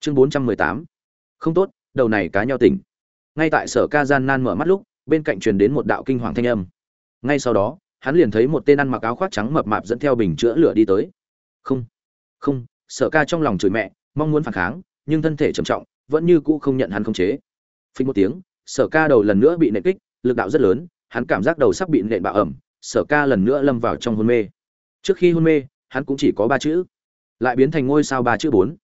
chương bốn trăm mười tám. Không tốt, đầu này cá nhau tỉnh. Ngay tại sở ca gian nan mở mắt lúc, bên cạnh truyền đến một đạo kinh hoàng thanh âm. Ngay sau đó, hắn liền thấy một tên ăn mặc áo khoác trắng mập mạp dẫn theo bình chữa lửa đi tới. Không không, sở ca trong lòng chửi mẹ, mong muốn phản kháng, nhưng thân thể trầm trọng, vẫn như cũ không nhận hắn khống chế. Phình một tiếng, sở ca đầu lần nữa bị nện kích, lực đạo rất lớn, hắn cảm giác đầu sắp bị nện bạo ẩm, sở ca lần nữa lâm vào trong hôn mê. Trước khi hôn mê, hắn cũng chỉ có ba chữ, lại biến thành ngôi sao ba chữ bốn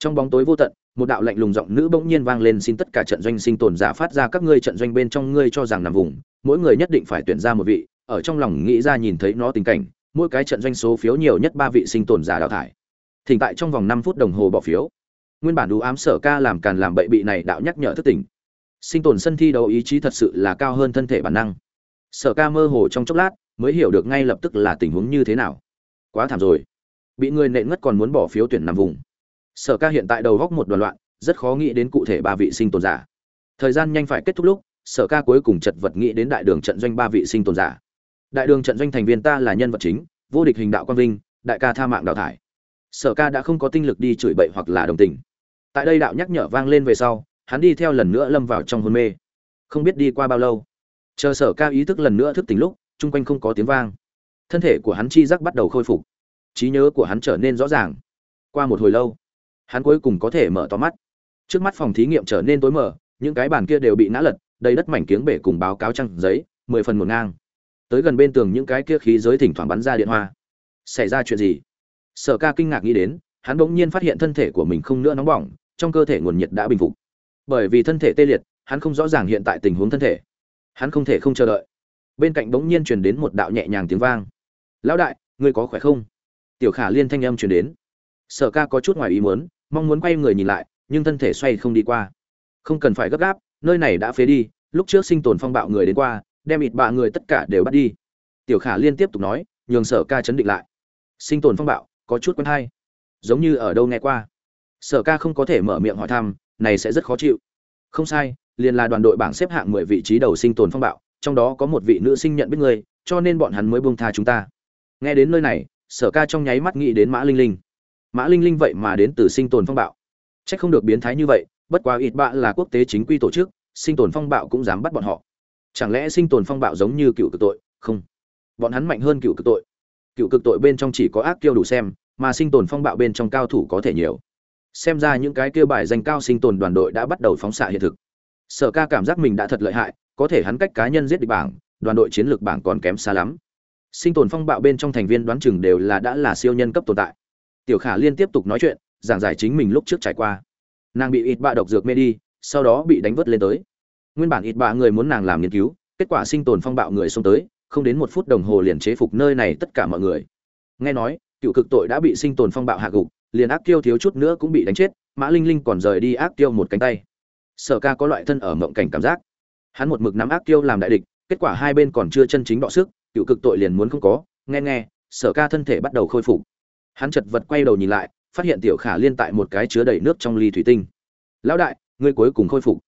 trong bóng tối vô tận, một đạo lạnh lùng giọng nữ bỗng nhiên vang lên xin tất cả trận doanh sinh tồn giả phát ra các ngươi trận doanh bên trong ngươi cho rằng nằm vùng, mỗi người nhất định phải tuyển ra một vị, ở trong lòng nghĩ ra nhìn thấy nó tình cảnh, mỗi cái trận doanh số phiếu nhiều nhất ba vị sinh tồn giả đào thải. Thỉnh tại trong vòng năm phút đồng hồ bỏ phiếu. Nguyên bản đủ ám sở ca làm càn làm bậy bị này đạo nhắc nhở thức tỉnh. Sinh tồn sân thi đấu ý chí thật sự là cao hơn thân thể bản năng. Sở ca mơ hồ trong chốc lát, mới hiểu được ngay lập tức là tình huống như thế nào. Quá thảm rồi. Bị người nện ngất còn muốn bỏ phiếu tuyển nằm vùng sở ca hiện tại đầu góc một đoàn loạn, rất khó nghĩ đến cụ thể ba vị sinh tồn giả. Thời gian nhanh phải kết thúc lúc, sở ca cuối cùng chật vật nghĩ đến đại đường trận doanh ba vị sinh tồn giả. Đại đường trận doanh thành viên ta là nhân vật chính, vô địch hình đạo quang vinh, đại ca tha mạng đào thải. Sở ca đã không có tinh lực đi chửi bậy hoặc là đồng tình. Tại đây đạo nhắc nhở vang lên về sau, hắn đi theo lần nữa lâm vào trong hôn mê. Không biết đi qua bao lâu, chờ sở ca ý thức lần nữa thức tỉnh lúc, chung quanh không có tiếng vang. Thân thể của hắn chi giác bắt đầu khôi phục. Trí nhớ của hắn trở nên rõ ràng. Qua một hồi lâu hắn cuối cùng có thể mở to mắt. Trước mắt phòng thí nghiệm trở nên tối mờ, những cái bàn kia đều bị nã lật đầy đất mảnh kiếng bể cùng báo cáo trăng giấy mười phần một ngang. Tới gần bên tường những cái kia khí giới thỉnh thoảng bắn ra điện hoa. Xảy ra chuyện gì? Sở ca kinh ngạc nghĩ đến hắn bỗng nhiên phát hiện thân thể của mình không nữa nóng bỏng trong cơ thể nguồn nhiệt đã bình phục. Bởi vì thân thể tê liệt hắn không rõ ràng hiện tại tình huống thân thể. Hắn không thể không chờ đợi. Bên cạnh bỗng nhiên truyền đến một đạo nhẹ nhàng tiếng vang. Lão đại ngươi có khỏe không? Tiểu khả liên thanh âm truyền đến. Sở ca có chút ngoài ý muốn mong muốn quay người nhìn lại, nhưng thân thể xoay không đi qua. Không cần phải gấp gáp, nơi này đã phế đi, lúc trước sinh tồn phong bạo người đến qua, đem ịt bạ người tất cả đều bắt đi. Tiểu khả liên tiếp tục nói, nhường sở ca chấn định lại. Sinh tồn phong bạo, có chút quen hay. Giống như ở đâu nghe qua. Sở ca không có thể mở miệng hỏi thăm, này sẽ rất khó chịu. Không sai, liền là đoàn đội bảng xếp hạng mười vị trí đầu sinh tồn phong bạo, trong đó có một vị nữ sinh nhận biết người, cho nên bọn hắn mới buông tha chúng ta. Nghe đến nơi này, sở ca trong nháy mắt nghĩ đến mã linh linh mã linh linh vậy mà đến từ sinh tồn phong bạo. C h ắ c không được biến thái như vậy, bất quá ít bạ là quốc tế chính quy tổ chức, sinh tồn phong bạo cũng dám bắt bọn họ. Chẳng lẽ sinh tồn phong bạo giống như cựu cực tội? Không. Bọn hắn mạnh hơn cựu cực tội. Cựu cực tội bên trong chỉ có ác kiêu đủ xem, mà sinh tồn phong bạo bên trong cao thủ có thể nhiều. Xem ra những cái kêu bài danh cao sinh tồn đoàn đội đã bắt đầu phóng xạ hiện thực. Sở ca cảm giác mình đã thật lợi hại, có thể hắn cách cá nhân giết địch bảng, đoàn đội chiến lược bảng còn kém xa lắm. Sinh tồn phong bạo bên trong thành viên đoán chừng đều là đã là siêu nhân cấp tồn tại tiểu khả liên tiếp tục nói chuyện, giảng giải chính mình lúc trước trải qua. Nàng bị ít bạ độc dược mê đi, sau đó bị đánh vớt lên tới. Nguyên bản ít bạ người muốn nàng làm nghiên cứu, kết quả sinh tồn phong bạo người xông tới, không đến một phút đồng hồ liền chế phục nơi này tất cả mọi người. Nghe nói, cựu cực tội đã bị sinh tồn phong bạo hạ gục, liền ác tiêu thiếu chút nữa cũng bị đánh chết, mã linh linh còn rời đi ác tiêu một cánh tay. Sở ca có loại thân ở mộng cảnh cảm giác. Hắn một mực nắm ác tiêu làm đại địch, kết quả hai bên còn chưa chân chính đọ sức, cựu cực tội liền muốn không có. Nghe nghe, sở ca thân thể bắt đầu khôi phục hắn chật vật quay đầu nhìn lại, phát hiện tiểu khả liên tại một cái chứa đầy nước trong ly thủy tinh. Lão đại, ngươi cuối cùng khôi phục.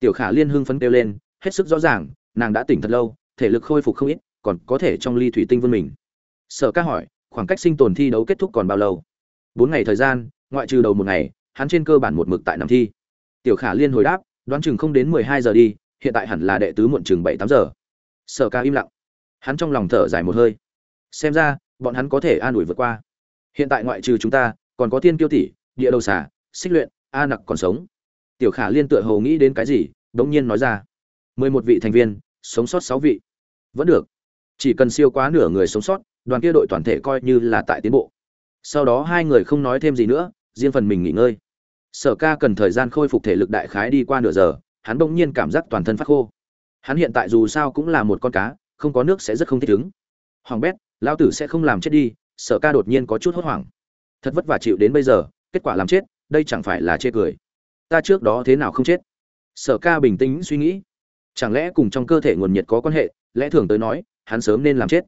Tiểu khả liên hưng phấn kêu lên, hết sức rõ ràng, nàng đã tỉnh thật lâu, thể lực khôi phục không ít, còn có thể trong ly thủy tinh vươn mình. Sở ca hỏi, khoảng cách sinh tồn thi đấu kết thúc còn bao lâu? Bốn ngày thời gian, ngoại trừ đầu một ngày, hắn trên cơ bản một mực tại nằm thi. Tiểu khả liên hồi đáp, đoán chừng không đến mười hai giờ đi, hiện tại hẳn là đệ tứ muộn chừng bảy tám giờ. Sở ca im lặng. Hắn trong lòng thở dài một hơi. Xem ra, bọn hắn có thể an ủi vượt qua hiện tại ngoại trừ chúng ta, còn có thiên kiêu tỷ, địa đầu xả xích luyện, a nặc còn sống. Tiểu khả liên tựa hồ nghĩ đến cái gì, đống nhiên nói ra. Mười một vị thành viên, sống sót sáu vị. Vẫn được. Chỉ cần siêu quá nửa người sống sót, đoàn kia đội toàn thể coi như là tại tiến bộ. Sau đó hai người không nói thêm gì nữa, riêng phần mình nghỉ ngơi. Sở ca cần thời gian khôi phục thể lực đại khái đi qua nửa giờ, hắn bỗng nhiên cảm giác toàn thân phát khô. Hắn hiện tại dù sao cũng là một con cá, không có nước sẽ rất không thích ứng. Hoàng bét lao tử sẽ không làm chết đi sở ca đột nhiên có chút hốt hoảng. Thật vất vả chịu đến bây giờ, kết quả làm chết, đây chẳng phải là chê cười. Ta trước đó thế nào không chết? Sở ca bình tĩnh suy nghĩ. Chẳng lẽ cùng trong cơ thể nguồn nhiệt có quan hệ? Lẽ thường tới nói, hắn sớm nên làm chết.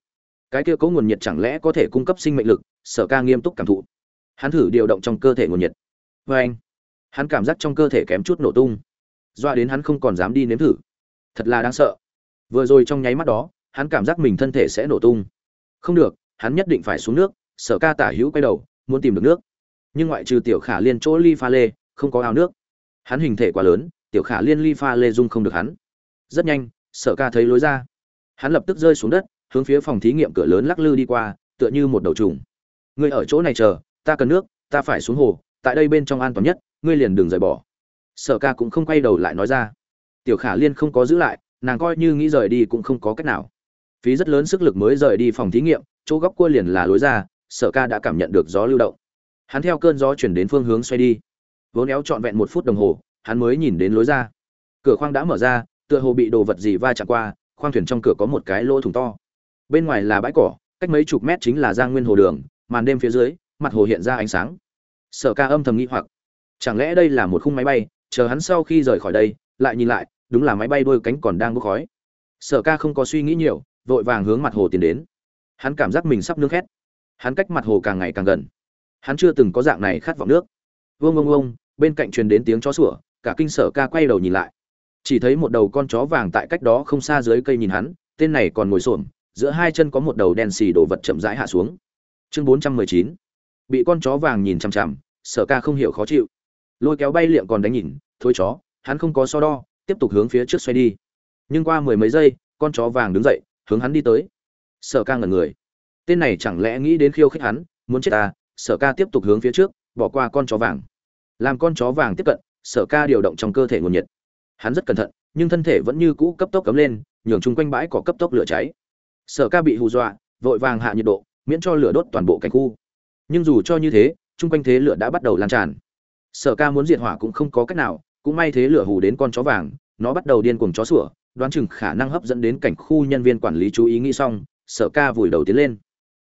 Cái kia có nguồn nhiệt chẳng lẽ có thể cung cấp sinh mệnh lực? Sở ca nghiêm túc cảm thụ. Hắn thử điều động trong cơ thể nguồn nhiệt. Vê anh, hắn cảm giác trong cơ thể kém chút nổ tung. Doa đến hắn không còn dám đi nếm thử. Thật là đáng sợ. Vừa rồi trong nháy mắt đó, hắn cảm giác mình thân thể sẽ nổ tung. Không được hắn nhất định phải xuống nước, sở ca tả hữu quay đầu, muốn tìm được nước. Nhưng ngoại trừ tiểu khả liên chỗ ly pha lê, không có ao nước. Hắn hình thể quá lớn, tiểu khả liên ly pha lê dung không được hắn. Rất nhanh, sở ca thấy lối ra. Hắn lập tức rơi xuống đất, hướng phía phòng thí nghiệm cửa lớn lắc lư đi qua, tựa như một đầu trùng. Ngươi ở chỗ này chờ, ta cần nước, ta phải xuống hồ, tại đây bên trong an toàn nhất, ngươi liền đừng rời bỏ. Sở ca cũng không quay đầu lại nói ra. Tiểu khả liên không có giữ lại, nàng coi như nghĩ rời đi cũng không có cách nào. Phí rất lớn sức lực mới rời đi phòng thí nghiệm chỗ góc cua liền là lối ra, sở ca đã cảm nhận được gió lưu động. Hắn theo cơn gió chuyển đến phương hướng xoay đi. Vốn éo trọn vẹn một phút đồng hồ, hắn mới nhìn đến lối ra. Cửa khoang đã mở ra, tựa hồ bị đồ vật gì va chạm qua, khoang thuyền trong cửa có một cái lỗ thủng to. Bên ngoài là bãi cỏ, cách mấy chục mét chính là giang nguyên hồ đường, màn đêm phía dưới, mặt hồ hiện ra ánh sáng. Sở ca âm thầm nghĩ hoặc. Chẳng lẽ đây là một khung máy bay, chờ hắn sau khi rời khỏi đây, lại nhìn lại, đúng là máy bay đôi cánh còn đang bốc khói. Sở ca không có suy nghĩ nhiều, vội vàng hướng mặt hồ tiến đến hắn cảm giác mình sắp nước khét. Hắn cách mặt hồ càng ngày càng gần. Hắn chưa từng có dạng này khát vọng nước. Vương ông ông bên cạnh truyền đến tiếng chó sủa, cả kinh sở ca quay đầu nhìn lại. Chỉ thấy một đầu con chó vàng tại cách đó không xa dưới cây nhìn hắn, tên này còn ngồi xổm, giữa hai chân có một đầu đen xì đổ vật chậm rãi hạ xuống. Chương bốn trăm mười chín. Bị con chó vàng nhìn chằm chằm, sở ca không hiểu khó chịu. Lôi kéo bay liệm còn đánh nhìn, thôi chó, hắn không có so đo, tiếp tục hướng phía trước xoay đi. Nhưng qua mười mấy giây, con chó vàng đứng dậy, hướng hắn đi tới sở ca ngẩn người. Tên này chẳng lẽ nghĩ đến khiêu khích hắn, muốn chết ta? Sở ca tiếp tục hướng phía trước, bỏ qua con chó vàng. Làm con chó vàng tiếp cận, sở ca điều động trong cơ thể nguồn nhiệt. Hắn rất cẩn thận, nhưng thân thể vẫn như cũ cấp tốc cấm lên, nhường chung quanh bãi cỏ cấp tốc lửa cháy. Sở ca bị hù dọa, vội vàng hạ nhiệt độ, miễn cho lửa đốt toàn bộ cảnh khu. Nhưng dù cho như thế, chung quanh thế lửa đã bắt đầu lan tràn. Sở ca muốn diệt hỏa cũng không có cách nào, cũng may thế lửa hù đến con chó vàng, nó bắt đầu điên cuồng chó sủa, đoán chừng khả năng hấp dẫn đến cảnh khu nhân viên quản lý chú ý nghĩ xong sở ca vùi đầu tiến lên.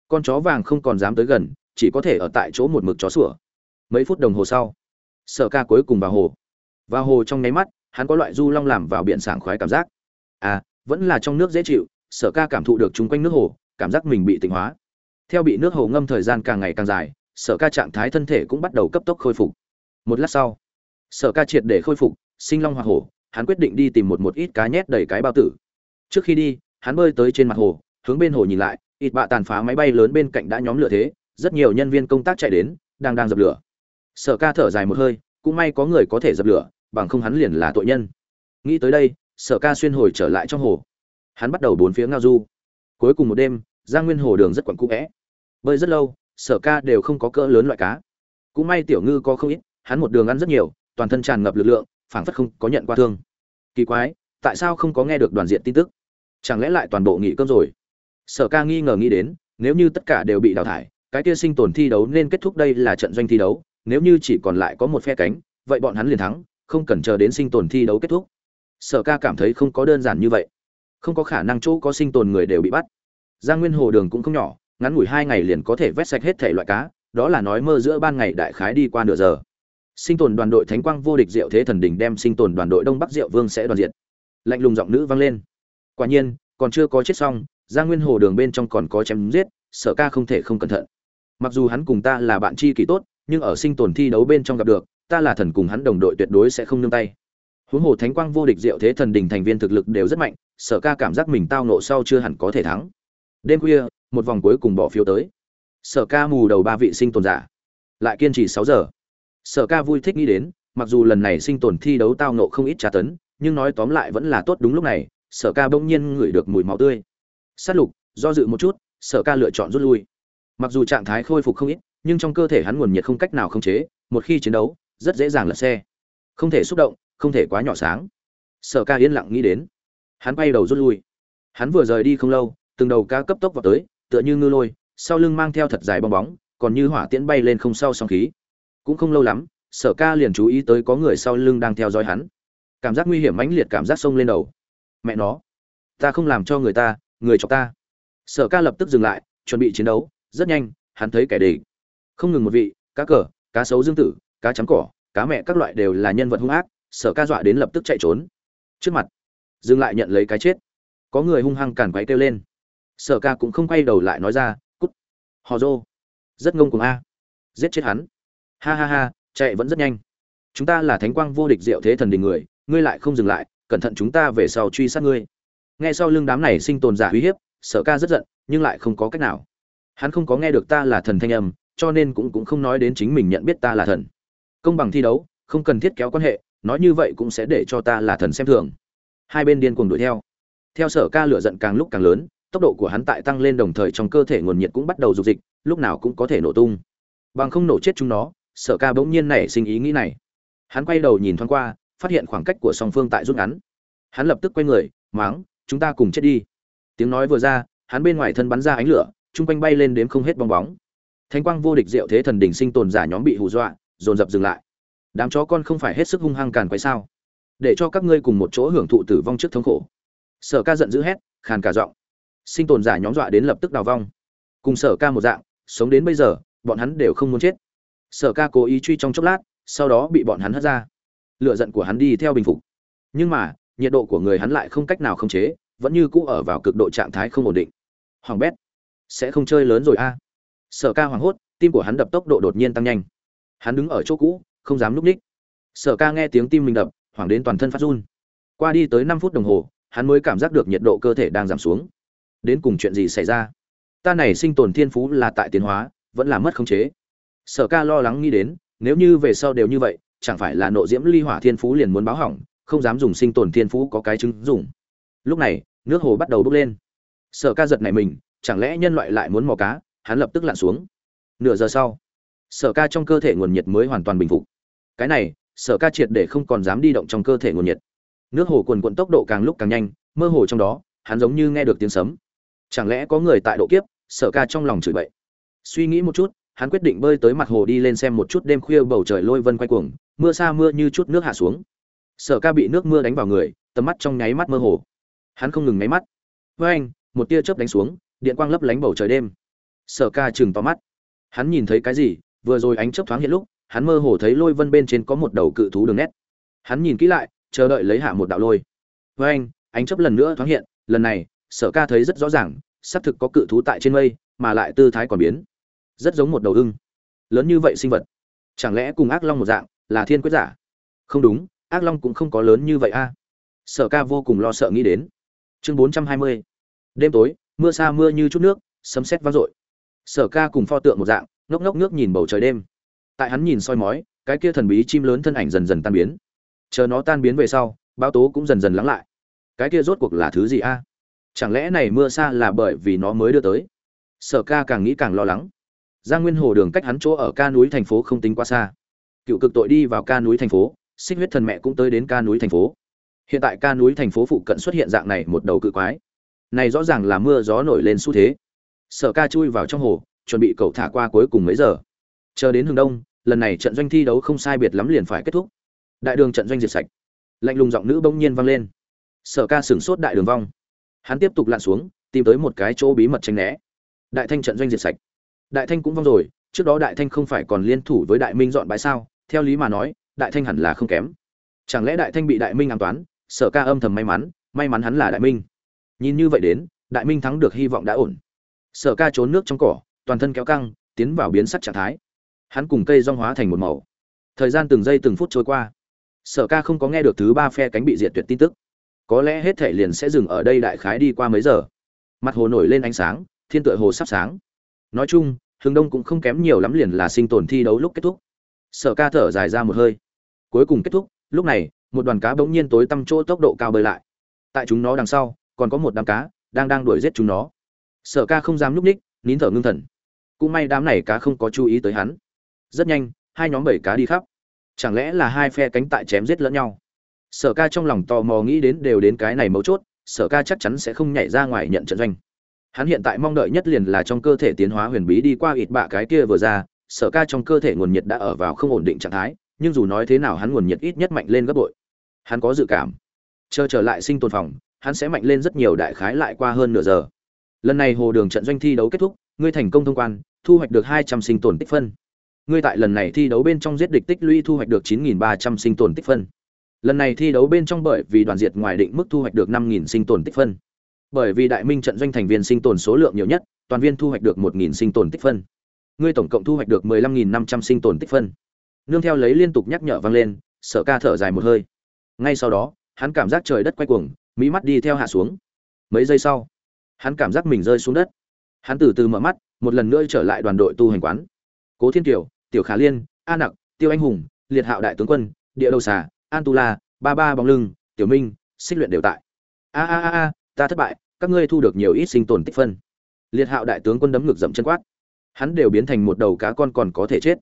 Con chó vàng không còn dám tới gần, chỉ có thể ở tại chỗ một mực chó sủa. Mấy phút đồng hồ sau, sở ca cuối cùng vào hồ. Vào hồ trong nháy mắt, hắn có loại du long làm vào biển sảng khoái cảm giác. À vẫn là trong nước dễ chịu, sở ca cảm thụ được chung quanh nước hồ, cảm giác mình bị tịnh hóa. Theo bị nước hồ ngâm thời gian càng ngày càng dài, sở ca trạng thái thân thể cũng bắt đầu cấp tốc khôi phục. Một lát sau, sở ca triệt để khôi phục, sinh long hoa hồ hắn quyết định đi tìm một một ít cá nhét đầy cái bao tử. Trước khi đi, hắn bơi tới trên mặt hồ hướng bên hồ nhìn lại, ít bạ tàn phá máy bay lớn bên cạnh đã nhóm lửa thế, rất nhiều nhân viên công tác chạy đến, đang đang dập lửa. Sở ca thở dài một hơi, cũng may có người có thể dập lửa, bằng không hắn liền là tội nhân. Nghĩ tới đây, sở ca xuyên hồi trở lại trong hồ. Hắn bắt đầu bốn phía ngao du. Cuối cùng một đêm, giang nguyên hồ đường rất quặn cũ vẽ. Bơi rất lâu, sở ca đều không có cỡ lớn loại cá. Cũng may tiểu ngư có không ít, hắn một đường ăn rất nhiều, toàn thân tràn ngập lực lượng, phảng phất không có nhận qua thương. Kỳ quái, tại sao không có nghe được đoàn diện tin tức? Chẳng lẽ lại toàn bộ nghỉ cơm rồi? Sở ca nghi ngờ nghĩ đến, nếu như tất cả đều bị đào thải, cái kia sinh tồn thi đấu nên kết thúc đây là trận doanh thi đấu, nếu như chỉ còn lại có một phe cánh, vậy bọn hắn liền thắng, không cần chờ đến sinh tồn thi đấu kết thúc. Sở ca cảm thấy không có đơn giản như vậy. Không có khả năng chỗ có sinh tồn người đều bị bắt. Giang nguyên hồ đường cũng không nhỏ, ngắn ngủi hai ngày liền có thể vét sạch hết thể loại cá, đó là nói mơ giữa ban ngày đại khái đi qua nửa giờ. Sinh tồn đoàn đội thánh quang vô địch diệu thế thần đỉnh đem sinh tồn đoàn đội đông bắc diệu vương sẽ đoàn diện. Lạnh lùng giọng nữ vang lên. Quả nhiên, còn chưa có chết xong giang nguyên hồ đường bên trong còn có chém giết, sở ca không thể không cẩn thận. Mặc dù hắn cùng ta là bạn tri kỷ tốt, nhưng ở sinh tồn thi đấu bên trong gặp được, ta là thần cùng hắn đồng đội tuyệt đối sẽ không nương tay. Huống hồ thánh quang vô địch diệu thế thần đình thành viên thực lực đều rất mạnh, sở ca cảm giác mình tao nộ sau chưa hẳn có thể thắng. Đêm khuya, một vòng cuối cùng bỏ phiếu tới. Sở ca mù đầu ba vị sinh tồn giả. Lại kiên trì sáu giờ. Sở ca vui thích nghĩ đến, mặc dù lần này sinh tồn thi đấu tao nộ không ít tra tấn, nhưng nói tóm lại vẫn là tốt đúng lúc này, sở ca bỗng nhiên ngửi được mùi máu tươi sát lục, do dự một chút, sở ca lựa chọn rút lui. Mặc dù trạng thái khôi phục không ít, nhưng trong cơ thể hắn nguồn nhiệt không cách nào khống chế, một khi chiến đấu, rất dễ dàng lật xe. Không thể xúc động, không thể quá nhỏ sáng. Sở ca yên lặng nghĩ đến. Hắn bay đầu rút lui. Hắn vừa rời đi không lâu, từng đầu ca cấp tốc vào tới, tựa như ngư lôi, sau lưng mang theo thật dài bong bóng, còn như hỏa tiễn bay lên không sau song khí. Cũng không lâu lắm, sở ca liền chú ý tới có người sau lưng đang theo dõi hắn. Cảm giác nguy hiểm mãnh liệt cảm giác sông lên đầu. Mẹ nó, ta không làm cho người ta người chọc ta. Sở ca lập tức dừng lại chuẩn bị chiến đấu rất nhanh hắn thấy kẻ địch. Không ngừng một vị cá cờ cá sấu dương tử cá chấm cỏ cá mẹ các loại đều là nhân vật hung ác sở ca dọa đến lập tức chạy trốn. Trước mặt dừng lại nhận lấy cái chết. Có người hung hăng cản quấy kêu lên. Sở ca cũng không quay đầu lại nói ra cút hò rô, rất ngông cuồng a. Giết chết hắn. Ha ha ha chạy vẫn rất nhanh. Chúng ta là thánh quang vô địch diệu thế thần đình người ngươi lại không dừng lại cẩn thận chúng ta về sau truy sát ngươi nghe sau lưng đám này sinh tồn giả uy hiếp, sở ca rất giận, nhưng lại không có cách nào. Hắn không có nghe được ta là thần thanh âm, cho nên cũng cũng không nói đến chính mình nhận biết ta là thần. Công bằng thi đấu, không cần thiết kéo quan hệ, nói như vậy cũng sẽ để cho ta là thần xem thường. Hai bên điên cuồng đuổi theo. Theo sở ca lửa giận càng lúc càng lớn, tốc độ của hắn tại tăng lên đồng thời trong cơ thể nguồn nhiệt cũng bắt đầu dục dịch, lúc nào cũng có thể nổ tung. Bằng không nổ chết chúng nó, sở ca bỗng nhiên nảy sinh ý nghĩ này. Hắn quay đầu nhìn thoáng qua, phát hiện khoảng cách của song phương tại rút ngắn. Hắn lập tức quay người, máng chúng ta cùng chết đi. Tiếng nói vừa ra, hắn bên ngoài thân bắn ra ánh lửa, chung quanh bay lên đếm không hết bong bóng. Thánh quang vô địch diệu thế thần đình sinh tồn giả nhóm bị hù dọa, dồn dập dừng lại. Đám chó con không phải hết sức hung hăng càn quay sao? Để cho các ngươi cùng một chỗ hưởng thụ tử vong trước thống khổ. Sở ca giận dữ hét, khàn cả giọng. Sinh tồn giả nhóm dọa đến lập tức đào vong. Cùng sở ca một dạng, sống đến bây giờ, bọn hắn đều không muốn chết. Sở ca cố ý truy trong chốc lát, sau đó bị bọn hắn hất ra. Lựa giận của hắn đi theo bình phục. Nhưng mà nhiệt độ của người hắn lại không cách nào khống chế, vẫn như cũ ở vào cực độ trạng thái không ổn định. Hoàng bét, sẽ không chơi lớn rồi a? Sở ca hoảng hốt, tim của hắn đập tốc độ đột nhiên tăng nhanh. Hắn đứng ở chỗ cũ, không dám lúc ních. Sở ca nghe tiếng tim mình đập, hoảng đến toàn thân phát run. Qua đi tới năm phút đồng hồ, hắn mới cảm giác được nhiệt độ cơ thể đang giảm xuống. Đến cùng chuyện gì xảy ra? Ta này sinh tồn thiên phú là tại tiến hóa, vẫn là mất khống chế. Sở ca lo lắng nghĩ đến, nếu như về sau đều như vậy, chẳng phải là nộ diễm ly hỏa thiên phú liền muốn báo hỏng không dám dùng sinh tồn thiên phú có cái chứng dùng. Lúc này, nước hồ bắt đầu bốc lên. Sở ca giật này mình, chẳng lẽ nhân loại lại muốn mò cá? Hắn lập tức lặn xuống. Nửa giờ sau, sở ca trong cơ thể nguồn nhiệt mới hoàn toàn bình phục. Cái này, sở ca triệt để không còn dám đi động trong cơ thể nguồn nhiệt. Nước hồ quần quận tốc độ càng lúc càng nhanh, mơ hồ trong đó, hắn giống như nghe được tiếng sấm. Chẳng lẽ có người tại độ kiếp? Sở ca trong lòng chửi bậy. Suy nghĩ một chút, hắn quyết định bơi tới mặt hồ đi lên xem một chút đêm khuya bầu trời lôi vân quay cuồng, mưa xa mưa như chút nước hạ xuống sở ca bị nước mưa đánh vào người, tầm mắt trong nháy mắt mơ hồ. Hắn không ngừng nháy mắt. Với anh, một tia chớp đánh xuống, điện quang lấp lánh bầu trời đêm. Sở ca chừng to mắt. Hắn nhìn thấy cái gì? Vừa rồi ánh chớp thoáng hiện lúc, hắn mơ hồ thấy lôi vân bên trên có một đầu cự thú đường nét. Hắn nhìn kỹ lại, chờ đợi lấy hạ một đạo lôi. Với anh, ánh chớp lần nữa thoáng hiện, lần này, sở ca thấy rất rõ ràng, xác thực có cự thú tại trên mây, mà lại tư thái còn biến. Rất giống một đầu ưng. Lớn như vậy sinh vật. Chẳng lẽ cùng ác long một dạng, là thiên quyết giả? Không đúng ác long cũng không có lớn như vậy a. Sở ca vô cùng lo sợ nghĩ đến. Chương bốn trăm hai mươi. Đêm tối, mưa xa mưa như chút nước, sấm sét vang dội. Sở ca cùng pho tượng một dạng, ngốc ngốc nước nhìn bầu trời đêm. Tại hắn nhìn soi mói, cái kia thần bí chim lớn thân ảnh dần dần tan biến. Chờ nó tan biến về sau báo tố cũng dần dần lắng lại. Cái kia rốt cuộc là thứ gì a? Chẳng lẽ này mưa xa là bởi vì nó mới đưa tới? Sở ca càng nghĩ càng lo lắng. Giang nguyên hồ đường cách hắn chỗ ở ca núi thành phố không tính quá xa. Cựu cực tội đi vào ca núi thành phố xích huyết thần mẹ cũng tới đến ca núi thành phố. Hiện tại ca núi thành phố phụ cận xuất hiện dạng này một đầu cự quái. Này rõ ràng là mưa gió nổi lên xu thế. Sở ca chui vào trong hồ, chuẩn bị cậu thả qua cuối cùng mấy giờ. Chờ đến hướng đông, lần này trận doanh thi đấu không sai biệt lắm liền phải kết thúc. Đại đường trận doanh diệt sạch. Lạnh lùng giọng nữ bỗng nhiên vang lên. Sở ca sửng sốt đại đường vong. Hắn tiếp tục lặn xuống, tìm tới một cái chỗ bí mật tranh né. Đại thanh trận doanh diệt sạch. Đại thanh cũng vong rồi, trước đó đại thanh không phải còn liên thủ với đại minh dọn bãi sao? Theo lý mà nói đại thanh hẳn là không kém. Chẳng lẽ đại thanh bị đại minh an toán? Sở ca âm thầm may mắn may mắn hắn là đại minh. Nhìn như vậy đến, đại minh thắng được hy vọng đã ổn. Sở ca trốn nước trong cỏ, toàn thân kéo căng, tiến vào biến sắc trạng thái. Hắn cùng cây rong hóa thành một màu. Thời gian từng giây từng phút trôi qua. Sở ca không có nghe được thứ ba phe cánh bị diệt tuyệt tin tức. Có lẽ hết thể liền sẽ dừng ở đây đại khái đi qua mấy giờ. Mặt hồ nổi lên ánh sáng, thiên tựa hồ sắp sáng. Nói chung, hướng đông cũng không kém nhiều lắm liền là sinh tồn thi đấu lúc kết thúc. Sở ca thở dài ra một hơi cuối cùng kết thúc, lúc này, một đoàn cá bỗng nhiên tối tăm chỗ tốc độ cao bơi lại. Tại chúng nó đằng sau, còn có một đám cá đang đang đuổi giết chúng nó. Sở ca không dám nhúc ních nín thở ngưng thần. Cũng may đám này cá không có chú ý tới hắn. Rất nhanh, hai nhóm bảy cá đi khắp. Chẳng lẽ là hai phe cánh tại chém giết lẫn nhau? Sở ca trong lòng tò mò nghĩ đến đều đến cái này mấu chốt, sở ca chắc chắn sẽ không nhảy ra ngoài nhận trận doanh. Hắn hiện tại mong đợi nhất liền là trong cơ thể tiến hóa huyền bí đi qua ít bạ cái kia vừa ra, sở ca trong cơ thể nguồn nhiệt đã ở vào không ổn định trạng thái nhưng dù nói thế nào hắn nguồn nhiệt ít nhất mạnh lên gấp bội. Hắn có dự cảm. Chờ trở lại sinh tồn phòng, hắn sẽ mạnh lên rất nhiều đại khái lại qua hơn nửa giờ. Lần này hồ đường trận doanh thi đấu kết thúc, ngươi thành công thông quan, thu hoạch được hai trăm sinh tồn tích phân. Ngươi tại lần này thi đấu bên trong giết địch tích lũy thu hoạch được chín nghìn ba trăm sinh tồn tích phân. Lần này thi đấu bên trong bởi vì đoàn diệt ngoài định mức thu hoạch được năm nghìn sinh tồn tích phân. Bởi vì đại minh trận doanh thành viên sinh tồn số lượng nhiều nhất, toàn viên thu hoạch được một nghìn sinh tồn tích phân. Ngươi tổng cộng thu hoạch được mười lăm nghìn năm trăm sinh tồn tích phân nương theo lấy liên tục nhắc nhở vang lên, sở ca thở dài một hơi. Ngay sau đó, hắn cảm giác trời đất quay cuồng mỹ mắt đi theo hạ xuống. Mấy giây sau, hắn cảm giác mình rơi xuống đất. Hắn từ từ mở mắt, một lần nữa trở lại đoàn đội tu hành quán. Cố thiên kiều, tiểu khả liên, a nặc, tiêu anh hùng, liệt hạo đại tướng quân, địa đầu xà, an tu la, ba ba bóng lưng, tiểu minh, xích luyện đều tại. A a a a, ta thất bại, các ngươi thu được nhiều ít sinh tồn tích phân. Liệt hạo đại tướng quân đấm ngực dậm chân quát. Hắn đều biến thành một đầu cá con còn có thể chết.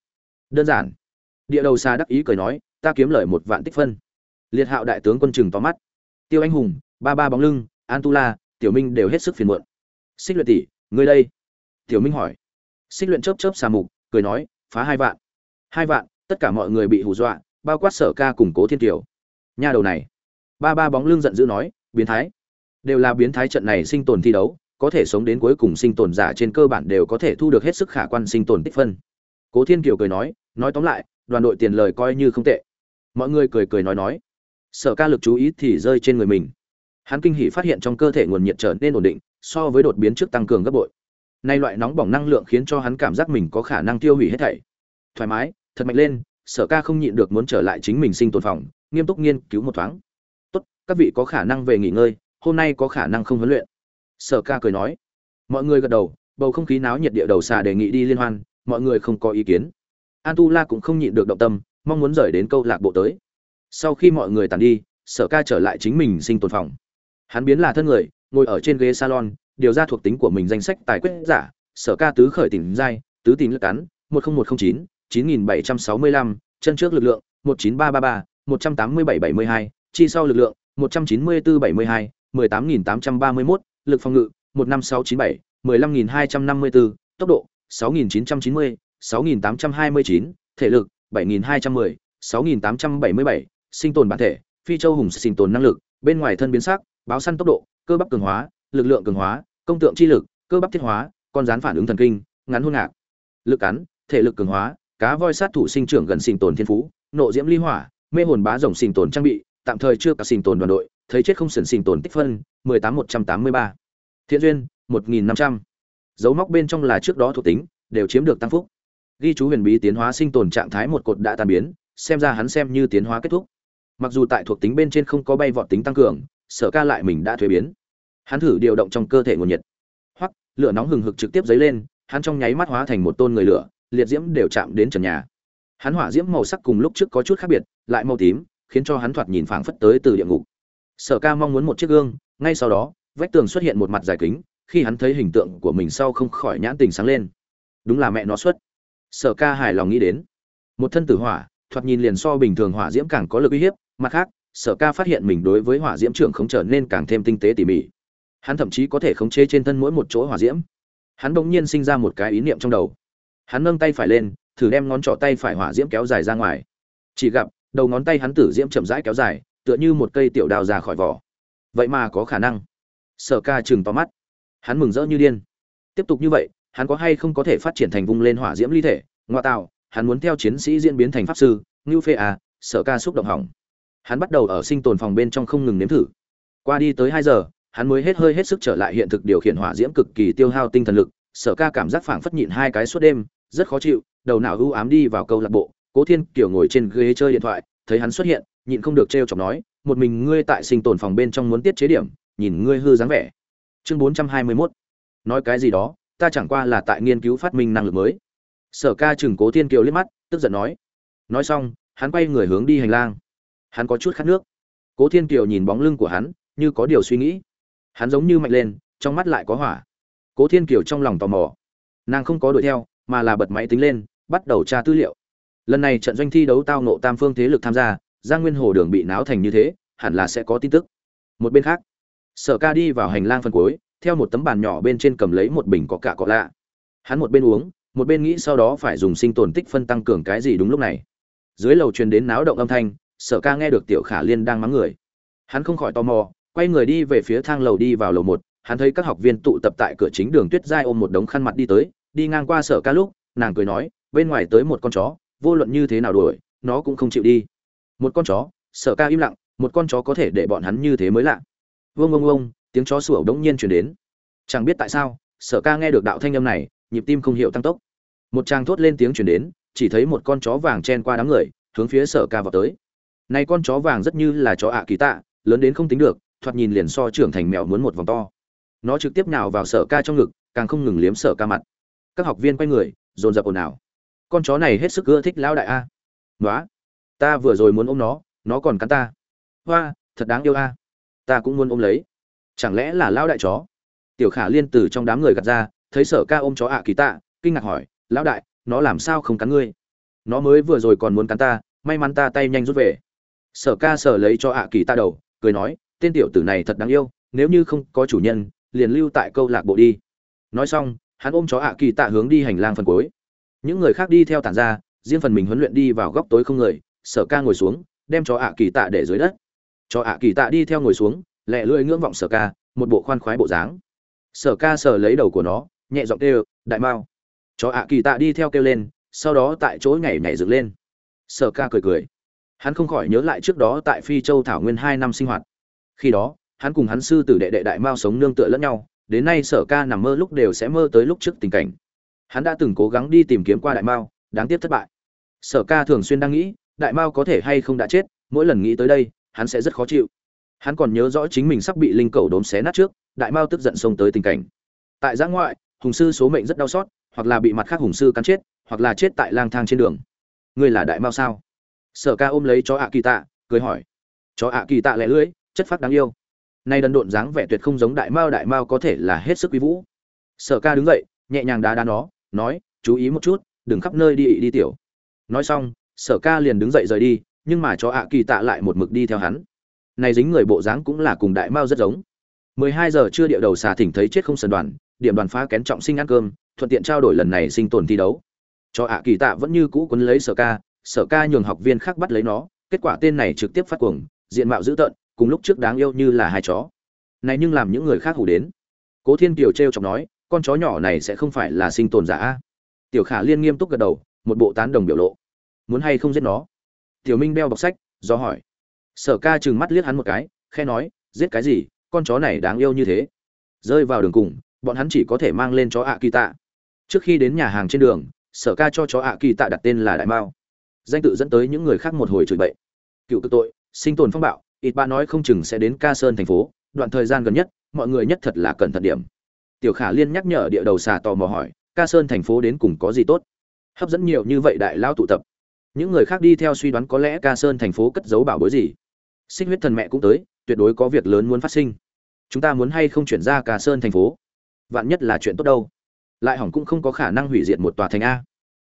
Đơn giản địa đầu xa đắc ý cười nói, ta kiếm lời một vạn tích phân. Liệt hạo đại tướng quân chừng to mắt. Tiêu anh hùng, ba ba bóng lưng an tu la tiểu minh đều hết sức phiền muộn. Xích luyện tỷ, ngươi đây? Tiểu minh hỏi. Xích luyện chớp chớp xà mục, cười nói, phá hai vạn. Hai vạn, tất cả mọi người bị hù dọa, bao quát sở ca củng cố thiên kiều. Nhà đầu này. Ba ba bóng lưng giận dữ nói, biến thái. Đều là biến thái trận này sinh tồn thi đấu, có thể sống đến cuối cùng sinh tồn giả trên cơ bản đều có thể thu được hết sức khả quan sinh tồn tích phân. Cố thiên kiều cười nói nói tóm lại đoàn đội tiền lời coi như không tệ. Mọi người cười cười nói nói. Sở ca lực chú ý thì rơi trên người mình. Hắn kinh hỉ phát hiện trong cơ thể nguồn nhiệt trở nên ổn định, so với đột biến trước tăng cường gấp bội. Nay loại nóng bỏng năng lượng khiến cho hắn cảm giác mình có khả năng tiêu hủy hết thảy. Thoải mái, thật mạnh lên, sở ca không nhịn được muốn trở lại chính mình sinh tồn phòng, nghiêm túc nghiên cứu một thoáng. Tốt, các vị có khả năng về nghỉ ngơi, hôm nay có khả năng không huấn luyện. Sở ca cười nói. Mọi người gật đầu, bầu không khí náo nhiệt địa đầu xà đề nghị đi liên hoan, mọi người không có ý kiến an tu la cũng không nhịn được động tâm, mong muốn rời đến câu lạc bộ tới. Sau khi mọi người tàn đi, sở ca trở lại chính mình sinh tồn phòng. Hắn biến là thân người, ngồi ở trên ghế salon, điều ra thuộc tính của mình danh sách tài quyết giả, sở ca tứ khởi tỉnh giai tứ tín lực cắn, một nghìn một trăm chín chín nghìn bảy trăm sáu mươi lăm, chân trước lực lượng, một chín ba ba ba, một trăm tám mươi bảy bảy mươi hai, chi sau lực lượng, một trăm chín mươi bốn bảy mươi hai, mười tám nghìn tám trăm ba mươi mốt, lực phòng ngự, một năm sáu chín bảy, mười lăm nghìn hai trăm năm mươi bốn tốc độ, sáu nghìn chín trăm chín mươi sáu nghìn tám trăm hai mươi chín, thể lực, bảy nghìn hai trăm mười, sáu nghìn tám trăm bảy mươi bảy, sinh tồn bản thể, phi châu hùng sinh tồn năng lực, bên ngoài thân biến sắc, báo săn tốc độ, cơ bắp cường hóa, lực lượng cường hóa, công tượng chi lực, cơ bắp thiết hóa, con rắn phản ứng thần kinh, ngắn hôn ngạc. Lực cắn, thể lực cường hóa, cá voi sát thủ sinh trưởng gần sinh tồn thiên phú, nộ diễm ly hỏa, mê hồn bá rồng sinh tồn trang bị, tạm thời chưa cả sinh tồn đoàn đội, thấy chết không sần sinh tồn tích phân, mười tám một trăm tám mươi ba. Thiện duyên, một nghìn năm trăm. Dấu móc bên trong là trước đó thuộc tính, đều chiếm được tăng phúc ghi chú huyền bí tiến hóa sinh tồn trạng thái một cột đã tan biến, xem ra hắn xem như tiến hóa kết thúc. Mặc dù tại thuộc tính bên trên không có bay vọt tính tăng cường, sở ca lại mình đã thuế biến. Hắn thử điều động trong cơ thể nguồn nhiệt. Hoặc, lửa nóng hừng hực trực tiếp dấy lên, hắn trong nháy mắt hóa thành một tôn người lửa, liệt diễm đều chạm đến trần nhà. Hắn hỏa diễm màu sắc cùng lúc trước có chút khác biệt, lại màu tím, khiến cho hắn thoạt nhìn phảng phất tới từ địa ngục. Sở ca mong muốn một chiếc gương, ngay sau đó, vách tường xuất hiện một mặt dài kính, khi hắn thấy hình tượng của mình sau không khỏi nhãn tình sáng lên. Đúng là mẹ nó xuất sở ca hài lòng nghĩ đến. Một thân tử hỏa, thoạt nhìn liền so bình thường hỏa diễm càng có lực uy hiếp, mặt khác, sở ca phát hiện mình đối với hỏa diễm trưởng không trở nên càng thêm tinh tế tỉ mỉ. Hắn thậm chí có thể khống chế trên thân mỗi một chỗ hỏa diễm. Hắn bỗng nhiên sinh ra một cái ý niệm trong đầu. Hắn nâng tay phải lên, thử đem ngón trỏ tay phải hỏa diễm kéo dài ra ngoài. Chỉ gặp, đầu ngón tay hắn tử diễm chậm rãi kéo dài, tựa như một cây tiểu đào ra khỏi vỏ. Vậy mà có khả năng. Sở ca chừng to mắt. Hắn mừng rỡ như điên. Tiếp tục như vậy hắn có hay không có thể phát triển thành vung lên hỏa diễm ly thể? Ngoa tạo, hắn muốn theo chiến sĩ diễn biến thành pháp sư, ngưu phê à sở ca xúc động hỏng. Hắn bắt đầu ở sinh tồn phòng bên trong không ngừng nếm thử. Qua đi tới hai giờ, hắn mới hết hơi hết sức trở lại hiện thực điều khiển hỏa diễm cực kỳ tiêu hao tinh thần lực. Sở ca cảm giác phảng phất nhịn hai cái suốt đêm, rất khó chịu, đầu não ưu ám đi vào câu lạc bộ. Cố thiên kiểu ngồi trên ghế chơi điện thoại, thấy hắn xuất hiện, nhịn không được trêu chọc nói, một mình ngươi tại sinh tồn phòng bên trong muốn tiết chế điểm, nhìn ngươi hư dáng vẻ. Chương bốn trăm hai mươi 421 nói cái gì đó ta chẳng qua là tại nghiên cứu phát minh năng lực mới. Sở ca chừng cố thiên kiều liếc mắt, tức giận nói. Nói xong, hắn quay người hướng đi hành lang. Hắn có chút khát nước. Cố thiên kiều nhìn bóng lưng của hắn, như có điều suy nghĩ. Hắn giống như mạnh lên, trong mắt lại có hỏa. Cố thiên kiều trong lòng tò mò. Nàng không có đuổi theo, mà là bật máy tính lên, bắt đầu tra tư liệu. Lần này trận doanh thi đấu tao nộ tam phương thế lực tham gia, giang nguyên hồ đường bị náo thành như thế, hẳn là sẽ có tin tức. Một bên khác, sở ca đi vào hành lang phân cuối theo một tấm bàn nhỏ bên trên cầm lấy một bình có cả cọ lạ. Hắn một bên uống, một bên nghĩ sau đó phải dùng sinh tồn tích phân tăng cường cái gì đúng lúc này. Dưới lầu truyền đến náo động âm thanh, sở ca nghe được tiểu khả liên đang mắng người. Hắn không khỏi tò mò, quay người đi về phía thang lầu đi vào lầu một, hắn thấy các học viên tụ tập tại cửa chính đường tuyết giai ôm một đống khăn mặt đi tới, đi ngang qua sở ca lúc, nàng cười nói, bên ngoài tới một con chó, vô luận như thế nào đuổi, nó cũng không chịu đi. Một con chó? Sở ca im lặng, một con chó có thể để bọn hắn như thế mới lạ. Vương ông ông tiếng chó sủa đống nhiên truyền đến. Chẳng biết tại sao, sở ca nghe được đạo thanh âm này, nhịp tim không hiểu tăng tốc. Một tràng thốt lên tiếng truyền đến, chỉ thấy một con chó vàng chen qua đám người, hướng phía sở ca vào tới. Này con chó vàng rất như là chó ạ kỳ tạ, lớn đến không tính được, thoạt nhìn liền so trưởng thành mèo muốn một vòng to. Nó trực tiếp nào vào sở ca trong ngực, càng không ngừng liếm sở ca mặt. Các học viên quay người, dồn dập ồn ào. Con chó này hết sức ưa thích lão đại a. Nói ta vừa rồi muốn ôm nó nó còn cắn ta. Hoa, thật đáng yêu a. Ta cũng muốn ôm lấy chẳng lẽ là lão đại chó? Tiểu khả liên từ trong đám người gạt ra, thấy sở ca ôm chó ạ kỳ tạ, kinh ngạc hỏi, lão đại, nó làm sao không cắn ngươi? Nó mới vừa rồi còn muốn cắn ta, may mắn ta tay nhanh rút về. Sở ca sở lấy cho ạ kỳ tạ đầu, cười nói, tên tiểu tử này thật đáng yêu, nếu như không có chủ nhân, liền lưu tại câu lạc bộ đi. Nói xong, hắn ôm chó ạ kỳ tạ hướng đi hành lang phần cuối. Những người khác đi theo tản ra, riêng phần mình huấn luyện đi vào góc tối không người, sở ca ngồi xuống, đem chó ạ kỳ tạ để dưới đất. Chó ạ kỳ tạ đi theo ngồi xuống lẹ lưỡi ngưỡng vọng sở ca, một bộ khoan khoái bộ dáng. Sở ca sở lấy đầu của nó, nhẹ giọng kêu, đại mao. Chó ạ kỳ tạ đi theo kêu lên, sau đó tại chỗ nhảy nhảy dựng lên. Sở ca cười cười. Hắn không khỏi nhớ lại trước đó tại phi châu thảo nguyên hai năm sinh hoạt. Khi đó, hắn cùng hắn sư tử đệ đệ đại mao sống nương tựa lẫn nhau, đến nay sở ca nằm mơ lúc đều sẽ mơ tới lúc trước tình cảnh. Hắn đã từng cố gắng đi tìm kiếm qua đại mao, đáng tiếc thất bại. Sở ca thường xuyên đang nghĩ, đại mao có thể hay không đã chết, mỗi lần nghĩ tới đây, hắn sẽ rất khó chịu hắn còn nhớ rõ chính mình sắp bị linh cầu đốm xé nát trước, đại mao tức giận xông tới tình cảnh. Tại giã ngoại, hùng sư số mệnh rất đau xót, hoặc là bị mặt khác hùng sư cắn chết, hoặc là chết tại lang thang trên đường. Ngươi là đại mao sao? Sở ca ôm lấy chó ạ kỳ tạ cười hỏi. Chó ạ kỳ tạ lẻ lưỡi, chất phát đáng yêu. Nay đần độn dáng vẻ tuyệt không giống đại mao đại mao có thể là hết sức quý vũ. Sở ca đứng dậy, nhẹ nhàng đá đá nó, nói, chú ý một chút, đừng khắp nơi đi đi tiểu. Nói xong, sở ca liền đứng dậy rời đi, nhưng mà chó ạ kỳ tạ lại một mực đi theo hắn này dính người bộ dáng cũng là cùng đại mao rất giống. 12 giờ chưa địa đầu xà thỉnh thấy chết không sần đoàn, điểm đoàn phá kén trọng sinh ăn cơm, thuận tiện trao đổi lần này sinh tồn thi đấu. Cho ạ kỳ tạ vẫn như cũ quấn lấy sở ca sở ca nhường học viên khác bắt lấy nó, kết quả tên này trực tiếp phát cuồng, diện mạo dữ tợn, cùng lúc trước đáng yêu như là hai chó. Này nhưng làm những người khác hủ đến. Cố thiên kiều treo chọc nói, con chó nhỏ này sẽ không phải là sinh tồn giả a. Tiểu khả liên nghiêm túc gật đầu, một bộ tán đồng biểu lộ. Muốn hay không giết nó? Tiểu minh đeo bọc sách, do hỏi sở ca chừng mắt liếc hắn một cái khe nói, giết cái gì? Con chó này đáng yêu như thế. Rơi vào đường cùng, bọn hắn chỉ có thể mang lên chó ạ kỳ tạ trước khi đến nhà hàng trên đường, sở ca cho chó ạ kỳ tạ đặt tên là đại mao. Danh tự dẫn tới những người khác một hồi chửi bậy. Cựu cực tội, sinh tồn phong bạo, ít ba nói không chừng sẽ đến ca sơn thành phố, đoạn thời gian gần nhất, mọi người nhất thật là cẩn thận điểm. Tiểu khả liên nhắc nhở địa đầu xà tò mò hỏi, ca sơn thành phố đến cùng có gì tốt? Hấp dẫn nhiều như vậy đại lao tụ tập. Những người khác đi theo suy đoán có lẽ ca sơn thành phố cất giấu bảo bối gì xích huyết thần mẹ cũng tới, tuyệt đối có việc lớn muốn phát sinh. Chúng ta muốn hay không chuyển ra Cà sơn thành phố? Vạn nhất là chuyện tốt đâu? Lại hỏng cũng không có khả năng hủy diệt một tòa thành a.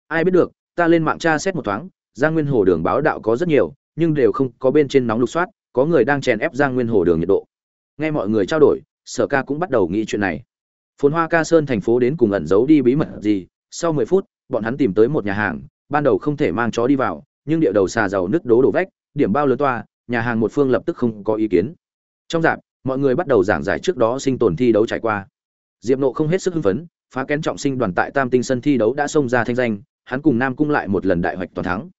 Ai biết được, ta lên mạng tra xét một thoáng, giang nguyên hồ đường báo đạo có rất nhiều, nhưng đều không có bên trên nóng lục soát, có người đang chèn ép giang nguyên hồ đường nhiệt độ. Nghe mọi người trao đổi, sở ca cũng bắt đầu nghĩ chuyện này. Phồn hoa ca sơn thành phố đến cùng ẩn giấu đi bí mật gì, sau mười phút, bọn hắn tìm tới một nhà hàng, ban đầu không thể mang chó đi vào, nhưng địa đầu xà dầu nứt đố đổ vách, điểm bao lớn toa nhà hàng một phương lập tức không có ý kiến. Trong dạp, mọi người bắt đầu giảng giải trước đó sinh tồn thi đấu trải qua. Diệp nộ không hết sức hưng phấn, phá kén trọng sinh đoàn tại tam tinh sân thi đấu đã xông ra thanh danh, hắn cùng nam cung lại một lần đại hoạch toàn thắng.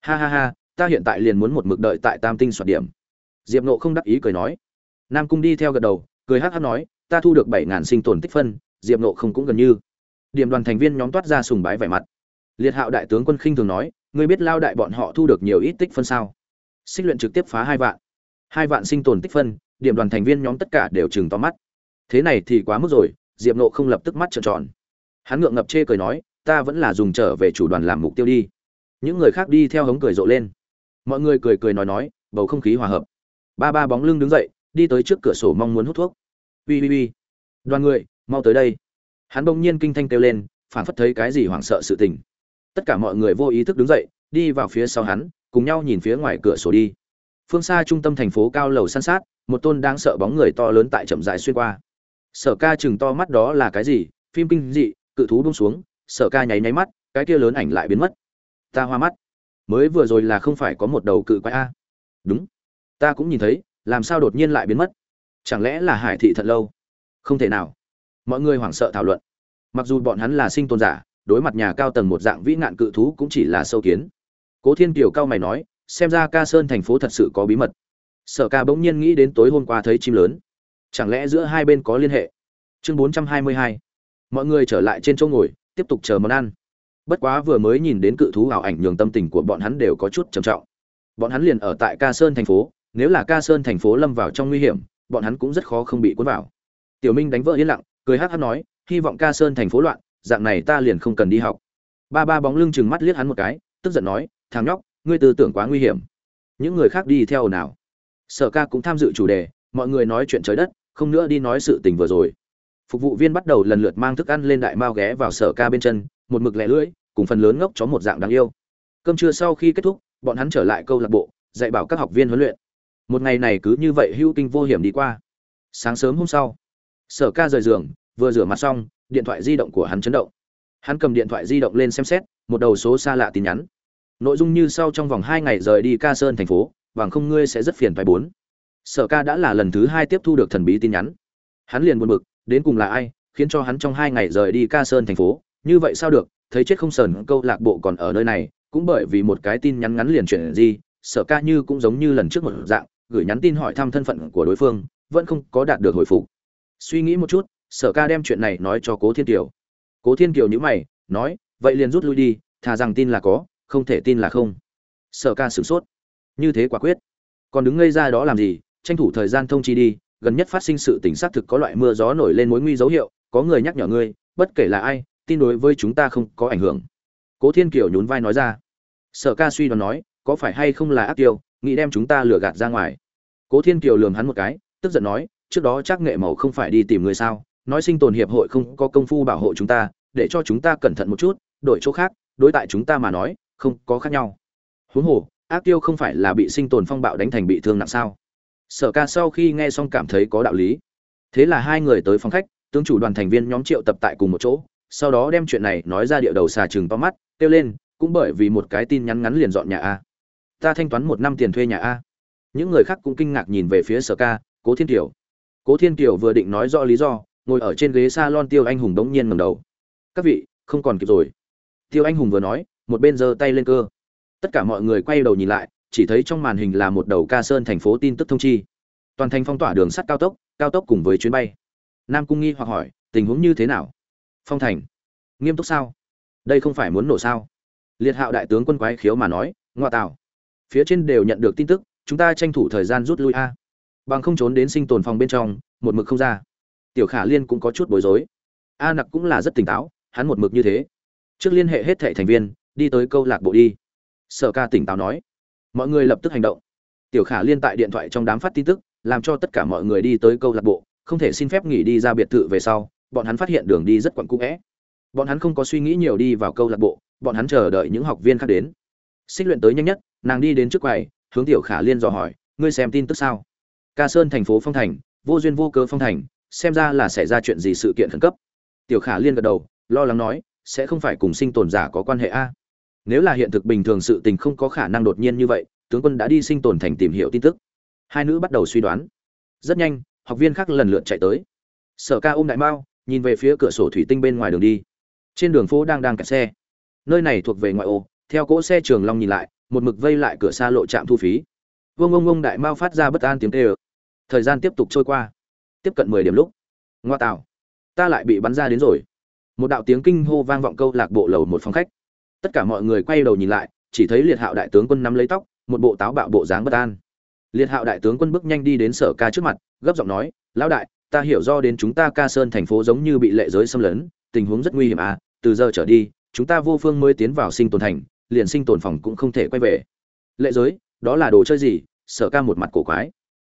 Ha ha ha, ta hiện tại liền muốn một mực đợi tại tam tinh soạt điểm. Diệp nộ không đắc ý cười nói. Nam cung đi theo gật đầu, cười hát hát nói, ta thu được bảy ngàn sinh tồn tích phân, diệp nộ không cũng gần như. Điểm đoàn thành viên nhóm toát ra sùng bái vẻ mặt. Liệt hạo đại tướng quân khinh thường nói, ngươi biết lao đại bọn họ thu được nhiều ít tích phân sao? Xích luyện trực tiếp phá hai vạn. Hai vạn sinh tồn tích phân, điểm đoàn thành viên nhóm tất cả đều chừng to mắt. Thế này thì quá mức rồi, diệp nộ không lập tức mắt trợn tròn. Hắn ngượng ngập chê cười nói, ta vẫn là dùng trở về chủ đoàn làm mục tiêu đi. Những người khác đi theo hống cười rộ lên. Mọi người cười cười nói nói, bầu không khí hòa hợp. Ba ba bóng lưng đứng dậy, đi tới trước cửa sổ mong muốn hút thuốc. Ui ui ui đoàn người, mau tới đây. Hắn bỗng nhiên kinh thanh kêu lên, phản phất thấy cái gì hoảng sợ sự tình. Tất cả mọi người vô ý thức đứng dậy, đi vào phía sau hắn cùng nhau nhìn phía ngoài cửa sổ đi. Phương xa trung tâm thành phố cao lầu san sát, một tôn đang sợ bóng người to lớn tại chậm dài xuyên qua. Sở ca chừng to mắt đó là cái gì? Phim kinh dị, cự thú buông xuống, sở ca nháy nháy mắt, cái kia lớn ảnh lại biến mất. Ta hoa mắt. Mới vừa rồi là không phải có một đầu cự quái a. Đúng. Ta cũng nhìn thấy, làm sao đột nhiên lại biến mất? Chẳng lẽ là hải thị thật lâu? Không thể nào. Mọi người hoảng sợ thảo luận. Mặc dù bọn hắn là sinh tồn giả, đối mặt nhà cao tầng một dạng vĩ nạn cự thú cũng chỉ là sâu kiến cố thiên kiều cao mày nói, xem ra ca sơn thành phố thật sự có bí mật. Sở ca bỗng nhiên nghĩ đến tối hôm qua thấy chim lớn. Chẳng lẽ giữa hai bên có liên hệ? Chương bốn trăm hai mươi hai. Mọi người trở lại trên chỗ ngồi, tiếp tục chờ món ăn. Bất quá vừa mới nhìn đến cự thú ảo ảnh nhường tâm tình của bọn hắn đều có chút trầm trọng. Bọn hắn liền ở tại ca sơn thành phố, nếu là ca sơn thành phố lâm vào trong nguy hiểm, bọn hắn cũng rất khó không bị cuốn vào. Tiểu minh đánh vỡ yên lặng, cười hát hát nói, hy vọng ca sơn thành phố loạn, dạng này ta liền không cần đi học. Ba ba bóng lưng chừng mắt liếc hắn một cái, tức giận nói thằng nhóc, ngươi tư tưởng quá nguy hiểm. Những người khác đi theo nào? Sở ca cũng tham dự chủ đề, mọi người nói chuyện trời đất, không nữa đi nói sự tình vừa rồi. Phục vụ viên bắt đầu lần lượt mang thức ăn lên đại mao ghé vào sở ca bên chân, một mực lẻ lưỡi, cùng phần lớn ngốc chó một dạng đáng yêu. Cơm trưa sau khi kết thúc, bọn hắn trở lại câu lạc bộ, dạy bảo các học viên huấn luyện. Một ngày này cứ như vậy hưu kinh vô hiểm đi qua. Sáng sớm hôm sau, sở ca rời giường, vừa rửa mặt xong, điện thoại di động của hắn chấn động. Hắn cầm điện thoại di động lên xem xét, một đầu số xa lạ tin nhắn nội dung như sau trong vòng hai ngày rời đi ca sơn thành phố bằng không ngươi sẽ rất phiền phải bốn. Sở ca đã là lần thứ hai tiếp thu được thần bí tin nhắn. Hắn liền buồn bực, đến cùng là ai, khiến cho hắn trong hai ngày rời đi ca sơn thành phố, như vậy sao được, thấy chết không sờn, câu lạc bộ còn ở nơi này, cũng bởi vì một cái tin nhắn ngắn liền chuyển gì sở ca như cũng giống như lần trước một dạng, gửi nhắn tin hỏi thăm thân phận của đối phương, vẫn không có đạt được hồi phục. Suy nghĩ một chút, sở ca đem chuyện này nói cho cố thiên kiều. Cố thiên kiều nhữ mày, nói, vậy liền rút lui đi, thà rằng tin là có không thể tin là không. Sở ca sửng sốt. Như thế quả quyết. Còn đứng ngây ra đó làm gì? Tranh thủ thời gian thông chi đi. Gần nhất phát sinh sự tình xác thực có loại mưa gió nổi lên mối nguy dấu hiệu, có người nhắc nhở ngươi, bất kể là ai, tin đối với chúng ta không có ảnh hưởng. Cố thiên kiều nhún vai nói ra. Sở ca suy đoán nói, có phải hay không là ác tiêu, nghĩ đem chúng ta lừa gạt ra ngoài. Cố thiên kiều lườm hắn một cái, tức giận nói, trước đó chắc nghệ màu không phải đi tìm người sao, nói sinh tồn hiệp hội không có công phu bảo hộ chúng ta, để cho chúng ta cẩn thận một chút, đổi chỗ khác, đối tại chúng ta mà nói không có khác nhau. Huống hồ, ác tiêu không phải là bị sinh tồn phong bạo đánh thành bị thương nặng sao? Sở ca sau khi nghe xong cảm thấy có đạo lý. Thế là hai người tới phòng khách, tướng chủ đoàn thành viên nhóm triệu tập tại cùng một chỗ, sau đó đem chuyện này nói ra địa đầu xà chừng to mắt, kêu lên, cũng bởi vì một cái tin nhắn ngắn liền dọn nhà a. Ta thanh toán một năm tiền thuê nhà a. Những người khác cũng kinh ngạc nhìn về phía sở ca, cố thiên kiều. Cố thiên kiều vừa định nói rõ lý do, ngồi ở trên ghế s a lon tiêu anh hùng đống nhiên ngầm đầu. Các vị, không còn kịp rồi. Tiêu anh hùng vừa nói một bên giơ tay lên cơ. Tất cả mọi người quay đầu nhìn lại, chỉ thấy trong màn hình là một đầu ca sơn thành phố tin tức thông chi. Toàn thành phong tỏa đường sắt cao tốc cao tốc cùng với chuyến bay. Nam cung nghi hoặc hỏi, tình huống như thế nào? Phong thành, nghiêm túc sao? Đây không phải muốn nổ sao? Liệt hạo đại tướng quân quái khiếu mà nói ngoại tạo. Phía trên đều nhận được tin tức, chúng ta tranh thủ thời gian rút lui a. Bằng không trốn đến sinh tồn phòng bên trong, một mực không ra. Tiểu khả liên cũng có chút bối rối. A nặc cũng là rất tỉnh táo, hắn một mực như thế. Trước liên hệ hết thệ thành viên đi tới câu lạc bộ đi. Sở ca tỉnh táo nói. Mọi người lập tức hành động. Tiểu khả liên tại điện thoại trong đám phát tin tức, làm cho tất cả mọi người đi tới câu lạc bộ, không thể xin phép nghỉ đi ra biệt thự về sau, bọn hắn phát hiện đường đi rất quẩn cũ vẽ. Bọn hắn không có suy nghĩ nhiều đi vào câu lạc bộ, bọn hắn chờ đợi những học viên khác đến. Xích luyện tới nhanh nhất, nàng đi đến trước quầy, hướng tiểu khả liên dò hỏi, ngươi xem tin tức sao? Ca sơn thành phố phong thành, vô duyên vô cớ phong thành, xem ra là xảy ra chuyện gì sự kiện khẩn cấp. Tiểu khả liên gật đầu, lo lắng nói, sẽ không phải cùng sinh tồn giả có quan hệ a? Nếu là hiện thực bình thường sự tình không có khả năng đột nhiên như vậy, tướng quân đã đi sinh tồn thành tìm hiểu tin tức. Hai nữ bắt đầu suy đoán. Rất nhanh, học viên khác lần lượt chạy tới. Sở ca ôm đại mao, nhìn về phía cửa sổ thủy tinh bên ngoài đường đi. Trên đường phố đang đang kẹt xe. Nơi này thuộc về ngoại ô, theo cỗ xe trường long nhìn lại, một mực vây lại cửa xa lộ trạm thu phí. Vương ông ông đại mao phát ra bất an tiếng tê ơ thời gian tiếp tục trôi qua. Tiếp cận mười điểm lúc. Ngoa tạo ta lại bị bắn ra đến rồi. Một đạo tiếng kinh hô vang vọng câu lạc bộ lầu một phòng khách tất cả mọi người quay đầu nhìn lại, chỉ thấy liệt hạo đại tướng quân nắm lấy tóc, một bộ táo bạo bộ dáng bất an. Liệt hạo đại tướng quân bước nhanh đi đến sở ca trước mặt, gấp giọng nói, lão đại, ta hiểu do đến chúng ta ca sơn thành phố giống như bị lệ giới xâm lấn, tình huống rất nguy hiểm à từ giờ trở đi, chúng ta vô phương mới tiến vào sinh tồn thành, liền sinh tồn phòng cũng không thể quay về. Lệ giới, đó là đồ chơi gì? Sở ca một mặt cổ quái.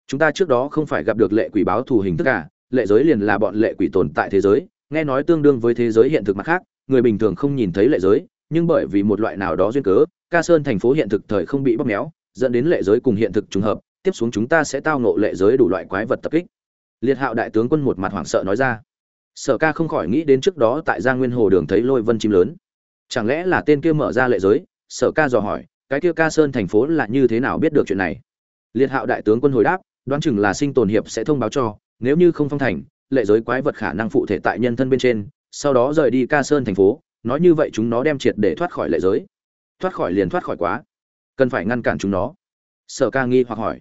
Chúng ta trước đó không phải gặp được lệ quỷ báo thù hình thức cả à? lệ giới liền là bọn lệ quỷ tồn tại thế giới, nghe nói tương đương với thế giới hiện thực mặt khác, người bình thường không nhìn thấy lệ giới nhưng bởi vì một loại nào đó duyên cớ, ca sơn thành phố hiện thực thời không bị bóp méo, dẫn đến lệ giới cùng hiện thực trùng hợp, tiếp xuống chúng ta sẽ tao ngộ lệ giới đủ loại quái vật tập kích. Liệt hạo đại tướng quân một mặt hoảng sợ nói ra. Sở ca không khỏi nghĩ đến trước đó tại gia nguyên hồ đường thấy lôi vân chim lớn. Chẳng lẽ là tên kia mở ra lệ giới? Sở ca dò hỏi, cái kia ca sơn thành phố là như thế nào biết được chuyện này? Liệt hạo đại tướng quân hồi đáp, đoán chừng là sinh tồn hiệp sẽ thông báo cho, nếu như không phong thành, lệ giới quái vật khả năng phụ thể tại nhân thân bên trên, sau đó rời đi ca sơn thành phố nói như vậy chúng nó đem triệt để thoát khỏi lệ giới. Thoát khỏi liền thoát khỏi quá. Cần phải ngăn cản chúng nó. Sở ca nghi hoặc hỏi.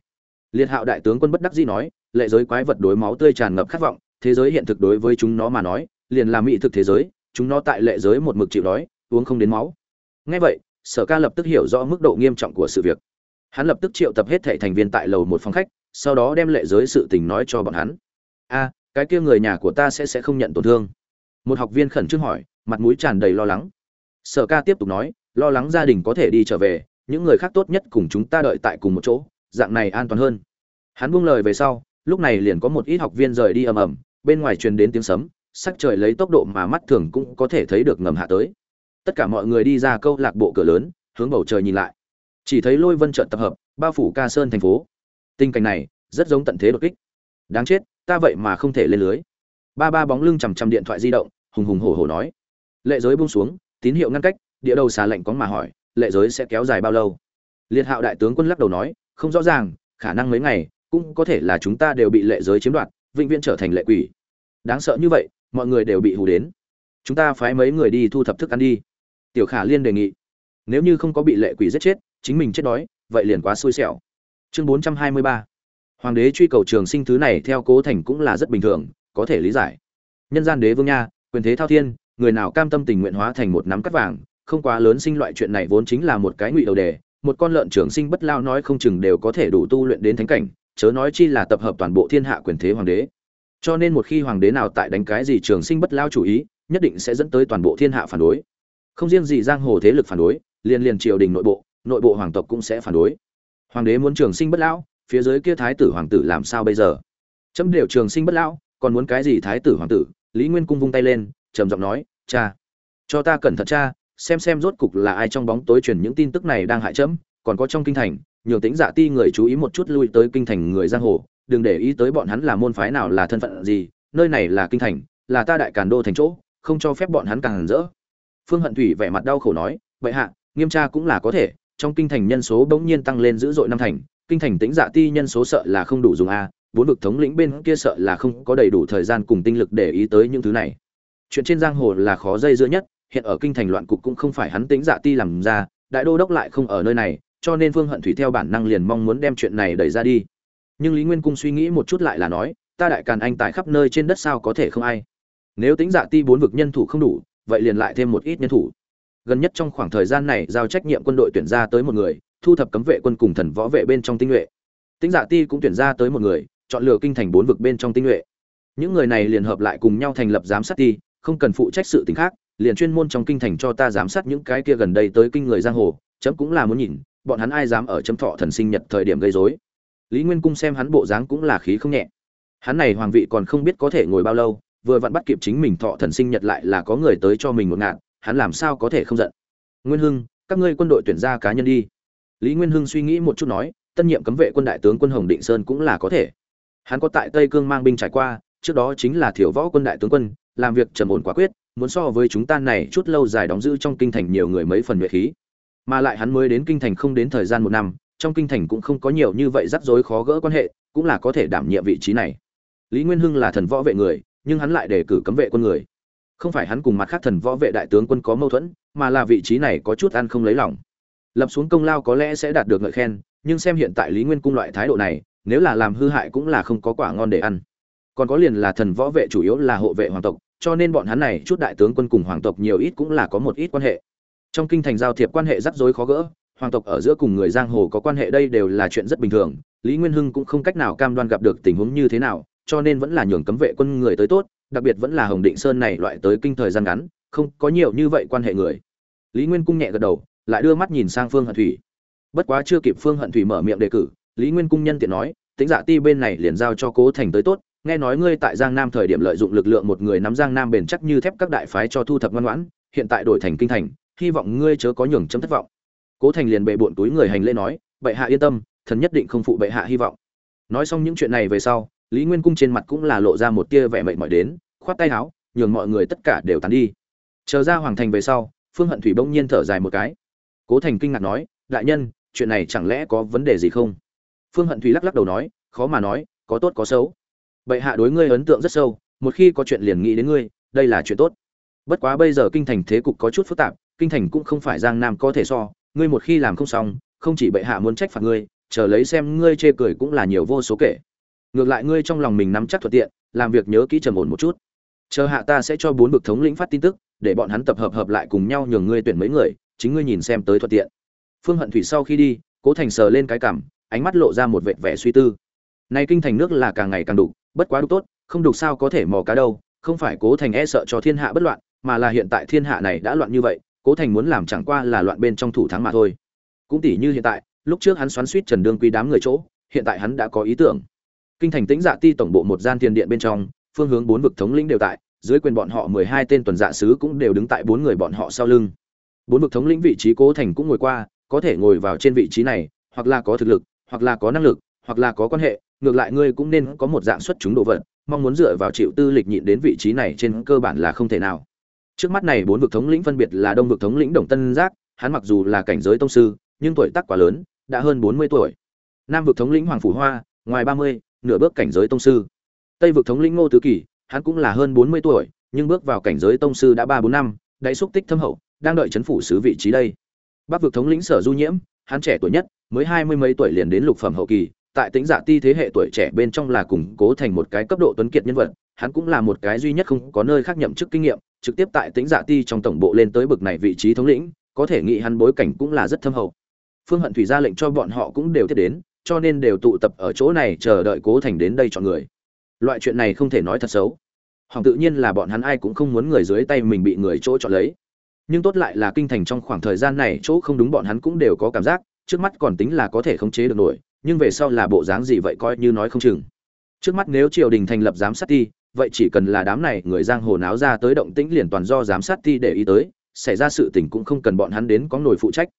Liệt hạo đại tướng quân bất đắc dĩ nói, lệ giới quái vật đối máu tươi tràn ngập khát vọng, thế giới hiện thực đối với chúng nó mà nói, liền là mỹ thực thế giới, chúng nó tại lệ giới một mực chịu đói, uống không đến máu. Ngay vậy, sở ca lập tức hiểu rõ mức độ nghiêm trọng của sự việc. Hắn lập tức triệu tập hết thảy thành viên tại lầu một phòng khách, sau đó đem lệ giới sự tình nói cho bọn hắn. A, cái kia người nhà của ta sẽ sẽ không nhận tổn thương. Một học viên khẩn trương hỏi mặt mũi tràn đầy lo lắng. Sở ca tiếp tục nói, lo lắng gia đình có thể đi trở về, những người khác tốt nhất cùng chúng ta đợi tại cùng một chỗ, dạng này an toàn hơn. Hắn buông lời về sau, lúc này liền có một ít học viên rời đi ầm ầm, bên ngoài truyền đến tiếng sấm, sắc trời lấy tốc độ mà mắt thường cũng có thể thấy được ngầm hạ tới. Tất cả mọi người đi ra câu lạc bộ cửa lớn, hướng bầu trời nhìn lại. Chỉ thấy lôi vân trận tập hợp, bao phủ ca sơn thành phố. Tình cảnh này, rất giống tận thế đột kích. Đáng chết, ta vậy mà không thể lên lưới. Ba ba bóng lưng chằm chằm điện thoại di động, hùng hùng hổ hổ nói lệ giới buông xuống, tín hiệu ngăn cách, địa đầu xà lệnh có mà hỏi, lệ giới sẽ kéo dài bao lâu? Liệt hạo đại tướng quân lắc đầu nói, không rõ ràng, khả năng mấy ngày, cũng có thể là chúng ta đều bị lệ giới chiếm đoạt, vĩnh viễn trở thành lệ quỷ. Đáng sợ như vậy, mọi người đều bị hù đến. Chúng ta phái mấy người đi thu thập thức ăn đi. Tiểu khả liên đề nghị. Nếu như không có bị lệ quỷ giết chết, chính mình chết đói, vậy liền quá xui xẻo. Chương bốn trăm hai mươi ba. Hoàng đế truy cầu trường sinh thứ này theo cố thành cũng là rất bình thường, có thể lý giải. Nhân gian đế vương nha, quyền thế thao thiên người nào cam tâm tình nguyện hóa thành một nắm cắt vàng, không quá lớn sinh loại chuyện này vốn chính là một cái ngụy đầu đề, một con lợn trưởng sinh bất lao nói không chừng đều có thể đủ tu luyện đến thánh cảnh, chớ nói chi là tập hợp toàn bộ thiên hạ quyền thế hoàng đế. Cho nên một khi hoàng đế nào tại đánh cái gì trường sinh bất lao chủ ý, nhất định sẽ dẫn tới toàn bộ thiên hạ phản đối. Không riêng gì giang hồ thế lực phản đối liên liên triều đình nội bộ nội bộ hoàng tộc cũng sẽ phản đối. Hoàng đế muốn trường sinh bất lão, phía dưới kia thái tử hoàng tử làm sao bây giờ? Chấm đều trường sinh bất lão, còn muốn cái gì thái tử hoàng tử? Lý nguyên cung vung tay lên, trầm giọng nói cha, cho ta cẩn thận cha, xem xem rốt cục là ai trong bóng tối truyền những tin tức này đang hại chấm, còn có trong kinh thành, nhường tính dạ ti người chú ý một chút lui tới kinh thành người giang hồ, đừng để ý tới bọn hắn là môn phái nào là thân phận gì, nơi này là kinh thành, là ta đại càn đô thành chỗ, không cho phép bọn hắn càng rỡ. Phương hận thủy vẻ mặt đau khổ nói, vậy hạ, nghiêm tra cũng là có thể, trong kinh thành nhân số bỗng nhiên tăng lên dữ dội năm thành, kinh thành tính dạ ti nhân số sợ là không đủ dùng a, bốn vực thống lĩnh bên kia sợ là không có đầy đủ thời gian cùng tinh lực để ý tới những thứ này chuyện trên giang hồ là khó dây dưa nhất, hiện ở kinh thành loạn cục cũng không phải hắn tính dạ ti làm ra, đại đô đốc lại không ở nơi này, cho nên phương hận thủy theo bản năng liền mong muốn đem chuyện này đẩy ra đi. Nhưng lý nguyên cung suy nghĩ một chút lại là nói, ta đại càn anh tại khắp nơi trên đất sao có thể không ai? Nếu tính dạ ti bốn vực nhân thủ không đủ, vậy liền lại thêm một ít nhân thủ. Gần nhất trong khoảng thời gian này giao trách nhiệm quân đội tuyển ra tới một người, thu thập cấm vệ quân cùng thần võ vệ bên trong tinh nhuệ. Tính dạ ti cũng tuyển ra tới một người, chọn lựa kinh thành bốn vực bên trong tinh nhuệ. Những người này liền hợp lại cùng nhau thành lập giám sát ti không cần phụ trách sự tình khác, liền chuyên môn trong kinh thành cho ta giám sát những cái kia gần đây tới kinh người giang hồ, chấm cũng là muốn nhìn, bọn hắn ai dám ở chấm thọ thần sinh nhật thời điểm gây rối. Lý nguyên cung xem hắn bộ dáng cũng là khí không nhẹ. Hắn này hoàng vị còn không biết có thể ngồi bao lâu, vừa vặn bắt kịp chính mình thọ thần sinh nhật lại là có người tới cho mình một ngạn hắn làm sao có thể không giận? Nguyên hưng, các ngươi quân đội tuyển ra cá nhân đi. Lý nguyên hưng suy nghĩ một chút nói, tân nhiệm cấm vệ quân đại tướng quân hồng định sơn cũng là có thể. Hắn có tại tây cương mang binh trải qua, trước đó chính là thiểu võ quân đại tướng quân làm việc trầm ổn quả quyết, muốn so với chúng ta này chút lâu dài đóng giữ trong kinh thành nhiều người mấy phần nhuệ khí. Mà lại hắn mới đến kinh thành không đến thời gian một năm, trong kinh thành cũng không có nhiều như vậy rắc rối khó gỡ quan hệ, cũng là có thể đảm nhiệm vị trí này. Lý nguyên hưng là thần võ vệ người, nhưng hắn lại đề cử cấm vệ quân người. Không phải hắn cùng mặt khác thần võ vệ đại tướng quân có mâu thuẫn, mà là vị trí này có chút ăn không lấy lòng. Lập xuống công lao có lẽ sẽ đạt được ngợi khen, nhưng xem hiện tại lý nguyên cung loại thái độ này, nếu là làm hư hại cũng là không có quả ngon để ăn. Còn có liền là thần võ vệ chủ yếu là hộ vệ hoàng tộc cho nên bọn hắn này chút đại tướng quân cùng hoàng tộc nhiều ít cũng là có một ít quan hệ. Trong kinh thành giao thiệp quan hệ rắc rối khó gỡ, hoàng tộc ở giữa cùng người giang hồ có quan hệ đây đều là chuyện rất bình thường, lý nguyên hưng cũng không cách nào cam đoan gặp được tình huống như thế nào, cho nên vẫn là nhường cấm vệ quân người tới tốt, đặc biệt vẫn là hồng định sơn này loại tới kinh thời gian ngắn, không có nhiều như vậy quan hệ người. Lý nguyên cung nhẹ gật đầu, lại đưa mắt nhìn sang phương hận thủy. Bất quá chưa kịp phương hận thủy mở miệng đề cử, lý nguyên cung nhân tiện nói tính dạ ti bên này liền giao cho cố thành tới tốt nghe nói ngươi tại giang nam thời điểm lợi dụng lực lượng một người nắm giang nam bền chắc như thép các đại phái cho thu thập ngoan ngoãn, hiện tại đổi thành kinh thành, hy vọng ngươi chớ có nhường chấm thất vọng. Cố thành liền bệ bộn túi người hành lễ nói, bệ hạ yên tâm, thần nhất định không phụ bệ hạ hy vọng. Nói xong những chuyện này về sau, lý nguyên cung trên mặt cũng là lộ ra một tia vẻ mệt mỏi đến, khoát tay áo, nhường mọi người tất cả đều tàn đi. Chờ ra hoàng thành về sau, phương hận thủy bỗng nhiên thở dài một cái. Cố thành kinh ngạc nói, đại nhân, chuyện này chẳng lẽ có vấn đề gì không? Phương hận thủy lắc lắc đầu nói, khó mà nói, có tốt có xấu bệ hạ đối ngươi ấn tượng rất sâu, một khi có chuyện liền nghĩ đến ngươi, đây là chuyện tốt. Bất quá bây giờ kinh thành thế cục có chút phức tạp, kinh thành cũng không phải giang nam có thể so, ngươi một khi làm không xong, không chỉ bệ hạ muốn trách phạt ngươi, chờ lấy xem ngươi chê cười cũng là nhiều vô số kể. Ngược lại ngươi trong lòng mình nắm chắc thuận tiện, làm việc nhớ kỹ trầm ổn một chút. Chờ hạ ta sẽ cho bốn bực thống lĩnh phát tin tức, để bọn hắn tập hợp hợp lại cùng nhau nhường ngươi tuyển mấy người, chính ngươi nhìn xem tới thuận tiện. Phương hận thủy sau khi đi, cố thành sờ lên cái cảm, ánh mắt lộ ra một vệt vẻ suy tư nay kinh thành nước là càng ngày càng đục, bất quá đục tốt, không đục sao có thể mò cá đâu, không phải cố thành e sợ cho thiên hạ bất loạn, mà là hiện tại thiên hạ này đã loạn như vậy, cố thành muốn làm chẳng qua là loạn bên trong thủ thắng mà thôi. Cũng tỷ như hiện tại, lúc trước hắn xoắn suýt trần đương quý đám người chỗ, hiện tại hắn đã có ý tưởng. Kinh thành tĩnh dạ ti tổng bộ một gian tiền điện bên trong, phương hướng bốn vực thống lĩnh đều tại, dưới quyền bọn họ mười hai tên tuần dạ sứ cũng đều đứng tại bốn người bọn họ sau lưng. Bốn vực thống lĩnh vị trí cố thành cũng ngồi qua, có thể ngồi vào trên vị trí này, hoặc là có thực lực, hoặc là có năng lực, hoặc là có quan hệ ngược lại ngươi cũng nên có một dạng xuất chúng đồ vật, mong muốn dựa vào chịu tư lịch nhịn đến vị trí này trên cơ bản là không thể nào. Trước mắt này bốn vực thống lĩnh phân biệt là đông vực thống lĩnh đồng tân giác, hắn mặc dù là cảnh giới tông sư, nhưng tuổi tác quá lớn, đã hơn bốn mươi tuổi. Nam vực thống lĩnh hoàng phủ hoa, ngoài ba mươi, nửa bước cảnh giới tông sư. Tây vực thống lĩnh ngô tứ kỳ, hắn cũng là hơn bốn mươi tuổi, nhưng bước vào cảnh giới tông sư đã ba bốn năm đáy xúc tích thâm hậu, đang đợi chấn phủ sứ vị trí đây. Bắc vực thống lĩnh sở du nhiễm, hắn trẻ tuổi nhất, mới hai mươi mấy tuổi liền đến lục phẩm hậu kỳ tại tính giả ti thế hệ tuổi trẻ bên trong là củng cố thành một cái cấp độ tuấn kiệt nhân vật, hắn cũng là một cái duy nhất không có nơi khác nhậm chức kinh nghiệm, trực tiếp tại tính giả ti trong tổng bộ lên tới bực này vị trí thống lĩnh, có thể nghĩ hắn bối cảnh cũng là rất thâm hậu. Phương hận thủy ra lệnh cho bọn họ cũng đều tiếp đến, cho nên đều tụ tập ở chỗ này chờ đợi cố thành đến đây chọn người. Loại chuyện này không thể nói thật xấu. Hoặc tự nhiên là bọn hắn ai cũng không muốn người dưới tay mình bị người chỗ chọn lấy. Nhưng tốt lại là kinh thành trong khoảng thời gian này chỗ không đúng bọn hắn cũng đều có cảm giác, trước mắt còn tính là có thể khống chế được nổi nhưng về sau là bộ dáng gì vậy coi như nói không chừng. Trước mắt nếu triều đình thành lập giám sát ti, vậy chỉ cần là đám này người giang hồ náo ra tới động tĩnh liền toàn do giám sát ti để ý tới, xảy ra sự tình cũng không cần bọn hắn đến có nổi phụ trách.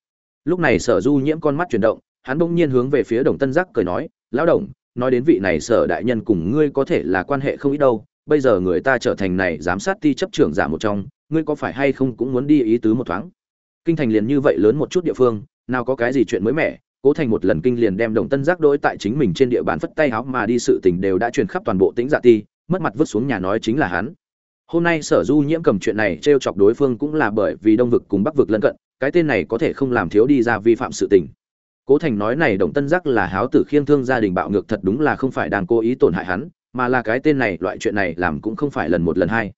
Lúc này sở du nhiễm con mắt chuyển động, hắn bỗng nhiên hướng về phía đồng tân giác cười nói, lão đồng, nói đến vị này sở đại nhân cùng ngươi có thể là quan hệ không ít đâu, bây giờ người ta trở thành này giám sát ti chấp trưởng giả một trong, ngươi có phải hay không cũng muốn đi ý tứ một thoáng? Kinh thành liền như vậy lớn một chút địa phương, nào có cái gì chuyện mới mẻ cố thành một lần kinh liền đem đồng tân giác đỗi tại chính mình trên địa bàn phất tay áo mà đi sự tình đều đã truyền khắp toàn bộ tính dạ ti, mất mặt vứt xuống nhà nói chính là hắn. Hôm nay sở du nhiễm cầm chuyện này t r e o chọc đối phương cũng là bởi vì đông vực cùng bắc vực lân cận, cái tên này có thể không làm thiếu đi ra vi phạm sự tình. Cố thành nói này đồng tân giác là háo tử khiêng thương gia đình bạo ngược thật đúng là không phải đang cố ý tổn hại hắn, mà là cái tên này loại chuyện này làm cũng không phải lần một lần hai.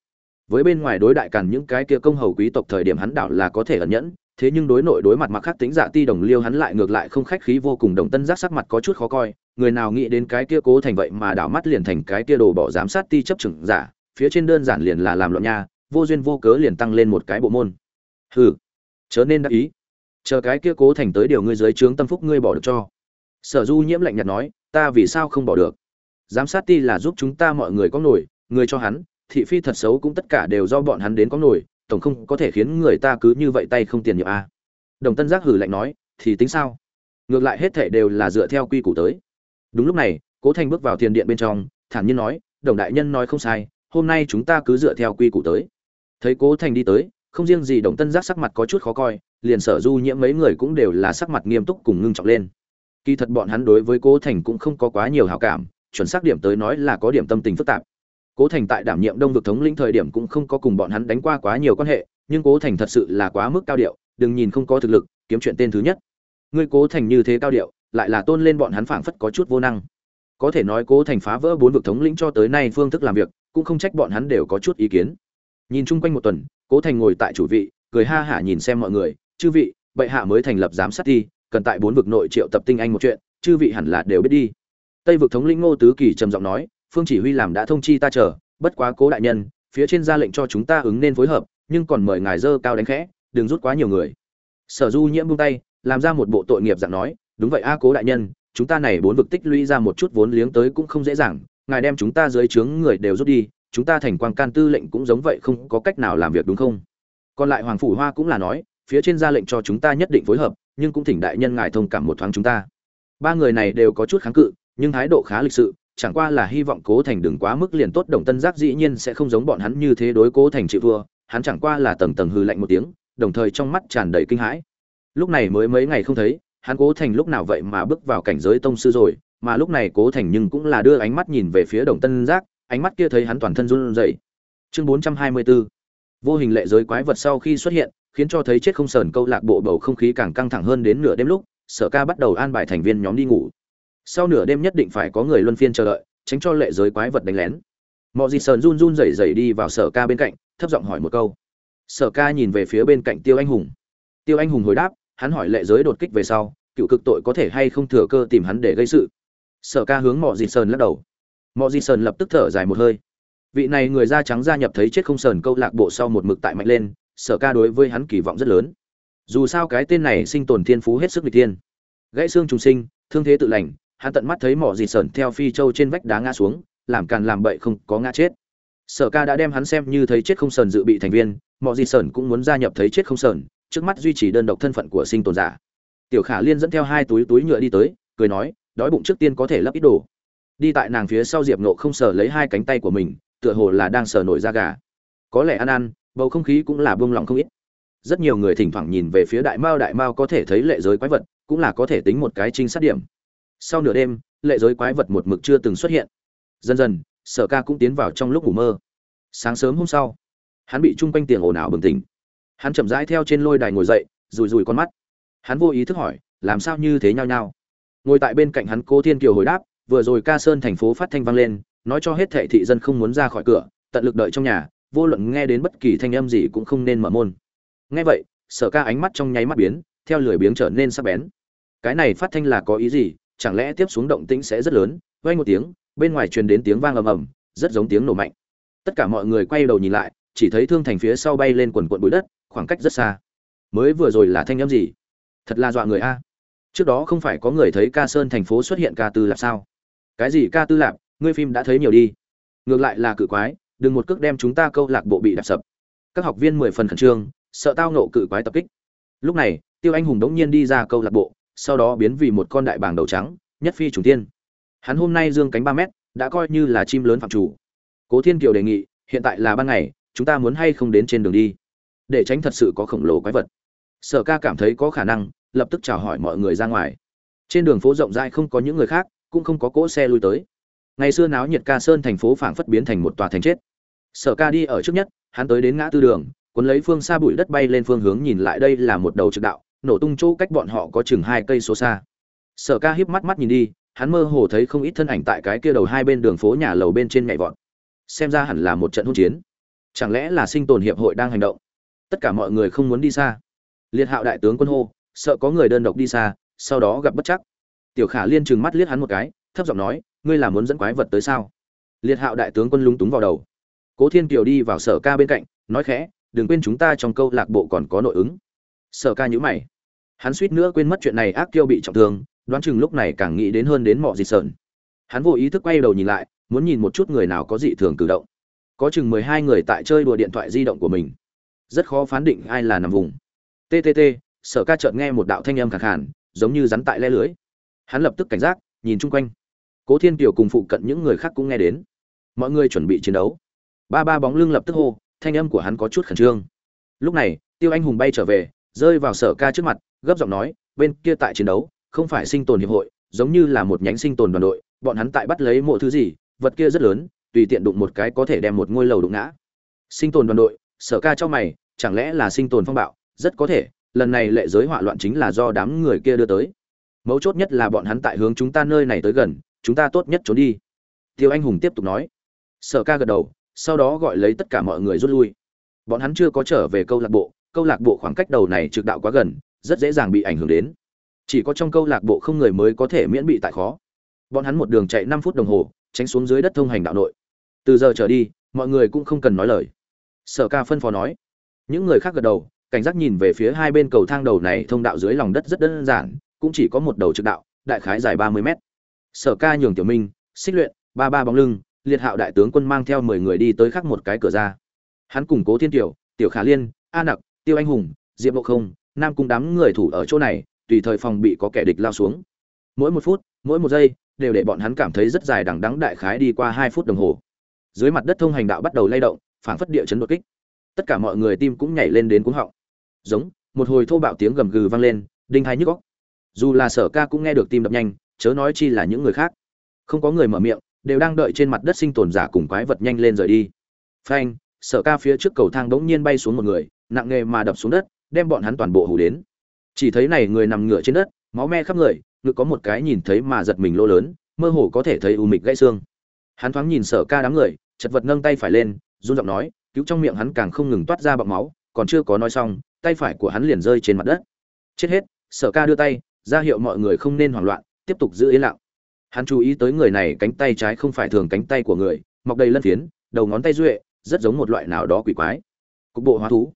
Với bên ngoài đối đại càn những cái kia công hầu quý tộc thời điểm hắn đảo là có thể ẩn nhẫn thế nhưng đối nội đối mặt mặc khác tính dạ ti đồng liêu hắn lại ngược lại không khách khí vô cùng đồng tân giác sắc mặt có chút khó coi, người nào nghĩ đến cái kia cố thành vậy mà đảo mắt liền thành cái kia đồ bỏ giám sát ti chấp trưởng giả, phía trên đơn giản liền là làm loạn nha, vô duyên vô cớ liền tăng lên một cái bộ môn. Hừ, chớ nên đắc ý. Chờ cái kia cố thành tới điều ngươi dưới trướng tâm phúc ngươi bỏ được cho. Sở du nhiễm lạnh nhạt nói, ta vì sao không bỏ được? Giám sát ti là giúp chúng ta mọi người có nổi, người cho hắn, thị phi thật xấu cũng tất cả đều do bọn hắn đến có nổi tổng không có thể khiến người ta cứ như vậy tay không tiền nhiệm a. Đồng tân giác hử lạnh nói, thì tính sao? Ngược lại hết thể đều là dựa theo quy củ tới. Đúng lúc này, cố thành bước vào thiền điện bên trong, thản nhiên nói, đồng đại nhân nói không sai, hôm nay chúng ta cứ dựa theo quy củ tới. Thấy cố thành đi tới, không riêng gì đồng tân giác sắc mặt có chút khó coi, liền sở du nhiễm mấy người cũng đều là sắc mặt nghiêm túc cùng ngưng trọng lên. Kỳ thật bọn hắn đối với cố thành cũng không có quá nhiều hảo cảm, chuẩn xác điểm tới nói là có điểm tâm tình phức tạp cố thành tại đảm nhiệm đông vực thống lĩnh thời điểm cũng không có cùng bọn hắn đánh qua quá nhiều quan hệ, nhưng cố thành thật sự là quá mức cao điệu, đừng nhìn không có thực lực, kiếm chuyện tên thứ nhất. Ngươi cố thành như thế cao điệu, lại là tôn lên bọn hắn phảng phất có chút vô năng. Có thể nói cố thành phá vỡ bốn vực thống lĩnh cho tới nay phương thức làm việc, cũng không trách bọn hắn đều có chút ý kiến. Nhìn chung quanh một tuần, cố thành ngồi tại chủ vị, cười ha hả nhìn xem mọi người, chư vị, bệ hạ mới thành lập giám sát thi, cần tại bốn vực nội triệu tập tinh anh một chuyện, chư vị hẳn là đều biết đi. Tây vực thống lĩnh ngô tứ kỳ trầm giọng nói phương chỉ huy làm đã thông chi ta chờ, bất quá cố đại nhân, phía trên ra lệnh cho chúng ta ứng nên phối hợp, nhưng còn mời ngài dơ cao đánh khẽ, đừng rút quá nhiều người. Sở du nhiễm buông tay, làm ra một bộ tội nghiệp dạng nói, đúng vậy a à, cố đại nhân, chúng ta này bốn vực tích lũy ra một chút vốn liếng tới cũng không dễ dàng, ngài đem chúng ta dưới trướng người đều rút đi, chúng ta thành quan can tư lệnh cũng giống vậy không có cách nào làm việc đúng không? Còn lại hoàng phủ hoa cũng là nói, phía trên ra lệnh cho chúng ta nhất định phối hợp, nhưng cũng thỉnh đại nhân ngài thông cảm một thoáng chúng ta. Ba người này đều có chút kháng cự, nhưng thái độ khá lịch sự chẳng qua là hy vọng cố thành đừng quá mức liền tốt, đồng tân giác dĩ nhiên sẽ không giống bọn hắn như thế đối cố thành chịu thua, hắn chẳng qua là tầng tầng hư lạnh một tiếng, đồng thời trong mắt tràn đầy kinh hãi. Lúc này mới mấy ngày không thấy, hắn cố thành lúc nào vậy mà bước vào cảnh giới tông sư rồi, mà lúc này cố thành nhưng cũng là đưa ánh mắt nhìn về phía đồng tân giác, ánh mắt kia thấy hắn toàn thân run rẩy. Chương bốn trăm hai mươi 424 vô hình lệ giới quái vật sau khi xuất hiện, khiến cho thấy chết không sờn câu lạc bộ bầu không khí càng căng thẳng hơn đến nửa đêm lúc, sở ca bắt đầu an bài thành viên nhóm đi ngủ sau nửa đêm nhất định phải có người luân phiên chờ đợi, tránh cho lệ giới quái vật đánh lén. Mọi gì sờn run run rẩy rẩy đi vào sở ca bên cạnh, thấp giọng hỏi một câu. Sở ca nhìn về phía bên cạnh tiêu anh hùng. Tiêu anh hùng hồi đáp, hắn hỏi lệ giới đột kích về sau, cựu cực tội có thể hay không thừa cơ tìm hắn để gây sự? Sở ca hướng mọi gì sờn lắc đầu. Mọi gì sờn lập tức thở dài một hơi. Vị này người da trắng gia nhập thấy chết không sờn câu lạc bộ sau một mực tại mạnh lên, sở ca đối với hắn kỳ vọng rất lớn. Dù sao cái tên này sinh tồn thiên phú hết sức lịch tiên gãy xương trùng sinh, thương thế tự lành hắn tận mắt thấy mỏ dịt sờn theo phi châu trên vách đá ngã xuống, làm càn làm bậy không có ngã chết. Sở ca đã đem hắn xem như thấy chết không sờn dự bị thành viên, mỏ dịt sờn cũng muốn gia nhập thấy chết không sờn, trước mắt duy trì đơn độc thân phận của sinh tồn giả. Tiểu khả liên dẫn theo hai túi túi nhựa đi tới, cười nói, đói bụng trước tiên có thể lấp ít đồ. Đi tại nàng phía sau diệp nộ không sờ lấy hai cánh tay của mình, tựa hồ là đang sờ nổi da gà. Có lẽ ăn ăn, bầu không khí cũng là buông lỏng không ít. Rất nhiều người thỉnh thoảng nhìn về phía đại mao đại mao có thể thấy lệ giới quái vật, cũng là có thể tính một cái trinh sát điểm sau nửa đêm, lệ giới quái vật một mực chưa từng xuất hiện. Dần dần, sở ca cũng tiến vào trong lúc ngủ mơ. Sáng sớm hôm sau, hắn bị chung quanh tiền ồn ào bừng tỉnh. Hắn chậm rãi theo trên lôi đài ngồi dậy rùi rùi con mắt. Hắn vô ý thức hỏi, làm sao như thế nhau nhau ngồi tại bên cạnh hắn, cố thiên kiều hồi đáp, vừa rồi ca sơn thành phố phát thanh vang lên, nói cho hết thệ thị dân không muốn ra khỏi cửa, tận lực đợi trong nhà, vô luận nghe đến bất kỳ thanh âm gì cũng không nên mở môn. Nghe vậy, sở ca ánh mắt trong nháy mắt biến, theo lười biếng trở nên sắc bén. Cái này phát thanh là có ý gì? Chẳng lẽ tiếp xuống động tĩnh sẽ rất lớn? Vay một tiếng, bên ngoài truyền đến tiếng vang ầm ầm, rất giống tiếng nổ mạnh. Tất cả mọi người quay đầu nhìn lại, chỉ thấy thương thành phía sau bay lên quần quận bụi đất, khoảng cách rất xa. Mới vừa rồi là thanh âm gì? Thật là dọa người a. Trước đó không phải có người thấy ca sơn thành phố xuất hiện ca tư lạp sao? Cái gì ca tư lạp? Ngươi phim đã thấy nhiều đi. Ngược lại là cự quái, đừng một cước đem chúng ta câu lạc bộ bị đạp sập. Các học viên mười phần khẩn trương, sợ tao nộ cự quái tập kích. Lúc này, tiêu anh hùng đống nhiên đi ra câu lạc bộ sau đó biến vì một con đại bàng đầu trắng, nhất phi trùng tiên hắn hôm nay dương cánh ba mét, đã coi như là chim lớn phạm chủ. Cố thiên kiều đề nghị, hiện tại là ban ngày, chúng ta muốn hay không đến trên đường đi? Để tránh thật sự có khổng lồ quái vật. Sở ca cảm thấy có khả năng, lập tức chào hỏi mọi người ra ngoài. Trên đường phố rộng rãi không có những người khác, cũng không có cỗ xe lui tới. Ngày xưa náo nhiệt ca sơn thành phố phảng phất biến thành một tòa thành chết. Sở ca đi ở trước nhất, hắn tới đến ngã tư đường, cuốn lấy phương xa bụi đất bay lên phương hướng nhìn lại đây là một đầu trực đạo nổ tung chỗ cách bọn họ có chừng hai cây số xa. Sở ca híp mắt mắt nhìn đi, hắn mơ hồ thấy không ít thân ảnh tại cái kia đầu hai bên đường phố nhà lầu bên trên nhảy vọt. Xem ra hẳn là một trận hỗn chiến. Chẳng lẽ là sinh tồn hiệp hội đang hành động? Tất cả mọi người không muốn đi xa. Liệt hạo đại tướng quân hô, sợ có người đơn độc đi xa, sau đó gặp bất chắc. Tiểu khả liên trừng mắt liếc hắn một cái, thấp giọng nói, ngươi là muốn dẫn quái vật tới sao? Liệt hạo đại tướng quân lúng túng vào đầu. Cố thiên kiều đi vào sở ca bên cạnh, nói khẽ, đừng quên chúng ta trong câu lạc bộ còn có nội ứng sở ca nhữ mày. Hắn suýt nữa quên mất chuyện này ác kiêu bị trọng thương, đoán chừng lúc này càng nghĩ đến hơn đến mọi gì sợn hắn vô ý thức quay đầu nhìn lại, muốn nhìn một chút người nào có dị thường cử động. Có chừng mười hai người tại chơi đùa điện thoại di động của mình. Rất khó phán định ai là nằm vùng. Ttt sở ca chợt nghe một đạo thanh âm khẳng khàn, giống như rắn tại le lưới. Hắn lập tức cảnh giác, nhìn chung quanh. Cố thiên kiều cùng phụ cận những người khác cũng nghe đến. Mọi người chuẩn bị chiến đấu. Ba ba bóng lưng lập tức hô, thanh âm của hắn có chút khẩn trương. Lúc này, tiêu anh hùng bay trở về rơi vào sở ca trước mặt, gấp giọng nói, bên kia tại chiến đấu, không phải sinh tồn hiệp hội, giống như là một nhánh sinh tồn đoàn đội, bọn hắn tại bắt lấy mộ thứ gì, vật kia rất lớn, tùy tiện đụng một cái có thể đem một ngôi lầu đụng ngã. Sinh tồn đoàn đội? Sở ca cho mày, chẳng lẽ là sinh tồn phong bạo? Rất có thể, lần này lệ giới hỏa loạn chính là do đám người kia đưa tới. Mấu chốt nhất là bọn hắn tại hướng chúng ta nơi này tới gần, chúng ta tốt nhất trốn đi. Tiêu anh hùng tiếp tục nói. Sở ca gật đầu, sau đó gọi lấy tất cả mọi người rút lui. Bọn hắn chưa có trở về câu lạc bộ câu lạc bộ khoảng cách đầu này trực đạo quá gần, rất dễ dàng bị ảnh hưởng đến. Chỉ có trong câu lạc bộ không người mới có thể miễn bị tại khó. Bọn hắn một đường chạy năm phút đồng hồ, tránh xuống dưới đất thông hành đạo nội. Từ giờ trở đi, mọi người cũng không cần nói lời. Sở ca phân phó nói. Những người khác gật đầu, cảnh giác nhìn về phía hai bên cầu thang đầu này thông đạo dưới lòng đất rất đơn giản, cũng chỉ có một đầu trực đạo, đại khái dài ba mươi mét. Sở ca nhường tiểu minh, xích luyện, ba ba bóng lưng, liệt hạo đại tướng quân mang theo mười người đi tới khác một cái cửa ra. Hắn củng cố thiên tiểu tiểu khả liên, a nặc tiêu anh hùng, diệp bộ không, nam cung đám người thủ ở chỗ này, tùy thời phòng bị có kẻ địch lao xuống. Mỗi một phút, mỗi một giây, đều để bọn hắn cảm thấy rất dài đằng đắng đại khái đi qua hai phút đồng hồ. Dưới mặt đất thông hành đạo bắt đầu lay động, phảng phất địa chấn đột kích. Tất cả mọi người tim cũng nhảy lên đến cuống họng. Giống, một hồi thô bạo tiếng gầm gừ vang lên, đinh hai nhức góc dù là sở ca cũng nghe được tim đập nhanh, chớ nói chi là những người khác. Không có người mở miệng, đều đang đợi trên mặt đất sinh tồn giả cùng quái vật nhanh lên rời đi. Phanh, sở ca phía trước cầu thang đống nhiên bay xuống một người nặng nghề mà đập xuống đất, đem bọn hắn toàn bộ hủ đến. Chỉ thấy này người nằm ngửa trên đất, máu me khắp người, ngực có một cái nhìn thấy mà giật mình lỗ lớn, mơ hồ có thể thấy u mịch gãy xương. Hắn thoáng nhìn sở ca đám người, chật vật nâng tay phải lên, run giọng nói, cứu trong miệng hắn càng không ngừng toát ra bọng máu, còn chưa có nói xong, tay phải của hắn liền rơi trên mặt đất. Chết hết, sở ca đưa tay, ra hiệu mọi người không nên hoảng loạn, tiếp tục giữ yên lặng. Hắn chú ý tới người này cánh tay trái không phải thường cánh tay của người, mọc đầy lân phiến, đầu ngón tay duệ, rất giống một loại nào đó quỷ quái. Cục bộ hóa thú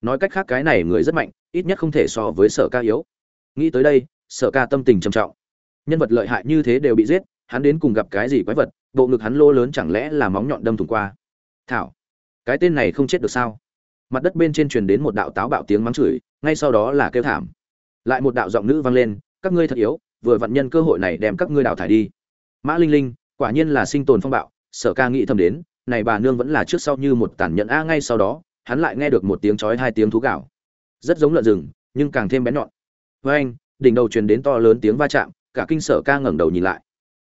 nói cách khác cái này người rất mạnh, ít nhất không thể so với sở ca yếu. Nghĩ tới đây, sở ca tâm tình trầm trọng. Nhân vật lợi hại như thế đều bị giết, hắn đến cùng gặp cái gì quái vật, bộ ngực hắn lô lớn chẳng lẽ là móng nhọn đâm thủng qua. Thảo, cái tên này không chết được sao? Mặt đất bên trên truyền đến một đạo táo bạo tiếng mắng chửi, ngay sau đó là kêu thảm. Lại một đạo giọng nữ vang lên, các ngươi thật yếu, vừa vặn nhân cơ hội này đem các ngươi đào thải đi. Mã linh linh, quả nhiên là sinh tồn phong bạo, sở ca nghĩ thầm đến, này bà nương vẫn là trước sau như một tàn nhẫn a, ngay sau đó hắn lại nghe được một tiếng chói hai tiếng thú gạo. Rất giống lợn rừng, nhưng càng thêm bén nhọn. Với anh, đỉnh đầu truyền đến to lớn tiếng va chạm, cả kinh sở ca ngẩng đầu nhìn lại.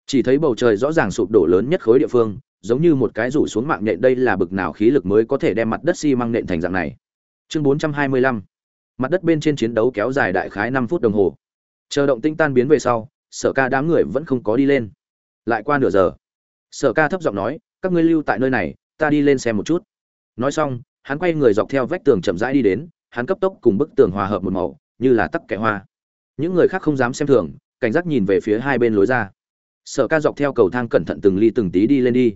Chỉ thấy bầu trời rõ ràng sụp đổ lớn nhất khối địa phương, giống như một cái rủ xuống mạng nhện đây là bực nào khí lực mới có thể đem mặt đất xi măng nện thành dạng này. Chương 425 mặt đất bên trên chiến đấu kéo dài đại khái 5 phút đồng hồ. Chờ động tinh tan biến về sau, sở ca đám người vẫn không có đi lên. Lại qua nửa giờ, sở ca thấp giọng nói, các ngươi lưu tại nơi này, ta đi lên xem một chút. Nói xong hắn quay người dọc theo vách tường chậm rãi đi đến, hắn cấp tốc cùng bức tường hòa hợp một màu, như là tắc kẻ hoa. Những người khác không dám xem thường, cảnh giác nhìn về phía hai bên lối ra. Sở ca dọc theo cầu thang cẩn thận từng ly từng tí đi lên đi.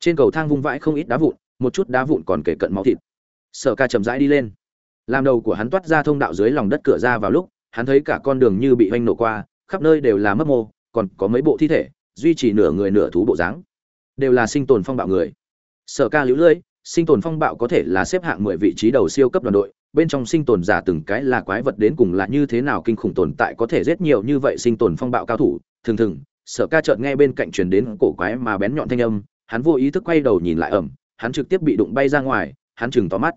Trên cầu thang vung vãi không ít đá vụn, một chút đá vụn còn kể cận máu thịt. Sở ca chậm rãi đi lên. Làm đầu của hắn toát ra thông đạo dưới lòng đất cửa ra vào lúc, hắn thấy cả con đường như bị oanh nổ qua, khắp nơi đều là mấp mô, còn có mấy bộ thi thể, duy trì nửa người nửa thú bộ dáng. Đều là sinh tồn phong bạo người. Sở ca lũ lưỡi sinh tồn phong bạo có thể là xếp hạng mười vị trí đầu siêu cấp đoàn đội, bên trong sinh tồn giả từng cái là quái vật đến cùng là như thế nào kinh khủng tồn tại có thể giết nhiều như vậy sinh tồn phong bạo cao thủ. Thường thường, sở ca chợt nghe bên cạnh truyền đến cổ quái mà bén nhọn thanh âm, hắn vô ý thức quay đầu nhìn lại ẩm, hắn trực tiếp bị đụng bay ra ngoài, hắn chừng to mắt.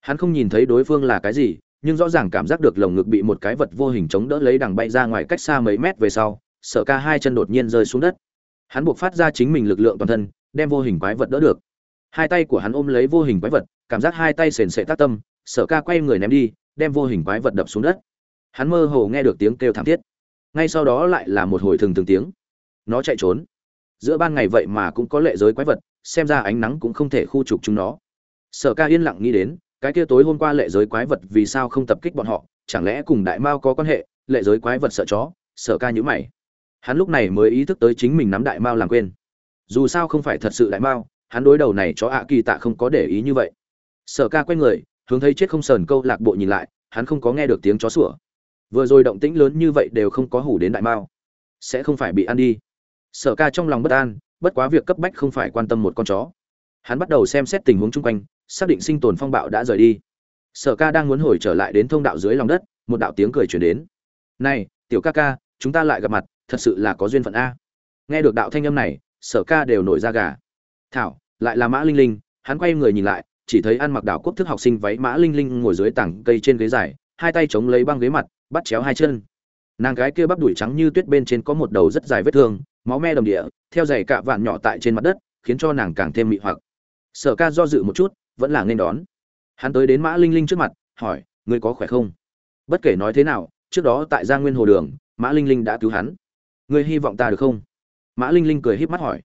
Hắn không nhìn thấy đối phương là cái gì, nhưng rõ ràng cảm giác được lồng ngực bị một cái vật vô hình chống đỡ lấy đằng bay ra ngoài cách xa mấy mét về sau, sở ca hai chân đột nhiên rơi xuống đất. Hắn buộc phát ra chính mình lực lượng toàn thân, đem vô hình quái vật đỡ được hai tay của hắn ôm lấy vô hình quái vật, cảm giác hai tay sền sệ tác tâm, sở ca quay người ném đi, đem vô hình quái vật đập xuống đất. Hắn mơ hồ nghe được tiếng kêu thảm thiết. Ngay sau đó lại là một hồi thường thường tiếng. Nó chạy trốn. Giữa ban ngày vậy mà cũng có lệ giới quái vật, xem ra ánh nắng cũng không thể khu trục chúng nó. Sở ca yên lặng nghĩ đến, cái kia tối hôm qua lệ giới quái vật vì sao không tập kích bọn họ, chẳng lẽ cùng đại mao có quan hệ, lệ giới quái vật sợ chó, sở ca nhữ mày. Hắn lúc này mới ý thức tới chính mình nắm đại mao làm quên. Dù sao không phải thật sự đại mao hắn đối đầu này chó ạ kỳ tạ không có để ý như vậy. Sở ca quay người, hướng thấy chết không sờn câu lạc bộ nhìn lại, hắn không có nghe được tiếng chó sủa. Vừa rồi động tĩnh lớn như vậy đều không có hủ đến đại mao. Sẽ không phải bị ăn đi. Sở ca trong lòng bất an, bất quá việc cấp bách không phải quan tâm một con chó. Hắn bắt đầu xem xét tình huống chung quanh, xác định sinh tồn phong bạo đã rời đi. Sở ca đang muốn hồi trở lại đến thông đạo dưới lòng đất, một đạo tiếng cười chuyển đến. Này, tiểu ca ca, chúng ta lại gặp mặt, thật sự là có duyên phận a. Nghe được đạo thanh âm này, sở ca đều nổi ra gà thảo, lại là mã linh linh, hắn quay người nhìn lại, chỉ thấy ăn mặc đảo quốc thức học sinh váy mã linh linh ngồi dưới tảng cây trên ghế dài, hai tay chống lấy băng ghế mặt, bắt chéo hai chân. Nàng gái kia bắp đùi trắng như tuyết bên trên có một đầu rất dài vết thương, máu me đồng địa, theo giày cạ vạn nhỏ tại trên mặt đất, khiến cho nàng càng thêm mị hoặc. Sở ca do dự một chút, vẫn là nên đón. Hắn tới đến mã linh linh trước mặt, hỏi, ngươi có khỏe không? Bất kể nói thế nào, trước đó tại gia nguyên hồ đường, mã linh linh đã cứu hắn. Ngươi hy vọng ta được không? Mã linh linh cười híp mắt hỏi.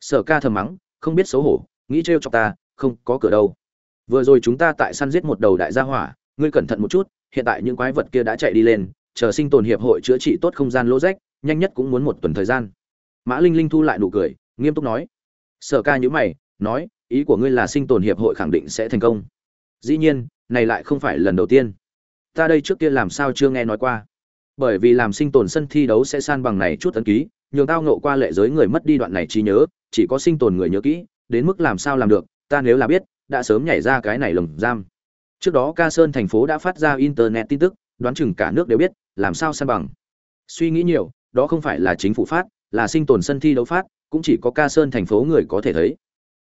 Sở ca thầm mắng không biết xấu hổ, nghĩ trêu cho ta, không có cửa đâu. Vừa rồi chúng ta tại săn giết một đầu đại gia hỏa, ngươi cẩn thận một chút, hiện tại những quái vật kia đã chạy đi lên, chờ sinh tồn hiệp hội chữa trị tốt không gian lỗ rách, nhanh nhất cũng muốn một tuần thời gian. Mã linh linh thu lại nụ cười, nghiêm túc nói. Sở ca nhữ mày, nói, ý của ngươi là sinh tồn hiệp hội khẳng định sẽ thành công. Dĩ nhiên, này lại không phải lần đầu tiên. Ta đây trước kia làm sao chưa nghe nói qua. Bởi vì làm sinh tồn sân thi đấu sẽ san bằng này chút ấn ký, nhường tao nộ qua lệ giới người mất đi đoạn này trí nhớ chỉ có sinh tồn người nhớ kỹ, đến mức làm sao làm được, ta nếu là biết, đã sớm nhảy ra cái này lồng giam. Trước đó ca sơn thành phố đã phát ra internet tin tức, đoán chừng cả nước đều biết, làm sao san bằng. Suy nghĩ nhiều, đó không phải là chính phủ phát, là sinh tồn sân thi đấu phát, cũng chỉ có ca sơn thành phố người có thể thấy.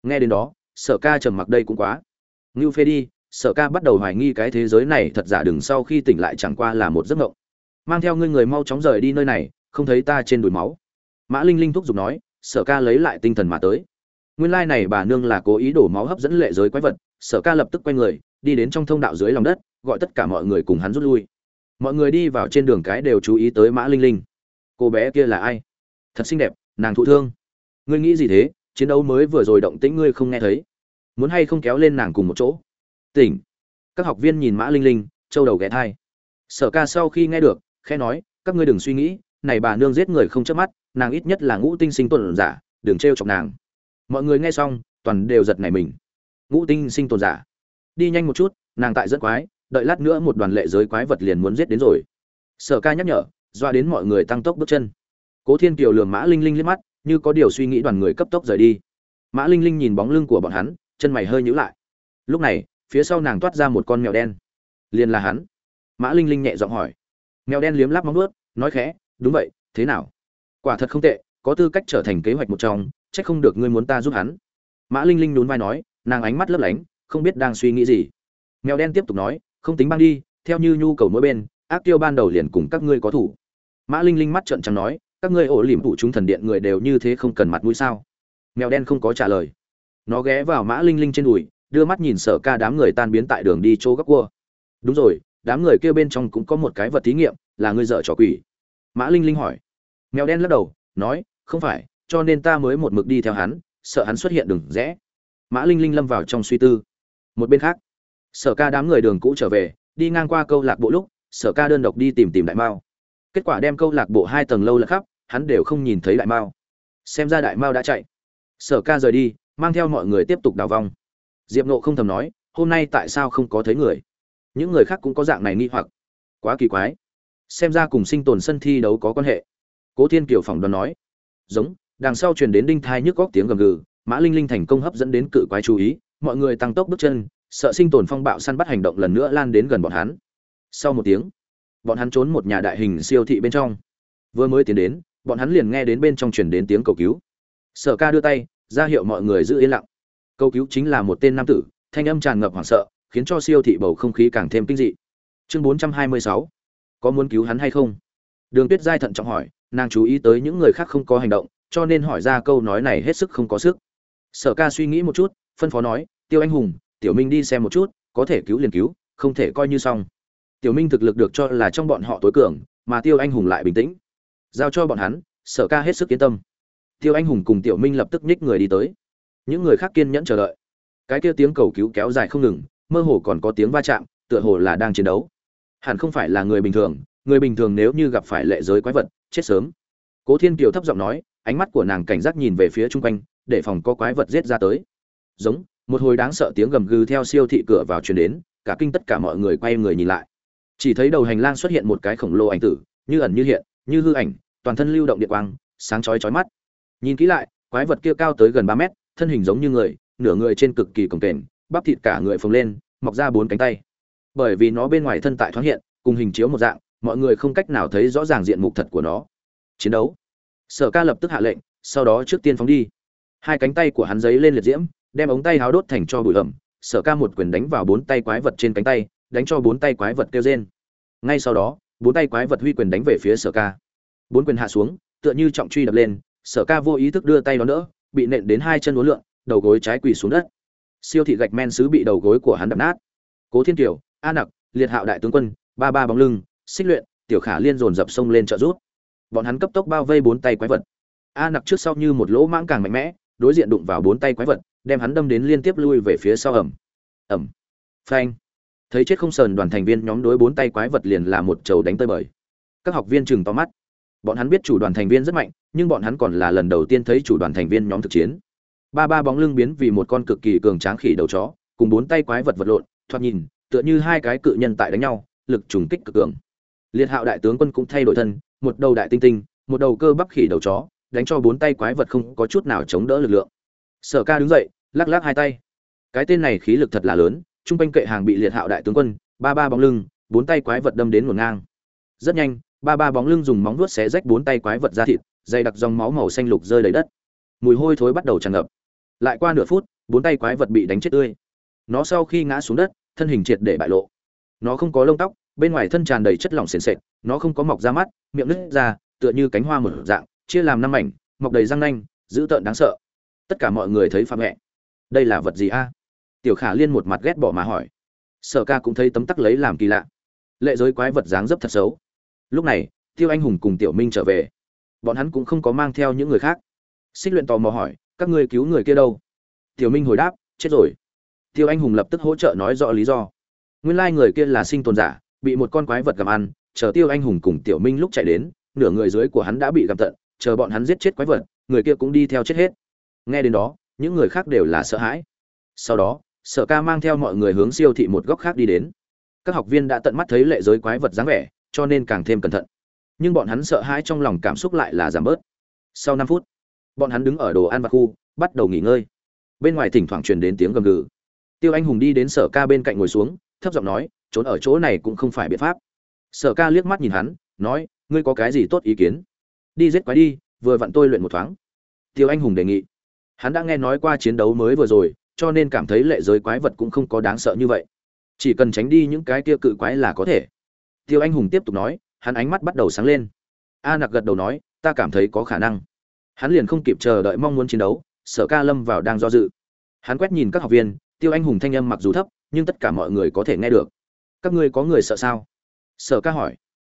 Nghe đến đó, sở ca trầm mặc đây cũng quá. Ngưu phê đi, sở ca bắt đầu hoài nghi cái thế giới này thật giả đừng sau khi tỉnh lại chẳng qua là một giấc mộng. Mang theo ngươi người mau chóng rời đi nơi này, không thấy ta trên đùi máu. Mã linh linh thúc giục nói sở ca lấy lại tinh thần mà tới. Nguyên lai này bà nương là cố ý đổ máu hấp dẫn lệ giới quái vật, sở ca lập tức quay người, đi đến trong thông đạo dưới lòng đất, gọi tất cả mọi người cùng hắn rút lui. Mọi người đi vào trên đường cái đều chú ý tới mã linh linh. Cô bé kia là ai? Thật xinh đẹp, nàng thụ thương. Ngươi nghĩ gì thế? Chiến đấu mới vừa rồi động tĩnh ngươi không nghe thấy. Muốn hay không kéo lên nàng cùng một chỗ? Tỉnh. Các học viên nhìn mã linh linh châu đầu ghé thai. Sở ca sau khi nghe được, khẽ nói, các ngươi đừng suy nghĩ, này bà nương giết người không chớp mắt nàng ít nhất là ngũ tinh sinh tồn giả, đừng trêu chọc nàng. Mọi người nghe xong, toàn đều giật nảy mình. Ngũ tinh sinh tồn giả. Đi nhanh một chút, nàng tại rất quái, đợi lát nữa một đoàn lệ giới quái vật liền muốn giết đến rồi. Sở ca nhắc nhở, doa đến mọi người tăng tốc bước chân. Cố thiên kiều lường mã linh linh liếc mắt, như có điều suy nghĩ đoàn người cấp tốc rời đi. Mã linh linh nhìn bóng lưng của bọn hắn, chân mày hơi nhíu lại. Lúc này, phía sau nàng toát ra một con mèo đen. Liền là hắn. Mã linh linh nhẹ giọng hỏi. Mèo đen liếm láp móng ướt nói khẽ, đúng vậy, thế nào? Quả thật không tệ, có tư cách trở thành kế hoạch một trong trách không được ngươi muốn ta giúp hắn. Mã linh linh nhún vai nói, nàng ánh mắt lấp lánh, không biết đang suy nghĩ gì. Mèo đen tiếp tục nói, không tính băng đi, theo như nhu cầu mỗi bên, ác tiêu ban đầu liền cùng các ngươi có thủ. Mã linh linh mắt trợn trắng nói, các ngươi ổ liềm thủ chúng thần điện người đều như thế không cần mặt mũi sao? Mèo đen không có trả lời. Nó ghé vào mã linh linh trên đùi, đưa mắt nhìn sở ca đám người tan biến tại đường đi chỗ góc cua. Đúng rồi, đám người kia bên trong cũng có một cái vật thí nghiệm, là ngươi dợ trò quỷ. Mã linh linh hỏi mèo đen lắc đầu, nói, không phải, cho nên ta mới một mực đi theo hắn, sợ hắn xuất hiện đừng rẽ. Mã linh linh lâm vào trong suy tư. Một bên khác, sở ca đám người đường cũ trở về, đi ngang qua câu lạc bộ lúc, sở ca đơn độc đi tìm tìm đại mao. Kết quả đem câu lạc bộ hai tầng lâu là khắp, hắn đều không nhìn thấy đại mao. Xem ra đại mao đã chạy. Sở ca rời đi, mang theo mọi người tiếp tục đào vong. Diệp nộ không thầm nói, hôm nay tại sao không có thấy người? Những người khác cũng có dạng này nghi hoặc. Quá kỳ quái. Xem ra cùng sinh tồn sân thi đấu có quan hệ cố thiên kiều phỏng đoán nói, giống, đằng sau truyền đến đinh thai nhức góc tiếng gầm gừ, mã linh linh thành công hấp dẫn đến cự quái chú ý, mọi người tăng tốc bước chân, sợ sinh tồn phong bạo săn bắt hành động lần nữa lan đến gần bọn hắn. Sau một tiếng, bọn hắn trốn một nhà đại hình siêu thị bên trong. Vừa mới tiến đến, bọn hắn liền nghe đến bên trong truyền đến tiếng cầu cứu. Sở ca đưa tay, ra hiệu mọi người giữ yên lặng. Cầu cứu chính là một tên nam tử, thanh âm tràn ngập hoảng sợ, khiến cho siêu thị bầu không khí càng thêm kinh dị. Chương 426 có muốn cứu hắn hay không? Đường tuyết giai thận trọng hỏi nàng chú ý tới những người khác không có hành động, cho nên hỏi ra câu nói này hết sức không có sức. Sở ca suy nghĩ một chút, phân phó nói, tiêu anh hùng, tiểu minh đi xem một chút, có thể cứu liền cứu, không thể coi như xong. Tiểu minh thực lực được cho là trong bọn họ tối cường, mà tiêu anh hùng lại bình tĩnh. Giao cho bọn hắn, sở ca hết sức yên tâm. Tiêu anh hùng cùng tiểu minh lập tức nhích người đi tới. Những người khác kiên nhẫn chờ đợi. Cái kia tiếng cầu cứu kéo dài không ngừng, mơ hồ còn có tiếng va chạm, tựa hồ là đang chiến đấu. Hẳn không phải là người bình thường người bình thường nếu như gặp phải lệ giới quái vật, chết sớm. Cố thiên kiều thấp giọng nói, ánh mắt của nàng cảnh giác nhìn về phía chung quanh, để phòng có quái vật giết ra tới. Giống, một hồi đáng sợ tiếng gầm gừ theo siêu thị cửa vào truyền đến, cả kinh tất cả mọi người quay người nhìn lại. Chỉ thấy đầu hành lang xuất hiện một cái khổng lồ ảnh tử, như ẩn như hiện, như hư ảnh, toàn thân lưu động điện quang, sáng chói chói mắt. Nhìn kỹ lại, quái vật kia cao tới gần ba mét, thân hình giống như người, nửa người trên cực kỳ cồng kềnh, bắp thịt cả người phồng lên, mọc ra bốn cánh tay. Bởi vì nó bên ngoài thân tại thoáng hiện, cùng hình chiếu một dạng mọi người không cách nào thấy rõ ràng diện mục thật của nó. Chiến đấu. Sở ca lập tức hạ lệnh, sau đó trước tiên phóng đi. Hai cánh tay của hắn giấy lên liệt diễm, đem ống tay háo đốt thành cho bụi ẩm. Sở ca một quyền đánh vào bốn tay quái vật trên cánh tay, đánh cho bốn tay quái vật kêu rên. Ngay sau đó, bốn tay quái vật huy quyền đánh về phía sở ca. Bốn quyền hạ xuống, tựa như trọng truy đập lên, sở ca vô ý thức đưa tay đón đỡ, bị nện đến hai chân uốn lượn, đầu gối trái quỳ xuống đất. Siêu thị gạch men sứ bị đầu gối của hắn đập nát. Cố thiên kiều, a nặc, liệt hạo đại tướng quân, ba ba bóng lưng xích luyện, tiểu khả liên dồn dập sông lên trợ rút bọn hắn cấp tốc bao vây bốn tay quái vật. A nặc trước sau như một lỗ mãng càng mạnh mẽ, đối diện đụng vào bốn tay quái vật, đem hắn đâm đến liên tiếp lui về phía sau ẩm ẩm phanh. Thấy chết không sờn đoàn thành viên nhóm đối bốn tay quái vật liền là một trầu đánh tơi bời. Các học viên chừng to mắt. Bọn hắn biết chủ đoàn thành viên rất mạnh, nhưng bọn hắn còn là lần đầu tiên thấy chủ đoàn thành viên nhóm thực chiến. Ba ba bóng lưng biến vì một con cực kỳ cường tráng khỉ đầu chó, cùng bốn tay quái vật vật lộn, thoạt nhìn, tựa như hai cái cự nhân tại đánh nhau, lực trùng kích cực cường liệt hạo đại tướng quân cũng thay đổi thân, một đầu đại tinh tinh, một đầu cơ bắp khỉ đầu chó, đánh cho bốn tay quái vật không có chút nào chống đỡ lực lượng. Sở ca đứng dậy, lắc lắc hai tay. Cái tên này khí lực thật là lớn, trung quanh kệ hàng bị liệt hạo đại tướng quân, ba ba bóng lưng, bốn tay quái vật đâm đến một ngang. Rất nhanh, ba ba bóng lưng dùng móng vuốt xé rách bốn tay quái vật ra thịt, dày đặc dòng máu màu xanh lục rơi đầy đất. Mùi hôi thối bắt đầu tràn ngập. Lại qua nửa phút, bốn tay quái vật bị đánh chết tươi. Nó sau khi ngã xuống đất, thân hình triệt để bại lộ. Nó không có lông tóc bên ngoài thân tràn đầy chất lỏng sền sệt, nó không có mọc ra mắt, miệng nứt ra, tựa như cánh hoa mở dạng, chia làm năm mảnh, mọc đầy răng nanh, dữ tợn đáng sợ. Tất cả mọi người thấy phạm mẹ đây là vật gì a? Tiểu khả liên một mặt ghét bỏ mà hỏi. Sở ca cũng thấy tấm tắc lấy làm kỳ lạ. Lệ giới quái vật dáng dấp thật xấu. Lúc này, tiêu anh hùng cùng tiểu minh trở về. Bọn hắn cũng không có mang theo những người khác. Xích luyện tò mò hỏi, các ngươi cứu người kia đâu? Tiểu minh hồi đáp, chết rồi. Tiêu anh hùng lập tức hỗ trợ nói rõ lý do. Nguyên lai người kia là sinh tồn giả bị một con quái vật gặm ăn, chờ tiêu anh hùng cùng tiểu minh lúc chạy đến, nửa người dưới của hắn đã bị gặm tận, chờ bọn hắn giết chết quái vật, người kia cũng đi theo chết hết. Nghe đến đó, những người khác đều là sợ hãi. Sau đó, sở ca mang theo mọi người hướng siêu thị một góc khác đi đến. Các học viên đã tận mắt thấy lệ giới quái vật dáng vẻ, cho nên càng thêm cẩn thận. Nhưng bọn hắn sợ hãi trong lòng cảm xúc lại là giảm bớt. Sau năm phút, bọn hắn đứng ở đồ ăn vặt khu, bắt đầu nghỉ ngơi. Bên ngoài thỉnh thoảng truyền đến tiếng gầm gừ. Tiêu anh hùng đi đến sở ca bên cạnh ngồi xuống, thấp giọng nói trốn ở chỗ này cũng không phải biện pháp. Sở ca liếc mắt nhìn hắn, nói, ngươi có cái gì tốt ý kiến? Đi giết quái đi, vừa vặn tôi luyện một thoáng. Tiêu anh hùng đề nghị. Hắn đã nghe nói qua chiến đấu mới vừa rồi, cho nên cảm thấy lệ giới quái vật cũng không có đáng sợ như vậy. Chỉ cần tránh đi những cái kia cự quái là có thể. Tiêu anh hùng tiếp tục nói, hắn ánh mắt bắt đầu sáng lên. A nặc gật đầu nói, ta cảm thấy có khả năng. Hắn liền không kịp chờ đợi mong muốn chiến đấu, sở ca lâm vào đang do dự. Hắn quét nhìn các học viên, tiêu anh hùng thanh âm mặc dù thấp, nhưng tất cả mọi người có thể nghe được các ngươi có người sợ sao? Sở ca hỏi.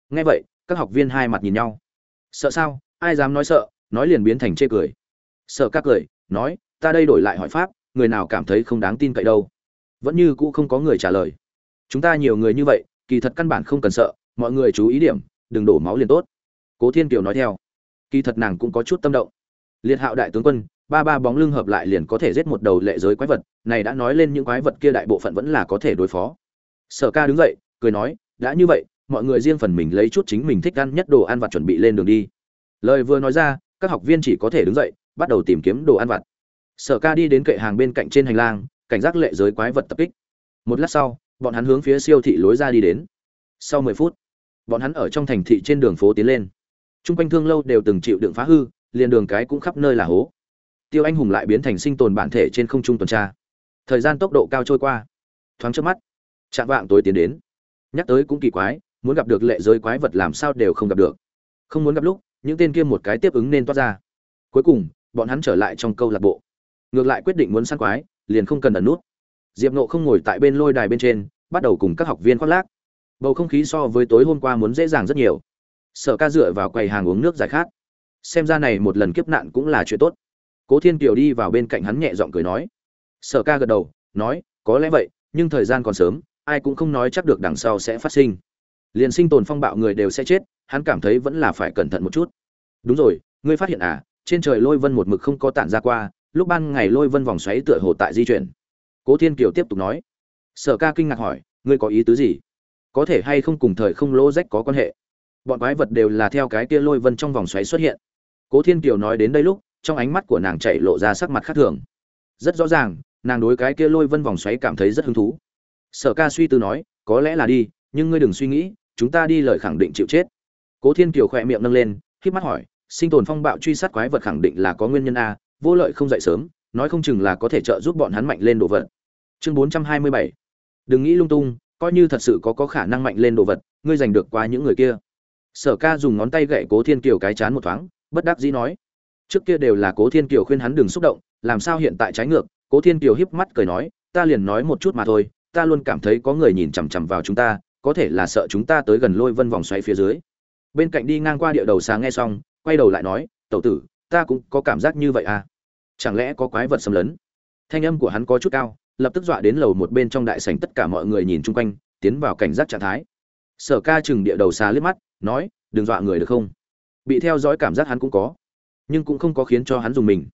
Nghe vậy, các học viên hai mặt nhìn nhau. Sợ sao? Ai dám nói sợ? Nói liền biến thành chê cười. Sở ca cười, nói, ta đây đổi lại hỏi pháp, người nào cảm thấy không đáng tin cậy đâu? Vẫn như cũ không có người trả lời. Chúng ta nhiều người như vậy, kỳ thật căn bản không cần sợ, mọi người chú ý điểm, đừng đổ máu liền tốt. Cố thiên kiều nói theo. Kỳ thật nàng cũng có chút tâm động. Liệt hạo đại tướng quân, ba ba bóng lưng hợp lại liền có thể giết một đầu lệ giới quái vật, này đã nói lên những quái vật kia đại bộ phận vẫn là có thể đối phó sở ca đứng dậy, cười nói, đã như vậy, mọi người riêng phần mình lấy chút chính mình thích ăn nhất đồ ăn vặt chuẩn bị lên đường đi. Lời vừa nói ra, các học viên chỉ có thể đứng dậy, bắt đầu tìm kiếm đồ ăn vặt. Sở ca đi đến kệ hàng bên cạnh trên hành lang, cảnh giác lệ giới quái vật tập kích. Một lát sau, bọn hắn hướng phía siêu thị lối ra đi đến. Sau mười phút, bọn hắn ở trong thành thị trên đường phố tiến lên. T r u n g quanh thương lâu đều từng chịu đựng phá hư, liền đường cái cũng khắp nơi là hố. Tiêu anh hùng lại biến thành sinh tồn bản thể trên không trung tuần tra. Thời gian tốc độ cao trôi qua. Thoáng trước mắt Trạng vạng tối tiến đến. Nhắc tới cũng kỳ quái, muốn gặp được lệ giới quái vật làm sao đều không gặp được. Không muốn gặp lúc, những tên kia một cái tiếp ứng nên toát ra. Cuối cùng, bọn hắn trở lại trong câu lạc bộ. Ngược lại quyết định muốn săn quái, liền không cần ẩn nút. Diệp nộ không ngồi tại bên lôi đài bên trên, bắt đầu cùng các học viên khoác lác. Bầu không khí so với tối hôm qua muốn dễ dàng rất nhiều. Sở ca dựa vào quầy hàng uống nước giải khát. Xem ra này một lần kiếp nạn cũng là chuyện tốt. Cố thiên kiều đi vào bên cạnh hắn nhẹ giọng cười nói. Sở ca gật đầu, nói, có lẽ vậy, nhưng thời gian còn sớm ai cũng không nói chắc được đằng sau sẽ phát sinh. Liền sinh tồn phong bạo người đều sẽ chết, hắn cảm thấy vẫn là phải cẩn thận một chút. Đúng rồi, ngươi phát hiện à trên trời lôi vân một mực không có tản ra qua, lúc ban ngày lôi vân vòng xoáy tựa hồ tại di chuyển. Cố thiên kiều tiếp tục nói. Sở ca kinh ngạc hỏi, ngươi có ý tứ gì? Có thể hay không cùng thời không lỗ rách có quan hệ? Bọn quái vật đều là theo cái kia lôi vân trong vòng xoáy xuất hiện. Cố thiên kiều nói đến đây lúc, trong ánh mắt của nàng chạy lộ ra sắc mặt khác thường. Rất rõ ràng, nàng đối cái kia lôi vân vòng xoáy cảm thấy rất hứng thú sở ca suy tư nói, có lẽ là đi, nhưng ngươi đừng suy nghĩ, chúng ta đi lời khẳng định chịu chết. Cố thiên kiều khỏe miệng nâng lên k mắt hỏi, sinh tồn phong bạo truy sát quái vật khẳng định là có nguyên nhân a, vô lợi không dậy sớm, nói không chừng là có thể trợ giúp bọn hắn mạnh lên đồ vật. Chương bốn trăm hai mươi bảy. Đừng nghĩ lung tung, coi như thật sự có có khả năng mạnh lên đồ vật, ngươi giành được qua những người kia. Sở ca dùng ngón tay gậy cố thiên kiều cái chán một thoáng, bất đắc dĩ nói, trước kia đều là cố thiên kiều khuyên hắn đừng xúc động, làm sao hiện tại trái ngược? Cố thiên kiều híp mắt cười nói, ta liền nói một chút mà thôi ta luôn cảm thấy có người nhìn chằm chằm vào chúng ta, có thể là sợ chúng ta tới gần lôi vân vòng xoay phía dưới. Bên cạnh đi ngang qua địa đầu sáng nghe xong, quay đầu lại nói, tẩu tử, ta cũng có cảm giác như vậy à? Chẳng lẽ có quái vật xâm lấn? Thanh âm của hắn có chút cao, lập tức dọa đến lầu một bên trong đại sảnh tất cả mọi người nhìn chung quanh, tiến vào cảnh giác trạng thái. Sở ca chừng địa đầu xa liếc mắt, nói, đừng dọa người được không? Bị theo dõi cảm giác hắn cũng có, nhưng cũng không có khiến cho hắn dùng mình.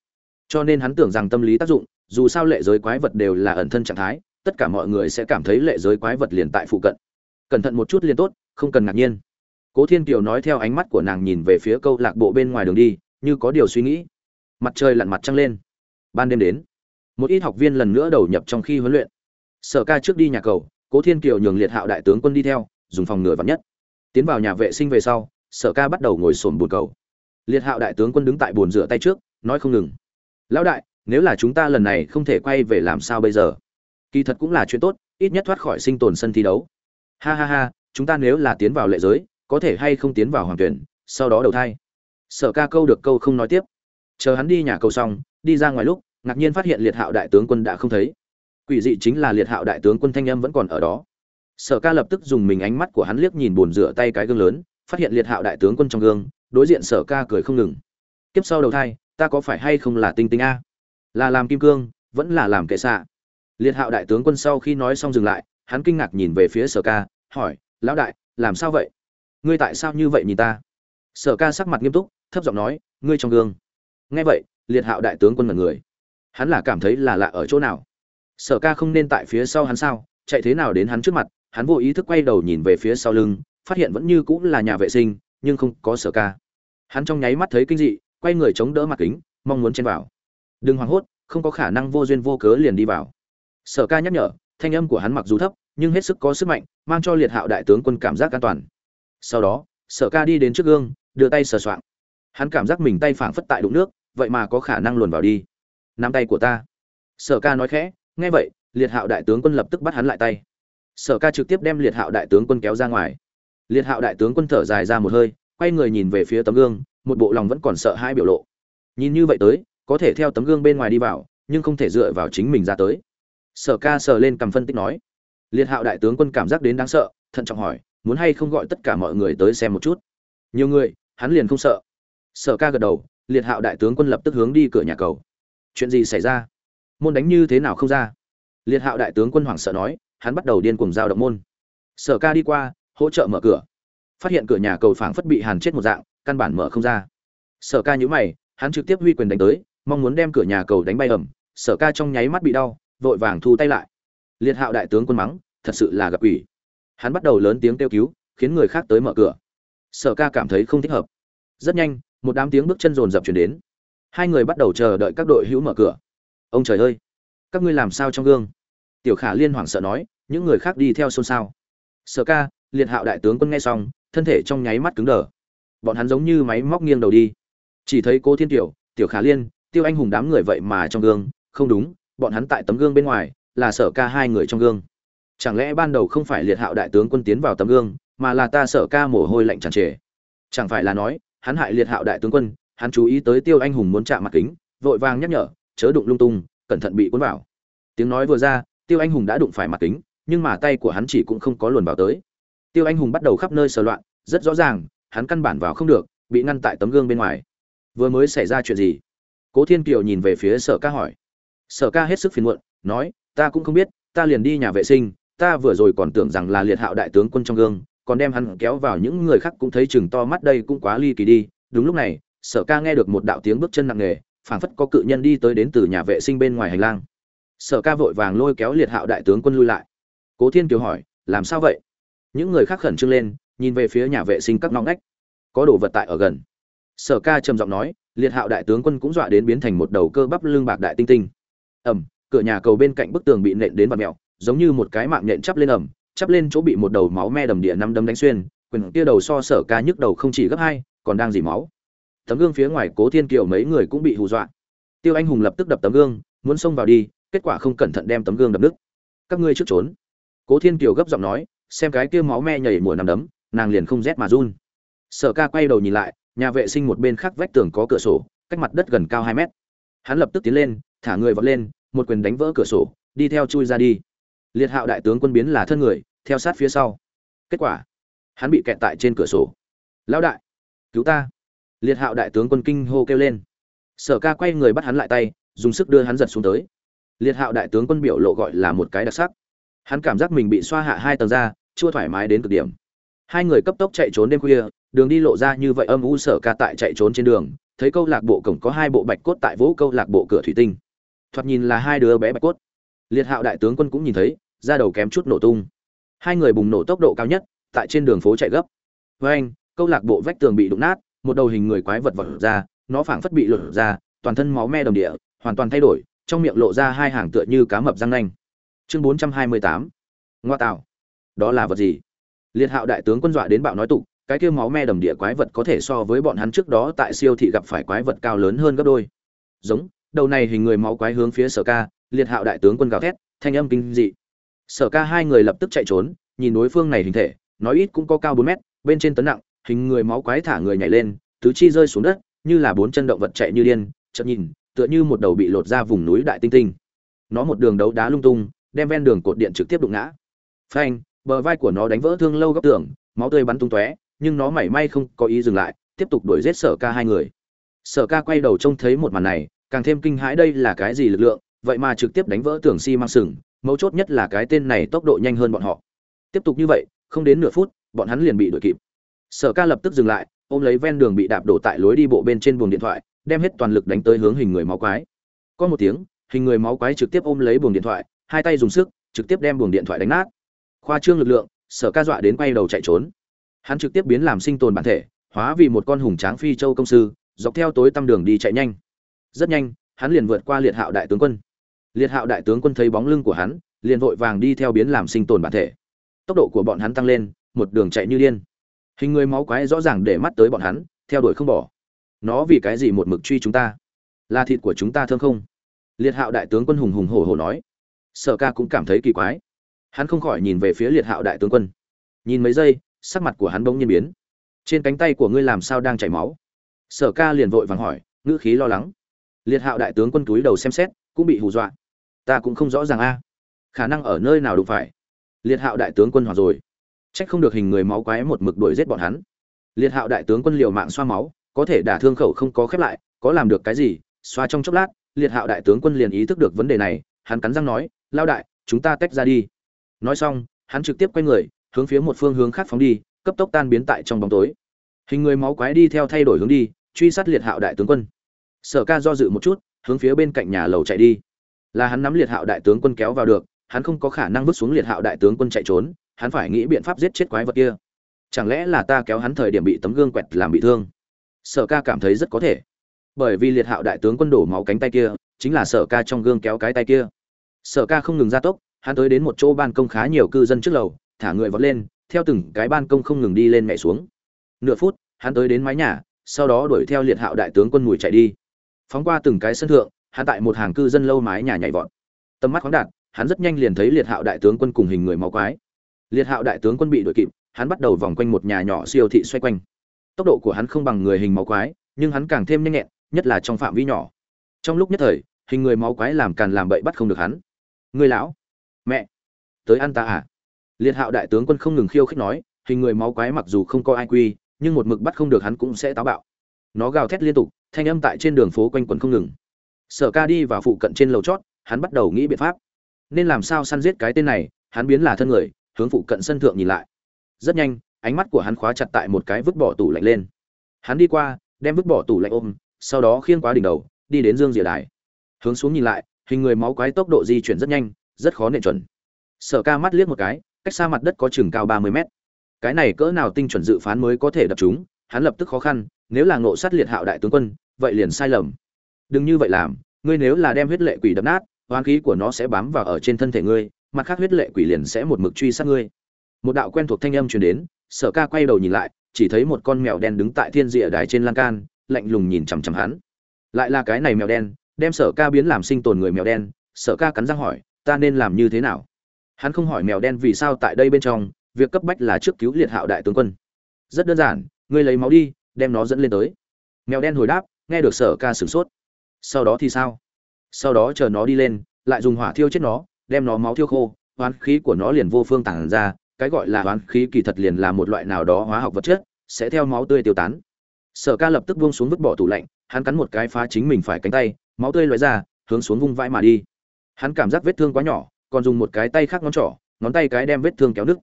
Cho nên hắn tưởng rằng tâm lý tác dụng, dù sao lệ giới quái vật đều là ẩn thân trạng thái tất cả mọi người sẽ cảm thấy lệ giới quái vật liền tại phụ cận. Cẩn thận một chút liền tốt, không cần ngạc nhiên. Cố thiên kiều nói theo ánh mắt của nàng nhìn về phía câu lạc bộ bên ngoài đường đi, như có điều suy nghĩ. Mặt trời lặn mặt trăng lên. Ban đêm đến. Một ít học viên lần nữa đầu nhập trong khi huấn luyện. Sở ca trước đi nhà cầu, cố thiên kiều nhường liệt hạo đại tướng quân đi theo, dùng phòng ngừa vắn nhất. Tiến vào nhà vệ sinh về sau, sở ca bắt đầu ngồi sồn bồn cầu. Liệt hạo đại tướng quân đứng tại bồn rửa tay trước, nói không ngừng. Lão đại, nếu là chúng ta lần này không thể quay về làm sao bây giờ? Kỳ thật cũng là chuyện tốt, ít nhất thoát khỏi sinh tồn sân thi đấu. Ha ha ha, chúng ta nếu là tiến vào lệ giới, có thể hay không tiến vào hoàng tuyển, sau đó đầu thai. Sở ca câu được câu không nói tiếp. Chờ hắn đi nhà câu xong, đi ra ngoài lúc, ngạc nhiên phát hiện liệt hạo đại tướng quân đã không thấy. Quỷ dị chính là liệt hạo đại tướng quân thanh âm vẫn còn ở đó. Sở ca lập tức dùng mình ánh mắt của hắn liếc nhìn bồn rửa tay cái gương lớn, phát hiện liệt hạo đại tướng quân trong gương, đối diện sở ca cười không ngừng. Tiếp sau đầu thai, ta có phải hay không là tinh tinh a? Là làm kim cương, vẫn là làm kệ xạ liệt hạo đại tướng quân sau khi nói xong dừng lại, hắn kinh ngạc nhìn về phía sở ca, hỏi, lão đại, làm sao vậy? Ngươi tại sao như vậy nhìn ta? Sở ca sắc mặt nghiêm túc, thấp giọng nói, ngươi trong gương. Nghe vậy, liệt hạo đại tướng quân là người. Hắn là cảm thấy là lạ ở chỗ nào? Sở ca không nên tại phía sau hắn sao? Chạy thế nào đến hắn trước mặt? Hắn vô ý thức quay đầu nhìn về phía sau lưng, phát hiện vẫn như cũng là nhà vệ sinh, nhưng không có sở ca. Hắn trong nháy mắt thấy kinh dị, quay người chống đỡ mặt kính, mong muốn chen vào. Đừng hoảng hốt, không có khả năng vô duyên vô cớ liền đi vào sở ca nhắc nhở, thanh âm của hắn mặc dù thấp, nhưng hết sức có sức mạnh, mang cho liệt hạo đại tướng quân cảm giác an toàn. Sau đó, sở ca đi đến trước gương, đưa tay sờ soạng. Hắn cảm giác mình tay phảng phất tại đụng nước, vậy mà có khả năng luồn vào đi. Nắm tay của ta. Sở ca nói khẽ, nghe vậy, liệt hạo đại tướng quân lập tức bắt hắn lại tay. Sở ca trực tiếp đem liệt hạo đại tướng quân kéo ra ngoài. Liệt hạo đại tướng quân thở dài ra một hơi, quay người nhìn về phía tấm gương, một bộ lòng vẫn còn sợ hai biểu lộ. Nhìn như vậy tới, có thể theo tấm gương bên ngoài đi vào, nhưng không thể dựa vào chính mình ra tới sở ca sờ lên cầm phân tích nói. Liệt hạo đại tướng quân cảm giác đến đáng sợ, thận trọng hỏi, muốn hay không gọi tất cả mọi người tới xem một chút? Nhiều người, hắn liền không sợ. Sở ca gật đầu, liệt hạo đại tướng quân lập tức hướng đi cửa nhà cầu. Chuyện gì xảy ra? Môn đánh như thế nào không ra? Liệt hạo đại tướng quân hoảng sợ nói, hắn bắt đầu điên cuồng giao động môn. Sở ca đi qua, hỗ trợ mở cửa. Phát hiện cửa nhà cầu phảng phất bị hàn chết một dạng, căn bản mở không ra. Sở ca nhữ mày, hắn trực tiếp huy quyền đánh tới, mong muốn đem cửa nhà cầu đánh bay ẩm. Sở ca trong nháy mắt bị đau vội vàng thu tay lại. Liệt hạo đại tướng quân mắng, thật sự là gặp ủy hắn bắt đầu lớn tiếng kêu cứu, khiến người khác tới mở cửa. Sở ca cảm thấy không thích hợp. Rất nhanh, một đám tiếng bước chân rồn rập chuyển đến. Hai người bắt đầu chờ đợi các đội hữu mở cửa. Ông trời ơi, các ngươi làm sao trong gương? Tiểu khả liên hoảng sợ nói, những người khác đi theo xôn xao. Sở ca, liệt hạo đại tướng quân nghe xong, thân thể trong nháy mắt cứng đờ. Bọn hắn giống như máy móc nghiêng đầu đi. Chỉ thấy cô thiên tiểu tiểu khả liên, tiêu anh hùng đám người vậy mà trong gương, không đúng bọn hắn tại tấm gương bên ngoài, là sở ca hai người trong gương. Chẳng lẽ ban đầu không phải liệt hạo đại tướng quân tiến vào tấm gương, mà là ta sở ca mồ hôi lạnh tràn trề? Chẳng phải là nói, hắn hại liệt hạo đại tướng quân, hắn chú ý tới tiêu anh hùng muốn chạm mặt kính, vội vàng nhắc nhở, chớ đụng lung tung, cẩn thận bị cuốn vào. Tiếng nói vừa ra, tiêu anh hùng đã đụng phải mặt kính, nhưng mà tay của hắn chỉ cũng không có luồn vào tới. Tiêu anh hùng bắt đầu khắp nơi sờ loạn, rất rõ ràng, hắn căn bản vào không được, bị ngăn tại tấm gương bên ngoài. Vừa mới xảy ra chuyện gì? Cố thiên kiều nhìn về phía sở ca hỏi sở ca hết sức phiền muộn, nói, ta cũng không biết, ta liền đi nhà vệ sinh, ta vừa rồi còn tưởng rằng là liệt hạo đại tướng quân trong gương, còn đem hắn kéo vào những người khác cũng thấy chừng to mắt đây cũng quá ly kỳ đi. Đúng lúc này, sở ca nghe được một đạo tiếng bước chân nặng nề, phảng phất có cự nhân đi tới đến từ nhà vệ sinh bên ngoài hành lang. Sở ca vội vàng lôi kéo liệt hạo đại tướng quân lui lại. Cố thiên kiều hỏi, làm sao vậy? Những người khác khẩn trương lên, nhìn về phía nhà vệ sinh các ngõ ngách. Có đồ vật tại ở gần. Sở ca trầm giọng nói, liệt hạo đại tướng quân cũng dọa đến biến thành một đầu cơ bắp lưng bạc đại tinh tinh ẩm cửa nhà cầu bên cạnh bức tường bị nện đến vạt mẹo giống như một cái mạng nhện chắp lên ẩm chắp lên chỗ bị một đầu máu me đầm địa năm đấm đánh xuyên, quyền kia đầu so sở ca nhức đầu không chỉ gấp hai, còn đang dỉ máu. Tấm gương phía ngoài cố thiên kiều mấy người cũng bị hù dọa. Tiêu anh hùng lập tức đập tấm gương, muốn xông vào đi, kết quả không cẩn thận đem tấm gương đập nứt. Các ngươi trước trốn. Cố thiên kiều gấp giọng nói, xem cái kia máu me nhảy mùa nằm đấm, nàng liền không rét mà run. Sở ca quay đầu nhìn lại, nhà vệ sinh một bên khác vách tường có cửa sổ, cách mặt đất gần cao hai mét. Hắn lập tức tiến lên thả người vọt lên, một quyền đánh vỡ cửa sổ, đi theo chui ra đi. Liệt hạo đại tướng quân biến là thân người, theo sát phía sau. Kết quả, hắn bị kẹt tại trên cửa sổ. Lão đại, cứu ta. Liệt hạo đại tướng quân kinh hô kêu lên. Sở ca quay người bắt hắn lại tay, dùng sức đưa hắn giật xuống tới. Liệt hạo đại tướng quân biểu lộ gọi là một cái đặc sắc. Hắn cảm giác mình bị xoa hạ hai tầng ra chưa thoải mái đến cực điểm. Hai người cấp tốc chạy trốn đêm khuya, đường đi lộ ra như vậy âm u sở ca tại chạy trốn trên đường, thấy câu lạc bộ cổng có hai bộ bạch cốt tại vỗ câu lạc bộ cửa thủy tinh thoạt nhìn là hai đứa bé bạch cốt. Liệt hạo đại tướng quân cũng nhìn thấy ra đầu kém chút nổ tung. Hai người bùng nổ tốc độ cao nhất, tại trên đường phố chạy gấp. Với anh, câu lạc bộ vách tường bị đụng nát, một đầu hình người quái vật vật ra, nó phảng phất bị lột ra, toàn thân máu me đồng địa, hoàn toàn thay đổi, trong miệng lộ ra hai hàng tựa như cá mập răng nanh. Chương bốn trăm hai mươi tám. Ngoa tạo. Đó là vật gì? Liệt hạo đại tướng quân dọa đến bạo nói tục, cái kia máu me đầm địa quái vật có thể so với bọn hắn trước đó tại siêu thị gặp phải quái vật cao lớn hơn gấp đôi. Giống đầu này hình người máu quái hướng phía sở ca, liệt hạo đại tướng quân gào thét, thanh âm kinh dị. Sở ca hai người lập tức chạy trốn, nhìn đối phương này hình thể, nói ít cũng có cao bốn mét, bên trên tấn nặng, hình người máu quái thả người nhảy lên, tứ chi rơi xuống đất, như là bốn chân động vật chạy như điên, chợt nhìn, tựa như một đầu bị lột ra vùng núi đại tinh tinh. Nó một đường đấu đá lung tung, đem ven đường cột điện trực tiếp đụng ngã. Phanh, bờ vai của nó đánh vỡ thương lâu góc tường, máu tươi bắn tung tóe, nhưng nó mảy may không có ý dừng lại, tiếp tục đuổi giết sở ca hai người. Sở ca quay đầu trông thấy một màn này càng thêm kinh hãi đây là cái gì lực lượng, vậy mà trực tiếp đánh vỡ tường xi si sừng, mấu chốt nhất là cái tên này tốc độ nhanh hơn bọn họ. Tiếp tục như vậy, không đến nửa phút, bọn hắn liền bị đuổi kịp. Sở ca lập tức dừng lại, ôm lấy ven đường bị đạp đổ tại lối đi bộ bên trên buồng điện thoại, đem hết toàn lực đánh tới hướng hình người máu quái. Có một tiếng, hình người máu quái trực tiếp ôm lấy buồng điện thoại, hai tay dùng sức, trực tiếp đem buồng điện thoại đánh nát. Khoa trương lực lượng, sở ca dọa đến quay đầu chạy trốn. Hắn trực tiếp biến làm sinh tồn bản thể, hóa vì một con hùng tráng phi châu công sư, dọc theo tối tăm đường đi chạy nhanh rất nhanh, hắn liền vượt qua liệt hạo đại tướng quân. Liệt hạo đại tướng quân thấy bóng lưng của hắn, liền vội vàng đi theo biến làm sinh tồn bản thể. Tốc độ của bọn hắn tăng lên, một đường chạy như điên. Hình người máu quái rõ ràng để mắt tới bọn hắn, theo đuổi không bỏ. Nó vì cái gì một mực truy chúng ta? Là thịt của chúng ta thương không? Liệt hạo đại tướng quân hùng hùng hổ hổ nói. Sở ca cũng cảm thấy kỳ quái. Hắn không khỏi nhìn về phía liệt hạo đại tướng quân. Nhìn mấy giây, sắc mặt của hắn bỗng nhiên biến. Trên cánh tay của ngươi làm sao đang chảy máu? Sở ca liền vội vàng hỏi, ngữ khí lo lắng liệt hạo đại tướng quân túi đầu xem xét, cũng bị hù dọa. Ta cũng không rõ ràng a. Khả năng ở nơi nào đụng phải? Liệt hạo đại tướng quân hoặc rồi. Trách không được hình người máu quái một mực đuổi giết bọn hắn. Liệt hạo đại tướng quân liều mạng xoa máu, có thể đả thương khẩu không có khép lại, có làm được cái gì? Xoa trong chốc lát, liệt hạo đại tướng quân liền ý thức được vấn đề này, hắn cắn răng nói lao đại, chúng ta tách ra đi. Nói xong, hắn trực tiếp quay người, hướng phía một phương hướng khác phóng đi, cấp tốc tan biến tại trong bóng tối. Hình người máu quái đi theo thay đổi hướng đi, truy sát liệt hạo đại tướng quân sở ca do dự một chút, hướng phía bên cạnh nhà lầu chạy đi. Là hắn nắm liệt hạo đại tướng quân kéo vào được, hắn không có khả năng vứt xuống liệt hạo đại tướng quân chạy trốn, hắn phải nghĩ biện pháp giết chết quái vật kia. Chẳng lẽ là ta kéo hắn thời điểm bị tấm gương quẹt làm bị thương? Sở ca cảm thấy rất có thể. Bởi vì liệt hạo đại tướng quân đổ máu cánh tay kia, chính là sở ca trong gương kéo cái tay kia. Sở ca không ngừng gia tốc, hắn tới đến một chỗ ban công khá nhiều cư dân trước lầu, thả người vọt lên, theo từng cái ban công không ngừng đi lên mẹ xuống. Nửa phút, hắn tới đến mái nhà, sau đó đuổi theo liệt hạo đại tướng quân mùi chạy đi phóng qua từng cái sân thượng, hắn tại một hàng cư dân lâu mái nhà nhảy vọt. Tầm mắt khoáng đạt, hắn rất nhanh liền thấy liệt hạo đại tướng quân cùng hình người máu quái. Liệt hạo đại tướng quân bị đuổi kịp, hắn bắt đầu vòng quanh một nhà nhỏ siêu thị xoay quanh. Tốc độ của hắn không bằng người hình máu quái, nhưng hắn càng thêm nhanh nhẹn, nhất là trong phạm vi nhỏ. Trong lúc nhất thời, hình người máu quái làm càn làm bậy bắt không được hắn. Người lão, mẹ, tới ăn ta à? Liệt hạo đại tướng quân không ngừng khiêu khích nói, hình người máu quái mặc dù không có ai quy, nhưng một mực bắt không được hắn cũng sẽ táo bạo nó gào thét liên tục, thanh âm tại trên đường phố quanh quẩn không ngừng. Sở ca đi vào phụ cận trên lầu chót, hắn bắt đầu nghĩ biện pháp. Nên làm sao săn giết cái tên này, hắn biến là thân người, hướng phụ cận sân thượng nhìn lại. Rất nhanh, ánh mắt của hắn khóa chặt tại một cái vứt bỏ tủ lạnh lên. Hắn đi qua, đem vứt bỏ tủ lạnh ôm, sau đó khiêng quá đỉnh đầu, đi đến dương rìa đài. Hướng xuống nhìn lại, hình người máu quái tốc độ di chuyển rất nhanh, rất khó nện chuẩn. Sở ca mắt liếc một cái, cách xa mặt đất có chừng cao ba mươi mét. Cái này cỡ nào tinh chuẩn dự phán mới có thể đập chúng hắn lập tức khó khăn, nếu là ngộ sát liệt hạo đại tướng quân, vậy liền sai lầm. Đừng như vậy làm, ngươi nếu là đem huyết lệ quỷ đập nát hoán khí của nó sẽ bám vào ở trên thân thể ngươi, mặt khác huyết lệ quỷ liền sẽ một mực truy sát ngươi. Một đạo quen thuộc thanh âm truyền đến, sở ca quay đầu nhìn lại, chỉ thấy một con mèo đen đứng tại thiên địa đài trên lan can, lạnh lùng nhìn chằm chằm hắn. Lại là cái này mèo đen, đem sở ca biến làm sinh tồn người mèo đen, sở ca cắn răng hỏi, ta nên làm như thế nào? Hắn không hỏi mèo đen vì sao tại đây bên trong, việc cấp bách là trước cứu liệt hạo đại tướng quân. Rất đơn giản ngươi lấy máu đi, đem nó dẫn lên tới. Mèo đen hồi đáp, nghe được sở ca sửng sốt. Sau đó thì sao? Sau đó chờ nó đi lên, lại dùng hỏa thiêu chết nó, đem nó máu thiêu khô hoán khí của nó liền vô phương tản ra, cái gọi là hoán khí kỳ thật liền là một loại nào đó hóa học vật chất, sẽ theo máu tươi tiêu tán. Sở ca lập tức buông xuống vứt bỏ tủ lạnh, hắn cắn một cái phá chính mình phải cánh tay, máu tươi loại ra, hướng xuống vung vãi mà đi. Hắn cảm giác vết thương quá nhỏ, còn dùng một cái tay khác ngón trỏ, ngón tay cái đem vết thương kéo nứt.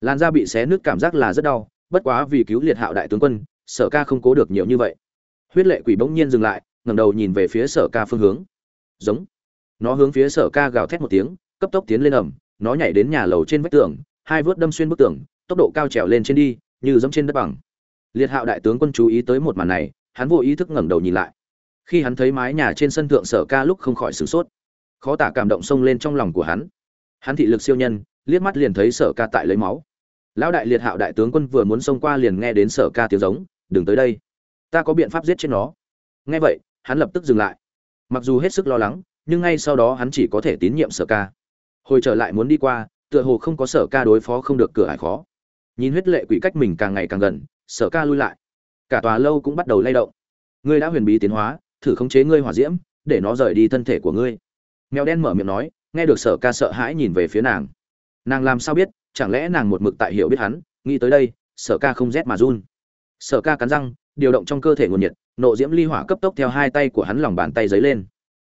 Làn da bị xé nứt cảm giác là rất đau bất quá vì cứu liệt hạo đại tướng quân, sở ca không cố được nhiều như vậy. Huyết lệ quỷ bỗng nhiên dừng lại, ngẩng đầu nhìn về phía sở ca phương hướng. Giống. Nó hướng phía sở ca gào thét một tiếng, cấp tốc tiến lên ẩm nó nhảy đến nhà lầu trên vách tường, hai vớt đâm xuyên bức tường, tốc độ cao trèo lên trên đi, như giống trên đất bằng. Liệt hạo đại tướng quân chú ý tới một màn này, hắn vô ý thức ngẩng đầu nhìn lại. Khi hắn thấy mái nhà trên sân thượng sở ca lúc không khỏi sửng sốt. Khó tả cảm động xông lên trong lòng của hắn. Hắn thị lực siêu nhân, liếc mắt liền thấy sở ca tại lấy máu lão đại liệt hạo đại tướng quân vừa muốn xông qua liền nghe đến sở ca tiếng giống, đừng tới đây, ta có biện pháp giết chết nó. Nghe vậy, hắn lập tức dừng lại. Mặc dù hết sức lo lắng, nhưng ngay sau đó hắn chỉ có thể tín nhiệm sở ca. Hồi trở lại muốn đi qua, tựa hồ không có sở ca đối phó không được cửa ải khó. Nhìn huyết lệ quỷ cách mình càng ngày càng gần, sở ca lui lại. Cả tòa lâu cũng bắt đầu lay động. Ngươi đã huyền bí tiến hóa, thử khống chế ngươi hỏa diễm, để nó rời đi thân thể của ngươi. Mèo đen mở miệng nói, nghe được sở ca sợ hãi nhìn về phía nàng. Nàng làm sao biết chẳng lẽ nàng một mực tại hiểu biết hắn, nghĩ tới đây, sở ca không rét mà run. Sở ca cắn răng, điều động trong cơ thể nguồn nhiệt, nộ diễm ly hỏa cấp tốc theo hai tay của hắn lòng bàn tay dấy lên.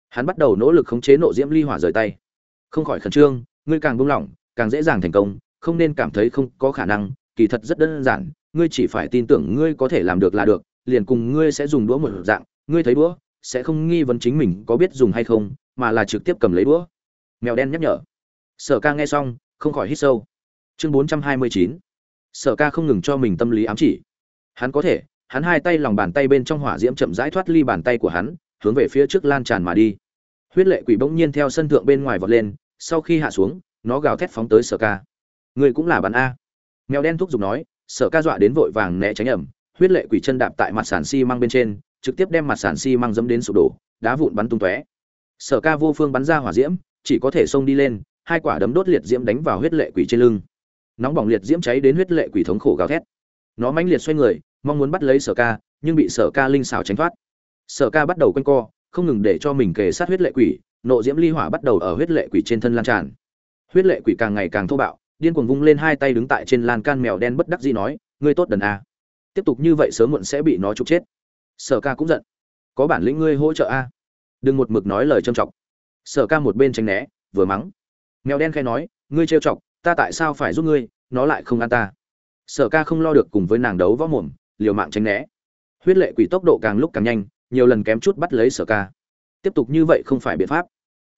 Hắn bắt đầu nỗ lực khống chế nộ diễm ly hỏa rời tay. Không khỏi khẩn trương, ngươi càng buông lỏng, càng dễ dàng thành công, không nên cảm thấy không có khả năng, kỳ thật rất đơn giản, ngươi chỉ phải tin tưởng ngươi có thể làm được là được, liền cùng ngươi sẽ dùng đũa một dạng, ngươi thấy đũa, sẽ không nghi vấn chính mình có biết dùng hay không, mà là trực tiếp cầm lấy đũa. Mèo đen nhắc nhở. Sở ca nghe xong, không khỏi hít sâu chương bốn trăm hai mươi chín. Sở ca không ngừng cho mình tâm lý ám chỉ. Hắn có thể, hắn hai tay lòng bàn tay bên trong hỏa diễm chậm rãi thoát ly bàn tay của hắn, hướng về phía trước lan tràn mà đi. Huyết lệ quỷ bỗng nhiên theo sân thượng bên ngoài vọt lên, sau khi hạ xuống, nó gào thét phóng tới sở ca. Người cũng là bắn a. Mèo đen thúc giục nói, sở ca dọa đến vội vàng né tránh ẩm. Huyết lệ quỷ chân đạp tại mặt sàn xi măng bên trên, trực tiếp đem mặt sàn xi măng dẫm đến sụp đổ, đá vụn bắn tung tóe. Sở ca vô phương bắn ra hỏa diễm, chỉ có thể xông đi lên, hai quả đấm đốt liệt diễm đánh vào huyết lệ quỷ trên lưng nóng bỏng liệt diễm cháy đến huyết lệ quỷ thống khổ gào thét. Nó mãnh liệt xoay người, mong muốn bắt lấy sở ca, nhưng bị sở ca linh xảo tránh thoát. Sở ca bắt đầu quanh co, không ngừng để cho mình kề sát huyết lệ quỷ, nộ diễm ly hỏa bắt đầu ở huyết lệ quỷ trên thân lan tràn. Huyết lệ quỷ càng ngày càng thô bạo, điên cuồng vung lên hai tay đứng tại trên lan can mèo đen bất đắc dĩ nói, ngươi tốt đần a. Tiếp tục như vậy sớm muộn sẽ bị nó trục chết. Sở ca cũng giận. Có bản lĩnh ngươi hỗ trợ a. Đừng một mực nói lời trâm trọng sở ca một bên tránh né, vừa mắng. Mèo đen khai nói, ngươi trêu chọc ta tại sao phải giúp ngươi, nó lại không ăn ta? Sở ca không lo được cùng với nàng đấu võ mồm, liều mạng tránh né. Huyết lệ quỷ tốc độ càng lúc càng nhanh, nhiều lần kém chút bắt lấy sở ca. Tiếp tục như vậy không phải biện pháp.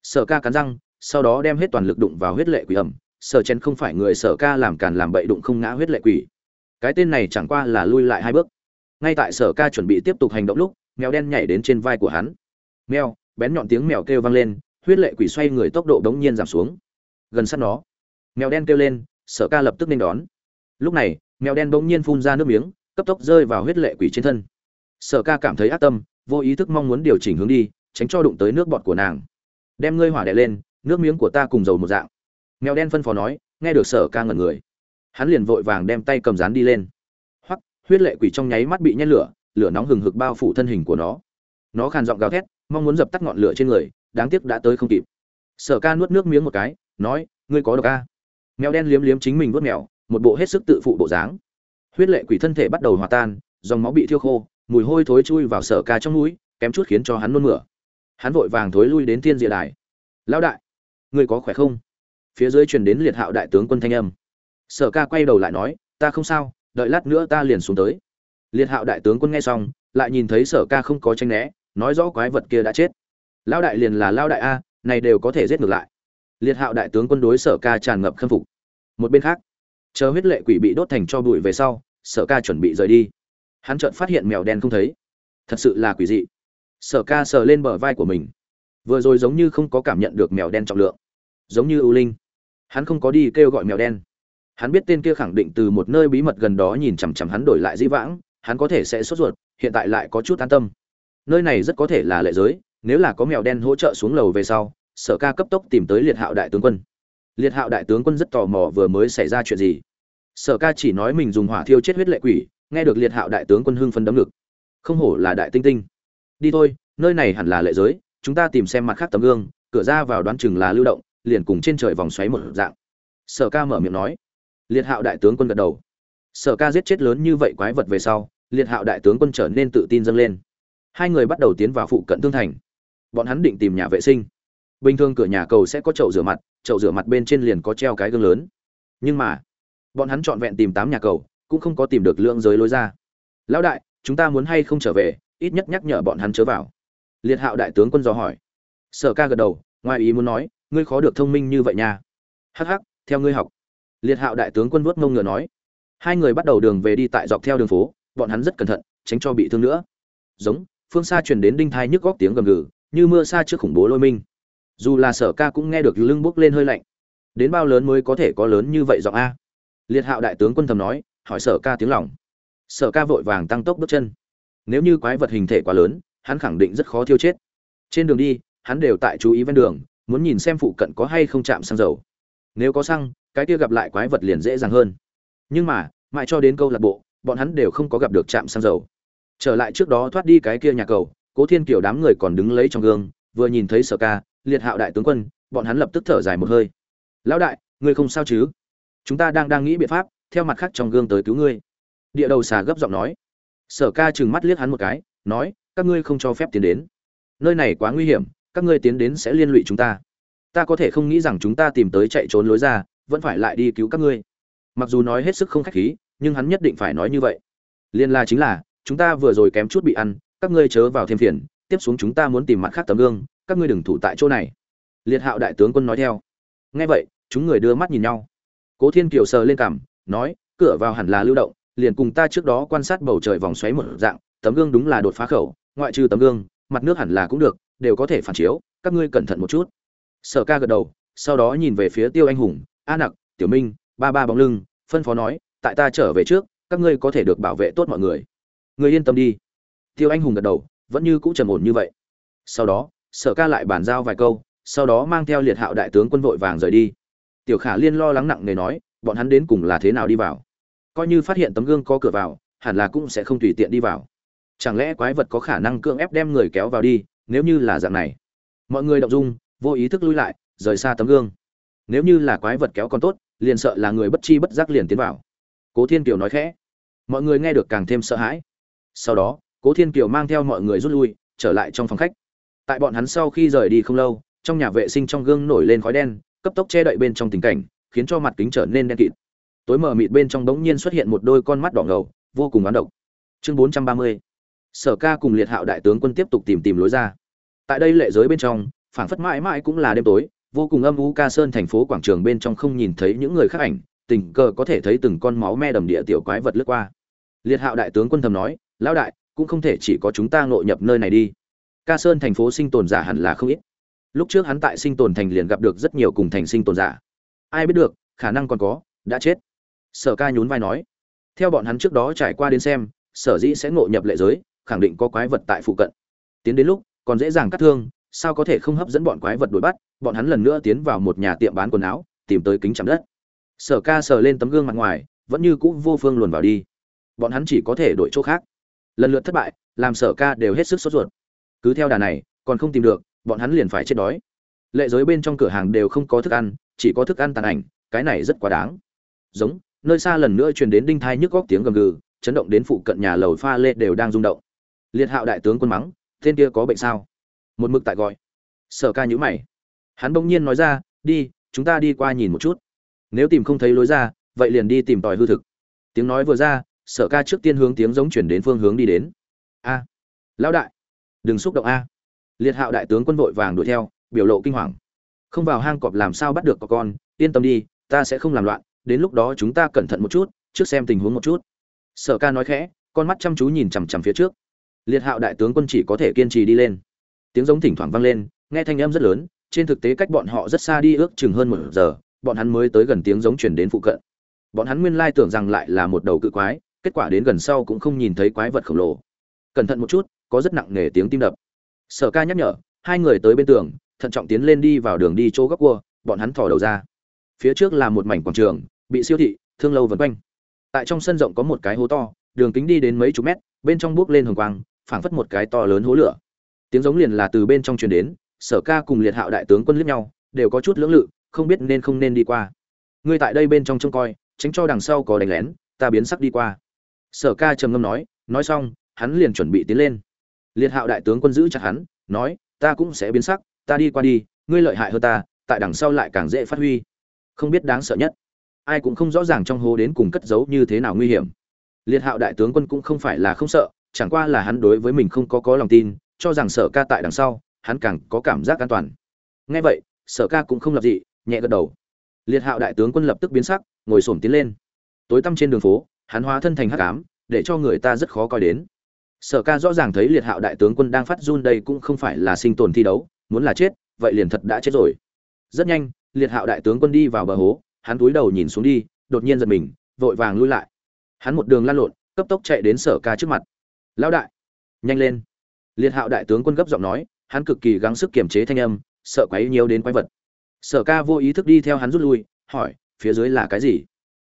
Sở ca cắn răng, sau đó đem hết toàn lực đụng vào huyết lệ quỷ ẩm. Sở chen không phải người sở ca làm càn làm bậy đụng không ngã huyết lệ quỷ. Cái tên này chẳng qua là lui lại hai bước. Ngay tại sở ca chuẩn bị tiếp tục hành động lúc, mèo đen nhảy đến trên vai của hắn. Mèo, bén nhọn tiếng mèo kêu vang lên, huyết lệ quỷ xoay người tốc độ đống nhiên giảm xuống. Gần sát nó mèo đen kêu lên, sở ca lập tức nên đón. Lúc này, mèo đen bỗng nhiên phun ra nước miếng, cấp tốc rơi vào huyết lệ quỷ trên thân. Sở ca cảm thấy ác tâm, vô ý thức mong muốn điều chỉnh hướng đi, tránh cho đụng tới nước bọt của nàng. Đem ngươi hỏa đẻ lên, nước miếng của ta cùng dầu một dạng. Mèo đen phân phó nói, nghe được sở ca ngẩn người. Hắn liền vội vàng đem tay cầm rán đi lên. Hoắc, huyết lệ quỷ trong nháy mắt bị nhen lửa lửa nóng hừng hực bao phủ thân hình của nó. Nó khàn giọng gào thét, mong muốn dập tắt ngọn lửa trên người, đáng tiếc đã tới không kịp. Sở ca nuốt nước miếng một cái, nói, ngươi có độc a? Mèo đen liếm liếm chính mình vớt mèo, một bộ hết sức tự phụ bộ dáng. Huyết lệ quỷ thân thể bắt đầu hòa tan, dòng máu bị thiêu khô, mùi hôi thối chui vào sở ca trong mũi, kém chút khiến cho hắn nôn mửa. Hắn vội vàng thối lui đến thiên địa đài. Lão đại, ngươi có khỏe không? Phía dưới truyền đến liệt hạo đại tướng quân thanh âm. Sở ca quay đầu lại nói, ta không sao, đợi lát nữa ta liền xuống tới. Liệt hạo đại tướng quân nghe xong, lại nhìn thấy sở ca không có tranh né, nói rõ quái vật kia đã chết. Lão đại liền là lao đại a, này đều có thể giết ngược lại liệt hạo đại tướng quân đối sở ca tràn ngập khâm phục. Một bên khác, chờ huyết lệ quỷ bị đốt thành cho bụi về sau, sở ca chuẩn bị rời đi. Hắn chợt phát hiện mèo đen không thấy. Thật sự là quỷ dị. Sở ca sờ lên bờ vai của mình. Vừa rồi giống như không có cảm nhận được mèo đen trọng lượng. Giống như ưu linh. Hắn không có đi kêu gọi mèo đen. Hắn biết tên kia khẳng định từ một nơi bí mật gần đó nhìn chằm chằm hắn đổi lại dĩ vãng, hắn có thể sẽ sốt ruột, hiện tại lại có chút an tâm. Nơi này rất có thể là lệ giới, nếu là có mèo đen hỗ trợ xuống lầu về sau sở ca cấp tốc tìm tới liệt hạo đại tướng quân. Liệt hạo đại tướng quân rất tò mò vừa mới xảy ra chuyện gì. Sở ca chỉ nói mình dùng hỏa thiêu chết huyết lệ quỷ, nghe được liệt hạo đại tướng quân hưng phân đấm ngực. Không hổ là đại tinh tinh. Đi thôi, nơi này hẳn là lệ giới, chúng ta tìm xem mặt khác tấm gương, cửa ra vào đoán chừng là lưu động, liền cùng trên trời vòng xoáy một dạng. Sở ca mở miệng nói. Liệt hạo đại tướng quân gật đầu. Sở ca giết chết lớn như vậy quái vật về sau, liệt hạo đại tướng quân trở nên tự tin dâng lên. Hai người bắt đầu tiến vào phụ cận tương thành. Bọn hắn định tìm nhà vệ sinh bình thường cửa nhà cầu sẽ có chậu rửa mặt, chậu rửa mặt bên trên liền có treo cái gương lớn. Nhưng mà, bọn hắn trọn vẹn tìm tám nhà cầu, cũng không có tìm được lượng giới lối ra. Lão đại, chúng ta muốn hay không trở về, ít nhất nhắc nhở bọn hắn chớ vào. Liệt hạo đại tướng quân dò hỏi. Sở ca gật đầu, ngoài ý muốn nói, ngươi khó được thông minh như vậy nha. Hắc hắc, theo ngươi học. Liệt hạo đại tướng quân vuốt mông ngựa nói. Hai người bắt đầu đường về đi tại dọc theo đường phố, bọn hắn rất cẩn thận, tránh cho bị thương nữa. Giống, phương xa truyền đến đinh thai nhức góc tiếng gầm gừ, như mưa xa trước khủng bố lôi minh dù là sở ca cũng nghe được lưng bốc lên hơi lạnh. Đến bao lớn mới có thể có lớn như vậy giọng a? Liệt hạo đại tướng quân thầm nói, hỏi sở ca tiếng lòng. Sở ca vội vàng tăng tốc bước chân. Nếu như quái vật hình thể quá lớn, hắn khẳng định rất khó thiêu chết. Trên đường đi, hắn đều tại chú ý ven đường, muốn nhìn xem phụ cận có hay không chạm xăng dầu. Nếu có xăng, cái kia gặp lại quái vật liền dễ dàng hơn. Nhưng mà, mãi cho đến câu lạc bộ, bọn hắn đều không có gặp được chạm xăng dầu. Trở lại trước đó thoát đi cái kia nhà cầu, cố thiên kiểu đám người còn đứng lấy trong gương, vừa nhìn thấy sở ca liệt hạo đại tướng quân, bọn hắn lập tức thở dài một hơi. Lão đại, ngươi không sao chứ? Chúng ta đang đang nghĩ biện pháp, theo mặt khác trong gương tới cứu ngươi. Địa đầu xà gấp giọng nói. Sở ca chừng mắt liếc hắn một cái, nói, các ngươi không cho phép tiến đến. Nơi này quá nguy hiểm, các ngươi tiến đến sẽ liên lụy chúng ta. Ta có thể không nghĩ rằng chúng ta tìm tới chạy trốn lối ra, vẫn phải lại đi cứu các ngươi. Mặc dù nói hết sức không khách khí, nhưng hắn nhất định phải nói như vậy. Liên la chính là, chúng ta vừa rồi kém chút bị ăn, các ngươi chớ vào thêm phiền, tiếp xuống chúng ta muốn tìm mặt khác tấm gương các ngươi đừng thủ tại chỗ này. Liệt hạo đại tướng quân nói theo. Nghe vậy, chúng người đưa mắt nhìn nhau. Cố thiên kiều sờ lên cằm, nói, cửa vào hẳn là lưu động, liền cùng ta trước đó quan sát bầu trời vòng xoáy một dạng, tấm gương đúng là đột phá khẩu, ngoại trừ tấm gương, mặt nước hẳn là cũng được, đều có thể phản chiếu, các ngươi cẩn thận một chút. Sở ca gật đầu, sau đó nhìn về phía tiêu anh hùng, a nặc, tiểu minh, ba ba bóng lưng, phân phó nói, tại ta trở về trước, các ngươi có thể được bảo vệ tốt mọi người. Người yên tâm đi. Tiêu anh hùng gật đầu, vẫn như cũ trầm ổn như vậy. Sau đó sở ca lại bàn giao vài câu, sau đó mang theo liệt hạo đại tướng quân vội vàng rời đi. Tiểu khả liên lo lắng nặng nề nói, bọn hắn đến cùng là thế nào đi vào? Coi như phát hiện tấm gương có cửa vào, hẳn là cũng sẽ không tùy tiện đi vào. Chẳng lẽ quái vật có khả năng cưỡng ép đem người kéo vào đi, nếu như là dạng này? Mọi người động dung, vô ý thức lui lại, rời xa tấm gương. Nếu như là quái vật kéo con tốt, liền sợ là người bất chi bất giác liền tiến vào. Cố thiên kiều nói khẽ. Mọi người nghe được càng thêm sợ hãi. Sau đó, cố thiên kiều mang theo mọi người rút lui, trở lại trong phòng khách tại bọn hắn sau khi rời đi không lâu, trong nhà vệ sinh trong gương nổi lên khói đen, cấp tốc che đậy bên trong tình cảnh, khiến cho mặt kính trở nên đen kịt. Tối mờ mịt bên trong bỗng nhiên xuất hiện một đôi con mắt đỏ ngầu, vô cùng bán độc. Chương bốn trăm ba mươi, sở ca cùng liệt hạo đại tướng quân tiếp tục tìm tìm lối ra. Tại đây lệ giới bên trong, phảng phất mãi mãi cũng là đêm tối, vô cùng âm u ca sơn thành phố quảng trường bên trong không nhìn thấy những người khác ảnh, tình cờ có thể thấy từng con máu me đầm địa tiểu quái vật lướt qua. Liệt hạo đại tướng quân thầm nói, lão đại, cũng không thể chỉ có chúng ta ngộ nhập nơi này đi ca sơn thành phố sinh tồn giả hẳn là không ít. Lúc trước hắn tại sinh tồn thành liền gặp được rất nhiều cùng thành sinh tồn giả. Ai biết được, khả năng còn có, đã chết. Sở ca nhún vai nói. Theo bọn hắn trước đó trải qua đến xem, sở dĩ sẽ ngộ nhập lệ giới, khẳng định có quái vật tại phụ cận. Tiến đến lúc, còn dễ dàng cắt thương, sao có thể không hấp dẫn bọn quái vật đuổi bắt? Bọn hắn lần nữa tiến vào một nhà tiệm bán quần áo, tìm tới kính chạm đất. Sở ca sờ lên tấm gương mặt ngoài, vẫn như cũ vô phương luồn vào đi. Bọn hắn chỉ có thể đổi chỗ khác. Lần lượt thất bại, làm sở ca đều hết sức sốt ruột cứ theo đà này, còn không tìm được, bọn hắn liền phải chết đói. Lệ giới bên trong cửa hàng đều không có thức ăn, chỉ có thức ăn tàn ảnh, cái này rất quá đáng. Giống, nơi xa lần nữa truyền đến đinh thai nhức góc tiếng gầm gừ, chấn động đến phụ cận nhà lầu pha lê đều đang rung động. Liệt hạo đại tướng quân mắng, tên kia có bệnh sao? Một mực tại gọi. Sở ca nhữ mày. Hắn bỗng nhiên nói ra, đi, chúng ta đi qua nhìn một chút. Nếu tìm không thấy lối ra, vậy liền đi tìm tòi hư thực. Tiếng nói vừa ra, sở ca trước tiên hướng tiếng giống chuyển đến phương hướng đi đến. A, lão đại đừng xúc động a. Liệt hạo đại tướng quân vội vàng đuổi theo, biểu lộ kinh hoàng. Không vào hang cọp làm sao bắt được có con, yên tâm đi, ta sẽ không làm loạn, đến lúc đó chúng ta cẩn thận một chút, trước xem tình huống một chút. Sở ca nói khẽ, con mắt chăm chú nhìn chằm chằm phía trước. Liệt hạo đại tướng quân chỉ có thể kiên trì đi lên. Tiếng giống thỉnh thoảng vang lên, nghe thanh âm rất lớn, trên thực tế cách bọn họ rất xa đi ước chừng hơn một giờ, bọn hắn mới tới gần tiếng giống chuyển đến phụ cận. Bọn hắn nguyên lai tưởng rằng lại là một đầu cự quái, kết quả đến gần sau cũng không nhìn thấy quái vật khổng lồ. Cẩn thận một chút có rất nặng nề tiếng tim đập. Sở ca nhắc nhở, hai người tới bên tường, thận trọng tiến lên đi vào đường đi chỗ góc cua, bọn hắn thò đầu ra. Phía trước là một mảnh quảng trường, bị siêu thị, thương lâu vần quanh. Tại trong sân rộng có một cái hố to, đường kính đi đến mấy chục mét, bên trong bốc lên hồng quang, phảng phất một cái to lớn hố lửa. Tiếng giống liền là từ bên trong truyền đến, sở ca cùng liệt hạo đại tướng quân liếc nhau, đều có chút lưỡng lự, không biết nên không nên đi qua. Ngươi tại đây bên trong trông coi, tránh cho đằng sau có đánh lén, ta biến sắc đi qua. Sở ca trầm ngâm nói nói xong, hắn liền chuẩn bị tiến lên liệt hạo đại tướng quân giữ chặt hắn, nói, ta cũng sẽ biến sắc, ta đi qua đi, ngươi lợi hại hơn ta, tại đằng sau lại càng dễ phát huy. Không biết đáng sợ nhất, ai cũng không rõ ràng trong hố đến cùng cất giấu như thế nào nguy hiểm. Liệt hạo đại tướng quân cũng không phải là không sợ, chẳng qua là hắn đối với mình không có có lòng tin, cho rằng sở ca tại đằng sau, hắn càng có cảm giác an toàn. Ngay vậy, sở ca cũng không lập dị, nhẹ gật đầu. Liệt hạo đại tướng quân lập tức biến sắc, ngồi xổm tiến lên. Tối tăm trên đường phố, hắn hóa thân thành hắc ám, để cho người ta rất khó coi đến sở ca rõ ràng thấy liệt hạo đại tướng quân đang phát run đây cũng không phải là sinh tồn thi đấu, muốn là chết, vậy liền thật đã chết rồi. Rất nhanh, liệt hạo đại tướng quân đi vào bờ hố, hắn túi đầu nhìn xuống đi, đột nhiên giật mình, vội vàng lui lại. Hắn một đường lăn lộn, cấp tốc chạy đến sở ca trước mặt. Lão đại, nhanh lên. Liệt hạo đại tướng quân gấp giọng nói, hắn cực kỳ gắng sức kiềm chế thanh âm, sợ quấy nhiều đến quái vật. Sở ca vô ý thức đi theo hắn rút lui, hỏi, phía dưới là cái gì?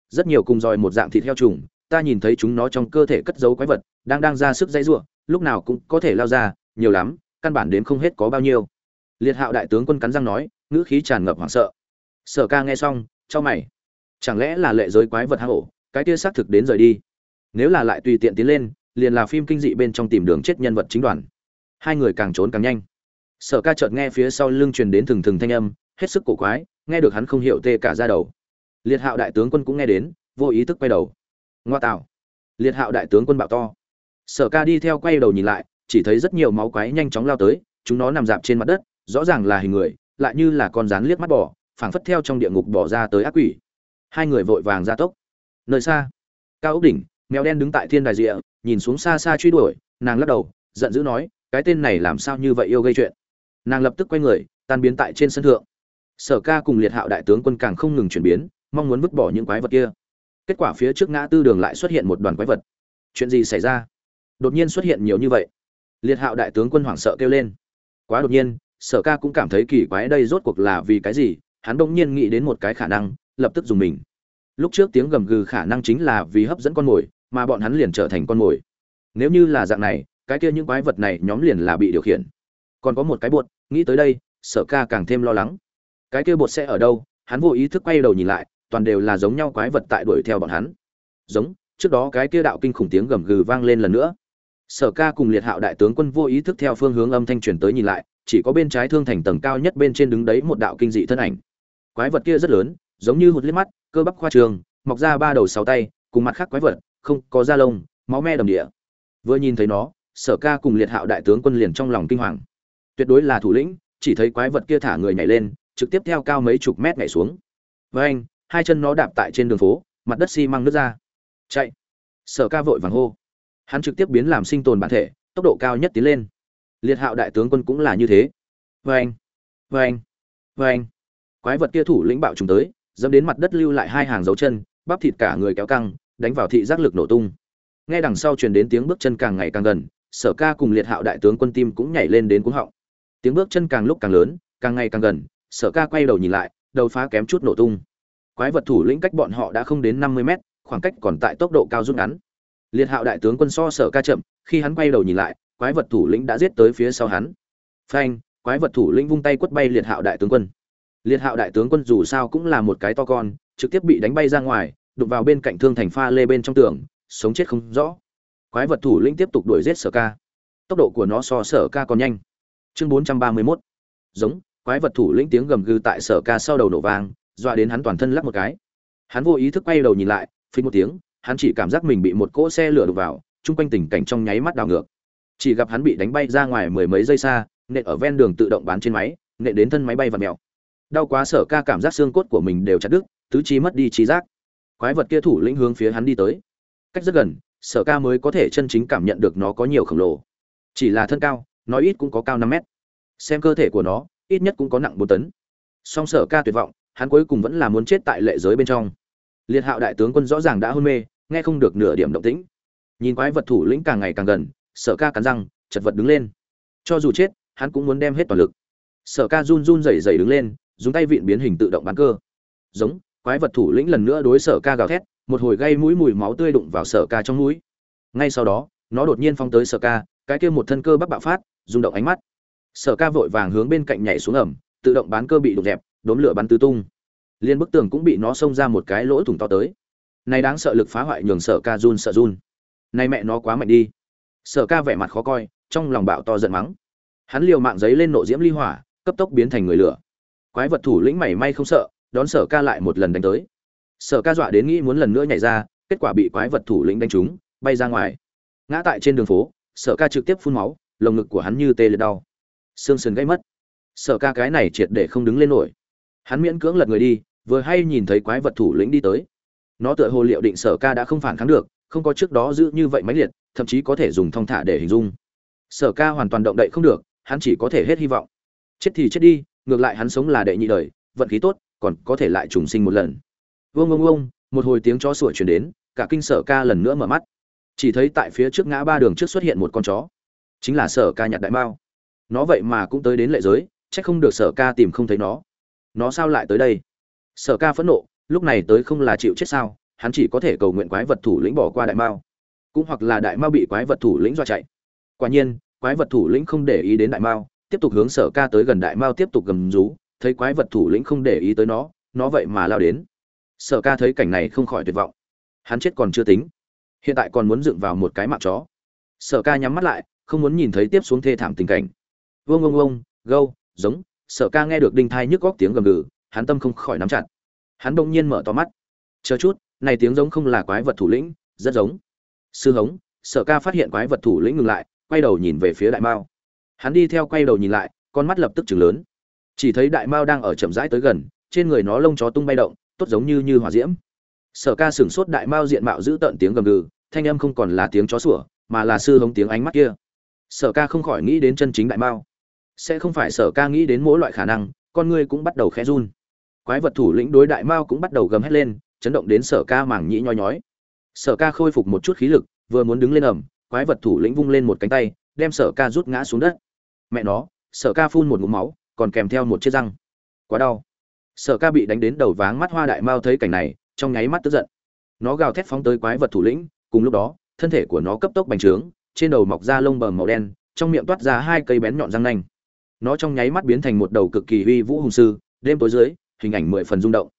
Rất nhiều cùng dòi một dạng thịt heo trùng ta nhìn thấy chúng nó trong cơ thể cất giấu quái vật đang đang ra sức dãy rủa, lúc nào cũng có thể lao ra nhiều lắm căn bản đến không hết có bao nhiêu. Liệt hạo đại tướng quân cắn răng nói ngữ khí tràn ngập hoảng sợ. Sở ca nghe xong cho mày. Chẳng lẽ là lệ giới quái vật hang ổ cái kia xác thực đến rời đi. Nếu là lại tùy tiện tiến lên liền là phim kinh dị bên trong tìm đường chết nhân vật chính đoàn. Hai người càng trốn càng nhanh. Sở ca chợt nghe phía sau lưng truyền đến thừng thừng thanh âm hết sức cổ quái nghe được hắn không hiểu tê cả ra đầu. Liệt hạo đại tướng quân cũng nghe đến vô ý thức quay đầu ngoa tạo liệt hạo đại tướng quân bạo to. Sở ca đi theo quay đầu nhìn lại, chỉ thấy rất nhiều máu quái nhanh chóng lao tới, chúng nó nằm dạp trên mặt đất, rõ ràng là hình người, lại như là con rắn liếc mắt bỏ phảng phất theo trong địa ngục bỏ ra tới ác quỷ. Hai người vội vàng ra tốc. Nơi xa, cao ốc đỉnh, mèo đen đứng tại thiên đài rịa nhìn xuống xa xa truy đuổi, nàng lắc đầu, giận dữ nói, cái tên này làm sao như vậy yêu gây chuyện? Nàng lập tức quay người, tan biến tại trên sân thượng. Sở ca cùng liệt hạo đại tướng quân càng không ngừng chuyển biến, mong muốn vứt bỏ những quái vật kia kết quả phía trước ngã tư đường lại xuất hiện một đoàn quái vật. Chuyện gì xảy ra? Đột nhiên xuất hiện nhiều như vậy. Liệt hạo đại tướng quân hoảng sợ kêu lên. Quá đột nhiên, sở ca cũng cảm thấy kỳ quái đây rốt cuộc là vì cái gì, hắn đông nhiên nghĩ đến một cái khả năng, lập tức dùng mình. Lúc trước tiếng gầm gừ khả năng chính là vì hấp dẫn con mồi, mà bọn hắn liền trở thành con mồi. Nếu như là dạng này, cái kia những quái vật này nhóm liền là bị điều khiển. Còn có một cái bột, nghĩ tới đây, sở ca càng thêm lo lắng. Cái kia bột sẽ ở đâu? Hắn vô ý thức quay đầu nhìn lại toàn đều là giống nhau quái vật tại đuổi theo bọn hắn. Giống, trước đó cái kia đạo kinh khủng tiếng gầm gừ vang lên lần nữa. Sở ca cùng liệt hạo đại tướng quân vô ý thức theo phương hướng âm thanh truyền tới nhìn lại, chỉ có bên trái thương thành tầng cao nhất bên trên đứng đấy một đạo kinh dị thân ảnh. Quái vật kia rất lớn, giống như hụt liếc mắt, cơ bắp khoa trường, mọc ra ba đầu sáu tay, cùng mặt khác quái vật, không có da lông, máu me đầm địa. Vừa nhìn thấy nó, sở ca cùng liệt hạo đại tướng quân liền trong lòng kinh hoàng. Tuyệt đối là thủ lĩnh, chỉ thấy quái vật kia thả người nhảy lên, trực tiếp theo cao mấy chục mét nhảy xuống. Với anh hai chân nó đạp tại trên đường phố, mặt đất xi măng nước ra. Chạy. Sở ca vội vàng hô. Hắn trực tiếp biến làm sinh tồn bản thể, tốc độ cao nhất tiến lên. Liệt hạo đại tướng quân cũng là như thế. Vê anh vê anh vê anh quái vật kia thủ lĩnh bạo trùng tới, dẫm đến mặt đất lưu lại hai hàng dấu chân, bắp thịt cả người kéo căng, đánh vào thị giác lực nổ tung. Nghe đằng sau truyền đến tiếng bước chân càng ngày càng gần, sở ca cùng liệt hạo đại tướng quân tim cũng nhảy lên đến cuống họng. Tiếng bước chân càng lúc càng lớn, càng ngày càng gần, sở ca quay đầu nhìn lại, đầu phá kém chút nổ tung quái vật thủ lĩnh cách bọn họ đã không đến năm mươi mét, khoảng cách còn tại tốc độ cao rút ngắn. Liệt hạo đại tướng quân so sở ca chậm, khi hắn quay đầu nhìn lại, quái vật thủ lĩnh đã giết tới phía sau hắn. Phanh, quái vật thủ lĩnh vung tay quất bay liệt hạo đại tướng quân. Liệt hạo đại tướng quân dù sao cũng là một cái to con, trực tiếp bị đánh bay ra ngoài, đụng vào bên cạnh thương thành pha lê bên trong tường, sống chết không rõ. Quái vật thủ lĩnh tiếp tục đuổi giết sở ca. Tốc độ của nó so sở ca còn nhanh. Chương bốn trăm ba mươi mốt. Giống, quái vật thủ lĩnh tiếng gầm gừ tại sở ca sau đầu nổ vang dọa đến hắn toàn thân lắc một cái. Hắn vô ý thức quay đầu nhìn lại, phình một tiếng, hắn chỉ cảm giác mình bị một cỗ xe lửa đục vào, chung quanh tình cảnh trong nháy mắt đảo ngược. Chỉ gặp hắn bị đánh bay ra ngoài mười mấy giây xa, nện ở ven đường tự động bán trên máy, nện đến thân máy bay và mèo. Đau quá sở ca cảm giác xương cốt của mình đều chặt đứt, tứ chi mất đi trí giác. Quái vật kia thủ lĩnh hướng phía hắn đi tới. Cách rất gần, sở ca mới có thể chân chính cảm nhận được nó có nhiều khổng lồ. Chỉ là thân cao nói ít cũng có cao năm mét. Xem cơ thể của nó, ít nhất cũng có nặng bốn tấn. Song sở ca tuyệt vọng hắn cuối cùng vẫn là muốn chết tại lệ giới bên trong. Liệt hạo đại tướng quân rõ ràng đã hôn mê, nghe không được nửa điểm động tĩnh. Nhìn quái vật thủ lĩnh càng ngày càng gần, sở ca cắn răng, chật vật đứng lên. Cho dù chết, hắn cũng muốn đem hết toàn lực. Sở ca run run rẩy rẩy đứng lên, dùng tay vịn biến hình tự động bán cơ. Giống, quái vật thủ lĩnh lần nữa đối sở ca gào thét, một hồi gây mũi mùi máu tươi đụng vào sở ca trong mũi. Ngay sau đó, nó đột nhiên phong tới sở ca, cái kia một thân cơ bắc bạo phát, rung động ánh mắt. Sở ca vội vàng hướng bên cạnh nhảy xuống ẩm tự động bán cơ bị đục dẹp đốn lửa bắn tứ tung. Liên bức tường cũng bị nó xông ra một cái lỗ thủng to tới. Này đáng sợ lực phá hoại nhường sở ca run sợ run. Này mẹ nó quá mạnh đi. Sở ca vẻ mặt khó coi, trong lòng bạo to giận mắng. Hắn liều mạng giấy lên nộ diễm ly hỏa, cấp tốc biến thành người lửa. Quái vật thủ lĩnh mảy may không sợ, đón sở ca lại một lần đánh tới. Sở ca dọa đến nghĩ muốn lần nữa nhảy ra, kết quả bị quái vật thủ lĩnh đánh trúng, bay ra ngoài. Ngã tại trên đường phố, sở ca trực tiếp phun máu, lồng ngực của hắn như tê liệt đau. Xương sườn gãy mất. Sở ca cái này triệt để không đứng lên nổi hắn miễn cưỡng lật người đi, vừa hay nhìn thấy quái vật thủ lĩnh đi tới. Nó tựa hồ liệu định sở ca đã không phản kháng được, không có trước đó giữ như vậy máy liệt, thậm chí có thể dùng thong thả để hình dung. Sở ca hoàn toàn động đậy không được, hắn chỉ có thể hết hy vọng. Chết thì chết đi, ngược lại hắn sống là đệ nhị đời, vận khí tốt, còn có thể lại trùng sinh một lần. Vương ông ông một hồi tiếng chó sủa chuyển đến, cả kinh sở ca lần nữa mở mắt. Chỉ thấy tại phía trước ngã ba đường trước xuất hiện một con chó. Chính là sở ca nhặt đại mao. Nó vậy mà cũng tới đến lệ giới c h ắ c không được sở ca tìm không thấy nó nó sao lại tới đây? Sở ca phẫn nộ, lúc này tới không là chịu chết sao, hắn chỉ có thể cầu nguyện quái vật thủ lĩnh bỏ qua đại mao. Cũng hoặc là đại mao bị quái vật thủ lĩnh do chạy. Quả nhiên, quái vật thủ lĩnh không để ý đến đại mao, tiếp tục hướng sở ca tới gần đại mao tiếp tục gầm rú, thấy quái vật thủ lĩnh không để ý tới nó nó vậy mà lao đến. Sở ca thấy cảnh này không khỏi tuyệt vọng. Hắn chết còn chưa tính. Hiện tại còn muốn dựng vào một cái mạng chó. Sở ca nhắm mắt lại, không muốn nhìn thấy tiếp xuống thê thảm tình cảnh. Vương ông ông gâu, giống sở ca nghe được đinh thai nhức góc tiếng gầm gừ, hắn tâm không khỏi nắm chặt. Hắn bỗng nhiên mở to mắt. Chờ chút, này tiếng giống không là quái vật thủ lĩnh, rất giống. Sư hống, sở ca phát hiện quái vật thủ lĩnh ngừng lại, quay đầu nhìn về phía đại mao. Hắn đi theo quay đầu nhìn lại, con mắt lập tức chừng lớn. Chỉ thấy đại mao đang ở chậm rãi tới gần, trên người nó lông chó tung bay động, tốt giống như như hỏa diễm. Sở ca sửng sốt đại mao diện mạo giữ tợn tiếng gầm gừ, thanh âm không còn là tiếng chó sủa, mà là sư hống tiếng ánh mắt kia. Sở ca không khỏi nghĩ đến chân chính đại mao sẽ không phải sở ca nghĩ đến mỗi loại khả năng, con ngươi cũng bắt đầu khẽ run. Quái vật thủ lĩnh đối đại mao cũng bắt đầu gầm hét lên, chấn động đến sở ca mảng nhĩ nhoi nhói. Sở ca khôi phục một chút khí lực, vừa muốn đứng lên ẩm quái vật thủ lĩnh vung lên một cánh tay, đem sở ca rút ngã xuống đất. Mẹ nó, sở ca phun một ngụm máu, còn kèm theo một chiếc răng. Quá đau. Sở ca bị đánh đến đầu váng mắt hoa đại mao thấy cảnh này, trong nháy mắt tức giận. Nó gào thét phóng tới quái vật thủ lĩnh, cùng lúc đó, thân thể của nó cấp tốc bành trướng, trên đầu mọc ra lông bờm màu đen, trong miệng toát ra hai cây bén nhọn răng nanh nó trong nháy mắt biến thành một đầu cực kỳ uy vũ hùng sư, đêm tối dưới, hình ảnh mười phần rung động.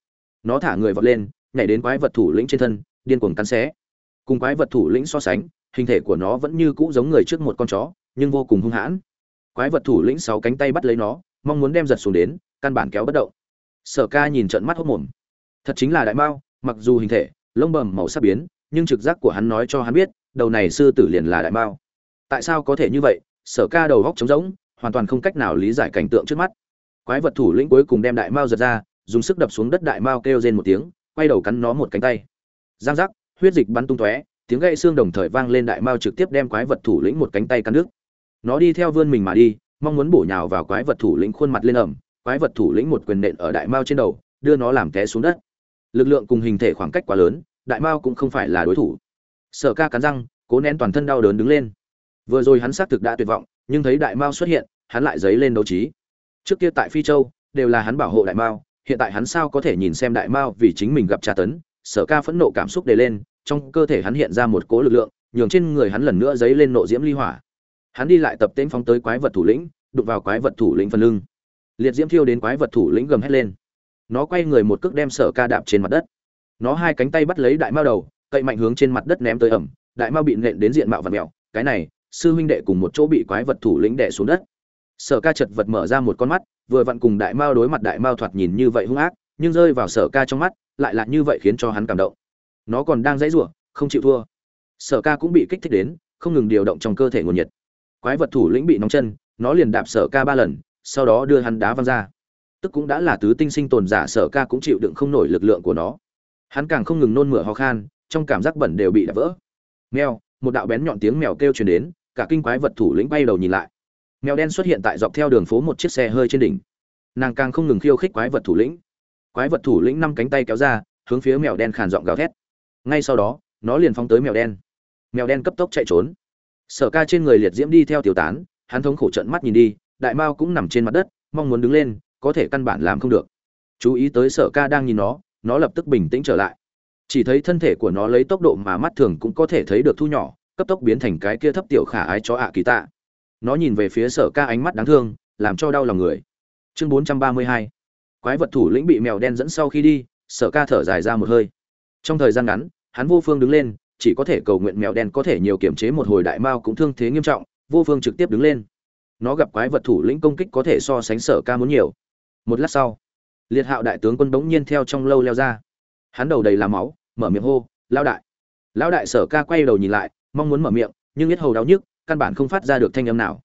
Nó thả người vọt lên, nhảy đến quái vật thủ lĩnh trên thân, điên cuồng cắn xé. Cùng quái vật thủ lĩnh so sánh, hình thể của nó vẫn như cũ giống người trước một con chó, nhưng vô cùng hung hãn. Quái vật thủ lĩnh sáu cánh tay bắt lấy nó, mong muốn đem giật xuống đến, căn bản kéo bất động. Sở ca nhìn trận mắt hốc mồm. Thật chính là đại mao, mặc dù hình thể, lông bầm màu sắc biến, nhưng trực giác của hắn nói cho hắn biết, đầu này sư tử liền là đại mao. Tại sao có thể như vậy? Sở ca đầu góc trống rỗng hoàn toàn không cách nào lý giải cảnh tượng trước mắt. Quái vật thủ lĩnh cuối cùng đem đại mao giật ra, dùng sức đập xuống đất đại mao kêu rên một tiếng, quay đầu cắn nó một cánh tay. Giang giác, huyết dịch bắn tung tóe, tiếng gãy xương đồng thời vang lên đại mao trực tiếp đem quái vật thủ lĩnh một cánh tay cắn đứt. Nó đi theo vươn mình mà đi, mong muốn bổ nhào vào quái vật thủ lĩnh khuôn mặt lên ẩm, quái vật thủ lĩnh một quyền nện ở đại mao trên đầu, đưa nó làm té xuống đất. Lực lượng cùng hình thể khoảng cách quá lớn, đại mao cũng không phải là đối thủ. Sở ca cắn răng, cố nén toàn thân đau đớn đứng lên. Vừa rồi hắn xác thực đã tuyệt vọng nhưng thấy đại mao xuất hiện, hắn lại dấy lên đấu trí. Trước kia tại phi châu, đều là hắn bảo hộ đại mao, hiện tại hắn sao có thể nhìn xem đại mao vì chính mình gặp tra tấn, sở ca phẫn nộ cảm xúc đề lên, trong cơ thể hắn hiện ra một cỗ lực lượng, nhường trên người hắn lần nữa dấy lên nộ diễm ly hỏa. Hắn đi lại tập tên phóng tới quái vật thủ lĩnh, đụng vào quái vật thủ lĩnh phần lưng. Liệt diễm thiêu đến quái vật thủ lĩnh gầm hét lên. Nó quay người một cước đem sở ca đạp trên mặt đất. Nó hai cánh tay bắt lấy đại mao đầu, cậy mạnh hướng trên mặt đất ném tới ẩm, đại mao bị nện đến diện mạo và mèo, cái này sư huynh đệ cùng một chỗ bị quái vật thủ lĩnh đè xuống đất. Sở ca chật vật mở ra một con mắt, vừa vặn cùng đại mao đối mặt đại mao thoạt nhìn như vậy hung ác, nhưng rơi vào sở ca trong mắt, lại là như vậy khiến cho hắn cảm động. Nó còn đang dãy rủa, không chịu thua. Sở ca cũng bị kích thích đến, không ngừng điều động trong cơ thể nguồn nhiệt. Quái vật thủ lĩnh bị nóng chân, nó liền đạp sở ca ba lần, sau đó đưa hắn đá văng ra. Tức cũng đã là tứ tinh sinh tồn giả, sở ca cũng chịu đựng không nổi lực lượng của nó. Hắn càng không ngừng nôn mửa ho khan, trong cảm giác bẩn đều bị đập vỡ. Mèo, một đạo bén nhọn tiếng mèo kêu truyền đến cả kinh quái vật thủ lĩnh bay đầu nhìn lại. Mèo đen xuất hiện tại dọc theo đường phố một chiếc xe hơi trên đỉnh. Nàng càng không ngừng khiêu khích quái vật thủ lĩnh. Quái vật thủ lĩnh năm cánh tay kéo ra, hướng phía mèo đen khàn giọng gào thét. Ngay sau đó, nó liền phóng tới mèo đen. Mèo đen cấp tốc chạy trốn. Sở ca trên người liệt diễm đi theo tiểu tán, hắn thống khổ trận mắt nhìn đi, đại mao cũng nằm trên mặt đất, mong muốn đứng lên, có thể căn bản làm không được. Chú ý tới sở ca đang nhìn nó nó lập tức bình tĩnh trở lại. Chỉ thấy thân thể của nó lấy tốc độ mà mắt thường cũng có thể thấy được thu nhỏ cấp tốc biến thành cái kia thấp tiểu khả ái cho ạ kỳ tạ nó nhìn về phía sở ca ánh mắt đáng thương, làm cho đau lòng người. Chương bốn trăm ba mươi hai. Quái vật thủ lĩnh bị mèo đen dẫn sau khi đi, sở ca thở dài ra một hơi. Trong thời gian ngắn, hắn vô phương đứng lên, chỉ có thể cầu nguyện mèo đen có thể nhiều kiểm chế một hồi đại mao cũng thương thế nghiêm trọng, vô phương trực tiếp đứng lên. Nó gặp quái vật thủ lĩnh công kích có thể so sánh sở ca muốn nhiều. Một lát sau, liệt hạo đại tướng quân bỗng nhiên theo trong lâu leo ra. Hắn đầu đầy làm máu, mở miệng hô lao đại! Lao đại sở ca quay đầu nhìn lại mong muốn mở miệng, nhưng biết hầu đau nhức, căn bản không phát ra được thanh âm nào.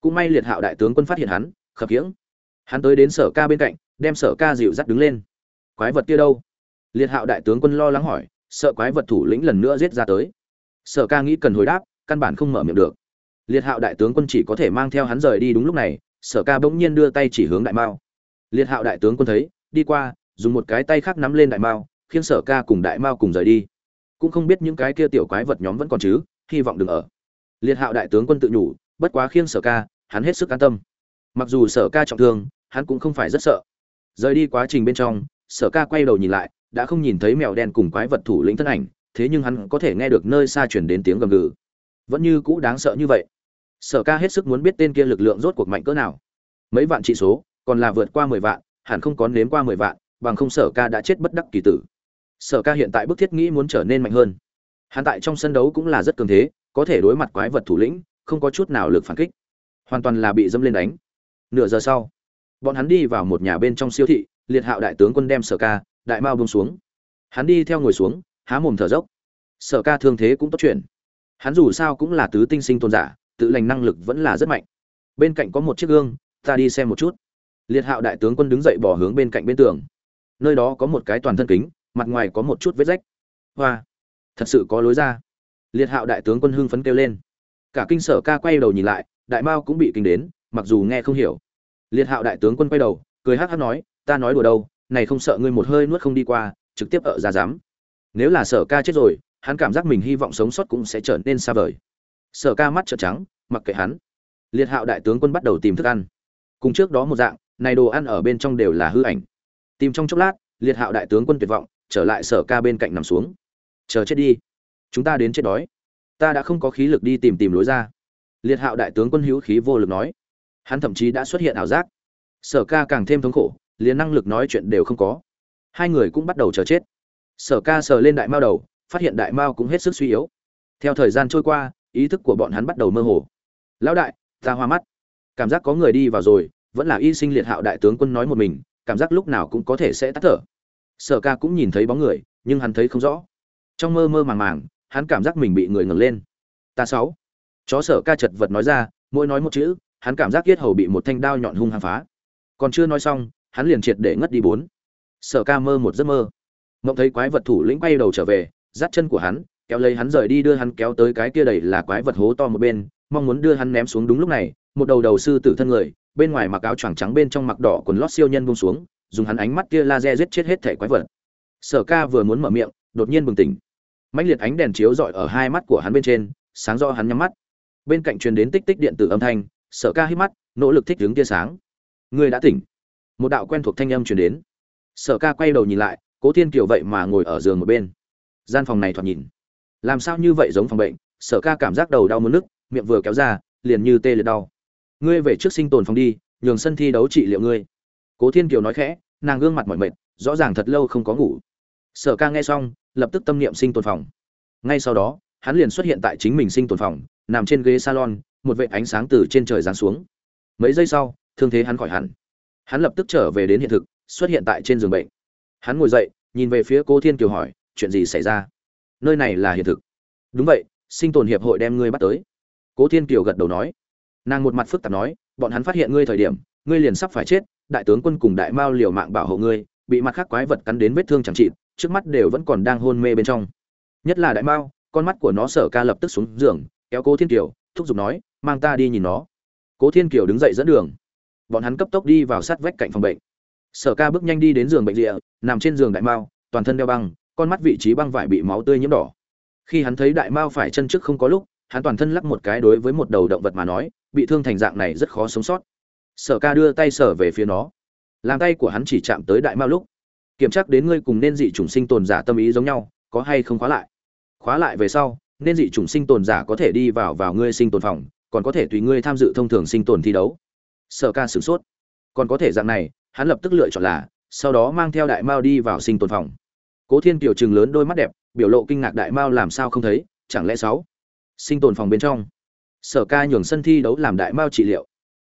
Cũng may liệt hạo đại tướng quân phát hiện hắn, khập khiễng. Hắn tới đến sở ca bên cạnh, đem sở ca dịu dắt đứng lên. Quái vật kia đâu? Liệt hạo đại tướng quân lo lắng hỏi, sợ quái vật thủ lĩnh lần nữa giết ra tới. Sở ca nghĩ cần hồi đáp, căn bản không mở miệng được. Liệt hạo đại tướng quân chỉ có thể mang theo hắn rời đi đúng lúc này, sở ca bỗng nhiên đưa tay chỉ hướng đại mao. Liệt hạo đại tướng quân thấy, đi qua, dùng một cái tay khác nắm lên đại mao, khiến sở ca cùng đại mao cùng rời đi cũng không biết những cái kia tiểu quái vật nhóm vẫn còn chứ, hy vọng đừng ở. Liệt hạo đại tướng quân tự nhủ, bất quá khiêng sở ca, hắn hết sức an tâm. Mặc dù sở ca trọng thương, hắn cũng không phải rất sợ. Rời đi quá trình bên trong, sở ca quay đầu nhìn lại, đã không nhìn thấy mèo đen cùng quái vật thủ lĩnh thân ảnh, thế nhưng hắn có thể nghe được nơi xa chuyển đến tiếng gầm gừ. Vẫn như cũ đáng sợ như vậy. Sở ca hết sức muốn biết tên kia lực lượng rốt cuộc mạnh cỡ nào. Mấy vạn trị số, còn là vượt qua mười vạn, hẳn không có nếm qua mười vạn, bằng không sở ca đã chết bất đắc kỳ tử sở ca hiện tại bức thiết nghĩ muốn trở nên mạnh hơn. Hắn tại trong sân đấu cũng là rất cường thế, có thể đối mặt quái vật thủ lĩnh, không có chút nào lực phản kích. Hoàn toàn là bị dâm lên đánh. Nửa giờ sau, bọn hắn đi vào một nhà bên trong siêu thị, liệt hạo đại tướng quân đem sở ca, đại mao bông xuống. Hắn đi theo ngồi xuống, há mồm thở dốc. Sở ca thương thế cũng tốt chuyện hắn dù sao cũng là tứ tinh sinh tôn giả, tự lành năng lực vẫn là rất mạnh. Bên cạnh có một chiếc gương, ta đi xem một chút. Liệt hạo đại tướng quân đứng dậy bỏ hướng bên cạnh bên tường. Nơi đó có một cái toàn thân kính mặt ngoài có một chút vết rách. Hoa, thật sự có lối ra. Liệt hạo đại tướng quân hưng phấn kêu lên. Cả kinh sở ca quay đầu nhìn lại, đại mao cũng bị kinh đến, mặc dù nghe không hiểu. Liệt hạo đại tướng quân quay đầu, cười hát hát nói, ta nói đùa đâu, này không sợ ngươi một hơi nuốt không đi qua, trực tiếp ở ra dám nếu là sở ca chết rồi, hắn cảm giác mình hy vọng sống sót cũng sẽ trở nên xa vời. Sở ca mắt trợn trắng, mặc kệ hắn. Liệt hạo đại tướng quân bắt đầu tìm thức ăn. Cùng trước đó một dạng, này đồ ăn ở bên trong đều là hư ảnh. Tìm trong chốc lát, liệt hạo đại tướng quân tuyệt vọng trở lại sở ca bên cạnh nằm xuống. Chờ chết đi. Chúng ta đến chết đói. Ta đã không có khí lực đi tìm tìm lối ra. Liệt hạo đại tướng quân hữu khí vô lực nói. Hắn thậm chí đã xuất hiện ảo giác. Sở ca càng thêm thống khổ, liền năng lực nói chuyện đều không có. Hai người cũng bắt đầu chờ chết. Sở ca sờ lên đại mao đầu, phát hiện đại mao cũng hết sức suy yếu. Theo thời gian trôi qua, ý thức của bọn hắn bắt đầu mơ hồ. Lão đại, ta hoa mắt. Cảm giác có người đi vào rồi, vẫn là y sinh liệt hạo đại tướng quân nói một mình, cảm giác lúc nào cũng có thể sẽ tắt thở sở ca cũng nhìn thấy bóng người, nhưng hắn thấy không rõ. Trong mơ mơ màng màng, hắn cảm giác mình bị người ngẩng lên. Ta sáu. Chó sở ca chật vật nói ra, mỗi nói một chữ, hắn cảm giác yết hầu bị một thanh đao nhọn hung hăng phá. Còn chưa nói xong, hắn liền triệt để ngất đi bốn. Sở ca mơ một giấc mơ. Mộng thấy quái vật thủ lĩnh quay đầu trở về, dắt chân của hắn, kéo lấy hắn rời đi đưa hắn kéo tới cái kia đầy là quái vật hố to một bên, mong muốn đưa hắn ném xuống đúng lúc này, một đầu đầu sư tử thân người, bên ngoài mặc áo choàng trắng bên trong mặc đỏ quần lót siêu nhân buông xuống dùng hắn ánh mắt kia laser giết chết hết thể quái vật. Sở ca vừa muốn mở miệng, đột nhiên bừng tỉnh. Mãnh liệt ánh đèn chiếu rọi ở hai mắt của hắn bên trên, sáng do hắn nhắm mắt. Bên cạnh truyền đến tích tích điện tử âm thanh, sở ca hít mắt, nỗ lực thích hướng tia sáng. Người đã tỉnh. Một đạo quen thuộc thanh âm truyền đến. Sở ca quay đầu nhìn lại, cố thiên kiều vậy mà ngồi ở giường một bên. Gian phòng này thoạt nhìn. Làm sao như vậy giống phòng bệnh? Sở ca cảm giác đầu đau muốn nức miệng vừa kéo ra, liền như tê liệt đau. Ngươi về trước sinh tồn phòng đi, nhường sân thi đấu trị liệu ngươi cố thiên kiều nói khẽ, nàng gương mặt mỏi mệt, rõ ràng thật lâu không có ngủ. Sở ca nghe xong, lập tức tâm niệm sinh tồn phòng. Ngay sau đó, hắn liền xuất hiện tại chính mình sinh tồn phòng, nằm trên ghế salon, một vệ ánh sáng từ trên trời giáng xuống. Mấy giây sau, thương thế hắn khỏi hẳn. Hắn lập tức trở về đến hiện thực, xuất hiện tại trên giường bệnh. Hắn ngồi dậy, nhìn về phía cố thiên kiều hỏi, chuyện gì xảy ra? Nơi này là hiện thực. Đúng vậy, sinh tồn hiệp hội đem ngươi bắt tới. Cố thiên kiều gật đầu nói. Nàng một mặt phức tạp nói, bọn hắn phát hiện ngươi thời điểm, ngươi liền sắp phải chết đại tướng quân cùng đại mao liều mạng bảo hộ ngươi, bị mặt khác quái vật cắn đến vết thương chẳng trị trước mắt đều vẫn còn đang hôn mê bên trong. Nhất là đại mao, con mắt của nó sở ca lập tức xuống giường, kéo cố thiên kiều, thúc giục nói, mang ta đi nhìn nó. Cố thiên kiều đứng dậy dẫn đường. Bọn hắn cấp tốc đi vào sát vách cạnh phòng bệnh. Sở ca bước nhanh đi đến giường bệnh rịa nằm trên giường đại mao, toàn thân đeo băng, con mắt vị trí băng vải bị máu tươi nhiễm đỏ. Khi hắn thấy đại mao phải chân trước không có lúc, hắn toàn thân lắc một cái đối với một đầu động vật mà nói, bị thương thành dạng này rất khó sống sót sở ca đưa tay sở về phía nó. Làm tay của hắn chỉ chạm tới đại mao lúc. Kiểm tra đến ngươi cùng nên dị chủng sinh tồn giả tâm ý giống nhau, có hay không khóa lại? Khóa lại về sau, nên dị chủng sinh tồn giả có thể đi vào vào ngươi sinh tồn phòng, còn có thể tùy ngươi tham dự thông thường sinh tồn thi đấu. Sở ca sửng sốt. Còn có thể dạng này, hắn lập tức lựa chọn là, sau đó mang theo đại mao đi vào sinh tồn phòng. Cố thiên kiều chừng lớn đôi mắt đẹp, biểu lộ kinh ngạc đại mao làm sao không thấy, chẳng lẽ sáu? Sinh tồn phòng bên trong. Sở ca nhường sân thi đấu làm đại mao trị liệu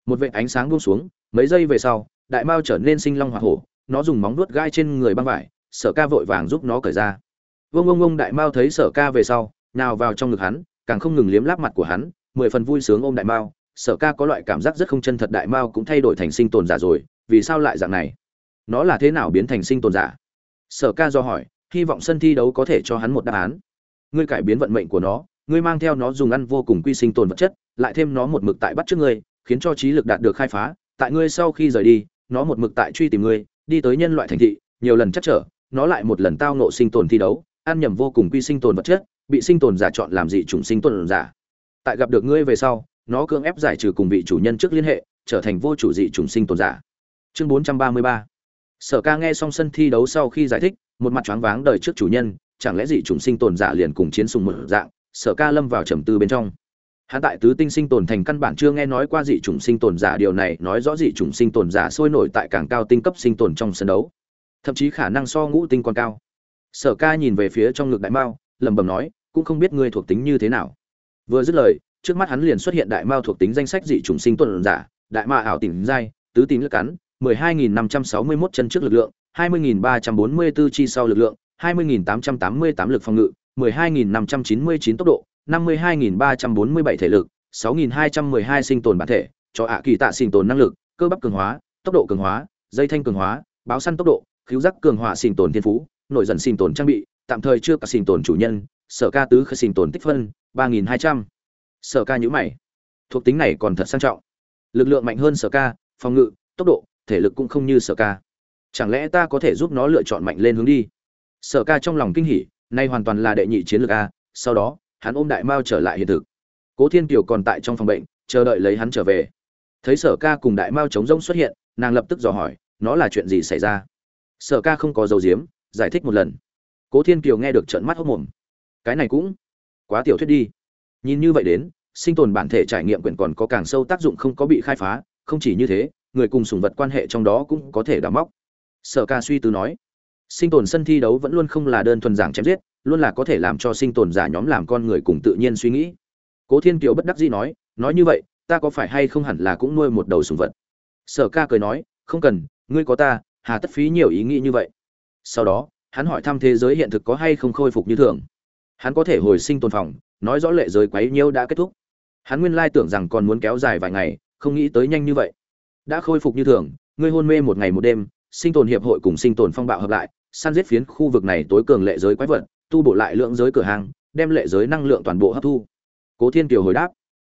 một vệ ánh sáng buông xuống, mấy giây về sau, đại mao trở nên sinh long hoa hổ, nó dùng móng vuốt gai trên người băng vải, sở ca vội vàng giúp nó cởi ra. Vông vông vông, đại mao thấy sở ca về sau, nào vào trong ngực hắn, càng không ngừng liếm láp mặt của hắn, mười phần vui sướng ôm đại mao. Sở ca có loại cảm giác rất không chân thật, đại mao cũng thay đổi thành sinh tồn giả rồi, vì sao lại dạng này? Nó là thế nào biến thành sinh tồn giả? Sở ca do hỏi, hy vọng sân thi đấu có thể cho hắn một đáp án. Ngươi cải biến vận mệnh của nó, ngươi mang theo nó dùng ăn vô cùng quy sinh tồn vật chất, lại thêm nó một mực tại bắt trước ngươi khiến cho trí lực đạt được khai phá, tại ngươi sau khi rời đi, nó một mực tại truy tìm ngươi, đi tới nhân loại thành thị, nhiều lần chắc trở, nó lại một lần tao nộ sinh tồn thi đấu, ăn nhầm vô cùng quy sinh tồn vật chất, bị sinh tồn giả chọn làm dị chủng sinh tồn giả. Tại gặp được ngươi về sau, nó cưỡng ép giải trừ cùng vị chủ nhân trước liên hệ, trở thành vô chủ dị chủng sinh tồn giả. Chương 433 sở ca nghe xong sân thi đấu sau khi giải thích, một mặt choáng váng đời trước chủ nhân, chẳng lẽ dị chủng sinh tồn giả liền cùng chiến sùng một dạng, sở ca lâm vào trầm tư bên trong hắn tại tứ tinh sinh tồn thành căn bản chưa nghe nói qua dị chủng sinh tồn giả, điều này nói rõ dị chủng sinh tồn giả sôi nổi tại càng cao tinh cấp sinh tồn trong sân đấu, thậm chí khả năng so ngũ tinh còn cao. Sở ca nhìn về phía trong ngực đại mao, lẩm bẩm nói, cũng không biết ngươi thuộc tính như thế nào. Vừa dứt lời, trước mắt hắn liền xuất hiện đại mao thuộc tính danh sách dị chủng sinh tồn giả, đại ma ảo tỉnh giai, tứ tín lực cắn 12.561 chân trước lực lượng 20.344 chi sau lực lượng 20.888 lực phòng ngự 12.599 tốc độ 52.347 thể lực 6.212 sinh tồn bản thể, cho ạ kỳ tạ sinh tồn năng lực, cơ bắp cường hóa, tốc độ cường hóa, dây thanh cường hóa, báo săn tốc độ cứu giác cường hóa sinh tồn thiên phú, nội dần sinh tồn trang bị, tạm thời chưa cả sinh tồn chủ nhân, sở ca tứ khởi sinh tồn tích phân, ba nghìn hai trăm. Sở ca nhữ mày. Thuộc tính này còn thật sang trọng. Lực lượng mạnh hơn sở ca, phòng ngự, tốc độ, thể lực cũng không như sở ca. Chẳng lẽ ta có thể giúp nó lựa chọn mạnh lên hướng đi? Sở ca trong lòng kinh hỉ, nay hoàn toàn là đệ nhị chiến lược a, sau đó hắn ôm đại mao trở lại hiện thực. Cố thiên kiều còn tại trong phòng bệnh, chờ đợi lấy hắn trở về. Thấy sở ca cùng đại mao chống rông xuất hiện, nàng lập tức dò hỏi, nó là chuyện gì xảy ra? Sở ca không có dầu diếm giải thích một lần. Cố thiên kiều nghe được trận mắt hốc mồm cái này cũng quá tiểu thuyết đi. Nhìn như vậy đến, sinh tồn bản thể trải nghiệm quyển còn có càng sâu tác dụng không có bị khai phá, không chỉ như thế, người cùng sùng vật quan hệ trong đó cũng có thể đào móc. Sở ca suy tư nói, sinh tồn sân thi đấu vẫn luôn không là đơn thuần giảng chém giết luôn là có thể làm cho sinh tồn giả nhóm làm con người cùng tự nhiên suy nghĩ. Cố thiên kiều bất đắc dĩ nói nói như vậy, ta có phải hay không hẳn là cũng nuôi một đầu sùng vật? Sở ca cười nói, không cần, ngươi có ta, hà tất phí nhiều ý nghĩ như vậy. Sau đó, hắn hỏi thăm thế giới hiện thực có hay không khôi phục như thường. Hắn có thể hồi sinh tồn phòng, nói rõ lệ giới quấy nhiêu đã kết thúc. Hắn nguyên lai tưởng rằng còn muốn kéo dài vài ngày, không nghĩ tới nhanh như vậy. Đã khôi phục như thường, ngươi hôn mê một ngày một đêm, sinh tồn hiệp hội cùng sinh tồn phong bạo hợp lại, săn giết phiến khu vực này tối cường lệ giới quái vật tu bổ lại lượng giới cửa hàng, đem lệ giới năng lượng toàn bộ hấp thu. Cố thiên kiều hồi đáp,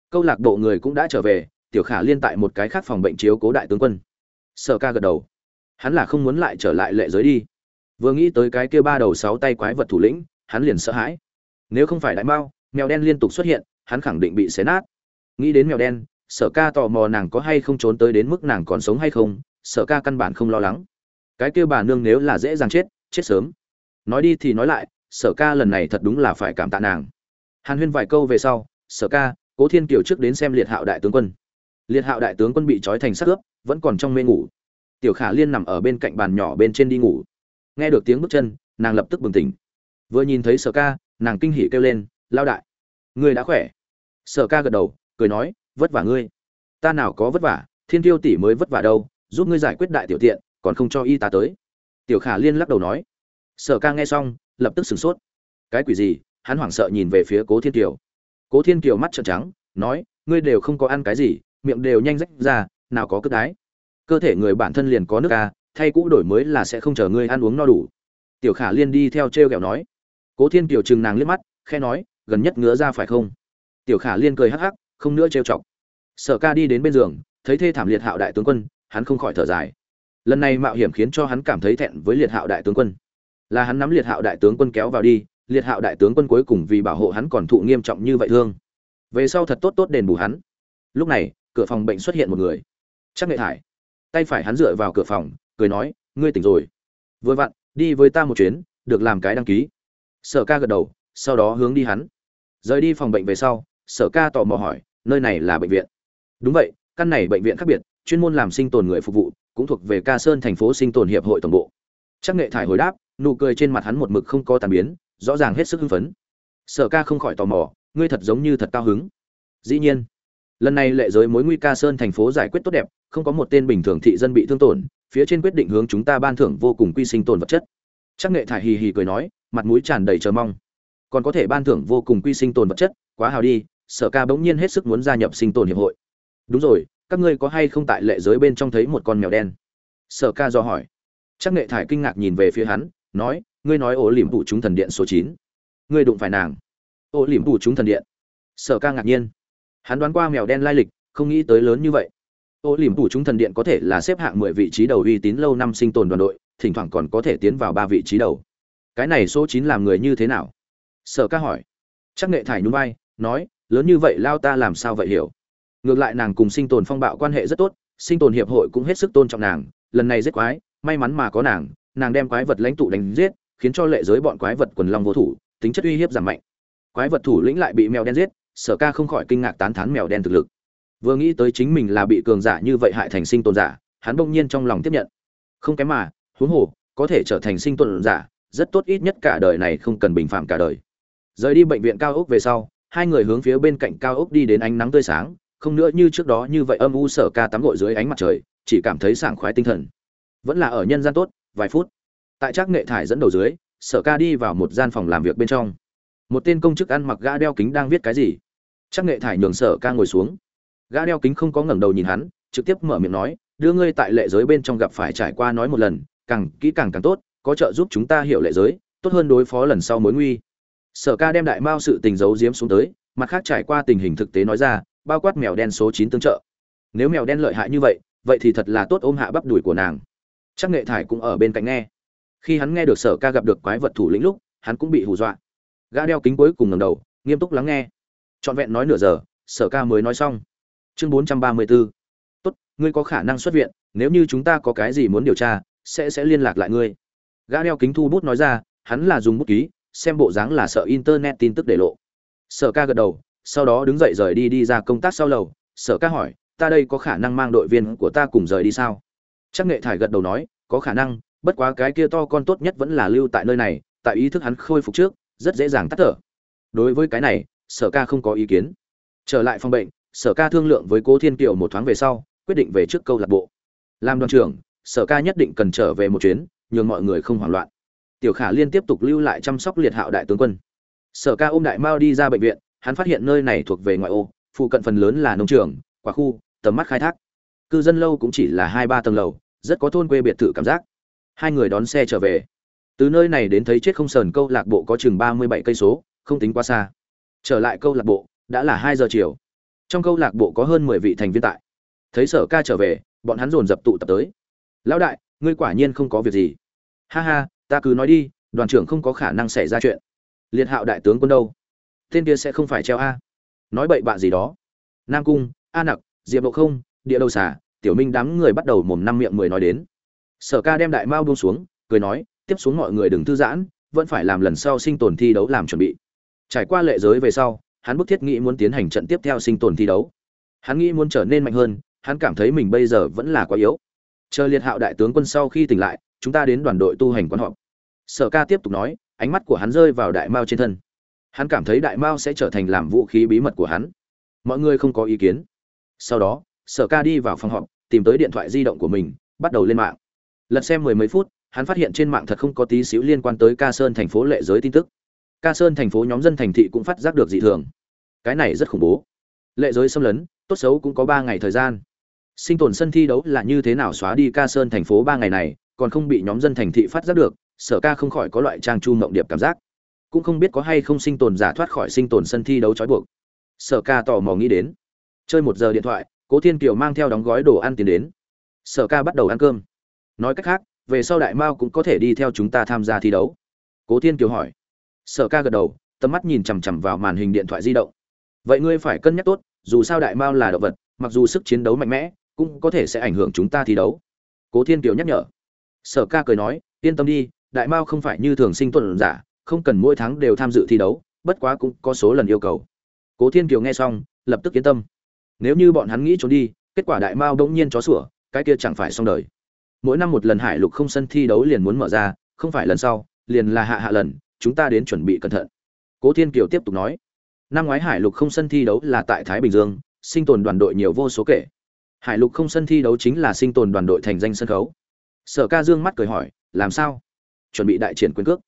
câu lạc bộ người cũng đã trở về, tiểu khả liên tại một cái khác phòng bệnh chiếu cố đại tướng quân. Sở ca gật đầu, hắn là không muốn lại trở lại lệ giới đi. Vừa nghĩ tới cái kia ba đầu sáu tay quái vật thủ lĩnh, hắn liền sợ hãi. Nếu không phải đại mao, mèo đen liên tục xuất hiện, hắn khẳng định bị xé nát. Nghĩ đến mèo đen, sở ca tò mò nàng có hay không trốn tới đến mức nàng còn sống hay không, sở ca căn bản không lo lắng. Cái kia bà nương nếu là dễ dàng chết chết sớm. Nói đi thì nói lại sở ca lần này thật đúng là phải cảm tạ nàng. Hàn huyên vài câu về sau, sở ca, cố thiên kiều trước đến xem liệt hạo đại tướng quân. Liệt hạo đại tướng quân bị trói thành sắc ướp, vẫn còn trong mê ngủ. Tiểu khả liên nằm ở bên cạnh bàn nhỏ bên trên đi ngủ. Nghe được tiếng bước chân, nàng lập tức bừng tỉnh. Vừa nhìn thấy sở ca, nàng kinh hỉ kêu lên lao đại, ngươi đã khỏe? Sở ca gật đầu, cười nói, vất vả ngươi. Ta nào có vất vả, thiên tiêu tỷ mới vất vả đâu, giúp ngươi giải quyết đại tiểu tiện, còn không cho y tá tới. Tiểu khả liên lắc đầu nói. Sở ca nghe xong lập tức sửng sốt. Cái quỷ gì? Hắn hoảng sợ nhìn về phía cố thiên kiều. Cố thiên kiều mắt trợn trắng, nói, ngươi đều không có ăn cái gì, miệng đều nhanh rách ra, nào có cất đái. Cơ thể người bản thân liền có nước ca thay cũ đổi mới là sẽ không chờ ngươi ăn uống no đủ. Tiểu khả liên đi theo t r e o kẹo nói. Cố thiên kiều chừng nàng liếc mắt khe nói, gần nhất ngứa ra phải không? Tiểu khả liên cười hắc hắc, không nữa trêu chọc. Sở ca đi đến bên giường, thấy thê thảm liệt hạo đại tướng quân, hắn không khỏi thở dài. Lần này mạo hiểm khiến cho hắn cảm thấy thẹn với liệt hạo đại tướng quân là hắn nắm liệt hạo đại tướng quân kéo vào đi, liệt hạo đại tướng quân cuối cùng vì bảo hộ hắn còn thụ nghiêm trọng như vậy thương. Về sau thật tốt tốt đền bù hắn. Lúc này, cửa phòng bệnh xuất hiện một người. Chắc nghệ thải. Tay phải hắn dựa vào cửa phòng, cười nói, ngươi tỉnh rồi. Vừa vặn, đi với ta một chuyến, được làm cái đăng ký. Sở ca gật đầu, sau đó hướng đi hắn. Rời đi phòng bệnh về sau, sở ca tò mò hỏi, nơi này là bệnh viện? Đúng vậy, căn này bệnh viện khác biệt, chuyên môn làm sinh tồn người phục vụ, cũng thuộc về ca sơn thành phố sinh tồn hiệp hội tổng bộ. Chắc nghệ thải hồi đáp nụ cười trên mặt hắn một mực không có tàn biến, rõ ràng hết sức hưng phấn. Sở ca không khỏi tò mò, ngươi thật giống như thật cao hứng. Dĩ nhiên, lần này lệ giới mối nguy ca sơn thành phố giải quyết tốt đẹp, không có một tên bình thường thị dân bị thương tổn, phía trên quyết định hướng chúng ta ban thưởng vô cùng quy sinh tồn vật chất. Chắc nghệ thải hì hì cười nói, mặt mũi tràn đầy chờ mong. Còn có thể ban thưởng vô cùng quy sinh tồn vật chất, quá hào đi, sở ca bỗng nhiên hết sức muốn gia nhập sinh tồn hiệp hội. Đúng rồi, các ngươi có hay không tại lệ giới bên trong thấy một con mèo đen? Sở ca do hỏi. Chắc nghệ thải kinh ngạc nhìn về phía hắn nói, ngươi nói ổ liềm vụ chúng thần điện số chín. Ngươi đụng phải nàng. Ổ liềm vụ chúng thần điện. Sở ca ngạc nhiên. Hắn đoán qua mèo đen lai lịch, không nghĩ tới lớn như vậy. Ô liềm phủ chúng thần điện có thể là xếp hạng mười vị trí đầu uy tín lâu năm sinh tồn đoàn đội, thỉnh thoảng còn có thể tiến vào ba vị trí đầu. Cái này số chín làm người như thế nào? Sở ca hỏi. Chắc nghệ thải nhún vai, nói, lớn như vậy lao ta làm sao vậy hiểu? Ngược lại nàng cùng sinh tồn phong bạo quan hệ rất tốt, sinh tồn hiệp hội cũng hết sức tôn trọng nàng, lần này rất quái, may mắn mà có nàng nàng đem quái vật lãnh tụ đánh giết, khiến cho lệ giới bọn quái vật quần long vô thủ, tính chất uy hiếp giảm mạnh. Quái vật thủ lĩnh lại bị mèo đen giết, sở ca không khỏi kinh ngạc tán thán mèo đen thực lực. Vừa nghĩ tới chính mình là bị cường giả như vậy hại thành sinh tồn giả, hắn bỗng nhiên trong lòng tiếp nhận. Không kém mà, huống hồ, có thể trở thành sinh tồn giả, rất tốt ít nhất cả đời này không cần bình phạm cả đời. Rời đi bệnh viện cao ốc về sau, hai người hướng phía bên cạnh cao ốc đi đến ánh nắng tươi sáng, không nữa như trước đó như vậy âm u sở ca tắm gội dưới ánh mặt trời, chỉ cảm thấy sảng khoái tinh thần. Vẫn là ở nhân gian tốt vài phút. Tại trác nghệ thải dẫn đầu dưới, sở ca đi vào một gian phòng làm việc bên trong. Một tên công chức ăn mặc gã đeo kính đang viết cái gì? Trác nghệ thải nhường sở ca ngồi xuống. Gã đeo kính không có ngẩng đầu nhìn hắn, trực tiếp mở miệng nói, đưa ngươi tại lệ giới bên trong gặp phải trải qua nói một lần, càng kỹ càng càng tốt, có trợ giúp chúng ta hiểu lệ giới, tốt hơn đối phó lần sau mối nguy. Sở ca đem đại mao sự tình giấu giếm xuống tới, mặt khác trải qua tình hình thực tế nói ra, bao quát mèo đen số chín tương trợ. Nếu mèo đen lợi hại như vậy vậy thì thật là tốt ôm hạ bắp đùi của nàng chắc nghệ thải cũng ở bên cạnh nghe. Khi hắn nghe được sở ca gặp được quái vật thủ lĩnh lúc, hắn cũng bị hù dọa. Gã đeo kính cuối cùng ngầm đầu, nghiêm túc lắng nghe. Trọn vẹn nói nửa giờ, sở ca mới nói xong. Chương bốn trăm ba mươi bốn tốt, ngươi có khả năng xuất viện, nếu như chúng ta có cái gì muốn điều tra, sẽ sẽ liên lạc lại ngươi. Gã đeo kính thu bút nói ra, hắn là dùng bút ký, xem bộ dáng là sợ internet tin tức để lộ. Sở ca gật đầu, sau đó đứng dậy rời đi đi ra công tác sau lầu. Sở ca hỏi, ta đây có khả năng mang đội viên của ta cùng rời đi sao? Chắc nghệ thải gật đầu nói, có khả năng, bất quá cái kia to con tốt nhất vẫn là lưu tại nơi này, tại ý thức hắn khôi phục trước, rất dễ dàng tắt thở. Đối với cái này, sở ca không có ý kiến. Trở lại phòng bệnh, sở ca thương lượng với cố thiên kiều một thoáng về sau, quyết định về trước câu lạc bộ. Làm đoàn trưởng, sở ca nhất định cần trở về một chuyến, nhường mọi người không hoảng loạn. Tiểu khả liên tiếp tục lưu lại chăm sóc liệt hạo đại tướng quân. Sở ca ôm đại mao đi ra bệnh viện, hắn phát hiện nơi này thuộc về ngoại ô, phụ cận phần lớn là nông trường, quả khu, tầm mắt khai thác. Cư dân lâu cũng chỉ là hai ba tầng lầu rất có thôn quê biệt thự cảm giác. Hai người đón xe trở về. Từ nơi này đến thấy chết không sờn câu lạc bộ có chừng ba mươi bảy cây số, không tính quá xa. Trở lại câu lạc bộ, đã là hai giờ chiều. Trong câu lạc bộ có hơn mười vị thành viên tại. Thấy sở ca trở về, bọn hắn dồn dập tụ tập tới. Lão đại, ngươi quả nhiên không có việc gì. Ha ha, ta cứ nói đi, đoàn trưởng không có khả năng xảy ra chuyện. Liệt hạo đại tướng quân đâu? Tên kia sẽ không phải treo a. Nói bậy bạ gì đó. Nam cung, a nặc, diệp độ không, địa đầu xả tiểu minh đám người bắt đầu mồm năm miệng mười nói đến. Sở ca đem đại mao buông xuống, cười nói, tiếp xuống mọi người đừng thư giãn, vẫn phải làm lần sau sinh tồn thi đấu làm chuẩn bị. Trải qua lệ giới về sau, hắn bức thiết nghĩ muốn tiến hành trận tiếp theo sinh tồn thi đấu. Hắn nghĩ muốn trở nên mạnh hơn, hắn cảm thấy mình bây giờ vẫn là quá yếu. Chờ liệt hạo đại tướng quân sau khi tỉnh lại, chúng ta đến đoàn đội tu hành quan họp. Sở ca tiếp tục nói, ánh mắt của hắn rơi vào đại mao trên thân. Hắn cảm thấy đại mao sẽ trở thành làm vũ khí bí mật của hắn. Mọi người không có ý kiến. Sau đó, sở ca đi vào phòng họp tìm tới điện thoại di động của mình, bắt đầu lên mạng. Lật xem mười mấy phút, hắn phát hiện trên mạng thật không có tí xíu liên quan tới ca sơn thành phố lệ giới tin tức. Ca sơn thành phố nhóm dân thành thị cũng phát giác được dị thường. Cái này rất khủng bố. Lệ giới xâm lấn, tốt xấu cũng có ba ngày thời gian. Sinh tồn sân thi đấu là như thế nào xóa đi ca sơn thành phố ba ngày này, còn không bị nhóm dân thành thị phát giác được, sở ca không khỏi có loại trang chu mộng điệp cảm giác. Cũng không biết có hay không sinh tồn giả thoát khỏi sinh tồn sân thi đấu trói buộc. Sở ca tò mò nghĩ đến. Chơi một giờ điện thoại cố thiên kiều mang theo đóng gói đồ ăn tiền đến. Sở ca bắt đầu ăn cơm. Nói cách khác, về sau đại mao cũng có thể đi theo chúng ta tham gia thi đấu. Cố thiên kiều hỏi. Sở ca gật đầu, tầm mắt nhìn chằm chằm vào màn hình điện thoại di động. Vậy ngươi phải cân nhắc tốt, dù sao đại mao là động vật, mặc dù sức chiến đấu mạnh mẽ, cũng có thể sẽ ảnh hưởng chúng ta thi đấu. Cố thiên kiều nhắc nhở. Sở ca cười nói, yên tâm đi, đại mao không phải như thường sinh tuần giả, không cần mỗi tháng đều tham dự thi đấu, bất quá cũng có số lần yêu cầu. Cố thiên kiều nghe xong, lập tức yên tâm nếu như bọn hắn nghĩ trốn đi, kết quả đại mao bỗng nhiên chó sủa, cái kia chẳng phải xong đời. Mỗi năm một lần hải lục không sân thi đấu liền muốn mở ra, không phải lần sau, liền là hạ hạ lần, chúng ta đến chuẩn bị cẩn thận. Cố thiên kiều tiếp tục nói, năm ngoái hải lục không sân thi đấu là tại thái bình dương, sinh tồn đoàn đội nhiều vô số kể. Hải lục không sân thi đấu chính là sinh tồn đoàn đội thành danh sân khấu. Sở ca dương mắt cười hỏi, làm sao? Chuẩn bị đại triển quyền cước.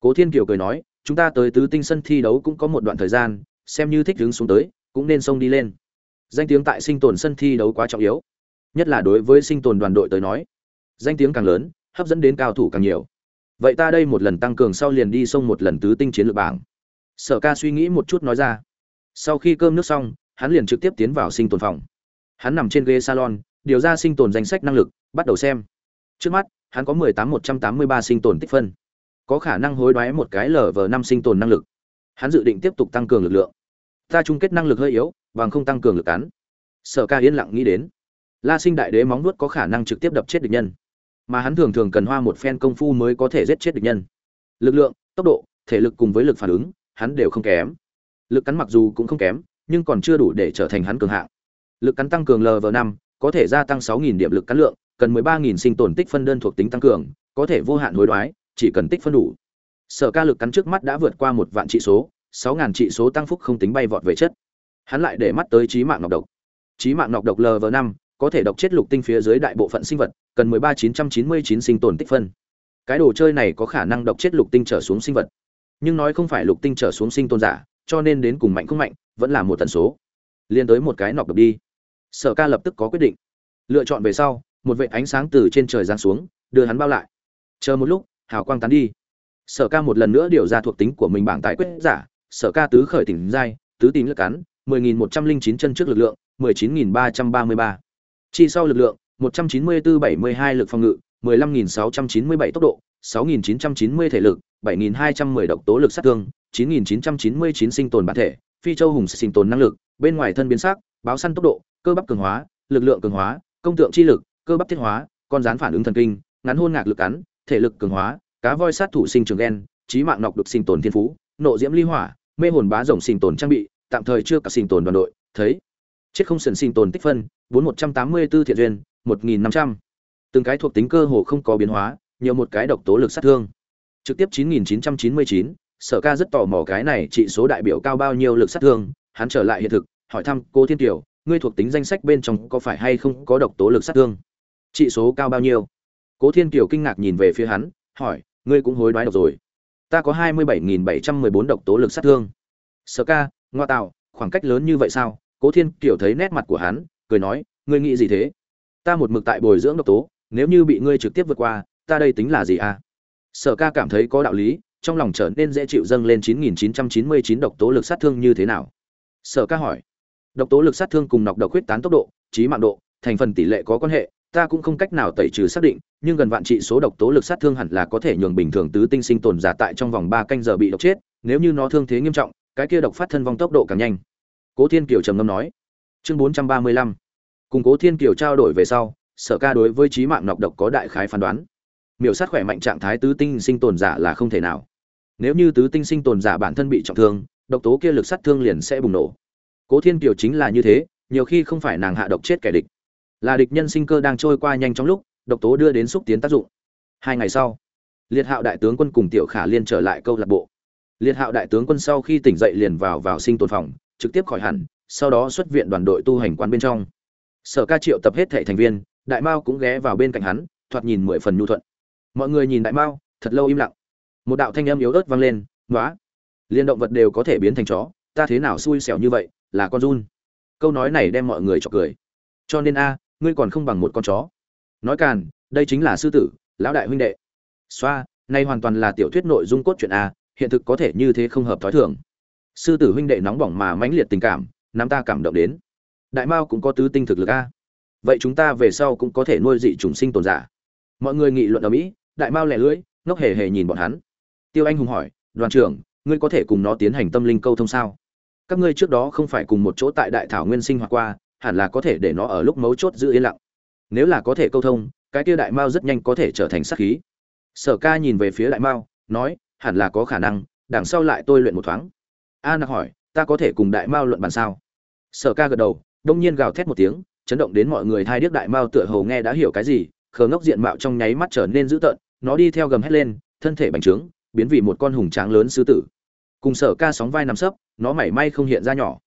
Cố thiên kiều cười nói, chúng ta tới tứ tinh sân thi đấu cũng có một đoạn thời gian, xem như thích đứng xuống tới, cũng nên xông đi lên danh tiếng tại sinh tồn sân thi đấu quá trọng yếu, nhất là đối với sinh tồn đoàn đội tới nói. Danh tiếng càng lớn, hấp dẫn đến cao thủ càng nhiều. Vậy ta đây một lần tăng cường sau liền đi xông một lần tứ tinh chiến lược bảng. Sở ca suy nghĩ một chút nói ra. Sau khi cơm nước xong, hắn liền trực tiếp tiến vào sinh tồn phòng. Hắn nằm trên ghế salon, điều ra sinh tồn danh sách năng lực, bắt đầu xem. Trước mắt, hắn có mười tám một trăm tám mươi ba sinh tồn tích phân. Có khả năng hối đoái một cái lờ vờ năm sinh tồn năng lực. Hắn dự định tiếp tục tăng cường lực lượng. Ta chung kết năng lực hơi yếu bằng không tăng cường lực cắn. Sở ca yên lặng nghĩ đến. La sinh đại đế móng nuốt có khả năng trực tiếp đập chết địch nhân, mà hắn thường thường cần hoa một phen công phu mới có thể giết chết địch nhân. Lực lượng, tốc độ, thể lực cùng với lực phản ứng, hắn đều không kém. Lực cắn mặc dù cũng không kém, nhưng còn chưa đủ để trở thành hắn cường hạng. Lực cắn tăng cường lv năm, có thể gia tăng 6.000 điểm lực cắn lượng, cần 13.000 sinh tồn tích phân đơn thuộc tính tăng cường, có thể vô hạn hối đoái, chỉ cần tích phân đủ. Sở ca lực cắn trước mắt đã vượt qua một vạn trị số 6.000 trị số tăng phúc không tính bay vọt về chất hắn lại để mắt tới trí mạng nọc độc. Trí mạng nọc độc lv năm, có thể độc chết lục tinh phía dưới đại bộ phận sinh vật, cần 13.999 sinh tồn tích phân. Cái đồ chơi này có khả năng độc chết lục tinh trở xuống sinh vật. Nhưng nói không phải lục tinh trở xuống sinh tồn giả, cho nên đến cùng mạnh không mạnh, vẫn là một tần số. Liên tới một cái nọc độc đi. Sở ca lập tức có quyết định. Lựa chọn về sau, một vệ ánh sáng từ trên trời giáng xuống, đưa hắn bao lại. Chờ một lúc, hào quang tán đi. Sở ca một lần nữa điều ra thuộc tính của mình bảng tài quyết giả, sở ca tứ khởi tỉnh giai, tứ tín lực cắn 10.109 chân trước lực lượng 19.333. chi sau lực lượng 194-72 lực phòng ngự 15.697 tốc độ 6.990 thể lực 7.210 độc tố lực sát thương 9.999 sinh tồn bản thể, phi châu hùng sinh tồn năng lực, bên ngoài thân biến sắc, báo săn tốc độ, cơ bắp cường hóa, lực lượng cường hóa, công tượng chi lực, cơ bắp thiết hóa, con rán phản ứng thần kinh, ngắn hôn ngạc lực cắn, thể lực cường hóa, cá voi sát thủ sinh trường gen trí mạng nọc được sinh tồn thiên phú, nộ diễm ly hỏa, mê hồn bá rồng sinh tồn trang bị tạm thời chưa cả sinh tồn đoàn đội, thấy. Chết không sần sinh tồn tích phân, bốn một trăm tám mươi b ố thiện duyên, một nghìn năm trăm. Từng cái thuộc tính cơ hồ không có biến hóa, nhiều một cái độc tố lực sát thương. Trực tiếp chín nghìn chín trăm chín mươi chín, sở ca rất tò mò cái này trị số đại biểu cao bao nhiêu lực sát thương, hắn trở lại hiện thực, hỏi thăm cô thiên tiểu ngươi thuộc tính danh sách bên trong có phải hay không có độc tố lực sát thương? Trị số cao bao nhiêu? Cố thiên kiều kinh ngạc nhìn về phía hắn, hỏi, ngươi cũng hối đoái độc rồi. Ta có hai mươi bảy nghìn bảy trăm mười bốn độc tố lực sát thương. Sở ca ngoa tạo khoảng cách lớn như vậy sao? Cố thiên kiểu thấy nét mặt của hắn, cười nói, ngươi nghĩ gì thế? Ta một mực tại bồi dưỡng độc tố, nếu như bị ngươi trực tiếp vượt qua, ta đây tính là gì à? Sở ca cảm thấy có đạo lý, trong lòng trở nên dễ chịu dâng lên chín nghìn chín trăm chín mươi chín độc tố lực sát thương như thế nào? Sở ca hỏi. Độc tố lực sát thương cùng nọc độc huyết tán tốc độ trí mạng độ, thành phần tỷ lệ có quan hệ, ta cũng không cách nào tẩy trừ xác định, nhưng gần vạn trị số độc tố lực sát thương hẳn là có thể nhường bình thường tứ tinh sinh tồn giả tại trong vòng ba canh giờ bị độc chết, nếu như nó thương thế nghiêm trọng cái kia độc phát thân vong tốc độ càng nhanh. Cố thiên kiều trầm ngâm nói, chương bốn trăm ba mươi lăm, cùng cố thiên kiều trao đổi về sau, sở ca đối với trí mạng nọc độc có đại khái phán đoán. Miểu sát khỏe mạnh trạng thái tứ tinh sinh tồn giả là không thể nào. Nếu như tứ tinh sinh tồn giả bản thân bị trọng thương, độc tố kia lực sát thương liền sẽ bùng nổ. Cố thiên kiều chính là như thế, nhiều khi không phải nàng hạ độc chết kẻ địch. Là địch nhân sinh cơ đang trôi qua nhanh trong lúc, độc tố đưa đến xúc tiến tác dụng. Hai ngày sau, liệt hạo đại tướng quân cùng tiểu khả liên trở lại câu lạc bộ liệt hạo đại tướng quân sau khi tỉnh dậy liền vào vào sinh tồn phòng, trực tiếp khỏi hẳn, sau đó xuất viện đoàn đội tu hành quán bên trong. Sở ca triệu tập hết thệ thành viên, đại mao cũng ghé vào bên cạnh hắn, thoạt nhìn mười phần nhu thuận. Mọi người nhìn đại mao, thật lâu im lặng. Một đạo thanh âm yếu ớt vang lên nói liên động vật đều có thể biến thành chó, ta thế nào xui xẻo như vậy, là con run. Câu nói này đem mọi người chọc cười. Cho nên a, ngươi còn không bằng một con chó. Nói càn, đây chính là sư tử, lão đại huynh đệ. Xoa, nay hoàn toàn là tiểu thuyết nội dung cốt truyện a hiện thực có thể như thế không hợp thói thường. Sư tử huynh đệ nóng bỏng mà mãnh liệt tình cảm nam ta cảm động đến. Đại mao cũng có tứ tinh thực lực a. Vậy chúng ta về sau cũng có thể nuôi dị chủng sinh tồn giả. Mọi người nghị luận ở mỹ, đại mao lẻ lưỡi, ngốc hề hề nhìn bọn hắn. Tiêu anh hùng hỏi, đoàn trưởng, ngươi có thể cùng nó tiến hành tâm linh câu thông sao? Các ngươi trước đó không phải cùng một chỗ tại đại thảo nguyên sinh hoạt qua, hẳn là có thể để nó ở lúc mấu chốt giữ yên lặng. Nếu là có thể câu thông, cái kia đại mao rất nhanh có thể trở thành sát khí. Sở ca nhìn về phía đại mao, nói hẳn là có khả năng, đằng sau lại tôi luyện một thoáng. A nặc hỏi, ta có thể cùng đại mao luận bàn sao? Sở ca gật đầu, đông nhiên gào thét một tiếng, chấn động đến mọi người thai điếc đại mao tựa hồ nghe đã hiểu cái gì, khờ ngốc diện mạo trong nháy mắt trở nên dữ tợn, nó đi theo gầm hét lên, thân thể bành trướng, biến vì một con hùng tráng lớn sư tử. Cùng sở ca sóng vai nằm sấp, nó mảy may không hiện ra nhỏ.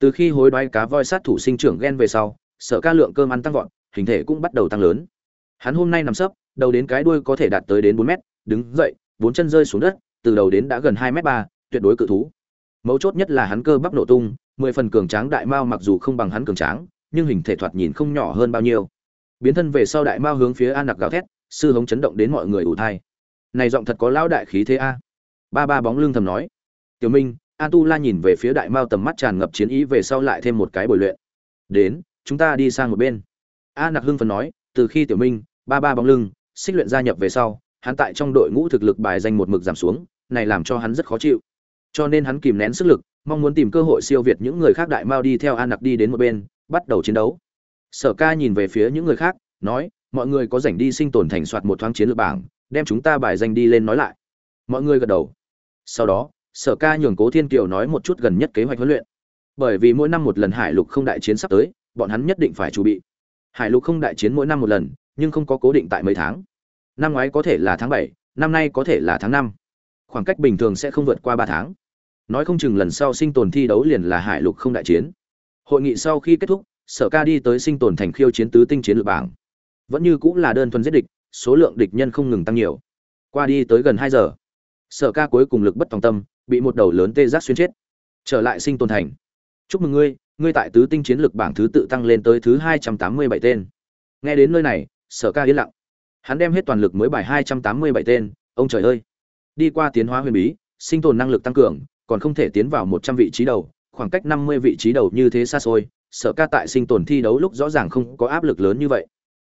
Từ khi hối đoái cá voi sát thủ sinh trưởng ghen về sau, sở ca lượng cơm ăn tăng vọt, hình thể cũng bắt đầu tăng lớn. Hắn hôm nay nằm sấp, đầu đến cái đuôi có thể đạt tới đến bốn mét, đứng dậy bốn chân rơi xuống đất, từ đầu đến đã gần hai mét ba, tuyệt đối cự thú. Mấu chốt nhất là hắn cơ bắp nổ tung, mười phần cường tráng đại mao mặc dù không bằng hắn cường tráng, nhưng hình thể thoạt nhìn không nhỏ hơn bao nhiêu. Biến thân về sau đại mao hướng phía an nặc gào thét, sư hống chấn động đến mọi người ủ thai. Này giọng thật có lão đại khí thế a. Ba ba bóng lưng thầm nói. Tiểu minh, an tu la nhìn về phía đại mao tầm mắt tràn ngập chiến ý về sau lại thêm một cái bồi luyện. Đến, chúng ta đi sang một bên. A nặc hưng phần nói, từ khi tiểu minh, ba ba bóng lưng, xích luyện gia nhập về sau hắn tại trong đội ngũ thực lực bài danh một mực giảm xuống, này làm cho hắn rất khó chịu. Cho nên hắn kìm nén sức lực, mong muốn tìm cơ hội siêu việt những người khác đại mao đi theo An nặc đi đến một bên, bắt đầu chiến đấu. Sở ca nhìn về phía những người khác, nói, mọi người có rảnh đi sinh tồn thành soạt một thoáng chiến lược bảng, đem chúng ta bài danh đi lên nói lại. Mọi người gật đầu. Sau đó, sở ca nhường cố thiên kiều nói một chút gần nhất kế hoạch huấn luyện. Bởi vì mỗi năm một lần hải lục không đại chiến sắp tới, bọn hắn nhất định phải chuẩn bị. Hải lục không đại chiến mỗi năm một lần, nhưng không có cố định tại mấy tháng năm ngoái có thể là tháng bảy, năm nay có thể là tháng năm. Khoảng cách bình thường sẽ không vượt qua ba tháng. Nói không chừng lần sau sinh tồn thi đấu liền là hải lục không đại chiến. Hội nghị sau khi kết thúc, sở ca đi tới sinh tồn thành khiêu chiến tứ tinh chiến lược bảng. Vẫn như cũng là đơn thuần giết địch, số lượng địch nhân không ngừng tăng nhiều. Qua đi tới gần hai giờ, sở ca cuối cùng lực bất tòng tâm, bị một đầu lớn tê giác xuyên chết. Trở lại sinh tồn thành. Chúc mừng ngươi ngươi tại tứ tinh chiến lược bảng thứ tự tăng lên tới thứ hai trăm tám mươi bảy tên. Nghe đến nơi này, sở ca yên lặng hắn đem hết toàn lực mới bài hai trăm tám mươi bảy tên. Ông trời ơi. Đi qua tiến hóa huyền bí, sinh tồn năng lực tăng cường, còn không thể tiến vào một trăm vị trí đầu, khoảng cách năm mươi vị trí đầu như thế xa xôi, sở ca tại sinh tồn thi đấu lúc rõ ràng không có áp lực lớn như vậy.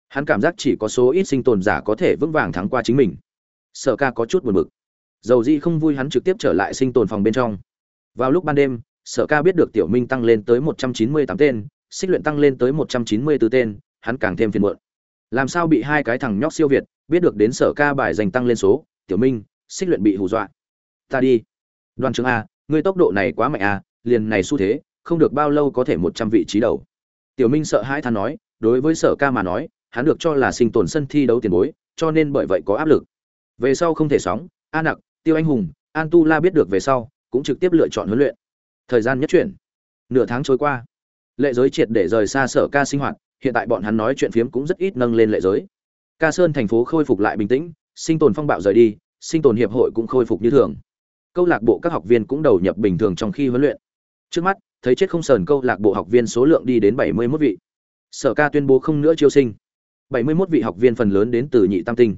Hắn cảm giác chỉ có số ít sinh tồn giả có thể vững vàng thắng qua chính mình. Sở ca có chút buồn bực. Dầu di không vui hắn trực tiếp trở lại sinh tồn phòng bên trong. Vào lúc ban đêm, sở ca biết được tiểu minh tăng lên tới một trăm chín mươi tám tên, xích luyện tăng lên tới một trăm chín mươi bốn tên, hắn càng thêm phiền muộn làm sao bị hai cái thằng nhóc siêu việt, biết được đến sở ca bài dành tăng lên số, tiểu minh, xích luyện bị hù dọa. Ta đi. Đoàn trưởng a, ngươi tốc độ này quá mạnh a, liền này xu thế, không được bao lâu có thể một trăm vị trí đầu. Tiểu minh sợ hãi than nói, đối với sở ca mà nói, hắn được cho là sinh tồn sân thi đấu tiền bối, cho nên bởi vậy có áp lực. Về sau không thể sóng, a nặc, tiêu anh hùng, an tu la biết được về sau, cũng trực tiếp lựa chọn huấn luyện. Thời gian nhất chuyển. Nửa tháng trôi qua. Lệ giới triệt để rời xa sở ca sinh hoạt hiện tại bọn hắn nói chuyện phiếm cũng rất ít nâng lên lệ giới. Ca sơn thành phố khôi phục lại bình tĩnh, sinh tồn phong bạo rời đi, sinh tồn hiệp hội cũng khôi phục như thường. Câu lạc bộ các học viên cũng đầu nhập bình thường trong khi huấn luyện. Trước mắt, thấy chết không sờn câu lạc bộ học viên số lượng đi đến bảy mươi 71 vị. Sở ca tuyên bố không nữa chiêu sinh. bảy mươi 71 vị học viên phần lớn đến từ nhị tam tinh.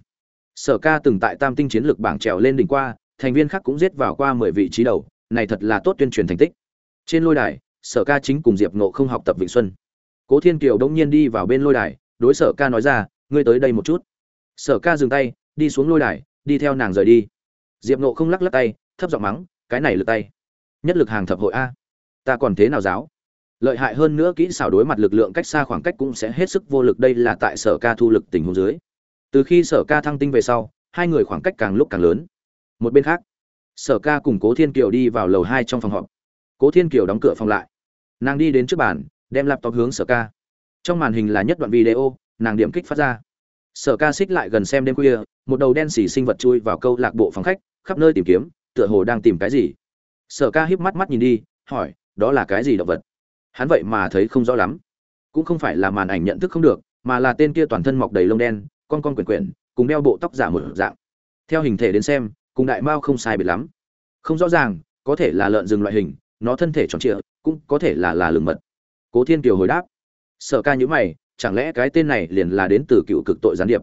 Sở ca từng tại tam tinh chiến lược bảng trèo lên đỉnh qua, thành viên khác cũng giết vào qua mười vị trí đầu, này thật là tốt tuyên truyền thành tích. Trên lôi đài, sở ca chính cùng diệp nộ không học tập vịnh xuân cố thiên kiều đông nhiên đi vào bên lôi đài, đối sở ca nói ra, ngươi tới đây một chút. Sở ca dừng tay, đi xuống lôi đài, đi theo nàng rời đi. Diệp nộ không lắc lắc tay, thấp giọng mắng, cái này lực tay, nhất lực hàng thập hội a. Ta còn thế nào giáo? Lợi hại hơn nữa kỹ xảo đối mặt lực lượng cách xa khoảng cách cũng sẽ hết sức vô lực, đây là tại sở ca thu lực tình huống dưới. Từ khi sở ca thăng tinh về sau, hai người khoảng cách càng lúc càng lớn. Một bên khác, sở ca cùng cố thiên kiều đi vào lầu hai trong phòng họp. Cố thiên kiều đóng cửa phòng lại. Nàng đi đến trước bàn đem laptop hướng sở ca. Trong màn hình là nhất đoạn video, nàng điểm kích phát ra. Sở ca xích lại gần xem đêm khuya, một đầu đen xỉ sinh vật chui vào câu lạc bộ phòng khách, khắp nơi tìm kiếm, tựa hồ đang tìm cái gì. Sở ca híp mắt mắt nhìn đi, hỏi, đó là cái gì động vật? Hắn vậy mà thấy không rõ lắm. Cũng không phải là màn ảnh nhận thức không được, mà là tên kia toàn thân mọc đầy lông đen, con con quyển quyển, cùng đeo bộ tóc giả một dạng. Theo hình thể đến xem, cùng đại mao không sai biệt lắm. Không rõ ràng, có thể là lợn rừng loại hình, nó thân thể tròn trịa, cũng có thể là là lừng mật cố thiên kiều hồi đáp. Sợ ca nhữ mày, chẳng lẽ cái tên này liền là đến từ cựu cực tội gián điệp?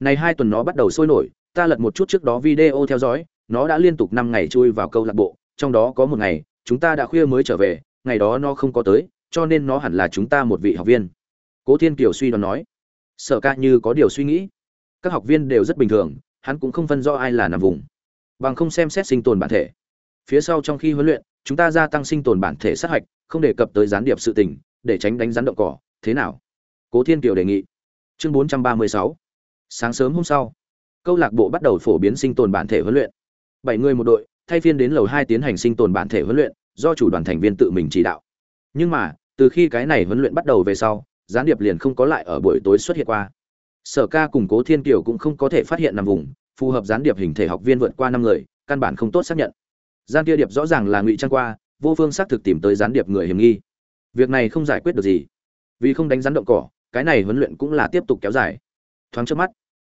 Này hai tuần nó bắt đầu sôi nổi, ta lật một chút trước đó video theo dõi, nó đã liên tục năm ngày chui vào câu lạc bộ, trong đó có một ngày, chúng ta đã khuya mới trở về, ngày đó nó không có tới, cho nên nó hẳn là chúng ta một vị học viên. Cố thiên kiều suy đoán nói. Sợ ca như có điều suy nghĩ. Các học viên đều rất bình thường, hắn cũng không phân rõ ai là nằm vùng. Bằng không xem xét sinh tồn bản thể. Phía sau trong khi huấn luyện, chúng ta gia tăng sinh tồn bản thể sát hạch, không đề cập tới gián điệp sự tình để tránh đánh rắn động cỏ, thế nào? Cố thiên kiều đề nghị. Chương 436 sáng sớm hôm sau, câu lạc bộ bắt đầu phổ biến sinh tồn bản thể huấn luyện. Bảy người một đội, thay phiên đến lầu hai tiến hành sinh tồn bản thể huấn luyện, do chủ đoàn thành viên tự mình chỉ đạo. Nhưng mà, từ khi cái này huấn luyện bắt đầu về sau, gián điệp liền không có lại ở buổi tối xuất hiện qua. Sở ca cùng cố thiên kiều cũng không có thể phát hiện nằm vùng, phù hợp gián điệp hình thể học viên vượt qua năm người, căn bản không tốt xác nhận. Gian kia điệp rõ ràng là ngụy trang qua, vô phương xác thực tìm tới gián điệp người hiểm nghi việc này không giải quyết được gì. Vì không đánh rắn động cỏ, cái này huấn luyện cũng là tiếp tục kéo dài. Thoáng trước mắt,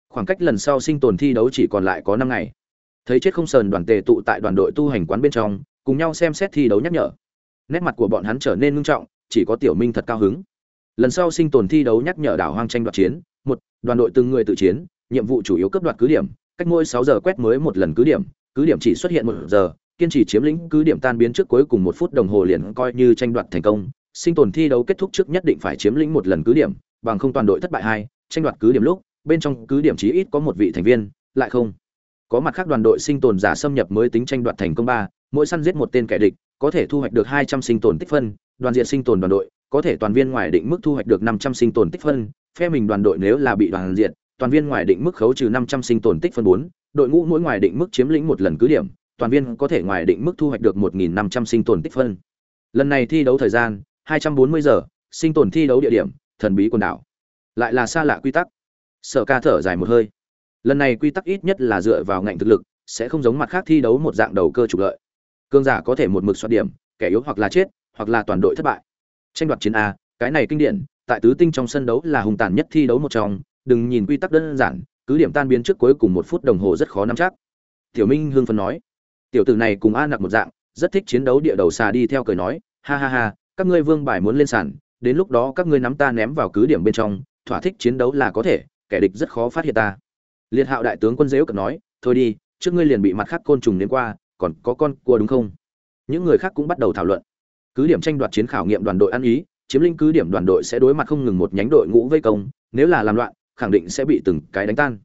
khoảng cách lần sau sinh tồn thi đấu chỉ còn lại có năm ngày. Thấy chết không sờn đoàn tề tụ tại đoàn đội tu hành quán bên trong, cùng nhau xem xét thi đấu nhắc nhở. Nét mặt của bọn hắn trở nên ngưng trọng, chỉ có tiểu minh thật cao hứng. Lần sau sinh tồn thi đấu nhắc nhở đảo hoang tranh đoạt chiến, một, đoàn đội từng người tự chiến, nhiệm vụ chủ yếu cấp đoạt cứ điểm, cách mỗi sáu giờ quét mới một lần cứ điểm cứ điểm chỉ xuất hiện một giờ, kiên trì chiếm lĩnh cứ điểm tan biến trước cuối cùng một phút đồng hồ liền coi như tranh đoạt thành công sinh tồn thi đấu kết thúc trước nhất định phải chiếm lĩnh một lần cứ điểm, bằng không toàn đội thất bại hai, tranh đoạt cứ điểm lúc, bên trong cứ điểm chí ít có một vị thành viên, lại không. Có mặt khác đoàn đội sinh tồn giả xâm nhập mới tính tranh đoạt thành công ba, mỗi săn giết một tên kẻ địch, có thể thu hoạch được hai trăm sinh tồn tích phân, đoàn diện sinh tồn đoàn đội, có thể toàn viên ngoài định mức thu hoạch được năm trăm sinh tồn tích phân, phe mình đoàn đội nếu là bị đoàn diện, toàn viên ngoài định mức khấu trừ năm trăm sinh tồn tích phân bốn, đội ngũ mỗi ngoài định mức chiếm lĩnh một lần cứ điểm, toàn viên có thể ngoài định mức thu hoạch được một nghìn năm trăm sinh tồn tích phân. Lần này thi đấu thời gian hai trăm bốn mươi giờ, sinh tồn thi đấu địa điểm, thần bí quần đảo. Lại là xa lạ quy tắc. Sở ca thở dài một hơi. Lần này quy tắc ít nhất là dựa vào ngạnh thực lực, sẽ không giống mặt khác thi đấu một dạng đầu cơ trục lợi. Cương giả có thể một mực soát điểm, kẻ yếu hoặc là chết, hoặc là toàn đội thất bại. Tranh đoạt chiến a, cái này kinh điển, tại tứ tinh trong sân đấu là hùng tàn nhất thi đấu một trong, đừng nhìn quy tắc đơn giản, cứ điểm tan biến trước cuối cùng một phút đồng hồ rất khó nắm chắc. Tiểu minh hương phân nói. Tiểu tử này cùng a nặc một dạng, rất thích chiến đấu địa đầu xà đi theo cười nói, ha ha ha các ngươi vương bài muốn lên sàn, đến lúc đó các ngươi nắm ta ném vào cứ điểm bên trong, thỏa thích chiến đấu là có thể, kẻ địch rất khó phát hiện ta. Liệt hạo đại tướng quân dễu cận nói, thôi đi, trước ngươi liền bị mặt khác côn trùng đến qua, còn có con cua đúng không? Những người khác cũng bắt đầu thảo luận. Cứ điểm tranh đoạt chiến khảo nghiệm đoàn đội ăn ý, chiếm lĩnh cứ điểm đoàn đội sẽ đối mặt không ngừng một nhánh đội ngũ vây công, nếu là làm loạn, khẳng định sẽ bị từng cái đánh tan.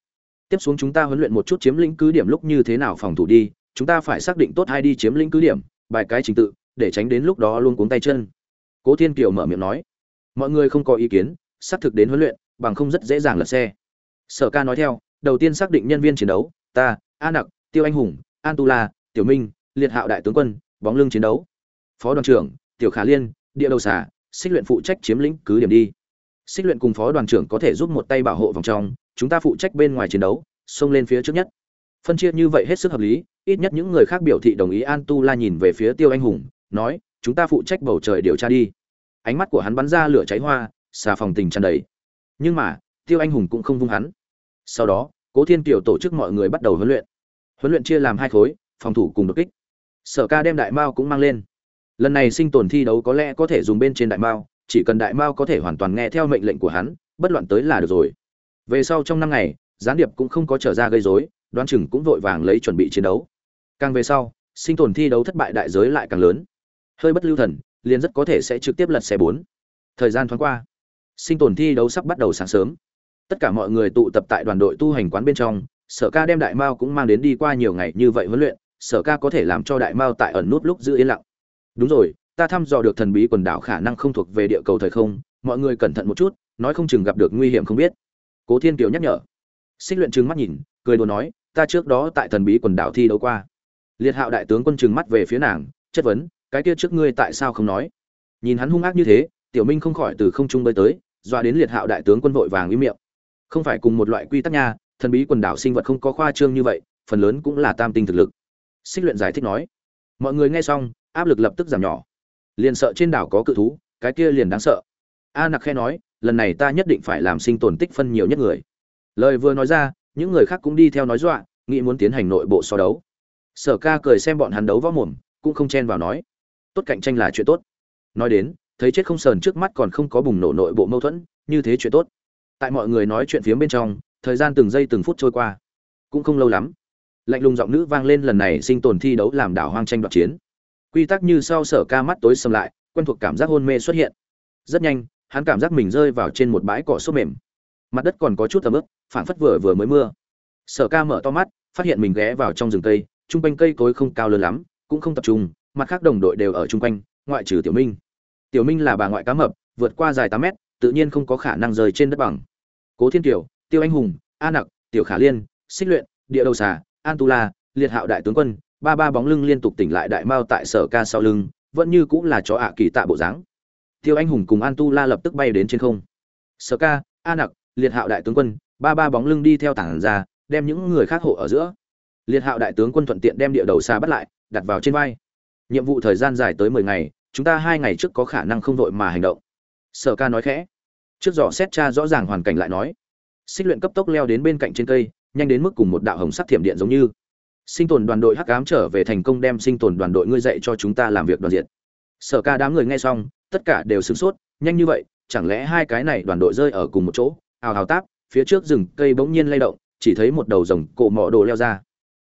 Tiếp xuống chúng ta huấn luyện một chút chiếm lĩnh cứ điểm lúc như thế nào phòng thủ đi, chúng ta phải xác định tốt hai đi chiếm lĩnh cứ điểm, bài cái trình tự, để tránh đến lúc đó luôn cuống tay chân cố thiên kiều mở miệng nói. Mọi người không có ý kiến, xác thực đến huấn luyện, bằng không rất dễ dàng lật xe. Sở ca nói theo, đầu tiên xác định nhân viên chiến đấu, ta, a nặc, tiêu anh hùng, an tu la, tiểu minh, liệt hạo đại tướng quân, bóng lưng chiến đấu. Phó đoàn trưởng, tiểu khả liên, địa đầu xà, xích luyện phụ trách chiếm lĩnh cứ điểm đi. Xích luyện cùng phó đoàn trưởng có thể giúp một tay bảo hộ vòng trong, chúng ta phụ trách bên ngoài chiến đấu, xông lên phía trước nhất. Phân chia như vậy hết sức hợp lý, ít nhất những người khác biểu thị đồng ý an tu la nhìn về phía tiêu anh hùng, nói chúng ta phụ trách bầu trời điều tra đi. Ánh mắt của hắn bắn ra lửa cháy hoa, xà phòng tình tràn đầy. Nhưng mà, tiêu anh hùng cũng không vung hắn. Sau đó, cố thiên kiều tổ chức mọi người bắt đầu huấn luyện. Huấn luyện chia làm hai khối, phòng thủ cùng đột kích. Sở ca đem đại mao cũng mang lên. Lần này sinh tồn thi đấu có lẽ có thể dùng bên trên đại mao, chỉ cần đại mao có thể hoàn toàn nghe theo mệnh lệnh của hắn, bất loạn tới là được rồi. Về sau trong năm ngày, gián điệp cũng không có trở ra gây rối đoan chừng cũng vội vàng lấy chuẩn bị chiến đấu. Càng về sau, sinh tồn thi đấu thất bại đại giới lại càng lớn hơi bất lưu thần, liền rất có thể sẽ trực tiếp lật xe bốn. Thời gian thoáng qua, sinh tồn thi đấu sắp bắt đầu sáng sớm. Tất cả mọi người tụ tập tại đoàn đội tu hành quán bên trong, sở ca đem đại mao cũng mang đến đi qua nhiều ngày như vậy huấn luyện, sở ca có thể làm cho đại mao tại ẩn nút lúc giữ yên lặng. Đúng rồi, ta thăm dò được thần bí quần đảo khả năng không thuộc về địa cầu thời không, mọi người cẩn thận một chút, nói không chừng gặp được nguy hiểm không biết. Cố thiên kiều nhắc nhở. Xích luyện trừng mắt nhìn, cười đùa nói, ta trước đó tại thần bí quần đảo thi đấu qua. Liệt hạo đại tướng quân trừng mắt về phía nàng, chất vấn cái kia trước ngươi tại sao không nói? Nhìn hắn hung ác như thế, tiểu minh không khỏi từ không trung bơi tới, dọa đến liệt hạo đại tướng quân vội vàng im miệng. Không phải cùng một loại quy tắc nha, thần bí quần đảo sinh vật không có khoa trương như vậy, phần lớn cũng là tam tinh thực lực. Xích luyện giải thích nói. Mọi người nghe xong, áp lực lập tức giảm nhỏ. Liền sợ trên đảo có cự thú, cái kia liền đáng sợ. A nặc khe nói, lần này ta nhất định phải làm sinh tồn tích phân nhiều nhất người. Lời vừa nói ra, những người khác cũng đi theo nói dọa, nghĩ muốn tiến hành nội bộ so đấu. Sở ca cười xem bọn hắn đấu võ mồm, cũng không chen vào nói tốt cạnh tranh là chuyện tốt. Nói đến, thấy chết không sờn trước mắt còn không có bùng nổ nội bộ mâu thuẫn, như thế chuyện tốt. Tại mọi người nói chuyện phía bên trong, thời gian từng giây từng phút trôi qua. Cũng không lâu lắm, lạnh lùng giọng nữ vang lên lần này sinh tồn thi đấu làm đảo hoang tranh đoạt chiến. Quy tắc như sau sở ca mắt tối sầm lại, quen thuộc cảm giác hôn mê xuất hiện. Rất nhanh, hắn cảm giác mình rơi vào trên một bãi cỏ xốp mềm. Mặt đất còn có chút tầm ướp phảng phất vừa vừa mới mưa. Sở ca mở to mắt, phát hiện mình ghé vào trong rừng cây trung quanh cây cối không cao lớn lắm, cũng không tập trung mặt khác đồng đội đều ở chung quanh, ngoại trừ tiểu minh. Tiểu minh là bà ngoại cá mập, vượt qua dài tám mét, tự nhiên không có khả năng rời trên đất bằng. Cố thiên kiều, tiêu anh hùng, a nặc, tiểu khả liên, xích luyện, địa đầu xà, an tu la, liệt hạo đại tướng quân, ba ba bóng lưng liên tục tỉnh lại đại mao tại sở ca sau lưng, vẫn như cũng là chó ạ kỳ tạ bộ dáng. Tiêu anh hùng cùng an tu la lập tức bay đến trên không. Sở ca, a nặc, liệt hạo đại tướng quân, ba ba bóng lưng đi theo tảng ra, đem những người khác hộ ở giữa. Liệt hạo đại tướng quân thuận tiện đem địa đầu xa bắt lại, đặt vào trên vai nhiệm vụ thời gian dài tới mười ngày, chúng ta hai ngày trước có khả năng không vội mà hành động. Sở ca nói khẽ. Trước dò xét cha rõ ràng hoàn cảnh lại nói. Xích luyện cấp tốc leo đến bên cạnh trên cây, nhanh đến mức cùng một đạo hồng sắc thiểm điện giống như. Sinh tồn đoàn đội hắc ám trở về thành công đem sinh tồn đoàn đội ngươi dạy cho chúng ta làm việc đoàn diện. Sở ca đám người nghe xong, tất cả đều sửng sốt, nhanh như vậy, chẳng lẽ hai cái này đoàn đội rơi ở cùng một chỗ, ào ào táp, phía trước rừng cây bỗng nhiên lay động, chỉ thấy một đầu rồng cổ mọ đồ leo ra.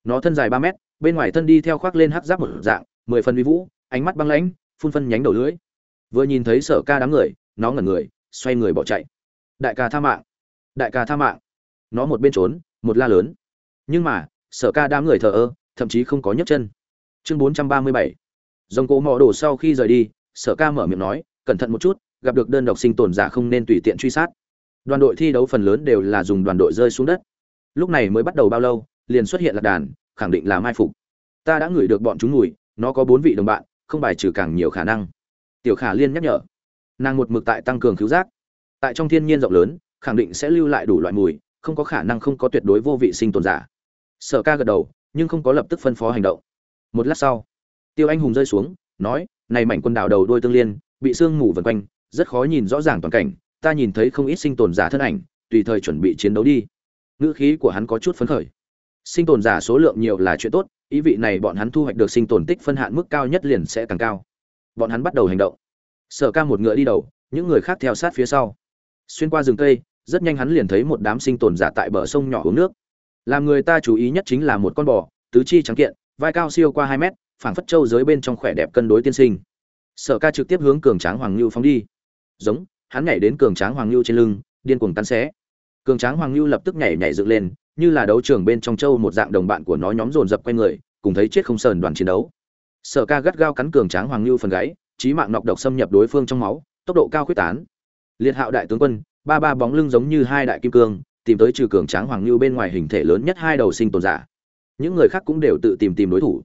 Nó thân dài ba mét, bên ngoài thân đi theo khoác lên hắc giáp một dạng mười phân uy vũ, ánh mắt băng lãnh, phun phân nhánh đầu lưỡi. Vừa nhìn thấy sở ca đám người, nó ngẩn người, xoay người bỏ chạy. Đại ca tha mạng, đại ca tha mạng. Nó một bên trốn, một la lớn. Nhưng mà, sở ca đám người thờ ơ, thậm chí không có nhấc chân. Chương bốn trăm ba mươi bảy. Dòng cỗ mò đồ sau khi rời đi, sở ca mở miệng nói, cẩn thận một chút, gặp được đơn độc sinh tồn giả không nên tùy tiện truy sát. Đoàn đội thi đấu phần lớn đều là dùng đoàn đội rơi xuống đất. Lúc này mới bắt đầu bao lâu, liền xuất hiện lạc đàn, khẳng định là mai phục. Ta đã ngửi được bọn chúng mùi nó có bốn vị đồng bạn, không bài trừ càng nhiều khả năng. Tiểu khả liên nhắc nhở. Nàng một mực tại tăng cường cứu giác. Tại trong thiên nhiên rộng lớn, khẳng định sẽ lưu lại đủ loại mùi, không có khả năng không có tuyệt đối vô vị sinh tồn giả. Sở ca gật đầu, nhưng không có lập tức phân phó hành động. Một lát sau, tiêu anh hùng rơi xuống, nói, này mảnh quân đảo đầu đôi tương liên, bị sương mù vần quanh, rất khó nhìn rõ ràng toàn cảnh, ta nhìn thấy không ít sinh tồn giả thân ảnh, tùy thời chuẩn bị chiến đấu đi. Ngữ khí của hắn có chút phấn khởi. Sinh tồn giả số lượng nhiều là chuyện tốt ý vị này bọn hắn thu hoạch được sinh tồn tích phân hạn mức cao nhất liền sẽ càng cao. Bọn hắn bắt đầu hành động. Sở ca một ngựa đi đầu, những người khác theo sát phía sau. Xuyên qua rừng cây, rất nhanh hắn liền thấy một đám sinh tồn giả tại bờ sông nhỏ uống nước. Làm người ta chú ý nhất chính là một con bò, tứ chi trắng kiện, vai cao siêu qua hai mét, phảng phất trâu dưới bên trong khỏe đẹp cân đối tiên sinh. Sở ca trực tiếp hướng cường tráng hoàng lưu phóng đi. Giống, hắn nhảy đến cường tráng hoàng lưu trên lưng, điên cuồng tán xé cường tráng hoàng lưu lập tức nhảy nhảy dựng lên, như là đấu trường bên trong châu một dạng đồng bạn của nó nhóm dồn dập quanh người, cùng thấy chết không sờn đoàn chiến đấu. Sở ca gắt gao cắn cường tráng hoàng lưu phần gáy trí mạng nọc độc xâm nhập đối phương trong máu, tốc độ cao quyết tán. Liệt hạo đại tướng quân, ba ba bóng lưng giống như hai đại kim cương, tìm tới trừ cường tráng hoàng lưu bên ngoài hình thể lớn nhất hai đầu sinh tồn giả. Những người khác cũng đều tự tìm tìm đối thủ.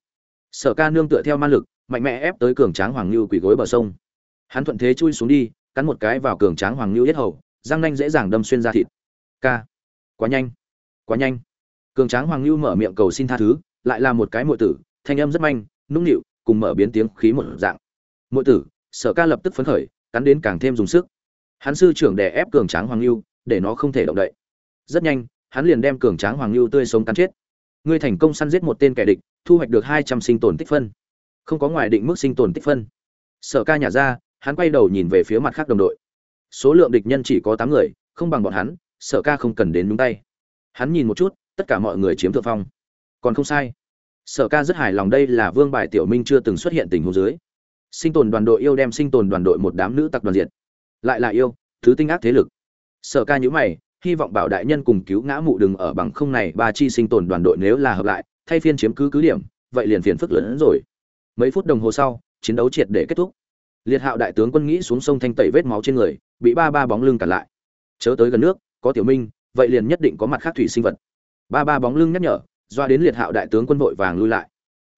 Sở ca nương tựa theo ma lực, mạnh mẽ ép tới cường tráng hoàng lưu quỳ gối bờ sông. Hắn thuận thế chui xuống đi, cắn một cái vào cường tráng hoàng lưu yết hầu, răng nanh dễ dàng đâm xuyên ra thịt ca quá nhanh. Quá nhanh. Cường tráng hoàng lưu mở miệng cầu xin tha thứ, lại là một cái muội tử, thanh âm rất manh, nũng nịu, cùng mở biến tiếng khí một dạng. Muội tử, sở ca lập tức phấn khởi, cắn đến càng thêm dùng sức. Hắn sư trưởng đè ép cường tráng hoàng lưu để nó không thể động đậy. Rất nhanh, hắn liền đem cường tráng hoàng lưu tươi sống cắn chết. Ngươi thành công săn giết một tên kẻ địch, thu hoạch được hai trăm sinh tồn tích phân. Không có ngoài định mức sinh tồn tích phân. Sở ca nhả ra, hắn quay đầu nhìn về phía mặt khác đồng đội. Số lượng địch nhân chỉ có tám người, không bằng bọn hắn sở ca không cần đến nhúng tay. Hắn nhìn một chút, tất cả mọi người chiếm thượng phong. Còn không sai. Sở ca rất hài lòng đây là vương bài tiểu minh chưa từng xuất hiện tình huống dưới. Sinh tồn đoàn đội yêu đem sinh tồn đoàn đội một đám nữ tặc đoàn diện lại là yêu, thứ tinh ác thế lực. Sở ca nhữ mày, hy vọng bảo đại nhân cùng cứu ngã mụ đừng ở bằng không này ba chi sinh tồn đoàn đội nếu là hợp lại, thay phiên chiếm cứ cứ điểm, vậy liền phiền phức lớn hơn rồi. Mấy phút đồng hồ sau, chiến đấu triệt để kết thúc. Liệt hạo đại tướng quân nghĩ xuống sông thanh tẩy vết máu trên người, bị ba ba bóng lưng cản lại. Chớ tới gần nước có tiểu minh, vậy liền nhất định có mặt khác thủy sinh vật. Ba ba bóng lưng nhắc nhở, doa đến liệt hạo đại tướng quân vội vàng lui lại.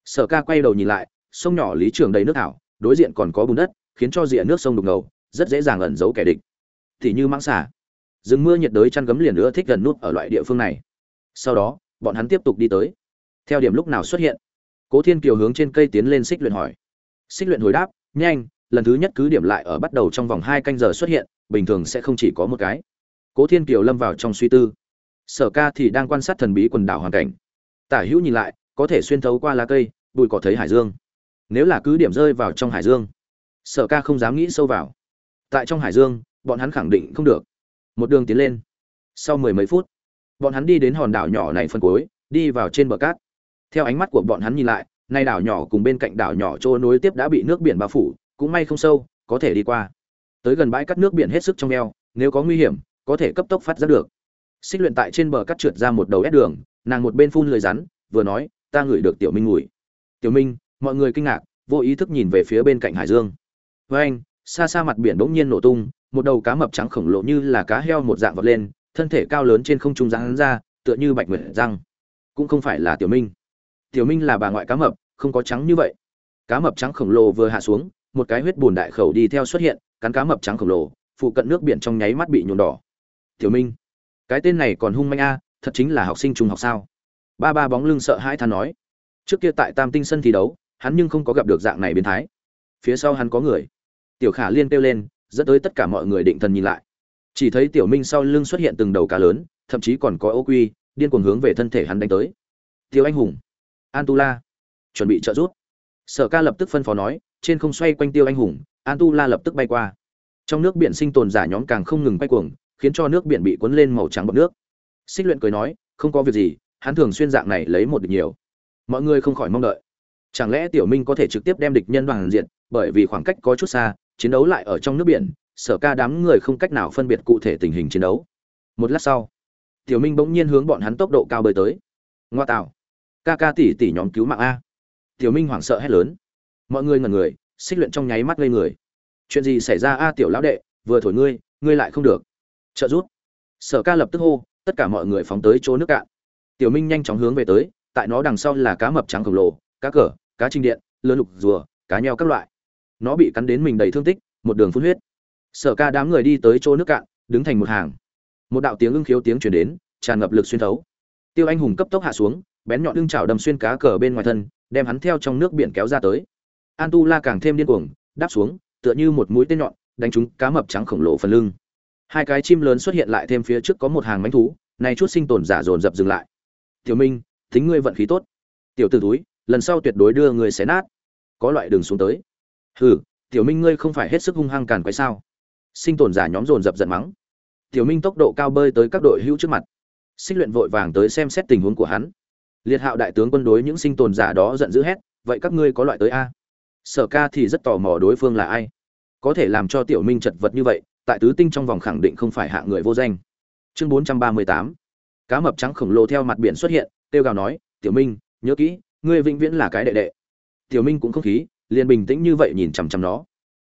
Sở ca quay đầu nhìn lại, sông nhỏ lý trường đầy nước thảo, đối diện còn có bùn đất, khiến cho rìa nước sông đục ngầu, rất dễ dàng ẩn giấu kẻ địch. Thì như mãng xả rừng mưa nhiệt đới chăn gấm liền nữa thích gần nút ở loại địa phương này. Sau đó, bọn hắn tiếp tục đi tới. Theo điểm lúc nào xuất hiện? Cố thiên kiều hướng trên cây tiến lên xích luyện hỏi. Xích luyện hồi đáp, nhanh, lần thứ nhất cứ điểm lại ở bắt đầu trong vòng hai canh giờ xuất hiện, bình thường sẽ không chỉ có một cái cố thiên kiều lâm vào trong suy tư. Sở ca thì đang quan sát thần bí quần đảo hoàn cảnh. Tả hữu nhìn lại có thể xuyên thấu qua lá cây bụi cỏ thấy hải dương. Nếu là cứ điểm rơi vào trong hải dương sở ca không dám nghĩ sâu vào. Tại trong hải dương bọn hắn khẳng định không được. Một đường tiến lên. Sau mười mấy phút bọn hắn đi đến hòn đảo nhỏ này phân cuối đi vào trên bờ cát. Theo ánh mắt của bọn hắn nhìn lại nay đảo nhỏ cùng bên cạnh đảo nhỏ chỗ nối tiếp đã bị nước biển bao phủ cũng may không sâu có thể đi qua. Tới gần bãi cát nước biển hết sức trong eo, nếu có nguy hiểm có thể cấp tốc phát ra được. Xích luyện tại trên bờ cắt trượt ra một đầu ép đường, nàng một bên phun lưới rắn, vừa nói, ta ngửi được tiểu minh ngủi tiểu minh? Mọi người kinh ngạc, vô ý thức nhìn về phía bên cạnh hải dương. Với anh. Xa xa mặt biển bỗng nhiên nổ tung, một đầu cá mập trắng khổng lồ như là cá heo một dạng vọt lên, thân thể cao lớn trên không trung răng ra, tựa như bạch nguyệt răng. Cũng không phải là tiểu minh. Tiểu minh là bà ngoại cá mập, không có trắng như vậy. Cá mập trắng khổng lồ vừa hạ xuống, một cái huyết bùn đại khẩu đi theo xuất hiện, cắn cá mập trắng khổng lồ, phụ cận nước biển trong nháy mắt bị nhuộm đỏ tiểu minh, cái tên này còn hung manh a, thật chính là học sinh trung học sao? Ba ba bóng lưng sợ hãi than nói. Trước kia tại tam tinh sân thi đấu, hắn nhưng không có gặp được dạng này biến thái. Phía sau hắn có người. Tiểu khả liên kêu lên, dẫn tới tất cả mọi người định thần nhìn lại. Chỉ thấy tiểu minh sau lưng xuất hiện từng đầu cá lớn, thậm chí còn có ô quy, điên cuồng hướng về thân thể hắn đánh tới. Tiêu anh hùng an tu la chuẩn bị trợ giúp. Sở ca lập tức phân phó nói, trên không xoay quanh tiêu anh hùng an tu la lập tức bay qua. Trong nước biển sinh tồn giả nhóm càng không ngừng bay cuồng khiến cho nước biển bị cuốn lên màu trắng bọt nước. Xích luyện cười nói, không có việc gì, hắn thường xuyên dạng này lấy một địch nhiều. Mọi người không khỏi mong đợi. Chẳng lẽ tiểu minh có thể trực tiếp đem địch nhân đoàn diện bởi vì khoảng cách có chút xa, chiến đấu lại ở trong nước biển, sở ca đám người không cách nào phân biệt cụ thể tình hình chiến đấu. Một lát sau, tiểu minh bỗng nhiên hướng bọn hắn tốc độ cao bơi tới. Ngoa tạo, ca ca tỷ tỷ nhóm cứu mạng a. Tiểu minh hoảng sợ hét lớn. Mọi người ngần người, xích luyện trong nháy mắt ngây người. Chuyện gì xảy ra a, tiểu lão đệ? Vừa thổi ngươi ngươi lại không được trợ rút sở ca lập tức hô, tất cả mọi người phóng tới chỗ nước cạn. Tiểu minh nhanh chóng hướng về tới, tại nó đằng sau là cá mập trắng khổng lồ, cá cờ, cá trinh điện lơ lục rùa, cá nheo các loại. Nó bị cắn đến mình đầy thương tích, một đường phun huyết. Sở ca đám người đi tới chỗ nước cạn, đứng thành một hàng. Một đạo tiếng ưng khiếu tiếng chuyển đến, tràn ngập lực xuyên thấu. Tiêu anh hùng cấp tốc hạ xuống, bén nhọn lưng chảo đâm xuyên cá cờ bên ngoài thân, đem hắn theo trong nước biển kéo ra tới. An tu la càng thêm điên cuồng, đáp xuống, tựa như một mũi tên nhọn, đánh trúng cá mập trắng khổng lồ phần lưng hai cái chim lớn xuất hiện lại thêm phía trước có một hàng mánh thú này chút sinh tồn giả dồn dập dừng lại. Tiểu minh, thính ngươi vận khí tốt. Tiểu t ử túi lần sau tuyệt đối đưa người xé nát. Có loại đường xuống tới. Hừ, tiểu minh ngươi không phải hết sức hung hăng càn quái sao? Sinh tồn giả nhóm dồn dập giận mắng. Tiểu minh tốc độ cao bơi tới các đội hữu trước mặt. Xích luyện vội vàng tới xem xét tình huống của hắn. Liệt hạo đại tướng quân đối những sinh tồn giả đó giận dữ hét, vậy các ngươi có loại tới a? Sở ca thì rất tò mò đối phương là ai. Có thể làm cho tiểu minh chật vật như vậy tại tứ tinh trong vòng khẳng định không phải hạ người vô danh. Chương bốn trăm ba mươi tám. Cá mập trắng khổng lồ theo mặt biển xuất hiện, kêu gào nói, tiểu minh, nhớ kỹ, ngươi vĩnh viễn là cái đệ đệ. Tiểu minh cũng không khí, liền bình tĩnh như vậy nhìn chằm chằm nó.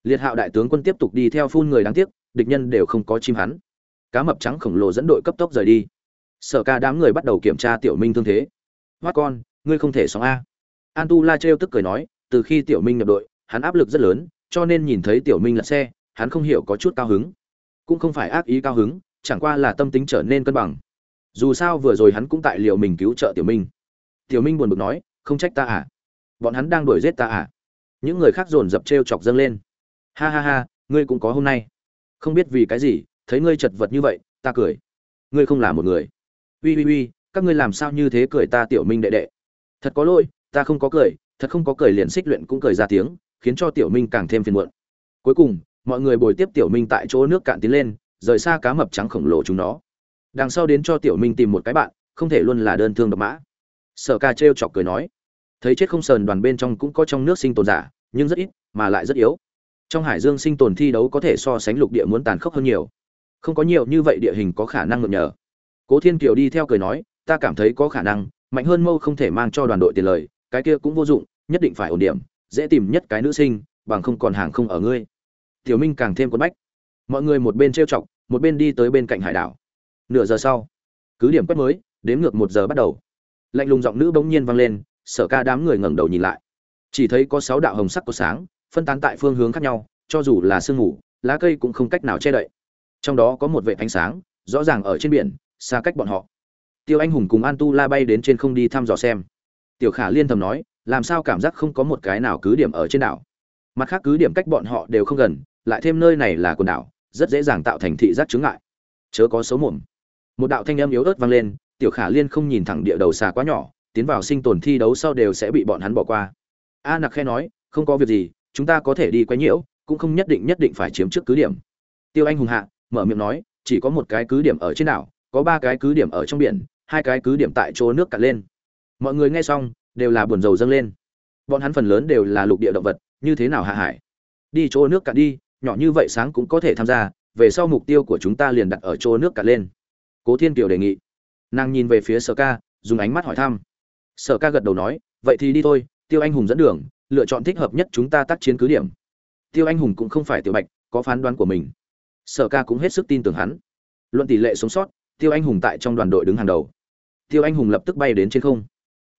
Liệt hạo đại tướng quân tiếp tục đi theo phun người đáng tiếc, địch nhân đều không có chim hắn. Cá mập trắng khổng lồ dẫn đội cấp tốc rời đi. Sở ca đám người bắt đầu kiểm tra tiểu minh thương thế. Hoát con, ngươi không thể sống a. An tu la trêu tức cười nói, từ khi tiểu minh nhập đội, hắn áp lực rất lớn, cho nên nhìn thấy tiểu minh lật xe hắn không hiểu có chút cao hứng. Cũng không phải ác ý cao hứng, chẳng qua là tâm tính trở nên cân bằng. Dù sao vừa rồi hắn cũng tại liệu mình cứu trợ tiểu minh. Tiểu minh buồn bực nói, không trách ta à? Bọn hắn đang đuổi giết ta à? Những người khác dồn dập t r e o chọc dâng lên. Ha ha ha, ngươi cũng có hôm nay. Không biết vì cái gì, thấy ngươi chật vật như vậy, ta cười. Ngươi không là một người. Ui ui ui các ngươi làm sao như thế cười ta tiểu minh đệ đệ? Thật có lỗi, ta không có cười, thật không có cười liền xích luyện cũng cười ra tiếng, khiến cho tiểu minh càng thêm phiền muộn. Cuối cùng mọi người bồi tiếp tiểu minh tại chỗ nước cạn tiến lên, rời xa cá mập trắng khổng lồ chúng nó. Đằng sau đến cho tiểu minh tìm một cái bạn, không thể luôn là đơn thương độc mã. Sở ca t chọc cười nói, thấy chết không sờn đoàn bên trong cũng có trong nước sinh tồn giả, nhưng rất ít, mà lại rất yếu. Trong hải dương sinh tồn thi đấu có thể so sánh lục địa muốn tàn khốc hơn nhiều. Không có nhiều như vậy địa hình có khả năng ngợm nhờ. Cố thiên kiều đi theo cười nói, ta cảm thấy có khả năng, mạnh hơn mâu không thể mang cho đoàn đội tiền lời, cái kia cũng vô dụng, nhất định phải ổn điểm, dễ tìm nhất cái nữ sinh, bằng không còn hàng không ở ngươi tiểu minh càng thêm quấn bách. Mọi người một bên trêu chọc, một bên đi tới bên cạnh hải đảo. Nửa giờ sau, cứ điểm quét mới đếm ngược một giờ bắt đầu. Lạnh lùng giọng nữ bỗng nhiên vang lên, sở ca đám người ngẩng đầu nhìn lại. Chỉ thấy có sáu đạo hồng sắc có sáng, phân tán tại phương hướng khác nhau, cho dù là sương mù, lá cây cũng không cách nào che đậy. Trong đó có một vệ ánh sáng, rõ ràng ở trên biển, xa cách bọn họ. Tiêu anh hùng cùng an tu la bay đến trên không đi thăm dò xem. Tiểu khả liên thầm nói, làm sao cảm giác không có một cái nào cứ điểm ở trên đảo? Mặt khác cứ điểm cách bọn họ đều không gần lại thêm nơi này là quần đảo, rất dễ dàng tạo thành thị giác chứng ngại. Chớ có xấu mồm. Một đạo thanh âm yếu ớt vang lên, tiểu khả liên không nhìn thẳng địa đầu xà quá nhỏ, tiến vào sinh tồn thi đấu sau đều sẽ bị bọn hắn bỏ qua. A nặc khe nói, không có việc gì, chúng ta có thể đi quấy nhiễu, cũng không nhất định nhất định phải chiếm trước cứ điểm. Tiêu anh hùng hạ, mở miệng nói, chỉ có một cái cứ điểm ở trên đảo, có ba cái cứ điểm ở trong biển, hai cái cứ điểm tại chỗ nước cạn lên. Mọi người nghe xong, đều là buồn rầu dâng lên. Bọn hắn phần lớn đều là lục địa động vật, như thế nào hạ hải? Đi chỗ nước cạn đi nhỏ như vậy sáng cũng có thể tham gia, về sau mục tiêu của chúng ta liền đặt ở chỗ nước cả lên. Cố thiên kiều đề nghị. Nàng nhìn về phía sở ca, dùng ánh mắt hỏi thăm. Sở ca gật đầu nói, vậy thì đi thôi, tiêu anh hùng dẫn đường, lựa chọn thích hợp nhất chúng ta tác chiến cứ điểm. Tiêu anh hùng cũng không phải tiểu bạch, có phán đoán của mình. Sở ca cũng hết sức tin tưởng hắn. Luận tỷ lệ sống sót, tiêu anh hùng tại trong đoàn đội đứng hàng đầu. Tiêu anh hùng lập tức bay đến trên không.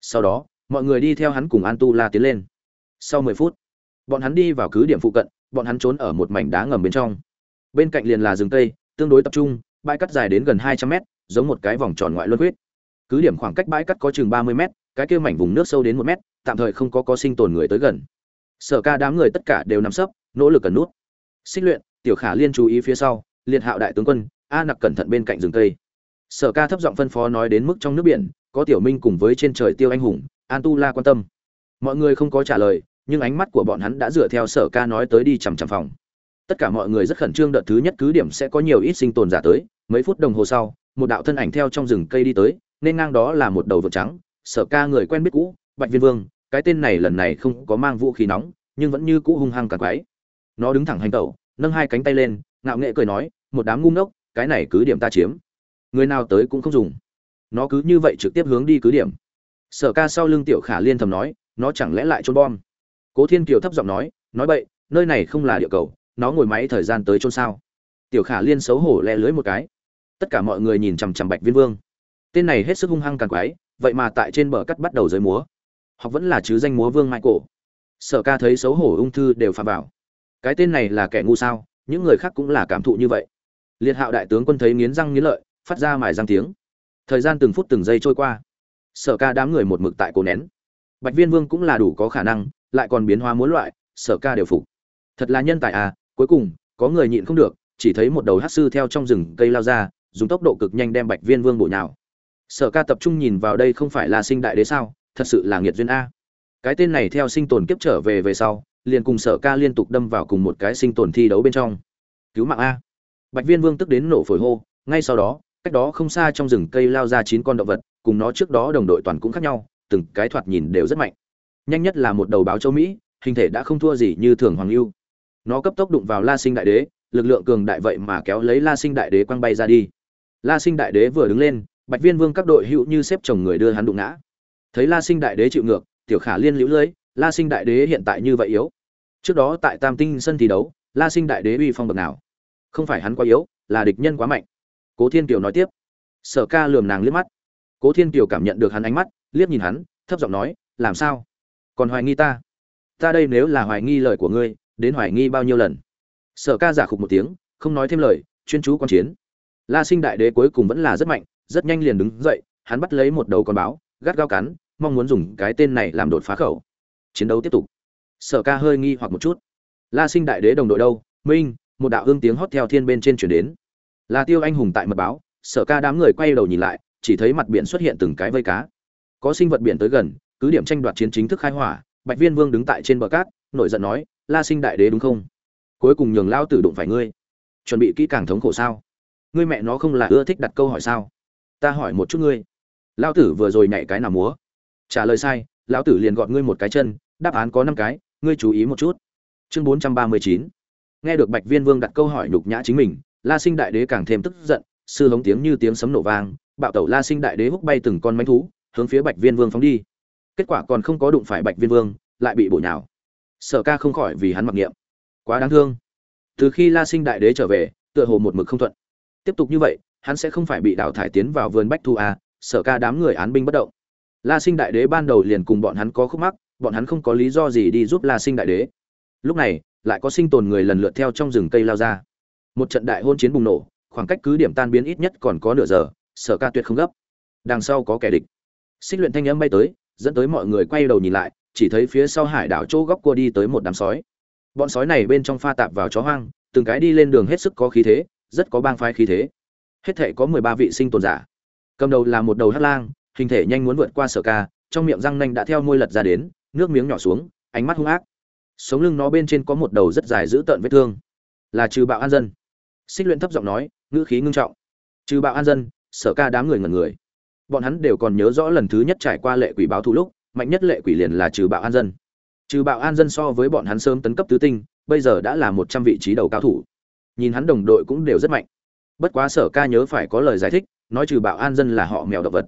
Sau đó, mọi người đi theo hắn cùng an tu la tiến lên. Sau mười phút, bọn hắn đi vào cứ điểm phụ cận bọn hắn trốn ở một mảnh đá ngầm bên trong. Bên cạnh liền là rừng tây tương đối tập trung, bãi cắt dài đến gần hai trăm mét, giống một cái vòng tròn ngoại luân huyết cứ điểm khoảng cách bãi cắt có chừng ba mươi mét, cái kia mảnh vùng nước sâu đến một mét, tạm thời không có có sinh tồn người tới gần. Sở ca đám người tất cả đều nằm sấp, nỗ lực cần nút. Xích luyện, tiểu khả liên chú ý phía sau, liệt hạo đại tướng quân, a nặc cẩn thận bên cạnh rừng cây. Sở ca thấp giọng phân phó nói đến mức trong nước biển, có tiểu minh cùng với trên trời tiêu anh hùng, an tu la quan tâm. Mọi người không có trả lời nhưng ánh mắt của bọn hắn đã dựa theo sở ca nói tới đi chằm chằm phòng. Tất cả mọi người rất khẩn trương đợt thứ nhất cứ điểm sẽ có nhiều ít sinh tồn giả tới, mấy phút đồng hồ sau, một đạo thân ảnh theo trong rừng cây đi tới, nên ngang đó là một đầu vợt trắng, sở ca người quen biết cũ, bạch viên vương, cái tên này lần này không có mang vũ khí nóng, nhưng vẫn như cũ hung hăng cả quái. Nó đứng thẳng hành tẩu, nâng hai cánh tay lên, ngạo nghệ cười nói, một đám ngu ngốc, cái này cứ điểm ta chiếm. Người nào tới cũng không dùng. Nó cứ như vậy trực tiếp hướng đi cứ điểm. Sở ca sau lưng tiểu khả liên thầm nói, nó chẳng lẽ lại trôn bom? Cố thiên kiều thấp giọng nói nói vậy nơi này không là địa cầu, nó ngồi máy thời gian tới chôn sao? Tiểu khả liên xấu hổ le lưới một cái. Tất cả mọi người nhìn chằm chằm bạch viên vương. Tên này hết sức hung hăng càng quái, vậy mà tại trên bờ cắt bắt đầu giới múa. Hoặc vẫn là chứ danh múa vương mai cổ sở ca thấy xấu hổ ung thư đều phà vào. Cái tên này là kẻ ngu sao? Những người khác cũng là cảm thụ như vậy. Liệt hạo đại tướng quân thấy nghiến răng nghiến lợi, phát ra mài răng tiếng. Thời gian từng phút từng giây trôi qua. Sở ca đám người một mực tại cổ nén. Bạch viên vương cũng là đủ có khả năng lại còn biến hóa muốn loại, sở ca đều phục. Thật là nhân tài à cuối cùng, có người nhịn không được, chỉ thấy một đầu hát sư theo trong rừng cây lao ra, dùng tốc độ cực nhanh đem bạch viên vương bổ nhào. Sở ca tập trung nhìn vào đây không phải là sinh đại đế sao, thật sự là nghiệt duyên a. Cái tên này theo sinh tồn kiếp trở về về sau, liền cùng sở ca liên tục đâm vào cùng một cái sinh tồn thi đấu bên trong. Cứu mạng a. Bạch viên vương tức đến nổ phổi hô, ngay sau đó, cách đó không xa trong rừng cây lao ra chín con động vật, cùng nó trước đó đồng đội toàn cũng khác nhau, từng cái thoạt nhìn đều rất mạnh nhanh nhất là một đầu báo châu mỹ, hình thể đã không thua gì như thường hoàng lưu nó cấp tốc đụng vào la sinh đại đế, lực lượng cường đại vậy mà kéo lấy la sinh đại đế quăng bay ra đi. La sinh đại đế vừa đứng lên, bạch viên vương các đội hữu như xếp chồng người đưa hắn đụng ngã. Thấy la sinh đại đế chịu ngược, tiểu khả liên liễu lưới, la sinh đại đế hiện tại như vậy yếu. Trước đó tại tam tinh sân thi đấu, la sinh đại đế uy phong bậc nào? Không phải hắn quá yếu, là địch nhân quá mạnh. Cố thiên kiều nói tiếp. Sở ca lườm nàng liếc mắt. Cố thiên kiều cảm nhận được hắn ánh mắt, liếc nhìn hắn, thấp giọng nói, làm sao? Còn hoài nghi ta? Ta đây nếu là hoài nghi lời của ngươi, đến hoài nghi bao nhiêu lần? Sở ca giả khục một tiếng, không nói thêm lời, chuyên chú quan chiến. La sinh đại đế cuối cùng vẫn là rất mạnh, rất nhanh liền đứng dậy, hắn bắt lấy một đầu con báo, gắt gao cắn, mong muốn dùng cái tên này làm đột phá khẩu. Chiến đấu tiếp tục. Sở ca hơi nghi hoặc một chút. La sinh đại đế đồng đội đâu? Minh, một đạo hương tiếng hót theo thiên bên trên chuyển đến. Là tiêu anh hùng tại mật báo, sở ca đám người quay đầu nhìn lại, chỉ thấy mặt biển xuất hiện từng cái vây cá. Có sinh vật biển tới gần cứ điểm tranh đoạt chiến chính thức khai hỏa, bạch viên vương đứng tại trên bờ cát, nổi giận nói, la sinh đại đế đúng không? Cuối cùng nhường lao tử đụng phải ngươi. Chuẩn bị kỹ càng thống khổ sao? Ngươi mẹ nó không là ưa thích đặt câu hỏi sao? Ta hỏi một chút ngươi. Lao tử vừa rồi nhảy cái nào múa. Trả lời sai, lão tử liền gọn ngươi một cái chân, đáp án có năm cái, ngươi chú ý một chút. Chương bốn trăm ba mươi chín. Nghe được bạch viên vương đặt câu hỏi nhục nhã chính mình, la sinh đại đế càng thêm tức giận, sư hống tiếng như tiếng sấm nổ vang, bạo tẩu la sinh đại đế húc bay từng con mánh thú, hướng phía bạch viên vương phóng đi kết quả còn không có đụng phải bạch viên vương lại bị bổ nhào. Sở ca không khỏi vì hắn mặc niệm. Quá đáng thương. Từ khi la sinh đại đế trở về tựa hồ một mực không thuận. Tiếp tục như vậy hắn sẽ không phải bị đào thải tiến vào vườn bách thu à, sở ca đám người án binh bất động. La sinh đại đế ban đầu liền cùng bọn hắn có khúc mắc bọn hắn không có lý do gì đi giúp la sinh đại đế. Lúc này lại có sinh tồn người lần lượt theo trong rừng cây lao ra. Một trận đại hôn chiến bùng nổ khoảng cách cứ điểm tan biến ít nhất còn có nửa giờ sở ca tuyệt không gấp. Đằng sau có kẻ địch. Xích luyện thanh âm bay tới dẫn tới mọi người quay đầu nhìn lại, chỉ thấy phía sau hải đảo chỗ góc cua đi tới một đám sói. Bọn sói này bên trong pha tạp vào chó hoang, từng cái đi lên đường hết sức có khí thế, rất có bang phái khí thế. Hết thể có mười ba vị sinh tồn giả. Cầm đầu là một đầu hát lang, hình thể nhanh muốn vượt qua sở ca, trong miệng răng nanh đã theo môi lật ra đến, nước miếng nhỏ xuống, ánh mắt hung ác. Sống lưng nó bên trên có một đầu rất dài dữ tợn vết thương. Là trừ bạo an dân. Xích luyện thấp giọng nói, ngữ khí ngưng trọng. Trừ bạo an dân, sở ca đám người ngẩn người bọn hắn đều còn nhớ rõ lần thứ nhất trải qua lệ quỷ báo thù lúc, mạnh nhất lệ quỷ liền là trừ bạo an dân. Trừ bạo an dân so với bọn hắn sớm tấn cấp tứ tinh, bây giờ đã là một trăm vị trí đầu cao thủ. Nhìn hắn đồng đội cũng đều rất mạnh. Bất quá sở ca nhớ phải có lời giải thích, nói trừ bạo an dân là họ mèo động vật.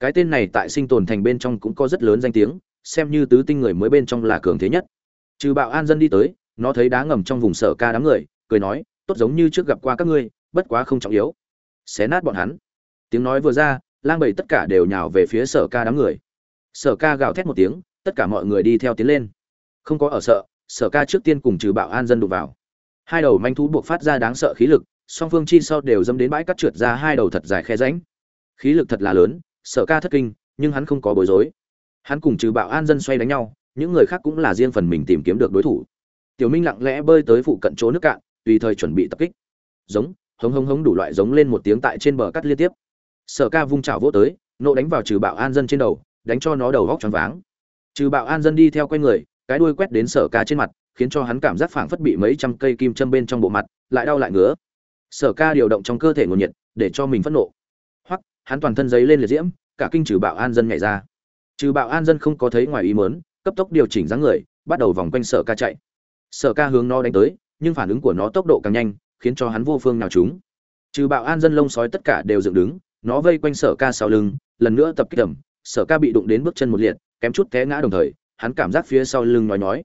Cái tên này tại sinh tồn thành bên trong cũng có rất lớn danh tiếng, xem như tứ tinh người mới bên trong là cường thế nhất. Trừ bạo an dân đi tới, nó thấy đá ngầm trong vùng sở ca đám người, cười nói, tốt giống như trước gặp qua các ngươi, bất quá không trọng yếu. Xé nát bọn hắn. Tiếng nói vừa ra lang bầy tất cả đều nhào về phía sở ca đám người. Sở ca gào thét một tiếng, tất cả mọi người đi theo tiến lên. Không có ở sợ, sở ca trước tiên cùng trừ bạo an dân đụng vào. Hai đầu manh thú buộc phát ra đáng sợ khí lực, song phương chi sau đều dâm đến bãi cắt trượt ra hai đầu thật dài khe ránh khí lực thật là lớn, sở ca thất kinh, nhưng hắn không có bối rối. Hắn cùng trừ bạo an dân xoay đánh nhau, những người khác cũng là riêng phần mình tìm kiếm được đối thủ. Tiểu minh lặng lẽ bơi tới phụ cận chỗ nước cạn, tùy thời chuẩn bị tập kích. Giống, hống hống hống đủ loại giống lên một tiếng tại trên bờ cắt liên tiếp sở ca vung chảo vỗ tới, nộ đánh vào trừ bạo an dân trên đầu, đánh cho nó đầu góc choáng váng. Trừ bạo an dân đi theo quanh người, cái đuôi quét đến sở ca trên mặt, khiến cho hắn cảm giác phảng phất bị mấy trăm cây kim châm bên trong bộ mặt, lại đau lại ngứa. Sở ca điều động trong cơ thể nguồn nhiệt, để cho mình phẫn nộ. Hoặc hắn toàn thân giấy lên liệt diễm, cả kinh trừ bạo an dân nhảy ra. Trừ bạo an dân không có thấy ngoài ý mớn cấp tốc điều chỉnh dáng người, bắt đầu vòng quanh sở ca chạy. Sở ca hướng nó đánh tới, nhưng phản ứng của nó tốc độ càng nhanh, khiến cho hắn vô phương nào chúng trừ bạo an dân lông sói tất cả đều dựng đứng nó vây quanh sở ca sau lưng, lần nữa tập kích tầm sở ca bị đụng đến bước chân một liệt, kém chút té ngã đồng thời, hắn cảm giác phía sau lưng nói nói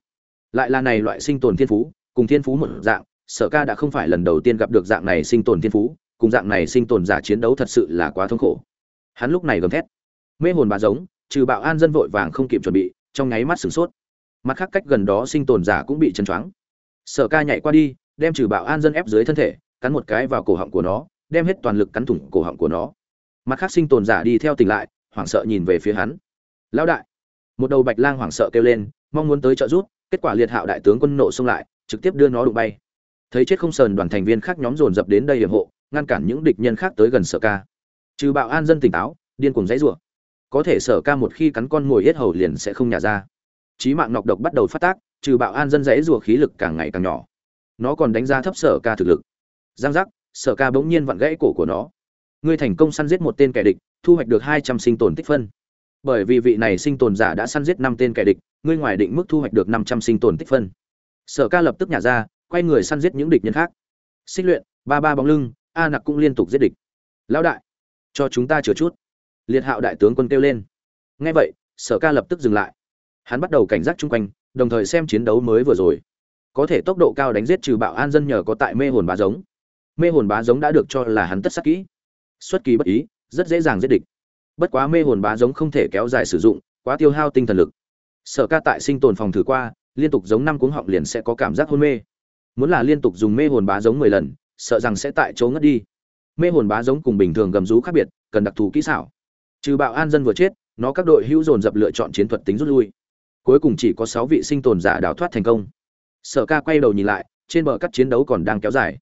lại là này loại sinh tồn thiên phú, cùng thiên phú một dạng, sở ca đã không phải lần đầu tiên gặp được dạng này sinh tồn thiên phú, cùng dạng này sinh tồn giả chiến đấu thật sự là quá thống khổ. Hắn lúc này gầm thét. Mê hồn bà giống, trừ bạo an dân vội vàng không kịp chuẩn bị, trong nháy mắt sửng sốt. Mặt khác cách gần đó sinh tồn giả cũng bị chấn choáng. Sở ca nhảy qua đi, đem trừ bạo an dân ép dưới thân thể, cắn một cái vào cổ họng của nó, đem hết toàn lực cắn thủng cổ họng của nó mặt khác sinh tồn giả đi theo tỉnh lại, hoảng sợ nhìn về phía hắn. Lão đại. Một đầu bạch lang hoảng sợ kêu lên, mong muốn tới trợ giúp, kết quả liệt hạo đại tướng quân nộ xông lại, trực tiếp đưa nó đụng bay. Thấy chết không sờn, đoàn thành viên khác nhóm dồn dập đến đây hiểm hộ, ngăn cản những địch nhân khác tới gần sở ca. Trừ bạo an dân tỉnh táo, điên cuồng dãy rủa. Có thể sở ca một khi cắn con ngồi hết hầu liền sẽ không nhả ra. Trí mạng nọc độc bắt đầu phát tác, trừ bạo an dân dãy rủa khí lực càng ngày càng nhỏ. Nó còn đánh giá thấp sở ca thực lực. Giang giác, sở ca bỗng nhiên vặn gãy cổ của nó ngươi thành công săn giết một tên kẻ địch, thu hoạch được hai trăm sinh tồn tích phân. Bởi vì vị này sinh tồn giả đã săn giết năm tên kẻ địch, ngươi ngoài định mức thu hoạch được năm trăm sinh tồn tích phân. Sở ca lập tức nhả ra, quay người săn giết những địch nhân khác. Xích luyện, ba ba bóng lưng, a nặc cũng liên tục giết địch. Lão đại, cho chúng ta chờ chút. Liệt hạo đại tướng quân kêu lên. Ngay vậy, sở ca lập tức dừng lại. Hắn bắt đầu cảnh giác chung quanh, đồng thời xem chiến đấu mới vừa rồi. Có thể tốc độ cao đánh giết trừ bạo an dân nhờ có tại mê hồn bá giống. Mê hồn bá giống đã được cho là hắn tất sắc kỹ xuất kỳ bất ý, rất dễ dàng giết địch. Bất quá mê hồn bá giống không thể kéo dài sử dụng, quá tiêu hao tinh thần lực. Sở ca tại sinh tồn phòng thử qua, liên tục giống năm cuống họng liền sẽ có cảm giác hôn mê. Muốn là liên tục dùng mê hồn bá giống mười lần, sợ rằng sẽ tại chỗ ngất đi. Mê hồn bá giống cùng bình thường gầm rú khác biệt, cần đặc thù kỹ xảo. Trừ bạo an dân vừa chết, nó các đội hữu dồn dập lựa chọn chiến thuật tính rút lui. Cuối cùng chỉ có sáu vị sinh tồn giả đào thoát thành công. Sở ca quay đầu nhìn lại, trên bờ các chiến đấu còn đang kéo dài.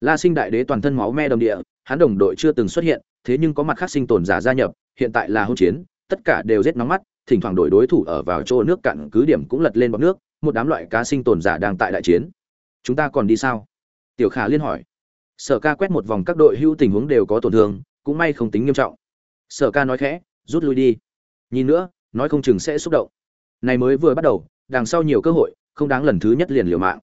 La sinh đại đế toàn thân máu me đầm địa hắn đồng đội chưa từng xuất hiện, thế nhưng có mặt khác sinh tồn giả gia nhập, hiện tại là hỗn chiến, tất cả đều rất nóng mắt, thỉnh thoảng đổi đối thủ ở vào chỗ nước cạn cứ điểm cũng lật lên bọt nước, một đám loại cá sinh tồn giả đang tại đại chiến. Chúng ta còn đi sao? Tiểu khả liên hỏi. Sở ca quét một vòng các đội hữu tình huống đều có tổn thương, cũng may không tính nghiêm trọng. Sở ca nói khẽ, rút lui đi. Nhìn nữa, nói không chừng sẽ xúc động. Này mới vừa bắt đầu, đằng sau nhiều cơ hội, không đáng lần thứ nhất liền liều mạng.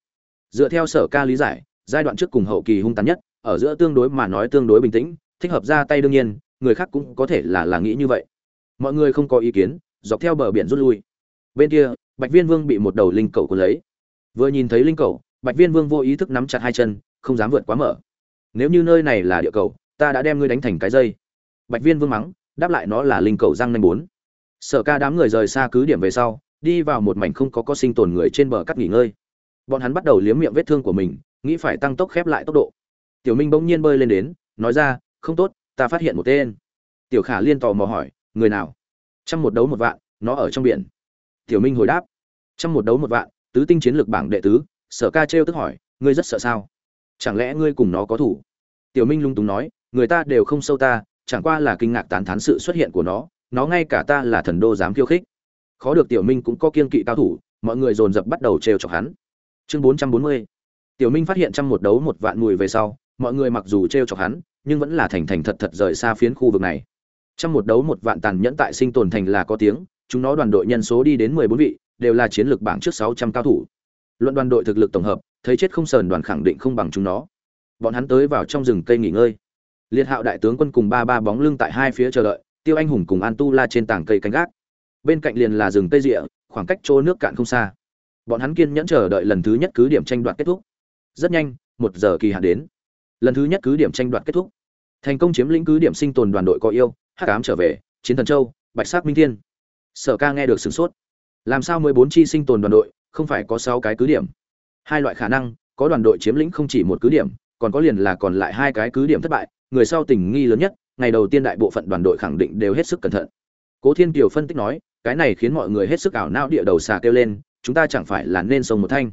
Dựa theo sở ca lý giải, giai đoạn trước cùng hậu kỳ hung tàn nhất ở giữa tương đối mà nói tương đối bình tĩnh, thích hợp ra tay đương nhiên, người khác cũng có thể là là nghĩ như vậy. Mọi người không có ý kiến, dọc theo bờ biển rút lui. Bên kia, bạch viên vương bị một đầu linh cầu cuốn lấy. Vừa nhìn thấy linh cầu, bạch viên vương vô ý thức nắm chặt hai chân, không dám vượt quá mở. Nếu như nơi này là địa cầu, ta đã đem ngươi đánh thành cái dây. Bạch viên vương mắng, đáp lại nó là linh cầu răng nanh bốn. Sở ca đám người rời xa cứ điểm về sau, đi vào một mảnh không có có sinh tồn người trên bờ cắt nghỉ ngơi. Bọn hắn bắt đầu liếm miệng vết thương của mình, nghĩ phải tăng tốc khép lại tốc độ tiểu minh bỗng nhiên bơi lên đến, nói ra, không tốt, ta phát hiện một tên. Tiểu khả liên tò mò hỏi, người nào? Trong một đấu một vạn, nó ở trong biển. Tiểu minh hồi đáp, trong một đấu một vạn, tứ tinh chiến lược bảng đệ tứ, sở ca trêu tức hỏi, ngươi rất sợ sao? Chẳng lẽ ngươi cùng nó có thủ? Tiểu minh lung túng nói, người ta đều không sâu ta, chẳng qua là kinh ngạc tán thán sự xuất hiện của nó nó ngay cả ta là thần đô dám khiêu khích. Khó được tiểu minh cũng có kiên kỵ cao thủ, mọi người dồn dập bắt đầu trêu chọc hắn. Chương bốn trăm bốn mươi. Tiểu minh phát hiện trong một đấu một vạn mùi về sau mọi người mặc dù trêu chọc hắn, nhưng vẫn là thành thành thật thật rời xa phiến khu vực này. Trong một đấu một vạn tàn nhẫn tại sinh tồn thành là có tiếng, chúng nó đoàn đội nhân số đi đến mười bốn vị, đều là chiến lược bảng trước sáu trăm cao thủ. Luận đoàn đội thực lực tổng hợp, thấy chết không sờn đoàn khẳng định không bằng chúng nó. Bọn hắn tới vào trong rừng cây nghỉ ngơi. Liệt hạo đại tướng quân cùng ba ba bóng lưng tại hai phía chờ đợi, tiêu anh hùng cùng an tu la trên tảng cây canh gác. Bên cạnh liền là rừng cây rịa, khoảng cách chỗ nước cạn không xa. Bọn hắn kiên nhẫn chờ đợi lần thứ nhất cứ điểm tranh đoạt kết thúc. Rất nhanh, một giờ kỳ hạn đến lần thứ nhất cứ điểm tranh đoạt kết thúc. Thành công chiếm lĩnh cứ điểm sinh tồn đoàn đội có yêu, hắc ám trở về, chiến thần châu, bạch sắc minh thiên. Sở ca nghe được sửng sốt. Làm sao mười bốn chi sinh tồn đoàn đội, không phải có sáu cái cứ điểm? Hai loại khả năng, có đoàn đội chiếm lĩnh không chỉ một cứ điểm, còn có liền là còn lại hai cái cứ điểm thất bại, người sau tình nghi lớn nhất, ngày đầu tiên đại bộ phận đoàn đội khẳng định đều hết sức cẩn thận. Cố thiên kiều phân tích nói, cái này khiến mọi người hết sức ảo não địa đầu xà kêu lên, chúng ta chẳng phải là nên sông một thanh.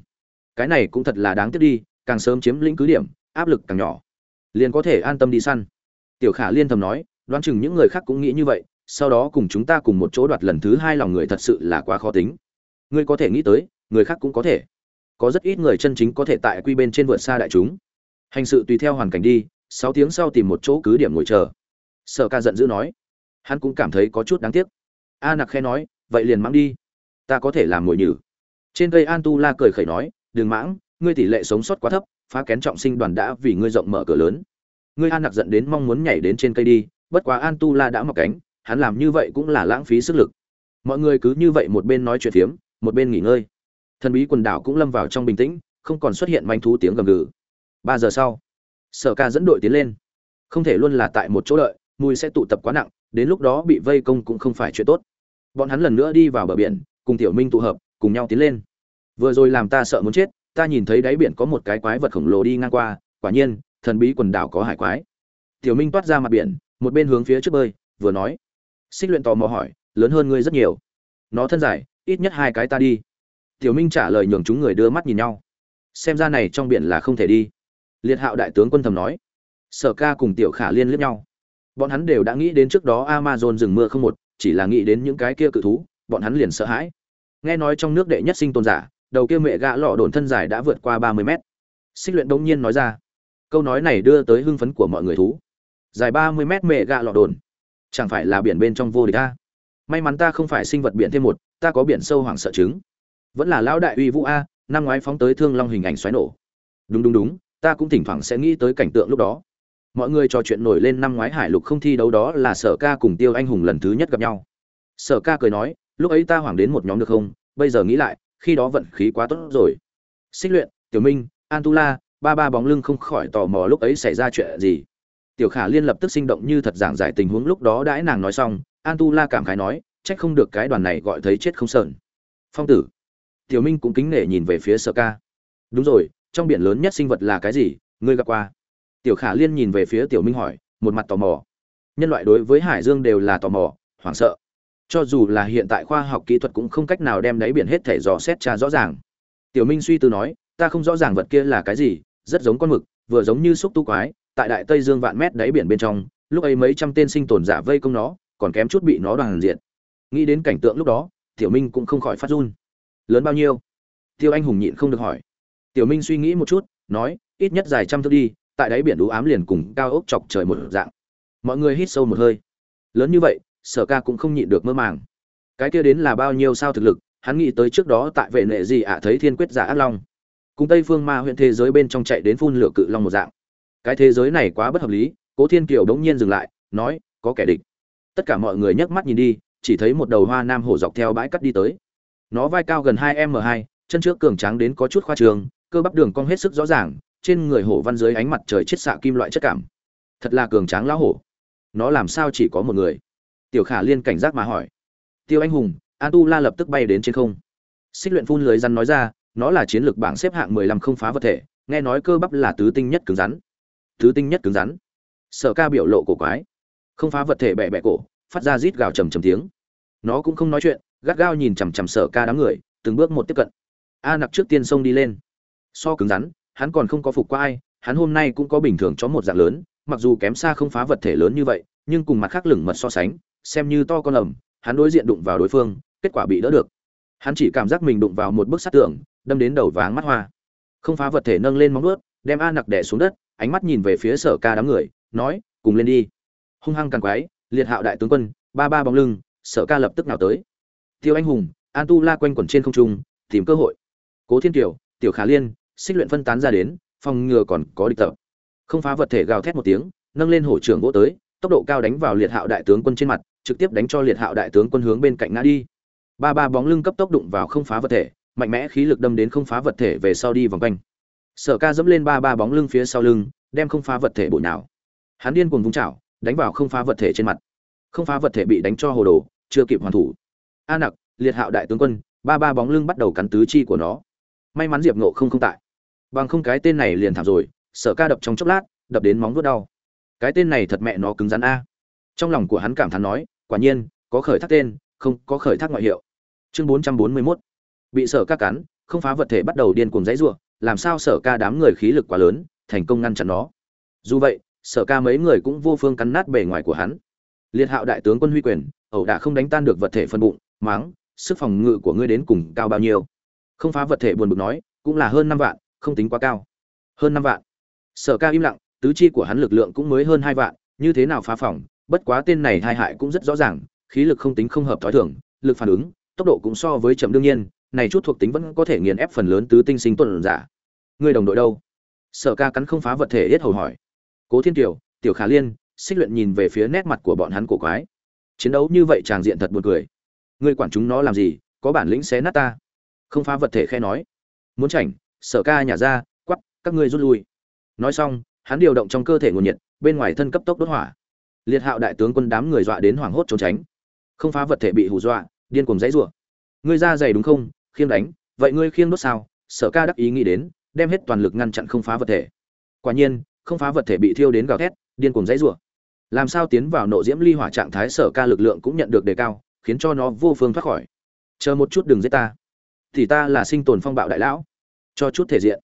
Cái này cũng thật là đáng tiếc đi, càng sớm chiếm lĩnh cứ điểm áp lực càng nhỏ. Liền có thể an tâm đi săn. Tiểu khả liên thầm nói, đoán chừng những người khác cũng nghĩ như vậy, sau đó cùng chúng ta cùng một chỗ đoạt lần thứ hai lòng người thật sự là quá khó tính. Ngươi có thể nghĩ tới, người khác cũng có thể. Có rất ít người chân chính có thể tại quy bên trên vượt xa đại chúng. Hành sự tùy theo hoàn cảnh đi, sáu tiếng sau tìm một chỗ cứ điểm ngồi chờ. Sợ ca giận dữ nói. Hắn cũng cảm thấy có chút đáng tiếc. A nặc khe nói, vậy liền mắng đi. Ta có thể làm mồi nhử. Trên cây an tu la cười khẩy nói, đừng mãng, ngươi tỷ lệ sống sót quá thấp phá kén trọng sinh đoàn đã vì ngươi rộng mở cửa lớn. Ngươi an nặc giận đến mong muốn nhảy đến trên cây đi, bất quá an tu la đã mọc cánh, hắn làm như vậy cũng là lãng phí sức lực. Mọi người cứ như vậy một bên nói chuyện phiếm, một bên nghỉ ngơi. Thần bí quần đảo cũng lâm vào trong bình tĩnh, không còn xuất hiện manh thú tiếng gầm gừ. Ba giờ sau, sở ca dẫn đội tiến lên. Không thể luôn là tại một chỗ đợi, mùi sẽ tụ tập quá nặng, đến lúc đó bị vây công cũng không phải chuyện tốt. Bọn hắn lần nữa đi vào bờ biển, cùng tiểu minh tụ hợp, cùng nhau tiến lên. Vừa rồi làm ta sợ muốn chết ta nhìn thấy đáy biển có một cái quái vật khổng lồ đi ngang qua, quả nhiên, thần bí quần đảo có hải quái. Tiểu minh toát ra mặt biển, một bên hướng phía trước bơi, vừa nói. Xích luyện tò mò hỏi, lớn hơn ngươi rất nhiều. Nó thân dài, ít nhất hai cái ta đi. Tiểu minh trả lời nhường chúng người đưa mắt nhìn nhau. Xem ra này trong biển là không thể đi. Liệt hạo đại tướng quân thầm nói. Sở ca cùng tiểu khả liên liếc nhau. Bọn hắn đều đã nghĩ đến trước đó amazon rừng mưa không một, chỉ là nghĩ đến những cái kia cự thú, bọn hắn liền sợ hãi. Nghe nói trong nước đệ nhất sinh tồn giả đầu kia mẹ gã lọ đồn thân dài đã vượt qua ba mươi mét. Xích luyện đông nhiên nói ra, câu nói này đưa tới hưng phấn của mọi người thú. Dài ba mươi mét mẹ gạ lọ đồn, chẳng phải là biển bên trong vô địch a? May mắn ta không phải sinh vật biển thêm một, ta có biển sâu hoảng sợ trứng. vẫn là lão đại uy vũ a, năm ngoái phóng tới thương long hình ảnh xoáy nổ. Đúng đúng đúng, ta cũng thỉnh thoảng sẽ nghĩ tới cảnh tượng lúc đó. Mọi người trò chuyện nổi lên năm ngoái hải lục không thi đấu đó là sở ca cùng tiêu anh hùng lần thứ nhất gặp nhau. Sở ca cười nói, lúc ấy ta hoảng đến một nhóm được không? Bây giờ nghĩ lại khi đó vận khí quá tốt rồi. Xích luyện, tiểu minh an tu la ba ba bóng lưng không khỏi tò mò lúc ấy xảy ra chuyện gì. Tiểu khả liên lập tức sinh động như thật giảng giải tình huống lúc đó đãi nàng nói xong an tu la cảm khái nói, trách không được cái đoàn này gọi thấy chết không sờn phong tử. Tiểu minh cũng kính nể nhìn về phía sở ca. Đúng rồi, trong biển lớn nhất sinh vật là cái gì? Ngươi gặp qua? Tiểu khả liên nhìn về phía tiểu minh hỏi, một mặt tò mò. Nhân loại đối với hải dương đều là tò mò, hoảng sợ cho dù là hiện tại khoa học kỹ thuật cũng không cách nào đem đáy biển hết thể dò xét tra rõ ràng. Tiểu minh suy tư nói, ta không rõ ràng vật kia là cái gì, rất giống con mực, vừa giống như xúc tu quái, tại đại tây dương vạn mét đáy biển bên trong, lúc ấy mấy trăm tên sinh tồn giả vây công nó, còn kém chút bị nó đoàn diện nghĩ đến cảnh tượng lúc đó, tiểu minh cũng không khỏi phát run. Lớn bao nhiêu? Tiêu anh hùng nhịn không được hỏi. Tiểu minh suy nghĩ một chút, nói, ít nhất dài trăm thước đi, tại đáy biển đủ ám liền cùng cao ốc chọc trời một dạng. Mọi người hít sâu một hơi. Lớn như vậy sở ca cũng không nhịn được mơ màng. Cái kia đến là bao nhiêu sao thực lực, hắn nghĩ tới trước đó tại vệ nệ gì ạ, thấy thiên quyết giả ác long. Cùng tây phương ma huyện thế giới bên trong chạy đến phun lửa cự long một dạng. Cái thế giới này quá bất hợp lý, cố thiên kiều đống nhiên dừng lại, nói, có kẻ địch. Tất cả mọi người nhấc mắt nhìn đi, chỉ thấy một đầu hoa nam hổ dọc theo bãi cắt đi tới. Nó vai cao gần hai m hai, chân trước cường tráng đến có chút khoa trường, cơ bắp đường cong hết sức rõ ràng, trên người hổ văn dưới ánh mặt trời chết xạ kim loại chất cảm. Thật là cường tráng lão hổ. Nó làm sao chỉ có một người? Tiểu khả liên cảnh giác mà hỏi. Tiêu anh hùng an tu la lập tức bay đến trên không. Xích luyện phun lưới rắn nói ra, nó là chiến lược bảng xếp hạng mười lăm không phá vật thể, nghe nói cơ bắp là tứ tinh nhất cứng rắn. Tứ tinh nhất cứng rắn. Sở ca biểu lộ cổ quái. Không phá vật thể bẹ bẹ cổ, phát ra rít gào trầm trầm tiếng. Nó cũng không nói chuyện, gắt gao nhìn chằm chằm sở ca đám người, từng bước một tiếp cận. A nặc trước tiên xông đi lên. So cứng rắn, hắn còn không có phục qua ai, hắn hôm nay cũng có bình thường cho một dạng lớn, mặc dù kém xa không phá vật thể lớn như vậy, nhưng cùng mặt khác lửng mật so sánh xem như to con ẩm, hắn đối diện đụng vào đối phương, kết quả bị đỡ được. Hắn chỉ cảm giác mình đụng vào một bức sát tường, đâm đến đầu váng mắt hoa. Không phá vật thể nâng lên móng ướt đem a nặc đẻ xuống đất, ánh mắt nhìn về phía sở ca đám người, nói, cùng lên đi. Hung hăng càng quái, liệt hạo đại tướng quân, ba ba bóng lưng, sở ca lập tức nào tới. Tiêu anh hùng, an tu la quanh quẩn trên không trung, tìm cơ hội. Cố thiên kiều, tiểu khả liên, xích luyện phân tán ra đến, phòng ngừa còn có địch tập. Không phá vật thể gào thét một tiếng, nâng lên hổ trưởng vỗ tới, tốc độ cao đánh vào liệt hạo đại tướng quân trên mặt trực tiếp đánh cho liệt hạo đại tướng quân hướng bên cạnh ngã đi. Ba ba bóng lưng cấp tốc đụng vào không phá vật thể, mạnh mẽ khí lực đâm đến không phá vật thể về sau đi vòng quanh. Sở ca dẫm lên ba ba bóng lưng phía sau lưng, đem không phá vật thể bụi nào hắn điên cuồng vung chảo, đánh vào không phá vật thể trên mặt. Không phá vật thể bị đánh cho hồ đồ, chưa kịp hoàn thủ. A nặc, liệt hạo đại tướng quân, ba ba bóng lưng bắt đầu cắn tứ chi của nó. May mắn diệp nộ không không tại. Bằng không cái tên này liền thảm rồi, sở ca đập trong chốc lát, đập đến móng vuốt đau. Cái tên này thật mẹ nó cứng rắn a. Trong lòng của hắn cảm thán nói quả nhiên, có khởi thác tên, không có khởi thác ngoại hiệu. Chương bốn trăm bốn mươi mốt. Bị sở ca cắn, không phá vật thể bắt đầu điên cuồng dãy ruộng làm sao sở ca đám người khí lực quá lớn, thành công ngăn chặn nó. Dù vậy, sở ca mấy người cũng vô phương cắn nát bề ngoài của hắn. Liệt hạo đại tướng quân huy quyền, ẩu đả không đánh tan được vật thể phân bụng, máng, sức phòng ngự của ngươi đến cùng cao bao nhiêu? Không phá vật thể buồn bực nói, cũng là hơn năm vạn, không tính quá cao. Hơn năm vạn. Sở ca im lặng, tứ chi của hắn lực lượng cũng mới hơn hai vạn, như thế nào phá phòng bất quá tên này hai hại cũng rất rõ ràng, khí lực không tính không hợp thói thường, lực phản ứng, tốc độ cũng so với chậm đương nhiên, này chút thuộc tính vẫn có thể nghiền ép phần lớn tứ tinh sinh tuần giả. Người đồng đội đâu? Sở ca cắn không phá vật thể yết hầu hỏi. Cố thiên kiều, tiểu khả liên, xích luyện nhìn về phía nét mặt của bọn hắn cổ quái. Chiến đấu như vậy tràng diện thật buồn cười. Ngươi quản chúng nó làm gì, có bản lĩnh xé nát ta? Không phá vật thể khe nói. Muốn chảnh, sở ca nhả ra quắp các ngươi rút lui. Nói xong, hắn điều động trong cơ thể nguồn nhiệt, bên ngoài thân cấp tốc đốt hỏa liệt hạo đại tướng quân đám người dọa đến hoảng hốt trốn tránh. Không phá vật thể bị hù dọa, điên cuồng dãy rủa. Ngươi ra dày đúng không? Khiêng đánh. Vậy ngươi khiêng đốt sao? Sở ca đắc ý nghĩ đến, đem hết toàn lực ngăn chặn không phá vật thể. Quả nhiên, không phá vật thể bị thiêu đến gào thét, điên cuồng dãy rủa. Làm sao tiến vào nộ diễm ly hỏa trạng thái, sở ca lực lượng cũng nhận được đề cao, khiến cho nó vô phương thoát khỏi. Chờ một chút đừng giết ta. Thì ta là sinh tồn phong bạo đại lão. Cho chút thể diện.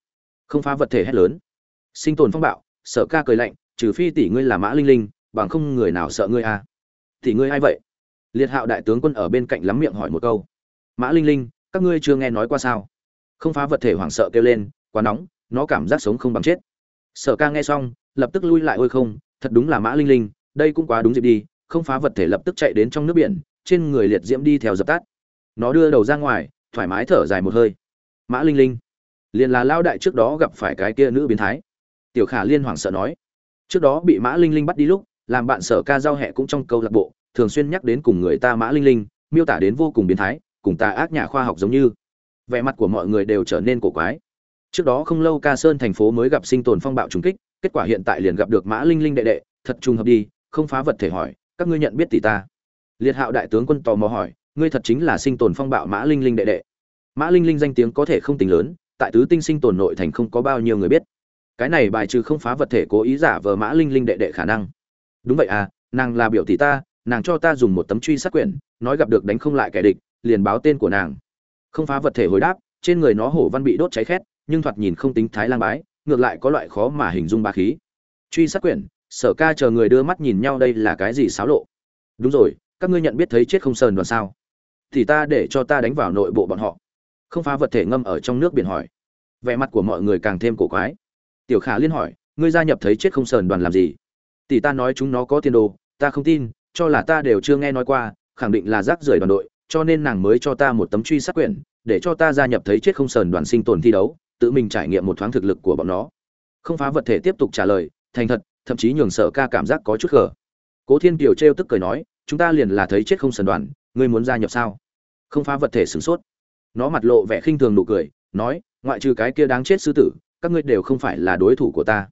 Không phá vật thể hét lớn. Sinh tồn phong bạo, sở ca cười lạnh, trừ phi tỷ ngươi là mã linh linh bằng không người nào sợ ngươi à. thì ngươi ai vậy? Liệt hạo đại tướng quân ở bên cạnh lắm miệng hỏi một câu. Mã linh linh, các ngươi chưa nghe nói qua sao? Không phá vật thể hoảng sợ kêu lên, quá nóng, nó cảm giác sống không bằng chết. Sở ca nghe xong, lập tức lui lại ôi không, thật thật đúng là mã linh linh, đây cũng quá đúng dịp đi, không phá vật thể lập tức chạy đến trong nước biển, trên người liệt diễm đi theo dập tắt. Nó đưa đầu ra ngoài, thoải mái thở dài một hơi. Mã linh linh, liền là lao đại trước đó gặp phải cái kia nữ biến thái. Tiểu khả liên hoảng sợ nói, trước đó bị mã linh linh bắt đi lúc làm bạn sở ca giao hẹ cũng trong câu lạc bộ, thường xuyên nhắc đến cùng người ta mã linh linh, miêu tả đến vô cùng biến thái, cùng ta ác nhà khoa học giống như. Vẻ mặt của mọi người đều trở nên cổ quái. Trước đó không lâu ca sơn thành phố mới gặp sinh tồn phong bạo trùng kích, kết quả hiện tại liền gặp được mã linh linh đệ đệ, thật trùng hợp đi, không phá vật thể hỏi, các ngươi nhận biết tỷ ta? Liệt hạo đại tướng quân tò mò hỏi, ngươi thật chính là sinh tồn phong bạo mã linh linh đệ đệ? Mã linh linh danh tiếng có thể không tính lớn, tại tứ tinh sinh tồn nội thành không có bao nhiêu người biết. Cái này bài trừ không phá vật thể cố ý giả vờ mã linh linh đệ đệ khả năng đúng vậy à nàng là biểu tỷ ta, nàng cho ta dùng một tấm truy sát quyển, nói gặp được đánh không lại kẻ địch, liền báo tên của nàng. Không phá vật thể hồi đáp, trên người nó hổ văn bị đốt cháy khét, nhưng thoạt nhìn không tính thái lang bái, ngược lại có loại khó mà hình dung ba khí. Truy sát quyển, sở ca chờ người đưa mắt nhìn nhau đây là cái gì xáo lộ? Đúng rồi, các ngươi nhận biết thấy chết không sờn đoàn sao? Thì ta để cho ta đánh vào nội bộ bọn họ. Không phá vật thể ngâm ở trong nước biển hỏi. Vẻ mặt của mọi người càng thêm cổ quái. Tiểu khả liên hỏi, ngươi gia nhập thấy chết không sờn đoàn làm gì? Tỷ ta nói chúng nó có tiền đồ, ta không tin, cho là ta đều chưa nghe nói qua, khẳng định là rác rưởi đoàn đội, cho nên nàng mới cho ta một tấm truy sát quyển, để cho ta gia nhập thấy chết không sờn đoàn sinh tồn thi đấu, tự mình trải nghiệm một thoáng thực lực của bọn nó. Không phá vật thể tiếp tục trả lời, thành thật, thậm chí nhường sở ca cảm giác có chút gở. cố thiên kiều trêu tức cười nói, chúng ta liền là thấy chết không sờn đoàn, ngươi muốn gia nhập sao? Không phá vật thể sửng sốt. Nó mặt lộ vẻ khinh thường nụ cười, nói, ngoại trừ cái kia đáng chết sư tử, các ngươi đều không phải là đối thủ của ta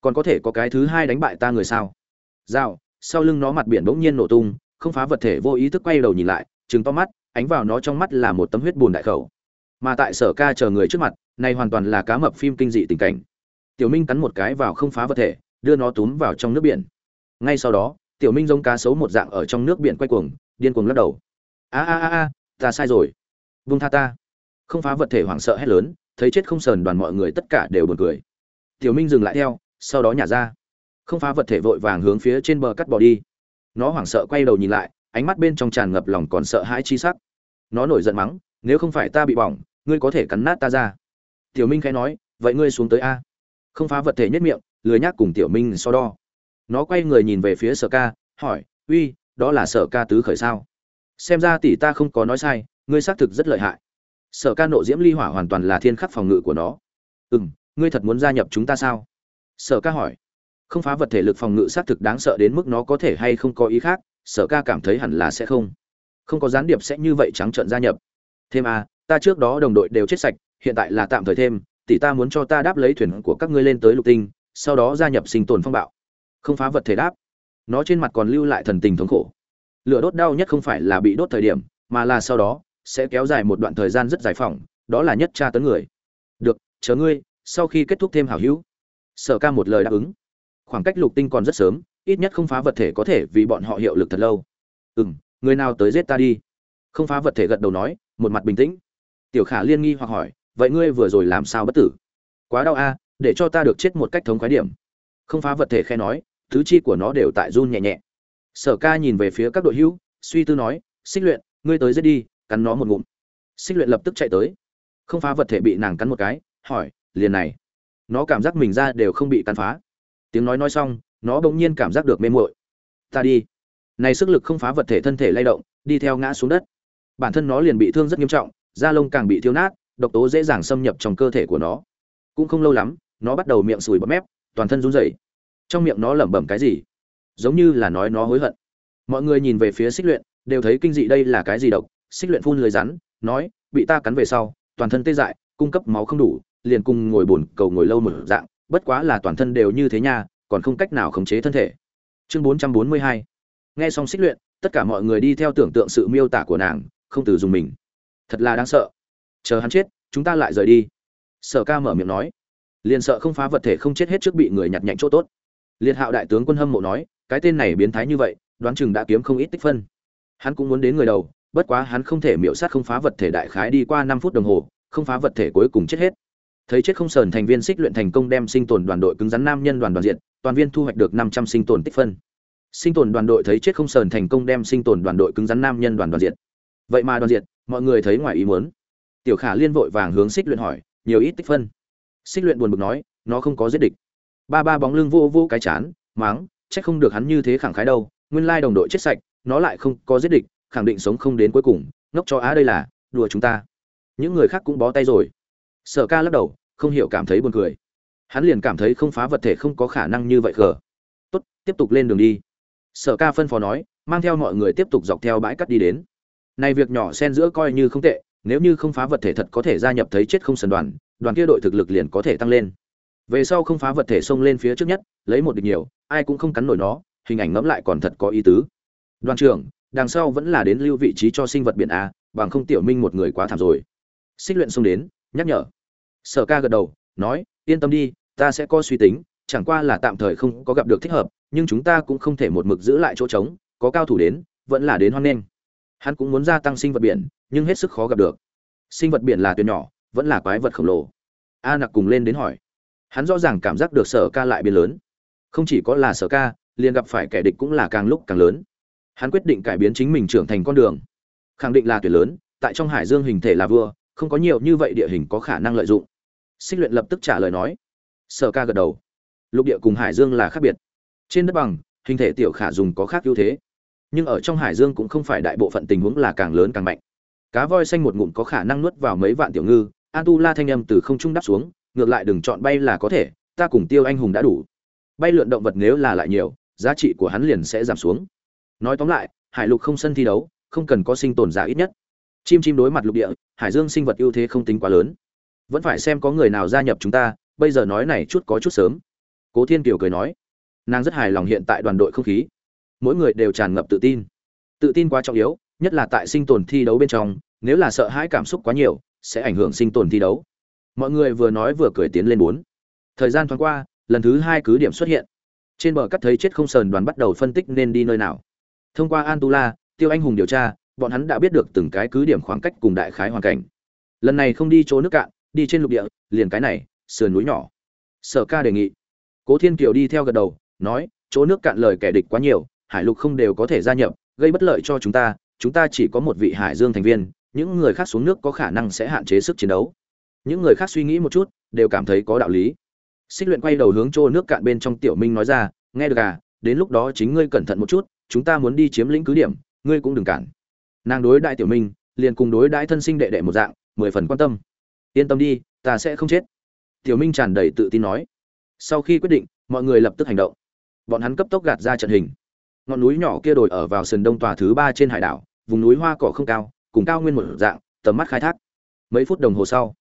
còn có thể có cái thứ hai đánh bại ta người sao? Dao sau lưng nó mặt biển bỗng nhiên nổ tung, không phá vật thể vô ý thức quay đầu nhìn lại chừng to mắt, ánh vào nó trong mắt là một tấm huyết bùn đại khẩu. Mà tại sở ca chờ người trước mặt, này hoàn toàn là cá mập phim kinh dị tình cảnh. Tiểu minh cắn một cái vào không phá vật thể, đưa nó túm vào trong nước biển. Ngay sau đó, tiểu minh giống cá sấu một dạng ở trong nước biển quay cuồng, điên cuồng lắc đầu. A a a a, ta sai rồi. Vung tha ta. Không phá vật thể hoảng sợ hét lớn, thấy chết không sờn, đoàn mọi người tất cả đều buồn cười. Tiểu minh dừng lại theo sau đó nhả ra. Không phá vật thể vội vàng hướng phía trên bờ cắt bỏ đi. Nó hoảng sợ quay đầu nhìn lại, ánh mắt bên trong tràn ngập lòng còn sợ hãi chi sắc. Nó nổi giận mắng, nếu không phải ta bị bỏng, ngươi có thể cắn nát ta ra. Tiểu minh khẽ nói, vậy ngươi xuống tới a. Không phá vật thể nhất miệng, lười nhác cùng tiểu minh so đo. Nó quay người nhìn về phía sở ca, hỏi, uy, đó là sở ca tứ khởi sao? Xem ra tỷ ta không có nói sai, ngươi xác thực rất lợi hại. Sở ca nộ diễm ly hỏa hoàn toàn là thiên khắc phòng ngự của nó. Ừ m ngươi thật muốn gia nhập chúng ta sao? Sở ca hỏi. Không phá vật thể lực phòng ngự xác thực đáng sợ đến mức nó có thể hay không có ý khác, sở ca cảm thấy hẳn là sẽ không. Không có gián điệp sẽ như vậy trắng trợn gia nhập. Thêm à ta trước đó đồng đội đều chết sạch, hiện tại là tạm thời thêm, tỷ ta muốn cho ta đáp lấy thuyền của các ngươi lên tới lục tinh, sau đó gia nhập sinh tồn phong bạo. Không phá vật thể đáp. Nó trên mặt còn lưu lại thần tình thống khổ. Lửa đốt đau nhất không phải là bị đốt thời điểm, mà là sau đó, sẽ kéo dài một đoạn thời gian rất dài phỏng, đó là nhất tra tấn người. Được, chờ ngươi, sau khi kết thúc thêm hảo hữu sở ca một lời đáp ứng. Khoảng cách lục tinh còn rất sớm, ít nhất không phá vật thể có thể vì bọn họ hiệu lực thật lâu. Ừ m người nào tới giết ta đi? Không phá vật thể gật đầu nói, một mặt bình tĩnh. Tiểu khả liên nghi hoặc hỏi, vậy ngươi vừa rồi làm sao bất tử? Quá đau a, để cho ta được chết một cách thống khái điểm. Không phá vật thể khe nói, thứ chi của nó đều tại run nhẹ nhẹ. Sở ca nhìn về phía các đội hữu, suy tư nói, xích luyện, ngươi tới giết đi, cắn nó một ngụm. Xích luyện lập tức chạy tới. Không phá vật thể bị nàng cắn một cái, hỏi, liền này nó cảm giác mình ra đều không bị tàn phá. Tiếng nói nói xong, nó bỗng nhiên cảm giác được mê muội. Ta đi. Này sức lực không phá vật thể thân thể lay động, đi theo ngã xuống đất. Bản thân nó liền bị thương rất nghiêm trọng, da lông càng bị thiếu nát, độc tố dễ dàng xâm nhập trong cơ thể của nó. Cũng không lâu lắm, nó bắt đầu miệng sùi bọt mép, toàn thân run rẩy. Trong miệng nó lẩm bẩm cái gì? Giống như là nói nó hối hận. Mọi người nhìn về phía xích luyện, đều thấy kinh dị đây là cái gì độc. Xích luyện phun lưới rắn, nói, bị ta cắn về sau, toàn thân tê dại, cung cấp máu không đủ liền cùng ngồi buồn cầu ngồi lâu một dạng, bất quá là toàn thân đều như thế nha, còn không cách nào khống chế thân thể. Chương 442 nghe xong xích luyện, tất cả mọi người đi theo tưởng tượng sự miêu tả của nàng, không từ dùng mình. Thật là đáng sợ. Chờ hắn chết, chúng ta lại rời đi. Sở ca mở miệng nói. Liền sợ không phá vật thể không chết hết trước bị người nhặt nhạnh chỗ tốt. Liệt hạo đại tướng quân hâm mộ nói, cái tên này biến thái như vậy, đoán chừng đã kiếm không ít tích phân. Hắn cũng muốn đến người đầu, bất quá hắn không thể miểu sát không phá vật thể đại khái đi qua năm phút đồng hồ, không phá vật thể cuối cùng chết hết thấy chết không sờn thành viên xích luyện thành công đem sinh tồn đoàn đội cứng rắn nam nhân đoàn đoàn diện, toàn viên thu hoạch được năm trăm sinh tồn tích phân. Sinh tồn đoàn đội thấy chết không sờn thành công đem sinh tồn đoàn đội cứng rắn nam nhân đoàn đoàn diện. Vậy mà đoàn diện, mọi người thấy ngoài ý muốn. Tiểu khả liên vội vàng hướng xích luyện hỏi, nhiều ít tích phân. Xích luyện buồn bực nói, nó không có giết địch. Ba ba bóng lưng vô vô cái chán máng chắc không được hắn như thế khẳng khái đâu, nguyên lai đồng đội chết sạch, nó lại không có giết địch, khẳng định sống không đến cuối cùng, ngốc cho á đây là, đùa chúng ta. Những người khác cũng bó tay rồi sở ca lắc đầu, không hiểu cảm thấy buồn cười. Hắn liền cảm thấy không phá vật thể không có khả năng như vậy gờ tốt, tiếp tục lên đường đi. Sở ca phân phó nói, mang theo mọi người tiếp tục dọc theo bãi cắt đi đến. Này việc nhỏ xen giữa coi như không tệ, nếu như không phá vật thể thật có thể gia nhập thấy chết không sần đoàn đoàn kia đội thực lực liền có thể tăng lên. Về sau không phá vật thể xông lên phía trước nhất, lấy một địch nhiều, ai cũng không cắn nổi nó, hình ảnh ngẫm lại còn thật có ý tứ. Đoàn trưởng, đằng sau vẫn là đến lưu vị trí cho sinh vật biển a, bằng không tiểu minh một người quá thảm rồi. Xích luyện xông đến, nhắc nhở sở ca gật đầu, nói, yên tâm đi, ta sẽ có suy tính, chẳng qua là tạm thời không có gặp được thích hợp, nhưng chúng ta cũng không thể một mực giữ lại chỗ trống, có cao thủ đến, vẫn là đến hoan nghênh. Hắn cũng muốn gia tăng sinh vật biển, nhưng hết sức khó gặp được. Sinh vật biển là tuyến nhỏ, vẫn là quái vật khổng lồ. A nặc cùng lên đến hỏi. Hắn rõ ràng cảm giác được sở ca lại biến lớn. Không chỉ có là sở ca, liền gặp phải kẻ địch cũng là càng lúc càng lớn. Hắn quyết định cải biến chính mình trưởng thành con đường. Khẳng định là tuyệt lớn, tại trong hải dương hình thể là vua, không có nhiều như vậy địa hình có khả năng lợi dụng xích luyện lập tức trả lời nói. Sở ca gật đầu. Lục địa cùng hải dương là khác biệt. Trên đất bằng, hình thể tiểu khả dùng có khác ưu thế. Nhưng ở trong hải dương cũng không phải đại bộ phận tình huống là càng lớn càng mạnh. Cá voi xanh một ngụm có khả năng nuốt vào mấy vạn tiểu ngư, an tu la thanh âm từ không trung đáp xuống, ngược lại đừng chọn bay là có thể, ta cùng tiêu anh hùng đã đủ. Bay lượn động vật nếu là lại nhiều, giá trị của hắn liền sẽ giảm xuống. Nói tóm lại, hải lục không sân thi đấu, không cần có sinh tồn giả ít nhất. Chim chim đối mặt lục địa, hải dương sinh vật ưu thế không tính quá lớn vẫn phải xem có người nào gia nhập chúng ta bây giờ nói này chút có chút sớm. Cố thiên kiều cười nói. Nàng rất hài lòng hiện tại đoàn đội không khí. Mỗi người đều tràn ngập tự tin. Tự tin quá trọng yếu nhất là tại sinh tồn thi đấu bên trong nếu là sợ hãi cảm xúc quá nhiều sẽ ảnh hưởng sinh tồn thi đấu. Mọi người vừa nói vừa cười tiến lên bốn. Thời gian thoáng qua lần thứ hai cứ điểm xuất hiện. Trên bờ cắt thấy chết không sờn đoàn bắt đầu phân tích nên đi nơi nào. Thông qua An Tu La, tiêu anh hùng điều tra bọn hắn đã biết được từng cái cứ điểm khoảng cách cùng đại khái hoàn cảnh. Lần này không đi chỗ nước cạn đi trên lục địa, liền cái này, sườn núi nhỏ. Sở ca đề nghị. Cố thiên kiều đi theo gật đầu, nói, chỗ nước cạn lời kẻ địch quá nhiều, hải lục không đều có thể gia nhập, gây bất lợi cho chúng ta chúng ta chỉ có một vị hải dương thành viên, những người khác xuống nước có khả năng sẽ hạn chế sức chiến đấu. Những người khác suy nghĩ một chút, đều cảm thấy có đạo lý. Xích luyện quay đầu hướng chỗ nước cạn bên trong tiểu minh nói ra, nghe được à đến lúc đó chính ngươi cẩn thận một chút, chúng ta muốn đi chiếm lĩnh cứ điểm, ngươi cũng đừng cản. Nàng đối đại tiểu minh, liền cùng đối đại thân sinh đệ đệ một dạng, mười phần quan tâm yên tâm đi, ta sẽ không chết. Tiểu minh tràn đầy tự tin nói. Sau khi quyết định, mọi người lập tức hành động. Bọn hắn cấp tốc gạt ra trận hình. Ngọn núi nhỏ kia đổi ở vào sườn đông tòa thứ ba trên hải đảo, vùng núi hoa cỏ không cao, cùng cao nguyên một dạng, tầm mắt khai thác. Mấy phút đồng hồ sau,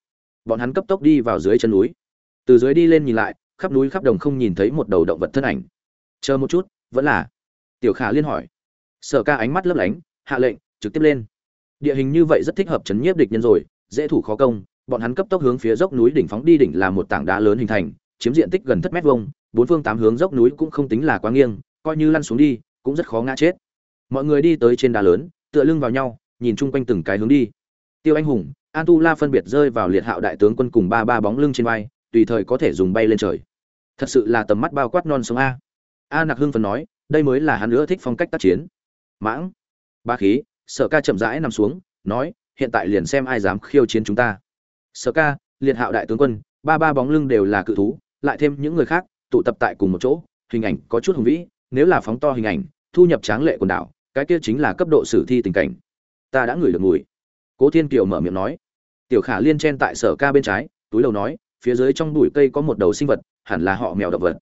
bọn hắn cấp tốc đi vào dưới chân núi. Từ dưới đi lên nhìn lại, khắp núi khắp đồng không nhìn thấy một đầu động vật thân ảnh. Chờ một chút, vẫn là? Tiểu khả liên hỏi. Sở ca ánh mắt lấp lánh, hạ lệnh, trực tiếp lên. Địa hình như vậy rất thích hợp chấn nhiếp địch nhân rồi, dễ thủ khó công bọn hắn cấp tốc hướng phía dốc núi đỉnh phóng đi, đỉnh là một tảng đá lớn hình thành, chiếm diện tích gần thất mét vuông, bốn phương tám hướng dốc núi cũng không tính là quá nghiêng, coi như lăn xuống đi, cũng rất khó ngã chết. Mọi người đi tới trên đá lớn, tựa lưng vào nhau, nhìn chung quanh từng cái hướng đi. Tiêu anh hùng an tu la phân biệt rơi vào liệt hạo đại tướng quân cùng ba ba bóng lưng trên vai, tùy thời có thể dùng bay lên trời. Thật sự là tầm mắt bao quát non sống a. A nặc hưng phần nói, đây mới là hắn nữa thích phong cách tác chiến. Mãng, ba khí, sở ca chậm rãi nằm xuống, nói, hiện tại liền xem ai dám khiêu chiến chúng ta sở ca, liệt hạo đại tướng quân, ba ba bóng lưng đều là cự thú, lại thêm những người khác, tụ tập tại cùng một chỗ, hình ảnh có chút hùng vĩ, nếu là phóng to hình ảnh, thu nhập tráng lệ quần đảo, cái kia chính là cấp độ sử thi tình cảnh. Ta đã ngửi được mùi. Cố thiên kiều mở miệng nói. Tiểu khả liên chen tại sở ca bên trái, túi đầu nói, phía dưới trong bụi cây có một đầu sinh vật, hẳn là họ mèo động vật.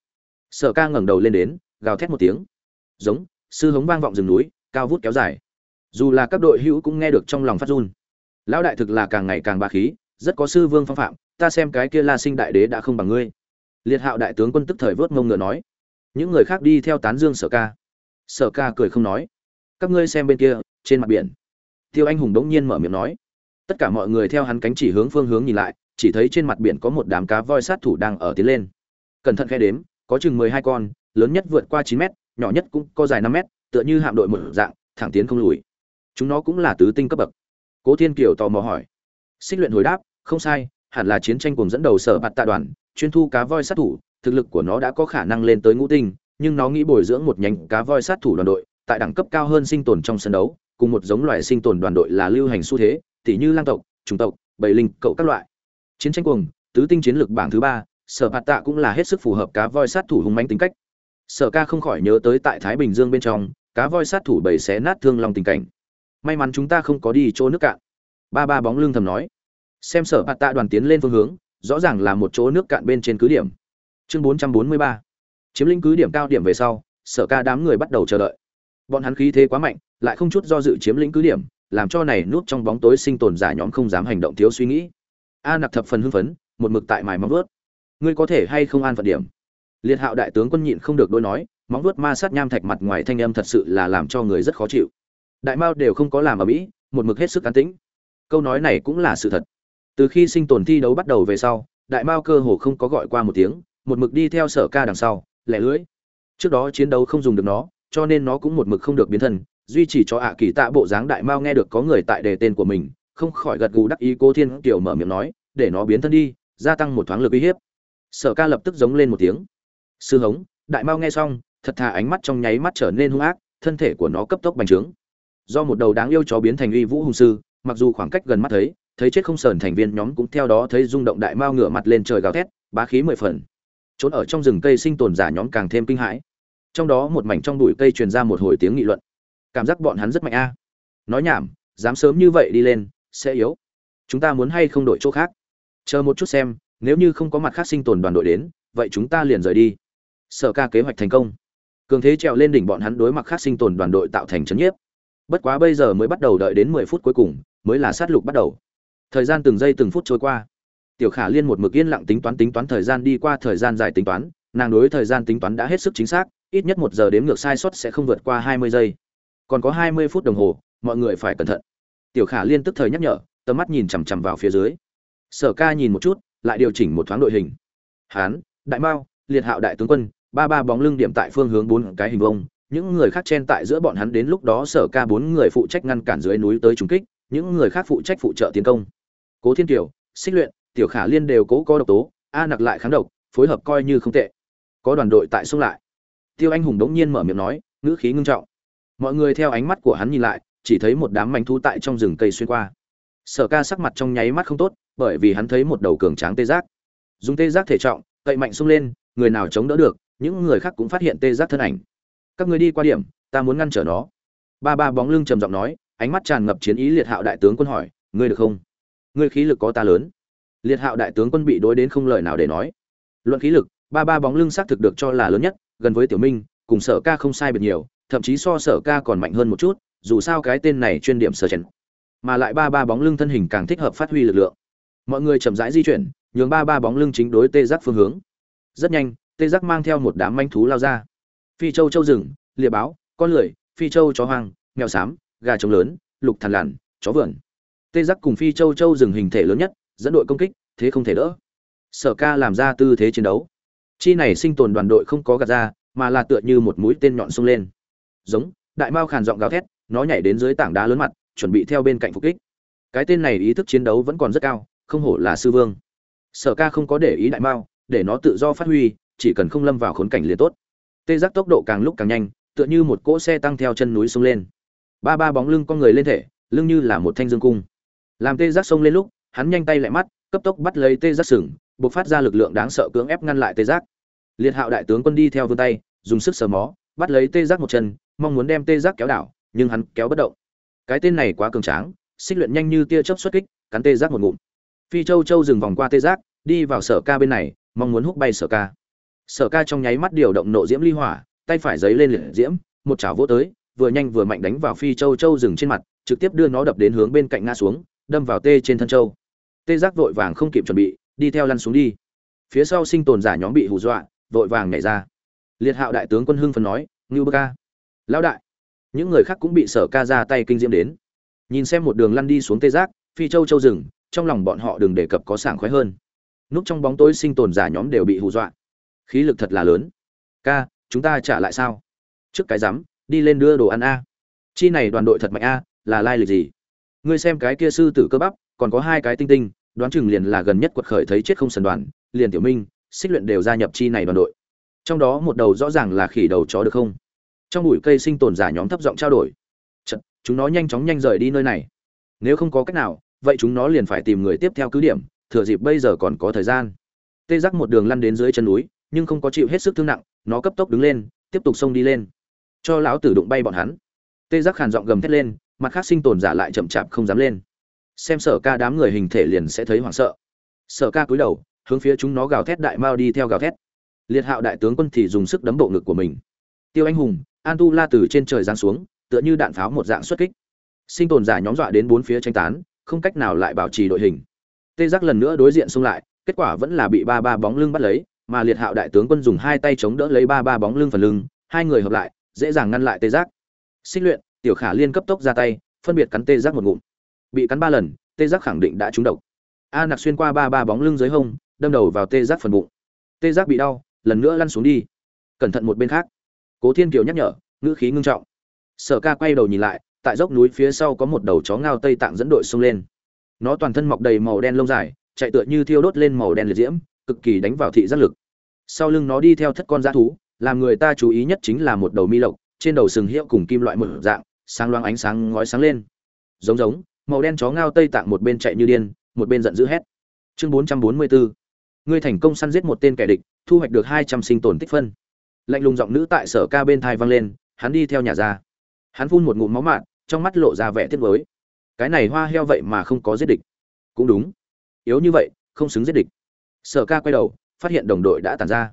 Sở ca ngẩng đầu lên đến, gào thét một tiếng. Giống, sư hống vang vọng rừng núi, cao vút kéo dài. Dù là các đội hữu cũng nghe được trong lòng phát run. Lão đại thực là càng ngày càng ba khí rất có sư vương phong phạm, ta xem cái kia la sinh đại đế đã không bằng ngươi. Liệt hạo đại tướng quân tức thời vớt mông ngựa nói. Những người khác đi theo tán dương sở ca. Sở ca cười không nói. Các ngươi xem bên kia, trên mặt biển. Tiêu anh hùng đống nhiên mở miệng nói. Tất cả mọi người theo hắn cánh chỉ hướng phương hướng nhìn lại, chỉ thấy trên mặt biển có một đám cá voi sát thủ đang ở tiến lên. Cẩn thận khe đếm, có chừng mười hai con, lớn nhất vượt qua chín mét, nhỏ nhất cũng có dài năm mét, tựa như hạm đội một dạng, thẳng tiến không lùi. Chúng nó cũng là tứ tinh cấp bậc. Cố thiên kiều tò mò hỏi. Xích luyện hồi đáp không sai, hẳn là chiến tranh cùng dẫn đầu sở bạt tạ đoàn, chuyên thu cá voi sát thủ, thực lực của nó đã có khả năng lên tới ngũ tinh, nhưng nó nghĩ bồi dưỡng một nhánh cá voi sát thủ đoàn đội, tại đẳng cấp cao hơn sinh tồn trong sân đấu, cùng một giống loài sinh tồn đoàn đội là lưu hành xu thế, tỉ như lang tộc, chủng tộc, bầy linh, cậu các loại. Chiến tranh cuồng, tứ tinh chiến lược bảng thứ ba, sở bạt tạ cũng là hết sức phù hợp cá voi sát thủ hùng mánh tính cách. Sở ca không khỏi nhớ tới tại thái bình dương bên trong, cá voi sát thủ bầy xé nát thương lòng tình cảnh. May mắn chúng ta không có đi chỗ nước cạn. Ba ba bóng lưng thầm nói xem sở bạt tạ đoàn tiến lên phương hướng, rõ ràng là một chỗ nước cạn bên trên cứ điểm. Chương bốn trăm bốn mươi ba. Chiếm lĩnh cứ điểm cao điểm về sau, sở ca đám người bắt đầu chờ đợi. Bọn hắn khí thế quá mạnh, lại không chút do dự chiếm lĩnh cứ điểm, làm cho này núp trong bóng tối sinh tồn giả nhóm không dám hành động thiếu suy nghĩ. A nặc thập phần hưng phấn, một mực tại mài móng vớt ngươi có thể hay không an phận điểm? Liệt hạo đại tướng quân nhịn không được đôi nói, móng vuốt ma sát nham thạch mặt ngoài thanh âm thật sự là làm cho người rất khó chịu. Đại mao đều không có làm ở mỹ, một mực hết sức an tĩnh. Câu nói này cũng là sự thật từ khi sinh tồn thi đấu bắt đầu về sau, đại mao cơ hồ không có gọi qua một tiếng, một mực đi theo sở ca đằng sau, lẻ lưỡi. Trước đó chiến đấu không dùng được nó, cho nên nó cũng một mực không được biến thân, duy trì cho ạ kỳ tạ bộ dáng đại mao nghe được có người tại đề tên của mình, không khỏi gật gù đắc ý cô thiên kiểu mở miệng nói, để nó biến thân đi, gia tăng một thoáng lực uy hiếp. Sở ca lập tức giống lên một tiếng. Sư hống, đại mao nghe xong, thật thà ánh mắt trong nháy mắt trở nên hung ác, thân thể của nó cấp tốc bành trướng. Do một đầu đáng yêu chó biến thành uy vũ hùng sư, mặc dù khoảng cách gần mắt thấy thấy chết không sờn thành viên nhóm cũng theo đó thấy rung động đại mao ngửa mặt lên trời gào thét, bá khí mười phần. Trốn ở trong rừng cây sinh tồn giả nhóm càng thêm kinh hãi. Trong đó một mảnh trong bụi cây truyền ra một hồi tiếng nghị luận. Cảm giác bọn hắn rất mạnh a. Nói nhảm, dám sớm như vậy đi lên, sẽ yếu. Chúng ta muốn hay không đổi chỗ khác? Chờ một chút xem, nếu như không có mặt khác sinh tồn đoàn đội đến, vậy chúng ta liền rời đi. Sở ca kế hoạch thành công. Cường thế trèo lên đỉnh bọn hắn đối mặt khác sinh tồn đoàn đội tạo thành chấn nhiếp. Bất quá bây giờ mới bắt đầu đợi đến mười phút cuối cùng, mới là sát lục bắt đầu thời gian từng giây từng phút trôi qua. Tiểu khả liên một mực yên lặng tính toán tính toán thời gian đi qua thời gian dài tính toán, nàng đối thời gian tính toán đã hết sức chính xác, ít nhất một giờ đếm ngược sai sót sẽ không vượt qua hai mươi giây. Còn có hai mươi phút đồng hồ, mọi người phải cẩn thận. Tiểu khả liên tức thời nhắc nhở, tầm mắt nhìn chằm chằm vào phía dưới. Sở ca nhìn một chút, lại điều chỉnh một thoáng đội hình. Hán, đại mao, liệt hạo đại tướng quân, ba ba bóng lưng điểm tại phương hướng bốn cái hình vông những người khác chen tại giữa bọn hắn đến lúc đó sở ca bốn người phụ trách ngăn cản dưới núi tới trúng kích, những người khác phụ trách phụ trợ tiến công cố thiên kiều, xích luyện, tiểu khả liên đều cố có độc tố, a nặc lại kháng độc, phối hợp coi như không tệ. Có đoàn đội tại xung lại. Tiêu anh hùng đống nhiên mở miệng nói, ngữ khí ngưng trọng. Mọi người theo ánh mắt của hắn nhìn lại, chỉ thấy một đám mảnh thú tại trong rừng cây xuyên qua. Sở ca sắc mặt trong nháy mắt không tốt, bởi vì hắn thấy một đầu cường tráng tê giác. Dùng tê giác thể trọng, cậy mạnh xông lên, người nào chống đỡ được, những người khác cũng phát hiện tê giác thân ảnh. Các người đi qua điểm, ta muốn ngăn trở nó. Ba ba bóng lưng trầm giọng nói, ánh mắt tràn ngập chiến ý liệt hạo đại tướng quân hỏi, ngươi được không? Ngươi khí lực có ta lớn. Liệt hạo đại tướng quân bị đối đến không lời nào để nói. Luận khí lực, ba ba bóng lưng xác thực được cho là lớn nhất, gần với tiểu minh, cùng sở ca không sai biệt nhiều, thậm chí so sở ca còn mạnh hơn một chút, dù sao cái tên này chuyên điểm sở chèn mà lại ba ba bóng lưng thân hình càng thích hợp phát huy lực lượng. Mọi người chậm rãi di chuyển, nhường ba ba bóng lưng chính đối tê giác phương hướng. Rất nhanh, tê giác mang theo một đám manh thú lao ra. Phi châu châu rừng, liệp báo, con lười, phi châu chó hoang, mèo xám gà trống lớn, lục thằn lằn, chó vườn tê giác cùng phi châu châu dừng hình thể lớn nhất, dẫn đội công kích, thế không thể đỡ. Sở ca làm ra tư thế chiến đấu. Chi này sinh tồn đoàn đội không có gạt ra, mà là tựa như một mũi tên nhọn xông lên. Giống, đại mao khàn giọng gào thét, nó nhảy đến dưới tảng đá lớn mặt, chuẩn bị theo bên cạnh phục kích. Cái tên này ý thức chiến đấu vẫn còn rất cao, không hổ là sư vương. Sở ca không có để ý đại mao, để nó tự do phát huy, chỉ cần không lâm vào khốn cảnh liền tốt. Tê giác tốc độ càng lúc càng nhanh, tựa như một cỗ xe tăng theo chân núi xông lên. Ba ba bóng lưng con người lên thể, lưng như là một thanh dương cung làm tê giác xông lên lúc, hắn nhanh tay lại mắt, cấp tốc bắt lấy tê giác sừng buộc phát ra lực lượng đáng sợ cưỡng ép ngăn lại tê giác. Liệt hạo đại tướng quân đi theo vươn tay, dùng sức sờ mó, bắt lấy tê giác một chân, mong muốn đem tê giác kéo đảo, nhưng hắn kéo bất động. Cái tên này quá cường tráng, xích luyện nhanh như tia chớp xuất kích, cắn tê giác một ngụm. Phi châu châu dừng vòng qua tê giác, đi vào sở ca bên này, mong muốn hút bay sở ca. Sở ca trong nháy mắt điều động nộ diễm ly hỏa, tay phải giấy lên liệt diễm, một chảo vỗ tới, vừa nhanh vừa mạnh đánh vào phi châu châu dừng trên mặt, trực tiếp đưa nó đập đến hướng bên cạnh ngã xuống đâm vào tê trên thân châu. Tê giác vội vàng không kịp chuẩn bị, đi theo lăn xuống đi. Phía sau sinh tồn giả nhóm bị hù dọa, vội vàng nhảy ra. Liệt hạo đại tướng quân hưng phần nói, ngưu bơ ca lão đại. Những người khác cũng bị sở ca ra tay kinh diễm đến. Nhìn xem một đường lăn đi xuống tê giác, phi châu châu rừng trong lòng bọn họ đừng đề cập có sảng khoái hơn. Núp trong bóng tối sinh tồn giả nhóm đều bị hù dọa. Khí lực thật là lớn. Ca, chúng ta trả lại sao? Trước cái rắm đi lên đưa đồ ăn a. Chi này đoàn đội thật mạnh a, là lai lịch gì? Ngươi xem cái kia sư tử cơ bắp còn có hai cái tinh tinh đoán chừng liền là gần nhất quật khởi thấy chết không sần đoàn liền tiểu minh xích luyện đều gia nhập chi này đoàn đội. Trong đó một đầu rõ ràng là khỉ đầu chó được không? Trong bụi cây sinh tồn giả nhóm thấp giọng trao đổi. Chật, chúng nó nhanh chóng nhanh rời đi nơi này. Nếu không có cách nào vậy chúng nó liền phải tìm người tiếp theo cứ điểm thừa dịp bây giờ còn có thời gian. Tê giác một đường lăn đến dưới chân núi nhưng không có chịu hết sức thương nặng nó cấp tốc đứng lên tiếp tục xông đi lên. Cho lão tử đụng bay bọn hắn. Tê giác khàn giọng gầm thét lên mặt khác sinh tồn giả lại chậm chạp không dám lên. Xem sở ca đám người hình thể liền sẽ thấy hoảng sợ. Sở ca cúi đầu, hướng phía chúng nó gào thét đại mao đi theo gào thét. Liệt hạo đại tướng quân thì dùng sức đấm bộ ngực của mình. Tiêu anh hùng, an tu la từ trên trời giáng xuống, tựa như đạn pháo một dạng xuất kích. Sinh tồn giả nhóm dọa đến bốn phía tranh tán, không cách nào lại bảo trì đội hình. Tê giác lần nữa đối diện xung lại, kết quả vẫn là bị ba ba bóng lưng bắt lấy, mà liệt hạo đại tướng quân dùng hai tay chống đỡ lấy ba ba bóng lưng phần lưng, hai người hợp lại, dễ dàng ngăn lại tê giác. Xích luyện tiểu khả liên cấp tốc ra tay, phân biệt cắn tê giác một ngụm. Bị cắn ba lần, tê giác khẳng định đã trúng độc. A nặc xuyên qua ba ba bóng lưng dưới hông, đâm đầu vào tê giác phần bụng. Tê giác bị đau, lần nữa lăn xuống đi. Cẩn thận một bên khác. Cố thiên kiều nhắc nhở, ngữ khí ngưng trọng. Sở ca quay đầu nhìn lại, tại dốc núi phía sau có một đầu chó ngao tây tạng dẫn đội xông lên. Nó toàn thân mọc đầy màu đen lông dài, chạy tựa như thiêu đốt lên màu đen liệt diễm, cực kỳ đánh vào thị giác lực. Sau lưng nó đi theo thất con dã thú, làm người ta chú ý nhất chính là một đầu mi lộc, trên đầu sừng hiệu cùng kim loại một dạng sáng loáng ánh sáng ngói sáng lên. Giống giống, màu đen chó ngao tây tạng một bên chạy như điên, một bên giận dữ hét. Chương 444 ngươi thành công săn giết một tên kẻ địch, thu hoạch được hai trăm sinh tồn tích phân. Lạnh lùng giọng nữ tại sở ca bên thai vang lên, hắn đi theo nhà ra. Hắn phun một ngụm máu mạn trong mắt lộ ra vẻ tiếc với cái này hoa heo vậy mà không có giết địch. Cũng đúng. Yếu như vậy, không xứng giết địch. Sở ca quay đầu, phát hiện đồng đội đã tàn ra.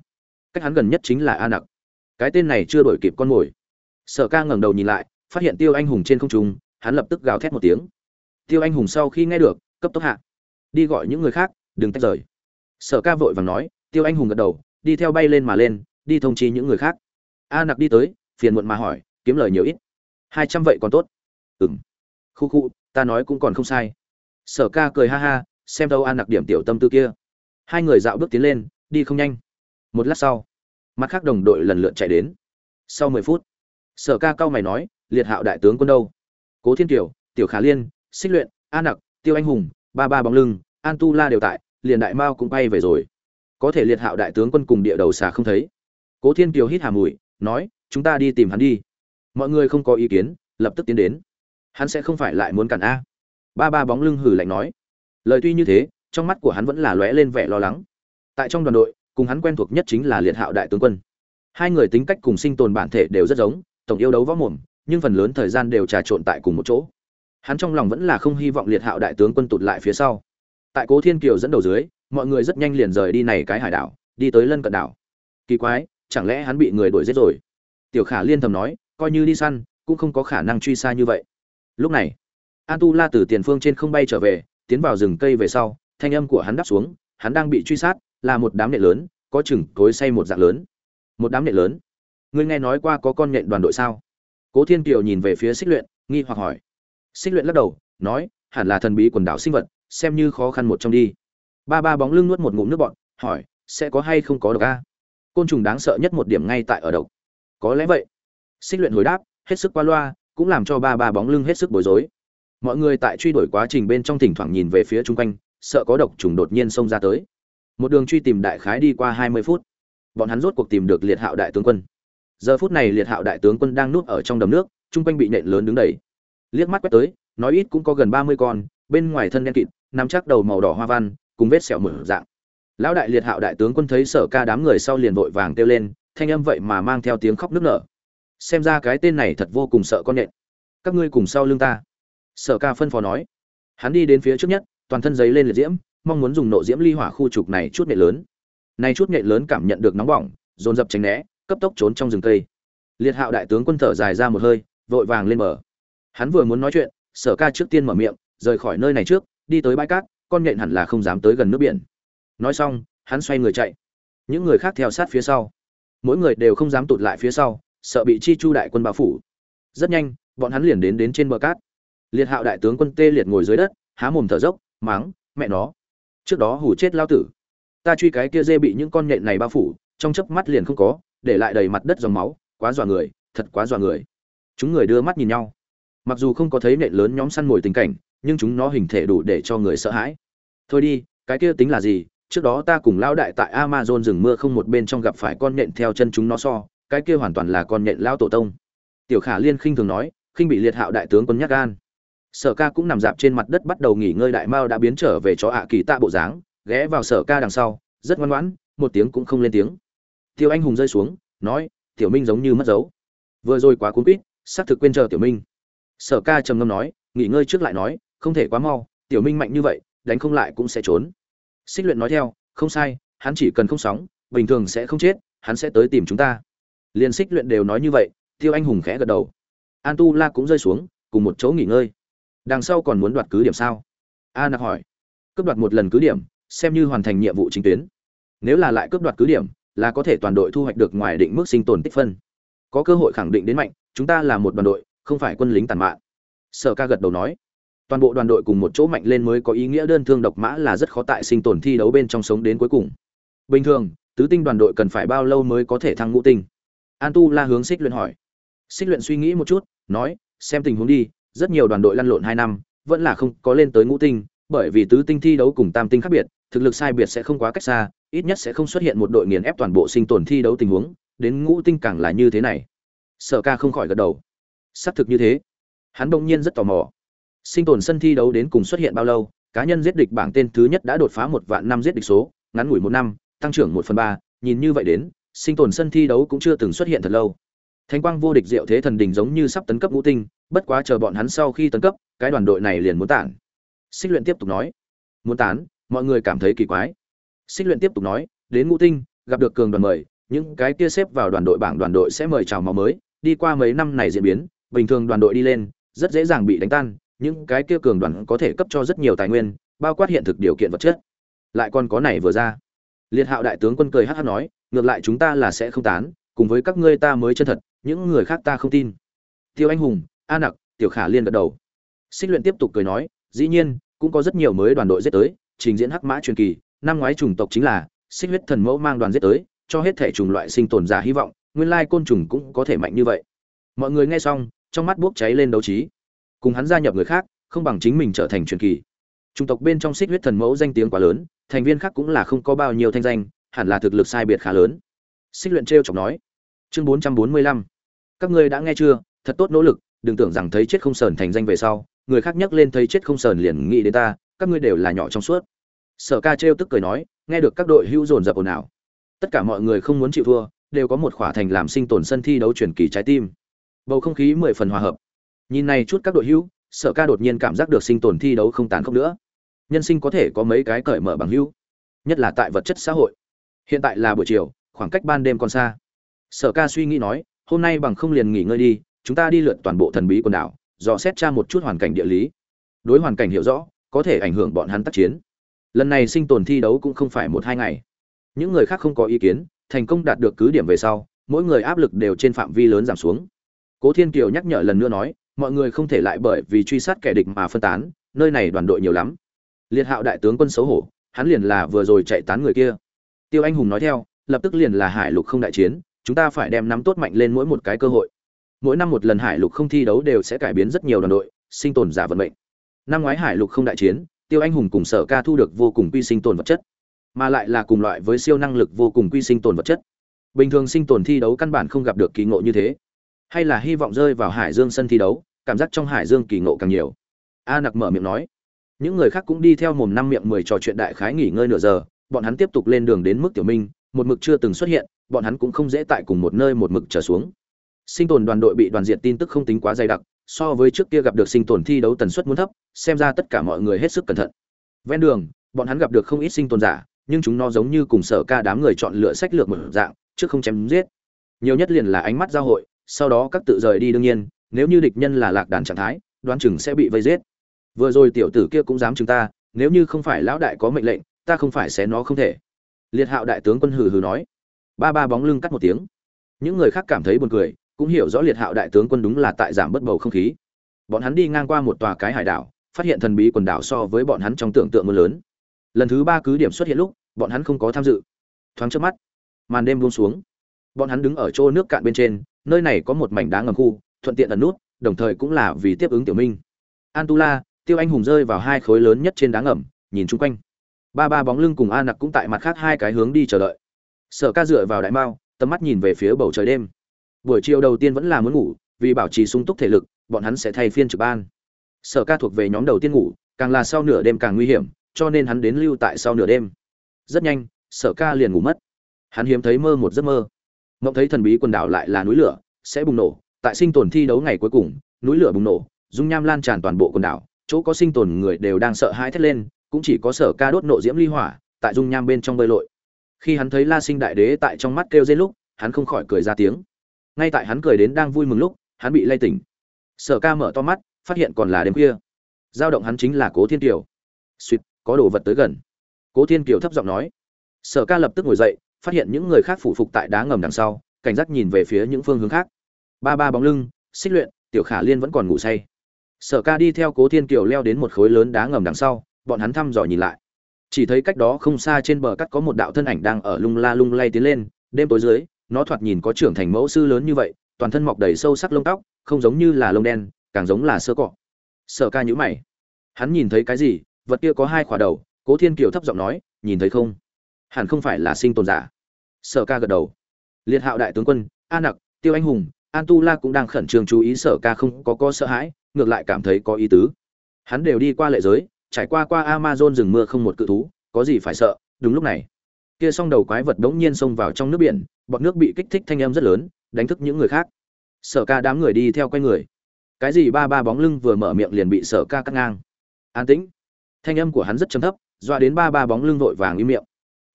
Cách hắn gần nhất chính là a nặc. Cái tên này chưa đổi kịp con mồi. Sở ca ngẩng đầu nhìn lại phát hiện tiêu anh hùng trên không trung, hắn lập tức gào thét một tiếng. Tiêu anh hùng sau khi nghe được, cấp tốc hạ. Đi gọi những người khác, đừng tách rời. Sở ca vội vàng nói, tiêu anh hùng gật đầu, đi theo bay lên mà lên, đi thông chi những người khác. A nặc đi tới, phiền muộn mà hỏi, kiếm lời nhiều ít. Hai trăm vậy còn tốt. Ừng khu khu, ta nói cũng còn không sai. Sở ca cười ha ha, xem đâu a nặc điểm tiểu tâm tư kia. Hai người dạo bước tiến lên, đi không nhanh. Một lát sau, mặt khác đồng đội lần lượt chạy đến. Sau mười phút, sở ca cao mày nói liệt hạo đại tướng quân đâu? Cố thiên kiều, tiểu khả liên, xích luyện, a nặc, tiêu anh hùng, ba ba bóng lưng, an tu la đều tại, liền đại mao cũng bay về rồi. Có thể liệt hạo đại tướng quân cùng địa đầu xà không thấy. Cố thiên kiều hít hà mùi, nói, chúng ta đi tìm hắn đi. Mọi người không có ý kiến, lập tức tiến đến. Hắn sẽ không phải lại muốn cản a. Ba ba bóng lưng hử lạnh nói. Lời tuy như thế, trong mắt của hắn vẫn là lóe lên vẻ lo lắng. Tại trong đoàn đội, cùng hắn quen thuộc nhất chính là liệt hạo đại tướng quân. Hai người tính cách cùng sinh tồn bản thể đều rất giống, tổng yêu đấu võ mồm nhưng phần lớn thời gian đều trà trộn tại cùng một chỗ. Hắn trong lòng vẫn là không hy vọng liệt hạo đại tướng quân tụt lại phía sau. Tại cố thiên kiều dẫn đầu dưới, mọi người rất nhanh liền rời đi này cái hải đảo, đi tới lân cận đảo. Kỳ quái, chẳng lẽ hắn bị người đuổi giết rồi? Tiểu khả liên thầm nói, coi như đi săn, cũng không có khả năng truy xa như vậy. Lúc này an tu la từ tiền phương trên không bay trở về, tiến vào rừng cây về sau, thanh âm của hắn đáp xuống, hắn đang bị truy sát, là một đám nện lớn, có chừng cối say một dạng lớn. Một đám nện lớn. Ngươi nghe nói qua có con nện đoàn đội sao? Cố thiên kiều nhìn về phía xích luyện, nghi hoặc hỏi. Xích luyện lắc đầu, nói, hẳn là thần bí quần đảo sinh vật, xem như khó khăn một trong đi. Ba ba bóng lưng nuốt một ngụm nước bọn hỏi, sẽ có hay không có độc a? Côn trùng đáng sợ nhất một điểm ngay tại ở độc. Có lẽ vậy. Xích luyện hồi đáp, hết sức qua loa, cũng làm cho ba ba bóng lưng hết sức bối rối. Mọi người tại truy đuổi quá trình bên trong thỉnh thoảng nhìn về phía chung quanh, sợ có độc trùng đột nhiên xông ra tới. Một đường truy tìm đại khái đi qua hai mươi phút. Bọn hắn rốt cuộc tìm được liệt hạo đại tướng quân giờ phút này liệt hạo đại tướng quân đang nuốt ở trong đầm nước, chung quanh bị nện lớn đứng đầy. Liếc mắt quét tới, nói ít cũng có gần ba mươi con, bên ngoài thân đen kịt nằm chắc đầu màu đỏ hoa văn, cùng vết sẹo mở dạng. Lão đại liệt hạo đại tướng quân thấy sở ca đám người sau liền vội vàng kêu lên, thanh âm vậy mà mang theo tiếng khóc nức nở. Xem ra cái tên này thật vô cùng sợ con nện. Các ngươi cùng sau lưng ta. Sở ca phân phó nói. Hắn đi đến phía trước nhất, toàn thân giấy lên liệt diễm, mong muốn dùng nộ diễm ly hỏa khu trục này chút nghệ lớn. Nay chút nghệ lớn cảm nhận được nóng bỏng, dồn dập tránh né cấp tốc trốn trong rừng cây. Liệt hạo đại tướng quân thở dài ra một hơi, vội vàng lên bờ. Hắn vừa muốn nói chuyện, sở ca trước tiên mở miệng, rời khỏi nơi này trước, đi tới bãi cát, con nhện hẳn là không dám tới gần nước biển. Nói xong, hắn xoay người chạy. Những người khác theo sát phía sau. Mỗi người đều không dám tụt lại phía sau, sợ bị chi chu đại quân bao phủ. Rất nhanh, bọn hắn liền đến đến trên bờ cát. Liệt hạo đại tướng quân tê liệt ngồi dưới đất, há mồm thở dốc máng mẹ nó, trước đó hủ chết lao tử. Ta truy cái kia dê bị những con nhện này bao phủ, trong chớp mắt liền không có để lại đầy mặt đất dòng máu, quá dọa người, thật quá dọa người. Chúng người đưa mắt nhìn nhau. Mặc dù không có thấy nện lớn nhóm săn mồi tình cảnh, nhưng chúng nó hình thể đủ để cho người sợ hãi. Thôi đi, cái kia tính là gì? Trước đó ta cùng lão đại tại amazon rừng mưa không một bên trong gặp phải con nện theo chân chúng nó so, cái kia hoàn toàn là con nện lao tổ tông. Tiểu khả liên khinh thường nói, khinh bị liệt hạo đại tướng quân nhắc gan. Sở ca cũng nằm dạp trên mặt đất bắt đầu nghỉ ngơi đại mao đã biến trở về chó ạ kỳ tạ bộ dáng, ghé vào sở ca đằng sau, rất ngoan ngoãn, một tiếng cũng không lên tiếng tiêu anh hùng rơi xuống, nói, tiểu minh giống như mất dấu. Vừa rồi quá cuốn quýt, xác thực quên chờ tiểu minh. Sở ca trầm ngâm nói, nghỉ ngơi trước lại nói, không thể quá mau, tiểu minh mạnh như vậy, đánh không lại cũng sẽ trốn. Xích luyện nói theo, không sai, hắn chỉ cần không sóng, bình thường sẽ không chết, hắn sẽ tới tìm chúng ta. Liền xích luyện đều nói như vậy, tiêu anh hùng khẽ gật đầu. An tu la cũng rơi xuống, cùng một chỗ nghỉ ngơi. Đằng sau còn muốn đoạt cứ điểm sao? A nặc hỏi. Cướp đoạt một lần cứ điểm, xem như hoàn thành nhiệm vụ chính tuyến. Nếu là lại cướp đoạt cứ điểm là có thể toàn đội thu hoạch được ngoài định mức sinh tồn tích phân. Có cơ hội khẳng định đến mạnh, chúng ta là một đoàn đội, không phải quân lính tàn mạn. Sở ca gật đầu nói. Toàn bộ đoàn đội cùng một chỗ mạnh lên mới có ý nghĩa đơn thương độc mã là rất khó tại sinh tồn thi đấu bên trong sống đến cuối cùng. Bình thường, tứ tinh đoàn đội cần phải bao lâu mới có thể thăng ngũ tinh? An tu la hướng xích luyện hỏi. Xích luyện suy nghĩ một chút, nói, xem tình huống đi, rất nhiều đoàn đội lăn lộn hai năm, vẫn là không có lên tới ngũ tinh, bởi vì tứ tinh thi đấu cùng tam tinh khác biệt thực lực sai biệt sẽ không quá cách xa, ít nhất sẽ không xuất hiện một đội nghiền ép toàn bộ sinh tồn thi đấu tình huống, đến ngũ tinh càng là như thế này. Sở ca không khỏi gật đầu. Xác thực như thế. Hắn đông nhiên rất tò mò. Sinh tồn sân thi đấu đến cùng xuất hiện bao lâu, cá nhân giết địch bảng tên thứ nhất đã đột phá một vạn năm giết địch số, ngắn ngủi một năm, tăng trưởng một phần ba, nhìn như vậy đến, sinh tồn sân thi đấu cũng chưa từng xuất hiện thật lâu. Thánh quang vô địch diệu thế thần đình giống như sắp tấn cấp ngũ tinh, bất quá chờ bọn hắn sau khi tấn cấp, cái đoàn đội này liền muốn tản. Xích luyện tiếp tục nói. Muốn tán mọi người cảm thấy kỳ quái. Xích luyện tiếp tục nói, đến ngũ tinh, gặp được cường đoàn mời, những cái kia xếp vào đoàn đội bảng đoàn đội sẽ mời chào máu mới. Đi qua mấy năm này diễn biến, bình thường đoàn đội đi lên, rất dễ dàng bị đánh tan, những cái kia cường đoàn có thể cấp cho rất nhiều tài nguyên, bao quát hiện thực điều kiện vật chất. Lại còn có này vừa ra. Liệt hạo đại tướng quân cười hát hát nói, ngược lại chúng ta là sẽ không tán, cùng với các ngươi ta mới chân thật, những người khác ta không tin. Tiêu anh hùng, a nặc, tiểu khả liên gật đầu. Xích luyện tiếp tục cười nói, dĩ nhiên, cũng có rất nhiều mới đoàn đội giết tới trình diễn hắc mã truyền kỳ, năm ngoái chủng tộc chính là xích huyết thần mẫu mang đoàn giết tới, cho hết thể chủng loại sinh tồn giả hy vọng, nguyên lai côn trùng cũng có thể mạnh như vậy. Mọi người nghe xong, trong mắt bốc cháy lên đấu trí. Cùng hắn gia nhập người khác, không bằng chính mình trở thành truyền kỳ. Chủng tộc bên trong xích huyết thần mẫu danh tiếng quá lớn, thành viên khác cũng là không có bao nhiêu thanh danh, hẳn là thực lực sai biệt khá lớn. Xích luyện trêu chọc nói, chương bốn trăm bốn mươi lăm. Các ngươi đã nghe chưa? Thật tốt nỗ lực, đừng tưởng rằng thấy chết không sờn thành danh về sau, người khác nhắc lên thấy chết không sờn liền nghĩ đến ta các ngươi đều là nhỏ trong suốt. Sở ca trêu tức cười nói, nghe được các đội hữu dồn dập ồn ào. Tất cả mọi người không muốn chịu thua, đều có một khỏa thành làm sinh tồn sân thi đấu truyền kỳ trái tim. Bầu không khí mười phần hòa hợp. Nhìn này chút các đội hữu, sở ca đột nhiên cảm giác được sinh tồn thi đấu không tán không nữa. Nhân sinh có thể có mấy cái cởi mở bằng hữu, nhất là tại vật chất xã hội. Hiện tại là buổi chiều, khoảng cách ban đêm còn xa. Sở ca suy nghĩ nói, hôm nay bằng không liền nghỉ ngơi đi, chúng ta đi lượn toàn bộ thần bí quần đảo, dò xét tra một chút hoàn cảnh địa lý. Đối hoàn cảnh hiểu rõ có thể ảnh hưởng bọn hắn tác chiến. Lần này sinh tồn thi đấu cũng không phải một hai ngày. Những người khác không có ý kiến, thành công đạt được cứ điểm về sau, mỗi người áp lực đều trên phạm vi lớn giảm xuống. Cố thiên kiều nhắc nhở lần nữa nói, mọi người không thể lại bởi vì truy sát kẻ địch mà phân tán, nơi này đoàn đội nhiều lắm. Liệt hạo đại tướng quân xấu hổ, hắn liền là vừa rồi chạy tán người kia. Tiêu anh hùng nói theo, lập tức liền là hải lục không đại chiến, chúng ta phải đem nắm tốt mạnh lên mỗi một cái cơ hội. Mỗi năm một lần hải lục không thi đấu đều sẽ cải biến rất nhiều đoàn đội, sinh tồn giả vận mệnh năm ngoái hải lục không đại chiến, tiêu anh hùng cùng sở ca thu được vô cùng quy sinh tồn vật chất, mà lại là cùng loại với siêu năng lực vô cùng quy sinh tồn vật chất. Bình thường sinh tồn thi đấu căn bản không gặp được kỳ ngộ như thế. Hay là hy vọng rơi vào hải dương sân thi đấu, cảm giác trong hải dương kỳ ngộ càng nhiều. A nặc mở miệng nói. Những người khác cũng đi theo mồm năm miệng mười trò chuyện đại khái nghỉ ngơi nửa giờ, bọn hắn tiếp tục lên đường đến mức tiểu minh, một mực chưa từng xuất hiện, bọn hắn cũng không dễ tại cùng một nơi một mực trở xuống. Sinh tồn đoàn đội bị đoàn diện tin tức không tính quá dày đặc so với trước kia gặp được sinh tồn thi đấu tần suất muốn thấp, xem ra tất cả mọi người hết sức cẩn thận. Ven đường, bọn hắn gặp được không ít sinh tồn giả, nhưng chúng nó giống như cùng sở ca đám người chọn lựa sách lược một dạng trước không chém giết. Nhiều nhất liền là ánh mắt giao hội, sau đó các tự rời đi đương nhiên, nếu như địch nhân là lạc đàn trạng thái, đoán chừng sẽ bị vây giết. Vừa rồi tiểu tử kia cũng dám chúng ta, nếu như không phải lão đại có mệnh lệnh, ta không phải xé nó không thể. Liệt hạo đại tướng quân hừ hừ nói. Ba ba bóng lưng cắt một tiếng. Những người khác cảm thấy buồn cười cũng hiểu rõ liệt hạo đại tướng quân đúng là tại giảm bất bầu không khí. Bọn hắn đi ngang qua một tòa cái hải đảo, phát hiện thần bí quần đảo so với bọn hắn trong tưởng tượng mưa lớn. Lần thứ ba cứ điểm xuất hiện lúc, bọn hắn không có tham dự. Thoáng trước mắt, màn đêm buông xuống. Bọn hắn đứng ở chỗ nước cạn bên trên, nơi này có một mảnh đá ngầm khu, thuận tiện ẩn nút, đồng thời cũng là vì tiếp ứng tiểu minh. Antula, tiêu anh hùng rơi vào hai khối lớn nhất trên đá ngầm, nhìn chung quanh. Ba ba bóng lưng cùng a nặc cũng tại mặt khác hai cái hướng đi chờ đợi. Sở ca dựa vào đại mao, tầm mắt nhìn về phía bầu trời đêm buổi chiều đầu tiên vẫn là muốn ngủ, vì bảo trì sung túc thể lực, bọn hắn sẽ thay phiên trực ban. Sở ca thuộc về nhóm đầu tiên ngủ, càng là sau nửa đêm càng nguy hiểm, cho nên hắn đến lưu tại sau nửa đêm. Rất nhanh, sở ca liền ngủ mất. Hắn hiếm thấy mơ một giấc mơ. Mộng thấy thần bí quần đảo lại là núi lửa, sẽ bùng nổ. Tại sinh tồn thi đấu ngày cuối cùng, núi lửa bùng nổ, dung nham lan tràn toàn bộ quần đảo, chỗ có sinh tồn người đều đang sợ hãi thét lên, cũng chỉ có sở ca đốt nộ diễm ly hỏa, tại dung nham bên trong bơi lội. Khi hắn thấy la sinh đại đế tại trong mắt kêu dây lúc, hắn không khỏi cười ra tiếng ngay tại hắn cười đến đang vui mừng lúc, hắn bị lay tỉnh. Sở ca mở to mắt, phát hiện còn là đêm khuya. Giao động hắn chính là cố thiên kiều. Suýt có đồ vật tới gần. Cố thiên kiều thấp giọng nói. Sở ca lập tức ngồi dậy, phát hiện những người khác phủ phục tại đá ngầm đằng sau, cảnh giác nhìn về phía những phương hướng khác. Ba ba bóng lưng, xích luyện, tiểu khả liên vẫn còn ngủ say. Sở ca đi theo cố thiên kiều leo đến một khối lớn đá ngầm đằng sau, bọn hắn thăm dò nhìn lại. Chỉ thấy cách đó không xa trên bờ cắt có một đạo thân ảnh đang ở lung la lung lay tiến lên, đêm tối dưới nó thoạt nhìn có trưởng thành mẫu sư lớn như vậy, toàn thân mọc đầy sâu sắc lông tóc, không giống như là lông đen, càng giống là sơ cọ. Sợ ca nhữ mày. Hắn nhìn thấy cái gì? Vật kia có hai khỏa đầu, cố thiên kiều thấp giọng nói, nhìn thấy không? Hẳn không phải là sinh tồn giả. Sở ca gật đầu. Liệt hạo đại tướng quân, a nặc, tiêu anh hùng, an tu la cũng đang khẩn trương chú ý sở ca không có có sợ hãi, ngược lại cảm thấy có ý tứ. Hắn đều đi qua lệ giới, trải qua qua amazon rừng mưa không một cự thú, có gì phải sợ? Đúng lúc này kia song đầu quái vật đống nhiên xông vào trong nước biển bọt nước bị kích thích thanh âm rất lớn, đánh thức những người khác. Sở ca đám người đi theo quay người. Cái gì ba ba bóng lưng vừa mở miệng liền bị sở ca cắt ngang. An tĩnh. Thanh âm của hắn rất trầm thấp, dọa đến ba ba bóng lưng vội vàng im miệng.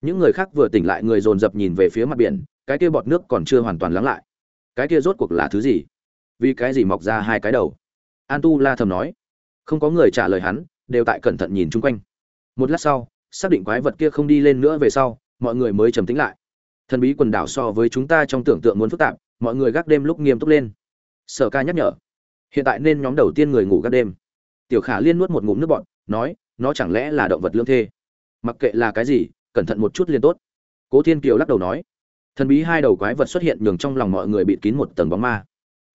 Những người khác vừa tỉnh lại người dồn dập nhìn về phía mặt biển, cái kia bọt nước còn chưa hoàn toàn lắng lại. Cái kia rốt cuộc là thứ gì? Vì cái gì mọc ra hai cái đầu? An tu la thầm nói. Không có người trả lời hắn, đều tại cẩn thận nhìn chung quanh. Một lát sau, xác định quái vật kia không đi lên nữa về sau mọi người mới trầm tĩnh lại. Thần bí quần đảo so với chúng ta trong tưởng tượng muốn phức tạp, mọi người gác đêm lúc nghiêm túc lên. Sở ca nhắc nhở. Hiện tại nên nhóm đầu tiên người ngủ gác đêm. Tiểu khả liên nuốt một ngụm nước bọn nói, nó chẳng lẽ là động vật lương thê? Mặc kệ là cái gì, cẩn thận một chút liền tốt. Cố thiên kiều lắc đầu nói. Thần bí hai đầu quái vật xuất hiện nhường trong lòng mọi người bịt kín một tầng bóng ma.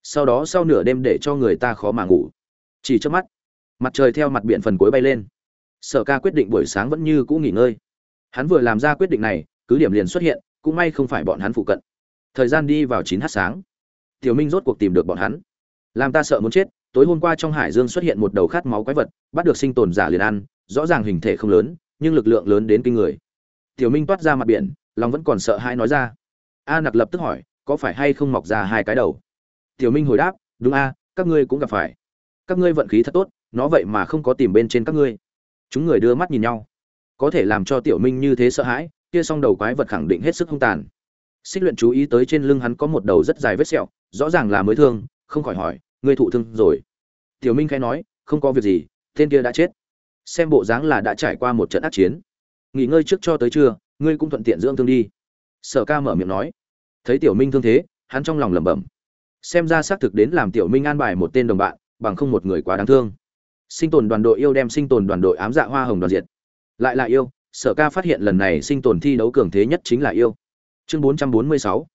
Sau đó sau nửa đêm để cho người ta khó mà ngủ. Chỉ trước mắt, mặt trời theo mặt biển phần cuối bay lên. Sở ca quyết định buổi sáng vẫn như cũ nghỉ ngơi hắn vừa làm ra quyết định này, cứ điểm liền xuất hiện, cũng may không phải bọn hắn phụ cận. Thời gian đi vào chín h sáng. Tiểu minh rốt cuộc tìm được bọn hắn. Làm ta sợ muốn chết, tối hôm qua trong hải dương xuất hiện một đầu khát máu quái vật, bắt được sinh tồn giả liền ăn, rõ ràng hình thể không lớn, nhưng lực lượng lớn đến kinh người. Tiểu minh toát ra mặt biển, lòng vẫn còn sợ hãi nói ra. A nặc lập tức hỏi, có phải hay không mọc ra hai cái đầu? Tiểu minh hồi đáp, đúng a, các ngươi cũng gặp phải. Các ngươi vận khí thật tốt, nó vậy mà không có tìm bên trên các ngươi. Chúng người đưa mắt nhìn nhau có thể làm cho tiểu minh như thế sợ hãi, kia song đầu quái vật khẳng định hết sức hung tàn. Xích luyện chú ý tới trên lưng hắn có một đầu rất dài vết sẹo, rõ ràng là mới thương, không khỏi hỏi, ngươi thụ thương rồi? Tiểu minh khẽ nói, không có việc gì, tên kia đã chết. Xem bộ dáng là đã trải qua một trận ác chiến. Nghỉ ngơi trước cho tới trưa, ngươi cũng thuận tiện dưỡng thương đi. Sở ca mở miệng nói. Thấy tiểu minh thương thế, hắn trong lòng lẩm bẩm. Xem ra xác thực đến làm tiểu minh an bài một tên đồng bạn, bằng không một người quá đáng thương. Sinh tồn đoàn đội yêu đem sinh tồn đoàn đội ám dạ hoa hồng đoàn diệt lại là yêu, sở ca phát hiện lần này sinh tồn thi đấu cường thế nhất chính là yêu. Chương 446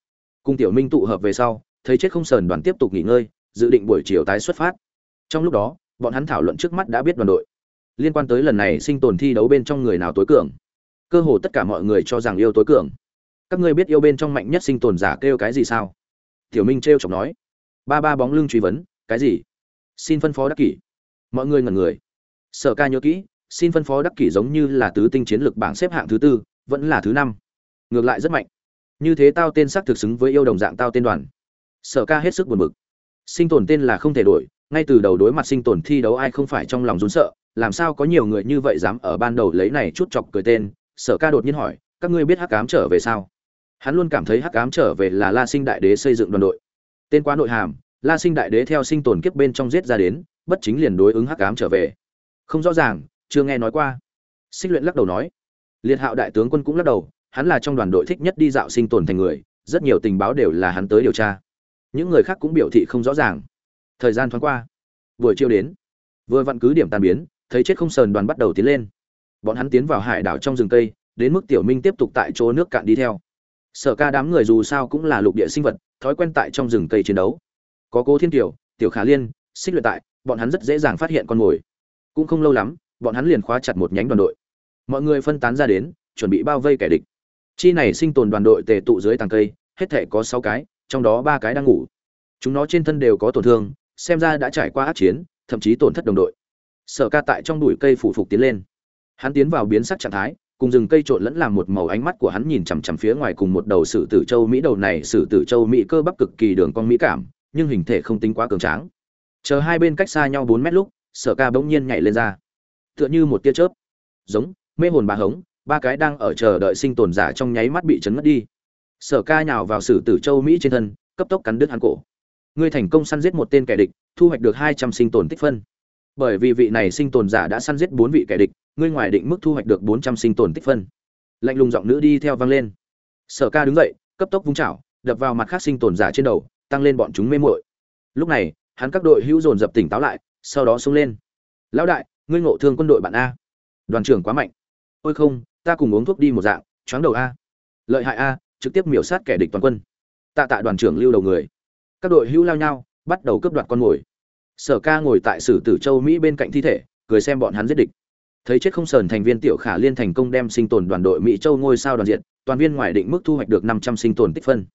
cung tiểu minh tụ hợp về sau, thấy chết không sờn đoàn tiếp tục nghỉ ngơi, dự định buổi chiều tái xuất phát. Trong lúc đó, bọn hắn thảo luận trước mắt đã biết đoàn đội. Liên quan tới lần này sinh tồn thi đấu bên trong người nào tối cường. Cơ hồ tất cả mọi người cho rằng yêu tối cường. Các ngươi biết yêu bên trong mạnh nhất sinh tồn giả kêu cái gì sao? Tiểu minh t r chọc nói. Ba ba bóng lưng truy vấn, cái gì? Xin phân phó đắc kỷ. Mọi người ngẩn người. Sở ca nhớ kỹ xin phân phó đắc kỷ giống như là tứ tinh chiến lược bảng xếp hạng thứ tư, vẫn là thứ năm. Ngược lại rất mạnh. Như thế tao tên sắc thực xứng với yêu đồng dạng tao tên đoàn. Sở ca hết sức buồn bực. Sinh tồn tên là không thể đổi, ngay từ đầu đối mặt sinh tồn thi đấu ai không phải trong lòng rún sợ, làm sao có nhiều người như vậy dám ở ban đầu lấy này chút chọc cười tên? Sở ca đột nhiên hỏi, các ngươi biết hắc cám trở về sao? Hắn luôn cảm thấy hắc cám trở về là la sinh đại đế xây dựng đoàn đội. Tên quá nội hàm, la sinh đại đế theo sinh tồn kiếp bên trong giết ra đến, bất chính liền đối ứng hắc cám trở về. Không rõ ràng chưa nghe nói qua. Xích luyện lắc đầu nói. Liệt hạo đại tướng quân cũng lắc đầu, hắn là trong đoàn đội thích nhất đi dạo sinh tồn thành người, rất nhiều tình báo đều là hắn tới điều tra. Những người khác cũng biểu thị không rõ ràng. Thời gian thoáng qua, buổi chiều đến, vừa vặn cứ điểm tàn biến, thấy chết không sờn đoàn bắt đầu tiến lên. Bọn hắn tiến vào hải đảo trong rừng cây, đến mức tiểu minh tiếp tục tại chỗ nước cạn đi theo. Sở ca đám người dù sao cũng là lục địa sinh vật, thói quen tại trong rừng cây chiến đấu. Có cố thiên tiểu tiểu khả liên, xích luyện tại, bọn hắn rất dễ dàng phát hiện con mồi. Cũng không lâu lắm bọn hắn liền khóa chặt một nhánh đoàn đội. Mọi người phân tán ra đến, chuẩn bị bao vây kẻ địch. Chi này sinh tồn đoàn đội tề tụ dưới tàng cây, hết thể có sáu cái, trong đó ba cái đang ngủ. Chúng nó trên thân đều có tổn thương, xem ra đã trải qua át chiến, thậm chí tổn thất đồng đội. Sở ca tại trong đùi cây phủ phục tiến lên. Hắn tiến vào biến sắc trạng thái, cùng rừng cây trộn lẫn làm một màu ánh mắt của hắn nhìn chằm chằm phía ngoài cùng một đầu sử tử châu mỹ. Đầu này sử tử châu mỹ cơ bắp cực kỳ đường cong mỹ cảm, nhưng hình thể không tính quá cường tráng. Chờ hai bên cách xa nhau bốn mét lúc, sở ca bỗng nhiên nhảy lên ra tựa như một tia chớp. Giống, mê hồn bà hống, ba cái đang ở chờ đợi sinh tồn giả trong nháy mắt bị chấn ngất đi. Sở ca nhào vào sử tử châu mỹ trên thân, cấp tốc cắn đứt hắn cổ. Ngươi thành công săn giết một tên kẻ địch, thu hoạch được hai trăm sinh tồn tích phân. Bởi vì vị này sinh tồn giả đã săn giết bốn vị kẻ địch, ngươi ngoài định mức thu hoạch được bốn trăm sinh tồn tích phân. Lạnh lùng giọng nữ đi theo vang lên. Sở ca đứng dậy, cấp tốc vung chảo, đập vào mặt khác sinh tồn giả trên đầu, tăng lên bọn chúng mê muội. Lúc này, hắn các đội hữu dồn dập tỉnh táo lại, sau đó xông lên. Lão đại ngươi ngộ thương quân đội bạn a. Đoàn trưởng quá mạnh. Ôi không, ta cùng uống thuốc đi một dạng, choáng đầu a. Lợi hại a, trực tiếp miểu sát kẻ địch toàn quân. Tạ tạ đoàn trưởng lưu đầu người. Các đội hữu lao nhau, bắt đầu cướp đoạt con mồi. Sở ca ngồi tại sử tử châu mỹ bên cạnh thi thể, cười xem bọn hắn giết địch. Thấy chết không sờn thành viên tiểu khả liên thành công đem sinh tồn đoàn đội mỹ châu ngôi sao đoàn diện toàn viên ngoài định mức thu hoạch được năm trăm sinh tồn tích phân.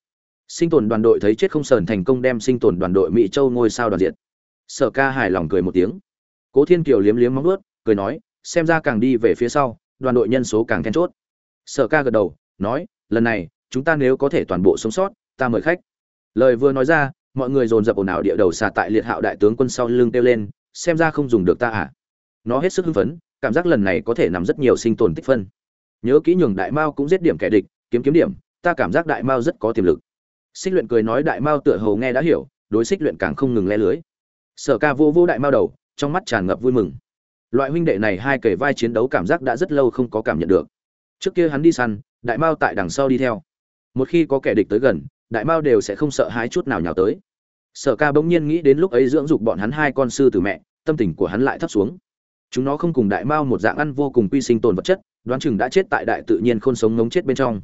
Sinh tồn đoàn đội thấy chết không sờn thành công đem sinh tồn đoàn đội mỹ châu ngôi sao đoàn diện sở ca hài lòng cười một tiếng cố thiên kiều liếm liếm móng ướt cười nói, xem ra càng đi về phía sau, đoàn đội nhân số càng then chốt. Sở ca gật đầu, nói, lần này, chúng ta nếu có thể toàn bộ sống sót, ta mời khách. Lời vừa nói ra, mọi người dồn dập ồn ào địa đầu xà tại liệt hạo đại tướng quân sau lưng kêu lên, xem ra không dùng được ta à? Nó hết sức hưng phấn, cảm giác lần này có thể nằm rất nhiều sinh tồn tích phân. Nhớ kỹ nhường đại mao cũng giết điểm kẻ địch, kiếm kiếm điểm, ta cảm giác đại mao rất có tiềm lực. Xích luyện cười nói đại mao tựa hồ nghe đã hiểu, đối xích luyện càng không ngừng le lưới. Sở ca vô vô đại mao đầu trong mắt tràn ngập vui mừng. Loại huynh đệ này hai kể vai chiến đấu cảm giác đã rất lâu không có cảm nhận được. Trước kia hắn đi săn, đại mao tại đằng sau đi theo. Một khi có kẻ địch tới gần, đại mao đều sẽ không sợ hãi chút nào nhào tới. Sở ca bỗng nhiên nghĩ đến lúc ấy dưỡng dục bọn hắn hai con sư từ mẹ, tâm tình của hắn lại thấp xuống. Chúng nó không cùng đại mao một dạng ăn vô cùng quy sinh tồn vật chất, đoán chừng đã chết tại đại tự nhiên khôn sống ngống chết bên trong.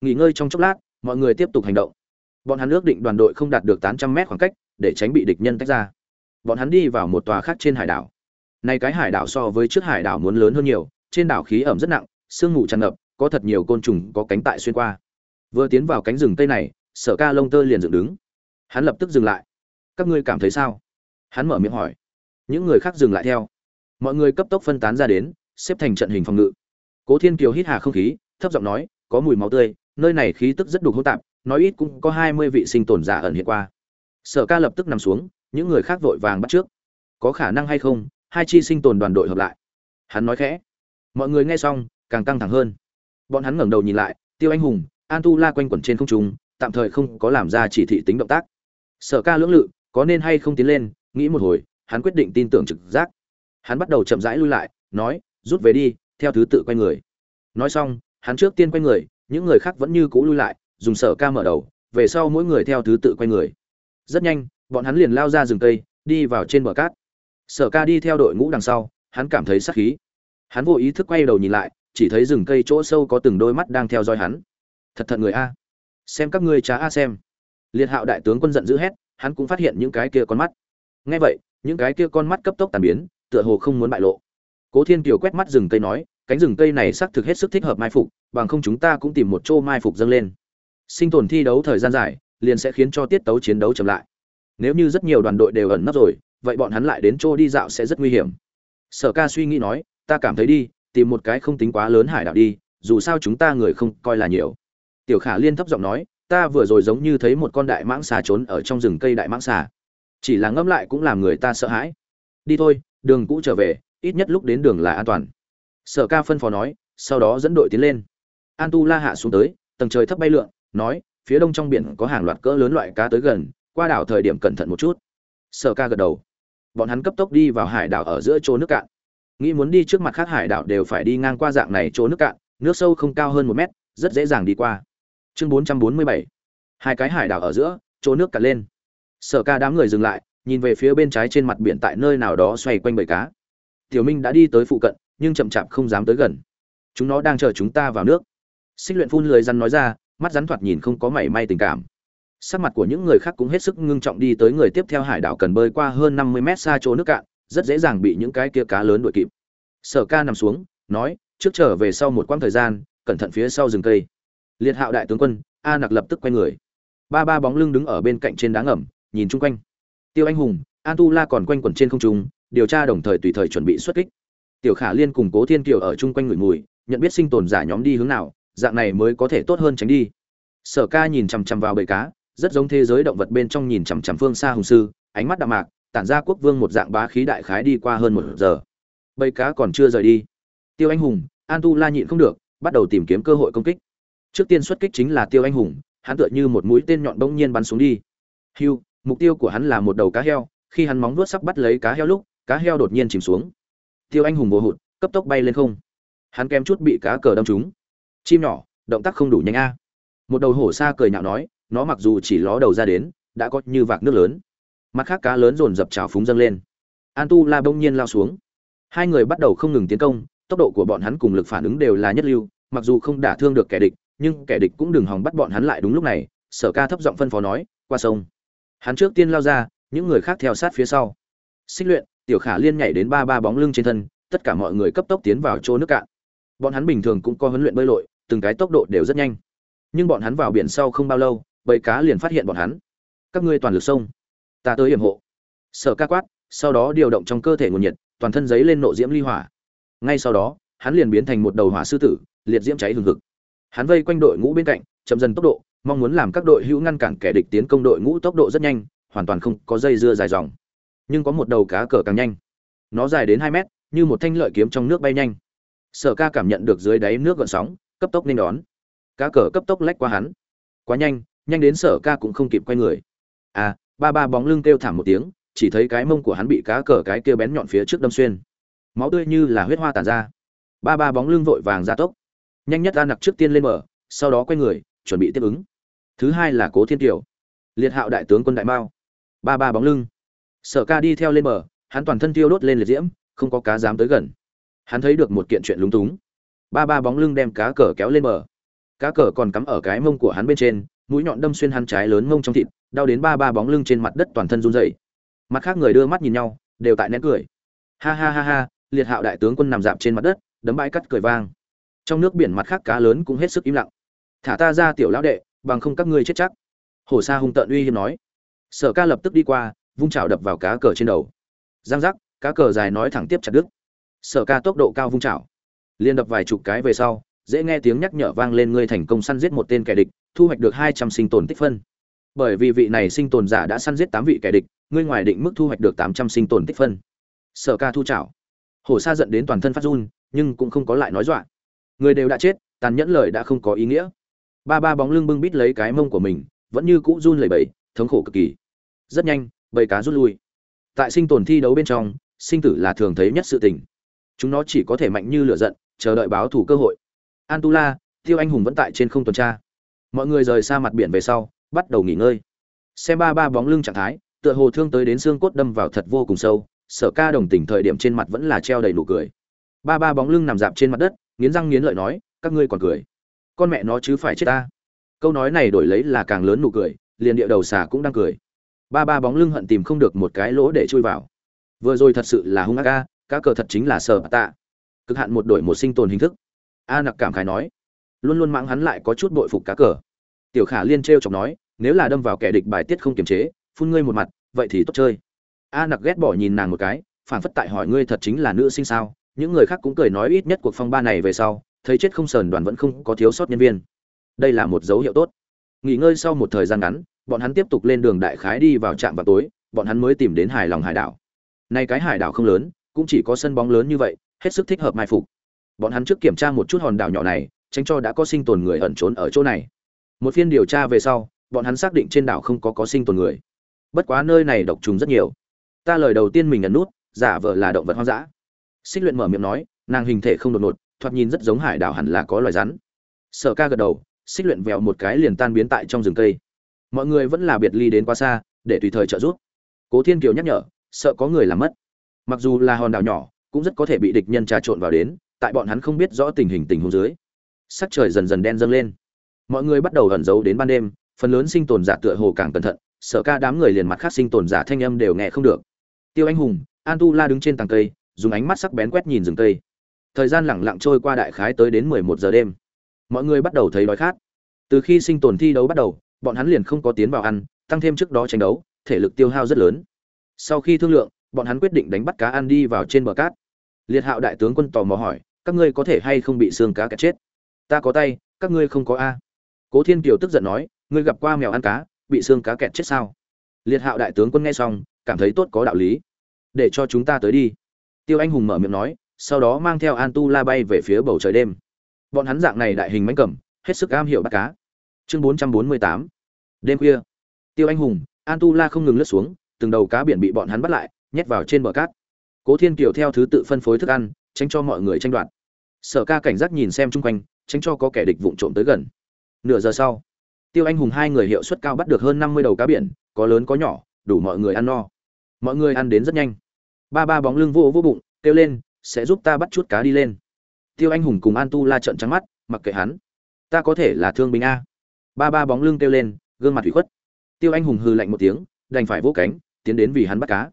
Nghỉ ngơi trong chốc lát, mọi người tiếp tục hành động. Bọn hắn ước định đoàn đội không đạt được tám trăm mét khoảng cách, để tránh bị địch nhân tách ra bọn hắn đi vào một tòa khác trên hải đảo. Nay cái hải đảo so với trước hải đảo muốn lớn hơn nhiều, trên đảo khí ẩm rất nặng, sương mù tràn ngập, có thật nhiều côn trùng có cánh tại xuyên qua. Vừa tiến vào cánh rừng tây này, sở ca lông tơ liền dựng đứng. Hắn lập tức dừng lại. Các ngươi cảm thấy sao? Hắn mở miệng hỏi. Những người khác dừng lại theo. Mọi người cấp tốc phân tán ra đến, xếp thành trận hình phòng ngự. Cố thiên kiều hít hà không khí, thấp giọng nói, có mùi máu tươi, nơi này khí tức rất đục hỗn tạp, nói ít cũng có hai mươi vị sinh tồn giả ẩn hiện qua. Sở ca lập tức nằm xuống những người khác vội vàng bắt trước. Có khả năng hay không, hai chi sinh tồn đoàn đội hợp lại. Hắn nói khẽ. Mọi người nghe xong, càng căng thẳng hơn. Bọn hắn ngẩng đầu nhìn lại, tiêu anh hùng, an tu la quanh quẩn trên không trung, tạm thời không có làm ra chỉ thị tính động tác. Sở ca lưỡng lự, có nên hay không tiến lên, nghĩ một hồi, hắn quyết định tin tưởng trực giác. Hắn bắt đầu chậm rãi lui lại, nói, rút về đi, theo thứ tự quay người. Nói xong, hắn trước tiên quay người, những người khác vẫn như cũ lui lại, dùng sở ca mở đầu, về sau mỗi người theo thứ tự quay người. Rất nhanh bọn hắn liền lao ra rừng cây, đi vào trên bờ cát. Sở ca đi theo đội ngũ đằng sau, hắn cảm thấy sắc khí. Hắn vô ý thức quay đầu nhìn lại, chỉ thấy rừng cây chỗ sâu có từng đôi mắt đang theo dõi hắn. Thật thật người a. Xem các ngươi trá a xem. Liệt hạo đại tướng quân giận dữ hét, hắn cũng phát hiện những cái kia con mắt. Ngay vậy, những cái kia con mắt cấp tốc tàn biến, tựa hồ không muốn bại lộ. Cố thiên kiều quét mắt rừng cây nói, cánh rừng cây này xác thực hết sức thích hợp mai phục, bằng không chúng ta cũng tìm một chỗ mai phục dâng lên. Sinh tồn thi đấu thời gian dài, liền sẽ khiến cho tiết tấu chiến đấu chậm lại nếu như rất nhiều đoàn đội đều ẩn nấp rồi, vậy bọn hắn lại đến chỗ đi dạo sẽ rất nguy hiểm. Sở ca suy nghĩ nói, ta cảm thấy đi, tìm một cái không tính quá lớn hải đảo đi, dù sao chúng ta người không coi là nhiều. Tiểu khả liên thấp giọng nói, ta vừa rồi giống như thấy một con đại mãng xà trốn ở trong rừng cây đại mãng xà. Chỉ là ngẫm lại cũng làm người ta sợ hãi. Đi thôi, đường cũ trở về, ít nhất lúc đến đường là an toàn. Sở ca phân phó nói, sau đó dẫn đội tiến lên. An tu la hạ xuống tới, tầng trời thấp bay lượn, nói, phía đông trong biển có hàng loạt cỡ lớn loại cá tới gần qua đảo thời điểm cẩn thận một chút. Sở ca gật đầu. Bọn hắn cấp tốc đi vào hải đảo ở giữa chỗ nước cạn. Nghĩ muốn đi trước mặt khác hải đảo đều phải đi ngang qua dạng này chỗ nước cạn, nước sâu không cao hơn một mét, rất dễ dàng đi qua. Chương bốn trăm bốn mươi bảy. Hai cái hải đảo ở giữa, chỗ nước cạn lên. Sở ca đám người dừng lại, nhìn về phía bên trái trên mặt biển tại nơi nào đó xoay quanh bầy cá. Tiểu minh đã đi tới phụ cận, nhưng chậm chạp không dám tới gần. Chúng nó đang chờ chúng ta vào nước. Xích luyện phun lười rắn nói ra, mắt rắn thoạt nhìn không có mảy may tình cảm sắc mặt của những người khác cũng hết sức ngưng trọng đi tới người tiếp theo hải đảo cần bơi qua hơn năm mươi mét xa chỗ nước cạn, rất dễ dàng bị những cái kia cá lớn đuổi kịp. Sở ca nằm xuống, nói, trước trở về sau một quãng thời gian, cẩn thận phía sau rừng cây. Liệt hạo đại tướng quân, a nặc lập tức quay người. Ba ba bóng lưng đứng ở bên cạnh trên đá ngầm, nhìn chung quanh. Tiêu anh hùng an tu la còn quanh quẩn trên không trung, điều tra đồng thời tùy thời chuẩn bị xuất kích. Tiểu khả liên cùng cố thiên kiều ở chung quanh ngửi mùi, nhận biết sinh tồn giả nhóm đi hướng nào, dạng này mới có thể tốt hơn tránh đi. Sở ca nhìn chằm chằm vào bầy cá rất giống thế giới động vật bên trong nhìn chằm chằm phương xa hùng sư, ánh mắt đạm mạc, tản ra quốc vương một dạng bá khí đại khái đi qua hơn một giờ. Bầy cá còn chưa rời đi. Tiêu anh hùng, an tu la nhịn không được, bắt đầu tìm kiếm cơ hội công kích. Trước tiên xuất kích chính là tiêu anh hùng, hắn tựa như một mũi tên nhọn bỗng nhiên bắn xuống đi. Hiu mục tiêu của hắn là một đầu cá heo, khi hắn móng vuốt sắp bắt lấy cá heo lúc, cá heo đột nhiên chìm xuống. Tiêu anh hùng bồ hụt, cấp tốc bay lên không. Hắn kém chút bị cá cờ đâm trúng. Chim nhỏ, động tác không đủ nhanh a. Một đầu hổ xa cười nhạo nói nó mặc dù chỉ ló đầu ra đến, đã có như vạc nước lớn. Mặt khác cá lớn dồn dập trào phúng dâng lên. An tu la bỗng nhiên lao xuống. Hai người bắt đầu không ngừng tiến công, tốc độ của bọn hắn cùng lực phản ứng đều là nhất lưu, mặc dù không đả thương được kẻ địch, nhưng kẻ địch cũng đừng hòng bắt bọn hắn lại đúng lúc này, sở ca thấp giọng phân phó nói, qua sông. Hắn trước tiên lao ra, những người khác theo sát phía sau. Xích luyện, tiểu khả liên nhảy đến ba ba bóng lưng trên thân, tất cả mọi người cấp tốc tiến vào chỗ nước cạn. Bọn hắn bình thường cũng có huấn luyện bơi lội, từng cái tốc độ đều rất nhanh. Nhưng bọn hắn vào biển sau không bao lâu bầy cá liền phát hiện bọn hắn. Các ngươi toàn lực sông ta tới hiểm hộ. Sở ca quát, sau đó điều động trong cơ thể nguồn nhiệt, toàn thân giấy lên nộ diễm ly hỏa. Ngay sau đó, hắn liền biến thành một đầu hỏa sư tử, liệt diễm cháy hừng hực. Hắn vây quanh đội ngũ bên cạnh, chậm dần tốc độ, mong muốn làm các đội hữu ngăn cản kẻ địch tiến công đội ngũ tốc độ rất nhanh, hoàn toàn không có dây dưa dài dòng. Nhưng có một đầu cá cờ càng nhanh. Nó dài đến hai mét, như một thanh lợi kiếm trong nước bay nhanh. Sở ca cảm nhận được dưới đáy nước gợn sóng, cấp tốc nên đón. Cá cờ cấp tốc lách qua hắn. Quá nhanh nhanh đến sở ca cũng không kịp quay người. À ba ba bóng lưng kêu thảm một tiếng, chỉ thấy cái mông của hắn bị cá cờ cái kia bén nhọn phía trước đâm xuyên. Máu tươi như là huyết hoa tàn ra. Ba ba bóng lưng vội vàng ra tốc. Nhanh nhất ra nặc trước tiên lên mở sau đó quay người, chuẩn bị tiếp ứng. Thứ hai là cố thiên kiều. Liệt hạo đại tướng quân đại mao. Ba ba bóng lưng. Sở ca đi theo lên bờ, hắn toàn thân tiêu đốt lên liệt diễm, không có cá dám tới gần. Hắn thấy được một kiện chuyện lúng túng. Ba ba bóng lưng đem cá cờ kéo lên bờ. Cá cờ còn cắm ở cái mông của hắn bên trên mũi nhọn đâm xuyên hắn trái lớn mông trong thịt, đau đến ba ba bóng lưng trên mặt đất toàn thân run rẩy. Mặt khác người đưa mắt nhìn nhau, đều tại nén cười. Ha ha ha ha, liệt hạo đại tướng quân nằm dạp trên mặt đất, đấm bãi cắt cười vang. Trong nước biển mặt khác cá lớn cũng hết sức im lặng. Thả ta ra tiểu lão đệ, bằng không các ngươi chết chắc. Hồ sa hung tợn uy hiếp nói. Sở ca lập tức đi qua, vung chảo đập vào cá cờ trên đầu. Giang giác, cá cờ dài nói thẳng tiếp chặt đứt. Sở ca tốc độ cao vung chảo. Liên đập vài chục cái về sau dễ nghe tiếng nhắc nhở vang lên, ngươi thành công săn giết một tên kẻ địch, thu hoạch được hai trăm sinh tồn tích phân. Bởi vì vị này sinh tồn giả đã săn giết tám vị kẻ địch, ngươi ngoài định mức thu hoạch được tám trăm sinh tồn tích phân. Sở ca thu chảo hổ sa giận đến toàn thân phát run, nhưng cũng không có lại nói dọa. Người đều đã chết, tàn nhẫn lời đã không có ý nghĩa. Ba ba bóng lưng bưng bít lấy cái mông của mình, vẫn như cũ run lẩy bẩy, thống khổ cực kỳ. Rất nhanh, bầy cá rút lui. Tại sinh tồn thi đấu bên trong, sinh tử là thường thấy nhất sự tình. Chúng nó chỉ có thể mạnh như lửa giận, chờ đợi báo thủ cơ hội antula, tiêu anh hùng vẫn tại trên không tuần tra. Mọi người rời xa mặt biển về sau, bắt đầu nghỉ ngơi. Xem ba ba bóng lưng trạng thái, tựa hồ thương tới đến xương cốt đâm vào thật vô cùng sâu, sở ca đồng tình thời điểm trên mặt vẫn là treo đầy nụ cười. Ba ba bóng lưng nằm dạp trên mặt đất, nghiến răng nghiến lợi nói, các ngươi còn cười. Con mẹ nó chứ phải chết ta. Câu nói này đổi lấy là càng lớn nụ cười, liền địa đầu xà cũng đang cười. Ba ba bóng lưng hận tìm không được một cái lỗ để chui vào. Vừa rồi thật sự là hung ác ca cá cờ thật chính là sở tạ. Cực hạn một đổi một sinh tồn hình thức a nặc cảm khái nói. Luôn luôn mắng hắn lại có chút bội phục cá cờ. Tiểu khả liên t r e o chọc nói, nếu là đâm vào kẻ địch bài tiết không kiềm chế, phun ngươi một mặt, vậy thì tốt chơi. A nặc ghét bỏ nhìn nàng một cái, phản phất tại hỏi ngươi thật chính là nữ sinh sao. Những người khác cũng cười nói ít nhất cuộc phong ba này về sau, thấy chết không sờn đoàn vẫn không có thiếu sót nhân viên. Đây là một dấu hiệu tốt. Nghỉ ngơi sau một thời gian ngắn, bọn hắn tiếp tục lên đường đại khái đi vào trạm vào tối, bọn hắn mới tìm đến hài lòng hải đảo. Nay cái hải đảo không lớn, cũng chỉ có sân bóng lớn như vậy, hết sức thích hợp mai phục bọn hắn trước kiểm tra một chút hòn đảo nhỏ này, tránh cho đã có sinh tồn người ẩn trốn ở chỗ này. Một phiên điều tra về sau, bọn hắn xác định trên đảo không có có sinh tồn người. Bất quá nơi này độc trùng rất nhiều. Ta lời đầu tiên mình nhận nút, giả vờ là động vật hoang dã. Xích luyện mở miệng nói, nàng hình thể không đột ngột, thoạt nhìn rất giống hải đảo hẳn là có loài rắn. Sở ca gật đầu, xích luyện vẹo một cái liền tan biến tại trong rừng cây. Mọi người vẫn là biệt ly đến quá xa, để tùy thời trợ giúp. Cố thiên kiều nhắc nhở, sợ có người làm mất. Mặc dù là hòn đảo nhỏ, cũng rất có thể bị địch nhân trà trộn vào đến tại bọn hắn không biết rõ tình hình tình huống dưới, sắc trời dần dần đen dâng lên. Mọi người bắt đầu ẩn giấu đến ban đêm, phần lớn sinh tồn giả tựa hồ càng cẩn thận sợ ca đám người liền mặt khác sinh tồn giả thanh âm đều nghe không được. Tiêu anh hùng, an tu la đứng trên tàng cây, dùng ánh mắt sắc bén quét nhìn rừng cây. Thời gian lẳng lặng trôi qua đại khái tới đến mười một giờ đêm. Mọi người bắt đầu thấy đói khát. Từ khi sinh tồn thi đấu bắt đầu, bọn hắn liền không có tiến vào ăn, tăng thêm trước đó tranh đấu, thể lực tiêu hao rất lớn. Sau khi thương lượng, bọn hắn quyết định đánh bắt cá ăn đi vào trên bờ cát. Liệt hạo đại tướng quân tò mò hỏi các ngươi có thể hay không bị xương cá kẹt chết? Ta có tay, các ngươi không có a. Cố thiên kiều tức giận nói, ngươi gặp qua mèo ăn cá, bị xương cá kẹt chết sao? Liệt hạo đại tướng quân nghe xong, cảm thấy tốt có đạo lý. Để cho chúng ta tới đi. Tiêu anh hùng mở miệng nói, sau đó mang theo an tu la bay về phía bầu trời đêm. Bọn hắn dạng này đại hình mánh cầm, hết sức am hiểu bắt cá. Chương bốn trăm bốn mươi tám. Đêm khuya. Tiêu anh hùng, an tu la không ngừng lướt xuống, từng đầu cá biển bị bọn hắn bắt lại, nhét vào trên bờ cát. Cố thiên kiều theo thứ tự phân phối thức ăn tránh cho mọi người tranh đoạt. Sở ca cảnh giác nhìn xem chung quanh, tránh cho có kẻ địch vụng trộm tới gần. Nửa giờ sau, tiêu anh hùng hai người hiệu suất cao bắt được hơn năm mươi đầu cá biển, có lớn có nhỏ, đủ mọi người ăn no. Mọi người ăn đến rất nhanh. Ba ba bóng lưng vô vô bụng, kêu lên, sẽ giúp ta bắt chút cá đi lên. Tiêu anh hùng cùng an tu la trận trắng mắt, mặc kệ hắn. Ta có thể là thương binh a. Ba ba bóng lưng kêu lên, gương mặt thủy khuất. Tiêu anh hùng hừ lạnh một tiếng, đành phải vỗ cánh, tiến đến vì hắn bắt cá.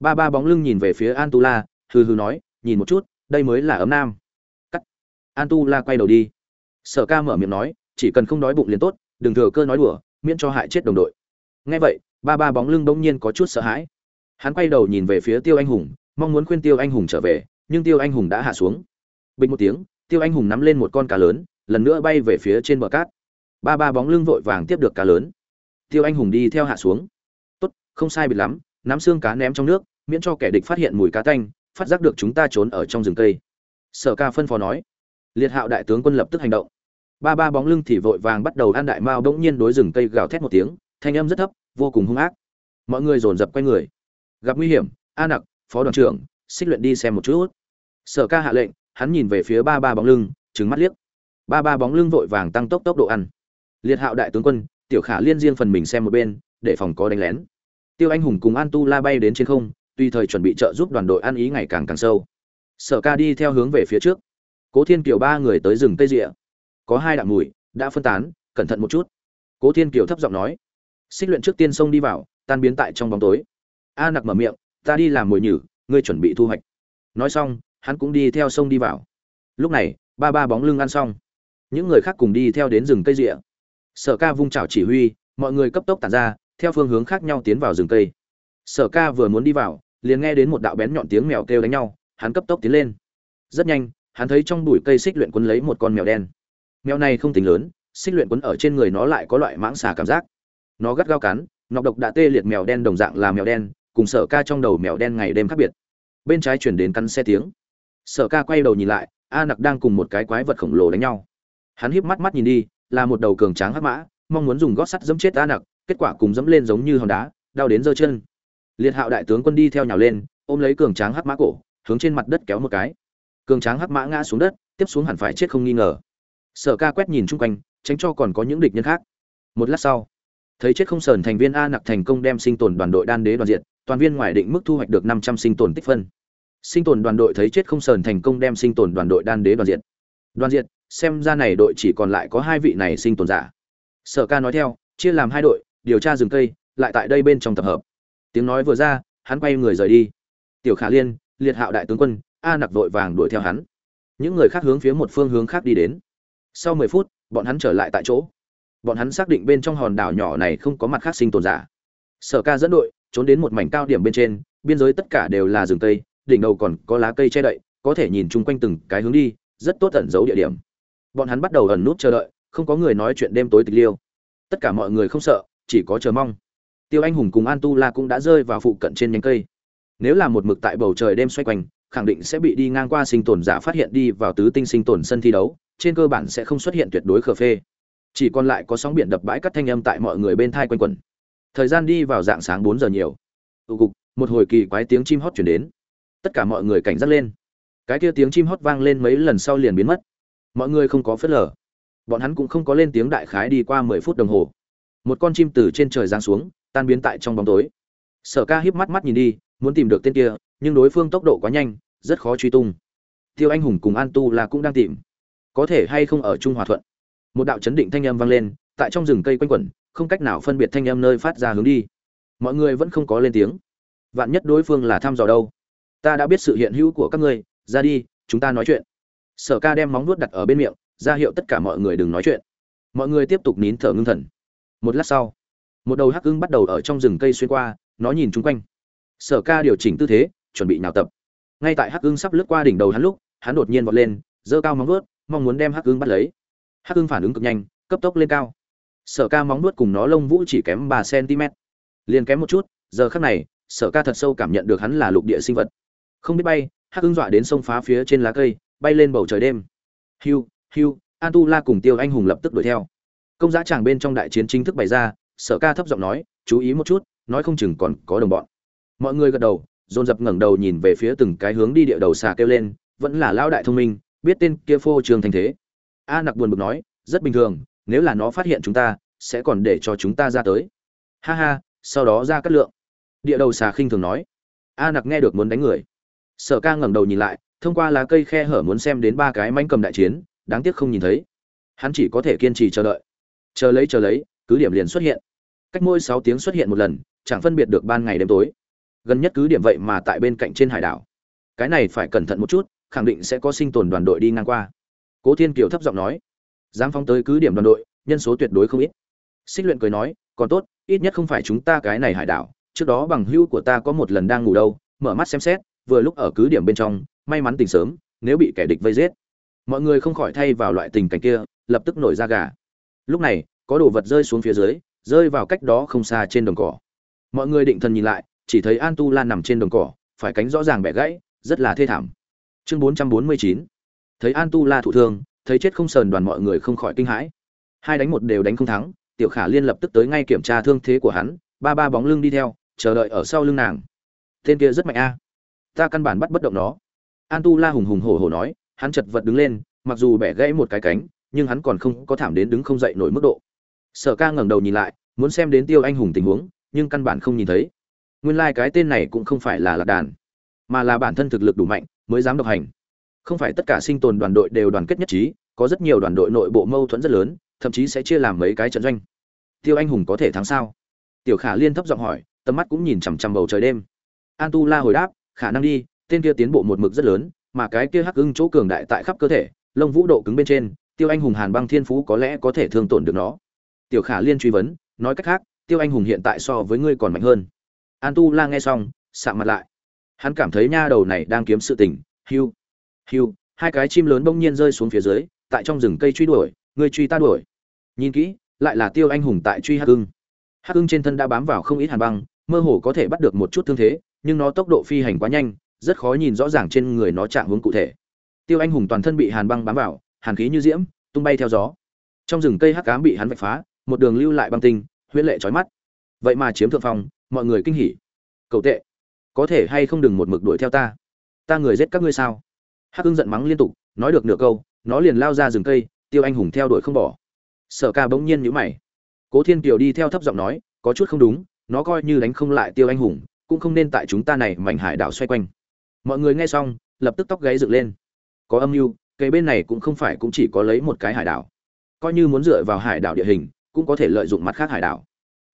Ba ba bóng lưng nhìn về phía an tu la, hừ hừ nói, nhìn một chút đây mới là ấm nam. Cắt. An tu la quay đầu đi. Sở ca mở miệng nói, chỉ cần không đói bụng liền tốt, đừng thừa cơ nói đùa, miễn cho hại chết đồng đội. Nghe vậy, ba ba bóng lưng bỗng nhiên có chút sợ hãi. Hắn quay đầu nhìn về phía tiêu anh hùng, mong muốn khuyên tiêu anh hùng trở về, nhưng tiêu anh hùng đã hạ xuống. Bình một tiếng, tiêu anh hùng nắm lên một con cá lớn, lần nữa bay về phía trên bờ cát. Ba ba bóng lưng vội vàng tiếp được cá lớn. Tiêu anh hùng đi theo hạ xuống. Tốt, không sai biệt lắm, nắm xương cá ném trong nước, miễn cho kẻ địch phát hiện mùi cá tanh phát giác được chúng ta trốn ở trong rừng cây. Sở ca phân phó nói. Liệt hạo đại tướng quân lập tức hành động. Ba ba bóng lưng thì vội vàng bắt đầu ăn đại mao bỗng nhiên đối rừng cây gào thét một tiếng, thanh âm rất thấp, vô cùng hung ác. Mọi người dồn dập quay người. Gặp nguy hiểm, a nặc, phó đoàn trưởng, xích luyện đi xem một chút. Sở ca hạ lệnh, hắn nhìn về phía ba ba bóng lưng trứng mắt liếc. Ba ba bóng lưng vội vàng tăng tốc tốc độ ăn. Liệt hạo đại tướng quân, tiểu khả liên riêng phần mình xem một bên, để phòng có đánh lén. Tiêu anh hùng cùng an tu la bay đến trên không tùy thời chuẩn bị trợ giúp đoàn đội ăn ý ngày càng càng sâu. Sở ca đi theo hướng về phía trước. Cố thiên kiều ba người tới rừng tây rịa có hai đạn mùi, đã phân tán, cẩn thận một chút. Cố thiên kiều thấp giọng nói. Xích luyện trước tiên sông đi vào, tan biến tại trong bóng tối. A nặc mở miệng, ta đi làm mồi nhử, ngươi chuẩn bị thu hoạch. Nói xong, hắn cũng đi theo sông đi vào. Lúc này, ba ba bóng lưng ăn xong. Những người khác cùng đi theo đến rừng cây rịa sở ca vung trào chỉ huy, mọi người cấp tốc tàn ra, theo phương hướng khác nhau tiến vào rừng cây. Sở ca vừa muốn đi vào liền nghe đến một đạo bén nhọn tiếng mèo kêu đánh nhau, hắn cấp tốc tiến lên. Rất nhanh, hắn thấy trong bụi cây xích luyện quấn lấy một con mèo đen. Mèo này không tính lớn, xích luyện quấn ở trên người nó lại có loại mãng xà cảm giác. Nó gắt gao cắn, nọc độc đã tê liệt mèo đen đồng dạng là mèo đen, cùng sở ca trong đầu mèo đen ngày đêm khác biệt. Bên trái chuyển đến căn xe tiếng. Sở ca quay đầu nhìn lại, a nặc đang cùng một cái quái vật khổng lồ đánh nhau. Hắn híp mắt mắt nhìn đi, là một đầu cường tráng hắc mã, mong muốn dùng gót sắt dẫm chết a nặc, kết quả cùng dẫm lên giống như hòn đá, đau đến giơ chân liệt hạo đại tướng quân đi theo nhào lên, ôm lấy cường tráng hắc mã cổ, hướng trên mặt đất kéo một cái. Cường tráng hắc mã ngã xuống đất, tiếp xuống hẳn phải chết không nghi ngờ. Sở ca quét nhìn chung quanh, tránh cho còn có những địch nhân khác. Một lát sau, thấy chết không sờn thành viên a nặc thành công đem sinh tồn đoàn đội đan đế đoàn diện, toàn viên ngoài định mức thu hoạch được năm trăm sinh tồn tích phân. Sinh tồn đoàn đội thấy chết không sờn thành công đem sinh tồn đoàn đội đan đế đoàn diện. Đoàn diện, xem ra này đội chỉ còn lại có hai vị này sinh tồn giả. Sở ca nói theo, chia làm hai đội, điều tra rừng cây, lại tại đây bên trong tập hợp tiếng nói vừa ra, hắn quay người rời đi. Tiểu khả liên, liệt hạo đại tướng quân, a nặc vội vàng đuổi theo hắn. Những người khác hướng phía một phương hướng khác đi đến. Sau mười phút, bọn hắn trở lại tại chỗ. Bọn hắn xác định bên trong hòn đảo nhỏ này không có mặt khác sinh tồn giả. Sở ca dẫn đội, trốn đến một mảnh cao điểm bên trên, biên giới tất cả đều là rừng cây, đỉnh đầu còn có lá cây che đậy, có thể nhìn chung quanh từng cái hướng đi, rất tốt ẩn giấu địa điểm. Bọn hắn bắt đầu ẩn nút chờ đợi, không có người nói chuyện đêm tối tịch liêu. Tất cả mọi người không sợ, chỉ có chờ mong tiêu anh hùng cùng an tu la cũng đã rơi vào phụ cận trên nhánh cây. Nếu là một mực tại bầu trời đêm xoay quanh, khẳng định sẽ bị đi ngang qua sinh tồn giả phát hiện đi vào tứ tinh sinh tồn sân thi đấu, trên cơ bản sẽ không xuất hiện tuyệt đối khờ phê. Chỉ còn lại có sóng biển đập bãi cắt thanh âm tại mọi người bên thai quanh quẩn. Thời gian đi vào dạng sáng bốn giờ nhiều. Tụ cục, một hồi kỳ quái tiếng chim hót chuyển đến. Tất cả mọi người cảnh giác lên. Cái kia tiếng chim hót vang lên mấy lần sau liền biến mất. Mọi người không có phớt lờ. Bọn hắn cũng không có lên tiếng đại khái đi qua mười phút đồng hồ. Một con chim từ trên trời giáng xuống tan biến tại trong bóng tối. Sở ca híp mắt mắt nhìn đi, muốn tìm được tên kia, nhưng đối phương tốc độ quá nhanh, rất khó truy tung. Tiêu anh hùng cùng an tu là cũng đang tìm. Có thể hay không ở trung hòa thuận? Một đạo chấn định thanh âm vang lên, tại trong rừng cây quanh quẩn, không cách nào phân biệt thanh âm nơi phát ra hướng đi. Mọi người vẫn không có lên tiếng. Vạn nhất đối phương là thăm dò đâu? Ta đã biết sự hiện hữu của các ngươi, ra đi, chúng ta nói chuyện. Sở ca đem móng nuốt đặt ở bên miệng, ra hiệu tất cả mọi người đừng nói chuyện. Mọi người tiếp tục nín thở ngưng thần. Một lát sau một đầu hắc ưng bắt đầu ở trong rừng cây xuyên qua, nó nhìn chung quanh. Sở ca điều chỉnh tư thế, chuẩn bị nào tập. Ngay tại hắc ưng sắp lướt qua đỉnh đầu hắn lúc, hắn đột nhiên vọt lên, giơ cao móng vuốt, mong muốn đem hắc ưng bắt lấy. Hắc ưng phản ứng cực nhanh, cấp tốc lên cao. Sở ca móng vuốt cùng nó lông vũ chỉ kém ba cm liền kém một chút, giờ khắc này, sở ca thật sâu cảm nhận được hắn là lục địa sinh vật. Không biết bay, hắc ưng dọa đến sông phá phía trên lá cây, bay lên bầu trời đêm. Hiu hiu, an tu la cùng tiêu anh hùng lập tức đuổi theo. Công giá tràng bên trong đại chiến chính thức bày ra sở ca thấp giọng nói, chú ý một chút, nói không chừng còn có đồng bọn. Mọi người gật đầu, dồn dập ngẩng đầu nhìn về phía từng cái hướng đi địa đầu xà kêu lên, vẫn là lão đại thông minh, biết tên kia phô trường thành thế. A nặc buồn bực nói, rất bình thường, nếu là nó phát hiện chúng ta, sẽ còn để cho chúng ta ra tới. Ha ha, sau đó ra cắt lượng. Địa đầu xà khinh thường nói. A nặc nghe được muốn đánh người. Sở ca ngẩng đầu nhìn lại, thông qua lá cây khe hở muốn xem đến ba cái manh cầm đại chiến, đáng tiếc không nhìn thấy. Hắn chỉ có thể kiên trì chờ đợi. Chờ lấy chờ lấy, cứ điểm liền xuất hiện cách mỗi sáu tiếng xuất hiện một lần, chẳng phân biệt được ban ngày đêm tối. Gần nhất cứ điểm vậy mà tại bên cạnh trên hải đảo. Cái này phải cẩn thận một chút, khẳng định sẽ có sinh tồn đoàn đội đi ngang qua. Cố thiên kiều thấp giọng nói, dám phóng tới cứ điểm đoàn đội, nhân số tuyệt đối không ít. Xích luyện cười nói, còn tốt, ít nhất không phải chúng ta cái này hải đảo, trước đó bằng hữu của ta có một lần đang ngủ đâu, mở mắt xem xét, vừa lúc ở cứ điểm bên trong, may mắn tỉnh sớm, nếu bị kẻ địch vây giết. Mọi người không khỏi thay vào loại tình cảnh kia, lập tức nổi ra gà. Lúc này, có đồ vật rơi xuống phía dưới rơi vào cách đó không xa trên đồng cỏ. Mọi người định thần nhìn lại, chỉ thấy an tu lan nằm trên đồng cỏ, phải cánh rõ ràng bẻ gãy, rất là thê thảm. Chương bốn trăm bốn mươi chín. Thấy an tu la thụ thương, thấy chết không sờn đoàn mọi người không khỏi kinh hãi. Hai đánh một đều đánh không thắng, tiểu khả liên lập tức tới ngay kiểm tra thương thế của hắn, ba ba bóng lưng đi theo, chờ đợi ở sau lưng nàng. Tên kia rất mạnh a. Ta căn bản bắt bất động nó. An tu la hùng hùng hổ hổ nói, hắn chật vật đứng lên, mặc dù bẻ gãy một cái cánh, nhưng hắn còn không có thảm đến đứng không dậy nổi mức độ sở ca ngẩng đầu nhìn lại, muốn xem đến tiêu anh hùng tình huống, nhưng căn bản không nhìn thấy. Nguyên lai、like、cái tên này cũng không phải là lạc đàn, mà là bản thân thực lực đủ mạnh, mới dám độc hành. Không phải tất cả sinh tồn đoàn đội đều đoàn kết nhất trí, có rất nhiều đoàn đội nội bộ mâu thuẫn rất lớn, thậm chí sẽ chia làm mấy cái trận doanh. Tiêu anh hùng có thể thắng sao? Tiểu khả liên thấp giọng hỏi, tầm mắt cũng nhìn chằm chằm bầu trời đêm. An tu la hồi đáp, khả năng đi, tên kia tiến bộ một mực rất lớn, mà cái kia hắc ưng chỗ cường đại tại khắp cơ thể, lông vũ độ cứng bên trên, tiêu anh hùng hàn băng thiên phú có lẽ có thể thương tổn được nó tiểu khả liên truy vấn, nói cách khác, tiêu anh hùng hiện tại so với ngươi còn mạnh hơn. An tu la nghe xong, sạm mặt lại. Hắn cảm thấy nha đầu này đang kiếm sự tình, hiu hiu, hai cái chim lớn bỗng nhiên rơi xuống phía dưới, tại trong rừng cây truy đuổi, ngươi truy ta đuổi. Nhìn kỹ, lại là tiêu anh hùng tại truy hắc hưng hắc hưng trên thân đã bám vào không ít hàn băng, mơ hồ có thể bắt được một chút thương thế, nhưng nó tốc độ phi hành quá nhanh, rất khó nhìn rõ ràng trên người nó chạm hướng cụ thể. Tiêu anh hùng toàn thân bị hàn băng bám vào, hàn khí như diễm, tung bay theo gió. Trong rừng cây hắc cám bị hắn vạch phá một đường lưu lại băng tinh, huyễn lệ trói mắt. Vậy mà chiếm thượng phong, mọi người kinh hỉ. Cậu tệ, có thể hay không đừng một mực đuổi theo ta? Ta người giết các ngươi sao? Hắc hưng giận mắng liên tục, nói được nửa câu, nó liền lao ra rừng cây, tiêu anh hùng theo đuổi không bỏ. Sở ca bỗng nhiên nhữ mày. Cố thiên kiều đi theo thấp giọng nói, có chút không đúng, nó coi như đánh không lại tiêu anh hùng, cũng không nên tại chúng ta này mảnh hải đảo xoay quanh. Mọi người nghe xong, lập tức tóc gáy dựng lên. Có âm mưu, cây bên này cũng không phải cũng chỉ có lấy một cái hải đảo. Coi như muốn dựa vào hải đảo địa hình cũng có thể lợi dụng mặt khác hải đảo.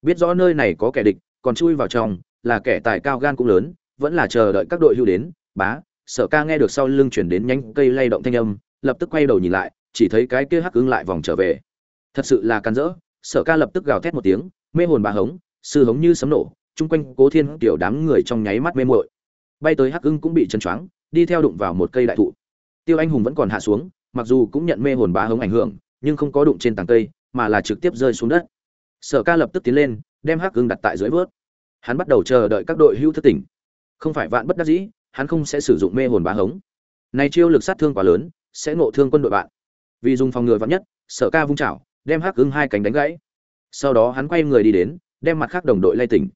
Biết rõ nơi này có kẻ địch, còn chui vào trong, là kẻ tài cao gan cũng lớn, vẫn là chờ đợi các đội hưu đến, bá, sở ca nghe được sau lưng chuyển đến nhanh cây lay động thanh âm, lập tức quay đầu nhìn lại, chỉ thấy cái kia hắc ứng lại vòng trở về. Thật sự là can rỡ sở ca lập tức gào thét một tiếng, mê hồn bà hống, sư hống như sấm nổ, chung quanh cố thiên tiểu đám người trong nháy mắt mê muội. Bay tới hắc ưng cũng bị chân choáng, đi theo đụng vào một cây đại thụ. Tiêu anh hùng vẫn còn hạ xuống, mặc dù cũng nhận mê hồn bá hống ảnh hưởng, nhưng không có đụng trên tàng cây mà là trực tiếp rơi xuống đất. Sở ca lập tức tiến lên, đem hắc ưng đặt tại dưới vớt. Hắn bắt đầu chờ đợi các đội hưu thất tỉnh. Không phải vạn bất đắc dĩ, hắn không sẽ sử dụng mê hồn bá hống. Này chiêu lực sát thương quá lớn, sẽ ngộ thương quân đội bạn. Vì dùng phòng ngừa vắn nhất, sở ca vung chảo, đem hắc ưng hai cánh đánh gãy. Sau đó hắn quay người đi đến, đem mặt khác đồng đội lay tỉnh.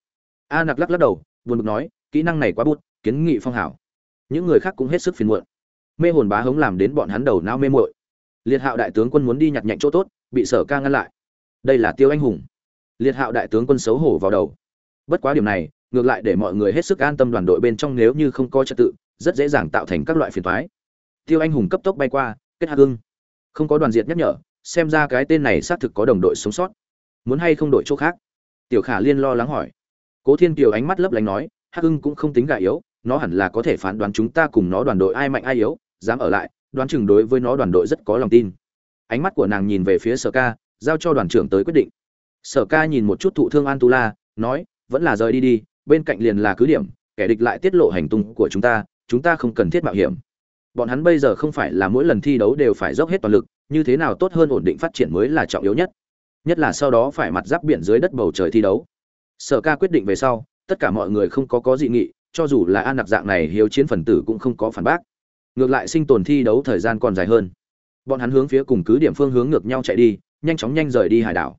A nặc lắc lắc đầu, buồn bực nói, kỹ năng này quá bút kiến nghị phong hảo. Những người khác cũng hết sức phiền muộn. Mê hồn bá hống làm đến bọn hắn đầu não mê muội. Liệt hạo đại tướng quân muốn đi nhặt nhạnh chỗ tốt bị sở ca ngăn lại. Đây là tiêu anh hùng. Liệt hạo đại tướng quân xấu hổ vào đầu. Bất quá điểm này, ngược lại để mọi người hết sức an tâm đoàn đội bên trong nếu như không có trật tự, rất dễ dàng tạo thành các loại phiền thoái tiêu anh hùng cấp tốc bay qua, kết hạ hưng. Không có đoàn diệt nhắc nhở, xem ra cái tên này xác thực có đồng đội sống sót. Muốn hay không đổi chỗ khác? Tiểu khả liên lo lắng hỏi. Cố thiên kiều ánh mắt lấp lánh nói, hắc hưng cũng không tính gà yếu, nó hẳn là có thể phán đoán chúng ta cùng nó đoàn đội ai mạnh ai yếu, dám ở lại, đoán chừng đối với nó đoàn đội rất có lòng tin ánh mắt của nàng nhìn về phía sở ca, giao cho đoàn trưởng tới quyết định. Sở ca nhìn một chút thụ thương an tu la nói, vẫn là rời đi đi, bên cạnh liền là cứ điểm, kẻ địch lại tiết lộ hành tung của chúng ta chúng ta không cần thiết mạo hiểm. Bọn hắn bây giờ không phải là mỗi lần thi đấu đều phải dốc hết toàn lực, như thế nào tốt hơn ổn định phát triển mới là trọng yếu nhất. Nhất là sau đó phải mặt giáp biển dưới đất bầu trời thi đấu. Sở ca quyết định về sau, tất cả mọi người không có có dị nghị, cho dù là an nặc dạng này hiếu chiến phần tử cũng không có phản bác. Ngược lại sinh tồn thi đấu thời gian còn dài hơn bọn hắn hướng phía cùng cứ điểm phương hướng ngược nhau chạy đi, nhanh chóng nhanh rời đi hải đảo.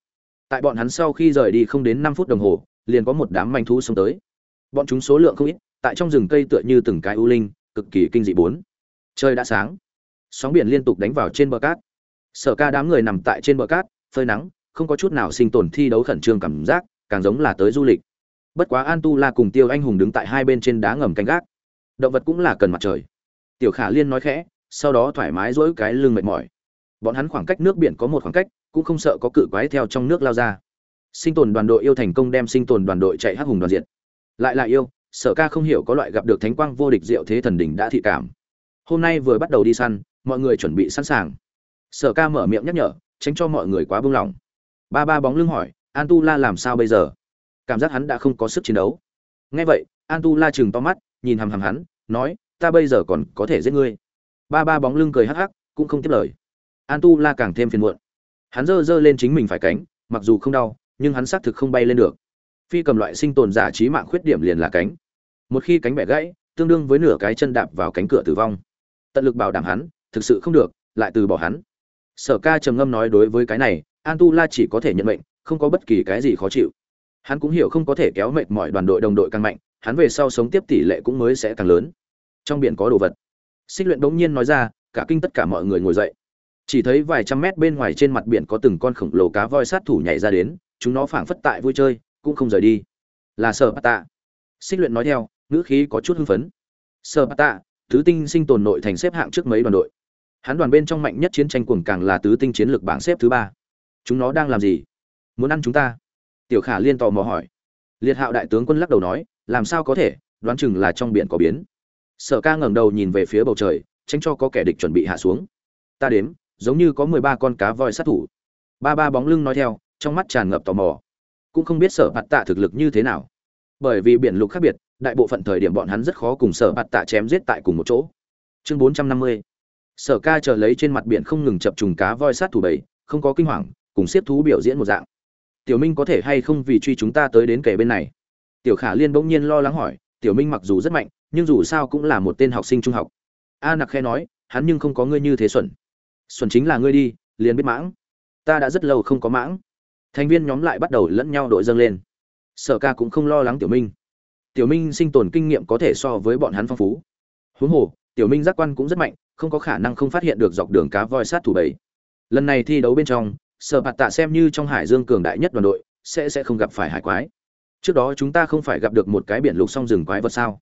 Tại bọn hắn sau khi rời đi không đến năm phút đồng hồ, liền có một đám manh thú xông tới. Bọn chúng số lượng không ít, tại trong rừng cây tựa như từng cái ưu linh, cực kỳ kinh dị bốn. Trời đã sáng. Sóng biển liên tục đánh vào trên bờ cát. Sở ca đám người nằm tại trên bờ cát, phơi nắng, không có chút nào sinh tồn thi đấu khẩn trương cảm giác, càng giống là tới du lịch. Bất quá an tu la cùng tiêu anh hùng đứng tại hai bên trên đá ngầm canh gác. Động vật cũng là cần mặt trời. Tiểu khả liên nói khẽ sau đó thoải mái dỗi cái lưng mệt mỏi. Bọn hắn khoảng cách nước biển có một khoảng cách, cũng không sợ có cự quái theo trong nước lao ra. Sinh tồn đoàn đội yêu thành công đem sinh tồn đoàn đội chạy hắc hùng đoàn diện. Lại là yêu, sở ca không hiểu có loại gặp được thánh quang vô địch diệu thế thần đỉnh đã thị cảm. Hôm nay vừa bắt đầu đi săn, mọi người chuẩn bị sẵn sàng. Sở ca mở miệng nhắc nhở, tránh cho mọi người quá buông lỏng ba ba bóng lưng hỏi an tu la làm sao bây giờ? Cảm giác hắn đã không có sức chiến đấu. Ngay vậy an tu la chừng to mắt, nhìn hằm hằm hắn, nói, ta bây giờ còn có thể giết ngươi ba ba bóng lưng cười hắc hắc, cũng không tiếp lời. An tu la càng thêm phiền muộn. Hắn giơ giơ lên chính mình phải cánh, mặc dù không đau, nhưng hắn xác thực không bay lên được. Phi cầm loại sinh tồn giả trí mạng khuyết điểm liền là cánh. Một khi cánh bẻ gãy, tương đương với nửa cái chân đạp vào cánh cửa tử vong. Tận lực bảo đảm hắn, thực sự không được, lại từ bỏ hắn. Sở ca trầm ngâm nói đối với cái này, an tu la chỉ có thể nhận mệnh, không có bất kỳ cái gì khó chịu. Hắn cũng hiểu không có thể kéo mệt mọi đoàn đội đồng đội càng mạnh, hắn về sau sống tiếp tỷ lệ cũng mới sẽ càng lớn. Trong biển có đồ vật xích luyện bỗng nhiên nói ra, cả kinh tất cả mọi người ngồi dậy. Chỉ thấy vài trăm mét bên ngoài trên mặt biển có từng con khổng lồ cá voi sát thủ nhảy ra đến, chúng nó phảng phất tại vui chơi, cũng không rời đi. Là sở bát tạ. Xích luyện nói theo, ngữ khí có chút hưng phấn. Sở bát tạ, tứ tinh sinh tồn nội thành xếp hạng trước mấy đoàn đội. Hắn đoàn bên trong mạnh nhất chiến tranh cuồng càng là tứ tinh chiến lược bảng xếp thứ ba. Chúng nó đang làm gì? Muốn ăn chúng ta? Tiểu khả liên tò mò hỏi. Liệt hạo đại tướng quân lắc đầu nói, làm sao có thể? Đoán chừng là trong biển có biến sở ca ngẩng đầu nhìn về phía bầu trời, tránh cho có kẻ địch chuẩn bị hạ xuống. Ta đếm, giống như có mười ba con cá voi sát thủ. Ba ba bóng lưng nói theo, trong mắt tràn ngập tò mò. Cũng không biết sở bạt tạ thực lực như thế nào. Bởi vì biển lục khác biệt, đại bộ phận thời điểm bọn hắn rất khó cùng sở bạt tạ chém giết tại cùng một chỗ. Chương bốn trăm năm mươi. Sở ca chờ lấy trên mặt biển không ngừng chập trùng cá voi sát thủ bảy, không có kinh hoàng, cùng xếp thú biểu diễn một dạng. Tiểu minh có thể hay không vì truy chúng ta tới đến kề bên này? Tiểu khả liên bỗng nhiên lo lắng hỏi, tiểu minh mặc dù rất mạnh nhưng dù sao cũng là một tên học sinh trung học. A nặc khe nói, hắn nhưng không có ngươi như thế xuẩn. Xuẩn chính là ngươi đi, liền biết mãng. Ta đã rất lâu không có mãng. Thành viên nhóm lại bắt đầu lẫn nhau đội dâng lên. Sở ca cũng không lo lắng tiểu minh. Tiểu minh sinh tồn kinh nghiệm có thể so với bọn hắn phong phú. Huống hồ, tiểu minh giác quan cũng rất mạnh, không có khả năng không phát hiện được dọc đường cá voi sát thủ bảy lần này thi đấu bên trong, sở bạt tạ xem như trong hải dương cường đại nhất đoàn đội, sẽ sẽ không gặp phải hải quái. Trước đó chúng ta không phải gặp được một cái biển lục song rừng quái vật sao?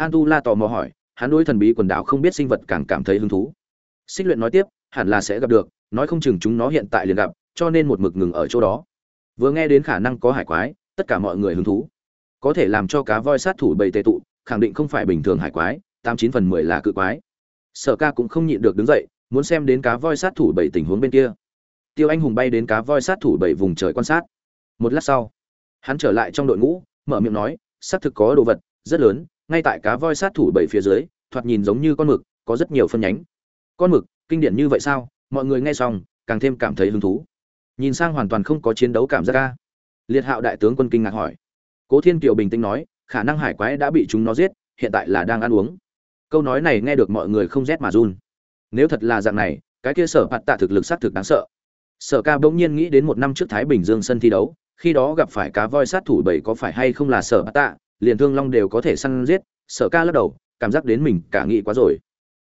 An tu la tò mò hỏi, hắn đối thần bí quần đảo không biết sinh vật càng cảm thấy hứng thú. Xích luyện nói tiếp, hẳn là sẽ gặp được, nói không chừng chúng nó hiện tại liền gặp, cho nên một mực ngừng ở chỗ đó. Vừa nghe đến khả năng có hải quái, tất cả mọi người hứng thú. Có thể làm cho cá voi sát thủ bầy tề tụ, khẳng định không phải bình thường hải quái, tám chín phần mười là cự quái. Sở ca cũng không nhịn được đứng dậy, muốn xem đến cá voi sát thủ bảy tình huống bên kia. Tiêu anh hùng bay đến cá voi sát thủ bảy vùng trời quan sát. Một lát sau, hắn trở lại trong đội ngũ, mở miệng nói, xác thực có đồ vật rất lớn ngay tại cá voi sát thủ bảy phía dưới, thoạt nhìn giống như con mực, có rất nhiều phân nhánh. Con mực, kinh điển như vậy sao? Mọi người nghe xong, càng thêm cảm thấy hứng thú. Nhìn sang hoàn toàn không có chiến đấu cảm giác ca liệt hạo đại tướng quân kinh ngạc hỏi. Cố thiên kiều bình tĩnh nói, khả năng hải quái đã bị chúng nó giết, hiện tại là đang ăn uống. Câu nói này nghe được mọi người không rét mà run. Nếu thật là dạng này, cái kia sở bạt tạ thực lực xác thực đáng sợ. Sở ca bỗng nhiên nghĩ đến một năm trước thái bình dương sân thi đấu, khi đó gặp phải cá voi sát thủ bảy có phải hay không là sở bạt tạ liền thương long đều có thể săn giết, sở ca lắc đầu, cảm giác đến mình cả nghĩ quá rồi.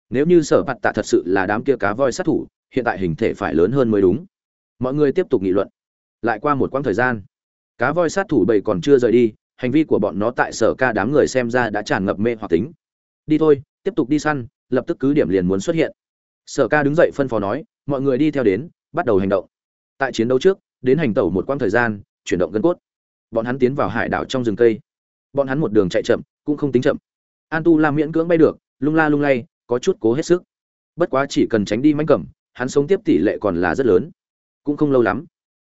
Nếu như sở bạt tạ thật sự là đám kia cá voi sát thủ, hiện tại hình thể phải lớn hơn mới đúng. Mọi người tiếp tục nghị luận. Lại qua một quãng thời gian, cá voi sát thủ bảy còn chưa rời đi, hành vi của bọn nó tại sở ca đám người xem ra đã tràn ngập mê hoặc tính. Đi thôi, tiếp tục đi săn, lập tức cứ điểm liền muốn xuất hiện. Sở ca đứng dậy phân phó nói, mọi người đi theo đến, bắt đầu hành động. Tại chiến đấu trước, đến hành tẩu một quãng thời gian, chuyển động gân cốt. Bọn hắn tiến vào hải đảo trong rừng cây bọn hắn một đường chạy chậm cũng không tính chậm. An tu la miễn cưỡng bay được lung la lung lay có chút cố hết sức. Bất quá chỉ cần tránh đi mánh cẩm hắn sống tiếp tỷ lệ còn là rất lớn. Cũng không lâu lắm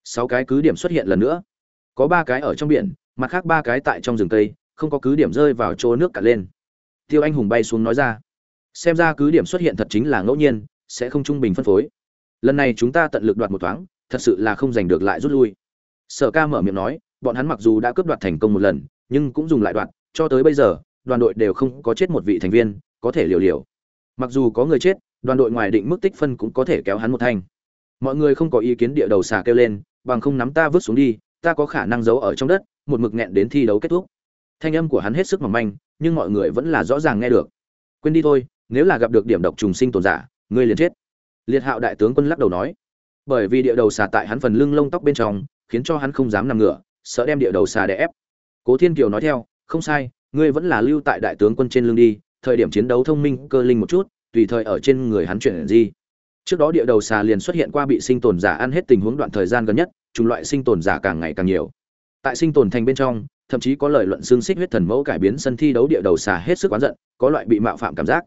sáu cái cứ điểm xuất hiện lần nữa. Có ba cái ở trong biển mặt khác ba cái tại trong rừng tây, không có cứ điểm rơi vào chỗ nước cả lên. Tiêu anh hùng bay xuống nói ra xem ra cứ điểm xuất hiện thật chính là ngẫu nhiên sẽ không trung bình phân phối. Lần này chúng ta tận lực đoạt một thoáng thật sự là không giành được lại rút lui. Sở ca mở miệng nói bọn hắn mặc dù đã cướp đoạt thành công một lần nhưng cũng dùng lại đoạn, cho tới bây giờ, đoàn đội đều không có chết một vị thành viên, có thể liều liều. Mặc dù có người chết, đoàn đội ngoài định mức tích phân cũng có thể kéo hắn một thanh. Mọi người không có ý kiến địa đầu xà kêu lên, bằng không nắm ta vứt xuống đi, ta có khả năng giấu ở trong đất, một mực nghẹn đến thi đấu kết thúc. Thanh âm của hắn hết sức mỏng manh, nhưng mọi người vẫn là rõ ràng nghe được. Quên đi thôi, nếu là gặp được điểm độc trùng sinh tồn giả, ngươi liền chết. Liệt hạo đại tướng quân lắc đầu nói. Bởi vì địa đầu xà tại hắn phần lưng lông tóc bên trong, khiến cho hắn không dám nằm ngửa, sợ đem địa đầu xà đè ép cố thiên kiều nói theo, không sai, ngươi vẫn là lưu tại đại tướng quân trên lưng đi, thời điểm chiến đấu thông minh cơ linh một chút, tùy thời ở trên người hắn chuyển gì trước đó địa đầu xà liền xuất hiện qua bị sinh tồn giả ăn hết tình huống đoạn thời gian gần nhất, chủng loại sinh tồn giả càng ngày càng nhiều. Tại sinh tồn thành bên trong, thậm chí có lời luận xương xích huyết thần mẫu cải biến sân thi đấu địa đầu xà hết sức oán giận, có loại bị mạo phạm cảm giác.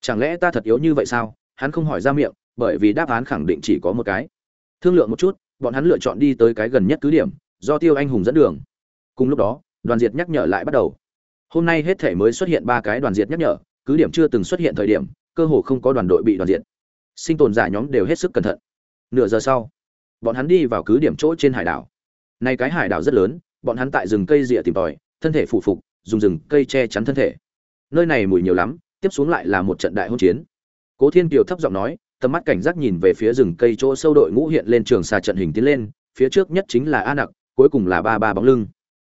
Chẳng lẽ ta thật yếu như vậy sao? Hắn không hỏi ra miệng, bởi vì đáp án khẳng định chỉ có một cái. Thương lượng một chút, bọn hắn lựa chọn đi tới cái gần nhất cứ điểm, do tiêu anh hùng dẫn đường. Cùng lúc đó đoàn diệt nhắc nhở lại bắt đầu. Hôm nay hết thể mới xuất hiện ba cái đoàn diệt nhắc nhở, cứ điểm chưa từng xuất hiện thời điểm, cơ hồ không có đoàn đội bị đoàn diệt. Sinh tồn giả nhóm đều hết sức cẩn thận. Nửa giờ sau, bọn hắn đi vào cứ điểm chỗ trên hải đảo. Nay cái hải đảo rất lớn, bọn hắn tại rừng cây rịa tìm tòi, thân thể phụ phục, dùng rừng cây che chắn thân thể. Nơi này mùi nhiều lắm, tiếp xuống lại là một trận đại hôn chiến. Cố thiên kiều thấp giọng nói, tầm mắt cảnh giác nhìn về phía rừng cây chỗ sâu đội ngũ hiện lên trường xà trận hình tiến lên, phía trước nhất chính là a nặc, cuối cùng là ba ba bóng lưng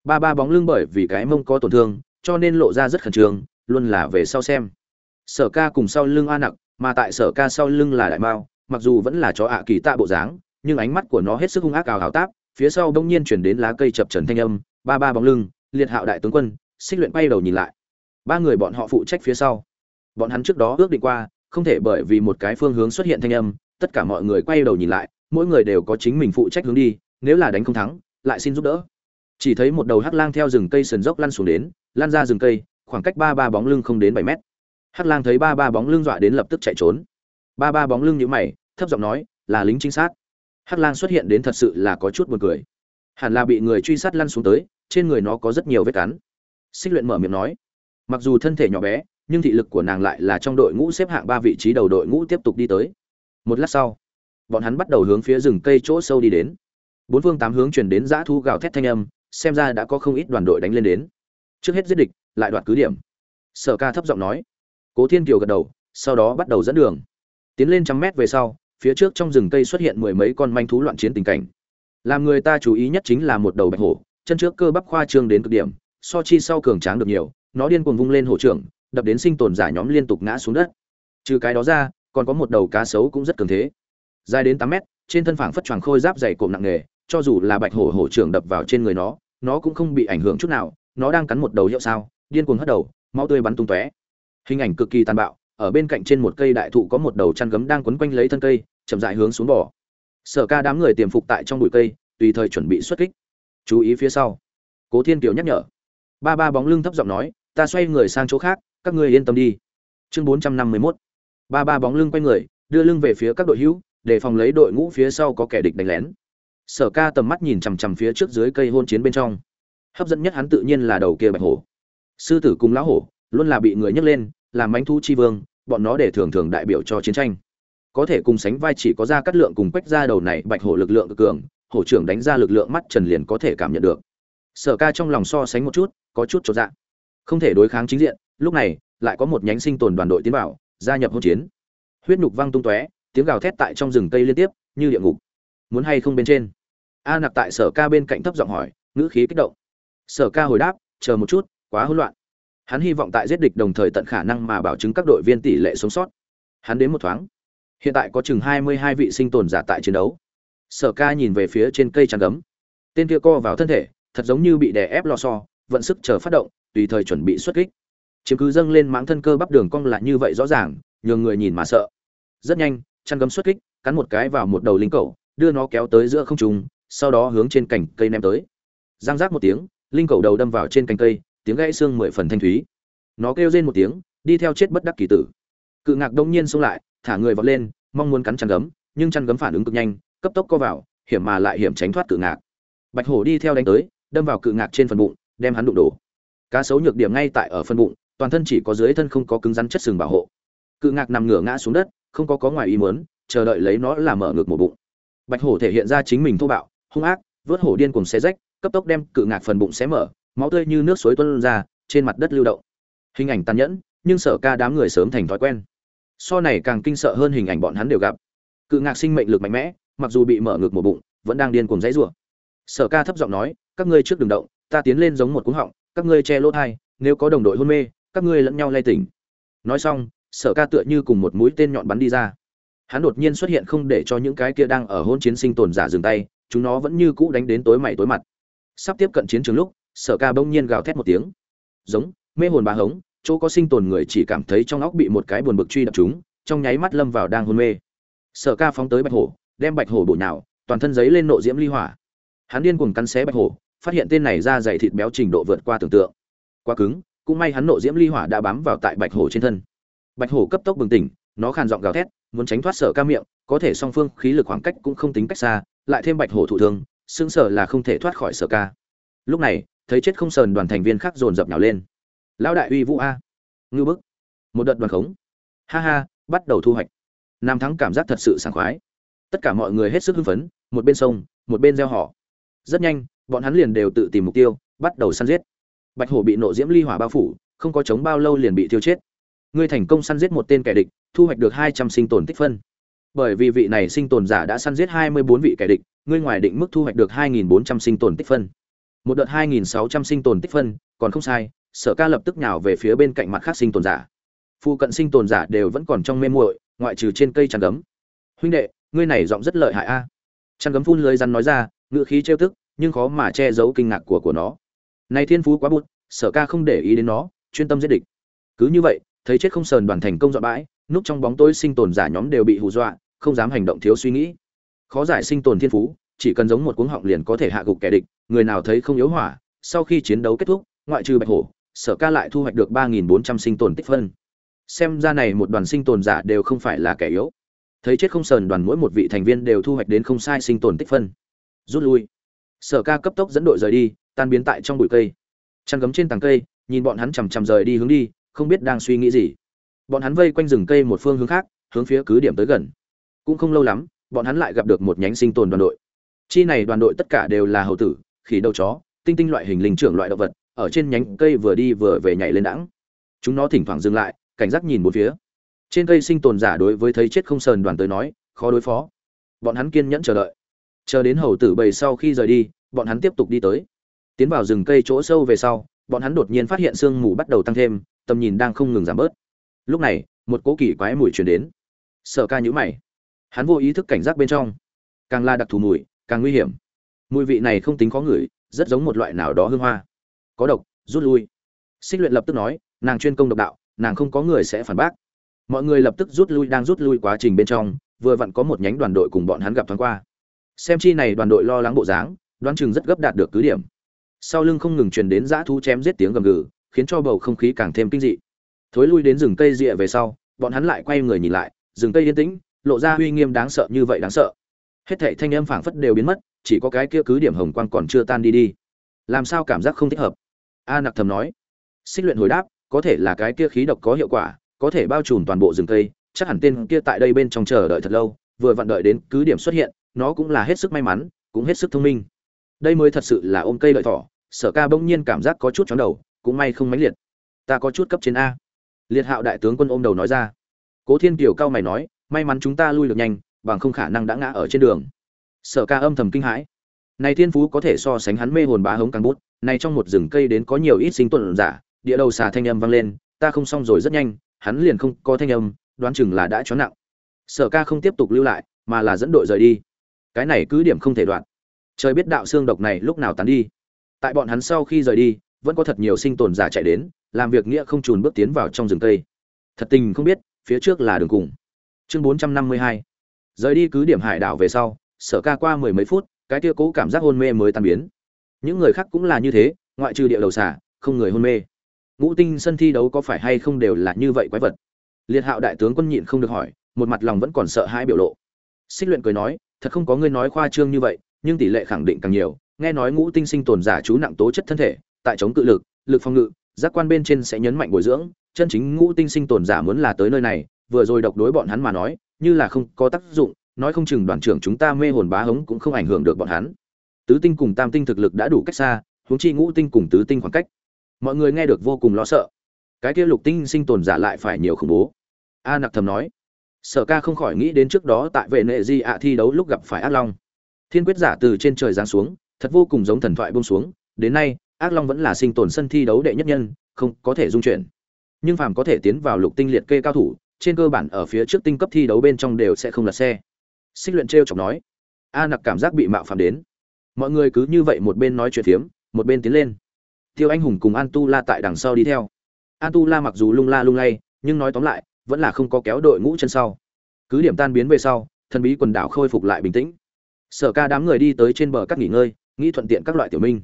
ba ba bóng lưng bởi vì cái mông có tổn thương, cho nên lộ ra rất khẩn trương, luôn là về sau xem. Sở ca cùng sau lưng a nặc, mà tại sở ca sau lưng là đại mao, mặc dù vẫn là chó ạ kỳ tạ bộ dáng, nhưng ánh mắt của nó hết sức hung ác ào hào táp, phía sau đông nhiên chuyển đến lá cây chập trần thanh âm, ba ba bóng lưng, liệt hạo đại tướng quân, xích luyện bay đầu nhìn lại. Ba người bọn họ phụ trách phía sau. Bọn hắn trước đó ước định qua, không thể bởi vì một cái phương hướng xuất hiện thanh âm, tất cả mọi người quay đầu nhìn lại, mỗi người đều có chính mình phụ trách hướng đi, nếu là đánh không thắng, lại xin giúp đỡ chỉ thấy một đầu hắc lang theo rừng cây sườn dốc lăn xuống đến lan ra rừng cây, khoảng cách ba ba bóng lưng không đến bảy mét. Hắc lang thấy ba ba bóng lưng dọa đến lập tức chạy trốn. Ba ba bóng lưng nhíu mày, thấp giọng nói, là lính trinh sát. Hắc lang xuất hiện đến thật sự là có chút buồn cười. Hẳn là bị người truy sát lăn xuống tới, trên người nó có rất nhiều vết cắn. Xích luyện mở miệng nói, mặc dù thân thể nhỏ bé, nhưng thị lực của nàng lại là trong đội ngũ xếp hạng ba vị trí đầu đội ngũ tiếp tục đi tới. Một lát sau, bọn hắn bắt đầu hướng phía rừng cây chỗ sâu đi đến. Bốn phương tám hướng chuyển đến dã thu gào thét thanh âm xem ra đã có không ít đoàn đội đánh lên đến. Trước hết giết địch, lại đoạt cứ điểm. Sở ca thấp giọng nói. Cố thiên kiều gật đầu, sau đó bắt đầu dẫn đường. Tiến lên trăm mét về sau, phía trước trong rừng cây xuất hiện mười mấy con manh thú loạn chiến tình cảnh. Làm người ta chú ý nhất chính là một đầu bạch hổ, chân trước cơ bắp khoa trương đến cực điểm, so chi sau cường tráng được nhiều, nó điên cuồng vung lên hổ trưởng, đập đến sinh tồn giả nhóm liên tục ngã xuống đất. Trừ cái đó ra, còn có một đầu cá sấu cũng rất cường thế. Dài đến tám mét, trên thân phảng phất choàng khôi giáp dày cộm nặng nề, cho dù là bạch hổ hổ trưởng đập vào trên người nó nó cũng không bị ảnh hưởng chút nào, nó đang cắn một đầu hiệu sao, điên cuồng hất đầu, máu tươi bắn tung tóe. Hình ảnh cực kỳ tàn bạo, ở bên cạnh trên một cây đại thụ có một đầu chăn gấm đang quấn quanh lấy thân cây, chậm rãi hướng xuống bỏ sở ca đám người tiềm phục tại trong bụi cây, tùy thời chuẩn bị xuất kích. Chú ý phía sau. Cố thiên kiều nhắc nhở. Ba ba bóng lưng thấp giọng nói, ta xoay người sang chỗ khác, các ngươi yên tâm đi. Chương bốn trăm năm mươi mốt. Ba ba bóng lưng quay người, đưa lưng về phía các đội hữu để phòng lấy đội ngũ phía sau có kẻ địch đánh lén sở ca tầm mắt nhìn chằm chằm phía trước dưới cây hôn chiến bên trong. Hấp dẫn nhất hắn tự nhiên là đầu kia bạch hổ. Sư tử cùng lão hổ, luôn là bị người nhấc lên, làm bánh thu chi vương, bọn nó để thường thường đại biểu cho chiến tranh. Có thể cùng sánh vai chỉ có ra cắt lượng cùng quách ra đầu này bạch hổ lực lượng cực cường, hổ trưởng đánh ra lực lượng mắt trần liền có thể cảm nhận được. Sở ca trong lòng so sánh một chút, có chút cho dạ. Không thể đối kháng chính diện, lúc này, lại có một nhánh sinh tồn đoàn đội tiến vào, gia nhập hỗn chiến. Huyết nhục văng tung tóe, tiếng gào thét tại trong rừng cây liên tiếp, như địa ngục muốn hay không bên trên? A nặc tại sở ca bên cạnh thấp giọng hỏi, ngữ khí kích động. Sở ca hồi đáp, chờ một chút, quá hỗn loạn. Hắn hy vọng tại giết địch đồng thời tận khả năng mà bảo chứng các đội viên tỷ lệ sống sót. Hắn đến một thoáng. Hiện tại có chừng hai mươi hai vị sinh tồn giả tại chiến đấu. Sở ca nhìn về phía trên cây trắng gấm. Tên kia co vào thân thể, thật giống như bị đè ép lo so, vận sức chờ phát động, tùy thời chuẩn bị xuất kích. Chiếm cứ dâng lên mãng thân cơ bắp đường cong lại như vậy rõ ràng, nhường người nhìn mà sợ. Rất nhanh chăn gấm xuất kích, cắn một cái vào một đầu linh cầu đưa nó kéo tới giữa không trung, sau đó hướng trên cành cây ném tới. Giang rác một tiếng, linh cầu đầu đâm vào trên cành cây, tiếng gãy xương mười phần thanh thúy. Nó kêu rên một tiếng, đi theo chết bất đắc kỳ tử. Cự ngạc đông nhiên xông lại, thả người vọt lên, mong muốn cắn chăn gấm, nhưng chăn gấm phản ứng cực nhanh, cấp tốc co vào, hiểm mà lại hiểm tránh thoát cự ngạc. Bạch hổ đi theo đánh tới, đâm vào cự ngạc trên phần bụng, đem hắn đụng đổ. Cá sấu nhược điểm ngay tại ở phần bụng, toàn thân chỉ có dưới thân không có cứng rắn chất sừng bảo hộ. Cự ngạc nằm ngửa ngã xuống đất, không có có ngoài ý muốn, chờ đợi lấy nó làm mở ngược một bụng bạch hổ thể hiện ra chính mình thô bạo, hung ác, vớt hổ điên cùng xé rách, cấp tốc đem cự ngạc phần bụng xé mở, máu tươi như nước suối tuôn ra, trên mặt đất lưu động. Hình ảnh tàn nhẫn, nhưng sở ca đám người sớm thành thói quen. So này càng kinh sợ hơn hình ảnh bọn hắn đều gặp. Cự ngạc sinh mệnh lực mạnh mẽ, mặc dù bị mở ngực một bụng, vẫn đang điên cuồng dãy rủa. Sở ca thấp giọng nói, các ngươi trước đừng động, ta tiến lên giống một cú họng, các ngươi che lỗ thai, nếu có đồng đội hôn mê, các ngươi lẫn nhau lay tỉnh. Nói xong, sở ca tựa như cùng một mũi tên nhọn bắn đi ra hắn đột nhiên xuất hiện không để cho những cái kia đang ở hôn chiến sinh tồn giả dừng tay, chúng nó vẫn như cũ đánh đến tối mày tối mặt. Sắp tiếp cận chiến trường lúc, sở ca bỗng nhiên gào thét một tiếng. Giống, mê hồn bá hống, chỗ có sinh tồn người chỉ cảm thấy trong óc bị một cái buồn bực truy đập chúng, trong nháy mắt lâm vào đang hôn mê. Sở ca phóng tới bạch hổ, đem bạch hổ bổ nhào, toàn thân giấy lên nộ diễm ly hỏa. Hắn điên cuồng cắn xé bạch hổ, phát hiện tên này ra dày thịt béo trình độ vượt qua tưởng tượng. Quá cứng, cũng may hắn nộ diễm ly hỏa đã bám vào tại bạch hổ trên thân. Bạch hổ cấp tốc bừng tỉnh, nó khàn giọng gào thét muốn tránh thoát sở ca miệng, có thể song phương khí lực khoảng cách cũng không tính cách xa, lại thêm bạch hổ thụ thương xương sở là không thể thoát khỏi sở ca. Lúc này, thấy chết không sờn đoàn thành viên khác dồn dập nhào lên. Lão đại uy vũ a. Ngư bức. Một đợt đoàn khống. Ha ha, bắt đầu thu hoạch. Nam thắng cảm giác thật sự sảng khoái. Tất cả mọi người hết sức hưng phấn, một bên sông, một bên gieo họ. Rất nhanh, bọn hắn liền đều tự tìm mục tiêu, bắt đầu săn giết. Bạch hổ bị nộ diễm ly hỏa bao phủ, không có chống bao lâu liền bị thiêu chết ngươi thành công săn giết một tên kẻ địch, thu hoạch được hai trăm sinh tồn tích phân. Bởi vì vị này sinh tồn giả đã săn giết hai mươi bốn vị kẻ địch, ngươi ngoài định mức thu hoạch được hai nghìn bốn trăm sinh tồn tích phân. Một đợt hai nghìn sáu trăm sinh tồn tích phân, còn không sai, sở ca lập tức nhào về phía bên cạnh mặt khác sinh tồn giả. Phụ cận sinh tồn giả đều vẫn còn trong mê muội, ngoại trừ trên cây chăn gấm. Huynh đệ, ngươi này giọng rất lợi hại a. À. chăn gấm phun lưới rắn nói ra ngự khí trêu tức, nhưng khó mà che giấu kinh ngạc của của nó. Này thiên phú quá bụt, sở ca không để ý đến nó, chuyên tâm giết địch. Cứ như vậy thấy chết không sờn đoàn thành công dọn bãi, núp trong bóng tối sinh tồn giả nhóm đều bị hù dọa, không dám hành động thiếu suy nghĩ. Khó giải sinh tồn thiên phú, chỉ cần giống một cuống họng liền có thể hạ gục kẻ địch, người nào thấy không yếu hỏa, sau khi chiến đấu kết thúc, ngoại trừ bạch hổ, sở ca lại thu hoạch được ba nghìn bốn trăm sinh tồn tích phân. Xem ra này một đoàn sinh tồn giả đều không phải là kẻ yếu. Thấy chết không sờn đoàn mỗi một vị thành viên đều thu hoạch đến không sai sinh tồn tích phân. Rút lui. Sở ca cấp tốc dẫn đội rời đi, tan biến tại trong bụi cây. Chăn gấm trên tàng cây, nhìn bọn hắn chằm chằm rời đi hướng đi không biết đang suy nghĩ gì. Bọn hắn vây quanh rừng cây một phương hướng khác, hướng phía cứ điểm tới gần. Cũng không lâu lắm, bọn hắn lại gặp được một nhánh sinh tồn đoàn đội. Chi này đoàn đội tất cả đều là hầu tử, khỉ đầu chó, tinh tinh loại hình linh trưởng loại động vật, ở trên nhánh cây vừa đi vừa về nhảy lên đãng. Chúng nó thỉnh thoảng dừng lại, cảnh giác nhìn một phía. Trên cây sinh tồn giả đối với thấy chết không sờn đoàn tới nói, khó đối phó. Bọn hắn kiên nhẫn chờ đợi. Chờ đến hầu tử bầy sau khi rời đi, bọn hắn tiếp tục đi tới. Tiến vào rừng cây chỗ sâu về sau, bọn hắn đột nhiên phát hiện sương mù bắt đầu tăng thêm tầm nhìn đang không ngừng giảm bớt. Lúc này, một cỗ kỳ quái mùi truyền đến. Sợ ca nhữ mày. Hắn vô ý thức cảnh giác bên trong. Càng la đặc thù mùi, càng nguy hiểm. Mùi vị này không tính khó ngửi, rất giống một loại nào đó hương hoa. Có độc, rút lui. Xích luyện lập tức nói, nàng chuyên công độc đạo, nàng không có người sẽ phản bác. Mọi người lập tức rút lui, đang rút lui quá trình bên trong, vừa vặn có một nhánh đoàn đội cùng bọn hắn gặp thoáng qua. Xem chi này đoàn đội lo lắng bộ dáng, đoán chừng rất gấp đạt được cứ điểm. Sau lưng không ngừng truyền đến dã thú chém giết tiếng gầm gừ khiến cho bầu không khí càng thêm kinh dị. Thối lui đến rừng cây rịa về sau, bọn hắn lại quay người nhìn lại, rừng cây yên tĩnh, lộ ra uy nghiêm đáng sợ như vậy đáng sợ. Hết thảy thanh âm phảng phất đều biến mất, chỉ có cái kia cứ điểm hồng quang còn chưa tan đi đi. Làm sao cảm giác không thích hợp? A nặc thầm nói. Xích luyện hồi đáp, có thể là cái kia khí độc có hiệu quả, có thể bao trùm toàn bộ rừng cây, chắc hẳn tên kia tại đây bên trong chờ đợi thật lâu, vừa vặn đợi đến cứ điểm xuất hiện, nó cũng là hết sức may mắn, cũng hết sức thông minh. Đây mới thật sự là ôm cây lợi thỏ, sở ca bỗng nhiên cảm giác có chút chóng đầu cũng may không mãnh liệt. Ta có chút cấp trên a. Liệt hạo đại tướng quân ôm đầu nói ra. Cố thiên kiều cao mày nói, may mắn chúng ta lui được nhanh, bằng không khả năng đã ngã ở trên đường. Sở ca âm thầm kinh hãi. Này thiên phú có thể so sánh hắn mê hồn bá hống càng bút, này trong một rừng cây đến có nhiều ít sinh tuần giả, địa đầu xà thanh âm vang lên, ta không xong rồi rất nhanh, hắn liền không có thanh âm, đoán chừng là đã chó nặng. Sở ca không tiếp tục lưu lại, mà là dẫn đội rời đi. Cái này cứ điểm không thể đoạn. Trời biết đạo xương độc này lúc nào tán đi. Tại bọn hắn sau khi rời đi vẫn có thật nhiều sinh tồn giả chạy đến, làm việc nghĩa không trùn bước tiến vào trong rừng cây. Thật tình không biết, phía trước là đường cùng. Chương bốn trăm năm mươi hai. Rời đi cứ điểm hải đảo về sau, sở ca qua mười mấy phút, cái tia cố cảm giác hôn mê mới tan biến. Những người khác cũng là như thế, ngoại trừ địa đầu xả không người hôn mê. Ngũ tinh sân thi đấu có phải hay không đều là như vậy quái vật? Liệt hạo đại tướng quân nhịn không được hỏi, một mặt lòng vẫn còn sợ hãi biểu lộ. Xích luyện cười nói, thật không có ngươi nói khoa trương như vậy, nhưng tỷ lệ khẳng định càng nhiều. Nghe nói ngũ tinh sinh tồn giả chú nặng tố chất thân thể tại chống cự lực lực phòng ngự, giác quan bên trên sẽ nhấn mạnh bồi dưỡng, chân chính ngũ tinh sinh tồn giả muốn là tới nơi này, vừa rồi độc đối bọn hắn mà nói, như là không có tác dụng, nói không chừng đoàn trưởng chúng ta mê hồn bá hống cũng không ảnh hưởng được bọn hắn. Tứ tinh cùng tam tinh thực lực đã đủ cách xa, huống chi ngũ tinh cùng tứ tinh khoảng cách. Mọi người nghe được vô cùng lo sợ. Cái kia lục tinh sinh tồn giả lại phải nhiều khủng bố. A nặc thầm nói. Sở ca không khỏi nghĩ đến trước đó tại vệ nệ di ạ thi đấu lúc gặp phải ác long. Thiên quyết giả từ trên trời giáng xuống, thật vô cùng giống thần thoại bông xuống, đến nay ác long vẫn là sinh tồn sân thi đấu đệ nhất nhân, không có thể dung chuyển. Nhưng phàm có thể tiến vào lục tinh liệt kê cao thủ, trên cơ bản ở phía trước tinh cấp thi đấu bên trong đều sẽ không lật xe. Xích luyện t r e o chọc nói, a nặc cảm giác bị mạo phạm đến. Mọi người cứ như vậy một bên nói chuyện phiếm, một bên tiến lên. Tiêu anh hùng cùng an tu la tại đằng sau đi theo. An tu la mặc dù lung la lung lay, nhưng nói tóm lại, vẫn là không có kéo đội ngũ chân sau. Cứ điểm tan biến về sau, thần bí quần đảo khôi phục lại bình tĩnh. Sở ca đám người đi tới trên bờ cắt nghỉ ngơi, nghĩ thuận tiện các loại tiểu minh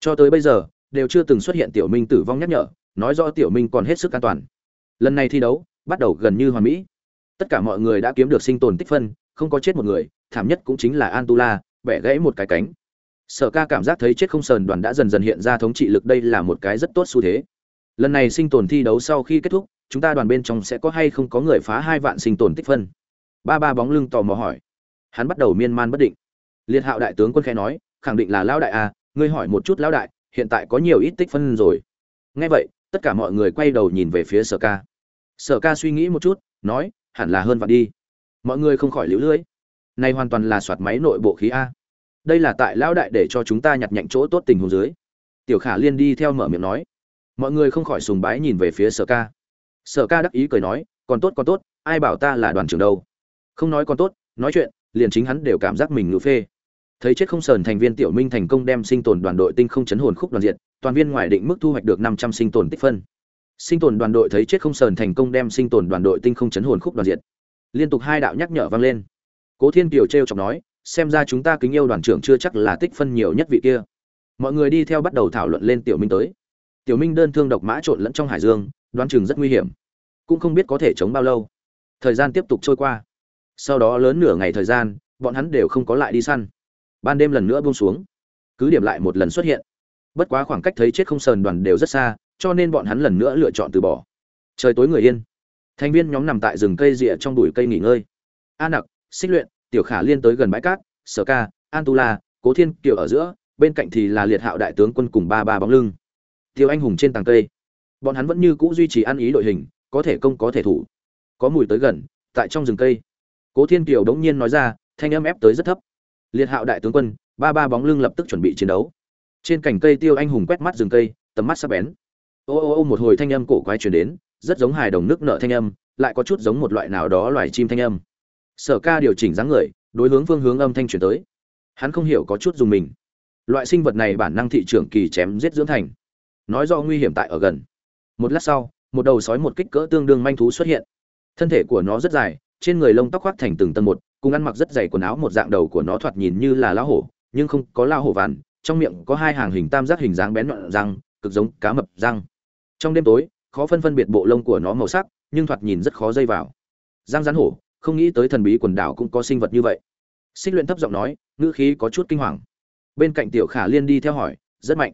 cho tới bây giờ đều chưa từng xuất hiện tiểu minh tử vong nhắc nhở nói rõ tiểu minh còn hết sức an toàn. Lần này thi đấu bắt đầu gần như hoàn mỹ. Tất cả mọi người đã kiếm được sinh tồn tích phân không có chết một người thảm nhất cũng chính là an tu la bẻ gãy một cái cánh. Sở ca cảm giác thấy chết không sờn đoàn đã dần dần hiện ra thống trị lực đây là một cái rất tốt xu thế. Lần này sinh tồn thi đấu sau khi kết thúc chúng ta đoàn bên trong sẽ có hay không có người phá hai vạn sinh tồn tích phân? Ba ba bóng lưng tò mò hỏi. Hắn bắt đầu miên man bất định. Liệt hạo đại tướng quân khẽ nói khẳng định là lão đại a à, ngươi hỏi một chút lão đại, hiện tại có nhiều ít tích phân rồi. Nghe vậy, tất cả mọi người quay đầu nhìn về phía sở ca. Sở ca suy nghĩ một chút, nói, hẳn là hơn vạn đi. Mọi người không khỏi liễu lưỡi này hoàn toàn là soạt máy nội bộ khí a. Đây là tại lão đại để cho chúng ta nhặt nhạnh chỗ tốt tình huống dưới. Tiểu khả liên đi theo mở miệng nói. Mọi người không khỏi sùng bái nhìn về phía sở ca. Sở ca đắc ý cười nói, còn tốt còn tốt, ai bảo ta là đoàn trưởng đâu. Không nói còn tốt, nói chuyện, liền chính hắn đều cảm giác mình ngữ phê thấy chết không sờn thành viên tiểu minh thành công đem sinh tồn đoàn đội tinh không chấn hồn khúc đoàn diện toàn viên ngoài định mức thu hoạch được năm trăm sinh tồn tích phân. Sinh tồn đoàn đội thấy chết không sờn thành công đem sinh tồn đoàn đội tinh không chấn hồn khúc đoàn diện liên tục hai đạo nhắc nhở vang lên. Cố thiên kiều t chọc nói, xem ra chúng ta kính yêu đoàn trưởng chưa chắc là tích phân nhiều nhất vị kia. Mọi người đi theo bắt đầu thảo luận lên tiểu minh tới. Tiểu minh đơn thương độc mã trộn lẫn trong hải dương, đoán chừng rất nguy hiểm. Cũng không biết có thể chống bao lâu. Thời gian tiếp tục trôi qua. Sau đó lớn nửa ngày thời gian, bọn hắn đều không có lại đi săn ban đêm lần nữa buông xuống. Cứ điểm lại một lần xuất hiện. Bất quá khoảng cách thấy chết không sờn đoàn đều rất xa, cho nên bọn hắn lần nữa lựa chọn từ bỏ. Trời tối người yên. Thành viên nhóm nằm tại rừng cây rịa trong bụi cây nghỉ ngơi. A nặc, xích luyện, tiểu khả liên tới gần bãi cát, sở ca an tu la cố thiên, kiều ở giữa, bên cạnh thì là liệt hạo đại tướng quân cùng ba ba bóng lưng. Tiêu anh hùng trên tàng cây. Bọn hắn vẫn như cũ duy trì ăn ý đội hình, có thể công, có thể thủ. Có mùi tới gần, tại trong rừng cây. Cố thiên kiều đống nhiên nói ra, thanh âm ép tới rất thấp liệt hạo đại tướng quân, ba ba bóng lưng lập tức chuẩn bị chiến đấu. Trên cành cây tiêu anh hùng quét mắt rừng cây, tầm mắt sắc bén. Ô ô ô, một hồi thanh âm cổ quái truyền đến, rất giống hài đồng nước nợ thanh âm, lại có chút giống một loại nào đó loài chim thanh âm. Sở ca điều chỉnh dáng người, đối hướng phương hướng âm thanh truyền tới. Hắn không hiểu có chút dùng mình. Loại sinh vật này bản năng thị trường kỳ chém giết dưỡng thành. Nói do nguy hiểm tại ở gần. Một lát sau, một đầu sói một kích cỡ tương đương manh thú xuất hiện. Thân thể của nó rất dài, trên người lông tóc khoác thành từng tầng một cùng ăn mặc rất dày quần áo một dạng đầu của nó thoạt nhìn như là lao hổ, nhưng không có lao hổ vằn, trong miệng có hai hàng hình tam giác hình dáng bén nhọn răng, cực giống cá mập răng. Trong đêm tối, khó phân phân biệt bộ lông của nó màu sắc, nhưng thoạt nhìn rất khó dây vào. Răng rắn hổ, không nghĩ tới thần bí quần đảo cũng có sinh vật như vậy. Xích luyện thấp giọng nói, ngữ khí có chút kinh hoàng. Bên cạnh tiểu khả liên đi theo hỏi, rất mạnh.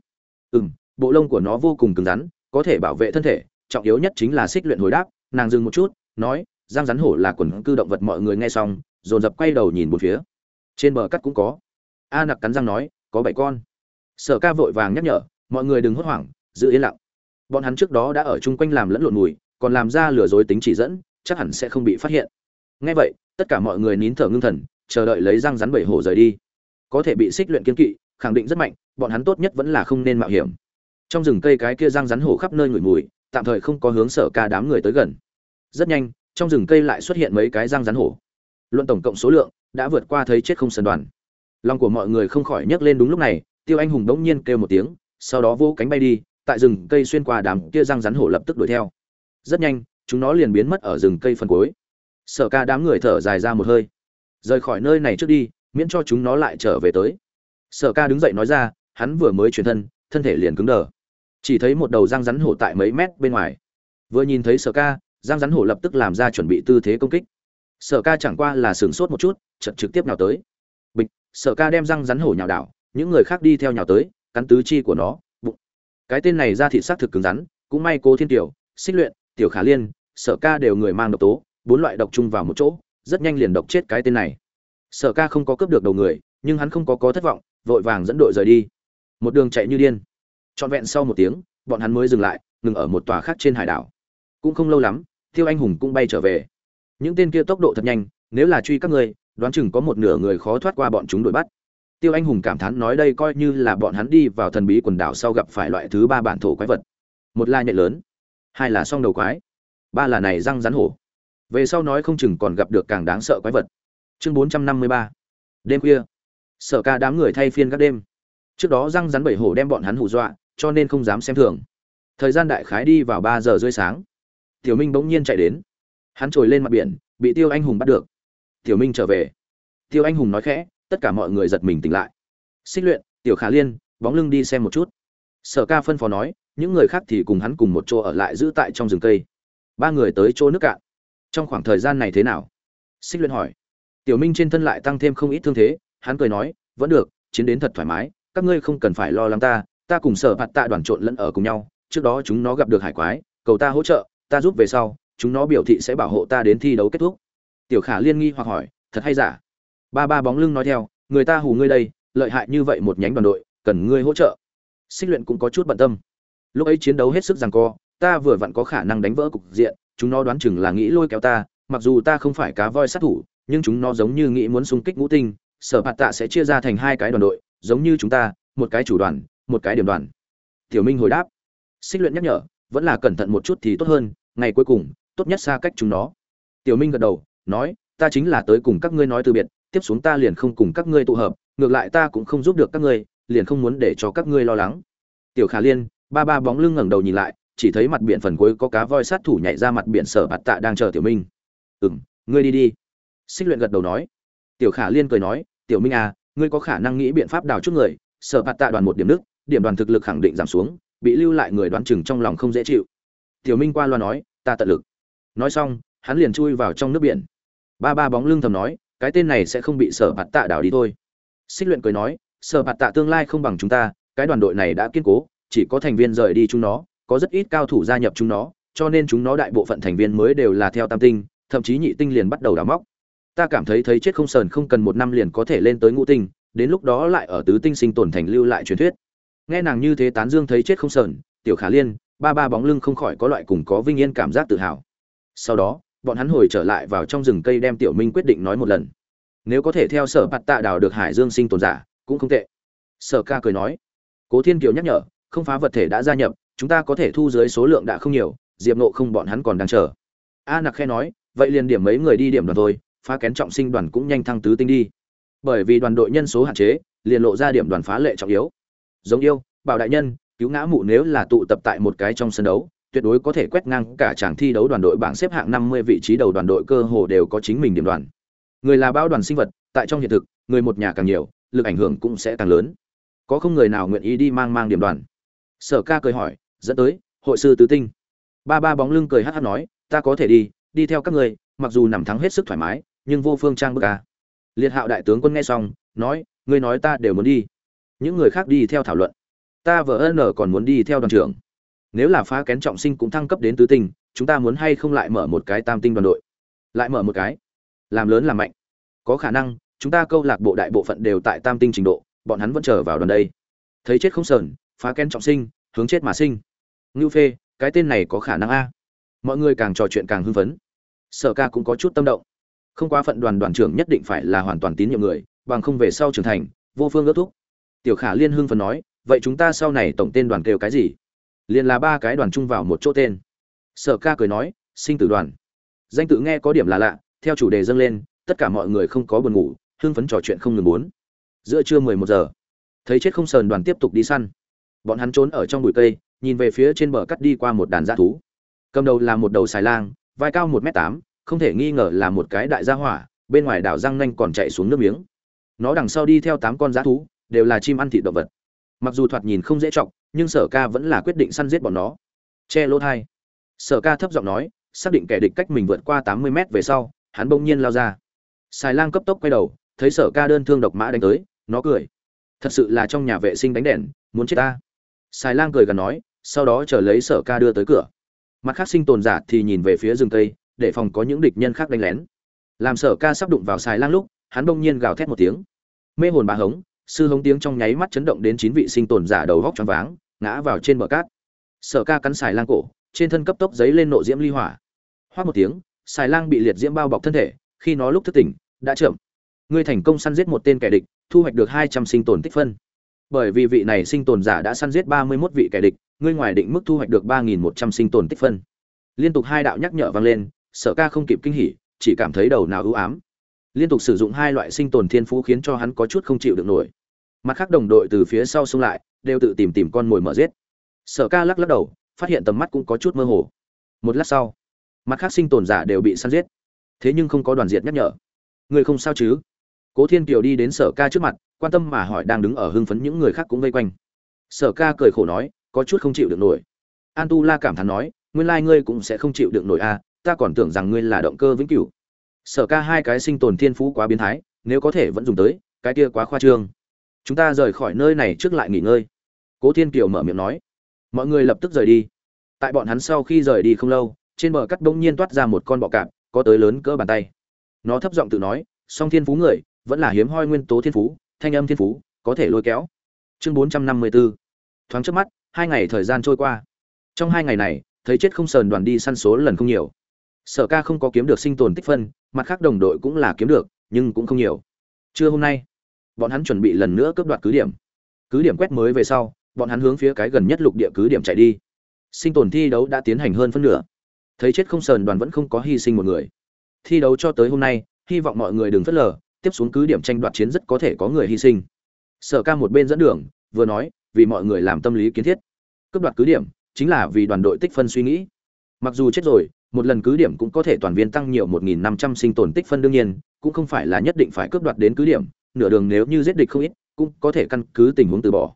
Ừ m bộ lông của nó vô cùng cứng rắn, có thể bảo vệ thân thể, trọng yếu nhất chính là xích luyện hồi đáp, nàng dừng một chút, nói giang rắn hổ là quần cư động vật mọi người nghe xong dồn dập quay đầu nhìn một phía. Trên bờ cắt cũng có. A nặc cắn răng nói, có bảy con. Sở ca vội vàng nhắc nhở, mọi người đừng hốt hoảng, giữ yên lặng. Bọn hắn trước đó đã ở chung quanh làm lẫn lộn mùi, còn làm ra lừa dối tính chỉ dẫn, chắc hẳn sẽ không bị phát hiện. Ngay vậy, tất cả mọi người nín thở ngưng thần, chờ đợi lấy răng rắn bảy hổ rời đi. Có thể bị xích luyện kiên kỵ, khẳng định rất mạnh, bọn hắn tốt nhất vẫn là không nên mạo hiểm. Trong rừng cây cái kia răng rắn hổ khắp nơi ngửi mùi, tạm thời không có hướng sở ca đám người tới gần. Rất nhanh, trong rừng cây lại xuất hiện mấy cái răng rắn hổ luận tổng cộng số lượng, đã vượt qua thấy chết không sân đoàn. Lòng của mọi người không khỏi nhấc lên đúng lúc này, tiêu anh hùng đống nhiên kêu một tiếng, sau đó vỗ cánh bay đi, tại rừng cây xuyên qua đám kia răng rắn hổ lập tức đuổi theo. Rất nhanh, chúng nó liền biến mất ở rừng cây phần cuối. Sở ca đám người thở dài ra một hơi. Rời khỏi nơi này trước đi, miễn cho chúng nó lại trở về tới. Sở ca đứng dậy nói ra, hắn vừa mới chuyển thân thân thể liền cứng đờ. Chỉ thấy một đầu răng rắn hổ tại mấy mét bên ngoài. Vừa nhìn thấy sở ca, răng rắn hổ lập tức làm ra chuẩn bị tư thế công kích sở ca chẳng qua là sửng sốt một chút chật trực tiếp nhào tới. Bịch, sở ca đem răng rắn hổ nhào đảo, những người khác đi theo nhào tới, cắn tứ chi của nó, bụng. Cái tên này ra thị xác thực cứng rắn, cũng may cô thiên tiểu xích luyện, tiểu khả liên, sở ca đều người mang độc tố, bốn loại độc chung vào một chỗ, rất nhanh liền độc chết cái tên này. Sở ca không có cướp được đầu người, nhưng hắn không có có thất vọng, vội vàng dẫn đội rời đi. Một đường chạy như điên. Trọn vẹn sau một tiếng, bọn hắn mới dừng lại, ngừng ở một tòa khác trên hải đảo. Cũng không lâu lắm tiêu anh hùng cũng bay trở về những tên kia tốc độ thật nhanh, nếu là truy các ngươi, đoán chừng có một nửa người khó thoát qua bọn chúng đuổi bắt. Tiêu anh hùng cảm thán nói đây coi như là bọn hắn đi vào thần bí quần đảo sau gặp phải loại thứ ba bản thổ quái vật. Một là nhện lớn, hai là song đầu quái, ba là này răng rắn hổ. Về sau nói không chừng còn gặp được càng đáng sợ quái vật. Chương bốn trăm năm mươi ba, đêm khuya. Sợ ca đám người thay phiên các đêm. Trước đó răng rắn bảy hổ đem bọn hắn hù dọa, cho nên không dám xem thường. Thời gian đại khái đi vào ba giờ rưỡi sáng. Tiểu minh bỗng nhiên chạy đến hắn trồi lên mặt biển, bị tiêu anh hùng bắt được. Tiểu minh trở về. Tiêu anh hùng nói khẽ, tất cả mọi người giật mình tỉnh lại. Xích luyện, tiểu khả liên, bóng lưng đi xem một chút. Sở ca phân phó nói, những người khác thì cùng hắn cùng một chỗ ở lại giữ tại trong rừng cây. Ba người tới chỗ nước cạn. Trong khoảng thời gian này thế nào? Xích luyện hỏi. Tiểu minh trên thân lại tăng thêm không ít thương thế, hắn cười nói, vẫn được, chiến đến thật thoải mái, các ngươi không cần phải lo lắng ta ta cùng sở Hạt tạ đoàn trộn lẫn ở cùng nhau, trước đó chúng nó gặp được hải quái, cầu ta hỗ trợ, ta giúp về sau chúng nó biểu thị sẽ bảo hộ ta đến thi đấu kết thúc. Tiểu khả liên nghi hoặc hỏi, thật hay giả? Ba ba bóng lưng nói theo, người ta hù ngươi đây, lợi hại như vậy một nhánh đoàn đội, cần ngươi hỗ trợ. Xích luyện cũng có chút bận tâm. Lúc ấy chiến đấu hết sức rằng co, ta vừa vặn có khả năng đánh vỡ cục diện, chúng nó đoán chừng là nghĩ lôi kéo ta, mặc dù ta không phải cá voi sát thủ, nhưng chúng nó giống như nghĩ muốn xung kích ngũ tinh, sở hạt tạ sẽ chia ra thành hai cái đoàn đội, giống như chúng ta, một cái chủ đoàn, một cái điểm đoàn. Tiểu minh hồi đáp. Xích luyện nhắc nhở, vẫn là cẩn thận một chút thì tốt hơn, ngày cuối cùng tốt nhất xa cách chúng nó. Tiểu minh gật đầu, nói, ta chính là tới cùng các ngươi nói từ biệt, tiếp xuống ta liền không cùng các ngươi tụ hợp, ngược lại ta cũng không giúp được các ngươi, liền không muốn để cho các ngươi lo lắng. Tiểu khả liên, ba ba bóng lưng ngẩng đầu nhìn lại, chỉ thấy mặt biển phần cuối có cá voi sát thủ nhảy ra mặt biển sở bạt tạ đang chờ tiểu minh. Ừ m ngươi đi đi. Xích luyện gật đầu nói. Tiểu khả liên cười nói, tiểu minh à ngươi có khả năng nghĩ biện pháp đào chút người, sở bạt tạ đoàn một điểm nước, điểm đoàn thực lực khẳng định giảm xuống, bị lưu lại người đoán chừng trong lòng không dễ chịu. Tiểu minh qua loa nói, ta tận lực nói xong, hắn liền chui vào trong nước biển. Ba ba bóng lưng thầm nói, cái tên này sẽ không bị sở bạt tạ đảo đi thôi. Xích luyện cười nói, sở bạt tạ tương lai không bằng chúng ta, cái đoàn đội này đã kiên cố, chỉ có thành viên rời đi chúng nó, có rất ít cao thủ gia nhập chúng nó, cho nên chúng nó đại bộ phận thành viên mới đều là theo tam tinh, thậm chí nhị tinh liền bắt đầu đào móc. Ta cảm thấy thấy chết không sờn không cần một năm liền có thể lên tới ngũ tinh, đến lúc đó lại ở tứ tinh sinh tồn thành lưu lại truyền thuyết. Nghe nàng như thế tán dương thấy chết không sờn, tiểu khả liên, ba ba bóng lưng không khỏi có loại cùng có vinh yên cảm giác tự hào sau đó, bọn hắn hồi trở lại vào trong rừng cây đem tiểu minh quyết định nói một lần. Nếu có thể theo sở bạt tạ đào được hải dương sinh tồn giả, cũng không tệ. Sở ca cười nói. Cố thiên kiều nhắc nhở, không phá vật thể đã gia nhập, chúng ta có thể thu dưới số lượng đã không nhiều, diệp nộ không bọn hắn còn đang chờ. A nặc khe nói, vậy liền điểm mấy người đi điểm đoàn thôi, phá kén trọng sinh đoàn cũng nhanh thăng tứ tinh đi. Bởi vì đoàn đội nhân số hạn chế, liền lộ ra điểm đoàn phá lệ trọng yếu. Giống yêu, bảo đại nhân, cứu ngã mụ nếu là tụ tập tại một cái trong sân đấu tuyệt đối có thể quét ngang cả chàng thi đấu đoàn đội bảng xếp hạng 50 vị trí đầu đoàn đội cơ hồ đều có chính mình điểm đoàn. Người là bao đoàn sinh vật, tại trong hiện thực, người một nhà càng nhiều, lực ảnh hưởng cũng sẽ càng lớn. Có không người nào nguyện ý đi mang mang điểm đoàn? Sở Ca cười hỏi, dẫn tới, hội sư tứ tinh. Ba ba bóng lưng cười hắc hắc nói, ta có thể đi, đi theo các người, mặc dù nằm thắng hết sức thoải mái, nhưng vô phương trang bức a. Liệt Hạo đại tướng quân nghe xong, nói, ngươi nói ta đều muốn đi. Những người khác đi theo thảo luận. Ta vợ ơn còn muốn đi theo đoàn trưởng nếu là phá kén trọng sinh cũng thăng cấp đến tứ tinh, chúng ta muốn hay không lại mở một cái tam tinh đoàn đội? Lại mở một cái. Làm lớn làm mạnh. Có khả năng, chúng ta câu lạc bộ đại bộ phận đều tại tam tinh trình độ, bọn hắn vẫn chờ vào đoàn đây. Thấy chết không sờn, phá kén trọng sinh, hướng chết mà sinh. Ngưu phê, cái tên này có khả năng a? Mọi người càng trò chuyện càng hưng phấn. Sở ca cũng có chút tâm động. Không quá phận đoàn đoàn trưởng nhất định phải là hoàn toàn tín nhiệm người, bằng không về sau trưởng thành, vô phương ước thúc. Tiểu khả liên hưng phấn nói, vậy chúng ta sau này tổng tên đoàn kêu cái gì? Liền là ba cái đoàn chung vào một chỗ tên. Sở ca cười nói, sinh tử đoàn. Danh tự nghe có điểm là lạ, theo chủ đề dâng lên, tất cả mọi người không có buồn ngủ, hưng phấn trò chuyện không ngừng muốn giữa trưa mười một giờ, thấy chết không sờn đoàn tiếp tục đi săn. Bọn hắn trốn ở trong bụi cây, nhìn về phía trên bờ cắt đi qua một đàn dã thú. Cầm đầu là một đầu xài lang, vai cao một m tám, không thể nghi ngờ là một cái đại gia hỏa, bên ngoài đảo răng nanh còn chạy xuống nước miếng. Nó đằng sau đi theo tám con dã thú, đều là chim ăn thịt động vật. Mặc dù thoạt nhìn không dễ trọng nhưng sở ca vẫn là quyết định săn giết bọn nó. Che lỗ thai. Sở ca thấp giọng nói, xác định kẻ địch cách mình vượt qua tám mươi mét về sau, hắn bỗng nhiên lao ra. Xài lang cấp tốc quay đầu, thấy sở ca đơn thương độc mã đánh tới, nó cười. Thật sự là trong nhà vệ sinh đánh đèn, muốn chết ta. Xài lang cười gần nói, sau đó chờ lấy sở ca đưa tới cửa. Mặt khác sinh tồn giả thì nhìn về phía rừng tây để phòng có những địch nhân khác đánh lén. Làm sở ca sắp đụng vào xài lang lúc, hắn bỗng nhiên gào thét một tiếng. Mê hồn bà hống, sư hống tiếng trong nháy mắt chấn động đến chín vị sinh tồn giả đầu góc choáng váng ngã vào trên bờ cát. Sở ca cắn xài lang cổ, trên thân cấp tốc giấy lên nộ diễm ly hỏa. Hoát một tiếng, xài lang bị liệt diễm bao bọc thân thể, khi nó lúc thức tỉnh, đã chậm. Ngươi thành công săn giết một tên kẻ địch, thu hoạch được hai trăm sinh tồn tích phân. Bởi vì vị này sinh tồn giả đã săn giết ba mươi 31 vị kẻ địch, ngươi ngoài định mức thu hoạch được ba nghìn một trăm sinh tồn tích phân. Liên tục hai đạo nhắc nhở vang lên, sở ca không kịp kinh hỉ, chỉ cảm thấy đầu nào ưu ám. Liên tục sử dụng hai loại sinh tồn thiên phú khiến cho hắn có chút không chịu được nổi. Mặt khác đồng đội từ phía sau xông lại đều tự tìm tìm con mồi mở giết. Sở ca lắc lắc đầu phát hiện tầm mắt cũng có chút mơ hồ. Một lát sau mặt khác sinh tồn giả đều bị săn giết. Thế nhưng không có đoàn diệt nhắc nhở. Người không sao chứ? Cố thiên kiều đi đến sở ca trước mặt quan tâm mà hỏi đang đứng ở hưng phấn những người khác cũng vây quanh. Sở ca cười khổ nói có chút không chịu được nổi. An tu la cảm thán nói nguyên lai ngươi cũng sẽ không chịu được nổi a à, ta còn tưởng rằng ngươi là động cơ vĩnh cửu. Sở ca hai cái sinh tồn thiên phú quá biến thái nếu có thể vẫn dùng tới cái kia quá khoa trương. Chúng ta rời khỏi nơi này trước lại nghỉ ngơi cố thiên kiều mở miệng nói. Mọi người lập tức rời đi. Tại bọn hắn sau khi rời đi không lâu, trên bờ cắt bỗng nhiên toát ra một con bọ cạp, có tới lớn cỡ bàn tay. Nó thấp giọng tự nói, song thiên phú người, vẫn là hiếm hoi nguyên tố thiên phú, thanh âm thiên phú, có thể lôi kéo. Chương bốn trăm năm mươi 454 thoáng trước mắt, hai ngày thời gian trôi qua. Trong hai ngày này, thấy chết không sờn đoàn đi săn số lần không nhiều. Sở ca không có kiếm được sinh tồn tích phân, mặt khác đồng đội cũng là kiếm được, nhưng cũng không nhiều. Trưa hôm nay, bọn hắn chuẩn bị lần nữa cướp đoạt cứ điểm. Cứ điểm quét mới về sau bọn hắn hướng phía cái gần nhất lục địa cứ điểm chạy đi. Sinh tồn thi đấu đã tiến hành hơn phân nửa. Thấy chết không sờn đoàn vẫn không có hy sinh một người. Thi đấu cho tới hôm nay, hy vọng mọi người đừng phớt lờ, tiếp xuống cứ điểm tranh đoạt chiến rất có thể có người hy sinh. Sở ca một bên dẫn đường, vừa nói, vì mọi người làm tâm lý kiến thiết. Cướp đoạt cứ điểm, chính là vì đoàn đội tích phân suy nghĩ. Mặc dù chết rồi, một lần cứ điểm cũng có thể toàn viên tăng nhiều 1.500 sinh tồn tích phân đương nhiên, cũng không phải là nhất định phải cướp đoạt đến cứ điểm. Nửa đường nếu như giết địch không ít, cũng có thể căn cứ tình huống từ bỏ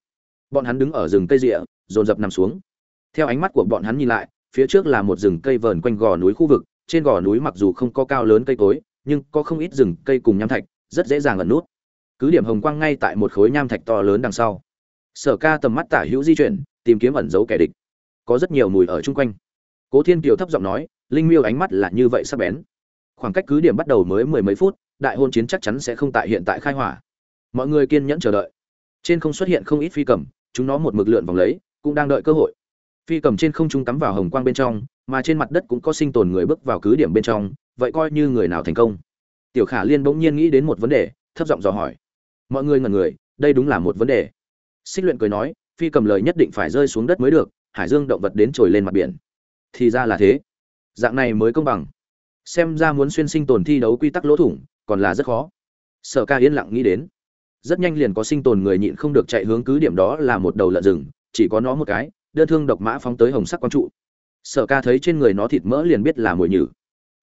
bọn hắn đứng ở rừng cây rịa, dồn dập nằm xuống. Theo ánh mắt của bọn hắn nhìn lại, phía trước là một rừng cây vờn quanh gò núi khu vực, trên gò núi mặc dù không có cao lớn cây cối, nhưng có không ít rừng cây cùng nham thạch, rất dễ dàng ẩn nút. Cứ điểm hồng quang ngay tại một khối nham thạch to lớn đằng sau. Sở ca tầm mắt tả hữu di chuyển, tìm kiếm ẩn giấu kẻ địch. Có rất nhiều mùi ở chung quanh. Cố thiên kiều thấp giọng nói, linh miêu ánh mắt là như vậy sắp bén. Khoảng cách cứ điểm bắt đầu mới mười mấy phút, đại hôn chiến chắc chắn sẽ không tại hiện tại khai hỏa. Mọi người kiên nhẫn chờ đợi. Trên không xuất hiện không ít phi cầm chúng nó một mực lượn vòng lấy, cũng đang đợi cơ hội. Phi cầm trên không trung cắm vào hồng quang bên trong, mà trên mặt đất cũng có sinh tồn người bước vào cứ điểm bên trong, vậy coi như người nào thành công. Tiểu khả liên bỗng nhiên nghĩ đến một vấn đề, thấp giọng dò hỏi. Mọi người ngần người, đây đúng là một vấn đề. Xích luyện cười nói, phi cầm lời nhất định phải rơi xuống đất mới được, hải dương động vật đến trồi lên mặt biển. Thì ra là thế. Dạng này mới công bằng. Xem ra muốn xuyên sinh tồn thi đấu quy tắc lỗ thủng, còn là rất khó. Sở ca yên lặng nghĩ đến rất nhanh liền có sinh tồn người nhịn không được chạy hướng cứ điểm đó là một đầu lợn rừng, chỉ có nó một cái, đơn thương độc mã phóng tới hồng sắc quang trụ. Sở ca thấy trên người nó thịt mỡ liền biết là mồi nhử.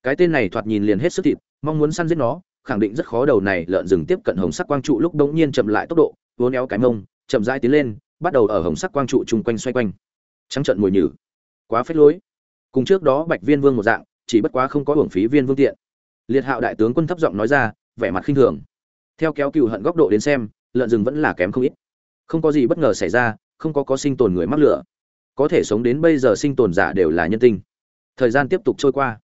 Cái tên này thoạt nhìn liền hết sức thịt, mong muốn săn giết nó, khẳng định rất khó đầu này lợn rừng tiếp cận hồng sắc quang trụ lúc đống nhiên chậm lại tốc độ, vốn éo cái mông, chậm rãi tiến lên, bắt đầu ở hồng sắc quang trụ chung quanh xoay quanh. Trắng trận mồi nhử. Quá phết lối. Cùng trước đó bạch viên vương một dạng, chỉ bất quá không có hưởng phí viên vương tiện. Liệt hạo đại tướng quân thấp giọng nói ra, vẻ mặt khinh thường theo kéo cừu hận góc độ đến xem, lợn rừng vẫn là kém không ít. Không có gì bất ngờ xảy ra, không có có sinh tồn người mắc lửa. Có thể sống đến bây giờ sinh tồn giả đều là nhân tinh thời gian tiếp tục trôi qua.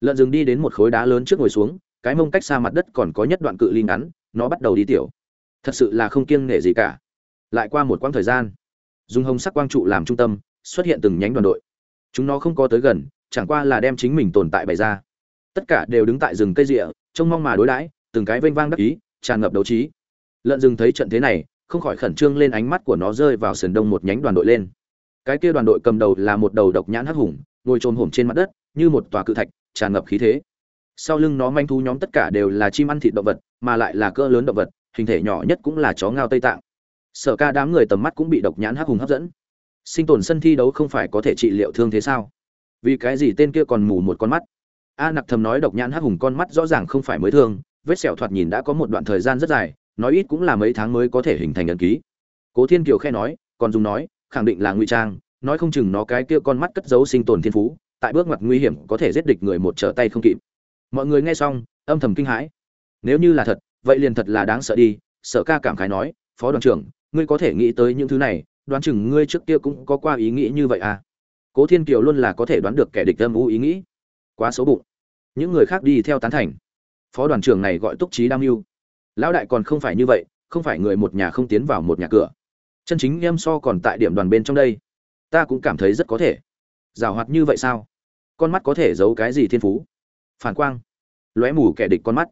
Lợn rừng đi đến một khối đá lớn trước ngồi xuống, cái mông cách xa mặt đất còn có nhất đoạn cự ly ngắn, nó bắt đầu đi tiểu. Thật sự là không kiêng nể gì cả. Lại qua một quãng thời gian, dùng hồng sắc quang trụ làm trung tâm, xuất hiện từng nhánh đoàn đội. Chúng nó không có tới gần, chẳng qua là đem chính mình tồn tại bày ra. Tất cả đều đứng tại rừng cây rịa, trông mong mà đối đãi, từng cái vênh vang đắc ý tràn ngập đấu trí. Lợn rừng thấy trận thế này, không khỏi khẩn trương lên ánh mắt của nó rơi vào sườn đông một nhánh đoàn đội lên. Cái kia đoàn đội cầm đầu là một đầu độc nhãn hắc hùng, ngồi trồm hổm trên mặt đất, như một tòa cự thạch, tràn ngập khí thế. Sau lưng nó manh thú nhóm tất cả đều là chim ăn thịt động vật, mà lại là cỡ lớn động vật, hình thể nhỏ nhất cũng là chó ngao tây tạng. Sở ca đám người tầm mắt cũng bị độc nhãn hắc hùng hấp dẫn. Sinh tồn sân thi đấu không phải có thể trị liệu thương thế sao? Vì cái gì tên kia còn mù một con mắt? A nặc thầm nói độc nhãn hắc hùng con mắt rõ ràng không phải mới thương vết sẹo thoạt nhìn đã có một đoạn thời gian rất dài, nói ít cũng là mấy tháng mới có thể hình thành ấn ký. Cố thiên kiều khe nói, còn dùng nói, khẳng định là ngụy trang, nói không chừng nó cái kia con mắt cất giấu sinh tồn thiên phú, tại bước ngoặt nguy hiểm có thể giết địch người một trở tay không kịp. Mọi người nghe xong, âm thầm kinh hãi. Nếu như là thật, vậy liền thật là đáng sợ đi sợ ca cảm khái nói, phó đoàn trưởng, ngươi có thể nghĩ tới những thứ này, đoán chừng ngươi trước kia cũng có qua ý nghĩ như vậy à? Cố thiên kiều luôn là có thể đoán được kẻ địch âm u ý nghĩ. Quá xấu bụng. Những người khác đi theo tán thành phó đoàn trưởng này gọi túc trí đam mưu. Lão đại còn không phải như vậy, không phải người một nhà không tiến vào một nhà cửa. Chân chính em so còn tại điểm đoàn bên trong đây. Ta cũng cảm thấy rất có thể. Giảo hoạt như vậy sao? Con mắt có thể giấu cái gì thiên phú? Phản quang. Lóe mù kẻ địch con mắt.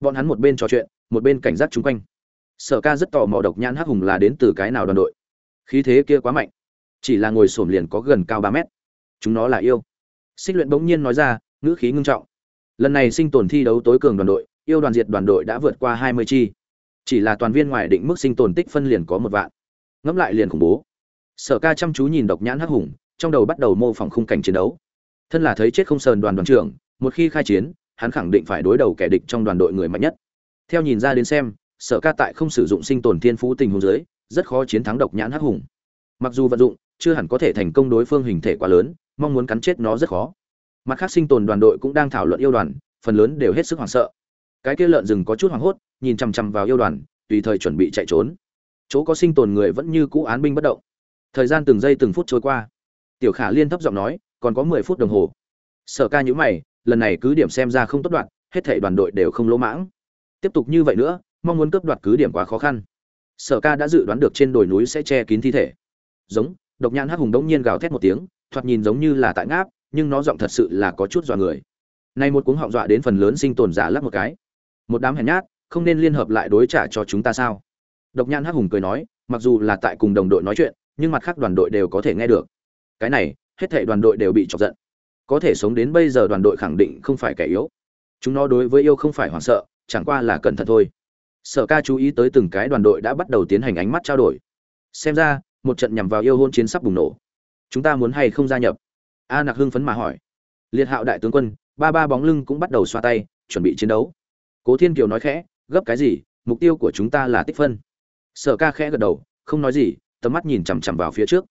Bọn hắn một bên trò chuyện, một bên cảnh giác chung quanh. Sở ca rất tò mò độc nhãn hắc hùng là đến từ cái nào đoàn đội. Khí thế kia quá mạnh. Chỉ là ngồi xổm liền có gần cao ba mét. Chúng nó là yêu. Xích luyện bỗng nhiên nói ra, ngữ khí ngưng trọng lần này sinh tồn thi đấu tối cường đoàn đội, yêu đoàn diệt đoàn đội đã vượt qua hai mươi chi. Chỉ là toàn viên ngoài định mức sinh tồn tích phân liền có một vạn. Ngẫm lại liền khủng bố. Sở ca chăm chú nhìn độc nhãn hắc hùng, trong đầu bắt đầu mô phỏng khung cảnh chiến đấu. Thân là thấy chết không sờn đoàn đoàn trưởng, một khi khai chiến, hắn khẳng định phải đối đầu kẻ địch trong đoàn đội người mạnh nhất. Theo nhìn ra đến xem, sở ca tại không sử dụng sinh tồn thiên phú tình huống dưới, rất khó chiến thắng độc nhãn hắc hùng. Mặc dù vận dụng, chưa hẳn có thể thành công đối phương hình thể quá lớn, mong muốn cắn chết nó rất khó mặt khác sinh tồn đoàn đội cũng đang thảo luận yêu đoàn, phần lớn đều hết sức hoảng sợ. Cái kia lợn rừng có chút hoảng hốt, nhìn chằm chằm vào yêu đoàn, tùy thời chuẩn bị chạy trốn. Chỗ có sinh tồn người vẫn như cũ án binh bất động. Thời gian từng giây từng phút trôi qua. Tiểu khả liên thấp giọng nói, còn có mười phút đồng hồ. Sở ca nhữ mày, lần này cứ điểm xem ra không tốt đoạn, hết thảy đoàn đội đều không lỗ mãng. Tiếp tục như vậy nữa, mong muốn cướp đoạt cứ điểm quá khó khăn. Sở ca đã dự đoán được trên đồi núi sẽ che kín thi thể. Giống, độc nhãn hắc hùng đống nhiên gào thét một tiếng, thoạt nhìn giống như là tại ngáp nhưng nó giọng thật sự là có chút dọa người. Nay một cuống họng dọa đến phần lớn sinh tồn giả lắc một cái. Một đám hèn nhát, không nên liên hợp lại đối trả cho chúng ta sao? Độc nhãn hắc hùng cười nói, mặc dù là tại cùng đồng đội nói chuyện, nhưng mặt khác đoàn đội đều có thể nghe được. Cái này, hết thảy đoàn đội đều bị chọc giận. Có thể sống đến bây giờ đoàn đội khẳng định không phải kẻ yếu. Chúng nó đối với yêu không phải hoảng sợ, chẳng qua là cẩn thận thôi. Sở ca chú ý tới từng cái đoàn đội đã bắt đầu tiến hành ánh mắt trao đổi. Xem ra, một trận nhằm vào yêu hôn chiến sắp bùng nổ. Chúng ta muốn hay không gia nhập? A nặc hưng phấn mà hỏi. Liệt hạo đại tướng quân, ba ba bóng lưng cũng bắt đầu xoa tay, chuẩn bị chiến đấu. Cố thiên kiều nói khẽ, gấp cái gì, mục tiêu của chúng ta là tích phân. Sở ca khẽ gật đầu, không nói gì, tầm mắt nhìn chằm chằm vào phía trước.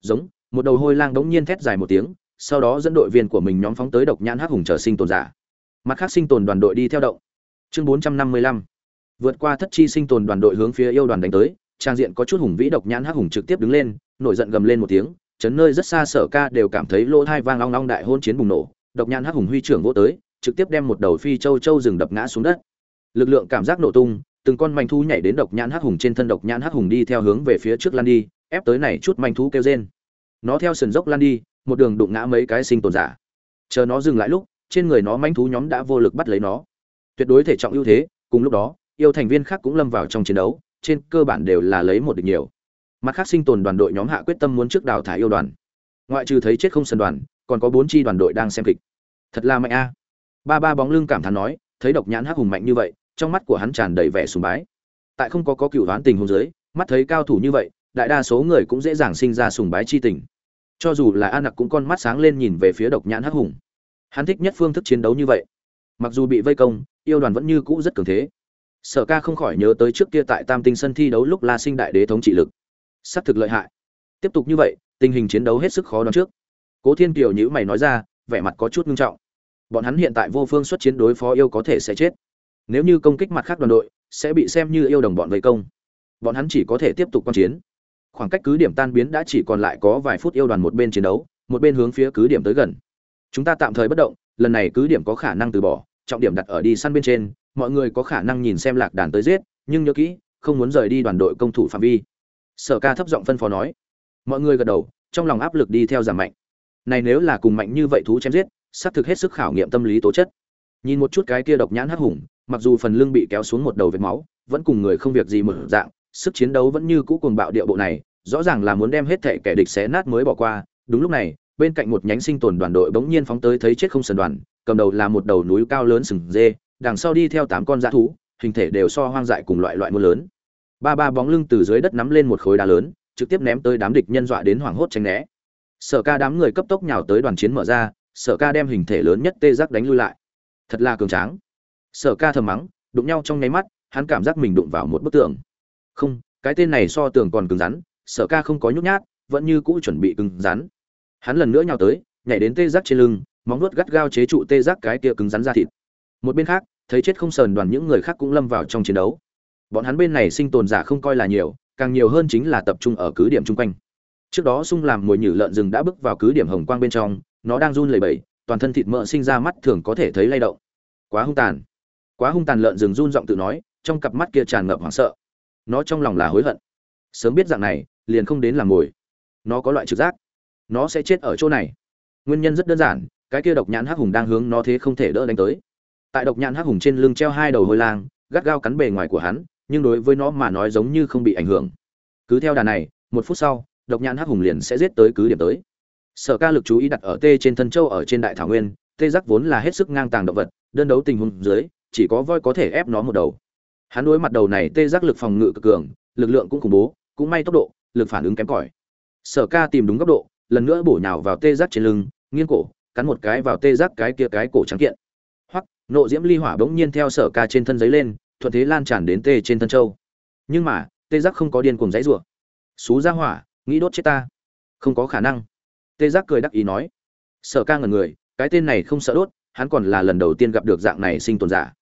Giống, một đầu hôi lang đống nhiên thét dài một tiếng, sau đó dẫn đội viên của mình nhóm phóng tới độc nhãn hắc hùng chờ sinh tồn giả. Mặt khác sinh tồn đoàn đội đi theo động. Chương bốn trăm năm mươi lăm. Vượt qua thất chi sinh tồn đoàn đội hướng phía yêu đoàn đánh tới, trang diện có chút hùng vĩ độc nhãn hắc hùng trực tiếp đứng lên, nổi giận gầm lên một tiếng chấn nơi rất xa sở ca đều cảm thấy lỗ thai vang long long đại hôn chiến bùng nổ, độc nhãn hắc hùng huy trưởng vỗ tới, trực tiếp đem một đầu phi châu châu rừng đập ngã xuống đất. Lực lượng cảm giác nổ tung, từng con manh thú nhảy đến độc nhãn hắc hùng trên thân độc nhãn hắc hùng đi theo hướng về phía trước lan đi, ép tới này chút manh thú kêu rên. Nó theo sườn dốc lan đi, một đường đụng ngã mấy cái sinh tồn giả. Chờ nó dừng lại lúc, trên người nó manh thú nhóm đã vô lực bắt lấy nó. Tuyệt đối thể trọng ưu thế, cùng lúc đó, yêu thành viên khác cũng lâm vào trong chiến đấu, trên cơ bản đều là lấy một địch nhiều mặt khác sinh tồn đoàn đội nhóm hạ quyết tâm muốn trước đào thải yêu đoàn. Ngoại trừ thấy chết không sân đoàn, còn có bốn chi đoàn đội đang xem kịch. Thật là mạnh a. Ba ba bóng lưng cảm thán nói, thấy độc nhãn hắc hùng mạnh như vậy, trong mắt của hắn tràn đầy vẻ sùng bái. Tại không có có cựu đoán tình hôn giới mắt thấy cao thủ như vậy, đại đa số người cũng dễ dàng sinh ra sùng bái chi tình. Cho dù là an nặc cũng con mắt sáng lên nhìn về phía độc nhãn hắc hùng. Hắn thích nhất phương thức chiến đấu như vậy. Mặc dù bị vây công, yêu đoàn vẫn như cũ rất cường thế. Sở ca không khỏi nhớ tới trước kia tại tam tinh sân thi đấu lúc la sinh đại đế thống trị lực sắp thực lợi hại. Tiếp tục như vậy, tình hình chiến đấu hết sức khó đoán trước. Cố thiên kiều nhíu mày nói ra, vẻ mặt có chút nghiêm trọng. Bọn hắn hiện tại vô phương xuất chiến đối phó yêu có thể sẽ chết. Nếu như công kích mặt khác đoàn đội, sẽ bị xem như yêu đồng bọn vây công. Bọn hắn chỉ có thể tiếp tục quan chiến. Khoảng cách cứ điểm tan biến đã chỉ còn lại có vài phút yêu đoàn một bên chiến đấu, một bên hướng phía cứ điểm tới gần. Chúng ta tạm thời bất động, lần này cứ điểm có khả năng từ bỏ, trọng điểm đặt ở đi săn bên trên, mọi người có khả năng nhìn xem lạc đàn tới giết, nhưng nhớ kỹ, không muốn rời đi đoàn đội công thủ phạm vi sở ca thấp giọng phân phó nói. Mọi người gật đầu, trong lòng áp lực đi theo giảm mạnh. Này nếu là cùng mạnh như vậy thú chém giết, xác thực hết sức khảo nghiệm tâm lý tố chất. Nhìn một chút cái kia độc nhãn hắc hùng, mặc dù phần lưng bị kéo xuống một đầu vết máu, vẫn cùng người không việc gì mở dạng, sức chiến đấu vẫn như cũ cuồng bạo địa bộ này, rõ ràng là muốn đem hết thệ kẻ địch xé nát mới bỏ qua. Đúng lúc này, bên cạnh một nhánh sinh tồn đoàn đội bỗng nhiên phóng tới thấy chết không sần đoàn, cầm đầu là một đầu núi cao lớn sừng dê, đằng sau đi theo tám con dã thú, hình thể đều so hoang dại cùng loại loại mưa lớn ba ba bóng lưng từ dưới đất nắm lên một khối đá lớn, trực tiếp ném tới đám địch nhân dọa đến hoảng hốt tránh né. Sở ca đám người cấp tốc nhào tới đoàn chiến mở ra, sở ca đem hình thể lớn nhất tê giác đánh lui lại. Thật là cường tráng. Sở ca thầm mắng, đụng nhau trong nháy mắt, hắn cảm giác mình đụng vào một bức tường. Không, cái tên này so tường còn cứng rắn, sở ca không có nhút nhát, vẫn như cũ chuẩn bị cứng rắn. Hắn lần nữa nhào tới, nhảy đến tê giác trên lưng, móng nuốt gắt gao chế trụ tê giác cái kia cứng rắn ra thịt. Một bên khác, thấy chết không sờn đoàn những người khác cũng lâm vào trong chiến đấu bọn hắn bên này sinh tồn giả không coi là nhiều, càng nhiều hơn chính là tập trung ở cứ điểm chung quanh. Trước đó sung làm mồi nhử lợn rừng đã bước vào cứ điểm hồng quang bên trong, nó đang run lẩy bẩy, toàn thân thịt mỡ sinh ra mắt thường có thể thấy lay động. Quá hung tàn. Quá hung tàn lợn rừng run giọng tự nói, trong cặp mắt kia tràn ngập hoảng sợ. Nó trong lòng là hối hận. Sớm biết dạng này, liền không đến làm mồi. Nó có loại trực giác. Nó sẽ chết ở chỗ này. Nguyên nhân rất đơn giản, cái kia độc nhãn hắc hùng đang hướng nó thế không thể đỡ đánh tới. Tại độc nhãn hắc hùng trên lưng treo hai đầu hôi lang, gắt gao cắn bề ngoài của hắn nhưng đối với nó mà nói giống như không bị ảnh hưởng. Cứ theo đà này, một phút sau, độc nhãn hắc hùng liền sẽ giết tới cứ điểm tới. Sở ca lực chú ý đặt ở tê trên thân châu ở trên đại thảo nguyên tê giác vốn là hết sức ngang tàng động vật, đơn đấu tình huống dưới, chỉ có voi có thể ép nó một đầu. Hắn đối mặt đầu này tê giác lực phòng ngự cực cường, lực lượng cũng khủng bố, cũng may tốc độ, lực phản ứng kém cỏi. Sở ca tìm đúng góc độ, lần nữa bổ nhào vào tê giác trên lưng, nghiêng cổ, cắn một cái vào tê giác cái kia cái cổ trắng kiện. Hoặc nộ diễm ly hỏa bỗng nhiên theo sở ca trên thân giấy lên thuận thế lan tràn đến tê trên thân châu. Nhưng mà, tê giác không có điên cuồng dãy rủa. Xú ra hỏa, nghĩ đốt chết ta. Không có khả năng. Tê giác cười đắc ý nói. Sở ca ngần người, cái tên này không sợ đốt, hắn còn là lần đầu tiên gặp được dạng này sinh tồn giả.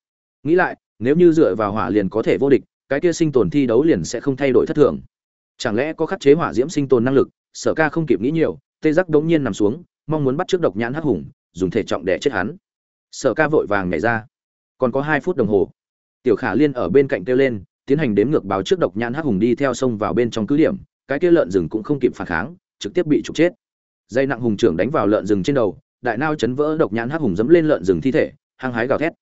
Nghĩ lại, nếu như dựa vào hỏa liền có thể vô địch, cái kia sinh tồn thi đấu liền sẽ không thay đổi thất thường. Chẳng lẽ có khắc chế hỏa diễm sinh tồn năng lực, sở ca không kịp nghĩ nhiều, tê giác đống nhiên nằm xuống, mong muốn bắt trước độc nhãn hắc hùng, dùng thể trọng để chết hắn. Sở ca vội vàng nhảy ra. Còn có hai phút đồng hồ tiểu khả liên ở bên cạnh kêu lên, tiến hành đếm ngược báo trước độc nhãn hắc hùng đi theo sông vào bên trong cứ điểm, cái kia lợn rừng cũng không kịp phản kháng, trực tiếp bị trục chết. Dây nặng hùng trưởng đánh vào lợn rừng trên đầu, đại nao chấn vỡ độc nhãn hắc hùng dẫm lên lợn rừng thi thể, hăng hái gào thét.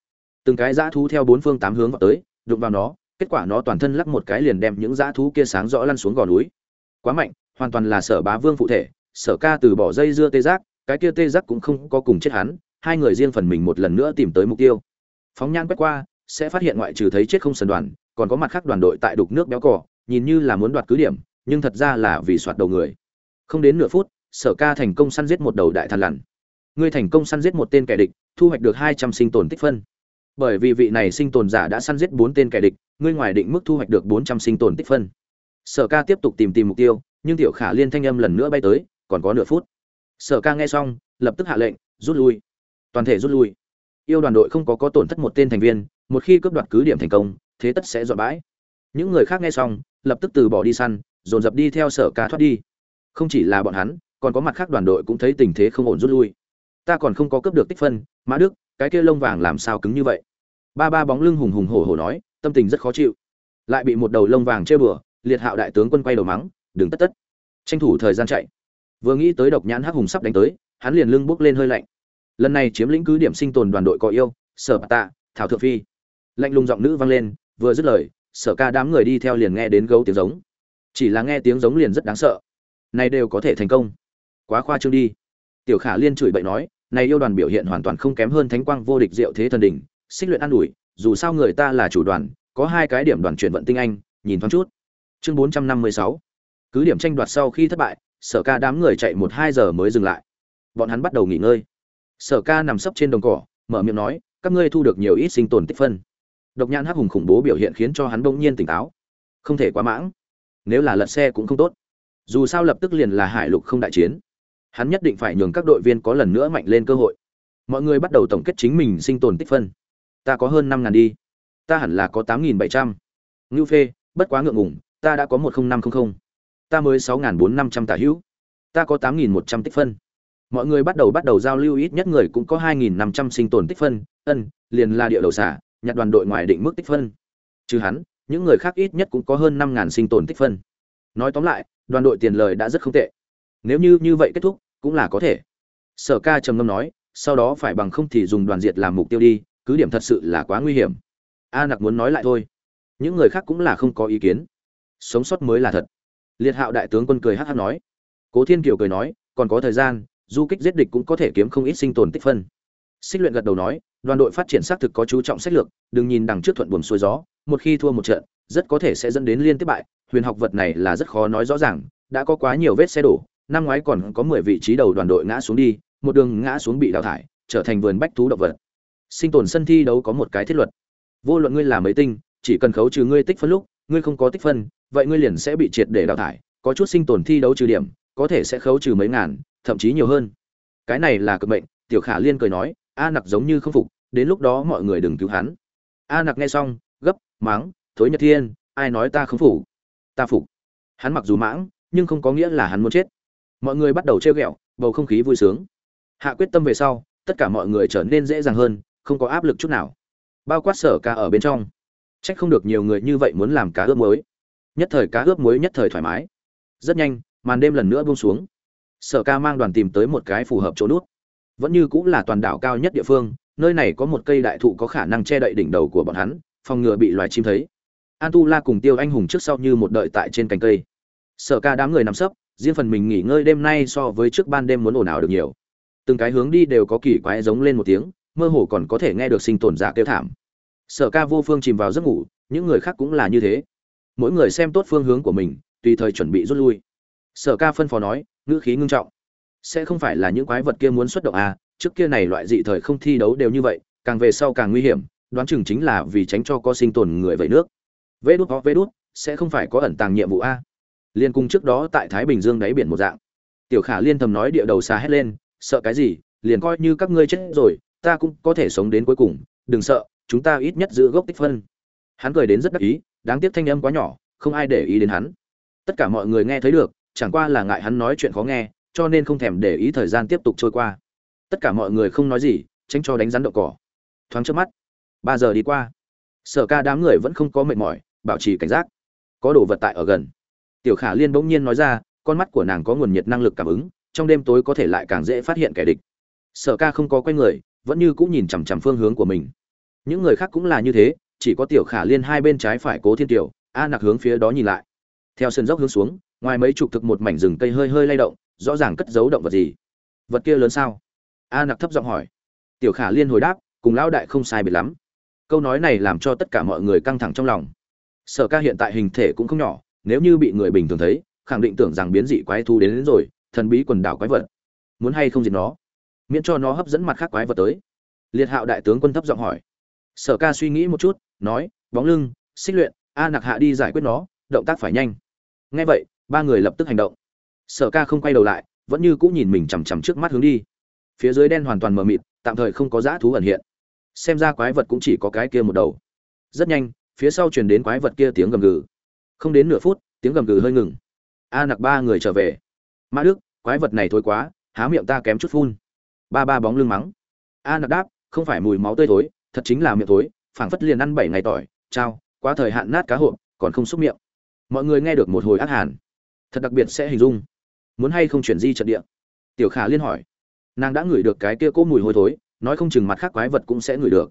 Từng cái dã thú theo bốn phương tám hướng vào tới, đụng vào nó, kết quả nó toàn thân lắc một cái liền đem những dã thú kia sáng rõ lăn xuống gò núi. Quá mạnh, hoàn toàn là sở bá vương phụ thể, sở ca từ bỏ dây dưa tê giác, cái kia tê giác cũng không có cùng chết hắn, hai người riêng phần mình một lần nữa tìm tới mục tiêu. Phóng nhan quét qua sẽ phát hiện ngoại trừ thấy chết không sần đoàn, còn có mặt khác đoàn đội tại đục nước béo cỏ nhìn như là muốn đoạt cứ điểm, nhưng thật ra là vì soạt đầu người. Không đến nửa phút, sở ca thành công săn giết một đầu đại thần lằn. Ngươi thành công săn giết một tên kẻ địch, thu hoạch được hai trăm sinh tồn tích phân. Bởi vì vị này sinh tồn giả đã săn giết bốn tên kẻ địch ngươi ngoài định mức thu hoạch được bốn trăm sinh tồn tích phân. Sở ca tiếp tục tìm tìm mục tiêu, nhưng tiểu khả liên thanh âm lần nữa bay tới, còn có nửa phút. Sở ca nghe xong, lập tức hạ lệnh, rút lui. Toàn thể rút lui. Yêu đoàn đội không có có tổn thất một tên thành viên một khi cướp đoạt cứ điểm thành công, thế tất sẽ dọn bãi. Những người khác nghe xong, lập tức từ bỏ đi săn, dồn dập đi theo sở ca thoát đi. Không chỉ là bọn hắn, còn có mặt khác đoàn đội cũng thấy tình thế không ổn rút lui. Ta còn không có cướp được tích phân, mã đức, cái kia lông vàng làm sao cứng như vậy? Ba ba bóng lưng hùng hùng hổ hổ nói, tâm tình rất khó chịu. Lại bị một đầu lông vàng chơi bừa liệt hạo đại tướng quân quay đầu mắng đừng tất tất. Tranh thủ thời gian chạy. Vừa nghĩ tới độc nhãn hắc hùng sắp đánh tới, hắn liền lưng bước lên hơi lạnh. Lần này chiếm lĩnh cứ điểm sinh tồn đoàn đội có yêu, sở bà tạ, thảo thượng phi lạnh lùng giọng nữ vang lên, vừa dứt lời, sở ca đám người đi theo liền nghe đến gấu tiếng giống. Chỉ là nghe tiếng giống liền rất đáng sợ. Này đều có thể thành công. Quá khoa trương đi. Tiểu khả liên chửi bậy nói, này yêu đoàn biểu hiện hoàn toàn không kém hơn thánh quang vô địch diệu thế thần đỉnh, xích luyện an ủi, dù sao người ta là chủ đoàn, có hai cái điểm đoàn chuyển vận tinh anh, nhìn thoáng chút. Chương bốn trăm năm mươi sáu. Cứ điểm tranh đoạt sau khi thất bại, sở ca đám người chạy một hai giờ mới dừng lại. Bọn hắn bắt đầu nghỉ ngơi. Sở ca nằm sấp trên đồng cỏ, mở miệng nói, các ngươi thu được nhiều ít sinh tồn tích phân độc nhãn hắc hùng khủng bố biểu hiện khiến cho hắn bỗng nhiên tỉnh táo. Không thể quá mãng. Nếu là lật xe cũng không tốt. Dù sao lập tức liền là hải lục không đại chiến. Hắn nhất định phải nhường các đội viên có lần nữa mạnh lên cơ hội. Mọi người bắt đầu tổng kết chính mình sinh tồn tích phân. Ta có hơn năm ngàn đi. Ta hẳn là có tám nghìn bảy trăm. Ngưu phê, bất quá ngượng ngùng, ta đã có một nghìn năm trăm linh ta mới sáu nghìn bốn năm trăm tả hữu. Ta có tám nghìn một trăm tích phân. Mọi người bắt đầu bắt đầu giao lưu, ít nhất người cũng có hai nghìn năm trăm sinh tồn tích phân. Ân, liền là địa đầu xả nhặt đoàn đội ngoài định mức tích phân. Trừ hắn, những người khác ít nhất cũng có hơn năm ngàn sinh tồn tích phân. Nói tóm lại, đoàn đội tiền lời đã rất không tệ. Nếu như như vậy kết thúc, cũng là có thể. Sở ca trầm ngâm nói, sau đó phải bằng không thì dùng đoàn diệt làm mục tiêu đi, cứ điểm thật sự là quá nguy hiểm. A nặc muốn nói lại thôi. Những người khác cũng là không có ý kiến. Sống sót mới là thật. Liệt hạo đại tướng quân cười hắc hắc nói. Cố thiên kiều cười nói, còn có thời gian, du kích giết địch cũng có thể kiếm không ít sinh tồn tích phân xích luyện gật đầu nói, đoàn đội phát triển xác thực có chú trọng sách lược, đừng nhìn đằng trước thuận buồm xuôi gió, một khi thua một trận, rất có thể sẽ dẫn đến liên tiếp bại, huyền học vật này là rất khó nói rõ ràng, đã có quá nhiều vết xe đổ, năm ngoái còn có mười vị trí đầu đoàn đội ngã xuống đi, một đường ngã xuống bị đào thải, trở thành vườn bách thú động vật. Sinh tồn sân thi đấu có một cái thiết luật. Vô luận ngươi là mấy tinh, chỉ cần khấu trừ ngươi tích phân lúc, ngươi không có tích phân, vậy ngươi liền sẽ bị triệt để đào thải, có chút sinh tồn thi đấu trừ điểm, có thể sẽ khấu trừ mấy ngàn, thậm chí nhiều hơn. Cái này là cực mệnh, tiểu khả liên cười nói a nặc giống như không phục, đến lúc đó mọi người đừng cứu hắn. A nặc nghe xong, gấp máng thối nhật thiên, ai nói ta không phủ ta phục. Hắn mặc dù mãng, nhưng không có nghĩa là hắn muốn chết. Mọi người bắt đầu trêu ghẹo, bầu không khí vui sướng. Hạ quyết tâm về sau, tất cả mọi người trở nên dễ dàng hơn, không có áp lực chút nào. Bao quát sở ca ở bên trong. Trách không được nhiều người như vậy muốn làm cá ướp muối. Nhất thời cá ướp muối nhất thời thoải mái. Rất nhanh, màn đêm lần nữa buông xuống. Sở ca mang đoàn tìm tới một cái phù hợp chỗ nút vẫn như cũng là toàn đảo cao nhất địa phương, nơi này có một cây đại thụ có khả năng che đậy đỉnh đầu của bọn hắn, phòng ngừa bị loài chim thấy. An tu la cùng tiêu anh hùng trước sau như một đợi tại trên cành cây. Sở ca đám người nằm sấp, riêng phần mình nghỉ ngơi đêm nay so với trước ban đêm muốn ồn ào được nhiều. Từng cái hướng đi đều có kỳ quái giống lên một tiếng, mơ hồ còn có thể nghe được sinh tồn giả kêu thảm. Sở ca vô phương chìm vào giấc ngủ, những người khác cũng là như thế. Mỗi người xem tốt phương hướng của mình, tùy thời chuẩn bị rút lui. Sở ca phân phó nói, ngữ khí ngưng trọng sẽ không phải là những quái vật kia muốn xuất động à trước kia này loại dị thời không thi đấu đều như vậy, càng về sau càng nguy hiểm, đoán chừng chính là vì tránh cho có sinh tồn người vậy nước. Vê đút có vê đút, sẽ không phải có ẩn tàng nhiệm vụ a. Liên cung trước đó tại thái bình dương đáy biển một dạng. Tiểu khả liên thầm nói địa đầu xa hét lên, sợ cái gì, liền coi như các ngươi chết rồi, ta cũng có thể sống đến cuối cùng, đừng sợ, chúng ta ít nhất giữ gốc tích phân. Hắn cười đến rất đắc ý, đáng tiếc thanh âm quá nhỏ, không ai để ý đến hắn. Tất cả mọi người nghe thấy được, chẳng qua là ngại hắn nói chuyện khó nghe cho nên không thèm để ý thời gian tiếp tục trôi qua. Tất cả mọi người không nói gì, tránh cho đánh rắn đậu cỏ. Thoáng trước mắt, ba giờ đi qua. Sở ca đám người vẫn không có mệt mỏi, bảo trì cảnh giác. Có đồ vật tại ở gần. Tiểu khả liên bỗng nhiên nói ra, con mắt của nàng có nguồn nhiệt năng lực cảm ứng, trong đêm tối có thể lại càng dễ phát hiện kẻ địch. Sở ca không có quay người, vẫn như cũng nhìn chằm chằm phương hướng của mình. Những người khác cũng là như thế, chỉ có tiểu khả liên hai bên trái phải cố thiên tiểu, a nặc hướng phía đó nhìn lại. Theo sườn dốc hướng xuống, ngoài mấy chục thực một mảnh rừng cây hơi hơi lay động rõ ràng cất giấu động vật gì? Vật kia lớn sao? A nặc thấp giọng hỏi. Tiểu khả liên hồi đáp cùng lão đại không sai biệt lắm. Câu nói này làm cho tất cả mọi người căng thẳng trong lòng. Sở ca hiện tại hình thể cũng không nhỏ nếu như bị người bình thường thấy khẳng định tưởng rằng biến dị quái thú đến, đến rồi thần bí quần đảo quái vật. Muốn hay không diệt nó? Miễn cho nó hấp dẫn mặt khác quái vật tới. Liệt hạo đại tướng quân thấp giọng hỏi. Sở ca suy nghĩ một chút nói bóng lưng xích luyện a nặc hạ đi giải quyết nó động tác phải nhanh. Ngay vậy ba người lập tức hành động sở ca không quay đầu lại, vẫn như cũng nhìn mình chằm chằm trước mắt hướng đi. Phía dưới đen hoàn toàn mờ mịt, tạm thời không có dã thú ẩn hiện. Xem ra quái vật cũng chỉ có cái kia một đầu. Rất nhanh, phía sau truyền đến quái vật kia tiếng gầm gừ. Không đến nửa phút, tiếng gầm gừ hơi ngừng. A nặc ba người trở về. Mã đức, quái vật này thối quá, há miệng ta kém chút phun. Ba ba bóng lưng mắng. A nặc đáp, không phải mùi máu tươi thối, thật chính là miệng thối, phảng phất liền ăn bảy ngày tỏi. Trao quá thời hạn nát cá hộp, còn không xúc miệng. Mọi người nghe được một hồi ác hàn. Thật đặc biệt sẽ hình dung muốn hay không chuyển di trận địa? Tiểu khả liên hỏi. Nàng đã ngửi được cái kia cỗ mùi hôi thối, nói không chừng mặt khác quái vật cũng sẽ ngửi được.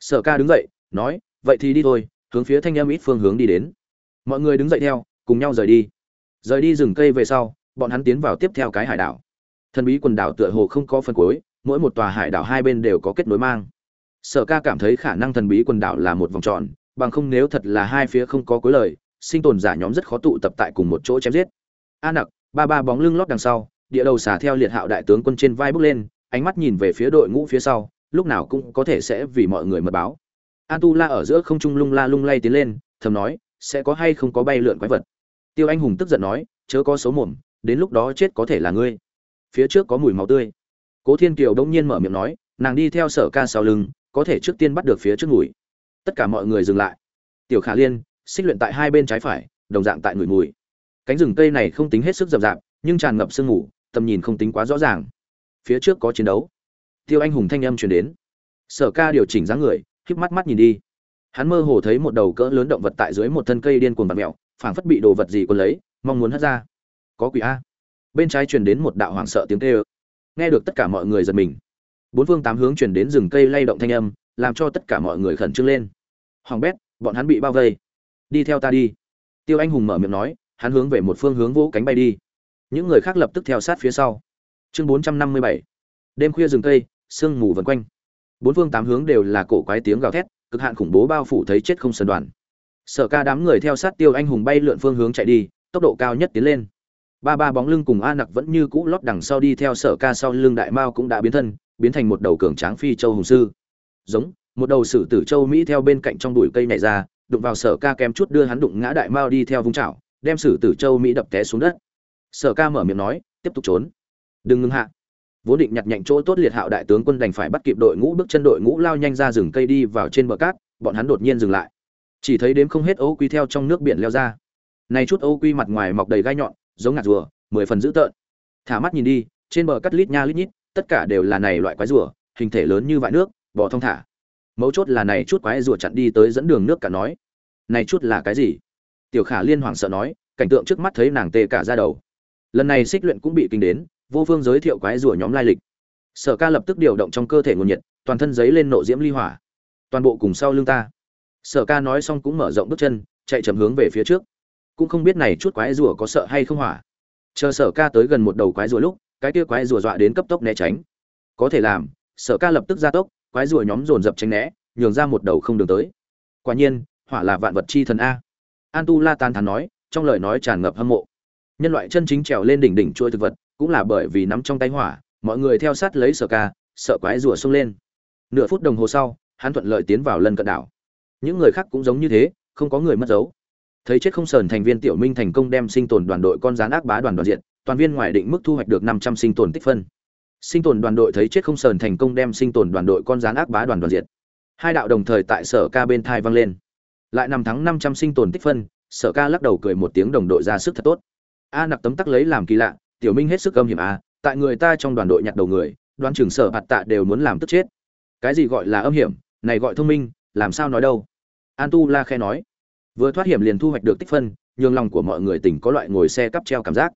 Sở ca đứng dậy, nói, vậy thì đi thôi, hướng phía thanh em ít phương hướng đi đến. Mọi người đứng dậy theo, cùng nhau rời đi. Rời đi rừng cây về sau, bọn hắn tiến vào tiếp theo cái hải đảo. Thần bí quần đảo tựa hồ không có phần cuối, mỗi một tòa hải đảo hai bên đều có kết nối mang. Sở ca cảm thấy khả năng thần bí quần đảo là một vòng tròn, bằng không nếu thật là hai phía không có cuối lời, sinh tồn giả nhóm rất khó tụ tập tại cùng một chỗ chém giết. A nặc ba ba bóng lưng lót đằng sau, địa đầu xả theo liệt hạo đại tướng quân trên vai bước lên, ánh mắt nhìn về phía đội ngũ phía sau, lúc nào cũng có thể sẽ vì mọi người mật báo. An tu la ở giữa không trung lung la lung lay tiến lên, thầm nói, sẽ có hay không có bay lượn quái vật? Tiêu anh hùng tức giận nói, chớ có xấu mồm, đến lúc đó chết có thể là ngươi. Phía trước có mùi máu tươi. Cố thiên kiều đông nhiên mở miệng nói, nàng đi theo sở ca sau lưng, có thể trước tiên bắt được phía trước mùi tất cả mọi người dừng lại. Tiểu khả liên, xích luyện tại hai bên trái phải, đồng dạng tại người mùi cánh rừng cây này không tính hết sức rậm rạp, nhưng tràn ngập sương mù, tầm nhìn không tính quá rõ ràng. Phía trước có chiến đấu. Tiêu anh hùng thanh âm truyền đến. Sở ca điều chỉnh dáng người, híp mắt mắt nhìn đi. Hắn mơ hồ thấy một đầu cỡ lớn động vật tại dưới một thân cây điên cuồng vặt mẹo phảng phất bị đồ vật gì còn lấy, mong muốn hất ra. Có quỷ a. Bên trái truyền đến một đạo hoảng sợ tiếng kêu. Nghe được tất cả mọi người giật mình. Bốn phương tám hướng truyền đến rừng cây lay động thanh âm, làm cho tất cả mọi người khẩn trương lên. Hoàng bét, bọn hắn bị bao vây. Đi theo ta đi. Tiêu anh hùng mở miệng nói hắn hướng về một phương hướng vỗ cánh bay đi. Những người khác lập tức theo sát phía sau. Chương bốn trăm năm mươi bảy. Đêm khuya rừng cây, sương mù vần quanh. Bốn phương tám hướng đều là cổ quái tiếng gào thét, cực hạn khủng bố bao phủ thấy chết không sân đoàn. Sở ca đám người theo sát tiêu anh hùng bay lượn phương hướng chạy đi, tốc độ cao nhất tiến lên. Ba ba bóng lưng cùng a nặc vẫn như cũ lót đằng sau đi theo sở ca sau lưng đại mao cũng đã biến thân, biến thành một đầu cường tráng phi châu hùng sư. Giống, một đầu sử tử châu mỹ theo bên cạnh trong bụi cây này ra, đụng vào sở ca kém chút đưa hắn đụng ngã đại mao đi theo vung chảo đem sử tử châu mỹ đập té xuống đất. Sở ca mở miệng nói, tiếp tục trốn. Đừng ngưng hạ. Vốn định nhặt nhạnh chỗ tốt liệt hạo đại tướng quân đành phải bắt kịp đội ngũ, bước chân đội ngũ lao nhanh ra rừng cây đi vào trên bờ cát, bọn hắn đột nhiên dừng lại. Chỉ thấy đếm không hết ấu quy theo trong nước biển leo ra. Này chút ấu quy mặt ngoài mọc đầy gai nhọn, giống ngạt rùa, mười phần dữ tợn. Thả mắt nhìn đi, trên bờ cắt lít nha lít nhít, tất cả đều là này loại quái rùa, hình thể lớn như vại nước, bò thong thả. Mấu chốt là này chút quái rùa chặn đi tới dẫn đường nước cả nói. Này chút là cái gì? Tiểu khả liên hoàng sợ nói, cảnh tượng trước mắt thấy nàng tê cả ra đầu. Lần này xích luyện cũng bị kinh đến, vô phương giới thiệu quái rủa nhóm lai lịch. Sở ca lập tức điều động trong cơ thể nguồn nhiệt, toàn thân giấy lên nộ diễm ly hỏa. Toàn bộ cùng sau lưng ta. Sở ca nói xong cũng mở rộng bước chân, chạy chầm hướng về phía trước. Cũng không biết này chút quái rùa có sợ hay không hỏa. Chờ sở ca tới gần một đầu quái rùa lúc, cái kia quái rùa dọa đến cấp tốc né tránh. Có thể làm, sở ca lập tức ra tốc, quái rùa nhóm dồn dập tránh né, nhường ra một đầu không đường tới. Quả nhiên, hỏa là vạn vật chi thần a an tu la tan thán nói, trong lời nói tràn ngập hâm mộ. Nhân loại chân chính trèo lên đỉnh đỉnh chuỗi thực vật, cũng là bởi vì nắm trong tay hỏa, mọi người theo sát lấy sở ca, sợ quái rùa xông lên. Nửa phút đồng hồ sau, hắn thuận lợi tiến vào lân cận đảo. Những người khác cũng giống như thế, không có người mất dấu. Thấy chết không sờn thành viên tiểu minh thành công đem sinh tồn đoàn đội con rán ác bá đoàn đoàn diện toàn viên ngoài định mức thu hoạch được năm trăm sinh tồn tích phân. Sinh tồn đoàn đội thấy chết không sờn thành công đem sinh tồn đoàn đội con rán ác bá đoàn đoàn diện hai đạo đồng thời tại sở ca bên thai vang lên lại nằm thắng năm trăm sinh tồn tích phân, sở ca lắc đầu cười một tiếng đồng đội ra sức thật tốt. A nặc tấm tắc lấy làm kỳ lạ, tiểu minh hết sức âm hiểm a tại người ta trong đoàn đội nhặt đầu người, đoán trưởng sở hạt tạ đều muốn làm tức chết. Cái gì gọi là âm hiểm? Này gọi thông minh, làm sao nói đâu? An tu la khe nói. Vừa thoát hiểm liền thu hoạch được tích phân, nhường lòng của mọi người tỉnh có loại ngồi xe cắp treo cảm giác.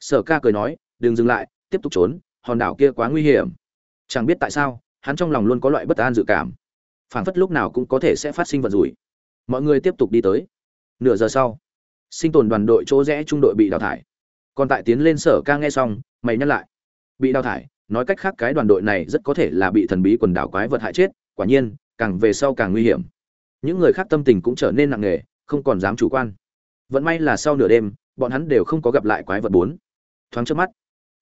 Sở ca cười nói, đừng dừng lại, tiếp tục trốn, hòn đảo kia quá nguy hiểm. Chẳng biết tại sao, hắn trong lòng luôn có loại bất an dự cảm. Phảng phất lúc nào cũng có thể sẽ phát sinh vật rủi mọi người tiếp tục đi tới. Nửa giờ sau, sinh tồn đoàn đội chỗ rẽ trung đội bị đào thải. Còn tại tiến lên sở ca nghe xong, mày nhắc lại. Bị đào thải, nói cách khác cái đoàn đội này rất có thể là bị thần bí quần đảo quái vật hại chết, quả nhiên, càng về sau càng nguy hiểm. Những người khác tâm tình cũng trở nên nặng nề, không còn dám chủ quan. Vẫn may là sau nửa đêm, bọn hắn đều không có gặp lại quái vật bốn. Thoáng trước mắt,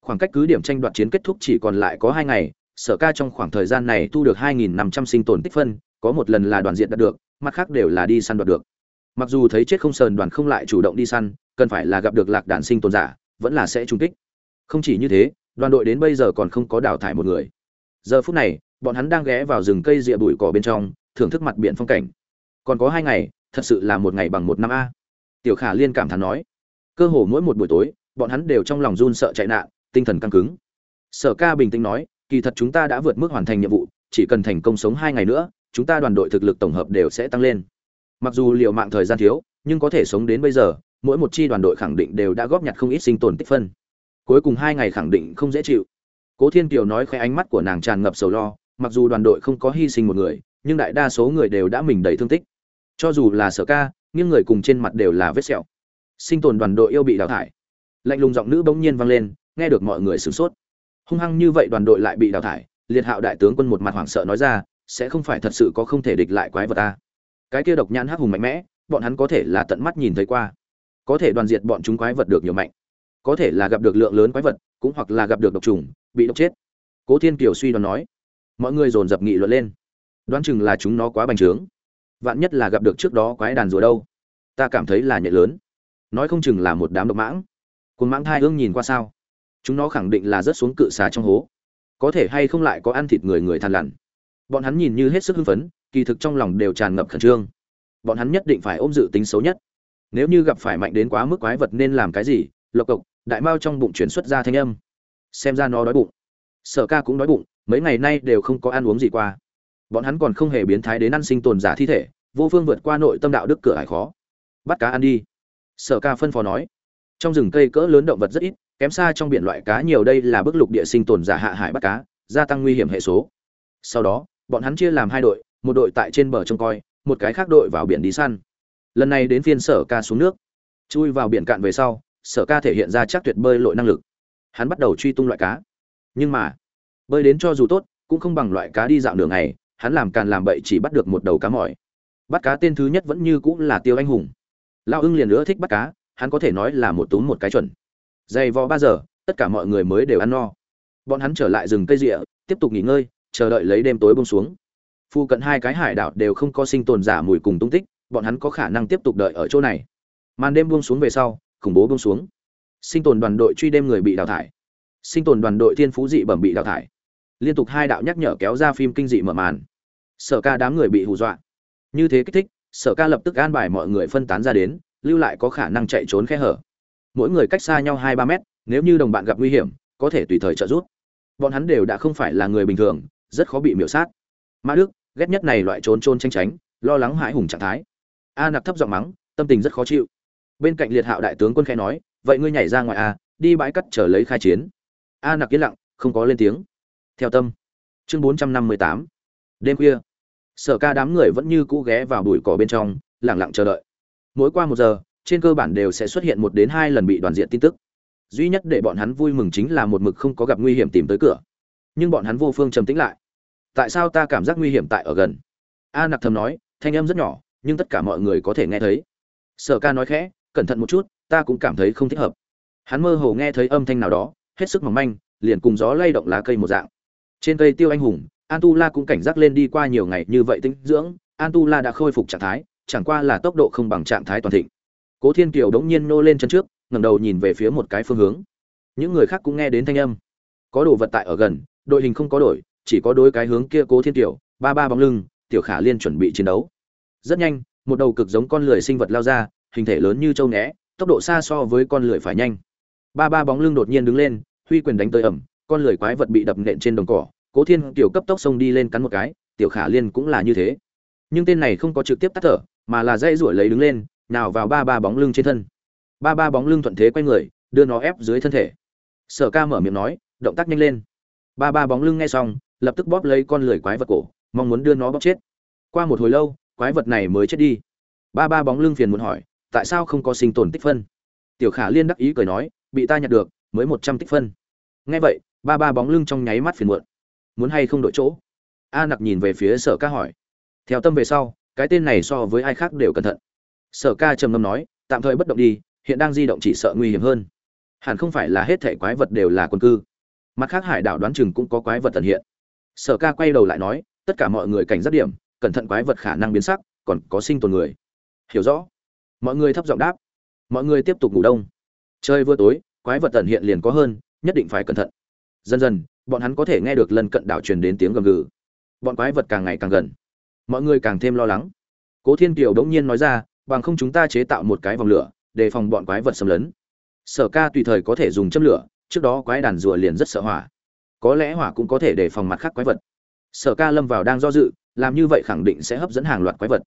khoảng cách cứ điểm tranh đoạt chiến kết thúc chỉ còn lại có hai ngày, sở ca trong khoảng thời gian này thu được 2.500 sinh tồn tích phân, có một lần là đoàn diện đạt được mặt khác đều là đi săn đoạt được. Mặc dù thấy chết không sờn đoàn không lại chủ động đi săn, cần phải là gặp được lạc đàn sinh tồn giả, vẫn là sẽ trung kích. Không chỉ như thế, đoàn đội đến bây giờ còn không có đào thải một người. Giờ phút này, bọn hắn đang ghé vào rừng cây rịa bụi cỏ bên trong, thưởng thức mặt biển phong cảnh. Còn có hai ngày, thật sự là một ngày bằng một năm a. Tiểu khả liên cảm thán nói. Cơ hồ mỗi một buổi tối, bọn hắn đều trong lòng run sợ chạy nạn, tinh thần căng cứng. Sở ca bình tĩnh nói, kỳ thật chúng ta đã vượt mức hoàn thành nhiệm vụ, chỉ cần thành công sống hai ngày nữa chúng ta đoàn đội thực lực tổng hợp đều sẽ tăng lên. Mặc dù liệu mạng thời gian thiếu, nhưng có thể sống đến bây giờ, mỗi một chi đoàn đội khẳng định đều đã góp nhặt không ít sinh tồn tích phân. Cuối cùng hai ngày khẳng định không dễ chịu. Cố thiên kiều nói khoe ánh mắt của nàng tràn ngập sầu lo, mặc dù đoàn đội không có hy sinh một người, nhưng đại đa số người đều đã mình đầy thương tích. Cho dù là sở ca, nhưng người cùng trên mặt đều là vết sẹo. Sinh tồn đoàn đội yêu bị đào thải. Lạnh lùng giọng nữ bỗng nhiên vang lên, nghe được mọi người sửng sốt. Hung hăng như vậy đoàn đội lại bị đào thải, liệt hạo đại tướng quân một mặt hoảng sợ nói ra sẽ không phải thật sự có không thể địch lại quái vật ta. Cái kia độc nhãn hắc hùng mạnh mẽ, bọn hắn có thể là tận mắt nhìn thấy qua. Có thể đoàn diệt bọn chúng quái vật được nhiều mạnh. Có thể là gặp được lượng lớn quái vật, cũng hoặc là gặp được độc trùng, bị độc chết. Cố thiên kiều suy đoán nói. Mọi người dồn dập nghị luận lên. Đoán chừng là chúng nó quá bành trướng. Vạn nhất là gặp được trước đó quái đàn rùa đâu? Ta cảm thấy là nhẹ lớn. Nói không chừng là một đám độc mãng. Cồn mãng thai hương nhìn qua sao? Chúng nó khẳng định là rớt xuống cự xà trong hố. Có thể hay không lại có ăn thịt người người than lằn bọn hắn nhìn như hết sức hưng phấn, kỳ thực trong lòng đều tràn ngập khẩn trương. Bọn hắn nhất định phải ôm dự tính xấu nhất. Nếu như gặp phải mạnh đến quá mức quái vật nên làm cái gì? Lộc cộc, đại mao trong bụng chuyển xuất ra thanh âm. Xem ra nó đói bụng. Sở ca cũng đói bụng, mấy ngày nay đều không có ăn uống gì qua. Bọn hắn còn không hề biến thái đến ăn sinh tồn giả thi thể, vô phương vượt qua nội tâm đạo đức cửa hải khó. Bắt cá ăn đi. Sở ca phân phó nói. Trong rừng cây cỡ lớn động vật rất ít, kém xa trong biển loại cá nhiều đây là bức lục địa sinh tồn giả hạ hải bắt cá, gia tăng nguy hiểm hệ số. Sau đó bọn hắn chia làm hai đội, một đội tại trên bờ trông coi, một cái khác đội vào biển đi săn. Lần này đến phiên sở ca xuống nước. Chui vào biển cạn về sau, sở ca thể hiện ra chắc tuyệt bơi lội năng lực. Hắn bắt đầu truy tung loại cá. Nhưng mà, bơi đến cho dù tốt, cũng không bằng loại cá đi dạo đường này hắn làm càn làm bậy chỉ bắt được một đầu cá mỏi. Bắt cá tên thứ nhất vẫn như cũng là tiêu anh hùng. Lao ưng liền nữa thích bắt cá, hắn có thể nói là một túm một cái chuẩn. Dày vò ba giờ, tất cả mọi người mới đều ăn no. Bọn hắn trở lại rừng cây rịa, tiếp tục nghỉ ngơi chờ đợi lấy đêm tối bông xuống. Phu cận hai cái hải đảo đều không có sinh tồn giả mùi cùng tung tích, bọn hắn có khả năng tiếp tục đợi ở chỗ này. Màn đêm buông xuống về sau, khủng bố buông xuống. Sinh tồn đoàn đội truy đêm người bị đào thải. Sinh tồn đoàn đội thiên phú dị bẩm bị đào thải. Liên tục hai đạo nhắc nhở kéo ra phim kinh dị mở màn. Sở ca đám người bị hù dọa. Như thế kích thích, sở ca lập tức an bài mọi người phân tán ra đến, lưu lại có khả năng chạy trốn khe hở. Mỗi người cách xa nhau hai ba mét, nếu như đồng bạn gặp nguy hiểm, có thể tùy thời trợ giúp. Bọn hắn đều đã không phải là người bình thường rất khó bị miểu sát. Mã đức, ghét nhất này loại trốn trôn tranh tránh, lo lắng hãi hùng trạng thái. A nặc thấp giọng mắng, tâm tình rất khó chịu. Bên cạnh liệt hạo đại tướng quân khẽ nói, vậy ngươi nhảy ra ngoài a đi bãi cắt chờ lấy khai chiến. A nặc yên lặng, không có lên tiếng. Theo tâm. Chương bốn trăm năm mươi tám. Đêm khuya. Sở ca đám người vẫn như cũ ghé vào bụi cỏ bên trong lẳng lặng chờ đợi. Mỗi qua một giờ, trên cơ bản đều sẽ xuất hiện một đến hai lần bị đoàn diện tin tức. Duy nhất để bọn hắn vui mừng chính là một mực không có gặp nguy hiểm tìm tới cửa nhưng bọn hắn vô phương trầm tĩnh lại. Tại sao ta cảm giác nguy hiểm tại ở gần? A nặc thầm nói, thanh âm rất nhỏ, nhưng tất cả mọi người có thể nghe thấy. Sở ca nói khẽ, cẩn thận một chút, ta cũng cảm thấy không thích hợp. Hắn mơ hồ nghe thấy âm thanh nào đó, hết sức mỏng manh, liền cùng gió lay động lá cây một dạng. Trên cây tiêu anh hùng an tu la cũng cảnh giác lên đi qua nhiều ngày như vậy tinh dưỡng an tu la đã khôi phục trạng thái, chẳng qua là tốc độ không bằng trạng thái toàn thịnh. Cố thiên kiều đống nhiên nô lên chân trước, ngẩng đầu nhìn về phía một cái phương hướng. Những người khác cũng nghe đến thanh âm. Có đồ vật tại ở gần đội hình không có đổi, chỉ có đối cái hướng kia cố thiên tiểu ba ba bóng lưng, tiểu khả liên chuẩn bị chiến đấu. Rất nhanh, một đầu cực giống con lười sinh vật lao ra, hình thể lớn như châu né, tốc độ xa so với con lười phải nhanh. Ba ba bóng lưng đột nhiên đứng lên, huy quyền đánh tới ẩm, con lười quái vật bị đập nện trên đồng cỏ, cố thiên tiểu cấp tốc xông đi lên cắn một cái, tiểu khả liên cũng là như thế. Nhưng tên này không có trực tiếp tắt thở, mà là dây ruổi lấy đứng lên, nào vào ba ba bóng lưng trên thân. Ba ba bóng lưng thuận thế quay người, đưa nó ép dưới thân thể. Sở ca mở miệng nói, động tác nhanh lên ba ba bóng lưng nghe xong, lập tức bóp lấy con lười quái vật cổ, mong muốn đưa nó bóp chết. Qua một hồi lâu, quái vật này mới chết đi. Ba ba bóng lưng phiền muốn hỏi, tại sao không có sinh tồn tích phân? Tiểu khả liên đắc ý cười nói, bị ta nhặt được, mới một trăm tích phân. Nghe vậy, ba ba bóng lưng trong nháy mắt phiền muộn. Muốn hay không đổi chỗ? A nặc nhìn về phía sở ca hỏi. Theo tâm về sau, cái tên này so với ai khác đều cẩn thận. Sở ca trầm ngâm nói, tạm thời bất động đi, hiện đang di động chỉ sợ nguy hiểm hơn. Hẳn không phải là hết thể quái vật đều là quân cư mặt khác hải đảo đoán chừng cũng có quái vật tận hiện. Sở ca quay đầu lại nói, tất cả mọi người cảnh giác điểm, cẩn thận quái vật khả năng biến sắc, còn có sinh tồn người. Hiểu rõ. Mọi người thấp giọng đáp. Mọi người tiếp tục ngủ đông. Chơi vừa tối, quái vật tận hiện liền có hơn, nhất định phải cẩn thận. Dần dần, bọn hắn có thể nghe được lần cận đảo truyền đến tiếng gầm gừ. Bọn quái vật càng ngày càng gần. Mọi người càng thêm lo lắng. Cố thiên kiều đống nhiên nói ra, bằng không chúng ta chế tạo một cái vòng lửa, đề phòng bọn quái vật xâm lấn. Sở ca tùy thời có thể dùng châm lửa trước đó quái đàn rùa liền rất sợ hỏa. Có lẽ hỏa cũng có thể để phòng mặt khác quái vật. Sở ca lâm vào đang do dự, làm như vậy khẳng định sẽ hấp dẫn hàng loạt quái vật.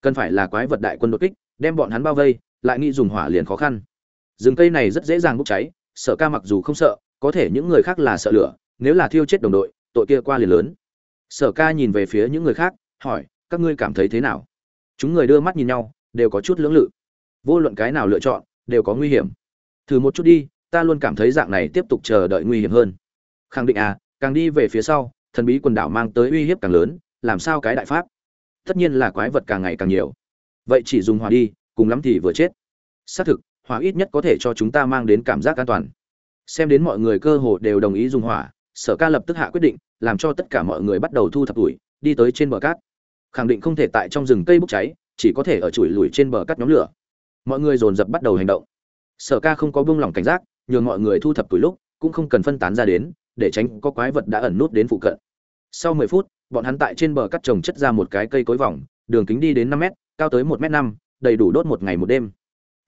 Cần phải là quái vật đại quân đột kích, đem bọn hắn bao vây, lại nghĩ dùng hỏa liền khó khăn. Rừng cây này rất dễ dàng bốc cháy, sở ca mặc dù không sợ, có thể những người khác là sợ lửa, nếu là thiêu chết đồng đội, tội kia qua liền lớn. Sở ca nhìn về phía những người khác, hỏi, các ngươi cảm thấy thế nào? Chúng người đưa mắt nhìn nhau, đều có chút lưỡng lự. Vô luận cái nào lựa chọn, đều có nguy hiểm. Thử một chút đi ta luôn cảm thấy dạng này tiếp tục chờ đợi nguy hiểm hơn. Khẳng định à càng đi về phía sau, thần bí quần đảo mang tới uy hiếp càng lớn, làm sao cái đại pháp? Tất nhiên là quái vật càng ngày càng nhiều. Vậy chỉ dùng hỏa đi, cùng lắm thì vừa chết. Xác thực, hỏa ít nhất có thể cho chúng ta mang đến cảm giác an toàn. Xem đến mọi người cơ hồ đều đồng ý dùng hỏa, sở ca lập tức hạ quyết định, làm cho tất cả mọi người bắt đầu thu thập tuổi, đi tới trên bờ cát. Khẳng định không thể tại trong rừng cây bốc cháy, chỉ có thể ở chùi lùi trên bờ cát nhóm lửa. Mọi người dồn dập bắt đầu hành động. Sở ca không có buông lỏng cảnh giác nhường mọi người thu thập tuổi lúc, cũng không cần phân tán ra đến, để tránh có quái vật đã ẩn nút đến phụ cận. Sau mười phút, bọn hắn tại trên bờ cắt trồng chất ra một cái cây cối vòng, đường kính đi đến năm mét, cao tới một m năm, đầy đủ đốt một ngày một đêm.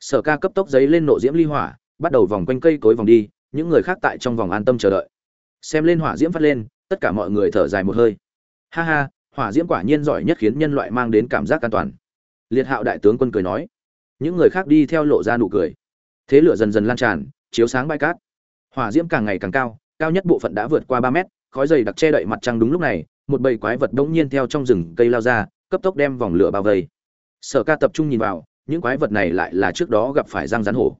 Sở ca cấp tốc giấy lên nộ diễm ly hỏa, bắt đầu vòng quanh cây cối vòng đi, những người khác tại trong vòng an tâm chờ đợi. Xem lên hỏa diễm phát lên, tất cả mọi người thở dài một hơi. Ha ha, hỏa diễm quả nhiên giỏi nhất khiến nhân loại mang đến cảm giác an toàn. Liệt hạo đại tướng quân cười nói. Những người khác đi theo lộ ra nụ cười. Thế lửa dần dần lan tràn chiếu sáng bãi cát. Hỏa diễm càng ngày càng cao cao nhất bộ phận đã vượt qua ba mét, khói dày đặc che đậy mặt trăng đúng lúc này, một bầy quái vật đống nhiên theo trong rừng cây lao ra, cấp tốc đem vòng lửa bao vây. Sở ca tập trung nhìn vào, những quái vật này lại là trước đó gặp phải răng rắn hổ.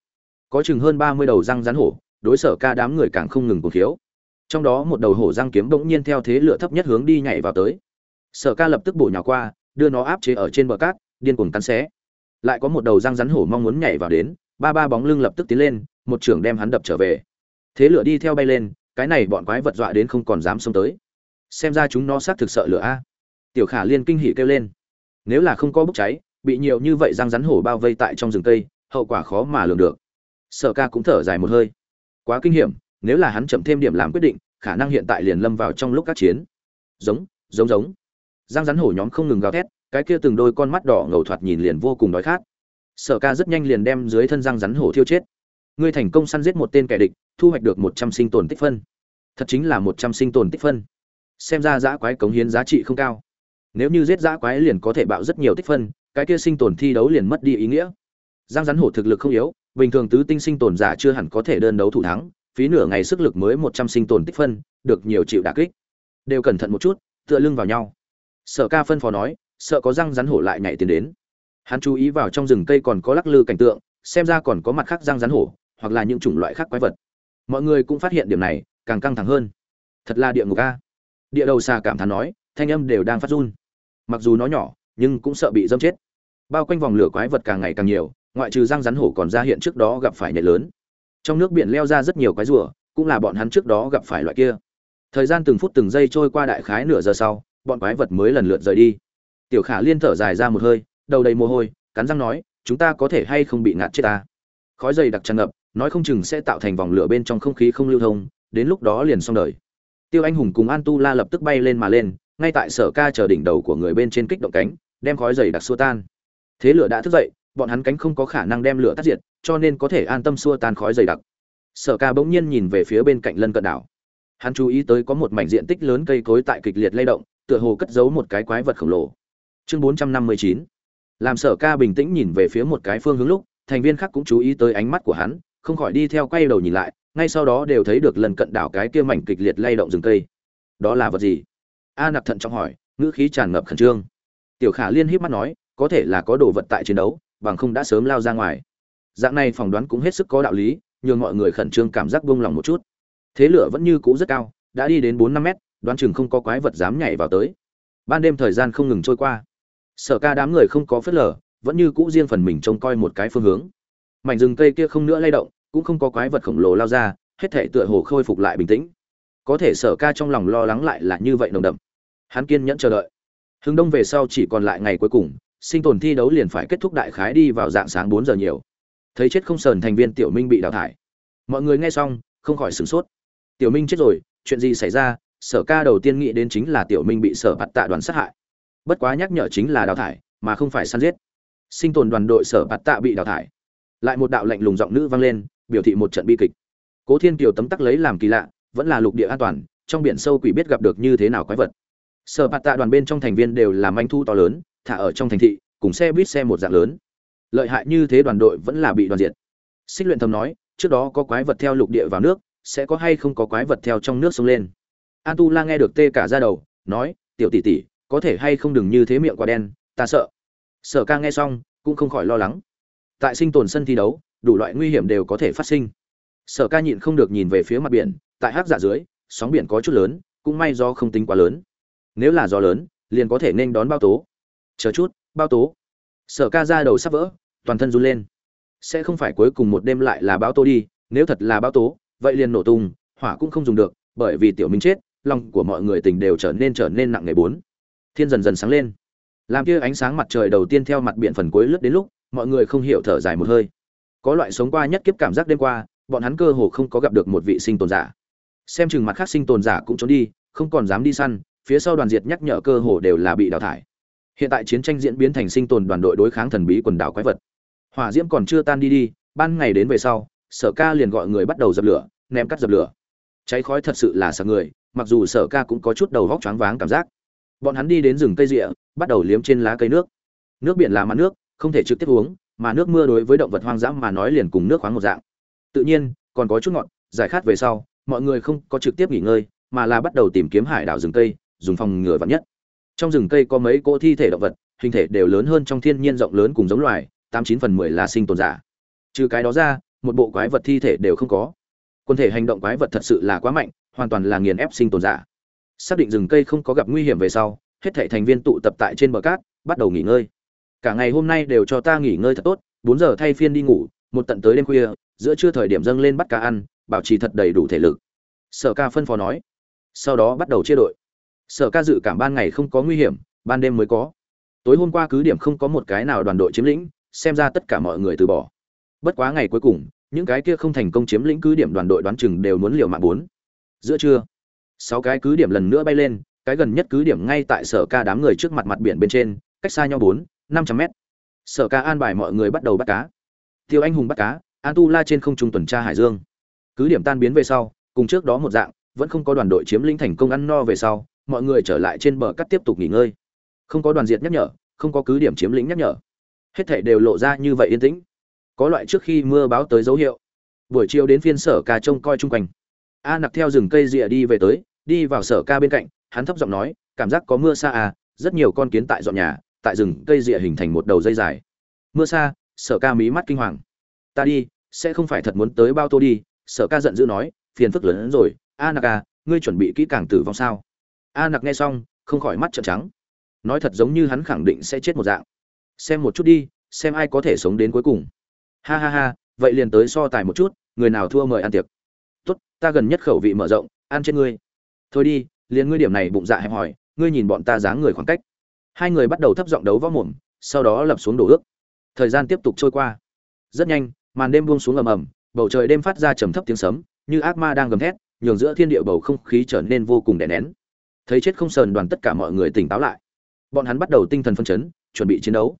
Có chừng hơn ba mươi đầu răng rắn hổ, đối sở ca đám người càng không ngừng cuồng khiếu. Trong đó một đầu hổ răng kiếm bỗng nhiên theo thế lửa thấp nhất hướng đi nhảy vào tới. Sở ca lập tức bổ nhào qua, đưa nó áp chế ở trên bờ cát, điên cuồng cắn xé. Lại có một đầu răng rắn hổ mong muốn nhảy vào đến, ba ba bóng lưng lập tức tiến lên một trưởng đem hắn đập trở về. Thế lửa đi theo bay lên, cái này bọn quái vật dọa đến không còn dám xông tới. Xem ra chúng nó xác thực sợ lửa a. Tiểu khả liên kinh hỉ kêu lên. Nếu là không có bốc cháy, bị nhiều như vậy răng rắn hổ bao vây tại trong rừng cây, hậu quả khó mà lường được. Sở ca cũng thở dài một hơi. Quá kinh hiểm, nếu là hắn chậm thêm điểm làm quyết định, khả năng hiện tại liền lâm vào trong lúc các chiến. Giống giống giống. Răng rắn hổ nhóm không ngừng gào thét, cái kia từng đôi con mắt đỏ ngầu thoạt nhìn liền vô cùng đói khát. Sở ca rất nhanh liền đem dưới thân răng rắn hổ thiêu chết ngươi thành công săn giết một tên kẻ địch, thu hoạch được một trăm sinh tồn tích phân. Thật chính là một trăm sinh tồn tích phân. Xem ra giã quái cống hiến giá trị không cao. Nếu như giết giã quái liền có thể bạo rất nhiều tích phân, cái kia sinh tồn thi đấu liền mất đi ý nghĩa. Giang rắn hổ thực lực không yếu, bình thường tứ tinh sinh tồn giả chưa hẳn có thể đơn đấu thủ thắng, phí nửa ngày sức lực mới một trăm sinh tồn tích phân, được nhiều chịu đả kích. Đều cẩn thận một chút, tựa lưng vào nhau. Sở ca phân phó nói, sợ có răng rắn hổ lại nhảy tiến đến. Hắn chú ý vào trong rừng cây còn có lắc lư cảnh tượng, xem ra còn có mặt khác răng rắn hổ hoặc là những chủng loại khác quái vật. Mọi người cũng phát hiện điểm này, càng căng thẳng hơn. Thật là địa ngục a. Địa đầu xa cảm thán nói, thanh âm đều đang phát run. Mặc dù nó nhỏ, nhưng cũng sợ bị dâm chết. Bao quanh vòng lửa quái vật càng ngày càng nhiều, ngoại trừ răng rắn hổ còn ra hiện trước đó gặp phải nhảy lớn. Trong nước biển leo ra rất nhiều quái rùa, cũng là bọn hắn trước đó gặp phải loại kia. Thời gian từng phút từng giây trôi qua đại khái nửa giờ sau, bọn quái vật mới lần lượt rời đi. Tiểu khả liên thở dài ra một hơi, đầu đầy mồ hôi, cắn răng nói, chúng ta có thể hay không bị ngạt chết ta? Khói dày đặc tràn ngập nói không chừng sẽ tạo thành vòng lửa bên trong không khí không lưu thông, đến lúc đó liền xong đời. Tiêu anh hùng cùng an tu la lập tức bay lên mà lên, ngay tại sở ca chờ đỉnh đầu của người bên trên kích động cánh, đem khói dày đặc xua tan. Thế lửa đã thức dậy, bọn hắn cánh không có khả năng đem lửa tắt diệt, cho nên có thể an tâm xua tan khói dày đặc. Sở ca bỗng nhiên nhìn về phía bên cạnh lân cận đảo. Hắn chú ý tới có một mảnh diện tích lớn cây cối tại kịch liệt lay động, tựa hồ cất giấu một cái quái vật khổng lồ. Chương bốn trăm năm mươi chín. Làm sở ca bình tĩnh nhìn về phía một cái phương hướng lúc, thành viên khác cũng chú ý tới ánh mắt của hắn không khỏi đi theo quay đầu nhìn lại, ngay sau đó đều thấy được lần cận đảo cái kia mảnh kịch liệt lay động rừng cây. Đó là vật gì? A nặc thận trọng hỏi, ngữ khí tràn ngập khẩn trương. Tiểu khả liên híp mắt nói, có thể là có đồ vật tại chiến đấu, bằng không đã sớm lao ra ngoài. Dạng này phỏng đoán cũng hết sức có đạo lý, nhường mọi người khẩn trương cảm giác buông lòng một chút. Thế lửa vẫn như cũ rất cao, đã đi đến bốn năm mét, đoán chừng không có quái vật dám nhảy vào tới. Ban đêm thời gian không ngừng trôi qua. Sở ca đám người không có phớt lờ, vẫn như cũ riêng phần mình trông coi một cái phương hướng. Mảnh rừng cây kia không nữa lay động cũng không có quái vật khổng lồ lao ra, hết thể tựa hồ khôi phục lại bình tĩnh. Có thể sở ca trong lòng lo lắng lại là như vậy nồng đậm. Hắn kiên nhẫn chờ đợi. Hướng đông về sau chỉ còn lại ngày cuối cùng, sinh tồn thi đấu liền phải kết thúc đại khái đi vào dạng sáng bốn giờ nhiều. Thấy chết không sờn thành viên tiểu minh bị đào thải. Mọi người nghe xong, không khỏi sửng sốt. Tiểu minh chết rồi, chuyện gì xảy ra? Sở ca đầu tiên nghĩ đến chính là tiểu minh bị sở bạt tạ đoàn sát hại. Bất quá nhắc nhở chính là đào thải, mà không phải săn giết. Sinh tồn đoàn đội sở bạt tạ bị đào thải. Lại một đạo lạnh lùng giọng nữ vang lên biểu thị một trận bi kịch. Cố thiên kiều tấm tắc lấy làm kỳ lạ, vẫn là lục địa an toàn, trong biển sâu quỷ biết gặp được như thế nào quái vật. Sở bạt tạ đoàn bên trong thành viên đều làm anh thu to lớn, thả ở trong thành thị, cùng xe buýt xe một dạng lớn. Lợi hại như thế đoàn đội vẫn là bị đoàn diệt. Xích luyện thầm nói, trước đó có quái vật theo lục địa vào nước, sẽ có hay không có quái vật theo trong nước sông lên. An tu la nghe được tê cả ra đầu, nói, tiểu tỷ tỷ, có thể hay không đừng như thế miệng quả đen, ta sợ. Sở ca nghe xong, cũng không khỏi lo lắng. Tại sinh tồn sân thi đấu đủ loại nguy hiểm đều có thể phát sinh. Sở ca nhịn không được nhìn về phía mặt biển, tại hát giả dạ dưới, sóng biển có chút lớn, cũng may do không tính quá lớn. Nếu là gió lớn, liền có thể nên đón bao tố. Chờ chút bao tố. Sở ca ra đầu sắp vỡ, toàn thân run lên. Sẽ không phải cuối cùng một đêm lại là bão tố đi, nếu thật là bão tố, vậy liền nổ tung, hỏa cũng không dùng được, bởi vì tiểu minh chết, lòng của mọi người tình đều trở nên trở nên nặng nề bốn. Thiên dần dần sáng lên. Làm kia ánh sáng mặt trời đầu tiên theo mặt biển phần cuối lướt đến lúc, mọi người không hiểu thở dài một hơi có loại sống qua nhất kiếp cảm giác đêm qua, bọn hắn cơ hồ không có gặp được một vị sinh tồn giả. Xem chừng mặt khác sinh tồn giả cũng trốn đi, không còn dám đi săn, phía sau đoàn diệt nhắc nhở cơ hồ đều là bị đào thải. Hiện tại chiến tranh diễn biến thành sinh tồn đoàn đội đối kháng thần bí quần đảo quái vật. Hỏa diễm còn chưa tan đi đi, ban ngày đến về sau, sở ca liền gọi người bắt đầu dập lửa, ném cắt dập lửa. Cháy khói thật sự là sợ người, mặc dù sở ca cũng có chút đầu vóc choáng váng cảm giác. Bọn hắn đi đến rừng cây rịa, bắt đầu liếm trên lá cây nước. Nước biển là mặn nước, không thể trực tiếp uống mà nước mưa đối với động vật hoang dã mà nói liền cùng nước khoáng một dạng. Tự nhiên, còn có chút ngọt, giải khát về sau, mọi người không có trực tiếp nghỉ ngơi, mà là bắt đầu tìm kiếm hải đảo rừng cây, dùng phòng ngừa vắn nhất. Trong rừng cây có mấy cỗ thi thể động vật, hình thể đều lớn hơn trong thiên nhiên rộng lớn cùng giống loài, tám chín phần mười là sinh tồn giả. Trừ cái đó ra, một bộ quái vật thi thể đều không có. Quân thể hành động quái vật thật sự là quá mạnh, hoàn toàn là nghiền ép sinh tồn giả. Xác định rừng cây không có gặp nguy hiểm về sau, hết thảy thành viên tụ tập tại trên bờ cát, bắt đầu nghỉ ngơi cả ngày hôm nay đều cho ta nghỉ ngơi thật tốt, bốn giờ thay phiên đi ngủ, một tận tới đêm khuya, giữa trưa thời điểm dâng lên bắt cá ăn, bảo trì thật đầy đủ thể lực. Sở ca phân phó nói. Sau đó bắt đầu chia đội. Sở ca dự cảm ban ngày không có nguy hiểm, ban đêm mới có. Tối hôm qua cứ điểm không có một cái nào đoàn đội chiếm lĩnh, xem ra tất cả mọi người từ bỏ. Bất quá ngày cuối cùng, những cái kia không thành công chiếm lĩnh cứ điểm đoàn đội đoán chừng đều muốn liều mạng bốn. Giữa trưa, sáu cái cứ điểm lần nữa bay lên, cái gần nhất cứ điểm ngay tại sở ca đám người trước mặt mặt biển bên trên, cách xa nhau bốn năm trăm mét. Sở ca an bài mọi người bắt đầu bắt cá. Tiêu anh hùng bắt cá, an tu la trên không trung tuần tra hải dương. Cứ điểm tan biến về sau, cùng trước đó một dạng, vẫn không có đoàn đội chiếm lĩnh thành công ăn no về sau, mọi người trở lại trên bờ cắt tiếp tục nghỉ ngơi. Không có đoàn diệt nhắc nhở, không có cứ điểm chiếm lĩnh nhắc nhở. Hết thảy đều lộ ra như vậy yên tĩnh. Có loại trước khi mưa báo tới dấu hiệu. Buổi chiều đến phiên sở ca trông coi chung quanh. A nặc theo rừng cây rìa đi về tới, đi vào sở ca bên cạnh, hắn thấp giọng nói, cảm giác có mưa xa à rất nhiều con kiến tại dọn nhà tại rừng cây rịa hình thành một đầu dây dài. Mưa xa, sở ca mí mắt kinh hoàng. Ta đi, sẽ không phải thật muốn tới bao tô đi, sở ca giận dữ nói, phiền phức lớn hơn rồi. A nặc à ngươi chuẩn bị kỹ càng tử vong sao? A nặc nghe xong, không khỏi mắt trợn trắng. Nói thật giống như hắn khẳng định sẽ chết một dạng. Xem một chút đi, xem ai có thể sống đến cuối cùng. Ha ha ha, vậy liền tới so tài một chút, người nào thua mời ăn tiệc. Tốt, ta gần nhất khẩu vị mở rộng, ăn trên ngươi. Thôi đi, liền ngươi điểm này bụng dạ hẹp hỏi ngươi nhìn bọn ta dáng người khoảng cách hai người bắt đầu thấp giọng đấu võ mồm, sau đó lập xuống đổ ước. Thời gian tiếp tục trôi qua. Rất nhanh, màn đêm buông xuống ầm ầm, bầu trời đêm phát ra trầm thấp tiếng sấm, như ác ma đang gầm thét, nhường giữa thiên địa bầu không khí trở nên vô cùng đè nén. Thấy chết không sờn đoàn tất cả mọi người tỉnh táo lại. Bọn hắn bắt đầu tinh thần phân chấn, chuẩn bị chiến đấu.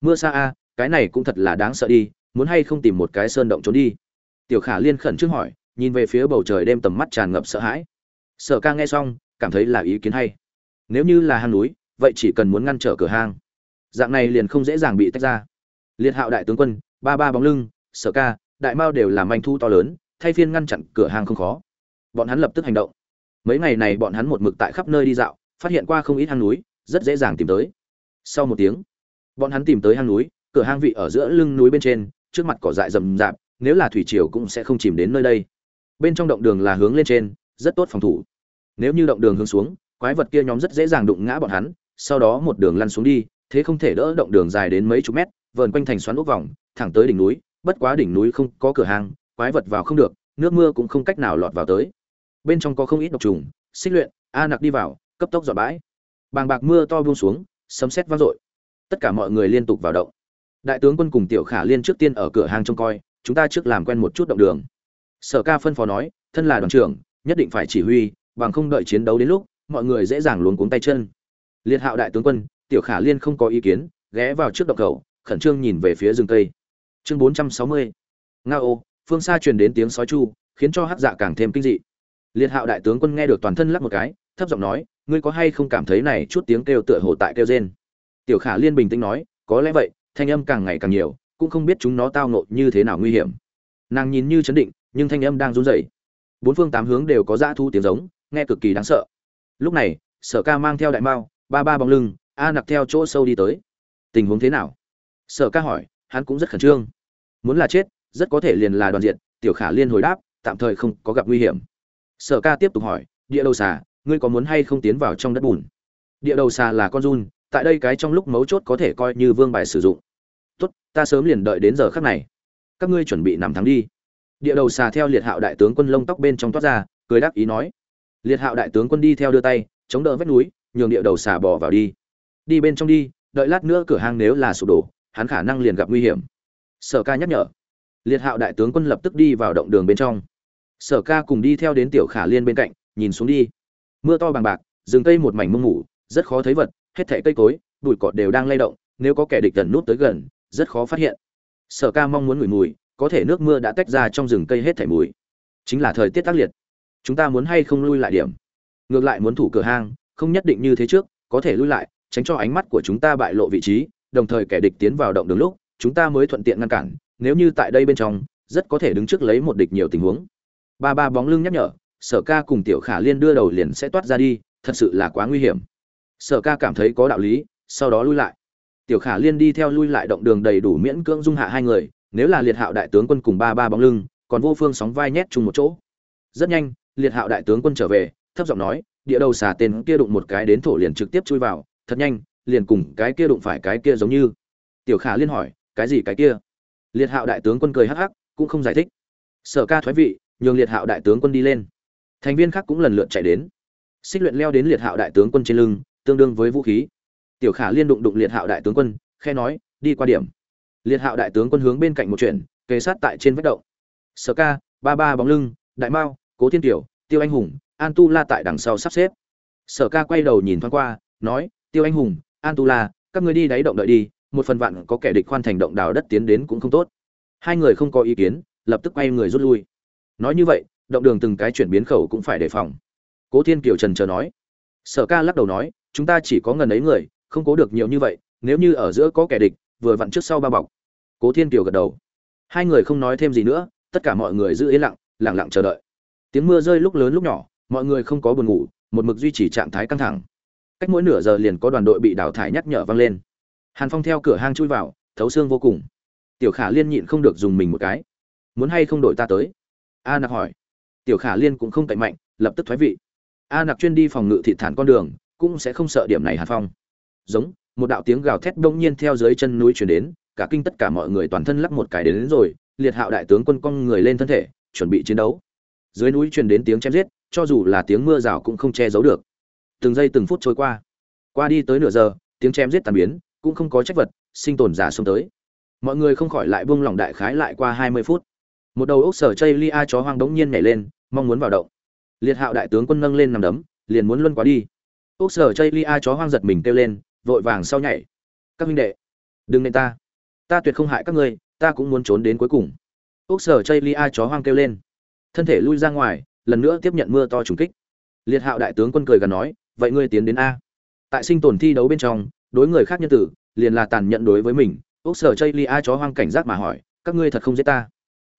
Mưa xa a, cái này cũng thật là đáng sợ đi, muốn hay không tìm một cái sơn động trốn đi. Tiểu khả liên khẩn trước hỏi, nhìn về phía bầu trời đêm tầm mắt tràn ngập sợ hãi. Sở ca nghe xong, cảm thấy là ý kiến hay. Nếu như là hang núi vậy chỉ cần muốn ngăn trở cửa hang. Dạng này liền không dễ dàng bị tách ra. Liệt hạo đại tướng quân, ba ba bóng lưng, sở ca, đại mao đều làm manh thu to lớn, thay phiên ngăn chặn cửa hang không khó. Bọn hắn lập tức hành động. Mấy ngày này bọn hắn một mực tại khắp nơi đi dạo, phát hiện qua không ít hang núi, rất dễ dàng tìm tới. Sau một tiếng, bọn hắn tìm tới hang núi, cửa hang vị ở giữa lưng núi bên trên, trước mặt cỏ dại rầm rạp, nếu là thủy triều cũng sẽ không chìm đến nơi đây. Bên trong động đường là hướng lên trên, rất tốt phòng thủ. Nếu như động đường hướng xuống, quái vật kia nhóm rất dễ dàng đụng ngã bọn hắn sau đó một đường lăn xuống đi, thế không thể đỡ động đường dài đến mấy chục mét, vờn quanh thành xoắn ốc vòng, thẳng tới đỉnh núi, bất quá đỉnh núi không có cửa hàng, quái vật vào không được, nước mưa cũng không cách nào lọt vào tới. Bên trong có không ít độc trùng, xích luyện, a nặc đi vào, cấp tốc dọn bãi. Bàng bạc mưa to buông xuống, sấm sét vang dội. Tất cả mọi người liên tục vào động. Đại tướng quân cùng tiểu khả liên trước tiên ở cửa hàng trông coi, chúng ta trước làm quen một chút động đường. Sở ca phân phó nói, thân là đoàn trưởng, nhất định phải chỉ huy, bằng không đợi chiến đấu đến lúc, mọi người dễ dàng luống cuống tay chân liệt hạo đại tướng quân, tiểu khả liên không có ý kiến, ghé vào trước động khẩu khẩn trương nhìn về phía rừng cây. Chương bốn trăm sáu mươi. Nga ô, phương xa truyền đến tiếng sói chu, khiến cho hát dạ càng thêm kinh dị. Liệt hạo đại tướng quân nghe được toàn thân lắc một cái, thấp giọng nói, ngươi có hay không cảm thấy này chút tiếng kêu tựa hồ tại kêu rên? Tiểu khả liên bình tĩnh nói, có lẽ vậy, thanh âm càng ngày càng nhiều, cũng không biết chúng nó tao nộ như thế nào nguy hiểm. Nàng nhìn như chấn định, nhưng thanh âm đang run rẩy. Bốn phương tám hướng đều có dã thu tiếng giống, nghe cực kỳ đáng sợ. Lúc này, sở ca mang theo đại mao ba ba bóng lưng, a nặc theo chỗ sâu đi tới. Tình huống thế nào? Sở ca hỏi, hắn cũng rất khẩn trương. Muốn là chết, rất có thể liền là đoàn diện, tiểu khả liên hồi đáp, tạm thời không có gặp nguy hiểm. Sở ca tiếp tục hỏi, địa đầu xà, ngươi có muốn hay không tiến vào trong đất bùn? Địa đầu xà là con run, tại đây cái trong lúc mấu chốt có thể coi như vương bài sử dụng. Tốt, ta sớm liền đợi đến giờ khắc này. Các ngươi chuẩn bị nằm thắng đi. Địa đầu xà theo liệt hạo đại tướng quân lông tóc bên trong toát ra, cười đáp ý nói. Liệt hạo đại tướng quân đi theo đưa tay, chống đỡ vách núi nhường địa đầu xà bò vào đi. Đi bên trong đi, đợi lát nữa cửa hàng nếu là sụp đổ, hắn khả năng liền gặp nguy hiểm. Sở ca nhắc nhở. Liệt hạo đại tướng quân lập tức đi vào động đường bên trong. Sở ca cùng đi theo đến tiểu khả liên bên cạnh, nhìn xuống đi. Mưa to bằng bạc, rừng cây một mảnh mông mủ, rất khó thấy vật, hết thảy cây cối, bụi cỏ đều đang lay động, nếu có kẻ địch gần nút tới gần, rất khó phát hiện. Sở ca mong muốn ngửi mùi, có thể nước mưa đã tách ra trong rừng cây hết thảy mùi. Chính là thời tiết tác liệt. Chúng ta muốn hay không lui lại điểm? Ngược lại muốn thủ cửa hang không nhất định như thế trước, có thể lui lại, tránh cho ánh mắt của chúng ta bại lộ vị trí, đồng thời kẻ địch tiến vào động đường lúc, chúng ta mới thuận tiện ngăn cản, nếu như tại đây bên trong, rất có thể đứng trước lấy một địch nhiều tình huống. Ba ba bóng lưng nhắc nhở, sở ca cùng tiểu khả liên đưa đầu liền sẽ toát ra đi, thật sự là quá nguy hiểm. Sở ca cảm thấy có đạo lý, sau đó lui lại. Tiểu khả liên đi theo lui lại động đường đầy đủ miễn cưỡng dung hạ hai người, nếu là liệt hạo đại tướng quân cùng ba ba bóng lưng, còn vô phương sóng vai nhét chung một chỗ. Rất nhanh, liệt hạo đại tướng quân trở về, thấp giọng nói địa đầu xà tên kia đụng một cái đến thổ liền trực tiếp chui vào, thật nhanh, liền cùng cái kia đụng phải cái kia giống như. Tiểu khả liên hỏi, cái gì cái kia? Liệt hạo đại tướng quân cười hắc hắc, cũng không giải thích. Sở ca thoái vị, nhường liệt hạo đại tướng quân đi lên. Thành viên khác cũng lần lượt chạy đến. Xích luyện leo đến liệt hạo đại tướng quân trên lưng, tương đương với vũ khí. Tiểu khả liên đụng đụng liệt hạo đại tướng quân khe nói, đi qua điểm. Liệt hạo đại tướng quân hướng bên cạnh một chuyện, kề sát tại trên vách động. Sở ca, ba ba bóng lưng, đại mao, cố thiên tiểu, tiêu anh hùng an tu la tại đằng sau sắp xếp. Sở ca quay đầu nhìn thoáng qua, nói, tiêu anh hùng an tu la các người đi đáy động đợi đi, một phần vạn có kẻ địch khoan thành động đào đất tiến đến cũng không tốt. Hai người không có ý kiến, lập tức quay người rút lui. Nói như vậy, động đường từng cái chuyển biến khẩu cũng phải đề phòng. Cố thiên kiều trần chờ nói. Sở ca lắc đầu nói, chúng ta chỉ có ngần ấy người, không cố được nhiều như vậy, nếu như ở giữa có kẻ địch, vừa vặn trước sau bao bọc. Cố thiên kiều gật đầu. Hai người không nói thêm gì nữa, tất cả mọi người giữ yên lặng lặng lặng chờ đợi. Tiếng mưa rơi lúc lớn lúc nhỏ mọi người không có buồn ngủ một mực duy trì trạng thái căng thẳng. Cách mỗi nửa giờ liền có đoàn đội bị đào thải nhắc nhở vang lên. Hàn phong theo cửa hang chui vào thấu xương vô cùng. Tiểu khả liên nhịn không được dùng mình một cái. Muốn hay không đổi ta tới? A nặc hỏi. Tiểu khả liên cũng không cậy mạnh lập tức thoái vị. A nặc chuyên đi phòng ngự thị thản con đường cũng sẽ không sợ điểm này hàn phong. Giống một đạo tiếng gào thét đông nhiên theo dưới chân núi chuyển đến cả kinh tất cả mọi người toàn thân lắc một cái đến, đến rồi liệt hạo đại tướng quân cong người lên thân thể chuẩn bị chiến đấu. Dưới núi truyền đến tiếng chém giết cho dù là tiếng mưa rào cũng không che giấu được. Từng giây từng phút trôi qua. Qua đi tới nửa giờ, tiếng chém giết tàn biến, cũng không có trách vật, sinh tồn giả xông tới. Mọi người không khỏi lại buông lỏng đại khái lại qua hai mươi phút. Một đầu ốc sở chây lia chó hoang đống nhiên nhảy lên, mong muốn vào động. Liệt hạo đại tướng quân nâng lên nằm đấm, liền muốn luân quá đi. Ốc sở chây lia chó hoang giật mình kêu lên, vội vàng sau nhảy. Các huynh đệ, đừng nên ta. Ta tuyệt không hại các ngươi, ta cũng muốn trốn đến cuối cùng. Ốc sở chây lia chó hoang kêu lên. Thân thể lui ra ngoài lần nữa tiếp nhận mưa to trùng kích. Liệt hạo đại tướng quân cười gần nói, vậy ngươi tiến đến a. Tại sinh tồn thi đấu bên trong, đối người khác nhân tử, liền là tàn nhẫn đối với mình. Ốc sở chây lia chó hoang cảnh giác mà hỏi, các ngươi thật không giết ta?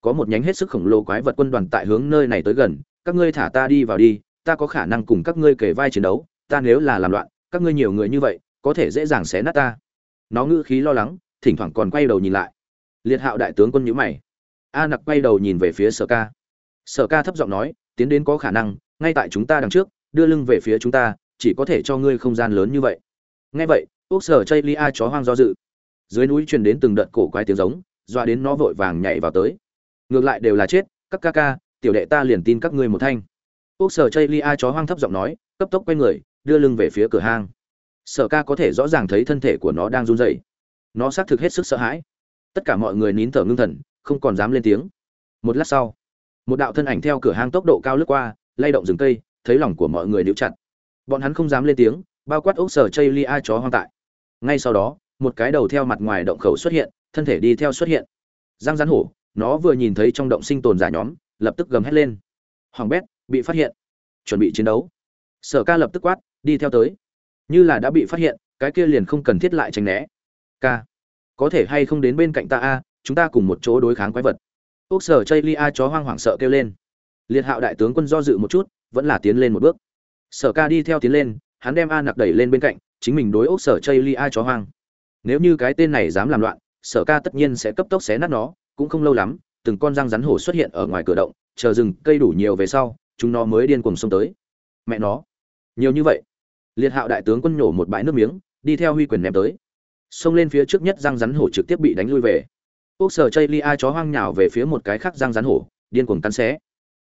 Có một nhánh hết sức khổng lồ quái vật quân đoàn tại hướng nơi này tới gần, các ngươi thả ta đi vào đi, ta có khả năng cùng các ngươi kể vai chiến đấu, ta nếu là làm loạn, các ngươi nhiều người như vậy, có thể dễ dàng xé nát ta. Nó ngữ khí lo lắng, thỉnh thoảng còn quay đầu nhìn lại. Liệt hạo đại tướng quân nhữ mày. A nặc quay đầu nhìn về phía sở ca. Sở ca thấp giọng nói tiến đến có khả năng, ngay tại chúng ta đằng trước, đưa lưng về phía chúng ta, chỉ có thể cho ngươi không gian lớn như vậy. Nghe vậy ốc sở chây lia chó hoang do dự. Dưới núi truyền đến từng đợt cổ quái tiếng giống doa đến nó vội vàng nhảy vào tới. Ngược lại đều là chết, các ca ca, tiểu đệ ta liền tin các ngươi một thanh. Ốc sở chây lia chó hoang thấp giọng nói, cấp tốc quay người, đưa lưng về phía cửa hang. Sở ca có thể rõ ràng thấy thân thể của nó đang run rẩy. Nó xác thực hết sức sợ hãi. Tất cả mọi người nín thở ngưng thần, không còn dám lên tiếng. Một lát sau một đạo thân ảnh theo cửa hang tốc độ cao lướt qua, lay động rừng cây, thấy lòng của mọi người níu chặt. Bọn hắn không dám lên tiếng, bao quát ốc sở chây lia chó hoang tại. Ngay sau đó, một cái đầu theo mặt ngoài động khẩu xuất hiện, thân thể đi theo xuất hiện. Giang rắn hổ, nó vừa nhìn thấy trong động sinh tồn giả nhóm, lập tức gầm hét lên. Hoàng bét, bị phát hiện. Chuẩn bị chiến đấu. Sở ca lập tức quát, đi theo tới. Như là đã bị phát hiện, cái kia liền không cần thiết lại tránh né. Ca, có thể hay không đến bên cạnh ta a, chúng ta cùng một chỗ đối kháng quái vật ốc sở chây lia chó hoang hoảng sợ kêu lên. Liệt hạo đại tướng quân do dự một chút, vẫn là tiến lên một bước. Sở ca đi theo tiến lên, hắn đem a nặc đẩy lên bên cạnh, chính mình đối ốc sở chây lia chó hoang. Nếu như cái tên này dám làm loạn, sở ca tất nhiên sẽ cấp tốc xé nát nó, cũng không lâu lắm, từng con răng rắn hổ xuất hiện ở ngoài cửa động, chờ rừng cây đủ nhiều về sau, chúng nó mới điên cuồng xông tới. Mẹ nó! Nhiều như vậy. Liệt hạo đại tướng quân nhổ một bãi nước miếng, đi theo huy quyền ném tới. Xông lên phía trước nhất răng rắn hổ trực tiếp bị đánh lui về ốc sở chây lia chó hoang nhào về phía một cái khác răng rắn hổ, điên cuồng cắn xé.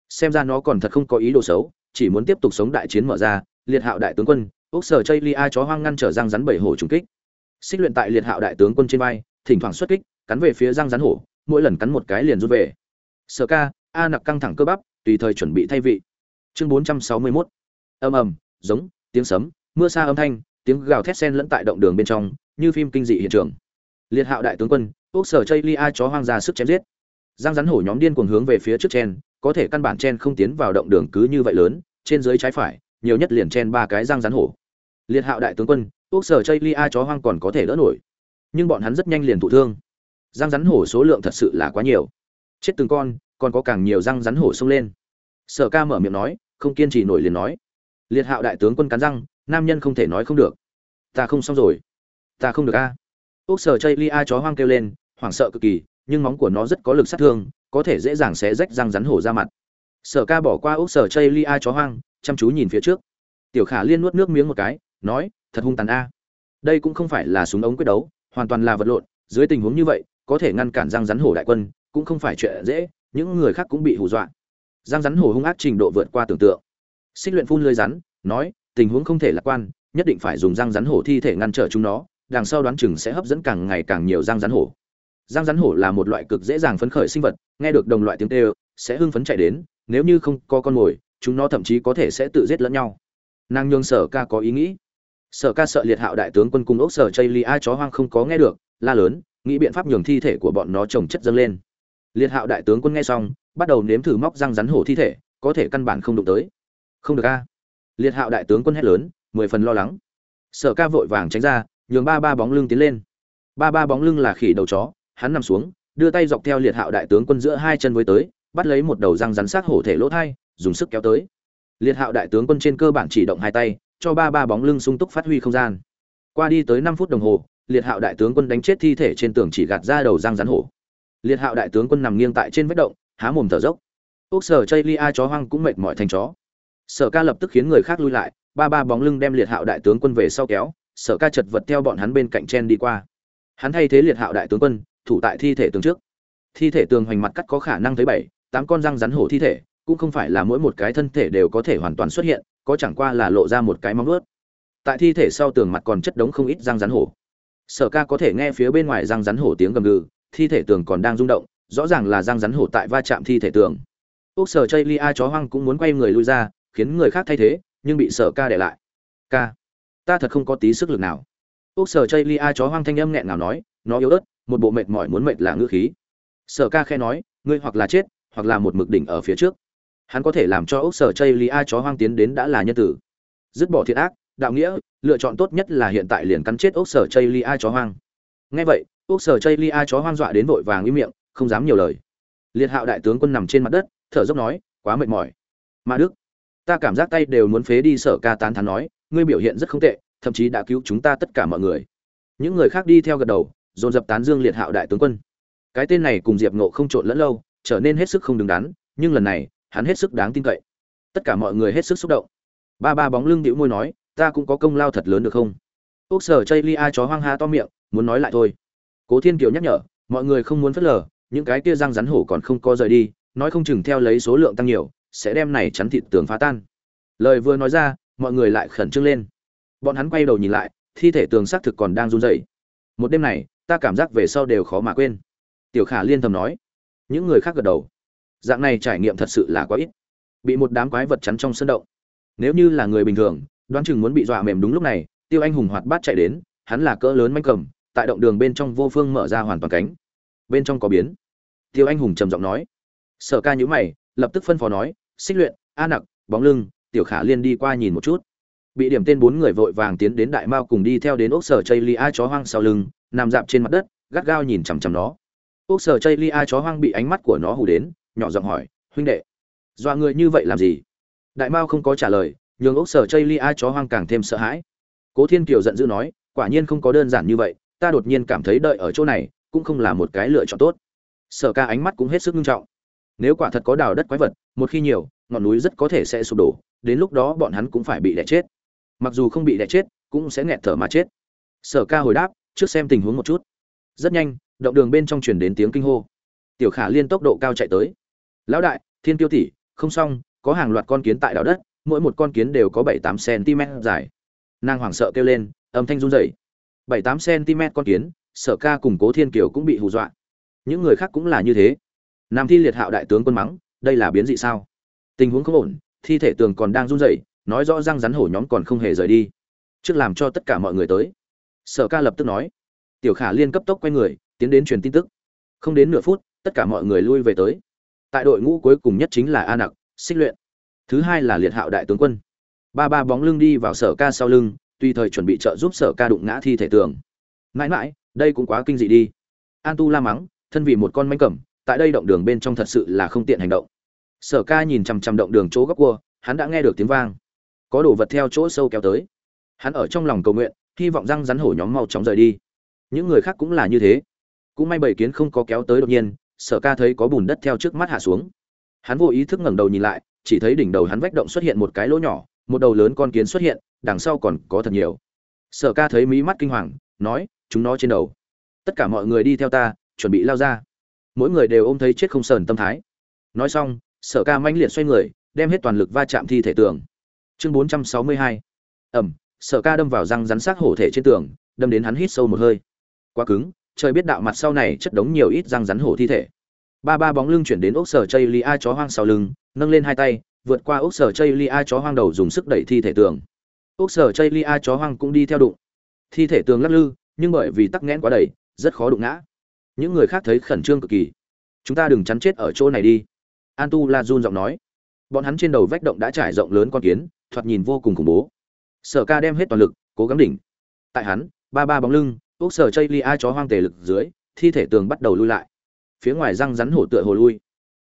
Xem ra nó còn thật không có ý đồ xấu, chỉ muốn tiếp tục sống đại chiến mở ra, liệt hạo đại tướng quân ốc sở chây lia chó hoang ngăn trở răng rắn bảy hổ trùng kích. Xích luyện tại liệt hạo đại tướng quân trên vai, thỉnh thoảng xuất kích, cắn về phía răng rắn hổ, mỗi lần cắn một cái liền rút về. Sở ca, a nặc căng thẳng cơ bắp, tùy thời chuẩn bị thay vị. Chương bốn trăm sáu mươi 461 ầm ầm, giống, tiếng sấm, mưa xa âm thanh, tiếng gào thét sen lẫn tại động đường bên trong, như phim kinh dị hiện trường. Liệt hạo đại tướng quân ốc sở chây lia chó hoang ra sức chém giết. Giang rắn hổ nhóm điên cuồng hướng về phía trước chen, có thể căn bản chen không tiến vào động đường cứ như vậy lớn, trên dưới trái phải, nhiều nhất liền chen ba cái giang rắn hổ. Liệt hạo đại tướng quân ốc sở chây lia chó hoang còn có thể đỡ nổi. Nhưng bọn hắn rất nhanh liền thụ thương. Giang rắn hổ số lượng thật sự là quá nhiều. Chết từng con, còn có càng nhiều răng rắn hổ xông lên. Sở ca mở miệng nói, không kiên trì nổi liền nói. Liệt hạo đại tướng quân cắn răng, nam nhân không thể nói không được. Ta không xong rồi. Ta không được a. À. ốc sở chây lia chó hoang kêu lên hoảng sợ cực kỳ, nhưng móng của nó rất có lực sát thương, có thể dễ dàng xé rách răng rắn hổ ra mặt. Sở ca bỏ qua ốc sở chây lia chó hoang, chăm chú nhìn phía trước. Tiểu khả liên nuốt nước miếng một cái, nói, thật hung tàn a. Đây cũng không phải là súng ống quyết đấu, hoàn toàn là vật lộn, dưới tình huống như vậy, có thể ngăn cản răng rắn hổ đại quân, cũng không phải chuyện dễ, những người khác cũng bị hù dọa. Răng rắn hổ hung ác trình độ vượt qua tưởng tượng. Xích luyện phun lưới rắn, nói, tình huống không thể lạc quan, nhất định phải dùng răng rắn hổ thi thể ngăn trở chúng nó, đằng sau đoán chừng sẽ hấp dẫn càng ngày càng nhiều răng rắn hổ răng rắn hổ là một loại cực dễ dàng phấn khởi sinh vật, nghe được đồng loại tiếng tê sẽ hưng phấn chạy đến, nếu như không có con mồi, chúng nó thậm chí có thể sẽ tự giết lẫn nhau. Nàng nhường sở ca có ý nghĩ. Sở ca sợ liệt hạo đại tướng quân cung ốc sở chây li chó hoang không có nghe được, la lớn, nghĩ biện pháp nhường thi thể của bọn nó trồng chất dâng lên. Liệt hạo đại tướng quân nghe xong, bắt đầu nếm thử móc răng rắn hổ thi thể, có thể căn bản không đụng tới. Không được a. Liệt hạo đại tướng quân hét lớn, mười phần lo lắng. Sở ca vội vàng tránh ra, nhường ba ba bóng lưng tiến lên. Ba ba bóng lưng là khỉ đầu chó hắn nằm xuống, đưa tay dọc theo liệt hạo đại tướng quân giữa hai chân với tới, bắt lấy một đầu răng rắn sát hổ thể lỗ thai, dùng sức kéo tới. Liệt hạo đại tướng quân trên cơ bản chỉ động hai tay, cho ba ba bóng lưng sung túc phát huy không gian. Qua đi tới năm phút đồng hồ, liệt hạo đại tướng quân đánh chết thi thể trên tường chỉ gạt ra đầu răng rắn hổ. Liệt hạo đại tướng quân nằm nghiêng tại trên vết động, há mồm thở dốc. Ốc sở chây lia chó hoang cũng mệt mỏi thành chó. Sở ca lập tức khiến người khác lui lại, ba ba bóng lưng đem liệt hạo đại tướng quân về sau kéo, sở ca chật vật theo bọn hắn bên cạnh chen đi qua. Hắn thay thế liệt hạo đại tướng quân thủ tại thi thể tường trước. Thi thể tường hoành mặt cắt có khả năng thấy bảy, tám con răng rắn hổ thi thể, cũng không phải là mỗi một cái thân thể đều có thể hoàn toàn xuất hiện, có chẳng qua là lộ ra một cái móng ướt tại thi thể sau tường mặt còn chất đống không ít răng rắn hổ. Sở ca có thể nghe phía bên ngoài răng rắn hổ tiếng gầm gừ, thi thể tường còn đang rung động, rõ ràng là răng rắn hổ tại va chạm thi thể tường. Ốc sở chây lia chó hoang cũng muốn quay người lui ra, khiến người khác thay thế, nhưng bị sở ca để lại. Ca, ta thật không có tí sức lực nào. Ốc sở chây lia chó hoang thanh âm nghẹn ngào nói, nó yếu ớt một bộ mệt mỏi muốn mệt là ngữ khí. Sở ca khe nói, ngươi hoặc là chết, hoặc là một mực đỉnh ở phía trước. Hắn có thể làm cho ốc sở chây A chó hoang tiến đến đã là nhân tử. Dứt bỏ thiện ác, đạo nghĩa, lựa chọn tốt nhất là hiện tại liền cắn chết ốc sở chây A chó hoang. Ngay vậy, ốc sở chây A chó hoang dọa đến vội vàng im miệng, không dám nhiều lời. Liệt hạo đại tướng quân nằm trên mặt đất, thở dốc nói, quá mệt mỏi. Ma đức, ta cảm giác tay đều muốn phế đi, sở ca tán thán nói, ngươi biểu hiện rất không tệ, thậm chí đã cứu chúng ta tất cả mọi người. Những người khác đi theo gật đầu dồn dập tán dương liệt hạo đại tướng quân. Cái tên này cùng diệp ngộ không trộn lẫn lâu, trở nên hết sức không đứng đắn, nhưng lần này, hắn hết sức đáng tin cậy. Tất cả mọi người hết sức xúc động. Ba ba bóng lưng đĩu môi nói, ta cũng có công lao thật lớn được không? Ốc sở chây lia chó hoang ha to miệng, muốn nói lại thôi. Cố thiên kiều nhắc nhở, mọi người không muốn phớt lờ, những cái kia răng rắn hổ còn không có rời đi, nói không chừng theo lấy số lượng tăng nhiều, sẽ đem này chắn thịt tường phá tan. Lời vừa nói ra, mọi người lại khẩn trương lên. Bọn hắn quay đầu nhìn lại, thi thể tường xác thực còn đang run rẩy. Một đêm này ta cảm giác về sau đều khó mà quên. Tiểu khả liên thầm nói. Những người khác gật đầu. Dạng này trải nghiệm thật sự là quá ít. Bị một đám quái vật chắn trong sân động. Nếu như là người bình thường, đoán chừng muốn bị dọa mềm đúng lúc này, tiêu anh hùng hoạt bát chạy đến, hắn là cỡ lớn manh cầm, tại động đường bên trong vô phương mở ra hoàn toàn cánh. Bên trong có biến. Tiêu anh hùng trầm giọng nói. Sở ca nhữ mày, lập tức phân phó nói, xích luyện, a nặc, bóng lưng, tiểu khả liên đi qua nhìn một chút bị điểm tên bốn người vội vàng tiến đến đại mao cùng đi theo đến ốc sở chây lia chó hoang sau lưng, nằm dạp trên mặt đất, gắt gao nhìn chằm chằm nó. Ốc sở chây lia chó hoang bị ánh mắt của nó hù đến, nhỏ giọng hỏi, huynh đệ dọa người như vậy làm gì? Đại mao không có trả lời, nhường ốc sở chây lia chó hoang càng thêm sợ hãi. Cố thiên kiều giận dữ nói, quả nhiên không có đơn giản như vậy, ta đột nhiên cảm thấy đợi ở chỗ này, cũng không là một cái lựa chọn tốt. Sở ca ánh mắt cũng hết sức nghiêm trọng. Nếu quả thật có đào đất quái vật, một khi nhiều, ngọn núi rất có thể sẽ sụp đổ, đến lúc đó bọn hắn cũng phải bị đẻ chết mặc dù không bị đẻ chết, cũng sẽ nghẹt thở mà chết. Sở ca hồi đáp, trước xem tình huống một chút. Rất nhanh, động đường bên trong truyền đến tiếng kinh hô. Tiểu khả liên tốc độ cao chạy tới. Lão đại, thiên tiêu tỷ, không xong, có hàng loạt con kiến tại đảo đất, mỗi một con kiến đều có bảy tám cm dài. Nàng hoảng sợ kêu lên, âm thanh run rẩy. bảy tám cm con kiến, sở ca cùng cố thiên kiều cũng bị hù dọa. Những người khác cũng là như thế. Nam thi liệt hạo đại tướng quân mắng, đây là biến dị sao? Tình huống không ổn, thi thể tường còn đang run rẩy nói rõ răng rắn hổ nhóm còn không hề rời đi. Trước làm cho tất cả mọi người tới. Sở ca lập tức nói. Tiểu khả liên cấp tốc quay người, tiến đến truyền tin tức. Không đến nửa phút, tất cả mọi người lui về tới. Tại đội ngũ cuối cùng nhất chính là a nặc, xích luyện. Thứ hai là liệt hạo đại tướng quân. Ba ba bóng lưng đi vào sở ca sau lưng tùy thời chuẩn bị trợ giúp sở ca đụng ngã thi thể tường. Mãi mãi, đây cũng quá kinh dị đi. An tu la mắng, thân vì một con manh cẩm, tại đây động đường bên trong thật sự là không tiện hành động. Sở ca nhìn chằm chằm động đường chỗ góc cua, hắn đã nghe được tiếng vang có đồ vật theo chỗ sâu kéo tới. Hắn ở trong lòng cầu nguyện, hy vọng răng rắn hổ nhóm mau chóng rời đi. Những người khác cũng là như thế. Cũng may bảy kiến không có kéo tới đột nhiên, sở ca thấy có bùn đất theo trước mắt hạ xuống. Hắn vô ý thức ngẩng đầu nhìn lại, chỉ thấy đỉnh đầu hắn vách động xuất hiện một cái lỗ nhỏ, một đầu lớn con kiến xuất hiện, đằng sau còn có thật nhiều. Sở ca thấy mí mắt kinh hoàng, nói, chúng nó trên đầu. Tất cả mọi người đi theo ta, chuẩn bị lao ra. Mỗi người đều ôm thấy chết không sờn tâm thái. Nói xong, sở ca manh liệt xoay người, đem hết toàn lực va chạm thi thể tường chương bốn trăm sáu mươi hai. Ẩm, sở ca đâm vào răng rắn xác hổ thể trên tường, đâm đến hắn hít sâu một hơi. Quá cứng, trời biết đạo mặt sau này chất đống nhiều ít răng rắn hổ thi thể. Ba ba bóng lưng chuyển đến ốc sở chây lia chó hoang sau lưng, nâng lên hai tay, vượt qua ốc sở chây lia chó hoang đầu dùng sức đẩy thi thể tường. Ốc sở chây lia chó hoang cũng đi theo đụng. Thi thể tường lắc lư, nhưng bởi vì tắc nghẽn quá đầy, rất khó đụng ngã. Những người khác thấy khẩn trương cực kỳ. Chúng ta đừng chắn chết ở chỗ này đi. An tu la run giọng nói bọn hắn trên đầu vách động đã trải rộng lớn con kiến, thoạt nhìn vô cùng khủng bố. Sở ca đem hết toàn lực, cố gắng đỉnh. Tại hắn, ba ba bóng lưng, ốc sở chây lia chó hoang tề lực dưới, thi thể tường bắt đầu lui lại. Phía ngoài răng rắn hổ tựa hồ lui.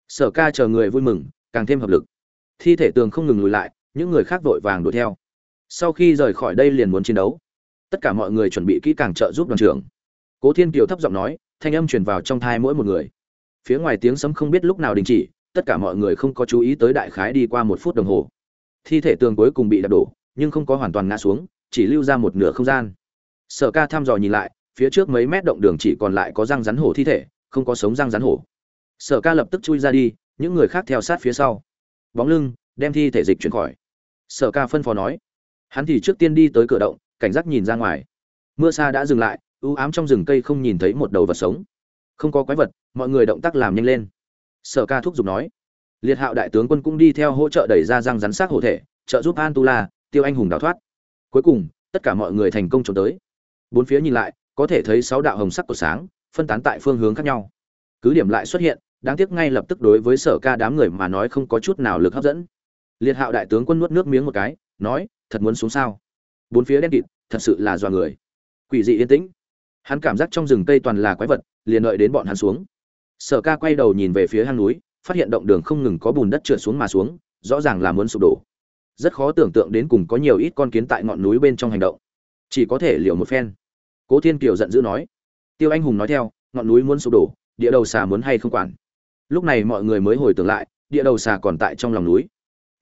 Sở ca chờ người vui mừng, càng thêm hợp lực. Thi thể tường không ngừng lùi lại, những người khác vội vàng đuổi theo. Sau khi rời khỏi đây liền muốn chiến đấu. Tất cả mọi người chuẩn bị kỹ càng trợ giúp đoàn trưởng. Cố thiên kiều thấp giọng nói, thanh âm truyền vào trong thai mỗi một người. Phía ngoài tiếng sấm không biết lúc nào đình chỉ tất cả mọi người không có chú ý tới đại khái đi qua một phút đồng hồ. Thi thể tường cuối cùng bị đập đổ, nhưng không có hoàn toàn ngã xuống, chỉ lưu ra một nửa không gian. Sở ca thăm dò nhìn lại, phía trước mấy mét động đường chỉ còn lại có răng rắn hổ thi thể, không có sống răng rắn hổ. Sở ca lập tức chui ra đi, những người khác theo sát phía sau. Bóng lưng, đem thi thể dịch chuyển khỏi. Sở ca phân phó nói. Hắn thì trước tiên đi tới cửa động, cảnh giác nhìn ra ngoài. Mưa xa đã dừng lại ưu ám trong rừng cây không nhìn thấy một đầu vật sống. Không có quái vật, mọi người động tác làm nhanh lên sở ca thúc giục nói. Liệt hạo đại tướng quân cũng đi theo hỗ trợ đẩy ra răng rắn xác hộ thể, trợ giúp an tu la tiêu anh hùng đào thoát. Cuối cùng, tất cả mọi người thành công trốn tới. Bốn phía nhìn lại, có thể thấy sáu đạo hồng sắc của sáng, phân tán tại phương hướng khác nhau. Cứ điểm lại xuất hiện, đáng tiếc ngay lập tức đối với sở ca đám người mà nói không có chút nào lực hấp dẫn. Liệt hạo đại tướng quân nuốt nước miếng một cái, nói, thật muốn xuống sao? Bốn phía đen kịt, thật sự là dọa người. Quỷ dị yên tĩnh. Hắn cảm giác trong rừng cây toàn là quái vật, liền đợi đến bọn hắn xuống sở ca quay đầu nhìn về phía hang núi, phát hiện động đường không ngừng có bùn đất trượt xuống mà xuống, rõ ràng là muốn sụp đổ. Rất khó tưởng tượng đến cùng có nhiều ít con kiến tại ngọn núi bên trong hành động. Chỉ có thể liều một phen. Cố thiên kiều giận dữ nói. Tiêu anh hùng nói theo, ngọn núi muốn sụp đổ, địa đầu xà muốn hay không quản? Lúc này mọi người mới hồi tưởng lại, địa đầu xà còn tại trong lòng núi.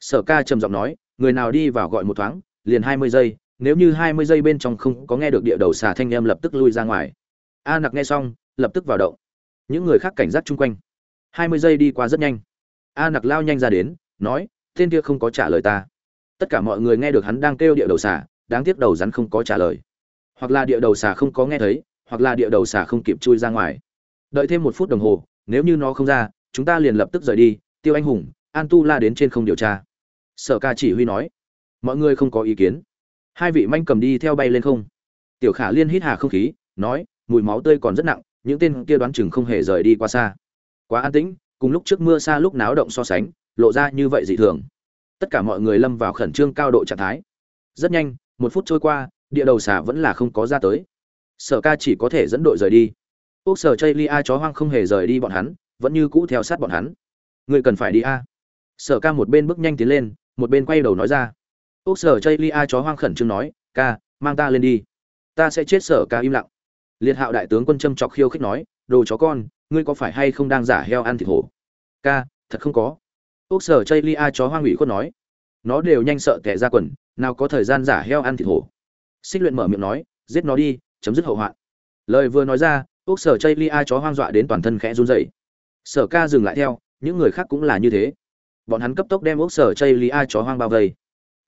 Sở ca trầm giọng nói, người nào đi vào gọi một thoáng, liền hai mươi giây, nếu như hai mươi giây bên trong không có nghe được địa đầu xà thanh em lập tức lui ra ngoài. A nặc nghe xong, lập tức vào động những người khác cảnh giác chung quanh. Hai mươi giây đi qua rất nhanh. A nặc lao nhanh ra đến, nói, tên kia không có trả lời ta. Tất cả mọi người nghe được hắn đang kêu địa đầu xà, đáng tiếc đầu rắn không có trả lời. Hoặc là địa đầu xà không có nghe thấy, hoặc là địa đầu xà không kịp chui ra ngoài. Đợi thêm một phút đồng hồ, nếu như nó không ra, chúng ta liền lập tức rời đi, tiêu anh hùng, an tu la đến trên không điều tra. Sở ca chỉ huy nói, mọi người không có ý kiến. Hai vị manh cầm đi theo bay lên không. Tiểu khả liên hít hà không khí, nói, mùi máu tươi còn rất nặng những tên kia đoán chừng không hề rời đi qua xa. Quá an tĩnh, cùng lúc trước mưa xa lúc náo động so sánh, lộ ra như vậy dị thường. Tất cả mọi người lâm vào khẩn trương cao độ trạng thái. Rất nhanh, một phút trôi qua, địa đầu xà vẫn là không có ra tới. Sở ca chỉ có thể dẫn đội rời đi. Ốc sở chây lia chó hoang không hề rời đi bọn hắn, vẫn như cũ theo sát bọn hắn. Người cần phải đi a. Sở ca một bên bước nhanh tiến lên, một bên quay đầu nói ra. Ốc sở chây lia chó hoang khẩn trương nói, ca, mang ta lên đi. Ta sẽ chết sở ca im lặng liệt hạo đại tướng quân châm chọc khiêu khích nói, đồ chó con, ngươi có phải hay không đang giả heo ăn thịt hổ? Ca, thật không có. Ốc sở chây lia chó hoang ủy khuất nói, nó đều nhanh sợ tẻ ra quần, nào có thời gian giả heo ăn thịt hổ. Xích luyện mở miệng nói, giết nó đi, chấm dứt hậu hoạn. Lời vừa nói ra ốc sở chây lia chó hoang dọa đến toàn thân khẽ run rẩy. Sở ca dừng lại theo, những người khác cũng là như thế. Bọn hắn cấp tốc đem ốc sở chây lia chó hoang bao vây.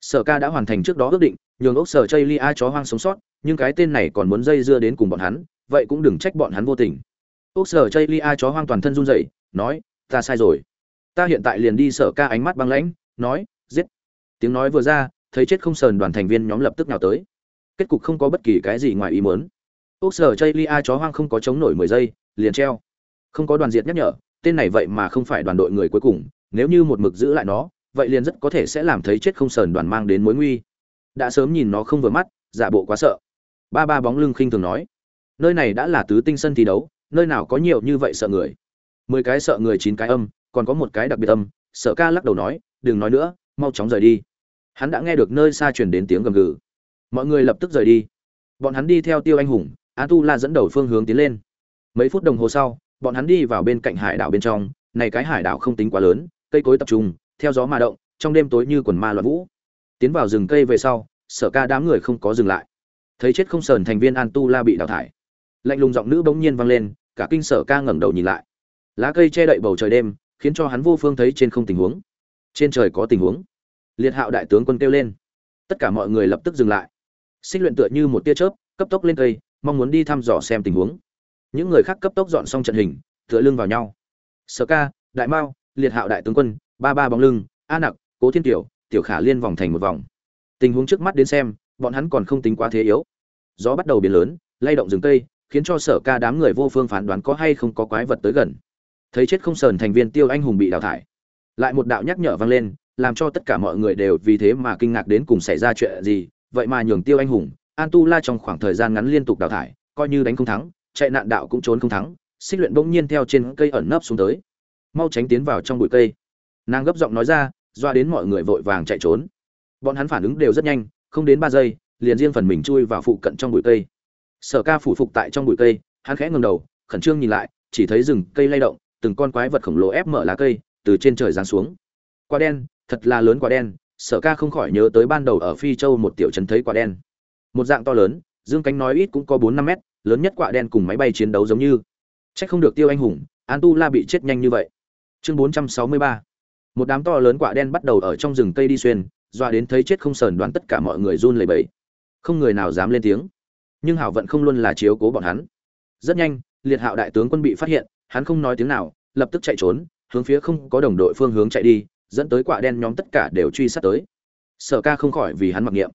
Sở ca đã hoàn thành trước đó ước định, nhường ốc sở chây lia chó hoang sống sót nhưng cái tên này còn muốn dây dưa đến cùng bọn hắn, vậy cũng đừng trách bọn hắn vô tình. Ốc sở chây lia chó hoang toàn thân run rẩy, nói, ta sai rồi. Ta hiện tại liền đi sở ca ánh mắt băng lãnh, nói, giết. Tiếng nói vừa ra, thấy chết không sờn đoàn thành viên nhóm lập tức nào tới. Kết cục không có bất kỳ cái gì ngoài ý muốn. Ốc sở chây lia chó hoang không có chống nổi mười giây, liền treo. Không có đoàn diệt nhắc nhở, tên này vậy mà không phải đoàn đội người cuối cùng, nếu như một mực giữ lại nó, vậy liền rất có thể sẽ làm thấy chết không sờn đoàn mang đến mối nguy. Đã sớm nhìn nó không vừa mắt, giả bộ quá sợ ba ba bóng lưng khinh thường nói, nơi này đã là tứ tinh sân thi đấu, nơi nào có nhiều như vậy sợ người? Mười cái sợ người, chín cái âm, còn có một cái đặc biệt âm sợ ca lắc đầu nói, đừng nói nữa, mau chóng rời đi. Hắn đã nghe được nơi xa truyền đến tiếng gầm gừ. Mọi người lập tức rời đi. Bọn hắn đi theo tiêu anh hùng a tu la dẫn đầu phương hướng tiến lên. Mấy phút đồng hồ sau, bọn hắn đi vào bên cạnh hải đảo bên trong. Này cái hải đảo không tính quá lớn, cây cối tập trung, theo gió mà động, trong đêm tối như quần ma loạn vũ. Tiến vào rừng cây về sau, sở ca đám người không có dừng lại thấy chết không sờn thành viên an tu la bị đào thải. Lạnh lùng giọng nữ bỗng nhiên vang lên, cả kinh sở ca ngẩng đầu nhìn lại. Lá cây che đậy bầu trời đêm, khiến cho hắn vô phương thấy trên không tình huống. Trên trời có tình huống. Liệt hạo đại tướng quân kêu lên. Tất cả mọi người lập tức dừng lại. Xích luyện tựa như một tia chớp, cấp tốc lên cây, mong muốn đi thăm dò xem tình huống. Những người khác cấp tốc dọn xong trận hình, tựa lưng vào nhau. Sở ca, đại mao, liệt hạo đại tướng quân, ba ba bóng lưng, a nặc, cố thiên tiểu tiểu khả liên vòng thành một vòng. Tình huống trước mắt đến xem bọn hắn còn không tính quá thế yếu. Gió bắt đầu biến lớn, lay động rừng cây, khiến cho sở ca đám người vô phương phán đoán có hay không có quái vật tới gần. Thấy chết không sờn thành viên tiêu anh hùng bị đào thải. Lại một đạo nhắc nhở vang lên, làm cho tất cả mọi người đều vì thế mà kinh ngạc đến cùng xảy ra chuyện gì. Vậy mà nhường tiêu anh hùng, an tu la trong khoảng thời gian ngắn liên tục đào thải, coi như đánh không thắng, chạy nạn đạo cũng trốn không thắng, xích luyện bỗng nhiên theo trên cây ẩn nấp xuống tới. Mau tránh tiến vào trong bụi cây. Nàng gấp giọng nói ra, doa đến mọi người vội vàng chạy trốn. Bọn hắn phản ứng đều rất nhanh không đến ba giây, liền riêng phần mình chui vào phụ cận trong bụi cây. Sở ca phủ phục tại trong bụi cây, hắn khẽ ngầm đầu, khẩn trương nhìn lại, chỉ thấy rừng cây lay động, từng con quái vật khổng lồ ép mở lá cây, từ trên trời giáng xuống. Quả đen, thật là lớn quả đen, sở ca không khỏi nhớ tới ban đầu ở phi châu một tiểu trấn thấy quả đen. Một dạng to lớn, dương cánh nói ít cũng có bốn năm mét, lớn nhất quả đen cùng máy bay chiến đấu giống như. C h ắ c không được tiêu anh hùng, an tu la bị chết nhanh như vậy. Chương bốn trăm sáu mươi ba. Một đám to lớn quả đen bắt đầu ở trong rừng cây đi xuyên dọa đến thấy chết không sờn đoán tất cả mọi người run lẩy bẩy. Không người nào dám lên tiếng. Nhưng hảo vận không luôn là chiếu cố bọn hắn. Rất nhanh, liệt hạo đại tướng quân bị phát hiện, hắn không nói tiếng nào, lập tức chạy trốn, hướng phía không có đồng đội phương hướng chạy đi, dẫn tới quạ đen nhóm tất cả đều truy sát tới. Sở ca không khỏi vì hắn mặc niệm.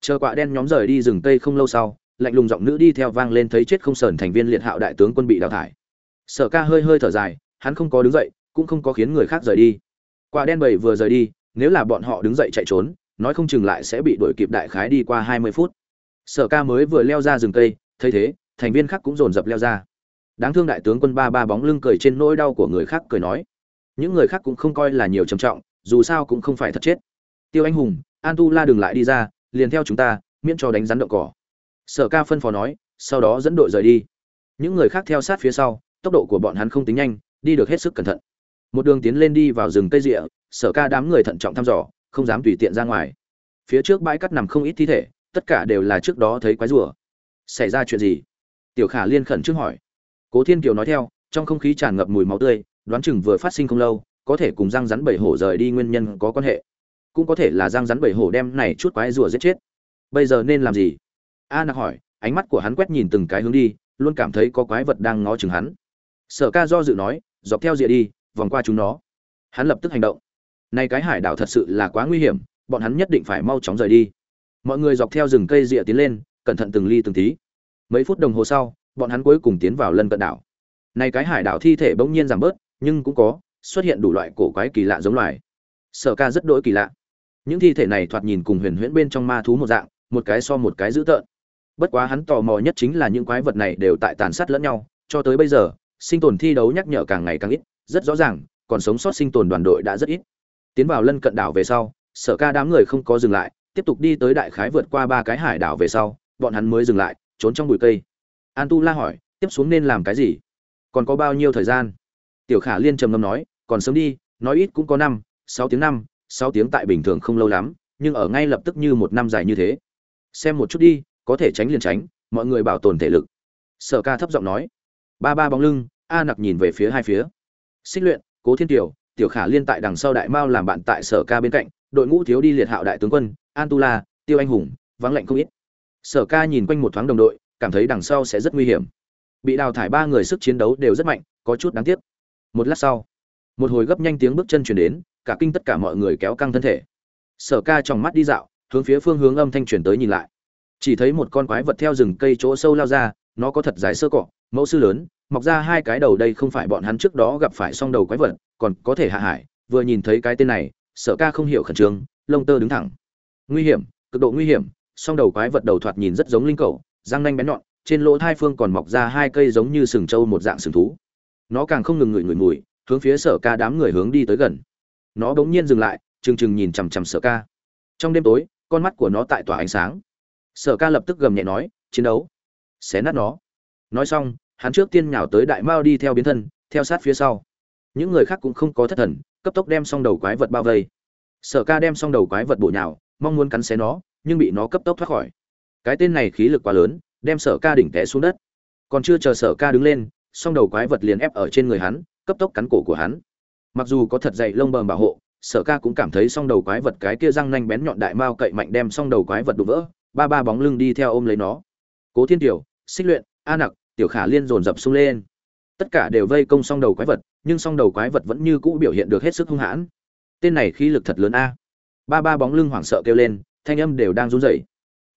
Chờ quạ đen nhóm rời đi rừng tây không lâu sau, lạnh lùng giọng nữ đi theo vang lên thấy chết không sờn thành viên liệt hạo đại tướng quân bị đào thải. Sở ca hơi hơi thở dài, hắn không có đứng dậy, cũng không có khiến người khác rời đi. Quạ đen bầy vừa rời đi nếu là bọn họ đứng dậy chạy trốn, nói không chừng lại sẽ bị đuổi kịp đại khái đi qua hai mươi phút. Sở ca mới vừa leo ra rừng cây, thấy thế, thành viên khác cũng dồn dập leo ra. Đáng thương đại tướng quân ba ba bóng lưng cười trên nỗi đau của người khác cười nói, những người khác cũng không coi là nhiều trầm trọng, dù sao cũng không phải thật chết. Tiêu anh hùng, an tu la đừng lại đi ra, liền theo chúng ta, miễn cho đánh rắn động cỏ. Sở ca phân phó nói, sau đó dẫn đội rời đi. Những người khác theo sát phía sau, tốc độ của bọn hắn không tính nhanh, đi được hết sức cẩn thận. Một đường tiến lên đi vào rừng cây rịa sở ca đám người thận trọng thăm dò, không dám tùy tiện ra ngoài. Phía trước bãi cắt nằm không ít thi thể, tất cả đều là trước đó thấy quái rùa. Xảy ra chuyện gì? Tiểu khả liên khẩn trước hỏi. Cố thiên kiều nói theo, trong không khí tràn ngập mùi máu tươi, đoán chừng vừa phát sinh không lâu, có thể cùng răng rắn bảy hổ rời đi nguyên nhân có quan hệ. Cũng có thể là răng rắn bảy hổ đem này chút quái rùa giết chết. Bây giờ nên làm gì? A nặc hỏi, ánh mắt của hắn quét nhìn từng cái hướng đi, luôn cảm thấy có quái vật đang ngó chừng hắn. Sở ca do dự nói, dọc theo rìa đi, vòng qua chúng nó. Hắn lập tức hành động nay cái hải đảo thật sự là quá nguy hiểm, bọn hắn nhất định phải mau chóng rời đi. Mọi người dọc theo rừng cây rịa tiến lên, cẩn thận từng ly từng tí. Mấy phút đồng hồ sau, bọn hắn cuối cùng tiến vào lân cận đảo. Nay cái hải đảo thi thể bỗng nhiên giảm bớt, nhưng cũng có, xuất hiện đủ loại cổ quái kỳ lạ giống loài. Sở ca rất đỗi kỳ lạ. Những thi thể này thoạt nhìn cùng huyền huyễn bên trong ma thú một dạng, một cái so một cái dữ tợn. Bất quá hắn tò mò nhất chính là những quái vật này đều tại tàn sát lẫn nhau, cho tới bây giờ, sinh tồn thi đấu nhắc nhở càng ngày càng ít, rất rõ ràng, còn sống sót sinh tồn đoàn đội đã rất ít tiến vào lân cận đảo về sau, sở ca đám người không có dừng lại, tiếp tục đi tới đại khái vượt qua ba cái hải đảo về sau, bọn hắn mới dừng lại, trốn trong bụi cây. An tu la hỏi, tiếp xuống nên làm cái gì? Còn có bao nhiêu thời gian? Tiểu khả liên trầm ngâm nói, còn sớm đi, nói ít cũng có năm, sáu tiếng năm, sáu tiếng tại bình thường không lâu lắm, nhưng ở ngay lập tức như một năm dài như thế. Xem một chút đi, có thể tránh liền tránh, mọi người bảo tồn thể lực. Sở ca thấp giọng nói. Ba ba bóng lưng, a nặc nhìn về phía hai phía. Xích luyện, cố thiên tiểu tiểu khả liên tại đằng sau đại mao làm bạn tại sở ca bên cạnh, đội ngũ thiếu đi liệt hạo đại tướng quân an tu la tiêu anh hùng, vắng lạnh không ít. Sở ca nhìn quanh một thoáng đồng đội, cảm thấy đằng sau sẽ rất nguy hiểm. Bị đào thải ba người sức chiến đấu đều rất mạnh, có chút đáng tiếc. Một lát sau, một hồi gấp nhanh tiếng bước chân chuyển đến, cả kinh tất cả mọi người kéo căng thân thể. Sở ca trong mắt đi dạo, hướng phía phương hướng âm thanh chuyển tới nhìn lại. Chỉ thấy một con quái vật theo rừng cây chỗ sâu lao ra, nó có thật dài sơ cọ, mẫu sư lớn mọc ra hai cái đầu đây không phải bọn hắn trước đó gặp phải song đầu quái vật, còn có thể hạ hải vừa nhìn thấy cái tên này, sở ca không hiểu khẩn trương, lông tơ đứng thẳng. Nguy hiểm, cực độ nguy hiểm, song đầu quái vật đầu thoạt nhìn rất giống linh cầu răng nanh bén nhọn, trên lỗ thai phương còn mọc ra hai cây giống như sừng trâu một dạng sừng thú. Nó càng không ngừng ngửi ngửi mùi, hướng phía sở ca đám người hướng đi tới gần. Nó bỗng nhiên dừng lại, trừng trừng nhìn chằm chằm sở ca. Trong đêm tối, con mắt của nó tại tỏa ánh sáng. Sở ca lập tức gầm nhẹ nói, chiến đấu. Xé nát nó. Nói xong hắn trước tiên nhào tới đại mao đi theo biến thân, theo sát phía sau. Những người khác cũng không có thất thần, cấp tốc đem xong đầu quái vật bao vây. Sở ca đem xong đầu quái vật bổ nhào, mong muốn cắn xé nó, nhưng bị nó cấp tốc thoát khỏi. Cái tên này khí lực quá lớn, đem sở ca đỉnh té xuống đất. Còn chưa chờ sở ca đứng lên xong đầu quái vật liền ép ở trên người hắn, cấp tốc cắn cổ của hắn. Mặc dù có thật dày lông bờm bảo hộ, sở ca cũng cảm thấy xong đầu quái vật cái kia răng nanh bén nhọn đại mao cậy mạnh đem xong đầu quái vật đụng vỡ, ba ba bóng lưng đi theo ôm lấy nó. Cố thiên tiểu, xích luyện, a nặc tiểu khả liên dồn dập sung lên. Tất cả đều vây công song đầu quái vật, nhưng song đầu quái vật vẫn như cũ biểu hiện được hết sức hung hãn. Tên này khí lực thật lớn a. Ba ba bóng lưng hoảng sợ kêu lên, thanh âm đều đang run rẩy.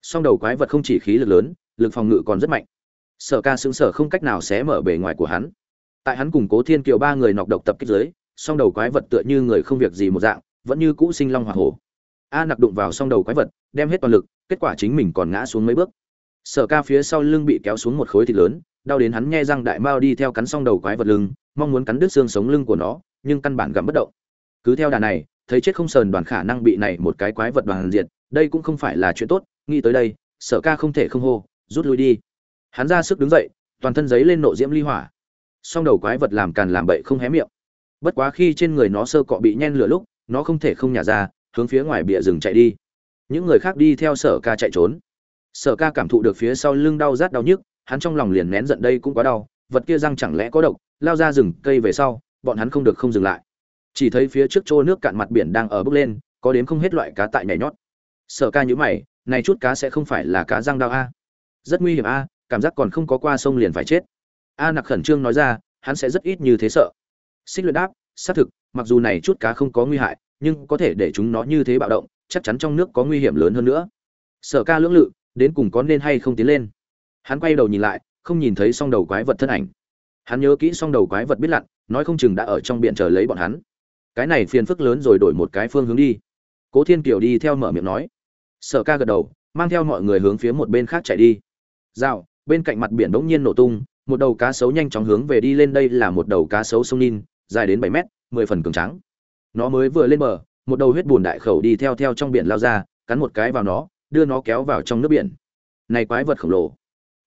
Song đầu quái vật không chỉ khí lực lớn, lực phòng ngự còn rất mạnh. Sở ca xứng sở không cách nào xé mở bề ngoài của hắn. Tại hắn cùng cố thiên kiều ba người nọc độc tập kích giới song đầu quái vật tựa như người không việc gì một dạng, vẫn như cũ sinh long hỏa hổ. A nặc đụng vào song đầu quái vật, đem hết toàn lực, kết quả chính mình còn ngã xuống mấy bước. Sở ca phía sau lưng bị kéo xuống một khối thịt lớn đau đến hắn nghe răng đại mao đi theo cắn xong đầu quái vật lưng, mong muốn cắn đứt xương sống lưng của nó, nhưng căn bản gặm bất động. Cứ theo đà này, thấy chết không sờn đoàn khả năng bị này một cái quái vật đoàn diệt, đây cũng không phải là chuyện tốt, nghĩ tới đây, sở ca không thể không hô, rút lui đi. Hắn ra sức đứng dậy, toàn thân giấy lên nộ diễm ly hỏa. Song đầu quái vật làm càn làm bậy không hé miệng. Bất quá khi trên người nó sơ cọ bị nhen lửa lúc, nó không thể không nhả ra, hướng phía ngoài bìa rừng chạy đi. Những người khác đi theo sở ca chạy trốn. Sở ca cảm thụ được phía sau lưng đau rát đau nhức hắn trong lòng liền nén giận đây cũng quá đau, vật kia răng chẳng lẽ có độc, lao ra rừng cây về sau, bọn hắn không được không dừng lại. Chỉ thấy phía trước chỗ nước cạn mặt biển đang ở bước lên, có đến không hết loại cá tại nhảy nhót. Sở ca nhíu mày, này chút cá sẽ không phải là cá răng đau a? Rất nguy hiểm a, cảm giác còn không có qua sông liền phải chết. A nặc khẩn trương nói ra, hắn sẽ rất ít như thế sợ. Xích luyện đáp, xác thực, mặc dù này chút cá không có nguy hại, nhưng có thể để chúng nó như thế bạo động, chắc chắn trong nước có nguy hiểm lớn hơn nữa. Sở ca lưỡng lự, đến cùng có nên hay không tiến lên hắn quay đầu nhìn lại, không nhìn thấy song đầu quái vật thân ảnh. Hắn nhớ kỹ song đầu quái vật biết lặn, nói không chừng đã ở trong biển chờ lấy bọn hắn. Cái này phiền phức lớn rồi đổi một cái phương hướng đi. Cố thiên kiều đi theo mở miệng nói. Sở ca gật đầu, mang theo mọi người hướng phía một bên khác chạy đi. Dạo bên cạnh mặt biển bỗng nhiên nổ tung, một đầu cá sấu nhanh chóng hướng về đi lên đây là một đầu cá sấu sông nin dài đến bảy mét, mười phần cường trắng nó mới vừa lên bờ, một đầu huyết bùn đại khẩu đi theo theo trong biển lao ra, cắn một cái vào nó, đưa nó kéo vào trong nước biển. Này quái vật khổng lồ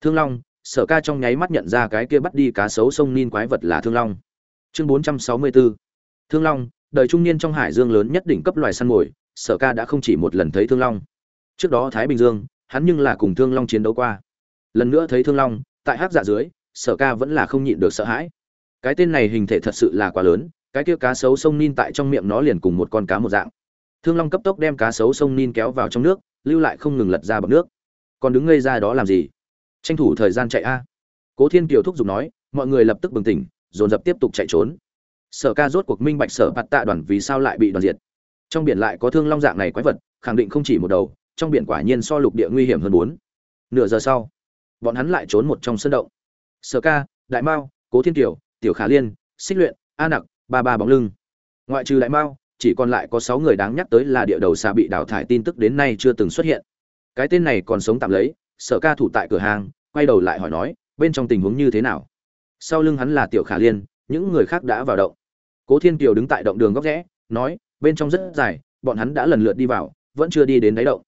thương long, sở ca trong nháy mắt nhận ra cái kia bắt đi cá sấu sông nin quái vật là thương long. Chương bốn trăm sáu mươi bốn thương long, đời trung niên trong hải dương lớn nhất đỉnh cấp loài săn mồi, sở ca đã không chỉ một lần thấy thương long. Trước đó thái bình dương, hắn nhưng là cùng thương long chiến đấu qua. Lần nữa thấy thương long, tại hát dạ dưới, sở ca vẫn là không nhịn được sợ hãi. Cái tên này hình thể thật sự là quá lớn, cái kia cá sấu sông nin tại trong miệng nó liền cùng một con cá một dạng. Thương long cấp tốc đem cá sấu sông nin kéo vào trong nước, lưu lại không ngừng lật ra bọc nước. Còn đứng ngây ra đó làm gì? Tranh thủ thời gian chạy a. Cố thiên kiều thúc giục nói, mọi người lập tức bừng tỉnh, dồn dập tiếp tục chạy trốn. Sở ca rốt cuộc minh bạch sở bạt tạ đoàn vì sao lại bị đoàn diệt. Trong biển lại có thương long dạng này quái vật, khẳng định không chỉ một đầu, trong biển quả nhiên so lục địa nguy hiểm hơn bốn. Nửa giờ sau, bọn hắn lại trốn một trong sân động. Sở ca, đại mao, cố thiên kiều, tiểu khả liên, xích luyện, a nặc, ba ba bóng lưng. Ngoại trừ đại mao, chỉ còn lại có sáu người đáng nhắc tới là địa đầu xà bị đào thải tin tức đến nay chưa từng xuất hiện. Cái tên này còn sống tạm lấy sở ca thủ tại cửa hàng, quay đầu lại hỏi nói, bên trong tình huống như thế nào? Sau lưng hắn là tiểu khả liên, những người khác đã vào động. Cố thiên kiều đứng tại động đường góc rẽ, nói, bên trong rất dài, bọn hắn đã lần lượt đi vào, vẫn chưa đi đến đáy động.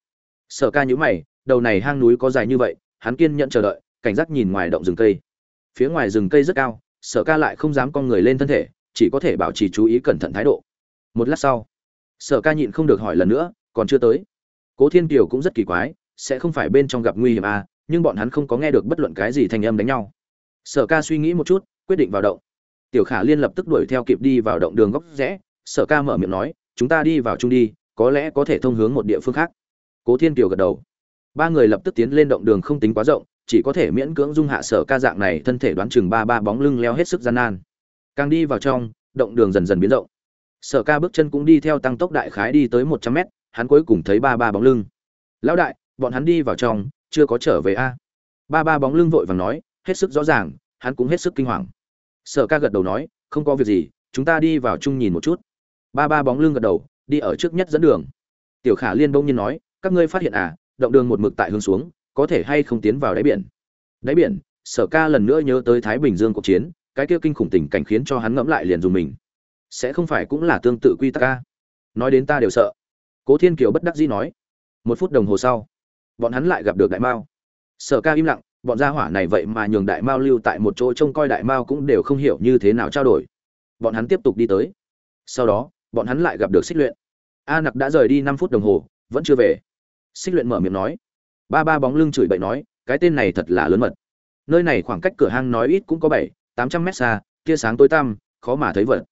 Sở ca nhữ mày, đầu này hang núi có dài như vậy, hắn kiên nhẫn chờ đợi, cảnh giác nhìn ngoài động rừng cây. Phía ngoài rừng cây rất cao, sở ca lại không dám con người lên thân thể, chỉ có thể bảo trì chú ý cẩn thận thái độ. Một lát sau, sở ca nhịn không được hỏi lần nữa, còn chưa tới. Cố thiên kiều cũng rất kỳ quái sẽ không phải bên trong gặp nguy hiểm à nhưng bọn hắn không có nghe được bất luận cái gì thành âm đánh nhau. Sở ca suy nghĩ một chút, quyết định vào động. Tiểu khả liên lập tức đuổi theo kịp đi vào động đường góc rẽ. Sở ca mở miệng nói, chúng ta đi vào chung đi, có lẽ có thể thông hướng một địa phương khác. Cố thiên kiều gật đầu. Ba người lập tức tiến lên động đường không tính quá rộng, chỉ có thể miễn cưỡng dung hạ sở ca dạng này, thân thể đoán chừng ba ba bóng lưng leo hết sức gian nan. Càng đi vào trong, động đường dần dần biến rộng. Sở ca bước chân cũng đi theo tăng tốc đại khái đi tới một trăm mét, hắn cuối cùng thấy ba ba bóng lưng. Lão đại bọn hắn đi vào trong, chưa có trở về a. Ba ba bóng lưng vội vàng nói, hết sức rõ ràng, hắn cũng hết sức kinh hoàng. Sở ca gật đầu nói, không có việc gì, chúng ta đi vào chung nhìn một chút. Ba ba bóng lưng gật đầu, đi ở trước nhất dẫn đường. Tiểu khả liên bỗng nhiên nói, các ngươi phát hiện à động đường một mực tại hướng xuống, có thể hay không tiến vào đáy biển? Đáy biển, sở ca lần nữa nhớ tới thái bình dương cuộc chiến, cái kia kinh khủng tình cảnh khiến cho hắn ngẫm lại liền dùng mình. Sẽ không phải cũng là tương tự quy tắc ca nói đến ta đều sợ. Cố thiên kiều bất đắc dĩ nói. Một phút đồng hồ sau bọn hắn lại gặp được đại mao. Sở ca im lặng, bọn gia hỏa này vậy mà nhường đại mao lưu tại một chỗ trông coi đại mao cũng đều không hiểu như thế nào trao đổi. Bọn hắn tiếp tục đi tới. Sau đó, bọn hắn lại gặp được xích luyện. A nặc đã rời đi năm phút đồng hồ, vẫn chưa về. Xích luyện mở miệng nói. Ba ba bóng lưng chửi bậy nói, cái tên này thật là lớn mật. Nơi này khoảng cách cửa hang nói ít cũng có bảy, tám trăm mét xa, tia sáng tối tăm, khó mà thấy vật.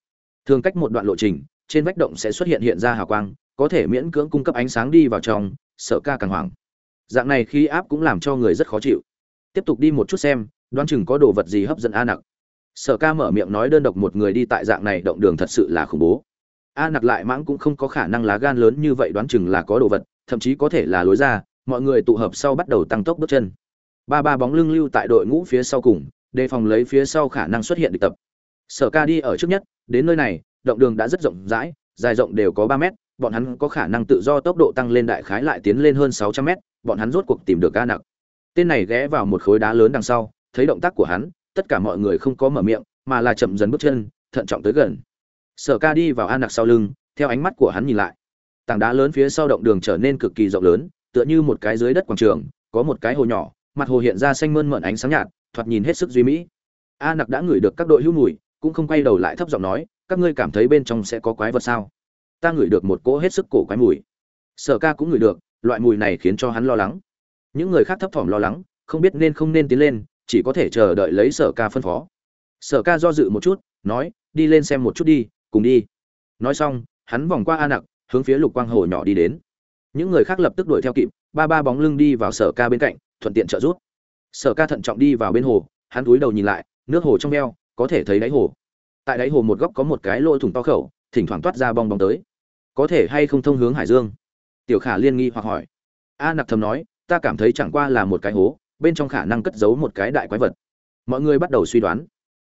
Thường cách một đoạn lộ trình, trên vách động sẽ xuất hiện hiện ra hào quang, có thể miễn cưỡng cung cấp ánh sáng đi vào trong, sợ ca càng hoảng dạng này khi áp cũng làm cho người rất khó chịu. Tiếp tục đi một chút xem, đoán chừng có đồ vật gì hấp dẫn a nặc. Sở ca mở miệng nói đơn độc một người đi tại dạng này động đường thật sự là khủng bố. A nặc lại mãng cũng không có khả năng lá gan lớn như vậy đoán chừng là có đồ vật, thậm chí có thể là lối ra, mọi người tụ hợp sau bắt đầu tăng tốc bước chân. Ba ba bóng lưng lưu tại đội ngũ phía sau cùng, đề phòng lấy phía sau khả năng xuất hiện địch tập. Sở ca đi ở trước nhất, đến nơi này, động đường đã rất rộng rãi, dài rộng đều có ba mét, bọn hắn có khả năng tự do tốc độ tăng lên đại khái lại tiến lên hơn sáu trăm mét bọn hắn rốt cuộc tìm được a nặc tên này ghé vào một khối đá lớn đằng sau, thấy động tác của hắn, tất cả mọi người không có mở miệng, mà là chậm dần bước chân, thận trọng tới gần. Sở ca đi vào a nặc sau lưng, theo ánh mắt của hắn nhìn lại. Tảng đá lớn phía sau động đường trở nên cực kỳ rộng lớn, tựa như một cái dưới đất quảng trường, có một cái hồ nhỏ, mặt hồ hiện ra xanh mơn mởn ánh sáng nhạt, thoạt nhìn hết sức duy mỹ. A nặc đã ngửi được các đội hữu mùi, cũng không quay đầu lại thấp giọng nói, các ngươi cảm thấy bên trong sẽ có quái vật sao? Ta ngửi được một cỗ hết sức cổ quái mùi. Sở ca cũng ngửi được loại mùi này khiến cho hắn lo lắng. Những người khác thấp thỏm lo lắng, không biết nên không nên tiến lên, chỉ có thể chờ đợi lấy sở ca phân phó. Sở ca do dự một chút, nói, đi lên xem một chút đi, cùng đi. Nói xong, hắn vòng qua a nặc, hướng phía lục quang hồ nhỏ đi đến. Những người khác lập tức đuổi theo kịp, ba ba bóng lưng đi vào sở ca bên cạnh, thuận tiện trợ giúp. Sở ca thận trọng đi vào bên hồ, hắn cúi đầu nhìn lại, nước hồ trong veo, có thể thấy đáy hồ. Tại đáy hồ một góc có một cái lỗ thủng to khẩu, thỉnh thoảng toát ra bong bóng tới. Có thể hay không thông hướng hải dương? Tiểu khả liên nghi hoặc hỏi. A nặc thầm nói, ta cảm thấy chẳng qua là một cái hố, bên trong khả năng cất giấu một cái đại quái vật. Mọi người bắt đầu suy đoán.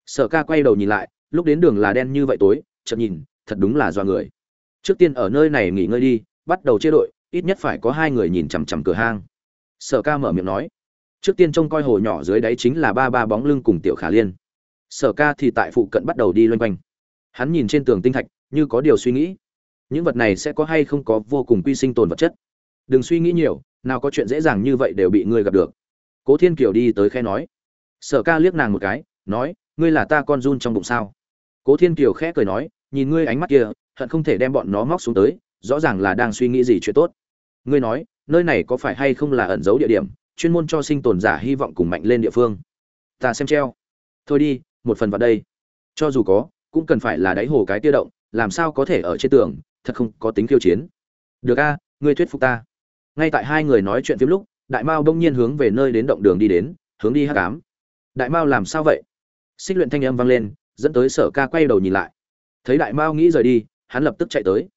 Sở ca quay đầu nhìn lại, lúc đến đường là đen như vậy tối, chợt nhìn, thật đúng là do người. Trước tiên ở nơi này nghỉ ngơi đi, bắt đầu chia đội, ít nhất phải có hai người nhìn chằm chằm cửa hang. Sở ca mở miệng nói. Trước tiên trông coi hồ nhỏ dưới đáy chính là ba ba bóng lưng cùng tiểu khả liên. Sở ca thì tại phụ cận bắt đầu đi loanh quanh. Hắn nhìn trên tường tinh thạch, như có điều suy nghĩ những vật này sẽ có hay không có vô cùng quy sinh tồn vật chất. Đừng suy nghĩ nhiều, nào có chuyện dễ dàng như vậy đều bị ngươi gặp được. Cố thiên kiều đi tới khe nói. Sở ca liếc nàng một cái, nói, ngươi là ta con run trong bụng sao? Cố thiên kiều khẽ cười nói, nhìn ngươi ánh mắt kia, hận không thể đem bọn nó móc xuống tới, rõ ràng là đang suy nghĩ gì chuyện tốt. Ngươi nói, nơi này có phải hay không là ẩn giấu địa điểm, chuyên môn cho sinh tồn giả hy vọng cùng mạnh lên địa phương? Ta xem treo. Thôi đi, một phần vào đây. Cho dù có, cũng cần phải là đáy hồ cái tiêu động, làm sao có thể ở trên tường thật không có tính khiêu chiến. Được a, ngươi thuyết phục ta. Ngay tại hai người nói chuyện phim lúc, đại mao đông nhiên hướng về nơi đến động đường đi đến, hướng đi hát cám. Đại mao làm sao vậy? Xích luyện thanh âm vang lên, dẫn tới sở ca quay đầu nhìn lại. Thấy đại mao nghĩ rời đi, hắn lập tức chạy tới.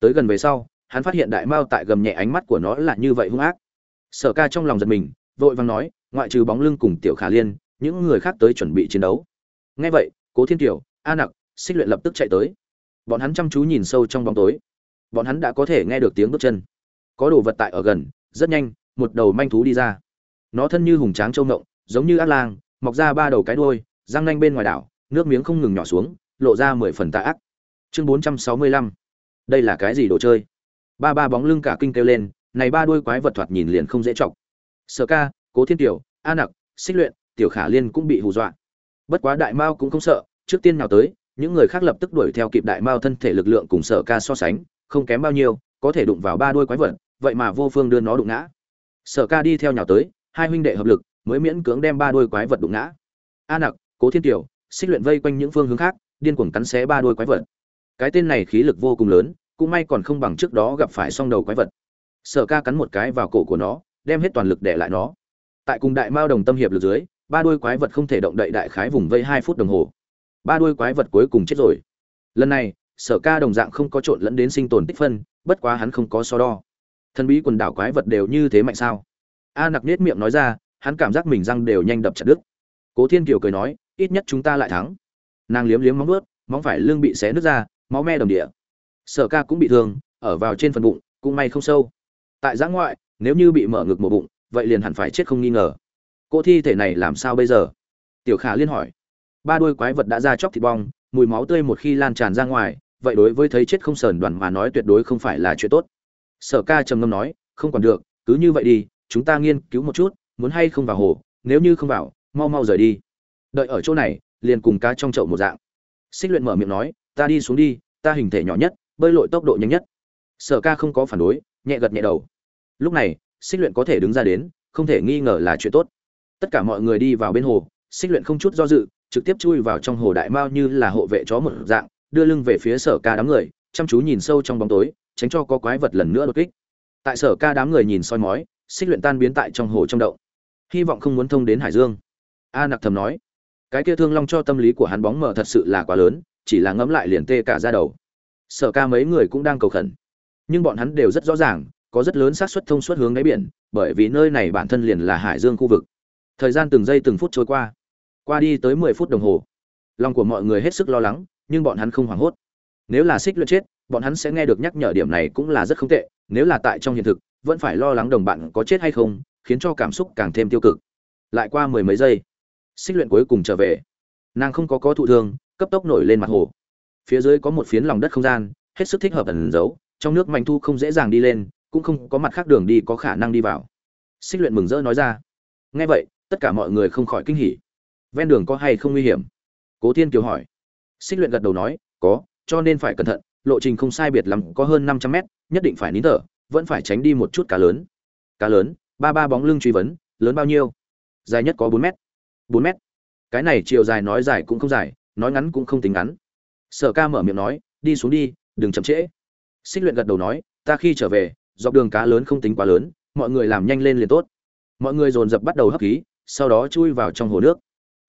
Tới gần về sau, hắn phát hiện đại mao tại gầm nhẹ ánh mắt của nó là như vậy hung ác. Sở ca trong lòng giật mình, vội vàng nói, ngoại trừ bóng lưng cùng tiểu khả liên, những người khác tới chuẩn bị chiến đấu. Ngay vậy, cố thiên tiểu a nặc, xích luyện lập tức chạy tới bọn hắn chăm chú nhìn sâu trong bóng tối. Bọn hắn đã có thể nghe được tiếng bước chân. Có đồ vật tại ở gần, rất nhanh, một đầu manh thú đi ra. Nó thân như hùng tráng trâu ngộng, giống như ác lang, mọc ra ba đầu cái đuôi, răng nanh bên ngoài đảo, nước miếng không ngừng nhỏ xuống, lộ ra mười phần tạ ác. Chương bốn trăm sáu mươi lăm. Đây là cái gì đồ chơi? Ba ba bóng lưng cả kinh kêu lên, này ba đuôi quái vật thoạt nhìn liền không dễ chọc. Sở ca, cố thiên tiểu, a nặc, xích luyện, tiểu khả liên cũng bị hù dọa. Bất quá đại mao cũng không sợ, trước tiên nào tới những người khác lập tức đuổi theo kịp đại mao thân thể lực lượng cùng sở ca so sánh, không kém bao nhiêu, có thể đụng vào ba đuôi quái vật, vậy mà vô phương đưa nó đụng ngã. Sở ca đi theo nhào tới, hai huynh đệ hợp lực, mới miễn cưỡng đem ba đuôi quái vật đụng ngã. A nặc, cố thiên tiểu xích luyện vây quanh những phương hướng khác, điên cuồng cắn xé ba đuôi quái vật. Cái tên này khí lực vô cùng lớn, cũng may còn không bằng trước đó gặp phải song đầu quái vật. Sở ca cắn một cái vào cổ của nó, đem hết toàn lực để lại nó. Tại cùng đại mao đồng tâm hiệp lực dưới, ba đuôi quái vật không thể động đậy đại khái vùng vây hai phút đồng hồ ba đuôi quái vật cuối cùng chết rồi. Lần này, sở ca đồng dạng không có trộn lẫn đến sinh tồn tích phân, bất quá hắn không có so đo. Thần bí quần đảo quái vật đều như thế mạnh sao? A nặc nết miệng nói ra, hắn cảm giác mình răng đều nhanh đập chặt đứt. Cố thiên kiều cười nói, ít nhất chúng ta lại thắng. Nàng liếm liếm móng ướt móng phải lưng bị xé nứt ra, máu me đồng địa sở ca cũng bị thương, ở vào trên phần bụng, cũng may không sâu. Tại giã ngoại, nếu như bị mở ngực một bụng, vậy liền hẳn phải chết không nghi ngờ. Cô thi thể này làm sao bây giờ? Tiểu khả liên hỏi ba đuôi quái vật đã ra chóc thịt bong, mùi máu tươi một khi lan tràn ra ngoài, vậy đối với thấy chết không sờn đoàn mà nói tuyệt đối không phải là chuyện tốt. Sở ca trầm ngâm nói, không còn được, cứ như vậy đi, chúng ta nghiên cứu một chút, muốn hay không vào hồ, nếu như không vào, mau mau rời đi. Đợi ở chỗ này, liền cùng cá trong chậu một dạng. Xích luyện mở miệng nói, ta đi xuống đi, ta hình thể nhỏ nhất, bơi lội tốc độ nhanh nhất. Sở ca không có phản đối, nhẹ gật nhẹ đầu. Lúc này, xích luyện có thể đứng ra đến, không thể nghi ngờ là chuyện tốt. Tất cả mọi người đi vào bên hồ, xích luyện không chút do dự trực tiếp chui vào trong hồ đại mao như là hộ vệ chó một dạng đưa lưng về phía sở ca đám người chăm chú nhìn sâu trong bóng tối tránh cho có quái vật lần nữa đột kích. Tại sở ca đám người nhìn soi mói xích luyện tan biến tại trong hồ trong động, hy vọng không muốn thông đến hải dương. A nặc thầm nói cái kia thương long cho tâm lý của hắn bóng mờ thật sự là quá lớn chỉ là ngẫm lại liền tê cả ra đầu. Sở ca mấy người cũng đang cầu khẩn. Nhưng bọn hắn đều rất rõ ràng có rất lớn xác suất thông suốt hướng đáy biển bởi vì nơi này bản thân liền là hải dương khu vực. Thời gian từng giây từng phút trôi qua qua đi tới mười phút đồng hồ. Lòng của mọi người hết sức lo lắng, nhưng bọn hắn không hoảng hốt. Nếu là xích luyện chết, bọn hắn sẽ nghe được nhắc nhở điểm này cũng là rất không tệ, nếu là tại trong hiện thực, vẫn phải lo lắng đồng bạn có chết hay không, khiến cho cảm xúc càng thêm tiêu cực. Lại qua mười mấy giây, xích luyện cuối cùng trở về. Nàng không có có thụ thương, cấp tốc nổi lên mặt hồ. Phía dưới có một phiến lòng đất không gian, hết sức thích hợp ẩn giấu, trong nước mạnh thu không dễ dàng đi lên, cũng không có mặt khác đường đi có khả năng đi vào. Xích luyện mừng rỡ nói ra. Nghe vậy, tất cả mọi người không khỏi kinh hỉ ven đường có hay không nguy hiểm? Cố thiên kiều hỏi. Xích luyện gật đầu nói, có, cho nên phải cẩn thận, lộ trình không sai biệt lắm, có hơn năm trăm mét, nhất định phải nín thở, vẫn phải tránh đi một chút cá lớn. Cá lớn, ba ba bóng lưng truy vấn, lớn bao nhiêu? Dài nhất có bốn mét. Bốn mét? Cái này chiều dài nói dài cũng không dài, nói ngắn cũng không tính ngắn. Sở ca mở miệng nói, đi xuống đi, đừng chậm trễ. Xích luyện gật đầu nói, ta khi trở về, dọc đường cá lớn không tính quá lớn, mọi người làm nhanh lên liền tốt. Mọi người dồn dập bắt đầu hấp khí, sau đó chui vào trong hồ nước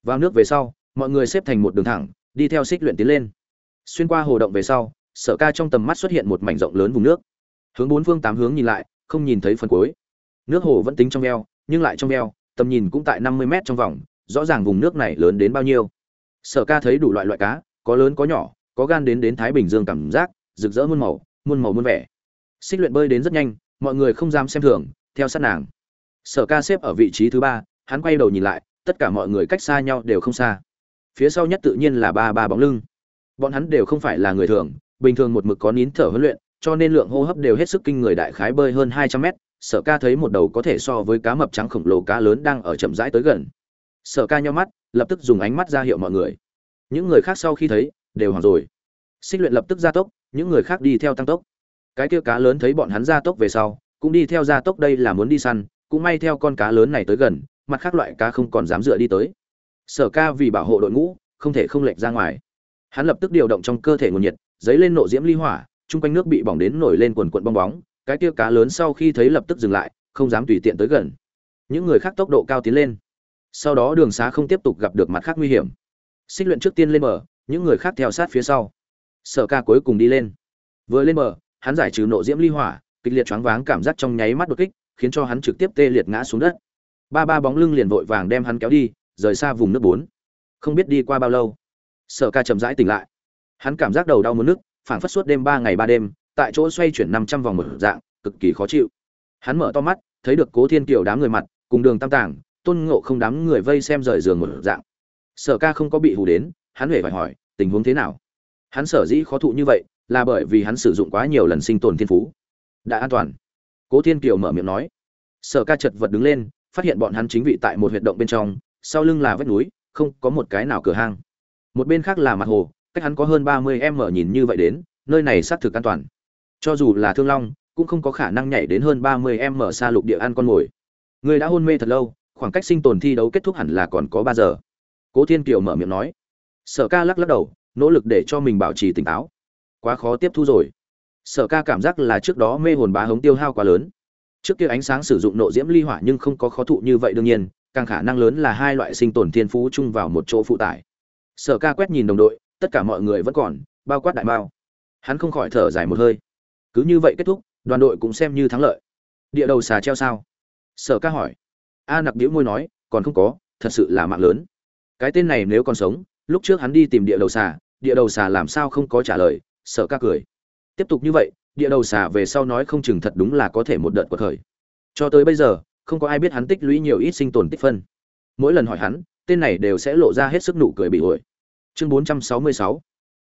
vào nước về sau, mọi người xếp thành một đường thẳng, đi theo xích luyện tiến lên. Xuyên qua hồ động về sau, sở ca trong tầm mắt xuất hiện một mảnh rộng lớn vùng nước. Hướng bốn phương tám hướng nhìn lại, không nhìn thấy phần cuối. Nước hồ vẫn tính trong veo, nhưng lại trong veo, tầm nhìn cũng tại năm mươi mét trong vòng, rõ ràng vùng nước này lớn đến bao nhiêu. Sở ca thấy đủ loại loại cá, có lớn có nhỏ, có gan đến đến thái bình dương cảm giác, rực rỡ muôn màu muôn màu muôn vẻ. Xích luyện bơi đến rất nhanh, mọi người không dám xem thường, theo sát nàng. Sở ca xếp ở vị trí thứ ba, hắn quay đầu nhìn lại tất cả mọi người cách xa nhau đều không xa. Phía sau nhất tự nhiên là ba ba bóng lưng. Bọn hắn đều không phải là người thường, bình thường một mực có nín thở huấn luyện, cho nên lượng hô hấp đều hết sức kinh người đại khái bơi hơn hai trăm mét, sở ca thấy một đầu có thể so với cá mập trắng khổng lồ cá lớn đang ở chậm rãi tới gần. Sở ca nhau mắt, lập tức dùng ánh mắt ra hiệu mọi người. Những người khác sau khi thấy, đều hoảng rồi. Xích luyện lập tức gia tốc, những người khác đi theo tăng tốc. Cái kia cá lớn thấy bọn hắn gia tốc về sau, cũng đi theo gia tốc đây là muốn đi săn, cũng may theo con cá lớn này tới gần mặt khác loại cá không còn dám dựa đi tới. Sở ca vì bảo hộ đội ngũ, không thể không lệch ra ngoài. Hắn lập tức điều động trong cơ thể nguồn nhiệt, dấy lên nộ diễm ly hỏa, chung quanh nước bị bỏng đến nổi lên quần quận bong bóng, cái kia cá lớn sau khi thấy lập tức dừng lại, không dám tùy tiện tới gần. Những người khác tốc độ cao tiến lên. Sau đó đường xá không tiếp tục gặp được mặt khác nguy hiểm. Xích luyện trước tiên lên bờ, những người khác theo sát phía sau. Sở ca cuối cùng đi lên. Vừa lên bờ, hắn giải trừ nộ diễm ly hỏa, kịch liệt choáng váng cảm giác trong nháy mắt đột kích, khiến cho hắn trực tiếp tê liệt ngã xuống đất ba ba bóng lưng liền vội vàng đem hắn kéo đi, rời xa vùng nước bốn. Không biết đi qua bao lâu, sở ca chậm rãi tỉnh lại. Hắn cảm giác đầu đau muốn nước phảng phất suốt đêm ba ngày ba đêm, tại chỗ xoay chuyển năm trăm vòng một dạng, cực kỳ khó chịu. Hắn mở to mắt, thấy được cố thiên kiều đám người mặt, cùng đường tam tàng tôn ngộ không đám người vây xem rời giường một dạng. Sở ca không có bị hù đến, hắn huệ phải hỏi, tình huống thế nào? Hắn sở dĩ khó thụ như vậy, là bởi vì hắn sử dụng quá nhiều lần sinh tồn thiên phú. Đã an toàn. Cố thiên kiều mở miệng nói. Sở ca chật vật đứng lên phát hiện bọn hắn chính vị tại một huyệt động bên trong, sau lưng là vách núi, không có một cái nào cửa hang. Một bên khác là mặt hồ, cách hắn có hơn ba mươi em mở nhìn như vậy đến, nơi này xác thực an toàn. Cho dù là thương long, cũng không có khả năng nhảy đến hơn ba mươi em mở xa lục địa ăn con mồi. Người đã hôn mê thật lâu, khoảng cách sinh tồn thi đấu kết thúc hẳn là còn có ba giờ. Cố thiên kiều mở miệng nói. Sở ca lắc lắc đầu, nỗ lực để cho mình bảo trì tỉnh táo. Quá khó tiếp thu rồi. Sở ca cảm giác là trước đó mê hồn bá hống tiêu hao quá lớn trước kia ánh sáng sử dụng nộ diễm ly hỏa nhưng không có khó thụ như vậy đương nhiên, càng khả năng lớn là hai loại sinh tồn thiên phú chung vào một chỗ phụ tải. Sở ca quét nhìn đồng đội, tất cả mọi người vẫn còn bao quát đại bao hắn không khỏi thở dài một hơi. Cứ như vậy kết thúc, đoàn đội cũng xem như thắng lợi. Địa đầu xà treo sao? Sở ca hỏi. A nặc đĩu môi nói, còn không có, thật sự là mạng lớn. Cái tên này nếu còn sống, lúc trước hắn đi tìm địa đầu xà, địa đầu xà làm sao không có trả lời, sở ca cười. Tiếp tục như vậy địa đầu xà về sau nói không chừng thật đúng là có thể một đợt của khởi. Cho tới bây giờ, không có ai biết hắn tích lũy nhiều ít sinh tồn tích phân. Mỗi lần hỏi hắn, tên này đều sẽ lộ ra hết sức nụ cười bị ổi. Chương 466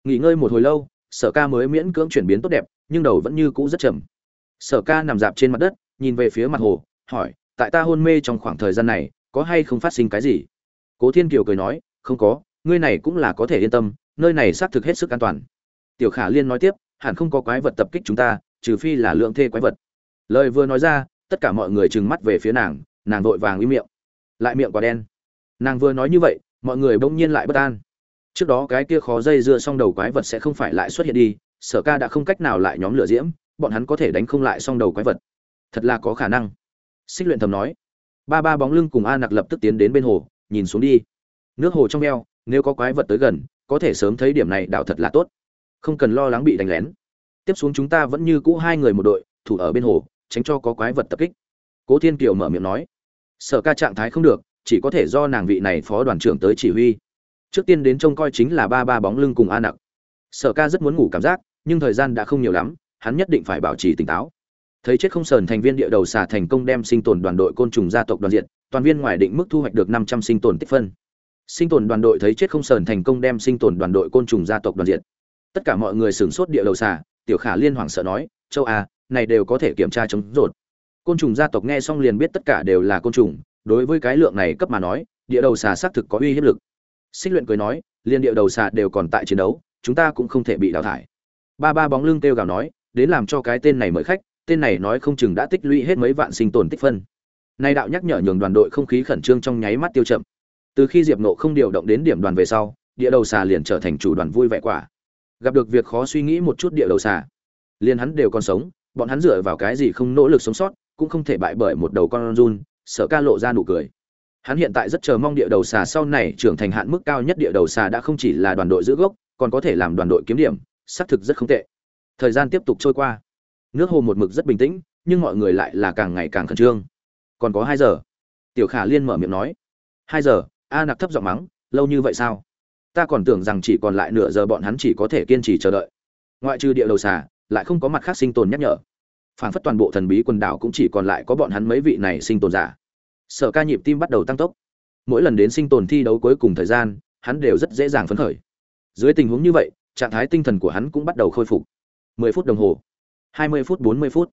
nghỉ ngơi một hồi lâu, sở ca mới miễn cưỡng chuyển biến tốt đẹp, nhưng đầu vẫn như cũ rất chậm. Sở ca nằm dạp trên mặt đất, nhìn về phía mặt hồ, hỏi, tại ta hôn mê trong khoảng thời gian này, có hay không phát sinh cái gì? Cố thiên kiều cười nói, không có, ngươi này cũng là có thể yên tâm, nơi này xác thực hết sức an toàn. Tiểu khả liên nói tiếp hẳn không có quái vật tập kích chúng ta, trừ phi là lượng thê quái vật. Lời vừa nói ra, tất cả mọi người trừng mắt về phía nàng nàng vội vàng im miệng. Lại miệng quả đen. Nàng vừa nói như vậy, mọi người bỗng nhiên lại bất an. Trước đó cái kia khó dây dưa xong đầu quái vật sẽ không phải lại xuất hiện đi, sở ca đã không cách nào lại nhóm lửa diễm, bọn hắn có thể đánh không lại xong đầu quái vật. Thật là có khả năng. Xích luyện thầm nói. Ba ba bóng lưng cùng a nặc lập tức tiến đến bên hồ, nhìn xuống đi. Nước hồ trong eo, nếu có quái vật tới gần, có thể sớm thấy điểm này đảo thật là tốt không cần lo lắng bị đánh lén. Tiếp xuống chúng ta vẫn như cũ hai người một đội, thủ ở bên hồ, tránh cho có quái vật tập kích. Cố thiên kiều mở miệng nói. Sở ca trạng thái không được, chỉ có thể do nàng vị này phó đoàn trưởng tới chỉ huy. Trước tiên đến trông coi chính là ba ba bóng lưng cùng a nặc. Sở ca rất muốn ngủ cảm giác, nhưng thời gian đã không nhiều lắm, hắn nhất định phải bảo trì tỉnh táo. Thấy chết không sờn thành viên địa đầu xà thành công đem sinh tồn đoàn đội côn trùng gia tộc đoàn diện, toàn viên ngoài định mức thu hoạch được năm trăm sinh tồn tích phân. Sinh tồn đoàn đội thấy chết không sờn thành công đem sinh tồn đoàn đội côn trùng gia tộc đoàn diện tất cả mọi người sửng sốt địa đầu xà, tiểu khả liên hoàng sợ nói, châu a này đều có thể kiểm tra chống rột. Côn trùng gia tộc nghe xong liền biết tất cả đều là côn trùng, đối với cái lượng này cấp mà nói, địa đầu xà xác thực có uy hiếp lực. Xích luyện cười nói, liên địa đầu xà đều còn tại chiến đấu, chúng ta cũng không thể bị đào thải. Ba ba bóng lưng kêu gào nói, đến làm cho cái tên này mời khách, tên này nói không chừng đã tích lũy hết mấy vạn sinh tồn tích phân. Nay đạo nhắc nhở nhường đoàn đội không khí khẩn trương trong nháy mắt tiêu chậm. Từ khi diệp nộ không điều động đến điểm đoàn về sau, địa đầu xà liền trở thành chủ đoàn vui vẻ quả gặp được việc khó suy nghĩ một chút địa đầu xà. Liền hắn đều còn sống, bọn hắn dựa vào cái gì không nỗ lực sống sót, cũng không thể bại bởi một đầu con run, sợ ca lộ ra nụ cười. Hắn hiện tại rất chờ mong địa đầu xà sau này trưởng thành hạn mức cao nhất địa đầu xà đã không chỉ là đoàn đội giữ gốc, còn có thể làm đoàn đội kiếm điểm, xác thực rất không tệ. Thời gian tiếp tục trôi qua. Nước hồ một mực rất bình tĩnh, nhưng mọi người lại là càng ngày càng khẩn trương. Còn có hai giờ. Tiểu khả liên mở miệng nói. Hai giờ, a nặc thấp giọng mắng, lâu như vậy sao? Ta còn tưởng rằng chỉ còn lại nửa giờ bọn hắn chỉ có thể kiên trì chờ đợi. Ngoại trừ địa đầu xà, lại không có mặt khác sinh tồn nhắc nhở. Phản phất toàn bộ thần bí quần đảo cũng chỉ còn lại có bọn hắn mấy vị này sinh tồn giả. Sở ca nhịp tim bắt đầu tăng tốc. Mỗi lần đến sinh tồn thi đấu cuối cùng thời gian, hắn đều rất dễ dàng phấn khởi. Dưới tình huống như vậy, trạng thái tinh thần của hắn cũng bắt đầu khôi phục. 10 phút đồng hồ 20 phút 40 phút.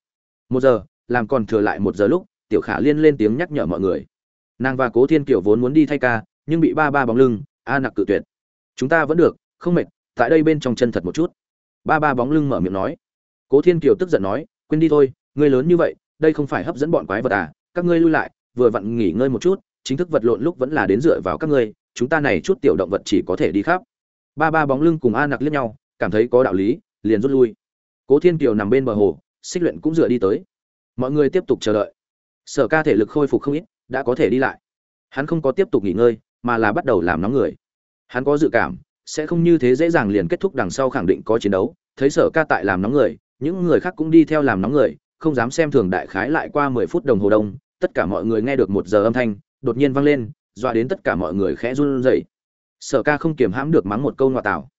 Một giờ, làm còn thừa lại một giờ lúc, tiểu khả liên lên tiếng nhắc nhở mọi người. Nàng và cố thiên kiều vốn muốn đi thay ca, nhưng bị ba ba bóng lưng, a nặc cự tuyệt chúng ta vẫn được, không mệt, tại đây bên trong chân thật một chút. Ba ba bóng lưng mở miệng nói. Cố thiên kiều tức giận nói, quên đi thôi, ngươi lớn như vậy, đây không phải hấp dẫn bọn quái vật à các ngươi lui lại, vừa vặn nghỉ ngơi một chút, chính thức vật lộn lúc vẫn là đến dựa vào các ngươi, chúng ta này chút tiểu động vật chỉ có thể đi khắp. Ba ba bóng lưng cùng a nặc liếc nhau, cảm thấy có đạo lý, liền rút lui. Cố thiên kiều nằm bên bờ hồ, xích luyện cũng dựa đi tới. Mọi người tiếp tục chờ đợi. Sở ca thể lực khôi phục không ít, đã có thể đi lại. Hắn không có tiếp tục nghỉ ngơi, mà là bắt đầu làm nóng người hắn có dự cảm, sẽ không như thế dễ dàng liền kết thúc đằng sau khẳng định có chiến đấu, thấy sở ca tại làm nóng người, những người khác cũng đi theo làm nóng người, không dám xem thường đại khái lại qua mười phút đồng hồ đông, tất cả mọi người nghe được một giờ âm thanh, đột nhiên vang lên, dọa đến tất cả mọi người khẽ run rẩy. Sở ca không kiềm hãm được mắng một câu ngoại tảo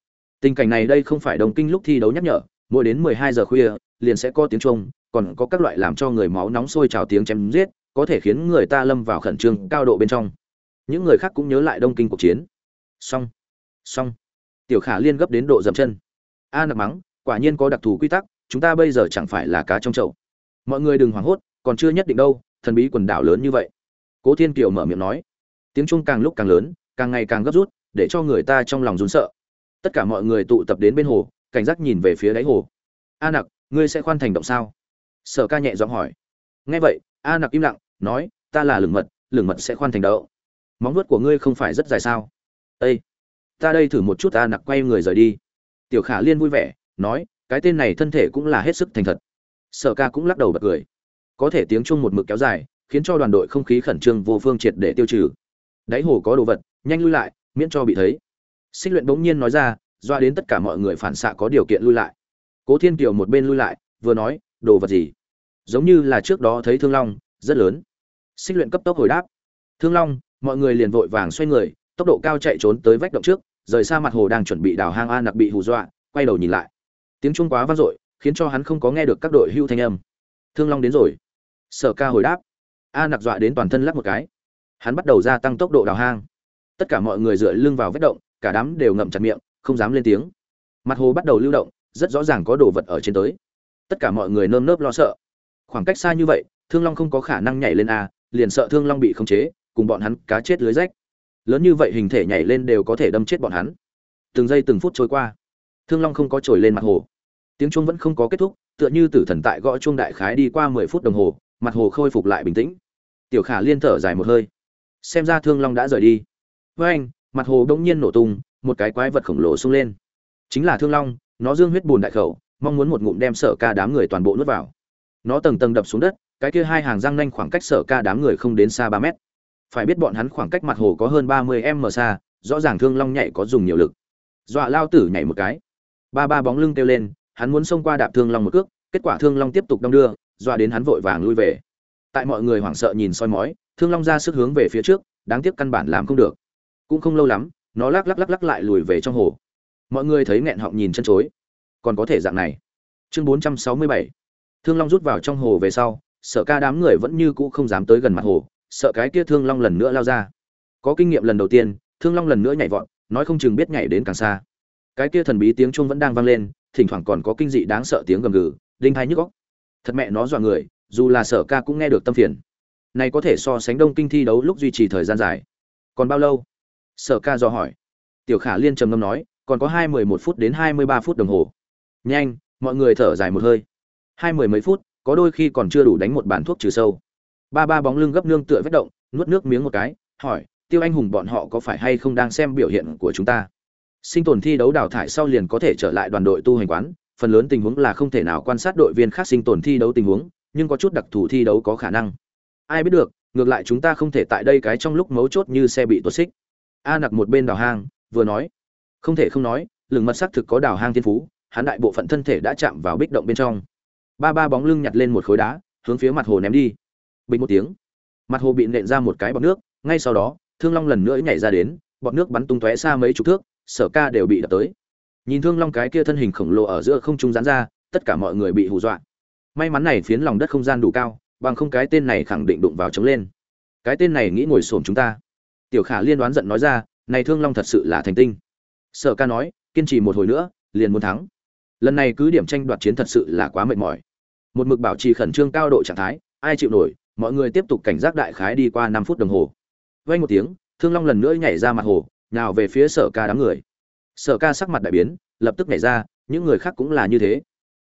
tình cảnh này đây không phải đồng kinh lúc thi đấu nhắc nhở, mỗi đến mười hai giờ khuya, liền sẽ có tiếng chuông, còn có các loại làm cho người máu nóng sôi trào tiếng chém giết, có thể khiến người ta lâm vào khẩn trương cao độ bên trong. Những người khác cũng nhớ lại đông kinh cuộc chiến xong. Xong. Tiểu khả liên gấp đến độ dậm chân. A nặc mắng, quả nhiên có đặc thù quy tắc, chúng ta bây giờ chẳng phải là cá trong chậu. Mọi người đừng hoảng hốt, còn chưa nhất định đâu, thần bí quần đảo lớn như vậy. Cố thiên kiều mở miệng nói. Tiếng trung càng lúc càng lớn, càng ngày càng gấp rút, để cho người ta trong lòng rún sợ. Tất cả mọi người tụ tập đến bên hồ, cảnh giác nhìn về phía đáy hồ. A nặc, ngươi sẽ khoan thành động sao? Sở ca nhẹ giọng hỏi. Nghe vậy, a nặc im lặng, nói, ta là lửng mật lửng mật sẽ khoan thành đậu. Móng vuốt của ngươi không phải rất dài sao? Ây ta đây thử một chút ta nặc quay người rời đi. Tiểu khả liên vui vẻ, nói, cái tên này thân thể cũng là hết sức thành thật. Sở ca cũng lắc đầu bật cười. Có thể tiếng chuông một mực kéo dài, khiến cho đoàn đội không khí khẩn trương vô phương triệt để tiêu trừ. Đáy hồ có đồ vật, nhanh lui lại, miễn cho bị thấy. Xích luyện bỗng nhiên nói ra, doa đến tất cả mọi người phản xạ có điều kiện lui lại. Cố thiên kiều một bên lui lại, vừa nói, đồ vật gì? Giống như là trước đó thấy thương long, rất lớn. Xích luyện cấp tốc hồi đáp. Thương long, mọi người liền vội vàng xoay người tốc độ cao chạy trốn tới vách động trước, rời xa mặt hồ đang chuẩn bị đào hang a nặc bị hù dọa, quay đầu nhìn lại. Tiếng chuông quá vang dội, khiến cho hắn không có nghe được các đội hưu thanh âm. Thương long đến rồi. Sở ca hồi đáp. A nặc dọa đến toàn thân lắc một cái. Hắn bắt đầu gia tăng tốc độ đào hang. Tất cả mọi người dựa lưng vào vết động, cả đám đều ngậm chặt miệng, không dám lên tiếng. Mặt hồ bắt đầu lưu động, rất rõ ràng có đồ vật ở trên tới. Tất cả mọi người nơm nớp lo sợ. Khoảng cách xa như vậy, thương long không có khả năng nhảy lên a, liền sợ thương long bị khống chế, cùng bọn hắn cá chết lưới rách lớn như vậy hình thể nhảy lên đều có thể đâm chết bọn hắn. Từng giây từng phút trôi qua, thương long không có trồi lên mặt hồ. Tiếng chuông vẫn không có kết thúc, tựa như tử thần tại gõ chuông đại khái đi qua mười phút đồng hồ, mặt hồ khôi phục lại bình tĩnh. Tiểu khả liên thở dài một hơi. Xem ra thương long đã rời đi. Với anh, mặt hồ đông nhiên nổ tung, một cái quái vật khổng lồ sung lên. Chính là thương long, nó dương huyết bùn đại khẩu, mong muốn một ngụm đem sở ca đám người toàn bộ nuốt vào. Nó tầng tầng đập xuống đất, cái kia hai hàng răng nanh khoảng cách sở ca đám người không đến xa ba mét phải biết bọn hắn khoảng cách mặt hồ có hơn ba mươi m xa, rõ ràng thương long nhảy có dùng nhiều lực. Dọa lao tử nhảy một cái. Ba ba bóng lưng kêu lên, hắn muốn xông qua đạp thương long một cước, kết quả thương long tiếp tục đong đưa, dọa đến hắn vội vàng lui về. Tại mọi người hoảng sợ nhìn soi mói, thương long ra sức hướng về phía trước, đáng tiếc căn bản làm không được. Cũng không lâu lắm, nó lắc lắc lắc lắc lại lùi về trong hồ. Mọi người thấy nghẹn họng nhìn chân chối. Còn có thể dạng này. Chương bốn trăm sáu mươi bảy. Thương long rút vào trong hồ về sau sợ ca đám người vẫn như cũ không dám tới gần mặt hồ sợ cái kia thương long lần nữa lao ra. Có kinh nghiệm lần đầu tiên, thương long lần nữa nhảy vọt, nói không chừng biết nhảy đến càng xa. Cái kia thần bí tiếng chuông vẫn đang vang lên, thỉnh thoảng còn có kinh dị đáng sợ tiếng gầm gừ, đinh hai nhức góc thật mẹ nó dọa người, dù là sở ca cũng nghe được tâm phiền. Này có thể so sánh đông kinh thi đấu lúc duy trì thời gian dài. Còn bao lâu? Sở ca dò hỏi. Tiểu khả liên trầm ngâm nói, còn có hai mười một phút đến hai mươi ba phút đồng hồ. Nhanh, mọi người thở dài một hơi. Hai mười mấy phút, có đôi khi còn chưa đủ đánh một bản thuốc trừ sâu ba ba bóng lưng gấp nương tựa vết động, nuốt nước miếng một cái, hỏi, tiêu anh hùng bọn họ có phải hay không đang xem biểu hiện của chúng ta? Sinh tồn thi đấu đào thải sau liền có thể trở lại đoàn đội tu hành quán, phần lớn tình huống là không thể nào quan sát đội viên khác sinh tồn thi đấu tình huống, nhưng có chút đặc thù thi đấu có khả năng. Ai biết được, ngược lại chúng ta không thể tại đây cái trong lúc mấu chốt như xe bị tuột xích. A nặc một bên đào hang, vừa nói, không thể không nói, lừng mật xác thực có đào hang thiên phú, hắn đại bộ phận thân thể đã chạm vào bích động bên trong. Ba ba bóng lưng nhặt lên một khối đá, hướng phía mặt hồ ném đi bình một tiếng. Mặt hồ bị nện ra một cái bọt nước, ngay sau đó, thương long lần nữa nhảy ra đến, bọt nước bắn tung tóe xa mấy chục thước, sở ca đều bị đập tới. Nhìn thương long cái kia thân hình khổng lồ ở giữa không trung gián ra, tất cả mọi người bị hù dọa. May mắn này phiến lòng đất không gian đủ cao, bằng không cái tên này khẳng định đụng vào chống lên. Cái tên này nghĩ ngồi xổm chúng ta. Tiểu khả liên đoán giận nói ra, này thương long thật sự là thành tinh. Sở ca nói, kiên trì một hồi nữa, liền muốn thắng. Lần này cứ điểm tranh đoạt chiến thật sự là quá mệt mỏi. Một mực bảo trì khẩn trương cao độ trạng thái, ai chịu nổi mọi người tiếp tục cảnh giác đại khái đi qua năm phút đồng hồ. Vay một tiếng, thương long lần nữa nhảy ra mặt hồ nào về phía sở ca đám người. Sở ca sắc mặt đại biến, lập tức nhảy ra, những người khác cũng là như thế.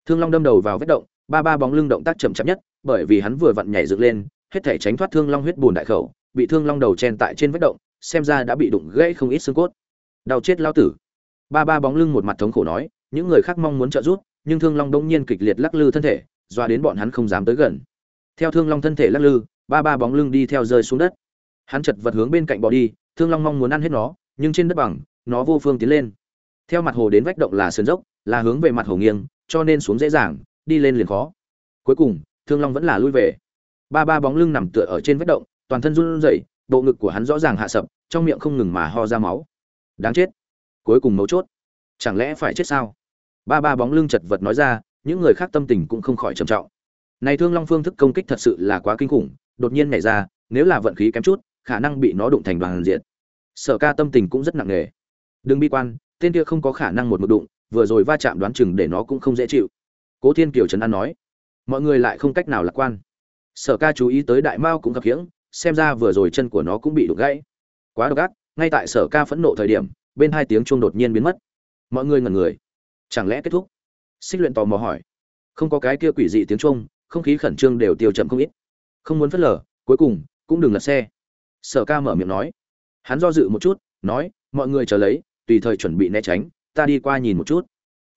Thương long đâm đầu vào vết động, ba ba bóng lưng động tác chậm chậm nhất, bởi vì hắn vừa vặn nhảy dựng lên, hết thể tránh thoát thương long huyết bùn đại khẩu, bị thương long đầu chen tại trên vết động, xem ra đã bị đụng gãy không ít xương cốt. Đau chết lao tử. Ba ba bóng lưng một mặt thống khổ nói, những người khác mong muốn trợ giúp, nhưng thương long đông nhiên kịch liệt lắc lư thân thể, doa đến bọn hắn không dám tới gần theo thương long thân thể lắc lư, ba ba bóng lưng đi theo rơi xuống đất. Hắn chật vật hướng bên cạnh bỏ đi, thương long mong muốn ăn hết nó, nhưng trên đất bằng, nó vô phương tiến lên. Theo mặt hồ đến vách động là sườn dốc, là hướng về mặt hồ nghiêng, cho nên xuống dễ dàng, đi lên liền khó. Cuối cùng, thương long vẫn là lui về. Ba ba bóng lưng nằm tựa ở trên vách động, toàn thân run rẩy, bộ ngực của hắn rõ ràng hạ sập, trong miệng không ngừng mà ho ra máu. Đáng chết. Cuối cùng mấu chốt. Chẳng lẽ phải chết sao? Ba ba bóng lưng chật vật nói ra, những người khác tâm tình cũng không khỏi trầm trọng này thương long phương thức công kích thật sự là quá kinh khủng, đột nhiên nhảy ra, nếu là vận khí kém chút, khả năng bị nó đụng thành đoàn diện. Sở ca tâm tình cũng rất nặng nề. Đừng bi quan, tên kia không có khả năng một mực đụng, vừa rồi va chạm đoán chừng để nó cũng không dễ chịu. Cố thiên kiều trấn an nói. Mọi người lại không cách nào lạc quan. Sở ca chú ý tới đại mao cũng gặp khiễng xem ra vừa rồi chân của nó cũng bị đụng gãy. Quá độc ác, ngay tại sở ca phẫn nộ thời điểm, bên hai tiếng chuông đột nhiên biến mất. Mọi người ngẩn người. Chẳng lẽ kết thúc? Xích luyện tò mò hỏi. Không có cái kia quỷ dị tiếng chuông không khí khẩn trương đều tiêu chậm không ít. Không muốn phớt lờ, cuối cùng cũng đừng lật xe. Sở ca mở miệng nói. Hắn do dự một chút, nói, mọi người chờ lấy, tùy thời chuẩn bị né tránh, ta đi qua nhìn một chút.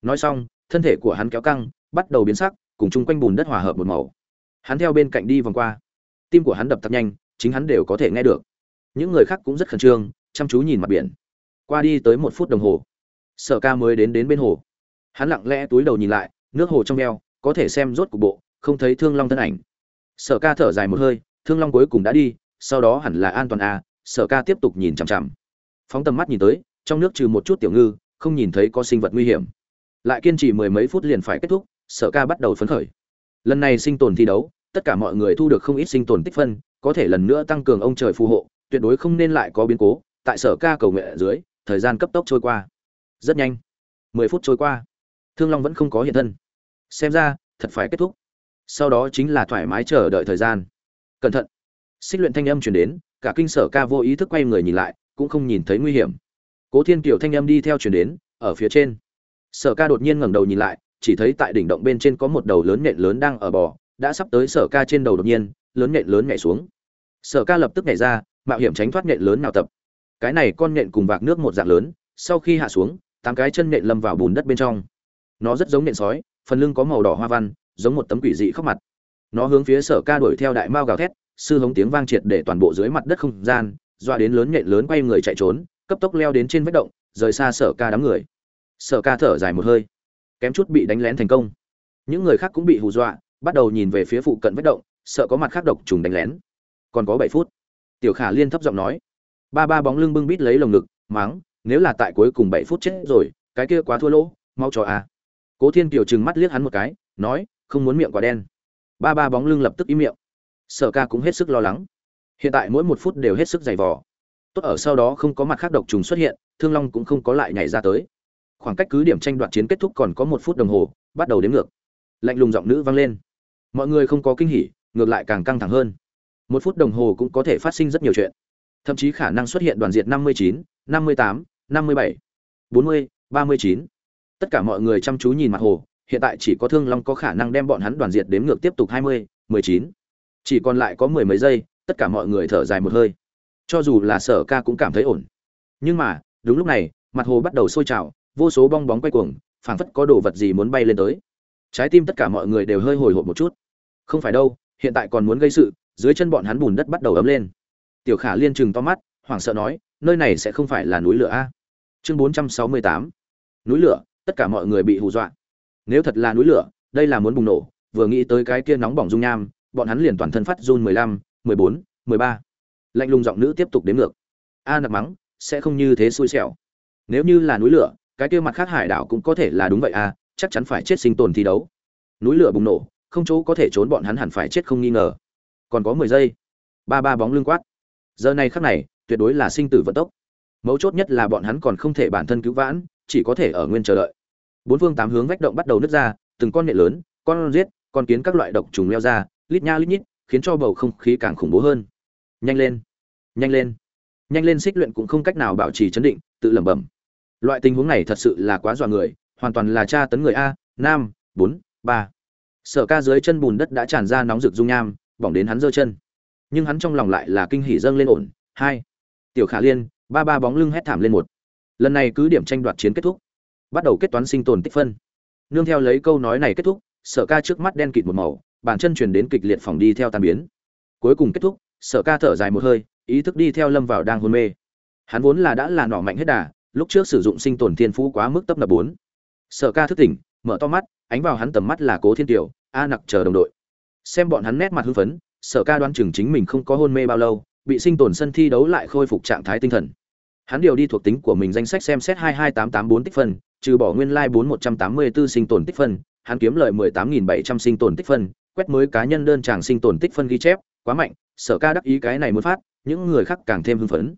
Nói xong, thân thể của hắn kéo căng, bắt đầu biến sắc, cùng chung quanh bùn đất hòa hợp một màu. Hắn theo bên cạnh đi vòng qua. Tim của hắn đập thật nhanh, chính hắn đều có thể nghe được. Những người khác cũng rất khẩn trương, chăm chú nhìn mặt biển. Qua đi tới một phút đồng hồ, sở ca mới đến đến bên hồ. Hắn lặng lẽ túi đầu nhìn lại, nước hồ trong veo có thể xem rốt cục bộ không thấy thương long thân ảnh. Sở ca thở dài một hơi, thương long cuối cùng đã đi, sau đó hẳn là an toàn à sở ca tiếp tục nhìn chằm chằm. Phóng tầm mắt nhìn tới, trong nước trừ một chút tiểu ngư, không nhìn thấy có sinh vật nguy hiểm. Lại kiên trì mười mấy phút liền phải kết thúc, sở ca bắt đầu phấn khởi. Lần này sinh tồn thi đấu, tất cả mọi người thu được không ít sinh tồn tích phân, có thể lần nữa tăng cường ông trời phù hộ, tuyệt đối không nên lại có biến cố, tại sở ca cầu nguyện ở dưới, thời gian cấp tốc trôi qua. Rất nhanh. Mười phút trôi qua. Thương long vẫn không có hiện thân. Xem ra, thật phải kết thúc sau đó chính là thoải mái chờ đợi thời gian. Cẩn thận. Xích luyện thanh âm chuyển đến, cả kinh sở ca vô ý thức quay người nhìn lại, cũng không nhìn thấy nguy hiểm. Cố thiên kiều thanh âm đi theo chuyển đến, ở phía trên. Sở ca đột nhiên ngẩng đầu nhìn lại, chỉ thấy tại đỉnh động bên trên có một đầu lớn nện lớn đang ở bò, đã sắp tới sở ca trên đầu đột nhiên, lớn nện lớn nhảy xuống. Sở ca lập tức nhảy ra, mạo hiểm tránh thoát nện lớn nào tập. Cái này con nện cùng vạc nước một dạng lớn, sau khi hạ xuống, tám cái chân nện lâm vào bùn đất bên trong. Nó rất giống nện sói, phần lưng có màu đỏ hoa văn giống một tấm quỷ dị khóc mặt. Nó hướng phía sở ca đuổi theo đại mao gào thét, sư hống tiếng vang triệt để toàn bộ dưới mặt đất không gian doa đến lớn nhện lớn quay người chạy trốn, cấp tốc leo đến trên vách động, rời xa sở ca đám người. Sở ca thở dài một hơi, kém chút bị đánh lén thành công. Những người khác cũng bị hù dọa, bắt đầu nhìn về phía phụ cận vách động, sợ có mặt khác độc trùng đánh lén. Còn có bảy phút, tiểu khả liên thấp giọng nói. Ba ba bóng lưng bưng bít lấy lồng ngực máng nếu là tại cuối cùng bảy phút chết rồi, cái kia quá thua lỗ, mau cho à cố thiên kiều trừng mắt liếc hắn một cái, nói không muốn miệng quả đen. Ba ba bóng lưng lập tức im miệng. Sở ca cũng hết sức lo lắng. Hiện tại mỗi một phút đều hết sức dày vò. Tốt ở sau đó không có mặt khác độc trùng xuất hiện thương long cũng không có lại nhảy ra tới. Khoảng cách cứ điểm tranh đoạt chiến kết thúc còn có một phút đồng hồ bắt đầu đếm ngược. Lạnh lùng giọng nữ vang lên. Mọi người không có kinh hỉ ngược lại càng căng thẳng hơn. Một phút đồng hồ cũng có thể phát sinh rất nhiều chuyện. Thậm chí khả năng xuất hiện đoàn diệt 59, 58, 57, 40, 39. tất cả mọi người chăm chú nhìn mặt hồ hiện tại chỉ có thương long có khả năng đem bọn hắn đoàn diệt đếm ngược tiếp tục 20, 19. chỉ còn lại có mười mấy giây tất cả mọi người thở dài một hơi. Cho dù là sở ca cũng cảm thấy ổn. Nhưng mà đúng lúc này mặt hồ bắt đầu sôi trào vô số bong bóng quay cuồng phảng phất có đồ vật gì muốn bay lên tới. Trái tim tất cả mọi người đều hơi hồi hộp một chút. Không phải đâu hiện tại còn muốn gây sự dưới chân bọn hắn bùn đất bắt đầu ấm lên. Tiểu khả liên chừng to mắt hoảng sợ nói nơi này sẽ không phải là núi lửa a? Chương bốn trăm sáu mươi tám. Núi lửa tất cả mọi người bị hù dọa nếu thật là núi lửa, đây là muốn bùng nổ, vừa nghĩ tới cái kia nóng bỏng dung nham, bọn hắn liền toàn thân phát run mười lăm, mười bốn, mười ba. Lạnh lùng giọng nữ tiếp tục đếm ngược. A nặc mắng, sẽ không như thế xui xẻo. Nếu như là núi lửa, cái kia mặt khác hải đảo cũng có thể là đúng vậy à chắc chắn phải chết sinh tồn thi đấu. Núi lửa bùng nổ, không chỗ có thể trốn bọn hắn hẳn phải chết không nghi ngờ. Còn có mười giây. Ba ba bóng lưng quát. Giờ này khắc này, tuyệt đối là sinh tử vận tốc. Mấu chốt nhất là bọn hắn còn không thể bản thân cứu vãn, chỉ có thể ở nguyên chờ đợi bốn phương tám hướng vách động bắt đầu nứt ra, từng con nhện lớn, con giết, con kiến các loại độc trùng leo ra, lít nha lít nhít, khiến cho bầu không khí càng khủng bố hơn. Nhanh lên nhanh lên. Nhanh lên xích luyện cũng không cách nào bảo trì chấn định, tự lẩm bẩm. Loại tình huống này thật sự là quá dọa người, hoàn toàn là tra tấn người a, nam, bốn, ba. Sở ca dưới chân bùn đất đã tràn ra nóng rực dung nham, bỏng đến hắn giơ chân. Nhưng hắn trong lòng lại là kinh hỉ dâng lên ổn. Hai. Tiểu khả liên, ba ba bóng lưng hét thảm lên một. Lần này cứ điểm tranh đoạt chiến kết thúc bắt đầu kết toán sinh tồn tích phân. Nương theo lấy câu nói này kết thúc, sở ca trước mắt đen kịt một màu, bàn chân chuyển đến kịch liệt phòng đi theo tàn biến. Cuối cùng kết thúc, sở ca thở dài một hơi, ý thức đi theo lâm vào đang hôn mê. Hắn vốn là đã là nỏ mạnh hết đà, lúc trước sử dụng sinh tồn thiên phú quá mức tấp nập bốn. Sở ca thức tỉnh, mở to mắt, ánh vào hắn tầm mắt là cố thiên tiểu a nặc chờ đồng đội. Xem bọn hắn nét mặt hưng phấn, sở ca đoán chừng chính mình không có hôn mê bao lâu, bị sinh tồn sân thi đấu lại khôi phục trạng thái tinh thần. Hắn điều đi thuộc tính của mình danh sách xem xét hai hai tám tám bốn tích phân trừ bỏ nguyên lai bốn một trăm tám mươi bốn sinh tồn tích phân, hắn kiếm lợi mười tám nghìn bảy trăm sinh tồn tích phân, quét mới cá nhân đơn tràng sinh tồn tích phân ghi chép, quá mạnh, sở ca đắc ý cái này muốn phát, những người khác càng thêm hưng phấn.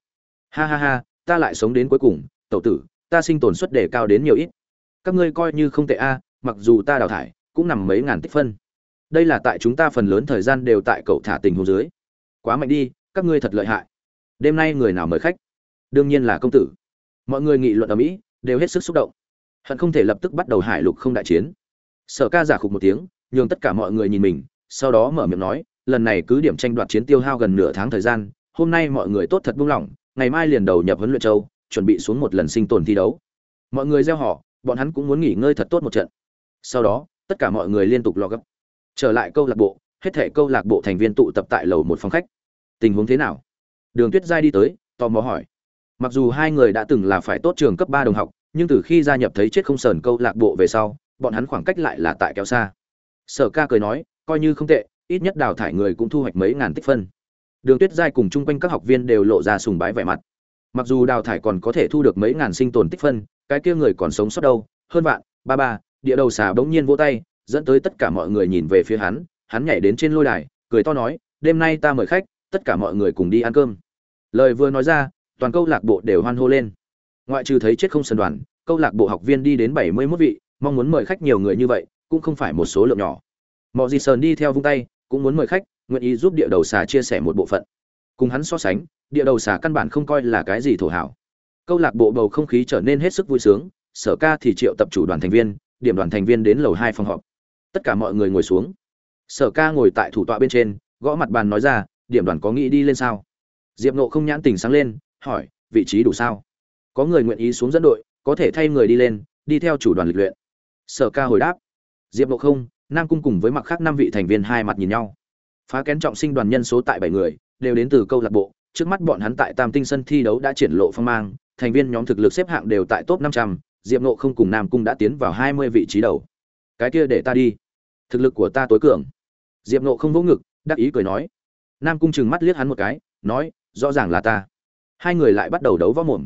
Ha ha ha, ta lại sống đến cuối cùng, tẩu tử, ta sinh tồn suất đề cao đến nhiều ít. Các ngươi coi như không tệ a, mặc dù ta đào thải, cũng nằm mấy ngàn tích phân. Đây là tại chúng ta phần lớn thời gian đều tại cậu thả tình hồ dưới. Quá mạnh đi, các ngươi thật lợi hại. Đêm nay người nào mời khách? Đương nhiên là công tử. Mọi người nghị luận ở mỹ, đều hết sức xúc động hận không thể lập tức bắt đầu hải lục không đại chiến. Sở ca giả khục một tiếng, nhường tất cả mọi người nhìn mình, sau đó mở miệng nói, lần này cứ điểm tranh đoạt chiến tiêu hao gần nửa tháng thời gian, hôm nay mọi người tốt thật buông lỏng, ngày mai liền đầu nhập huấn luyện châu, chuẩn bị xuống một lần sinh tồn thi đấu. Mọi người gieo họ, bọn hắn cũng muốn nghỉ ngơi thật tốt một trận. Sau đó, tất cả mọi người liên tục lo gấp. Trở lại câu lạc bộ, hết thể câu lạc bộ thành viên tụ tập tại lầu một phòng khách. Tình huống thế nào? Đường tuyết giai đi tới, tò mò hỏi. Mặc dù hai người đã từng là phải tốt trường cấp ba đồng học nhưng từ khi gia nhập thấy chết không sờn câu lạc bộ về sau, bọn hắn khoảng cách lại là tại kéo xa. Sở ca cười nói, coi như không tệ, ít nhất đào thải người cũng thu hoạch mấy ngàn tích phân. Đường tuyết giai cùng chung quanh các học viên đều lộ ra sùng bái vẻ mặt. Mặc dù đào thải còn có thể thu được mấy ngàn sinh tồn tích phân, cái kia người còn sống sót đâu, hơn vạn, ba ba, địa đầu xà bỗng nhiên vỗ tay, dẫn tới tất cả mọi người nhìn về phía hắn hắn nhảy đến trên lôi đài, cười to nói, đêm nay ta mời khách, tất cả mọi người cùng đi ăn cơm. Lời vừa nói ra, toàn câu lạc bộ đều hoan hô lên ngoại trừ thấy chết không sân đoàn, câu lạc bộ học viên đi đến bảy mươi 71 vị, mong muốn mời khách nhiều người như vậy, cũng không phải một số lượng nhỏ. Mọi gì sờn đi theo vung tay, cũng muốn mời khách, nguyện ý giúp địa đầu xà chia sẻ một bộ phận. Cùng hắn so sánh, địa đầu xà căn bản không coi là cái gì thổ hảo. Câu lạc bộ bầu không khí trở nên hết sức vui sướng, sở ca thì triệu tập chủ đoàn thành viên, điểm đoàn thành viên đến lầu hai phòng họp. Tất cả mọi người ngồi xuống. Sở ca ngồi tại thủ tọa bên trên, gõ mặt bàn nói ra, điểm đoàn có nghĩ đi lên sao? Diệp nộ không nhãn tình sáng lên, hỏi, vị trí đủ sao? Có người nguyện ý xuống dẫn đội, có thể thay người đi lên, đi theo chủ đoàn lịch luyện. Sở ca hồi đáp, diệp nộ không, nam cung cùng với mặc khác năm vị thành viên hai mặt nhìn nhau. Phá kén trọng sinh đoàn nhân số tại bảy người, đều đến từ câu lạc bộ, trước mắt bọn hắn tại tam tinh sân thi đấu đã triển lộ phong mang, thành viên nhóm thực lực xếp hạng đều tại top năm trăm, diệp nộ không cùng nam cung đã tiến vào hai mươi vị trí đầu. Cái kia để ta đi. Thực lực của ta tối cường. Diệp nộ không vỗ ngực, đắc ý cười nói. Nam cung chừng mắt liếc hắn một cái, nói, rõ ràng là ta. Hai người lại bắt đầu đấu võ mồm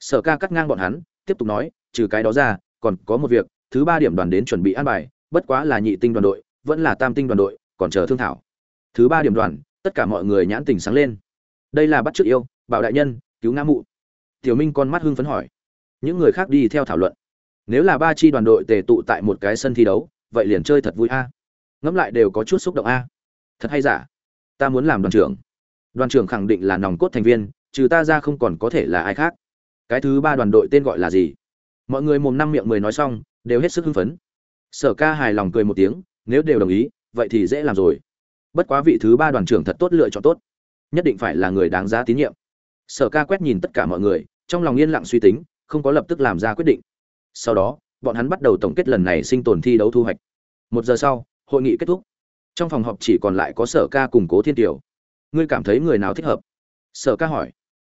sở ca cắt ngang bọn hắn, tiếp tục nói, trừ cái đó ra, còn có một việc, thứ ba điểm đoàn đến chuẩn bị an bài, bất quá là nhị tinh đoàn đội, vẫn là tam tinh đoàn đội, còn chờ thương thảo. Thứ ba điểm đoàn, tất cả mọi người nhãn tình sáng lên. Đây là bắt trước yêu, bảo đại nhân, cứu ngã mụ. Tiểu minh con mắt hưng phấn hỏi. Những người khác đi theo thảo luận. Nếu là ba chi đoàn đội tề tụ tại một cái sân thi đấu, vậy liền chơi thật vui a. Ngẫm lại đều có chút xúc động a. Thật hay giả? Ta muốn làm đoàn trưởng. Đoàn trưởng khẳng định là nòng cốt thành viên, trừ ta ra không còn có thể là ai khác cái thứ ba đoàn đội tên gọi là gì? Mọi người mồm năm miệng mười nói xong, đều hết sức hưng phấn. Sở ca hài lòng cười một tiếng, nếu đều đồng ý, vậy thì dễ làm rồi. Bất quá vị thứ ba đoàn trưởng thật tốt lựa chọn tốt. Nhất định phải là người đáng giá tín nhiệm. Sở ca quét nhìn tất cả mọi người, trong lòng yên lặng suy tính, không có lập tức làm ra quyết định. Sau đó, bọn hắn bắt đầu tổng kết lần này sinh tồn thi đấu thu hoạch. Một giờ sau, hội nghị kết thúc. Trong phòng họp chỉ còn lại có sở ca cùng cố thiên kiều. Ngươi cảm thấy người nào thích hợp? Sở ca hỏi.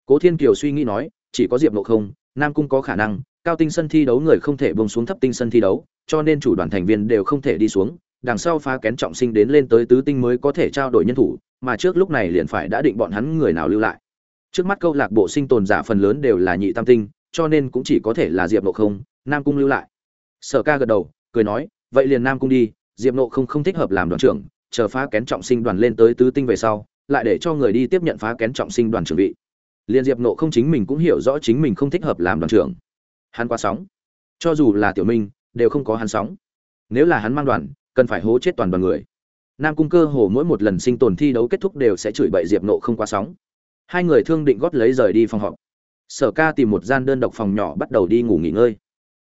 Cố thiên kiều suy nghĩ nói chỉ có diệp nộ không, nam cung có khả năng, cao tinh sân thi đấu người không thể bông xuống thấp tinh sân thi đấu, cho nên chủ đoàn thành viên đều không thể đi xuống, đằng sau phá kén trọng sinh đến lên tới tứ tinh mới có thể trao đổi nhân thủ, mà trước lúc này liền phải đã định bọn hắn người nào lưu lại. Trước mắt câu lạc bộ sinh tồn giả phần lớn đều là nhị tam tinh, cho nên cũng chỉ có thể là diệp nộ không, nam cung lưu lại. Sở ca gật đầu, cười nói, vậy liền nam cung đi, diệp nộ không không thích hợp làm đoàn trưởng, chờ phá kén trọng sinh đoàn lên tới tứ tinh về sau, lại để cho người đi tiếp nhận phá kén trọng sinh đoàn trưởng vị liên diệp nộ không chính mình cũng hiểu rõ chính mình không thích hợp làm đoàn trưởng. Hắn quá sóng. Cho dù là tiểu minh, đều không có hắn sóng. Nếu là hắn mang đoàn, cần phải hố chết toàn đoàn người. Nam cung cơ hồ mỗi một lần sinh tồn thi đấu kết thúc đều sẽ chửi bậy diệp nộ không quá sóng. Hai người thương định gót lấy rời đi phòng họp. Sở ca tìm một gian đơn độc phòng nhỏ bắt đầu đi ngủ nghỉ ngơi.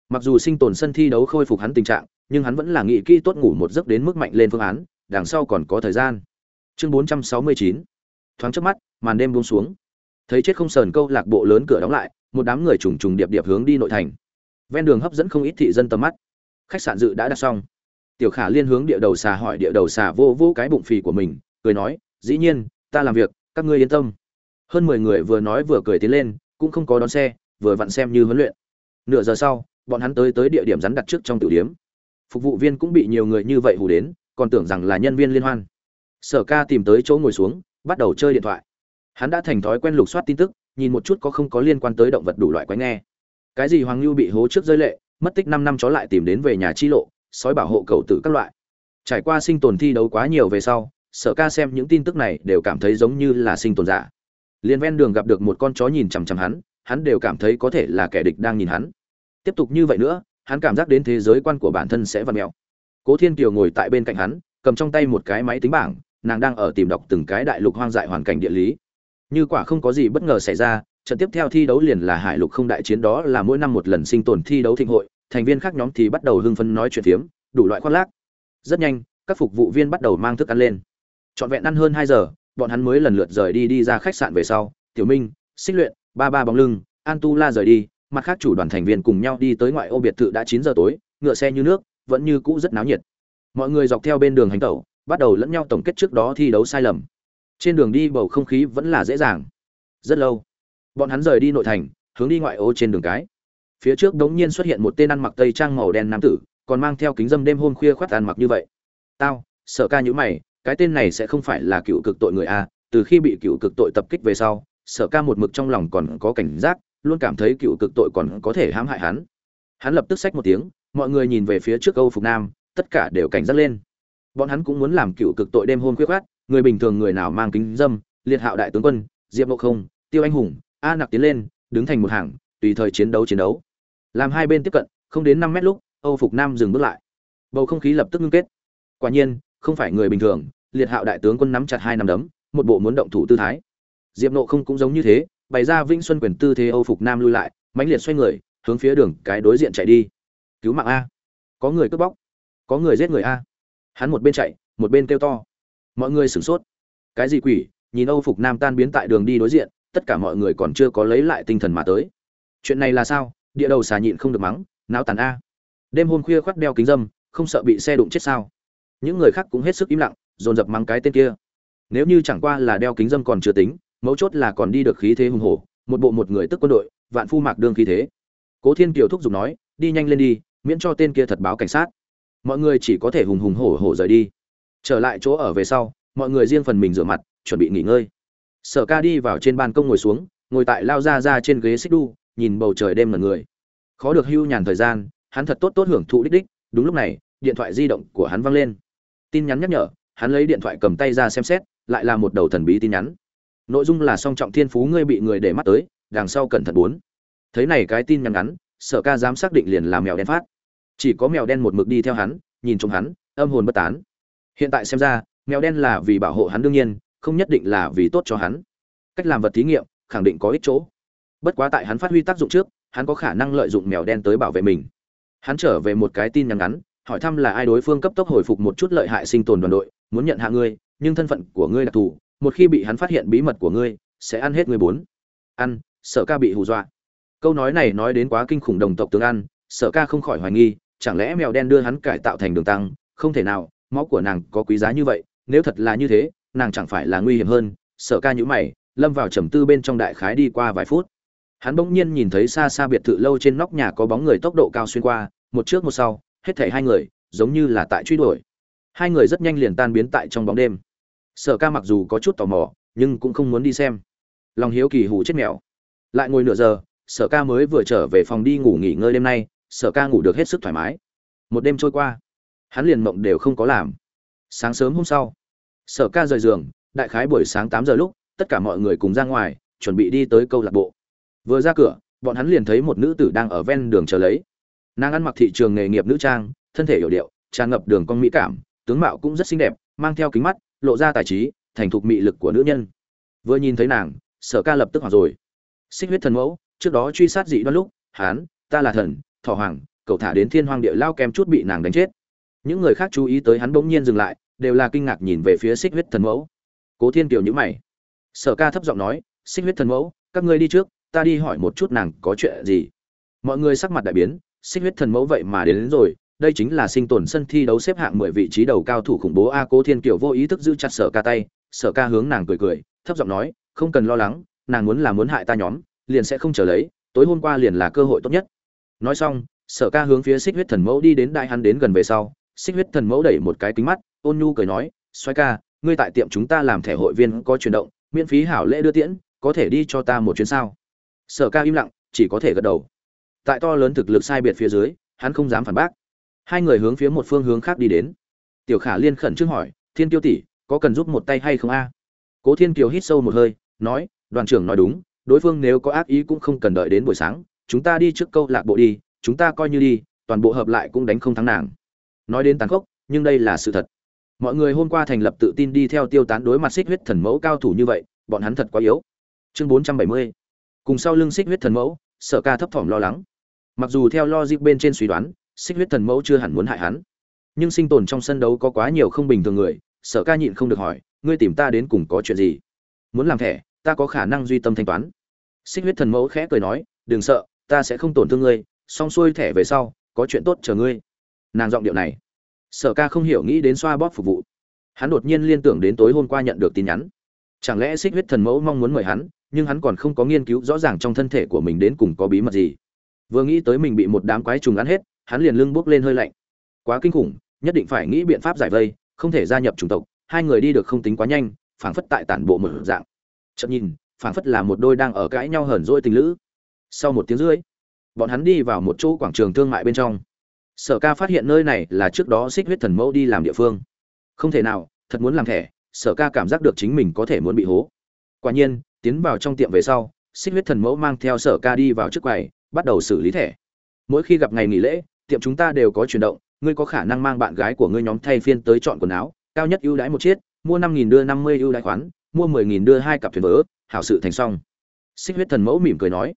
Mặc dù sinh tồn sân thi đấu khôi phục hắn tình trạng, nhưng hắn vẫn là nghĩ kỹ tốt ngủ một giấc đến mức mạnh lên phương án, đằng sau còn có thời gian. Chương 469 thoáng trước mắt, màn đêm buông xuống thấy chết không sờn câu lạc bộ lớn cửa đóng lại, một đám người trùng trùng điệp điệp hướng đi nội thành. Ven đường hấp dẫn không ít thị dân tầm mắt. Khách sạn dự đã đặt xong. Tiểu khả liên hướng địa đầu xà hỏi địa đầu xà vô vô cái bụng phì của mình, cười nói, dĩ nhiên, ta làm việc, các ngươi yên tâm. Hơn mười người vừa nói vừa cười tiến lên, cũng không có đón xe, vừa vặn xem như huấn luyện. Nửa giờ sau, bọn hắn tới tới địa điểm rắn đặt trước trong tiểu điếm. Phục vụ viên cũng bị nhiều người như vậy hù đến, còn tưởng rằng là nhân viên liên hoan. Sở ca tìm tới chỗ ngồi xuống, bắt đầu chơi điện thoại hắn đã thành thói quen lục soát tin tức, nhìn một chút có không có liên quan tới động vật đủ loại quái nghe. Cái gì hoàng lưu bị hố trước rơi lệ, mất tích năm năm chó lại tìm đến về nhà chi lộ, sói bảo hộ cầu tử các loại. Trải qua sinh tồn thi đấu quá nhiều về sau, sở ca xem những tin tức này đều cảm thấy giống như là sinh tồn giả. Liên ven đường gặp được một con chó nhìn chằm chằm hắn hắn đều cảm thấy có thể là kẻ địch đang nhìn hắn. Tiếp tục như vậy nữa, hắn cảm giác đến thế giới quan của bản thân sẽ vặn mẹo cố thiên kiều ngồi tại bên cạnh hắn, cầm trong tay một cái máy tính bảng, nàng đang ở tìm đọc từng cái đại lục hoang dại hoàn cảnh địa lý như quả không có gì bất ngờ xảy ra, trận tiếp theo thi đấu liền là hải lục không đại chiến đó là mỗi năm một lần sinh tồn thi đấu thịnh hội, thành viên khác nhóm thì bắt đầu hưng phấn nói chuyện phiếm, đủ loại khoác lác. Rất nhanh, các phục vụ viên bắt đầu mang thức ăn lên. Trọn vẹn ăn hơn hai giờ, bọn hắn mới lần lượt rời đi đi ra khách sạn về sau. Tiểu minh, xích luyện, ba ba bóng lưng, an tu la rời đi, mặt khác chủ đoàn thành viên cùng nhau đi tới ngoại ô biệt thự đã chín giờ tối, ngựa xe như nước, vẫn như cũ rất náo nhiệt. Mọi người dọc theo bên đường hành tẩu, bắt đầu lẫn nhau tổng kết trước đó thi đấu sai lầm trên đường đi bầu không khí vẫn là dễ dàng. Rất lâu, bọn hắn rời đi nội thành, hướng đi ngoại ô trên đường cái. Phía trước đống nhiên xuất hiện một tên ăn mặc tây trang màu đen nam tử, còn mang theo kính dâm đêm hôm khuya khoác ăn mặc như vậy. Tao sợ ca nhữ mày, cái tên này sẽ không phải là cựu cực tội người a, từ khi bị cựu cực tội tập kích về sau sợ ca một mực trong lòng còn có cảnh giác, luôn cảm thấy cựu cực tội còn có thể hãm hại hắn. Hắn lập tức xách một tiếng, mọi người nhìn về phía trước âu phục nam, tất cả đều cảnh giác lên. Bọn hắn cũng muốn làm cựu cực tội đêm hôm khuya khoát người bình thường người nào mang kính dâm, liệt hạo đại tướng quân, diệp ngộ không, tiêu anh hùng, a nặc tiến lên, đứng thành một hàng, tùy thời chiến đấu chiến đấu. Làm hai bên tiếp cận, không đến năm mét lúc, âu phục nam dừng bước lại. Bầu không khí lập tức ngưng kết. Quả nhiên, không phải người bình thường, liệt hạo đại tướng quân nắm chặt hai nắm đấm, một bộ muốn động thủ tư thái. Diệp nộ không cũng giống như thế, bày ra vĩnh xuân quyền tư thế âu phục nam lui lại, mãnh liệt xoay người, hướng phía đường cái đối diện chạy đi. Cứu mạng a. Có người cướp bóc, có người giết người a. Hắn một bên chạy, một bên kêu to mọi người sửng sốt. Cái gì quỷ? Nhìn âu phục nam tan biến tại đường đi đối diện, tất cả mọi người còn chưa có lấy lại tinh thần mà tới. Chuyện này là sao? Địa đầu xà nhịn không được mắng, náo tàn a. Đêm hôm khuya khoác đeo kính dâm, không sợ bị xe đụng chết sao? Những người khác cũng hết sức im lặng, dồn dập mắng cái tên kia. Nếu như chẳng qua là đeo kính dâm còn chưa tính, mấu chốt là còn đi được khí thế hùng hổ, một bộ một người tức quân đội, vạn phu mạc đương khí thế. Cố thiên kiều thúc giục nói, đi nhanh lên đi, miễn cho tên kia thật báo cảnh sát. Mọi người chỉ có thể hùng hùng hổ hổ rời đi trở lại chỗ ở về sau, mọi người riêng phần mình rửa mặt, chuẩn bị nghỉ ngơi. Sở ca đi vào trên ban công ngồi xuống, ngồi tại lao ra ra trên ghế xích đu, nhìn bầu trời đêm mật người. Khó được hưu nhàn thời gian, hắn thật tốt tốt hưởng thụ đích đích, đúng lúc này, điện thoại di động của hắn văng lên. Tin nhắn nhắc nhở, hắn lấy điện thoại cầm tay ra xem xét, lại là một đầu thần bí tin nhắn. Nội dung là song trọng thiên phú ngươi bị người để mắt tới, đằng sau cẩn thận bốn. Thấy này cái tin nhắn ngắn, sở ca dám xác định liền là mèo đen phát. Chỉ có mèo đen một mực đi theo hắn, nhìn chung hắn, âm hồn bất tán hiện tại xem ra, mèo đen là vì bảo hộ hắn đương nhiên, không nhất định là vì tốt cho hắn. Cách làm vật thí nghiệm, khẳng định có ích chỗ. Bất quá tại hắn phát huy tác dụng trước, hắn có khả năng lợi dụng mèo đen tới bảo vệ mình. Hắn trở về một cái tin nhắn ngắn, hỏi thăm là ai đối phương cấp tốc hồi phục một chút lợi hại sinh tồn đoàn đội, muốn nhận hạ ngươi, nhưng thân phận của ngươi đặc thù, một khi bị hắn phát hiện bí mật của ngươi, sẽ ăn hết ngươi bốn. Ăn sợ ca bị hù dọa. Câu nói này nói đến quá kinh khủng đồng tộc tướng ăn sợ ca không khỏi hoài nghi, chẳng lẽ mèo đen đưa hắn cải tạo thành đường tăng, không thể nào máu của nàng có quý giá như vậy, nếu thật là như thế, nàng chẳng phải là nguy hiểm hơn. Sợ ca nhữ mày, lâm vào trầm tư bên trong đại khái đi qua vài phút. Hắn bỗng nhiên nhìn thấy xa xa biệt thự lâu trên nóc nhà có bóng người tốc độ cao xuyên qua, một trước một sau, hết thảy hai người, giống như là tại truy đuổi. Hai người rất nhanh liền tan biến tại trong bóng đêm. Sở ca mặc dù có chút tò mò, nhưng cũng không muốn đi xem. Lòng hiếu kỳ hù chết mèo. Lại ngồi nửa giờ, sở ca mới vừa trở về phòng đi ngủ nghỉ ngơi đêm nay, sở ca ngủ được hết sức thoải mái. Một đêm trôi qua hắn liền mộng đều không có làm. Sáng sớm hôm sau, sở ca rời giường, đại khái buổi sáng tám giờ lúc, tất cả mọi người cùng ra ngoài, chuẩn bị đi tới câu lạc bộ. Vừa ra cửa, bọn hắn liền thấy một nữ tử đang ở ven đường chờ lấy. Nàng ăn mặc thị trường nghề nghiệp nữ trang, thân thể hiểu điệu, tràn ngập đường con mỹ cảm, tướng mạo cũng rất xinh đẹp, mang theo kính mắt, lộ ra tài trí, thành thục mị lực của nữ nhân. Vừa nhìn thấy nàng, sở ca lập tức hoặc rồi. Xích huyết thần mẫu, trước đó truy sát dị đoan lúc, hán, ta là thần thọ hoàng, cậu thả đến thiên hoàng địa lao kem chút bị nàng đánh chết những người khác chú ý tới hắn bỗng nhiên dừng lại đều là kinh ngạc nhìn về phía xích huyết thần mẫu. Cố thiên kiều nhữ mày. Sở ca thấp giọng nói xích huyết thần mẫu các ngươi đi trước ta đi hỏi một chút nàng có chuyện gì. Mọi người sắc mặt đại biến xích huyết thần mẫu vậy mà đến, đến rồi đây chính là sinh tồn sân thi đấu xếp hạng mười vị trí đầu cao thủ khủng bố a cố thiên kiều vô ý thức giữ chặt sở ca tay sở ca hướng nàng cười cười thấp giọng nói không cần lo lắng nàng muốn là muốn hại ta nhóm liền sẽ không trở lấy tối hôm qua liền là cơ hội tốt nhất. Nói xong sở ca hướng phía xích huyết thần mẫu đi đến đại hắn đến gần về sau xích huyết thần mẫu đẩy một cái kính mắt, ôn nhu cười nói xoay ca, ngươi tại tiệm chúng ta làm thẻ hội viên có chuyển động, miễn phí hảo lễ đưa tiễn, có thể đi cho ta một chuyến sao? Sở ca im lặng, chỉ có thể gật đầu. Tại to lớn thực lực sai biệt phía dưới, hắn không dám phản bác. Hai người hướng phía một phương hướng khác đi đến. Tiểu khả liên khẩn trương hỏi, thiên Tiêu tỷ, có cần giúp một tay hay không a? Cố thiên kiều hít sâu một hơi, nói, đoàn trưởng nói đúng, đối phương nếu có ác ý cũng không cần đợi đến buổi sáng, chúng ta đi trước câu lạc bộ đi, chúng ta coi như đi, toàn bộ hợp lại cũng đánh không thắng nàng nói đến tàn khốc, nhưng đây là sự thật. Mọi người hôm qua thành lập tự tin đi theo tiêu tán đối mặt xích huyết thần mẫu cao thủ như vậy, bọn hắn thật quá yếu. Chương bốn trăm bảy mươi. Cùng sau lưng xích huyết thần mẫu, sở ca thấp thỏm lo lắng. Mặc dù theo logic bên trên suy đoán, xích huyết thần mẫu chưa hẳn muốn hại hắn. Nhưng sinh tồn trong sân đấu có quá nhiều không bình thường người, sở ca nhịn không được hỏi, ngươi tìm ta đến cùng có chuyện gì? Muốn làm thẻ, ta có khả năng duy tâm thanh toán. Xích huyết thần mẫu khẽ cười nói, đừng sợ, ta sẽ không tổn thương ngươi, xong xuôi thẻ về sau, có chuyện tốt chờ ngươi nàng giọng điệu này. Sở ca không hiểu nghĩ đến xoa bóp phục vụ. Hắn đột nhiên liên tưởng đến tối hôm qua nhận được tin nhắn. Chẳng lẽ xích huyết thần mẫu mong muốn mời hắn, nhưng hắn còn không có nghiên cứu rõ ràng trong thân thể của mình đến cùng có bí mật gì. Vừa nghĩ tới mình bị một đám quái trùng ăn hết, hắn liền lưng bước lên hơi lạnh. Quá kinh khủng, nhất định phải nghĩ biện pháp giải vây, không thể gia nhập chủng tộc, hai người đi được không tính quá nhanh, phảng phất tại tản bộ mở dạng. Chậm nhìn, phảng phất là một đôi đang ở cãi nhau hờn dỗi tình lữ. Sau một tiếng rưỡi, bọn hắn đi vào một chỗ quảng trường thương mại bên trong sở ca phát hiện nơi này là trước đó xích huyết thần mẫu đi làm địa phương. Không thể nào thật muốn làm thẻ sở ca cảm giác được chính mình có thể muốn bị hố. Quả nhiên tiến vào trong tiệm về sau xích huyết thần mẫu mang theo sở ca đi vào trước quầy bắt đầu xử lý thẻ. Mỗi khi gặp ngày nghỉ lễ tiệm chúng ta đều có chuyển động ngươi có khả năng mang bạn gái của ngươi nhóm thay phiên tới chọn quần áo cao nhất ưu đãi một chiếc, mua năm nghìn đưa năm mươi ưu đãi khoán mua mười nghìn đưa hai cặp thuyền vỡ hảo sự thành xong. Xích huyết thần mẫu mỉm cười nói.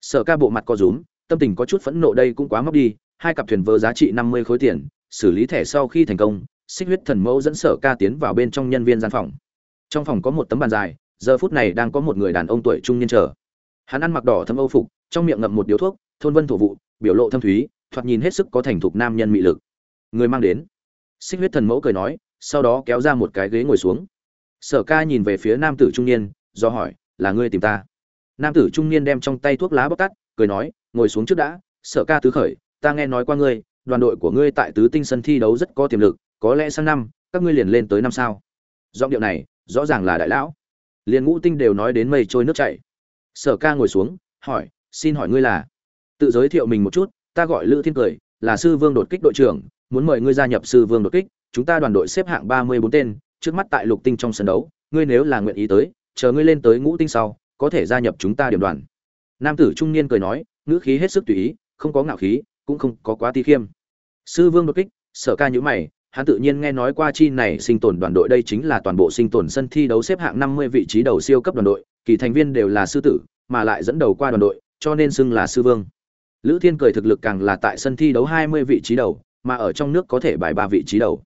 Sở ca bộ mặt co rúm tâm tình có chút phẫn nộ đây cũng quá mất đi hai cặp thuyền vơ giá trị năm mươi khối tiền, xử lý thẻ sau khi thành công, xích huyết thần mẫu dẫn sở ca tiến vào bên trong nhân viên gian phòng. Trong phòng có một tấm bàn dài, giờ phút này đang có một người đàn ông tuổi trung niên chờ. Hắn ăn mặc đỏ thâm âu phục, trong miệng ngậm một điếu thuốc, thôn vân thổ vụ, biểu lộ thâm thúy, thoạt nhìn hết sức có thành thục nam nhân mị lực. Người mang đến. Xích huyết thần mẫu cười nói, sau đó kéo ra một cái ghế ngồi xuống. Sở ca nhìn về phía nam tử trung niên, do hỏi, là ngươi tìm ta? Nam tử trung niên đem trong tay thuốc lá bóc tắt, cười nói, ngồi xuống trước đã, sở ca tứ khởi ta nghe nói qua ngươi, đoàn đội của ngươi tại tứ tinh sân thi đấu rất có tiềm lực, có lẽ sang năm, các ngươi liền lên tới năm sao. Giọng điệu này, rõ ràng là đại lão. Liền ngũ tinh đều nói đến mây trôi nước chảy. Sở ca ngồi xuống, hỏi, xin hỏi ngươi là? Tự giới thiệu mình một chút, ta gọi lữ thiên cười, là sư vương đột kích đội trưởng, muốn mời ngươi gia nhập sư vương đột kích, chúng ta đoàn đội xếp hạng ba mươi bốn tên, trước mắt tại lục tinh trong sân đấu, ngươi nếu là nguyện ý tới, chờ ngươi lên tới ngũ tinh sau, có thể gia nhập chúng ta điểm đoàn. Nam tử trung niên cười nói, ngữ khí hết sức tùy ý, không có ngạo khí cũng không có quá ti khiêm. Sư vương đột kích, sở ca nhữ mày, hắn tự nhiên nghe nói qua chi này sinh tồn đoàn đội đây chính là toàn bộ sinh tồn sân thi đấu xếp hạng năm mươi vị trí đầu siêu cấp đoàn đội, kỳ thành viên đều là sư tử, mà lại dẫn đầu qua đoàn đội, cho nên xưng là sư vương. Lữ thiên cười thực lực càng là tại sân thi đấu hai mươi vị trí đầu, mà ở trong nước có thể bài ba vị trí đầu.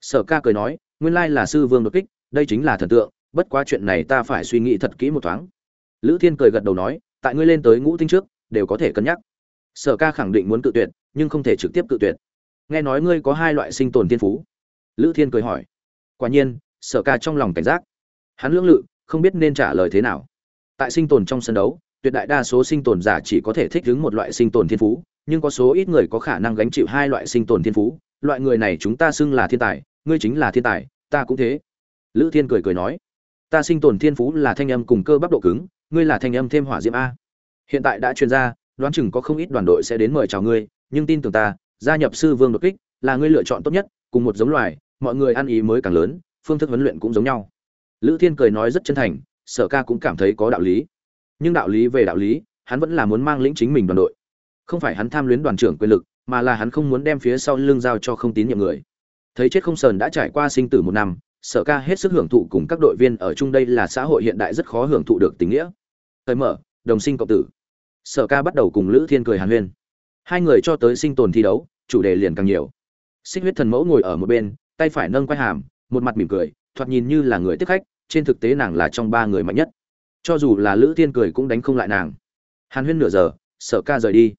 Sở ca cười nói, nguyên lai là sư vương đột kích, đây chính là thần tượng, bất quá chuyện này ta phải suy nghĩ thật kỹ một thoáng. Lữ thiên cười gật đầu nói, tại ngươi lên tới ngũ tinh trước, đều có thể cân nhắc sở ca khẳng định muốn cự tuyệt, nhưng không thể trực tiếp cự tuyệt. Nghe nói ngươi có hai loại sinh tồn thiên phú. Lữ thiên cười hỏi. Quả nhiên, sở ca trong lòng cảnh giác. Hắn lưỡng lự, không biết nên trả lời thế nào. Tại sinh tồn trong sân đấu, tuyệt đại đa số sinh tồn giả chỉ có thể thích ứng một loại sinh tồn thiên phú, nhưng có số ít người có khả năng gánh chịu hai loại sinh tồn thiên phú. Loại người này chúng ta xưng là thiên tài, ngươi chính là thiên tài, ta cũng thế. Lữ thiên cười cười nói. Ta sinh tồn thiên phú là thanh âm cùng cơ bắp độ cứng, ngươi là thanh âm thêm hỏa diễm a. Hiện tại đã truyền ra đoán chừng có không ít đoàn đội sẽ đến mời chào ngươi, nhưng tin tưởng ta, gia nhập sư vương đột kích là ngươi lựa chọn tốt nhất, cùng một giống loài, mọi người ăn ý mới càng lớn, phương thức huấn luyện cũng giống nhau. Lữ thiên cười nói rất chân thành, sở ca cũng cảm thấy có đạo lý. Nhưng đạo lý về đạo lý, hắn vẫn là muốn mang lĩnh chính mình đoàn đội. Không phải hắn tham luyến đoàn trưởng quyền lực, mà là hắn không muốn đem phía sau lưng giao cho không tín nhiệm người. Thấy chết không sờn đã trải qua sinh tử một năm, sở ca hết sức hưởng thụ cùng các đội viên ở chung đây là xã hội hiện đại rất khó hưởng thụ được tình nghĩa. Thời mở, đồng sinh cộng tử sở ca bắt đầu cùng lữ thiên cười hàn huyên. Hai người cho tới sinh tồn thi đấu, chủ đề liền càng nhiều. Xích huyết thần mẫu ngồi ở một bên, tay phải nâng quai hàm, một mặt mỉm cười, thoạt nhìn như là người tiếp khách, trên thực tế nàng là trong ba người mạnh nhất. Cho dù là lữ thiên cười cũng đánh không lại nàng. Hàn huyên nửa giờ, sở ca rời đi.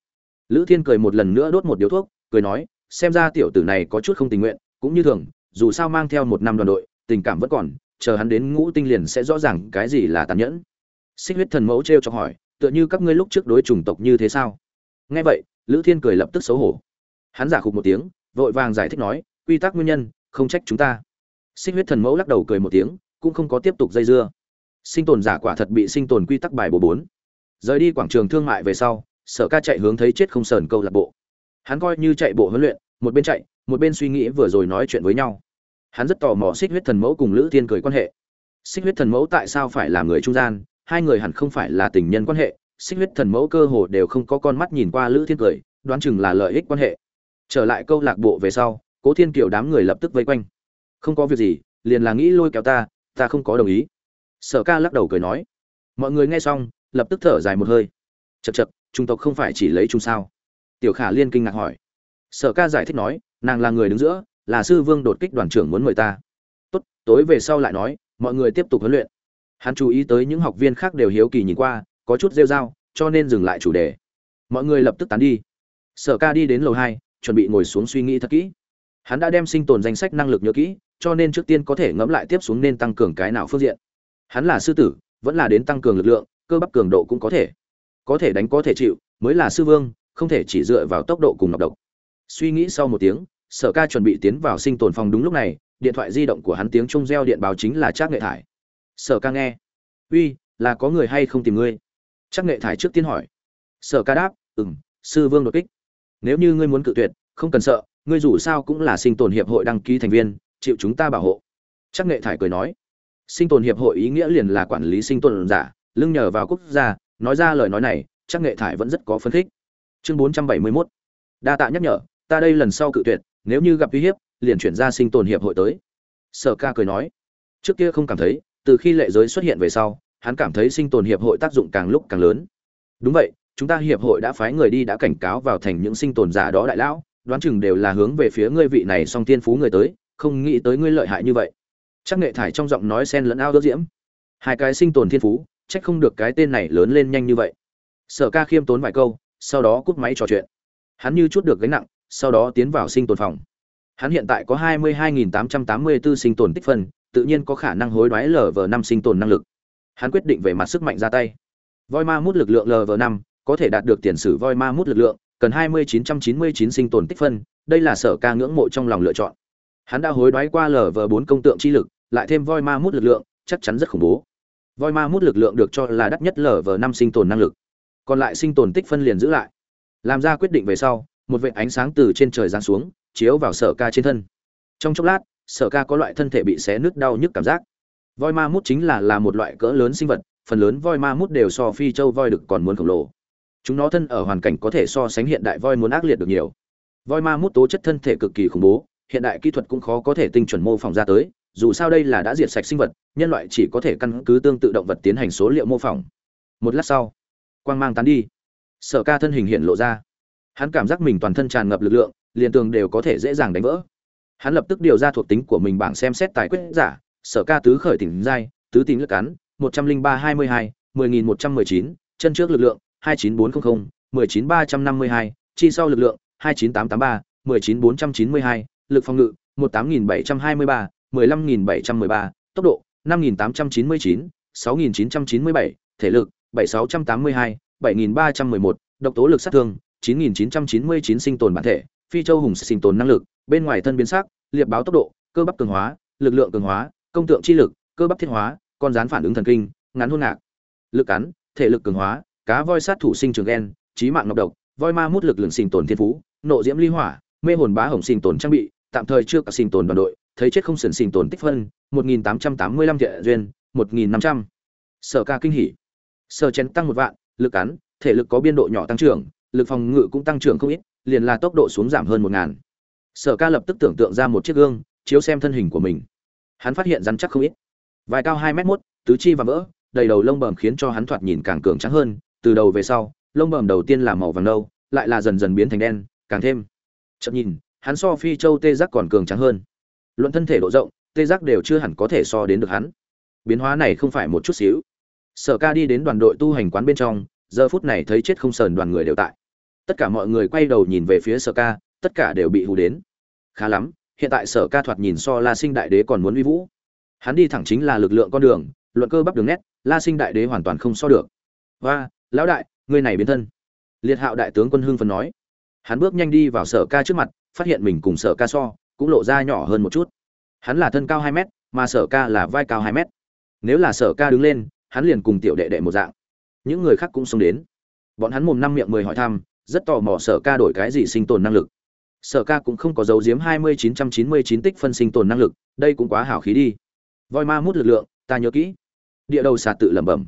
Lữ thiên cười một lần nữa đốt một điếu thuốc, cười nói, xem ra tiểu tử này có chút không tình nguyện, cũng như thường, dù sao mang theo một năm đoàn đội, tình cảm vẫn còn, chờ hắn đến ngũ tinh liền sẽ rõ ràng cái gì là tàn nhẫn. Xích huyết thần mẫu t r e o chọc hỏi tựa như các ngươi lúc trước đối chủng tộc như thế sao? Nghe vậy, lữ thiên cười lập tức xấu hổ. Hắn giả khục một tiếng, vội vàng giải thích nói, quy tắc nguyên nhân, không trách chúng ta. Sinh huyết thần mẫu lắc đầu cười một tiếng, cũng không có tiếp tục dây dưa. Sinh tồn giả quả thật bị sinh tồn quy tắc bài bổ bốn. Rời đi quảng trường thương mại về sau, sở ca chạy hướng thấy chết không sờn câu lạc bộ. Hắn coi như chạy bộ huấn luyện, một bên chạy, một bên suy nghĩ vừa rồi nói chuyện với nhau. Hắn rất tò mò xích huyết thần mẫu cùng lữ thiên cười quan hệ. Xích huyết thần mẫu tại sao phải làm người trung gian hai người hẳn không phải là tình nhân quan hệ, xích huyết thần mẫu cơ hồ đều không có con mắt nhìn qua lữ thiên cười, đoán chừng là lợi ích quan hệ. Trở lại câu lạc bộ về sau, cố thiên kiều đám người lập tức vây quanh. Không có việc gì, liền là nghĩ lôi kéo ta ta không có đồng ý. Sở ca lắc đầu cười nói. Mọi người nghe xong, lập tức thở dài một hơi. Chật chật trung tộc không phải chỉ lấy chung sao? Tiểu khả liên kinh ngạc hỏi. Sở ca giải thích nói, nàng là người đứng giữa, là sư vương đột kích đoàn trưởng muốn mời ta. Tốt, tối về sau lại nói, mọi người tiếp tục huấn luyện hắn chú ý tới những học viên khác đều hiếu kỳ nhìn qua, có chút rêu r a o cho nên dừng lại chủ đề. Mọi người lập tức tán đi. Sở ca đi đến lầu hai, chuẩn bị ngồi xuống suy nghĩ thật kỹ. Hắn đã đem sinh tồn danh sách năng lực nhớ kỹ, cho nên trước tiên có thể ngẫm lại tiếp xuống nên tăng cường cái nào phương diện. Hắn là sư tử, vẫn là đến tăng cường lực lượng, cơ bắp cường độ cũng có thể. Có thể đánh có thể chịu, mới là sư vương, không thể chỉ dựa vào tốc độ cùng nọc độc. Suy nghĩ sau một tiếng, sở ca chuẩn bị tiến vào sinh tồn phòng đúng lúc này, điện thoại di động của hắn tiếng trung reo điện báo chính là trác nghệ thải sở ca nghe. Uy, là có người hay không tìm ngươi? Chắc nghệ thải trước tiên hỏi. Sở ca đáp ừ m sư vương đột kích. Nếu như ngươi muốn cự tuyệt, không cần sợ, ngươi dù sao cũng là sinh tồn hiệp hội đăng ký thành viên, chịu chúng ta bảo hộ. Chắc nghệ thải cười nói. Sinh tồn hiệp hội ý nghĩa liền là quản lý sinh tồn giả, lưng nhờ vào quốc gia, nói ra lời nói này, chắc nghệ thải vẫn rất có phấn khích. Chương bốn trăm bảy mươi mốt. Đa tạ nhắc nhở, ta đây lần sau cự tuyệt, nếu như gặp uy hiếp, liền chuyển ra sinh tồn hiệp hội tới. Sở ca cười nói. Trước kia không cảm thấy từ khi lệ giới xuất hiện về sau, hắn cảm thấy sinh tồn hiệp hội tác dụng càng lúc càng lớn. Đúng vậy, chúng ta hiệp hội đã phái người đi đã cảnh cáo vào thành những sinh tồn giả đó đại lão, đoán chừng đều là hướng về phía ngươi vị này song tiên phú người tới, không nghĩ tới ngươi lợi hại như vậy. Chắc nghệ thải trong giọng nói sen lẫn ao đốt diễm. Hai cái sinh tồn thiên phú trách không được cái tên này lớn lên nhanh như vậy. Sở ca khiêm tốn vài câu, sau đó cúp máy trò chuyện. Hắn như chút được gánh nặng, sau đó tiến vào sinh tồn phòng. Hắn hiện tại có 22.884 sinh tồn tích phân tự nhiên có khả năng hối đoái lv năm sinh tồn năng lực. Hắn quyết định về mặt sức mạnh ra tay. Voi ma mút lực lượng lv năm có thể đạt được tiền sử voi ma mút lực lượng, cần 2999 sinh tồn tích phân, đây là sở ca ngưỡng mộ trong lòng lựa chọn. Hắn đã hối đoái qua lv bốn công tượng chi lực, lại thêm voi ma mút lực lượng, chắc chắn rất khủng bố. Voi ma mút lực lượng được cho là đắt nhất lv năm sinh tồn năng lực. Còn lại sinh tồn tích phân liền giữ lại. Làm ra quyết định về sau, một vệt ánh sáng từ trên trời giáng xuống, chiếu vào sở ca trên thân. Trong chốc lát sở ca có loại thân thể bị xé nứt đau nhức cảm giác. Voi ma mút chính là là một loại cỡ lớn sinh vật, phần lớn voi ma mút đều so phi châu voi được còn muốn khổng lồ. Chúng nó thân ở hoàn cảnh có thể so sánh hiện đại voi muốn ác liệt được nhiều. Voi ma mút tố chất thân thể cực kỳ khủng bố, hiện đại kỹ thuật cũng khó có thể tinh chuẩn mô phỏng ra tới, dù sao đây là đã diệt sạch sinh vật, nhân loại chỉ có thể căn cứ tương tự động vật tiến hành số liệu mô phỏng. Một lát sau, quang mang tán đi. Sở ca thân hình hiện lộ ra. Hắn cảm giác mình toàn thân tràn ngập lực lượng, liền tường đều có thể dễ dàng đánh vỡ hắn lập tức điều ra thuộc tính của mình bảng xem xét tài quyết giả, sở ca tứ khởi tỉnh giai, tứ tín lực cắn một trăm linh ba hai mươi hai, mười nghìn một trăm mười chín, chân trước lực lượng, hai chín bốn trăm linh mười chín ba trăm năm mươi hai, chi sau lực lượng, hai chín tám tám ba, mười chín bốn trăm chín mươi hai, lực phòng ngự, một tám nghìn bảy trăm hai mươi ba, mười lăm nghìn bảy trăm mười ba, tốc độ, năm nghìn tám trăm chín mươi chín, sáu nghìn chín trăm chín mươi bảy, thể lực, bảy sáu trăm tám mươi hai, bảy nghìn ba trăm mười một, độc tố lực sát thương, chín nghìn chín trăm chín mươi chín sinh tồn bản thể, phi châu hùng sinh tồn năng lực bên ngoài thân biến sắc, liệp báo tốc độ, cơ bắp cường hóa, lực lượng cường hóa, công tượng chi lực, cơ bắp thiết hóa, con rắn phản ứng thần kinh, ngắn hôn ngạc. Lực cắn, thể lực cường hóa, cá voi sát thủ sinh trường gen, trí mạng ngọc độc, voi ma mút lực lượng sinh tồn thiên phú, nộ diễm ly hỏa, mê hồn bá hồng sinh tồn trang bị, tạm thời chưa cả sinh tồn đoàn đội, thấy chết không sần sinh tồn tích phân, một nghìn tám trăm tám mươi lăm duyên, một nghìn năm trăm. Sở ca kinh hỉ. Sở chén tăng một vạn, lực cắn, thể lực có biên độ nhỏ tăng trưởng, lực phòng ngự cũng tăng trưởng không ít, liền là tốc độ xuống giảm hơn một ngàn sở ca lập tức tưởng tượng ra một chiếc gương, chiếu xem thân hình của mình. Hắn phát hiện rắn chắc không ít. Vài cao hai m một tứ chi và vỡ, đầy đầu lông bờm khiến cho hắn thoạt nhìn càng cường trắng hơn. Từ đầu về sau, lông bờm đầu tiên là màu vàng nâu, lại là dần dần biến thành đen, càng thêm. Chậm nhìn, hắn so phi châu tê giác còn cường trắng hơn. Luận thân thể độ rộng, tê giác đều chưa hẳn có thể so đến được hắn. Biến hóa này không phải một chút xíu. Sở ca đi đến đoàn đội tu hành quán bên trong, giờ phút này thấy chết không sờn đoàn người đều tại. Tất cả mọi người quay đầu nhìn về phía sở ca tất cả đều bị hù đến. Khá lắm, hiện tại sở ca thoạt nhìn so la sinh đại đế còn muốn uy vũ. Hắn đi thẳng chính là lực lượng con đường, luận cơ bắp đường nét, la sinh đại đế hoàn toàn không so được. Và lão đại người này biến thân. Liệt hạo đại tướng quân hưng phần nói. Hắn bước nhanh đi vào sở ca trước mặt, phát hiện mình cùng sở ca so, cũng lộ ra nhỏ hơn một chút. Hắn là thân cao hai mét, mà sở ca là vai cao hai mét. Nếu là sở ca đứng lên, hắn liền cùng tiểu đệ đệ một dạng. Những người khác cũng xông đến. Bọn hắn mồm năm miệng mười hỏi thăm, rất tò mò sở ca đổi cái gì sinh tồn năng lực sở ca cũng không có dấu diếm hai mươi chín trăm chín mươi chín tích phân sinh tồn năng lực, đây cũng quá hảo khí đi. Voi ma mút lực lượng, ta nhớ kỹ. Địa đầu xà tự lẩm bẩm.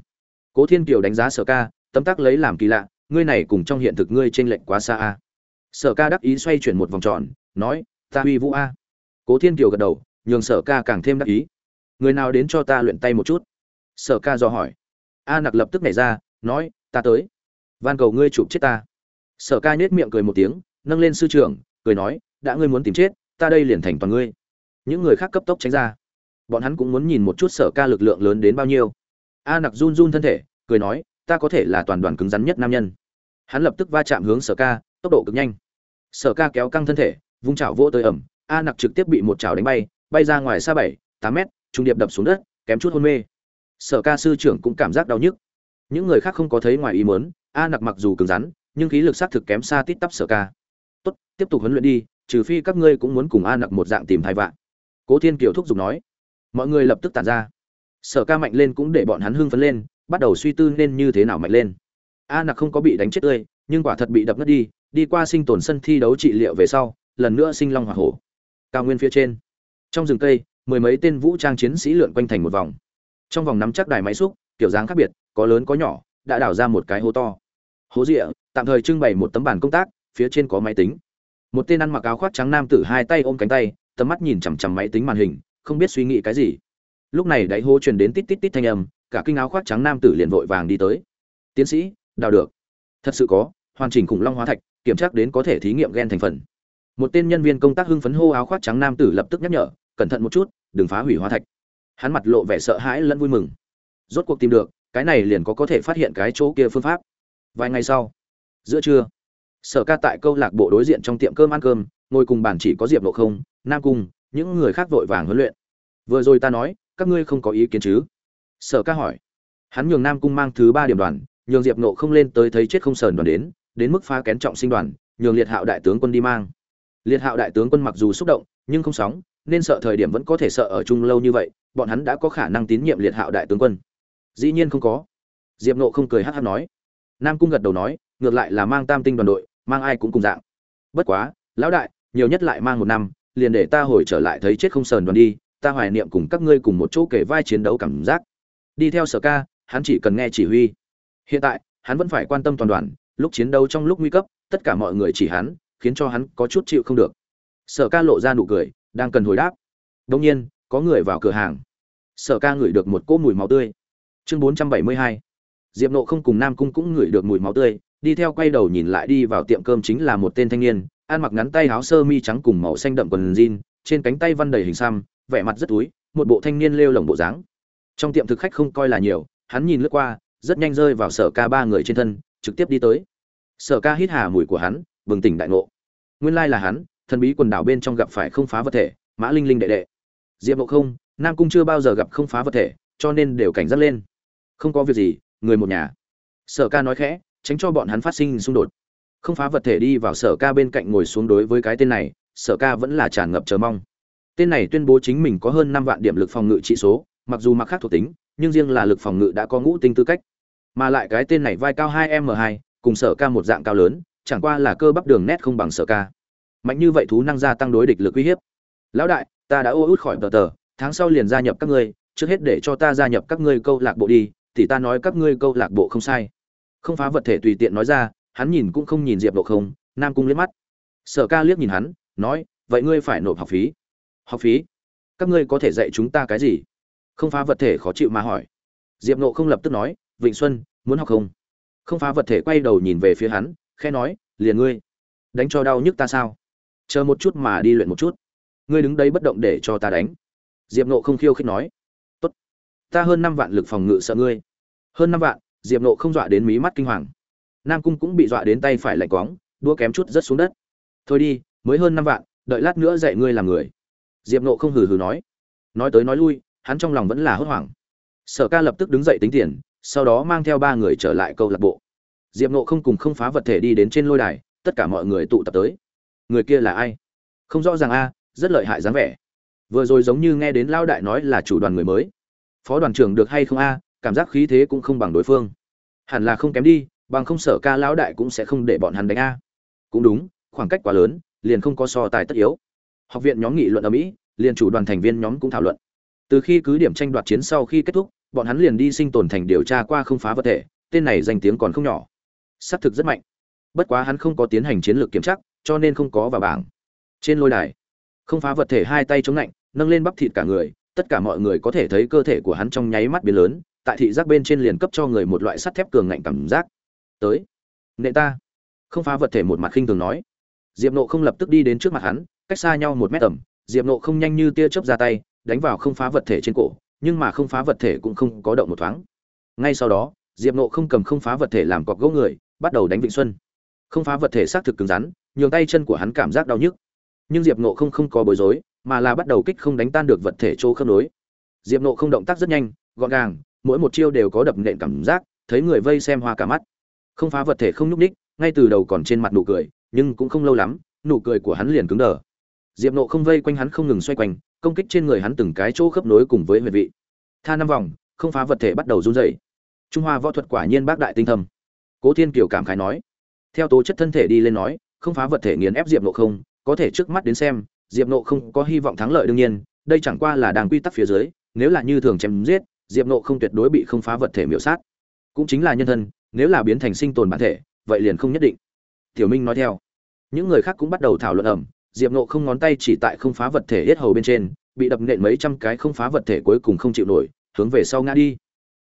Cố thiên kiều đánh giá sở ca tâm tác lấy làm kỳ lạ, ngươi này cùng trong hiện thực ngươi t r ê n lệch quá xa a. Sở ca đắc ý xoay chuyển một vòng tròn, nói, ta uy vũ a. Cố thiên kiều gật đầu, nhường sở ca càng thêm đắc ý. Người nào đến cho ta luyện tay một chút? Sở ca do hỏi. A nặc lập tức nhảy ra, nói, ta tới. Van cầu ngươi chụp chết ta. Sở ca nhếch miệng cười một tiếng, nâng lên sư trưởng cười nói, đã ngươi muốn tìm chết, ta đây liền thành toàn ngươi. Những người khác cấp tốc tránh ra. Bọn hắn cũng muốn nhìn một chút sở ca lực lượng lớn đến bao nhiêu. A nặc run run thân thể, cười nói, ta có thể là toàn đoàn cứng rắn nhất nam nhân. Hắn lập tức va chạm hướng sở ca, tốc độ cực nhanh. Sở ca kéo căng thân thể, vung chảo vỗ tới ẩm, a nặc trực tiếp bị một chảo đánh bay bay ra ngoài xa bảy, tám mét, trung điệp đập xuống đất, kém chút hôn mê. Sở ca sư trưởng cũng cảm giác đau nhức. Những người khác không có thấy ngoài ý mớn a nặc mặc dù cứng rắn, nhưng khí lực xác thực kém xa tít tắp sở ca tốt, tiếp tục huấn luyện đi, trừ phi các ngươi cũng muốn cùng a nặc một dạng tìm thai vạn. Cố thiên kiều thúc giục nói. Mọi người lập tức tản ra. Sở ca mạnh lên cũng để bọn hắn hưng phấn lên, bắt đầu suy tư nên như thế nào mạnh lên. A nặc không có bị đánh chết tươi, nhưng quả thật bị đập ngất đi đi qua sinh tồn sân thi đấu trị liệu về sau, lần nữa sinh long hỏa hổ. Cao nguyên phía trên, trong rừng cây, mười mấy tên vũ trang chiến sĩ lượn quanh thành một vòng. Trong vòng nắm chắc đài máy xúc, kiểu dáng khác biệt, có lớn có nhỏ, đã đào ra một cái hố to. Hố rịa, tạm thời trưng bày một tấm bàn công tác phía trên có máy tính. Một tên ăn mặc áo khoác trắng nam tử hai tay ôm cánh tay, tầm mắt nhìn chằm chằm máy tính màn hình, không biết suy nghĩ cái gì. Lúc này đáy hô truyền đến tít tít tít thanh âm, cả kinh áo khoác trắng nam tử liền vội vàng đi tới. Tiến sĩ, đào được. Thật sự có, hoàn chỉnh khủng long hóa thạch, kiểm tra đến có thể thí nghiệm gen thành phần. Một tên nhân viên công tác hưng phấn hô áo khoác trắng nam tử lập tức nhắc nhở, cẩn thận một chút, đừng phá hủy hóa thạch. Hắn mặt lộ vẻ sợ hãi lẫn vui mừng. Rốt cuộc tìm được, cái này liền có có thể phát hiện cái chỗ kia phương pháp. Vài ngày sau, giữa trưa sở ca tại câu lạc bộ đối diện trong tiệm cơm ăn cơm, ngồi cùng bàn chỉ có diệp nộ không, nam cung, những người khác vội vàng huấn luyện. Vừa rồi ta nói, các ngươi không có ý kiến chứ? Sở ca hỏi. Hắn nhường nam cung mang thứ ba điểm đoàn, nhường diệp nộ không lên tới thấy chết không sờn đoàn đến đến mức phá kén trọng sinh đoàn, nhường liệt hạo đại tướng quân đi mang. Liệt hạo đại tướng quân mặc dù xúc động, nhưng không sóng, nên sợ thời điểm vẫn có thể sợ ở chung lâu như vậy, bọn hắn đã có khả năng tín nhiệm liệt hạo đại tướng quân. Dĩ nhiên không có. Diệp nộ không cười hát hát nói. Nam cung gật đầu nói, ngược lại là mang tam tinh đoàn đội mang ai cũng cùng dạng. Bất quá, lão đại, nhiều nhất lại mang một năm, liền để ta hồi trở lại thấy chết không sờn đoàn đi, ta hoài niệm cùng các ngươi cùng một chỗ kể vai chiến đấu cảm giác. Đi theo sở ca, hắn chỉ cần nghe chỉ huy. Hiện tại, hắn vẫn phải quan tâm toàn đoàn, lúc chiến đấu trong lúc nguy cấp, tất cả mọi người chỉ hắn, khiến cho hắn có chút chịu không được. Sở ca lộ ra nụ cười, đang cần hồi đáp. Đông nhiên, có người vào cửa hàng. Sở ca ngửi được một cỗ mùi máu tươi. Chương bốn trăm bảy mươi hai. Diệp nộ không cùng nam cung cũng ngửi được mùi máu tươi đi theo quay đầu nhìn lại đi vào tiệm cơm chính là một tên thanh niên, ăn mặc ngắn tay áo sơ mi trắng cùng màu xanh đậm quần jean, trên cánh tay văn đầy hình xăm, vẻ mặt rất túi, một bộ thanh niên lêu lồng bộ dáng. Trong tiệm thực khách không coi là nhiều, hắn nhìn lướt qua, rất nhanh rơi vào sở ca ba người trên thân, trực tiếp đi tới. Sở ca hít hà mùi của hắn, bừng tỉnh đại ngộ. Nguyên lai là hắn, thần bí quần đảo bên trong gặp phải không phá vật thể, mã linh linh đệ đệ. Diệp ngộ không, nam cung chưa bao giờ gặp không phá vật thể, cho nên đều cảnh giác lên. Không có việc gì, người một nhà. Sở ca nói khẽ tránh cho bọn hắn phát sinh xung đột. Không phá vật thể đi vào sở ca bên cạnh ngồi xuống đối với cái tên này, sở ca vẫn là tràn ngập chờ mong. Tên này tuyên bố chính mình có hơn năm vạn điểm lực phòng ngự trị số, mặc dù mặc khác thuộc tính, nhưng riêng là lực phòng ngự đã có ngũ tinh tư cách. Mà lại cái tên này vai cao hai m hai, cùng sở ca một dạng cao lớn, chẳng qua là cơ bắp đường nét không bằng sở ca. Mạnh như vậy thú năng gia tăng đối địch lực uy hiếp. Lão đại, ta đã ô út khỏi tờ tờ, tháng sau liền gia nhập các ngươi, trước hết để cho ta gia nhập các ngươi câu lạc bộ đi, thì ta nói các ngươi câu lạc bộ không sai không phá vật thể tùy tiện nói ra, hắn nhìn cũng không nhìn diệp độ không, nam cung liếc mắt. Sở ca liếc nhìn hắn, nói, vậy ngươi phải nộp học phí. Học phí? Các ngươi có thể dạy chúng ta cái gì? Không phá vật thể khó chịu mà hỏi. Diệp nộ không lập tức nói, vịnh xuân, muốn học không? Không phá vật thể quay đầu nhìn về phía hắn khe nói, liền ngươi. Đánh cho đau nhức ta sao? Chờ một chút mà đi luyện một chút. Ngươi đứng đây bất động để cho ta đánh. Diệp nộ không khiêu khích nói, tốt. Ta hơn năm vạn lực phòng ngự sợ ngươi. Hơn năm vạn diệp nộ không dọa đến mí mắt kinh hoàng. Nam cung cũng bị dọa đến tay phải lạnh quóng đua kém chút rất xuống đất. Thôi đi, mới hơn năm vạn, đợi lát nữa dạy ngươi làm người. Diệp nộ không hừ hừ nói. Nói tới nói lui, hắn trong lòng vẫn là hốt hoảng. Sở ca lập tức đứng dậy tính tiền, sau đó mang theo ba người trở lại câu lạc bộ. Diệp nộ không cùng không phá vật thể đi đến trên lôi đài, tất cả mọi người tụ tập tới. Người kia là ai? Không rõ ràng a, rất lợi hại dáng vẻ. Vừa rồi giống như nghe đến lao đại nói là chủ đoàn người mới. Phó đoàn trưởng được hay không a cảm giác khí thế cũng không bằng đối phương. Hẳn là không kém đi, bằng không sở ca lão đại cũng sẽ không để bọn hắn đánh a. Cũng đúng, khoảng cách quá lớn, liền không có so tài tất yếu. Học viện nhóm nghị luận ở mỹ, liền chủ đoàn thành viên nhóm cũng thảo luận. Từ khi cứ điểm tranh đoạt chiến sau khi kết thúc, bọn hắn liền đi sinh tồn thành điều tra qua không phá vật thể, tên này danh tiếng còn không nhỏ. Xác thực rất mạnh. Bất quá hắn không có tiến hành chiến lược kiểm chắc cho nên không có vào bảng. Trên lôi đài, không phá vật thể hai tay chống lạnh nâng lên bắp thịt cả người, tất cả mọi người có thể thấy cơ thể của hắn trong nháy mắt biến lớn tại thị giác bên trên liền cấp cho người một loại sắt thép cường ngạnh cảm giác. Tới nệ ta. Không phá vật thể một mặt khinh thường nói. Diệp nộ không lập tức đi đến trước mặt hắn, cách xa nhau một mét tầm, diệp nộ không nhanh như tia chớp ra tay, đánh vào không phá vật thể trên cổ, nhưng mà không phá vật thể cũng không có động một thoáng. Ngay sau đó, diệp nộ không cầm không phá vật thể làm cọc gỗ người, bắt đầu đánh vịnh xuân. Không phá vật thể xác thực cứng rắn, nhường tay chân của hắn cảm giác đau nhức. Nhưng diệp nộ không không có bối rối, mà là bắt đầu kích không đánh tan được vật thể chỗ khớp nối. Diệp nộ không động tác rất nhanh, gọn gàng mỗi một chiêu đều có đập nện cảm giác, thấy người vây xem hoa cả mắt. Không phá vật thể không nhúc ních ngay từ đầu còn trên mặt nụ cười, nhưng cũng không lâu lắm, nụ cười của hắn liền cứng đờ. Diệp nộ không vây quanh hắn không ngừng xoay quanh, công kích trên người hắn từng cái chỗ khớp nối cùng với huyệt vị. Tha năm vòng, không phá vật thể bắt đầu run rẩy. Trung hoa võ thuật quả nhiên bác đại tinh thâm. Cố thiên kiều cảm khái nói. Theo tố chất thân thể đi lên nói, không phá vật thể nghiền ép diệp nộ không, có thể trước mắt đến xem, diệp nộ không có hy vọng thắng lợi đương nhiên, đây chẳng qua là đàng quy tắc phía dưới, nếu là như thường chém giết diệp nộ không tuyệt đối bị không phá vật thể miểu sát. Cũng chính là nhân thân, nếu là biến thành sinh tồn bản thể, vậy liền không nhất định. Tiểu minh nói theo. Những người khác cũng bắt đầu thảo luận ẩm diệp nộ không ngón tay chỉ tại không phá vật thể hết hầu bên trên, bị đập nện mấy trăm cái không phá vật thể cuối cùng không chịu nổi, hướng về sau ngã đi.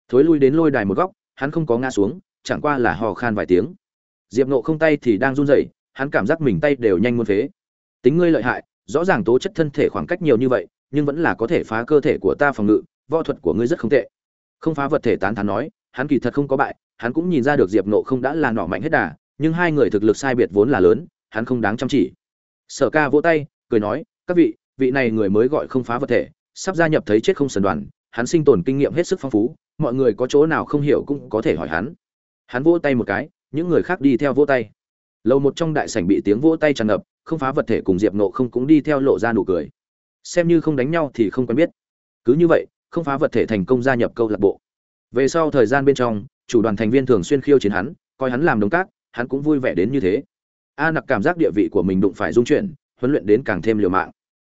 Thối lui đến lôi đài một góc, hắn không có ngã xuống, chẳng qua là hò khan vài tiếng. Diệp nộ không tay thì đang run rẩy, hắn cảm giác mình tay đều nhanh muôn phế. Tính ngươi lợi hại, rõ ràng tố chất thân thể khoảng cách nhiều như vậy, nhưng vẫn là có thể phá cơ thể của ta phòng ngự võ thuật của ngươi rất không tệ. Không phá vật thể tán thán nói, hắn kỳ thật không có bại, hắn cũng nhìn ra được diệp nộ không đã là nọ mạnh hết đà, nhưng hai người thực lực sai biệt vốn là lớn, hắn không đáng chăm chỉ. Sở ca vỗ tay, cười nói, các vị vị này người mới gọi không phá vật thể, sắp gia nhập thấy chết không sần đoàn, hắn sinh tồn kinh nghiệm hết sức phong phú, mọi người có chỗ nào không hiểu cũng có thể hỏi hắn. Hắn vỗ tay một cái, những người khác đi theo vỗ tay. Lầu một trong đại sảnh bị tiếng vỗ tay tràn ngập, không phá vật thể cùng diệp nộ không cũng đi theo lộ ra nụ cười. Xem như không đánh nhau thì không quen biết. Cứ như vậy không phá vật thể thành công gia nhập câu lạc bộ. Về sau thời gian bên trong, chủ đoàn thành viên thường xuyên khiêu chiến hắn, coi hắn làm đồng cát, hắn cũng vui vẻ đến như thế. A nặc cảm giác địa vị của mình đụng phải dung chuyển, huấn luyện đến càng thêm liều mạng.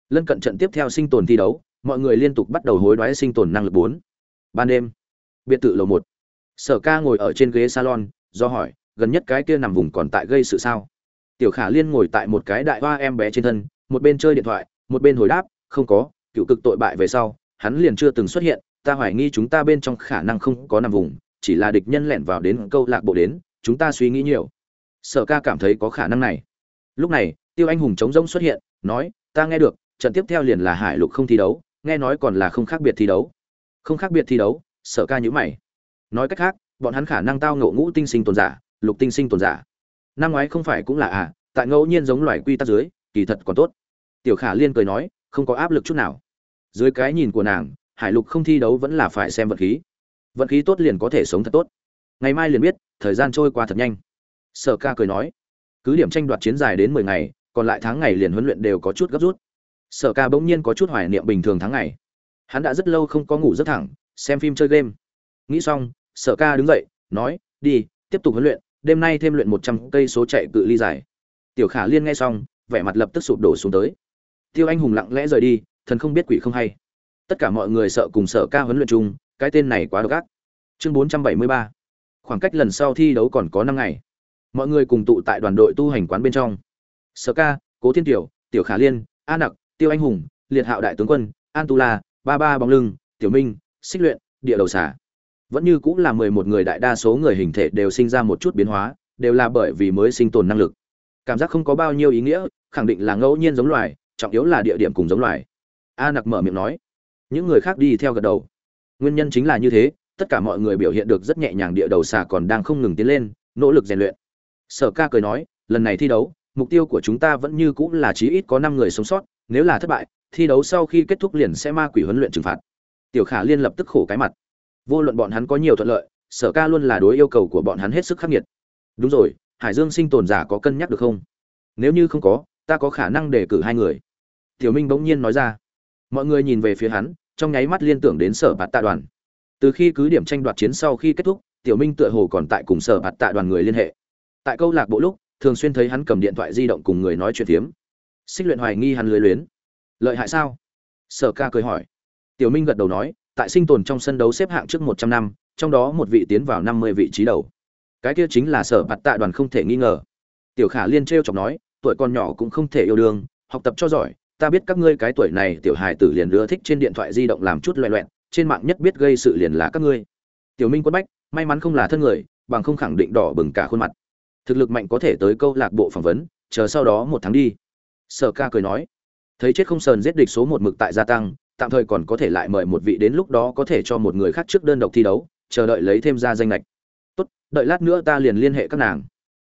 Lân cận trận tiếp theo sinh tồn thi đấu, mọi người liên tục bắt đầu hối đoái sinh tồn năng lực bốn. Ban đêm, biệt thự lầu một. Sở ca ngồi ở trên ghế salon, do hỏi, gần nhất cái kia nằm vùng còn tại gây sự sao? Tiểu khả liên ngồi tại một cái đại hoa em bé trên thân, một bên chơi điện thoại, một bên hồi đáp, không có, cựu cực tội bại về sau hắn liền chưa từng xuất hiện, ta hoài nghi chúng ta bên trong khả năng không có nằm vùng, chỉ là địch nhân lẻn vào đến câu lạc bộ đến, chúng ta suy nghĩ nhiều. Sở ca cảm thấy có khả năng này. Lúc này, tiêu anh hùng chống rỗng xuất hiện, nói, ta nghe được, trận tiếp theo liền là hải lục không thi đấu, nghe nói còn là không khác biệt thi đấu. Không khác biệt thi đấu? Sở ca nhữ mày. Nói cách khác, bọn hắn khả năng tao ngộ ngũ tinh sinh tồn giả, lục tinh sinh tồn giả. Năm ngoái không phải cũng là à tại ngẫu nhiên giống loài quy tắc dưới, kỳ thật còn tốt. Tiểu khả liên cười nói, không có áp lực chút nào dưới cái nhìn của nàng, hải lục không thi đấu vẫn là phải xem vận khí. Vận khí tốt liền có thể sống thật tốt. Ngày mai liền biết, thời gian trôi qua thật nhanh. Sở ca cười nói, cứ điểm tranh đoạt chiến dài đến mười ngày, còn lại tháng ngày liền huấn luyện đều có chút gấp rút. Sở ca bỗng nhiên có chút hoài niệm bình thường tháng ngày. Hắn đã rất lâu không có ngủ rất thẳng, xem phim chơi game. Nghĩ xong, sở ca đứng dậy, nói, đi, tiếp tục huấn luyện, đêm nay thêm luyện một trăm cây số chạy cự ly dài. Tiểu khả liên nghe xong, vẻ mặt lập tức sụp đổ xuống tới. Tiêu anh hùng lặng lẽ rời đi thần không biết quỷ không hay. Tất cả mọi người sợ cùng sở ca huấn luyện chung, cái tên này quá độc ác. Chương bốn trăm bảy mươi ba. Khoảng cách lần sau thi đấu còn có năm ngày. Mọi người cùng tụ tại đoàn đội tu hành quán bên trong. Sở ca, cố thiên tiểu tiểu khả liên, a nặc, tiêu anh hùng, liệt hạo đại tướng quân an tu la ba ba bóng lưng, tiểu minh, xích luyện, địa đầu xả vẫn như cũng là mười một người đại đa số người hình thể đều sinh ra một chút biến hóa, đều là bởi vì mới sinh tồn năng lực. Cảm giác không có bao nhiêu ý nghĩa, khẳng định là ngẫu nhiên giống loài, trọng yếu là địa điểm cùng giống loài a nặc mở miệng nói. Những người khác đi theo gật đầu. Nguyên nhân chính là như thế, tất cả mọi người biểu hiện được rất nhẹ nhàng, địa đầu xà còn đang không ngừng tiến lên, nỗ lực rèn luyện. Sở ca cười nói, lần này thi đấu, mục tiêu của chúng ta vẫn như cũng là chí ít có năm người sống sót, nếu là thất bại, thi đấu sau khi kết thúc liền sẽ ma quỷ huấn luyện trừng phạt. Tiểu khả liên lập tức khổ cái mặt. Vô luận bọn hắn có nhiều thuận lợi, sở ca luôn là đối yêu cầu của bọn hắn hết sức khắc nghiệt. Đúng rồi, hải dương sinh tồn giả có cân nhắc được không? Nếu như không có, ta có khả năng đề cử hai người. Tiểu minh bỗng nhiên nói ra mọi người nhìn về phía hắn, trong nháy mắt liên tưởng đến sở bạt tạ đoàn. Từ khi cứ điểm tranh đoạt chiến sau khi kết thúc, tiểu minh tựa hồ còn tại cùng sở bạt tạ đoàn người liên hệ. Tại câu lạc bộ lúc, thường xuyên thấy hắn cầm điện thoại di động cùng người nói chuyện phiếm. Xích luyện hoài nghi hắn lưới luyến. Lợi hại sao? Sở ca cười hỏi. Tiểu minh gật đầu nói, tại sinh tồn trong sân đấu xếp hạng trước một trăm năm, trong đó một vị tiến vào năm mươi vị trí đầu. Cái kia chính là sở bạt tạ đoàn không thể nghi ngờ. Tiểu khả liên t chọc nói, tuổi còn nhỏ cũng không thể yêu đương, học tập cho giỏi ta biết các ngươi cái tuổi này, tiểu hài tử liền ưa thích trên điện thoại di động làm chút loẹ loẹn trên mạng nhất biết gây sự liền là các ngươi. Tiểu minh quân bách, may mắn không là thân người, bằng không khẳng định đỏ bừng cả khuôn mặt. Thực lực mạnh có thể tới câu lạc bộ phỏng vấn, chờ sau đó một tháng đi. Sở ca cười nói, thấy chết không sờn giết địch số một mực tại gia tăng, tạm thời còn có thể lại mời một vị đến lúc đó có thể cho một người khác trước đơn độc thi đấu, chờ đợi lấy thêm ra danh lệch. Tốt, đợi lát nữa ta liền liên hệ các nàng.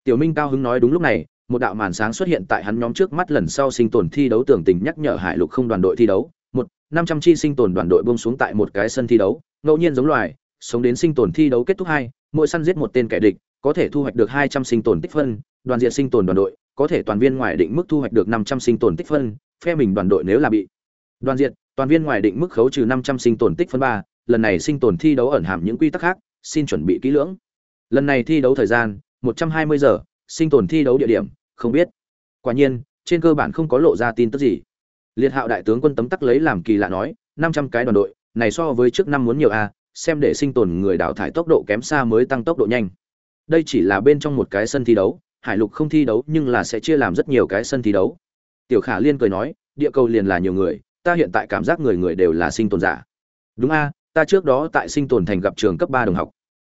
Tiểu minh cao hứng nói đúng lúc này một đạo màn sáng xuất hiện tại hắn nhóm trước mắt lần sau sinh tồn thi đấu tưởng tình nhắc nhở hải lục không đoàn đội thi đấu. Một, năm trăm chi sinh tồn đoàn đội bông xuống tại một cái sân thi đấu, ngẫu nhiên giống loài, sống đến sinh tồn thi đấu kết thúc hai, mỗi săn giết một tên kẻ địch, có thể thu hoạch được hai trăm sinh tồn tích phân, đoàn diện sinh tồn đoàn đội, có thể toàn viên ngoài định mức thu hoạch được năm trăm sinh tồn tích phân, phe mình đoàn đội nếu là bị đoàn diện, toàn viên ngoài định mức khấu trừ năm trăm sinh tồn tích phân ba, lần này sinh tồn thi đấu ẩn hàm những quy tắc khác, xin chuẩn bị kỹ lưỡng. Lần này thi đấu thời gian, một trăm hai mươi giờ sinh tồn thi đấu địa điểm, không biết. Quả nhiên, trên cơ bản không có lộ ra tin tức gì. Liệt hạo đại tướng quân tấm tắc lấy làm kỳ lạ nói, năm trăm cái đoàn đội, này so với trước năm muốn nhiều a xem để sinh tồn người đào thải tốc độ kém xa mới tăng tốc độ nhanh. Đây chỉ là bên trong một cái sân thi đấu, hải lục không thi đấu nhưng là sẽ chia làm rất nhiều cái sân thi đấu. Tiểu khả liên cười nói, địa cầu liền là nhiều người, ta hiện tại cảm giác người người đều là sinh tồn giả. Đúng a ta trước đó tại sinh tồn thành gặp trường cấp ba đồng học.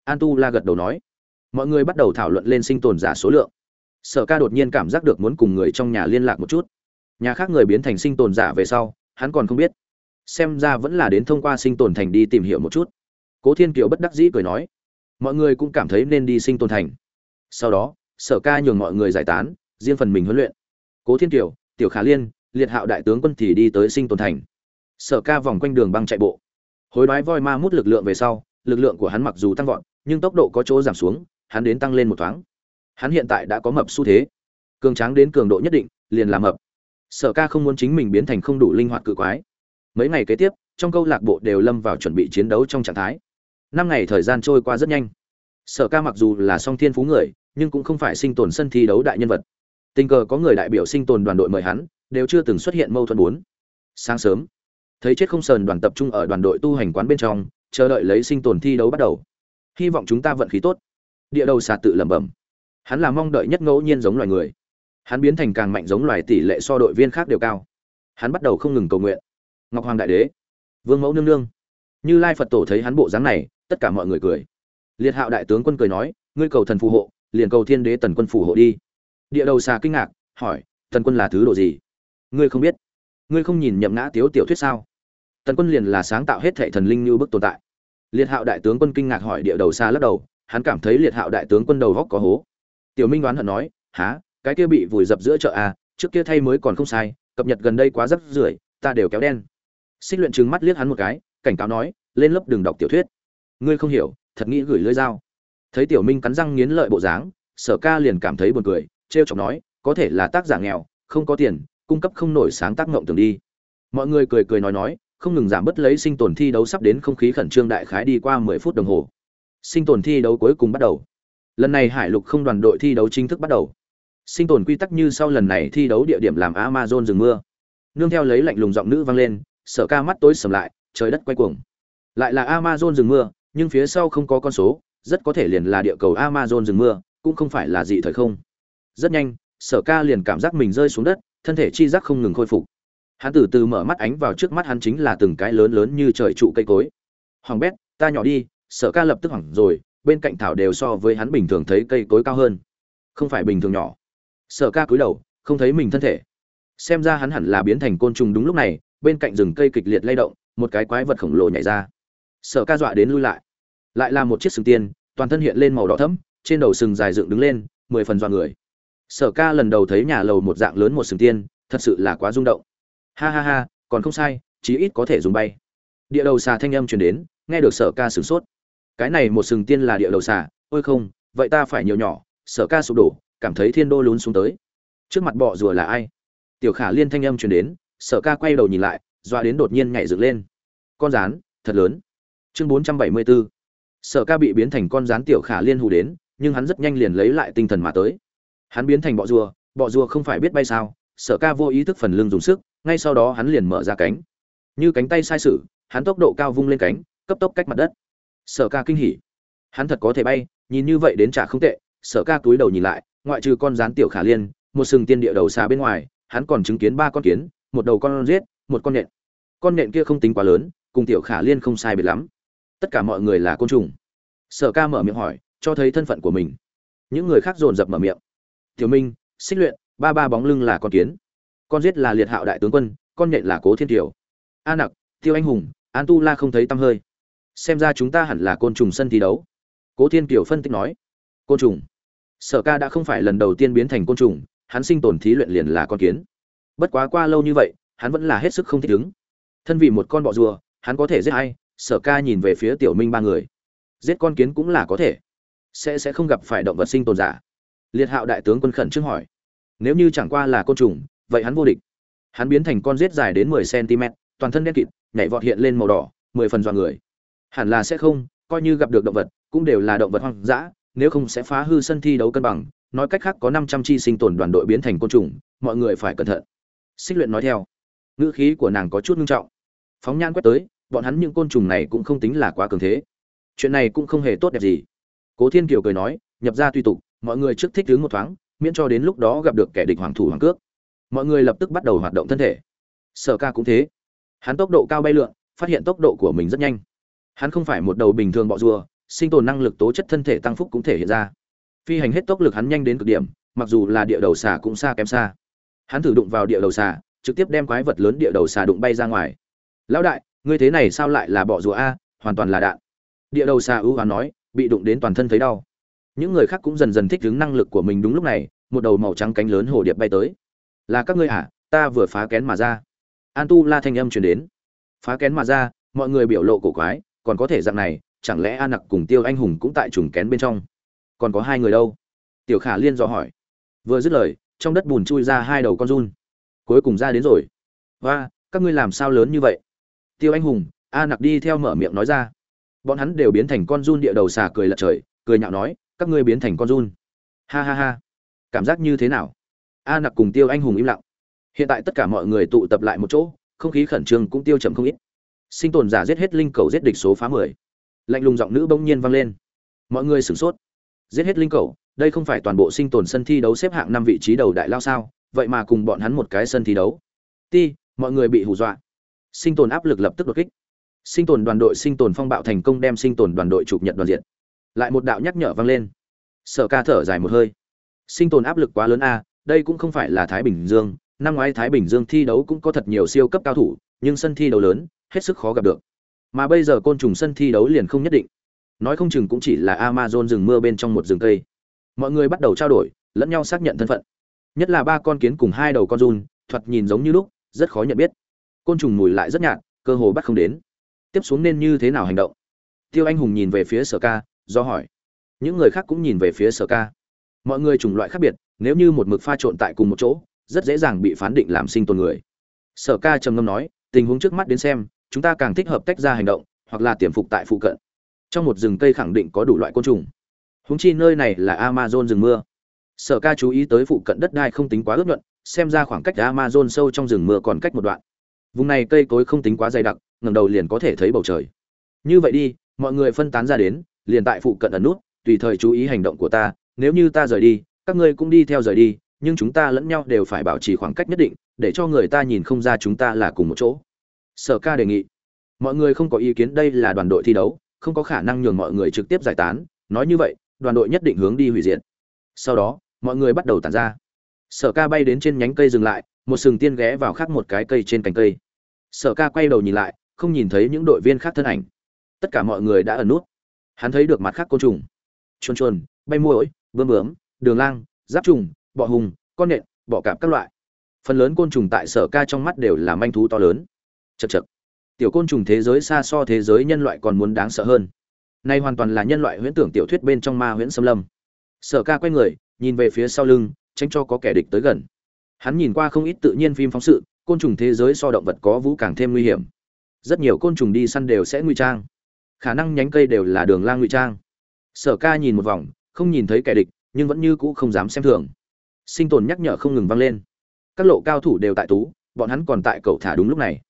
An tu la gật đầu nói mọi người bắt đầu thảo luận lên sinh tồn giả số lượng. Sở ca đột nhiên cảm giác được muốn cùng người trong nhà liên lạc một chút. Nhà khác người biến thành sinh tồn giả về sau, hắn còn không biết. Xem ra vẫn là đến thông qua sinh tồn thành đi tìm hiểu một chút. Cố thiên kiều bất đắc dĩ cười nói, mọi người cũng cảm thấy nên đi sinh tồn thành. Sau đó, sở ca nhường mọi người giải tán, riêng phần mình huấn luyện. Cố thiên kiều, tiểu khả liên, liệt hạo đại tướng quân thì đi tới sinh tồn thành. Sở ca vòng quanh đường băng chạy bộ. Hối đoái voi ma mút lực lượng về sau, lực lượng của hắn mặc dù tăng vọt, nhưng tốc độ có chỗ giảm xuống hắn đến tăng lên một thoáng. Hắn hiện tại đã có mập xu thế. Cường tráng đến cường độ nhất định, liền làm mập. Sở ca không muốn chính mình biến thành không đủ linh hoạt cự quái. Mấy ngày kế tiếp, trong câu lạc bộ đều lâm vào chuẩn bị chiến đấu trong trạng thái. Năm ngày thời gian trôi qua rất nhanh. Sở ca mặc dù là song thiên phú người, nhưng cũng không phải sinh tồn sân thi đấu đại nhân vật. Tình cờ có người đại biểu sinh tồn đoàn đội mời hắn, đều chưa từng xuất hiện mâu thuẫn bốn. Sáng sớm, thấy chết không sờn đoàn tập trung ở đoàn đội tu hành quán bên trong, chờ đợi lấy sinh tồn thi đấu bắt đầu. Hy vọng chúng ta vận khí tốt địa đầu xà tự lẩm bẩm. Hắn là mong đợi nhất ngẫu nhiên giống loài người. Hắn biến thành càng mạnh giống loài tỷ lệ so đội viên khác đều cao. Hắn bắt đầu không ngừng cầu nguyện. Ngọc hoàng đại đế, vương mẫu nương nương. Như lai phật tổ thấy hắn bộ dáng này, tất cả mọi người cười. Liệt hạo đại tướng quân cười nói, ngươi cầu thần phù hộ, liền cầu thiên đế tần quân phù hộ đi. Địa đầu xà kinh ngạc, hỏi, tần quân là thứ độ gì? Ngươi không biết. Ngươi không nhìn nhậm ngã tiếu tiểu thuyết sao? Tần quân liền là sáng tạo hết thệ thần linh như bức tồn tại. Liệt hạo đại tướng quân kinh ngạc hỏi địa đầu xa lắc đầu hắn cảm thấy liệt hạo đại tướng quân đầu góc có hố. Tiểu minh đoán hận nói há cái kia bị vùi dập giữa chợ à? Trước kia thay mới còn không sai, cập nhật gần đây quá rất rưởi, ta đều kéo đen. Xích luyện trừng mắt liếc hắn một cái, cảnh cáo nói, lên lớp đừng đọc tiểu thuyết. Ngươi không hiểu, thật nghĩ gửi lưỡi dao. Thấy tiểu minh cắn răng nghiến lợi bộ dáng, sở ca liền cảm thấy buồn cười, trêu chọc nói, có thể là tác giả nghèo, không có tiền, cung cấp không nổi sáng tác ngộng tưởng đi. Mọi người cười cười nói nói, không ngừng giảm bớt lấy sinh tồn thi đấu sắp đến không khí khẩn trương đại khái đi qua mười phút đồng hồ sinh tồn thi đấu cuối cùng bắt đầu. Lần này hải lục không đoàn đội thi đấu chính thức bắt đầu. Sinh tồn quy tắc như sau lần này thi đấu địa điểm làm amazon rừng mưa. Nương theo lấy lạnh lùng giọng nữ vang lên, sở ca mắt tối sầm lại, trời đất quay cuồng. Lại là amazon rừng mưa, nhưng phía sau không có con số, rất có thể liền là địa cầu amazon rừng mưa, cũng không phải là dị thời không. Rất nhanh, sở ca liền cảm giác mình rơi xuống đất, thân thể chi giác không ngừng khôi phục. Hắn từ từ mở mắt ánh vào trước mắt hắn chính là từng cái lớn lớn như trời trụ cây cối. Hoàng bét, ta nhỏ đi sở ca lập tức hoảng rồi, bên cạnh thảo đều so với hắn bình thường thấy cây cối cao hơn. Không phải bình thường nhỏ. Sở ca cúi đầu, không thấy mình thân thể. Xem ra hắn hẳn là biến thành côn trùng đúng lúc này, bên cạnh rừng cây kịch liệt lay động, một cái quái vật khổng lồ nhảy ra. Sở ca dọa đến lui lại. Lại là một chiếc sừng tiên, toàn thân hiện lên màu đỏ thẫm, trên đầu sừng dài dựng đứng lên, mười phần dọa người. Sở ca lần đầu thấy nhà lầu một dạng lớn một sừng tiên, thật sự là quá rung động. Ha ha ha, còn không sai, chí ít có thể dùng bay. Địa đầu xà thanh âm truyền đến, nghe được sở ca sửng sốt cái này một sừng tiên là địa đầu xà, ôi không, vậy ta phải nhiều nhỏ, sở ca sụp đổ, cảm thấy thiên đô lún xuống tới. Trước mặt bọ rùa là ai? Tiểu khả liên thanh âm truyền đến, sở ca quay đầu nhìn lại doa đến đột nhiên nhảy dựng lên. Con rán, thật lớn. Chương bốn trăm bảy mươi bốn sở ca bị biến thành con rán tiểu khả liên hù đến, nhưng hắn rất nhanh liền lấy lại tinh thần mà tới. Hắn biến thành bọ rùa bọ rùa không phải biết bay sao, sở ca vô ý thức phần lưng dùng sức, ngay sau đó hắn liền mở ra cánh. Như cánh tay sai sự, hắn tốc độ cao vung lên cánh, cấp tốc cách mặt đất sở ca kinh hỉ. Hắn thật có thể bay nhìn như vậy đến chả không tệ sở ca túi đầu nhìn lại ngoại trừ con rán tiểu khả liên một sừng tiên địa đầu xà bên ngoài hắn còn chứng kiến ba con kiến một đầu con rết, một con nện. con nện kia không tính quá lớn cùng tiểu khả liên không sai biệt lắm. Tất cả mọi người là côn trùng. Sở ca mở miệng hỏi cho thấy thân phận của mình. Những người khác dồn dập mở miệng. Tiểu minh xích luyện ba ba bóng lưng là con kiến. Con giết là liệt hạo đại tướng quân con nhện là cố thiên tiểu a nặc tiêu anh hùng an tu la không thấy tăm hơi xem ra chúng ta hẳn là côn trùng sân thi đấu. Cố thiên kiều phân tích nói. Côn trùng. Sở ca đã không phải lần đầu tiên biến thành côn trùng, hắn sinh tồn thí luyện liền là con kiến. Bất quá qua lâu như vậy, hắn vẫn là hết sức không thích ứng. Thân vì một con bọ rùa, hắn có thể giết hay sở ca nhìn về phía tiểu minh ba người. Giết con kiến cũng là có thể. Sẽ sẽ không gặp phải động vật sinh tồn giả. Liệt hạo đại tướng quân khẩn trương hỏi. Nếu như chẳng qua là côn trùng, vậy hắn vô địch. Hắn biến thành con rết dài đến mười cm toàn thân đen kịt, nhảy vọt hiện lên màu đỏ, mười phần dọn người hẳn là sẽ không, coi như gặp được động vật, cũng đều là động vật hoang dã, nếu không sẽ phá hư sân thi đấu cân bằng. Nói cách khác, có năm trăm chi sinh tồn đoàn đội biến thành côn trùng, mọi người phải cẩn thận. Xích luyện nói theo. Ngữ khí của nàng có chút nghiêm trọng. Phóng nhan quét tới, bọn hắn những côn trùng này cũng không tính là quá cường thế. Chuyện này cũng không hề tốt đẹp gì. Cố thiên kiều cười nói, nhập ra tùy tục, mọi người trước thích đứng một thoáng, miễn cho đến lúc đó gặp được kẻ địch hoàng thủ hoàng cước. Mọi người lập tức bắt đầu hoạt động thân thể. Sở ca cũng thế. Hắn tốc độ cao bay lượn, phát hiện tốc độ của mình rất nhanh hắn không phải một đầu bình thường bọ rùa, sinh tồn năng lực tố chất thân thể tăng phúc cũng thể hiện ra. Phi hành hết tốc lực hắn nhanh đến cực điểm, mặc dù là địa đầu xà cũng xa kém xa. Hắn thử đụng vào địa đầu xà, trực tiếp đem quái vật lớn địa đầu xà đụng bay ra ngoài. Lão đại, ngươi thế này sao lại là bọ rùa a? Hoàn toàn là đạn. Địa đầu xà ưu hoán nói, bị đụng đến toàn thân thấy đau. Những người khác cũng dần dần thích ứng năng lực của mình đúng lúc này, một đầu màu trắng cánh lớn hồ điệp bay tới. Là các ngươi à? Ta vừa phá kén mà ra. An tu la thanh âm truyền đến. Phá kén mà ra, mọi người biểu lộ cổ quái còn có thể dạng này, chẳng lẽ a nặc cùng tiêu anh hùng cũng tại trùng kén bên trong? Còn có hai người đâu? Tiểu khả liên dò hỏi. Vừa dứt lời, trong đất bùn chui ra hai đầu con run. Cuối cùng ra đến rồi. Và các ngươi làm sao lớn như vậy? Tiêu anh hùng, a nặc đi theo mở miệng nói ra. Bọn hắn đều biến thành con run địa đầu xà cười lật trời, cười nhạo nói, các ngươi biến thành con run. Ha ha ha. Cảm giác như thế nào? A nặc cùng tiêu anh hùng im lặng. Hiện tại tất cả mọi người tụ tập lại một chỗ, không khí khẩn trương cũng tiêu chậm không ít sinh tồn giả giết hết linh cầu giết địch số phá mười. Lạnh lùng giọng nữ bỗng nhiên vang lên. Mọi người sửng sốt. Giết hết linh cầu, đây không phải toàn bộ sinh tồn sân thi đấu xếp hạng năm vị trí đầu đại lao sao? Vậy mà cùng bọn hắn một cái sân thi đấu. Ti, mọi người bị hù dọa. Sinh tồn áp lực lập tức đột kích. Sinh tồn đoàn đội, sinh tồn phong bạo thành công đem sinh tồn đoàn đội chụp nhận đoàn diện. Lại một đạo nhắc nhở vang lên. Sở ca thở dài một hơi. Sinh tồn áp lực quá lớn a, đây cũng không phải là thái bình dương. Năm ngoái thái bình dương thi đấu cũng có thật nhiều siêu cấp cao thủ, nhưng sân thi đấu lớn hết sức khó gặp được. Mà bây giờ côn trùng sân thi đấu liền không nhất định. Nói không chừng cũng chỉ là amazon rừng mưa bên trong một rừng cây. Mọi người bắt đầu trao đổi, lẫn nhau xác nhận thân phận. Nhất là ba con kiến cùng hai đầu con run, thoạt nhìn giống như lúc, rất khó nhận biết. Côn trùng mùi lại rất nhạt, cơ hồ bắt không đến. Tiếp xuống nên như thế nào hành động? Tiêu anh hùng nhìn về phía sở ca, do hỏi. Những người khác cũng nhìn về phía sở ca. Mọi người chủng loại khác biệt, nếu như một mực pha trộn tại cùng một chỗ, rất dễ dàng bị phán định làm sinh tồn người. Sở ca trầm ngâm nói, tình huống trước mắt đến xem chúng ta càng thích hợp tách ra hành động, hoặc là tiềm phục tại phụ cận. Trong một rừng cây khẳng định có đủ loại côn trùng. Húng chi nơi này là amazon rừng mưa. Sở ca chú ý tới phụ cận đất đai không tính quá ướt nhuận, xem ra khoảng cách amazon sâu trong rừng mưa còn cách một đoạn. Vùng này cây cối không tính quá dày đặc, ngẩng đầu liền có thể thấy bầu trời. Như vậy đi, mọi người phân tán ra đến, liền tại phụ cận ẩn nút, tùy thời chú ý hành động của ta, nếu như ta rời đi, các ngươi cũng đi theo rời đi, nhưng chúng ta lẫn nhau đều phải bảo trì khoảng cách nhất định, để cho người ta nhìn không ra chúng ta là cùng một chỗ sở ca đề nghị. Mọi người không có ý kiến đây là đoàn đội thi đấu, không có khả năng nhường mọi người trực tiếp giải tán. Nói như vậy, đoàn đội nhất định hướng đi hủy diệt. Sau đó, mọi người bắt đầu tản ra. Sở ca bay đến trên nhánh cây dừng lại, một sừng tiên ghé vào khác một cái cây trên cành cây. Sở ca quay đầu nhìn lại, không nhìn thấy những đội viên khác thân ảnh. Tất cả mọi người đã ẩn nút. Hắn thấy được mặt khác côn trùng. Chuồn chuồn, bay muỗi, bướm bướm, đường lang, giáp trùng, bọ hùng, con nện, bọ cạp các loại. Phần lớn côn trùng tại sở ca trong mắt đều là manh thú to lớn chật chật. Tiểu côn trùng thế giới xa so thế giới nhân loại còn muốn đáng sợ hơn. Nay hoàn toàn là nhân loại huyễn tưởng tiểu thuyết bên trong ma huyễn xâm lâm. Sở ca quay người, nhìn về phía sau lưng, tránh cho có kẻ địch tới gần. Hắn nhìn qua không ít tự nhiên phim phóng sự, côn trùng thế giới so động vật có vũ càng thêm nguy hiểm. Rất nhiều côn trùng đi săn đều sẽ nguy trang. Khả năng nhánh cây đều là đường lang nguy trang. Sở ca nhìn một vòng, không nhìn thấy kẻ địch, nhưng vẫn như cũ không dám xem thường. Sinh tồn nhắc nhở không ngừng vang lên. Các lộ cao thủ đều tại tú, bọn hắn còn tại cầu thả đúng lúc này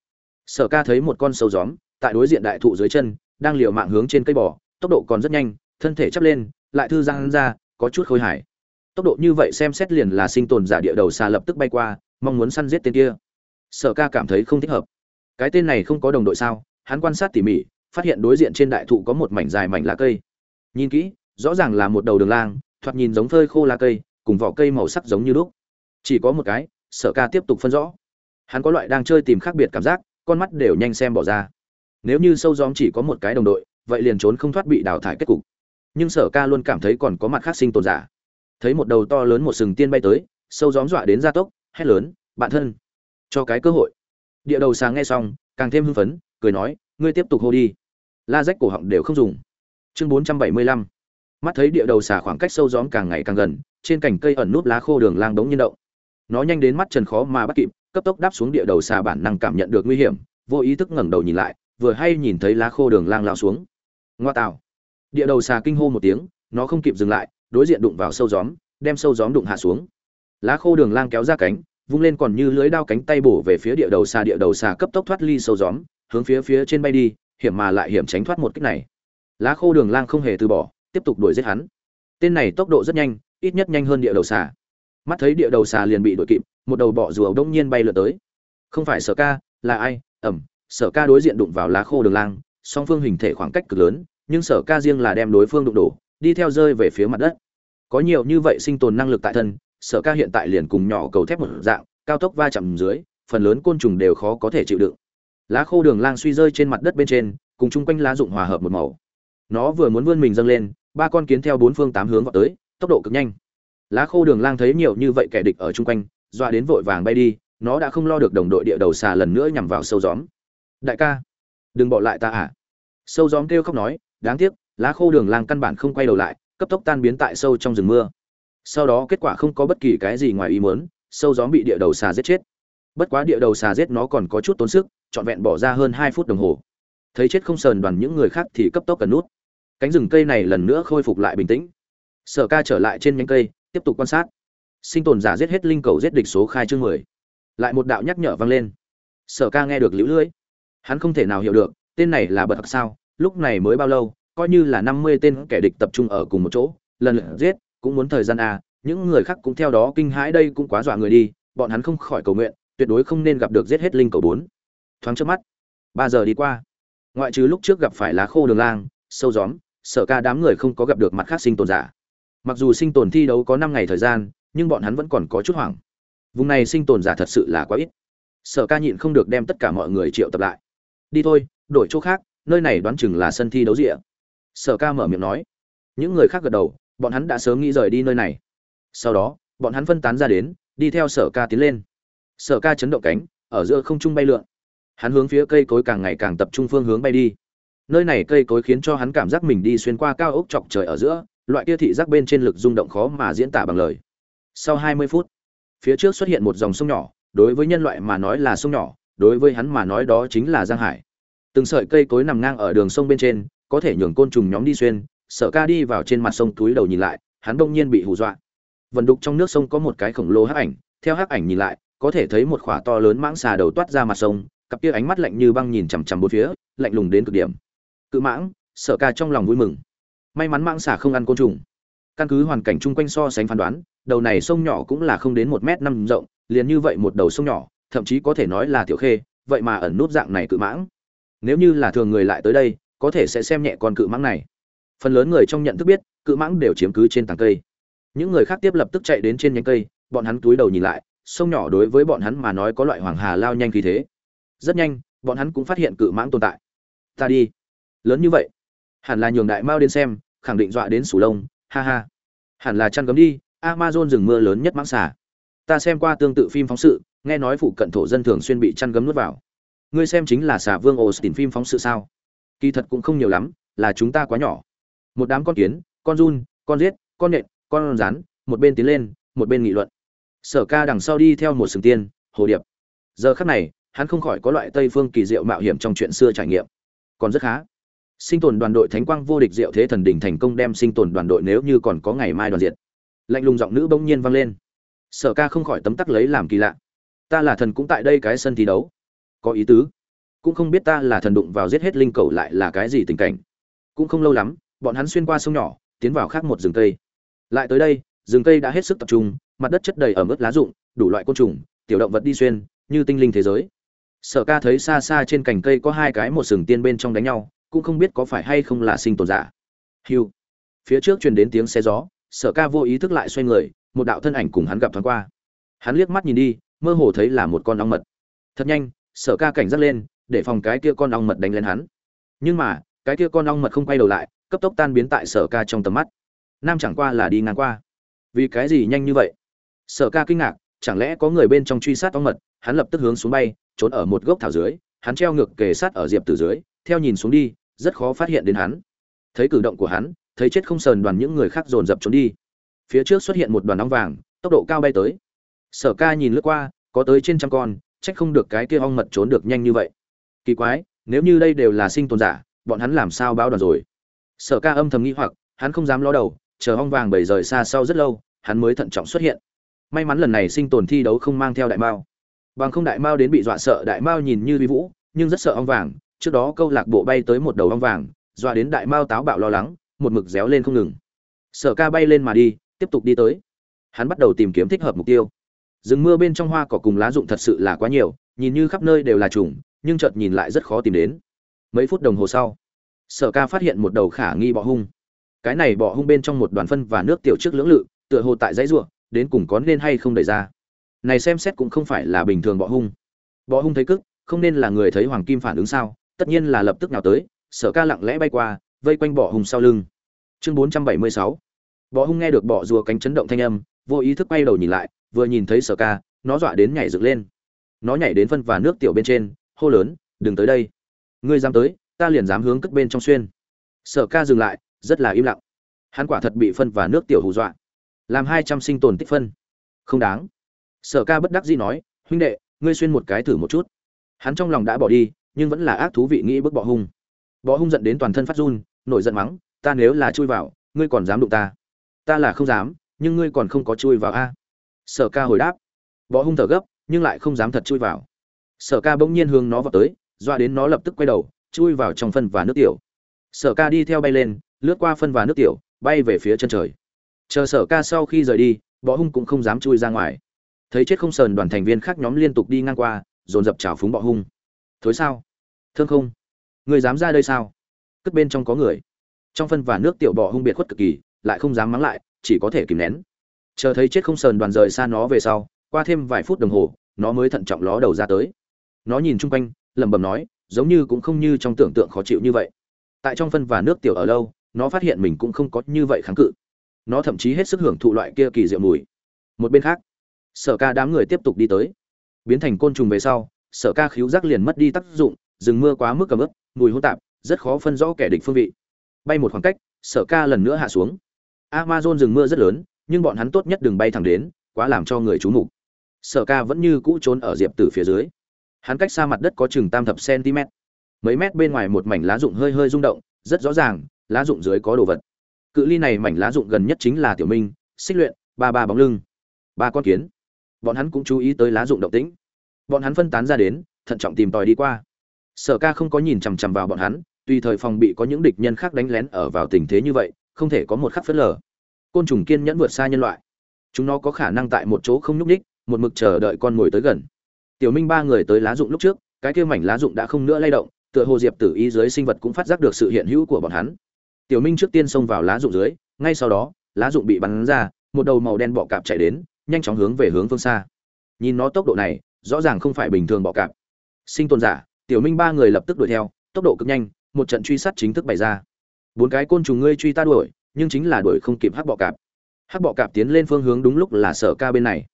sở ca thấy một con sâu gióm, tại đối diện đại thụ dưới chân, đang liều mạng hướng trên cây bò, tốc độ còn rất nhanh, thân thể chắp lên, lại thư giang ra, có chút khôi hài. Tốc độ như vậy xem xét liền là sinh tồn giả địa đầu xa lập tức bay qua, mong muốn săn giết tên kia. Sở ca cảm thấy không thích hợp. Cái tên này không có đồng đội sao? Hắn quan sát tỉ mỉ, phát hiện đối diện trên đại thụ có một mảnh dài mảnh lá cây. Nhìn kỹ, rõ ràng là một đầu đường lang, thoạt nhìn giống phơi khô lá cây, cùng vỏ cây màu sắc giống như lúc chỉ có một cái, sở ca tiếp tục phân rõ. Hắn có loại đang chơi tìm khác biệt cảm giác con mắt đều nhanh xem bỏ ra. Nếu như sâu gióm chỉ có một cái đồng đội, vậy liền trốn không thoát bị đào thải kết cục. Nhưng sở ca luôn cảm thấy còn có mặt khác sinh tồn giả. Thấy một đầu to lớn một sừng tiên bay tới, sâu gióm dọa đến gia tốc, hét lớn, bạn thân, cho cái cơ hội. Địa đầu sáng nghe xong, càng thêm hưng phấn, cười nói, ngươi tiếp tục hô đi. La rách cổ họng đều không dùng. Chương bốn trăm bảy mươi lăm. Mắt thấy địa đầu xà khoảng cách sâu gióm càng ngày càng gần, trên cành cây ẩn núp lá khô đường lang đống nhiên động. Nó nhanh đến mắt trần khó mà bắt kịp cấp tốc đáp xuống địa đầu xà bản năng cảm nhận được nguy hiểm, vô ý thức ngẩng đầu nhìn lại, vừa hay nhìn thấy lá khô đường lang lao xuống. Ngoa tạo. Địa đầu xà kinh hô một tiếng, nó không kịp dừng lại, đối diện đụng vào sâu gióm, đem sâu gióm đụng hạ xuống. Lá khô đường lang kéo ra cánh, vung lên còn như lưới đao cánh tay bổ về phía địa đầu xà, địa đầu xà cấp tốc thoát ly sâu gióm, hướng phía phía trên bay đi, hiểm mà lại hiểm tránh thoát một cách này. Lá khô đường lang không hề từ bỏ, tiếp tục đuổi giết hắn. Tên này tốc độ rất nhanh, ít nhất nhanh hơn địa đầu xà. Mắt thấy địa đầu xà liền bị đuổi kịp một đầu bọ rùa đông nhiên bay lượn tới. Không phải sở ca, là ai? Ẩm, sở ca đối diện đụng vào lá khô đường lang, song phương hình thể khoảng cách cực lớn, nhưng sở ca riêng là đem đối phương đụng đổ, đi theo rơi về phía mặt đất. Có nhiều như vậy sinh tồn năng lực tại thân, sở ca hiện tại liền cùng nhỏ cầu thép một dạng, cao tốc va chạm dưới, phần lớn côn trùng đều khó có thể chịu đựng. Lá khô đường lang suy rơi trên mặt đất bên trên, cùng chung quanh lá dụng hòa hợp một màu. Nó vừa muốn vươn mình dâng lên, ba con kiến theo bốn phương tám hướng vào tới, tốc độ cực nhanh. Lá khô đường lang thấy nhiều như vậy kẻ địch ở chung quanh dọa đến vội vàng bay đi, nó đã không lo được đồng đội địa đầu xà lần nữa nhằm vào sâu gióm. Đại ca, đừng bỏ lại ta à? Sâu gióm kêu khóc nói, đáng tiếc, lá khô đường lang căn bản không quay đầu lại, cấp tốc tan biến tại sâu trong rừng mưa. Sau đó kết quả không có bất kỳ cái gì ngoài ý muốn, sâu gióm bị địa đầu xà giết chết. Bất quá địa đầu xà giết nó còn có chút tốn sức, trọn vẹn bỏ ra hơn hai phút đồng hồ. Thấy chết không sờn đoàn những người khác thì cấp tốc cần nút. Cánh rừng cây này lần nữa khôi phục lại bình tĩnh. Sở ca trở lại trên nhánh cây, tiếp tục quan sát sinh tồn giả giết hết linh cầu giết địch số khai chương mười. Lại một đạo nhắc nhở vang lên. Sở ca nghe được lũ lưỡi. Hắn không thể nào hiểu được, tên này là bật sao, lúc này mới bao lâu, coi như là năm mươi tên kẻ địch tập trung ở cùng một chỗ, lần lượt giết, cũng muốn thời gian à những người khác cũng theo đó kinh hãi đây cũng quá dọa người đi, bọn hắn không khỏi cầu nguyện, tuyệt đối không nên gặp được giết hết linh cầu bốn. Thoáng trước mắt, ba giờ đi qua. Ngoại trừ lúc trước gặp phải lá khô đường lang, sâu gióm, sở ca đám người không có gặp được mặt khác sinh tồn giả. Mặc dù sinh tồn thi đấu có năm ngày thời gian nhưng bọn hắn vẫn còn có chút hoảng. Vùng này sinh tồn giả thật sự là quá ít. Sở ca nhịn không được đem tất cả mọi người triệu tập lại. Đi thôi, đổi chỗ khác, nơi này đoán chừng là sân thi đấu rịa sở ca mở miệng nói. Những người khác gật đầu, bọn hắn đã sớm nghĩ rời đi nơi này. Sau đó, bọn hắn phân tán ra đến, đi theo sở ca tiến lên. Sở ca chấn động cánh, ở giữa không trung bay lượn. Hắn hướng phía cây cối càng ngày càng tập trung phương hướng bay đi. Nơi này cây cối khiến cho hắn cảm giác mình đi xuyên qua cao ốc chọc trời ở giữa, loại kia thị giác bên trên lực rung động khó mà diễn tả bằng lời sau 20 phút, phía trước xuất hiện một dòng sông nhỏ, đối với nhân loại mà nói là sông nhỏ, đối với hắn mà nói đó chính là giang hải. Từng sợi cây cối nằm ngang ở đường sông bên trên, có thể nhường côn trùng nhóm đi xuyên, sở ca đi vào trên mặt sông túi đầu nhìn lại, hắn đông nhiên bị hù dọa. Vận đục trong nước sông có một cái khổng lồ hắc ảnh, theo hắc ảnh nhìn lại, có thể thấy một khỏa to lớn mãng xà đầu toát ra mặt sông, cặp kia ánh mắt lạnh như băng nhìn chằm chằm bốn phía, lạnh lùng đến cực điểm. Cự mãng, sở ca trong lòng vui mừng. May mắn mãng xà không ăn côn trùng. Căn cứ hoàn cảnh chung quanh so sánh phán đoán đầu này sông nhỏ cũng là không đến một m năm rộng, liền như vậy một đầu sông nhỏ, thậm chí có thể nói là tiểu khê, vậy mà ẩn nút dạng này cự mãng. Nếu như là thường người lại tới đây, có thể sẽ xem nhẹ con cự mãng này. Phần lớn người trong nhận thức biết, cự mãng đều chiếm cứ trên tàng cây. Những người khác tiếp lập tức chạy đến trên nhánh cây, bọn hắn túi đầu nhìn lại, sông nhỏ đối với bọn hắn mà nói có loại hoàng hà lao nhanh khí thế. Rất nhanh, bọn hắn cũng phát hiện cự mãng tồn tại. Ta đi. Lớn như vậy. Hẳn là nhường đại mao đến xem, khẳng định dọa đến sủ lông, ha ha. Hẳn là chăn gấm đi amazon rừng mưa lớn nhất mãng xà. Ta xem qua tương tự phim phóng sự, nghe nói phụ cận thổ dân thường xuyên bị chăn gấm nuốt vào. Ngươi xem chính là xà vương austin phim phóng sự sao? Kỳ thật cũng không nhiều lắm, là chúng ta quá nhỏ. Một đám con kiến, con run, con giết, con nện con rắn, một bên tiến lên, một bên nghị luận. Sở ca đằng sau đi theo một sừng tiên, hồ điệp. Giờ khắc này, hắn không khỏi có loại tây phương kỳ diệu mạo hiểm trong chuyện xưa trải nghiệm. Còn rất khá. Sinh tồn đoàn đội thánh quang vô địch diệu thế thần đỉnh thành công đem sinh tồn đoàn đội nếu như còn có ngày mai đoàn diệt lạnh lùng giọng nữ bỗng nhiên vang lên. Sở ca không khỏi tấm tắc lấy làm kỳ lạ. Ta là thần cũng tại đây cái sân thi đấu. Có ý tứ. Cũng không biết ta là thần đụng vào giết hết linh cầu lại là cái gì tình cảnh. Cũng không lâu lắm, bọn hắn xuyên qua sông nhỏ, tiến vào khác một rừng cây. Lại tới đây, rừng cây đã hết sức tập trung, mặt đất chất đầy ở mức lá rụng, đủ loại côn trùng, tiểu động vật đi xuyên, như tinh linh thế giới. Sở ca thấy xa xa trên cành cây có hai cái một sừng tiên bên trong đánh nhau, cũng không biết có phải hay không là sinh tồn giả. Hiu phía trước truyền đến tiếng xe gió sở ca vô ý thức lại xoay người, một đạo thân ảnh cùng hắn gặp thoáng qua. Hắn liếc mắt nhìn đi, mơ hồ thấy là một con ong mật. Thật nhanh, sở ca cảnh giác lên, để phòng cái kia con ong mật đánh lên hắn. Nhưng mà, cái kia con ong mật không quay đầu lại, cấp tốc tan biến tại sở ca trong tầm mắt. Nam chẳng qua là đi ngang qua. Vì cái gì nhanh như vậy? Sở ca kinh ngạc, chẳng lẽ có người bên trong truy sát ong mật, hắn lập tức hướng xuống bay, trốn ở một gốc thảo dưới, hắn treo ngược kề sát ở diệp từ dưới, theo nhìn xuống đi, rất khó phát hiện đến hắn. Thấy cử động của hắn thấy chết không sờn đoàn những người khác dồn dập trốn đi. Phía trước xuất hiện một đoàn ong vàng, tốc độ cao bay tới. Sở ca nhìn lướt qua, có tới trên trăm con, trách không được cái kia ong mật trốn được nhanh như vậy. Kỳ quái, nếu như đây đều là sinh tồn giả, bọn hắn làm sao báo đoàn rồi? Sở ca âm thầm nghĩ hoặc, hắn không dám lo đầu, chờ ong vàng bầy rời xa sau rất lâu, hắn mới thận trọng xuất hiện. May mắn lần này sinh tồn thi đấu không mang theo đại mao. Bằng không đại mao đến bị dọa sợ, đại mao nhìn như vi vũ, nhưng rất sợ ong vàng, trước đó câu lạc bộ bay tới một đầu ong vàng, dọa đến đại mao táo bạo lo lắng một mực réo lên không ngừng. Sở ca bay lên mà đi, tiếp tục đi tới. Hắn bắt đầu tìm kiếm thích hợp mục tiêu. Rừng mưa bên trong hoa cỏ cùng lá rụng thật sự là quá nhiều, nhìn như khắp nơi đều là trùng, nhưng chợt nhìn lại rất khó tìm đến. Mấy phút đồng hồ sau, sở ca phát hiện một đầu khả nghi bọ hung. Cái này bọ hung bên trong một đoàn phân và nước tiểu trước lưỡng lự, tựa hồ tại dãy ruộng, đến cùng có nên hay không đẩy ra. Này xem xét cũng không phải là bình thường bọ hung. Bọ hung thấy cức, không nên là người thấy hoàng kim phản ứng sao, tất nhiên là lập tức nào tới, sở ca lặng lẽ bay qua, vây quanh bọ hung sau lưng chương bốn trăm bảy mươi sáu. Bọ hung nghe được bọ rùa cánh chấn động thanh âm, vô ý thức quay đầu nhìn lại, vừa nhìn thấy sở ca, nó dọa đến nhảy dựng lên. Nó nhảy đến phân và nước tiểu bên trên, hô lớn, đừng tới đây. Ngươi dám tới, ta liền dám hướng cất bên trong xuyên. Sở ca dừng lại, rất là im lặng. Hắn quả thật bị phân và nước tiểu hù dọa, làm hai trăm sinh tồn tích phân. Không đáng. Sở ca bất đắc dĩ nói, huynh đệ, ngươi xuyên một cái thử một chút. Hắn trong lòng đã bỏ đi, nhưng vẫn là ác thú vị nghĩ bước bọ hung. Bọ hung giận đến toàn thân phát run, nổi giận mắng ta nếu là chui vào, ngươi còn dám đụng ta? Ta là không dám, nhưng ngươi còn không có chui vào a? Sở ca hồi đáp. Bọ hung thở gấp, nhưng lại không dám thật chui vào. Sở ca bỗng nhiên hướng nó vào tới, doa đến nó lập tức quay đầu, chui vào trong phân và nước tiểu. Sở ca đi theo bay lên, lướt qua phân và nước tiểu, bay về phía chân trời. Chờ sở ca sau khi rời đi bọ hung cũng không dám chui ra ngoài. Thấy chết không sờn đoàn thành viên khác nhóm liên tục đi ngang qua, dồn dập trào phúng bọ hung. Thối sao? Thương không? Người dám ra đây sao? Cất bên trong có người trong phân và nước tiểu bọ hung biệt khuất cực kỳ, lại không dám mắng lại, chỉ có thể kìm nén. Chờ thấy chết không sờn đoàn rời xa nó về sau, qua thêm vài phút đồng hồ, nó mới thận trọng ló đầu ra tới. Nó nhìn chung quanh, lẩm bẩm nói, giống như cũng không như trong tưởng tượng khó chịu như vậy. Tại trong phân và nước tiểu ở lâu, nó phát hiện mình cũng không có như vậy kháng cự. Nó thậm chí hết sức hưởng thụ loại kia kỳ diệu mùi. Một bên khác, sở ca đám người tiếp tục đi tới. Biến thành côn trùng về sau, sở ca khíu giác liền mất đi tác dụng, rừng mưa quá mức cầm ướp mùi hỗn tạp, rất khó phân rõ kẻ địch phương vị bay một khoảng cách, sở ca lần nữa hạ xuống. Amazon rừng mưa rất lớn, nhưng bọn hắn tốt nhất đừng bay thẳng đến, quá làm cho người chú mục. Sở ca vẫn như cũ trốn ở diệp tử phía dưới. Hắn cách xa mặt đất có chừng tam thập cm mấy mét bên ngoài một mảnh lá rụng hơi hơi rung động, rất rõ ràng, lá rụng dưới có đồ vật. Cự ly này mảnh lá rụng gần nhất chính là tiểu minh, xích luyện, ba ba bóng lưng. Ba con kiến. Bọn hắn cũng chú ý tới lá rụng động tĩnh. Bọn hắn phân tán ra đến, thận trọng tìm tòi đi qua. Sở ca không có nhìn chằm chằm vào bọn hắn tùy thời phòng bị có những địch nhân khác đánh lén ở vào tình thế như vậy, không thể có một khắc phớt lờ. Côn trùng kiên nhẫn vượt xa nhân loại. Chúng nó có khả năng tại một chỗ không nhúc ních một mực chờ đợi con mồi tới gần. Tiểu minh ba người tới lá dụng lúc trước, cái kia mảnh lá dụng đã không nữa lay động, tựa hồ diệp tử y dưới sinh vật cũng phát giác được sự hiện hữu của bọn hắn. Tiểu minh trước tiên xông vào lá dụng dưới, ngay sau đó, lá dụng bị bắn ra, một đầu màu đen bọ cạp chạy đến, nhanh chóng hướng về hướng phương xa. Nhìn nó tốc độ này, rõ ràng không phải bình thường bọ cạp. Sinh tồn giả, tiểu minh ba người lập tức đuổi theo, tốc độ cực nhanh một trận truy sát chính thức bày ra. Bốn cái côn trùng ngươi truy ta đuổi nhưng chính là đuổi không kịp hắc bọ cạp. Hắc bọ cạp tiến lên phương hướng đúng lúc là sở ca bên này.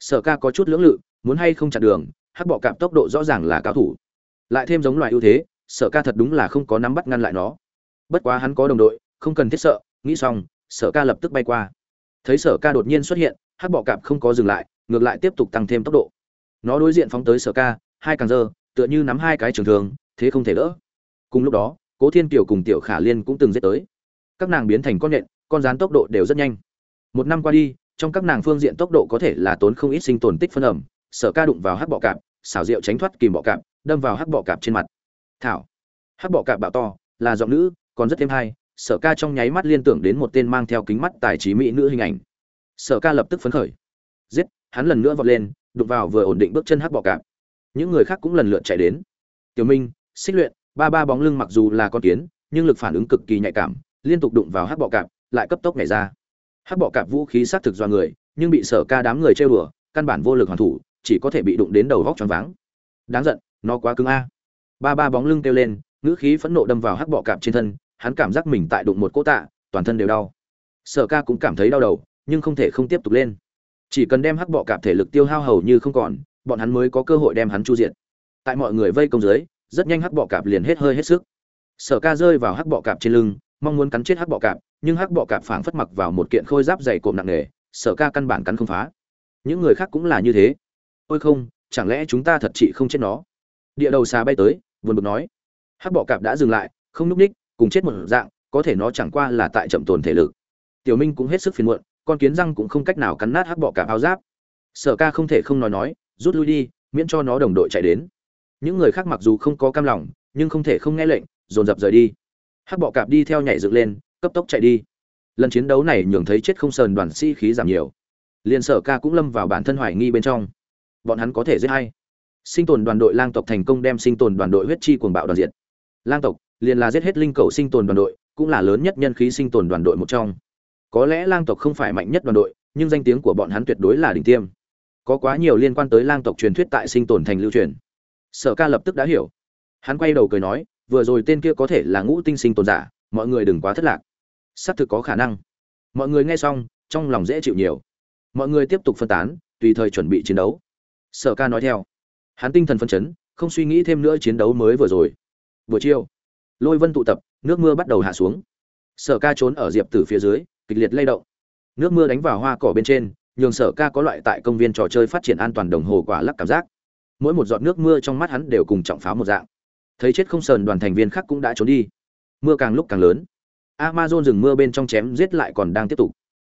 Sở ca có chút lưỡng lự muốn hay không chặn đường hắc bọ cạp tốc độ rõ ràng là cao thủ. Lại thêm giống loài ưu thế sở ca thật đúng là không có nắm bắt ngăn lại nó. Bất quá hắn có đồng đội không cần thiết sợ nghĩ xong sở ca lập tức bay qua. Thấy sở ca đột nhiên xuất hiện hắc bọ cạp không có dừng lại ngược lại tiếp tục tăng thêm tốc độ. Nó đối diện phóng tới sở ca hai càng giờ, tựa như nắm hai cái trường thường thế không thể đỡ cùng lúc đó, cố thiên kiều cùng tiểu khả liên cũng từng giết tới. Các nàng biến thành con nhện, con rán tốc độ đều rất nhanh. Một năm qua đi, trong các nàng phương diện tốc độ có thể là tốn không ít sinh tồn tích phân ẩm, sở ca đụng vào hắc bọ cạp, xảo diệu tránh thoát kìm bọ cạp, đâm vào hắc bọ cạp trên mặt. Thảo. Hắc bọ cạp bạo to, là giọng nữ, còn rất thêm hay, sở ca trong nháy mắt liên tưởng đến một tên mang theo kính mắt tài trí mỹ nữ hình ảnh. Sở ca lập tức phấn khởi. Giết, hắn lần nữa vọt lên, đụng vào vừa ổn định bước chân hắc bọ cạp. Những người khác cũng lần lượt chạy đến. Tiểu minh, xích luyện ba ba bóng lưng mặc dù là con kiến, nhưng lực phản ứng cực kỳ nhạy cảm, liên tục đụng vào hắc bọ cạp, lại cấp tốc nhảy ra. Hắc bọ cạp vũ khí sát thực do người, nhưng bị sở ca đám người trêu đùa, căn bản vô lực hoàn thủ, chỉ có thể bị đụng đến đầu vóc choáng váng. Đáng giận, nó quá cứng a. Ba ba bóng lưng kêu lên, ngữ khí phẫn nộ đâm vào hắc bọ cạp trên thân, hắn cảm giác mình tại đụng một cỗ tạ, toàn thân đều đau. Sở ca cũng cảm thấy đau đầu, nhưng không thể không tiếp tục lên. Chỉ cần đem hắc bọ cạp thể lực tiêu hao hầu như không còn, bọn hắn mới có cơ hội đem hắn chu diện tại mọi người vây công dưới rất nhanh hắc bọ cạp liền hết hơi hết sức. Sở ca rơi vào hắc bọ cạp trên lưng, mong muốn cắn chết hắc bọ cạp, nhưng hắc bọ cạp phảng phất mặc vào một kiện khôi giáp dày cộm nặng nề, sở ca căn bản cắn không phá. Những người khác cũng là như thế. Ôi không, chẳng lẽ chúng ta thật chị không chết nó? Địa đầu xà bay tới vườn bực nói. Hắc bọ cạp đã dừng lại, không núp ních, cùng chết một dạng, có thể nó chẳng qua là tại chậm tồn thể lực. Tiểu minh cũng hết sức phiền muộn, con kiến răng cũng không cách nào cắn nát hắc bọ cạp áo giáp. Sở ca không thể không nói nói, rút lui đi, miễn cho nó đồng đội chạy đến những người khác mặc dù không có cam lòng, nhưng không thể không nghe lệnh, dồn dập rời đi. Hắc bọ cạp đi theo nhảy dựng lên, cấp tốc chạy đi. Lần chiến đấu này nhường thấy chết không sờn đoàn sĩ khí giảm nhiều. Liền sở ca cũng lâm vào bản thân hoài nghi bên trong. Bọn hắn có thể giết hay? Sinh tồn đoàn đội lang tộc thành công đem sinh tồn đoàn đội huyết chi cuồng bạo đoàn diện lang tộc, liền là giết hết linh cầu sinh tồn đoàn đội, cũng là lớn nhất nhân khí sinh tồn đoàn đội một trong. Có lẽ lang tộc không phải mạnh nhất đoàn đội, nhưng danh tiếng của bọn hắn tuyệt đối là đỉnh tiêm. Có quá nhiều liên quan tới lang tộc truyền thuyết tại sinh tồn thành lưu truyền sở ca lập tức đã hiểu. Hắn quay đầu cười nói, vừa rồi tên kia có thể là ngũ tinh sinh tồn giả, mọi người đừng quá thất lạc. Xác thực có khả năng. Mọi người nghe xong, trong lòng dễ chịu nhiều. Mọi người tiếp tục phân tán, tùy thời chuẩn bị chiến đấu. Sở ca nói theo. Hắn tinh thần phân chấn, không suy nghĩ thêm nữa chiến đấu mới vừa rồi. Buổi chiều, lôi vân tụ tập, nước mưa bắt đầu hạ xuống. Sở ca trốn ở diệp tử phía dưới, kịch liệt lay động. Nước mưa đánh vào hoa cỏ bên trên, nhường sở ca có loại tại công viên trò chơi phát triển an toàn đồng hồ quả lắc cảm giác mỗi một giọt nước mưa trong mắt hắn đều cùng trọng pháo một dạng. Thấy chết không sờn đoàn thành viên khác cũng đã trốn đi. Mưa càng lúc càng lớn. Amazon rừng mưa bên trong chém giết lại còn đang tiếp tục.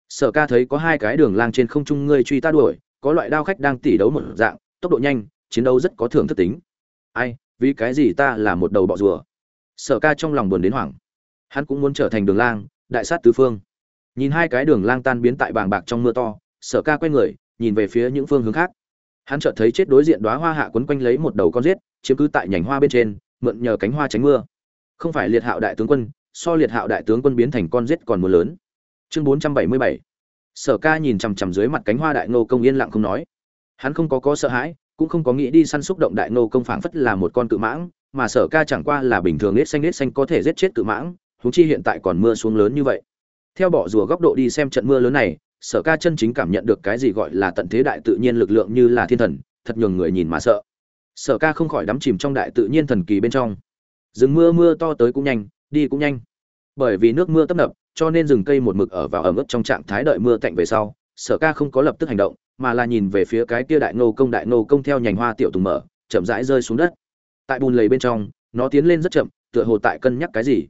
Sở ca thấy có hai cái đường lang trên không trung ngươi truy ta đuổi, có loại đao khách đang tỉ đấu một dạng, tốc độ nhanh, chiến đấu rất có thưởng thức tính. Ai, vì cái gì ta là một đầu bọ rùa? Sở ca trong lòng buồn đến hoảng. Hắn cũng muốn trở thành đường lang, đại sát tứ phương. Nhìn hai cái đường lang tan biến tại bàng bạc trong mưa to, sở ca quay người, nhìn về phía những phương hướng khác hắn chợt thấy chết đối diện đóa hoa hạ quấn quanh lấy một đầu con giết, chiếm cứ tại nhành hoa bên trên, mượn nhờ cánh hoa tránh mưa. Không phải liệt hạo đại tướng quân, so liệt hạo đại tướng quân biến thành con giết còn mưa lớn. Chương bốn trăm bảy mươi bảy. Sở ca nhìn chằm chằm dưới mặt cánh hoa đại Ngô công yên lặng không nói. Hắn không có có sợ hãi, cũng không có nghĩ đi săn xúc động đại Ngô công phảng phất là một con cự mãng, mà sở ca chẳng qua là bình thường nết xanh nết xanh có thể giết chết cự mãng húng chi hiện tại còn mưa xuống lớn như vậy. Theo bỏ rùa góc độ đi xem trận mưa lớn này sở ca chân chính cảm nhận được cái gì gọi là tận thế đại tự nhiên lực lượng như là thiên thần, thật nhường người nhìn mà sợ. Sở ca không khỏi đắm chìm trong đại tự nhiên thần kỳ bên trong. Rừng mưa mưa to tới cũng nhanh, đi cũng nhanh. Bởi vì nước mưa tấp nập, cho nên rừng cây một mực ở vào ẩm ướt trong trạng thái đợi mưa tạnh về sau, sở ca không có lập tức hành động, mà là nhìn về phía cái kia đại nô công, đại nô công theo nhành hoa tiểu tùng mở, chậm rãi rơi xuống đất. Tại bùn lầy bên trong, nó tiến lên rất chậm, tựa hồ tại cân nhắc cái gì.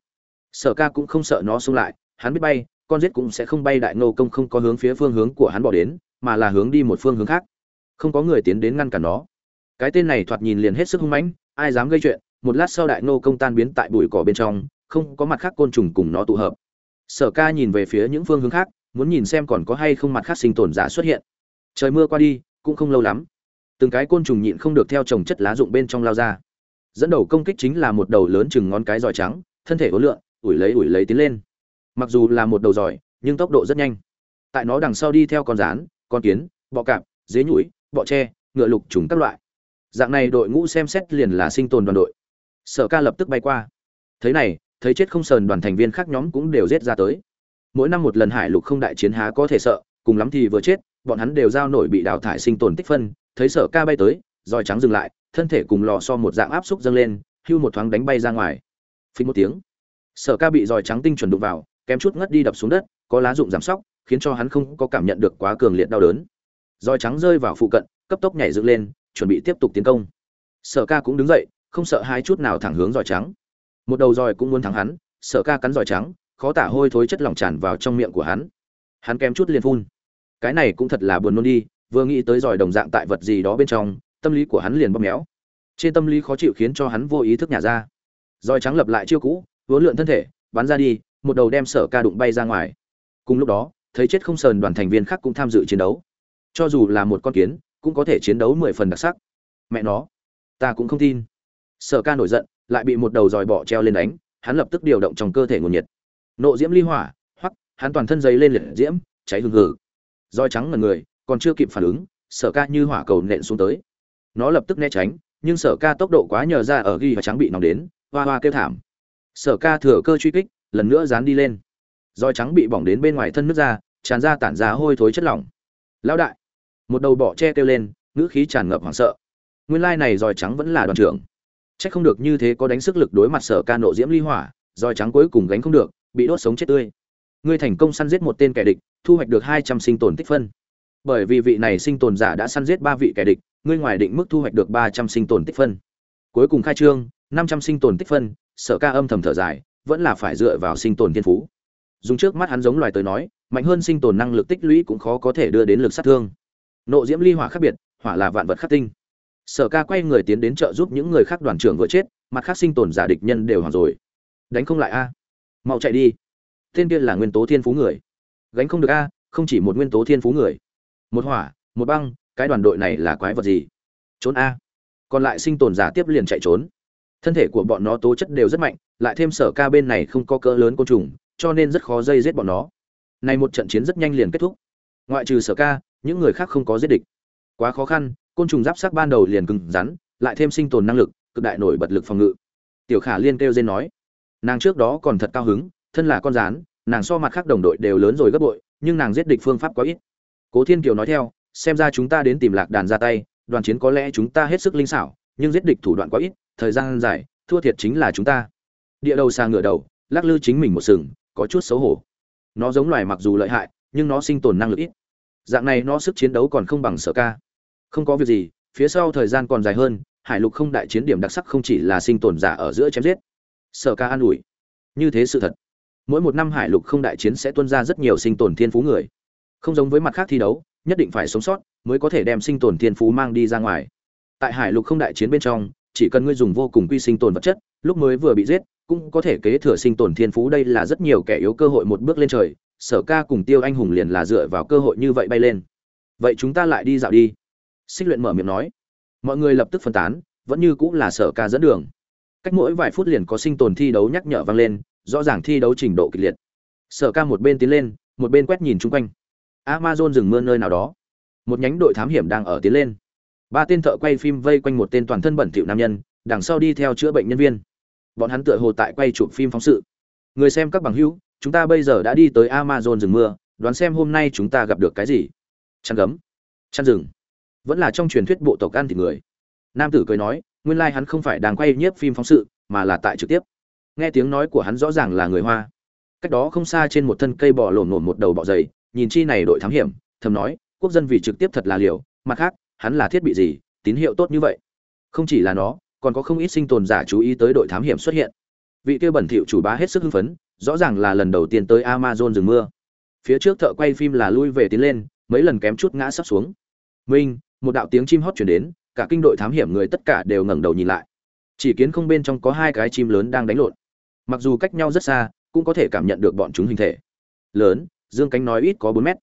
Sở ca cũng không sợ nó xung lại, hắn biết bay con giết cũng sẽ không bay đại Ngô công không có hướng phía phương hướng của hắn bỏ đến, mà là hướng đi một phương hướng khác. Không có người tiến đến ngăn cản nó. Cái tên này thoạt nhìn liền hết sức hung mãnh, ai dám gây chuyện, một lát sau đại Ngô công tan biến tại bụi cỏ bên trong, không có mặt khác côn trùng cùng nó tụ hợp. Sở ca nhìn về phía những phương hướng khác, muốn nhìn xem còn có hay không mặt khác sinh tồn giả xuất hiện. Trời mưa qua đi, cũng không lâu lắm. Từng cái côn trùng nhịn không được theo trồng chất lá rụng bên trong lao ra. Dẫn đầu công kích chính là một đầu lớn chừng ngón cái giỏi trắng, thân thể ố lượn, ủi lấy ủi lấy tiến lên mặc dù là một đầu giỏi, nhưng tốc độ rất nhanh. Tại nó đằng sau đi theo con rán, con kiến, bọ cạp, dế nhũi, bọ tre, ngựa lục trùng các loại. Dạng này đội ngũ xem xét liền là sinh tồn đoàn đội. Sở ca lập tức bay qua. Thấy này, thấy chết không sờn đoàn thành viên khác nhóm cũng đều giết ra tới. Mỗi năm một lần hải lục không đại chiến há có thể sợ, cùng lắm thì vừa chết, bọn hắn đều giao nổi bị đào thải sinh tồn tích phân, thấy sở ca bay tới, roi trắng dừng lại, thân thể cùng lò so một dạng áp xúc dâng lên, hưu một thoáng đánh bay ra ngoài. Phí một tiếng, sở ca bị roi trắng tinh chuẩn đụng vào kém chút ngất đi đập xuống đất, có lá rụng giảm sóc, khiến cho hắn không có cảm nhận được quá cường liệt đau đớn. Roi trắng rơi vào phụ cận, cấp tốc nhảy dựng lên, chuẩn bị tiếp tục tiến công. Sở ca cũng đứng dậy, không sợ hai chút nào thẳng hướng roi trắng. Một đầu roi cũng muốn thắng hắn, sở ca cắn roi trắng, khó tả hôi thối chất lỏng tràn vào trong miệng của hắn. Hắn kém chút liền phun. Cái này cũng thật là buồn nôn đi, vừa nghĩ tới giỏi đồng dạng tại vật gì đó bên trong, tâm lý của hắn liền bóp méo. Trên tâm lý khó chịu khiến cho hắn vô ý thức nhả ra. Roi trắng lập lại chiêu cũ, vốn lượn thân thể, bắn ra đi một đầu đem sở ca đụng bay ra ngoài. Cùng lúc đó, thấy chết không sờn đoàn thành viên khác cũng tham dự chiến đấu. Cho dù là một con kiến, cũng có thể chiến đấu mười phần đặc sắc. Mẹ nó, ta cũng không tin. Sở ca nổi giận, lại bị một đầu dòi bọ treo lên đánh, hắn lập tức điều động trong cơ thể nguồn nhiệt. Nộ diễm ly hỏa hoặc hắn toàn thân dây lên liệt diễm, cháy hừng hừ roi trắng ngần người, còn chưa kịp phản ứng, sở ca như hỏa cầu nện xuống tới. Nó lập tức né tránh, nhưng sở ca tốc độ quá nhờ ra ở ghi và trắng bị nóng đến, hoa hoa kêu thảm. Sở ca thừa cơ truy kích lần nữa dán đi lên. Roi trắng bị bỏng đến bên ngoài thân nước ra tràn ra tản ra hôi thối chất lỏng. Lão đại! Một đầu bọ che kêu lên, ngữ khí tràn ngập hoảng sợ. Nguyên lai này roi trắng vẫn là đoàn trưởng. Trách không được như thế có đánh sức lực đối mặt sở ca nộ diễm ly hỏa, roi trắng cuối cùng gánh không được, bị đốt sống chết tươi. Ngươi thành công săn giết một tên kẻ địch, thu hoạch được hai trăm sinh tồn tích phân. Bởi vì vị này sinh tồn giả đã săn giết ba vị kẻ địch, ngươi ngoài định mức thu hoạch được ba trăm sinh tồn tích phân. Cuối cùng khai trương, năm trăm sinh tồn tích phân, sở ca âm thầm thở dài vẫn là phải dựa vào sinh tồn thiên phú. Dùng trước mắt hắn giống loài tới nói, mạnh hơn sinh tồn năng lực tích lũy cũng khó có thể đưa đến lực sát thương. Nộ diễm ly hỏa khác biệt, hỏa là vạn vật khắc tinh. Sở ca quay người tiến đến trợ giúp những người khác đoàn trưởng vừa chết, mặt khác sinh tồn giả địch nhân đều hoàn rồi. Đánh không lại a. Mau chạy đi. Tên kia là nguyên tố thiên phú người. Gánh không được a, không chỉ một nguyên tố thiên phú người. Một hỏa, một băng, cái đoàn đội này là quái vật gì? Trốn a. Còn lại sinh tồn giả tiếp liền chạy trốn thân thể của bọn nó tố chất đều rất mạnh, lại thêm sở ca bên này không có cỡ lớn côn trùng, cho nên rất khó dây giết bọn nó. Này một trận chiến rất nhanh liền kết thúc. Ngoại trừ sở ca, những người khác không có giết địch. Quá khó khăn, côn trùng giáp sắc ban đầu liền cứng rắn, lại thêm sinh tồn năng lực, cực đại nổi bật lực phòng ngự. Tiểu khả liên kêu dên nói, nàng trước đó còn thật cao hứng, thân là con rán nàng so mặt khác đồng đội đều lớn rồi gấp bội, nhưng nàng giết địch phương pháp quá ít. Cố thiên kiều nói theo, xem ra chúng ta đến tìm lạc đàn ra tay, đoàn chiến có lẽ chúng ta hết sức linh xảo, nhưng giết địch thủ đoạn quá ít thời gian dài, thua thiệt chính là chúng ta. Địa đầu sang ngựa đầu, lắc lư chính mình một sừng, có chút xấu hổ. Nó giống loài mặc dù lợi hại, nhưng nó sinh tồn năng lực ít. Dạng này nó sức chiến đấu còn không bằng sở ca. Không có việc gì, phía sau thời gian còn dài hơn, hải lục không đại chiến điểm đặc sắc không chỉ là sinh tồn giả ở giữa chém giết. Sở ca an ủi. Như thế sự thật. Mỗi một năm hải lục không đại chiến sẽ tuân ra rất nhiều sinh tồn thiên phú người. Không giống với mặt khác thi đấu, nhất định phải sống sót, mới có thể đem sinh tồn thiên phú mang đi ra ngoài. Tại hải lục không đại chiến bên trong chỉ cần ngươi dùng vô cùng quy sinh tồn vật chất, lúc mới vừa bị giết, cũng có thể kế thừa sinh tồn thiên phú. Đây là rất nhiều kẻ yếu cơ hội một bước lên trời, sở ca cùng tiêu anh hùng liền là dựa vào cơ hội như vậy bay lên. Vậy chúng ta lại đi dạo đi. Xích luyện mở miệng nói. Mọi người lập tức phân tán, vẫn như cũng là sở ca dẫn đường. Cách mỗi vài phút liền có sinh tồn thi đấu nhắc nhở vang lên, rõ ràng thi đấu trình độ kịch liệt. Sở ca một bên tiến lên, một bên quét nhìn xung quanh. Amazon rừng mưa nơi nào đó. Một nhánh đội thám hiểm đang ở tiến lên ba tên thợ quay phim vây quanh một tên toàn thân bẩn thỉu nam nhân, đằng sau đi theo chữa bệnh nhân viên. Bọn hắn tựa hồ tại quay chụp phim phóng sự. Người xem các bằng hữu, chúng ta bây giờ đã đi tới amazon rừng mưa, đoán xem hôm nay chúng ta gặp được cái gì. Chăn gấm. Chăn rừng. Vẫn là trong truyền thuyết bộ tộc ăn thịt người. Nam tử cười nói, nguyên lai hắn không phải đang quay nhiếp phim phóng sự, mà là tại trực tiếp. Nghe tiếng nói của hắn rõ ràng là người hoa. Cách đó không xa trên một thân cây bò lổn lổn một đầu bọ dày, nhìn chi này đội thám hiểm, thầm nói, quốc dân vì trực tiếp thật là liều, mặt khác hắn là thiết bị gì, tín hiệu tốt như vậy? Không chỉ là nó, còn có không ít sinh tồn giả chú ý tới đội thám hiểm xuất hiện. Vị kia bẩn thỉu chủ bá hết sức hưng phấn, rõ ràng là lần đầu tiên tới amazon rừng mưa. Phía trước thợ quay phim là lui về tiến lên, mấy lần kém chút ngã sắp xuống. Minh, một đạo tiếng chim hót chuyển đến, cả kinh đội thám hiểm người tất cả đều ngẩng đầu nhìn lại. Chỉ kiến không bên trong có hai cái chim lớn đang đánh lộn. Mặc dù cách nhau rất xa, cũng có thể cảm nhận được bọn chúng hình thể. Lớn, dương cánh nói ít có bốn mét.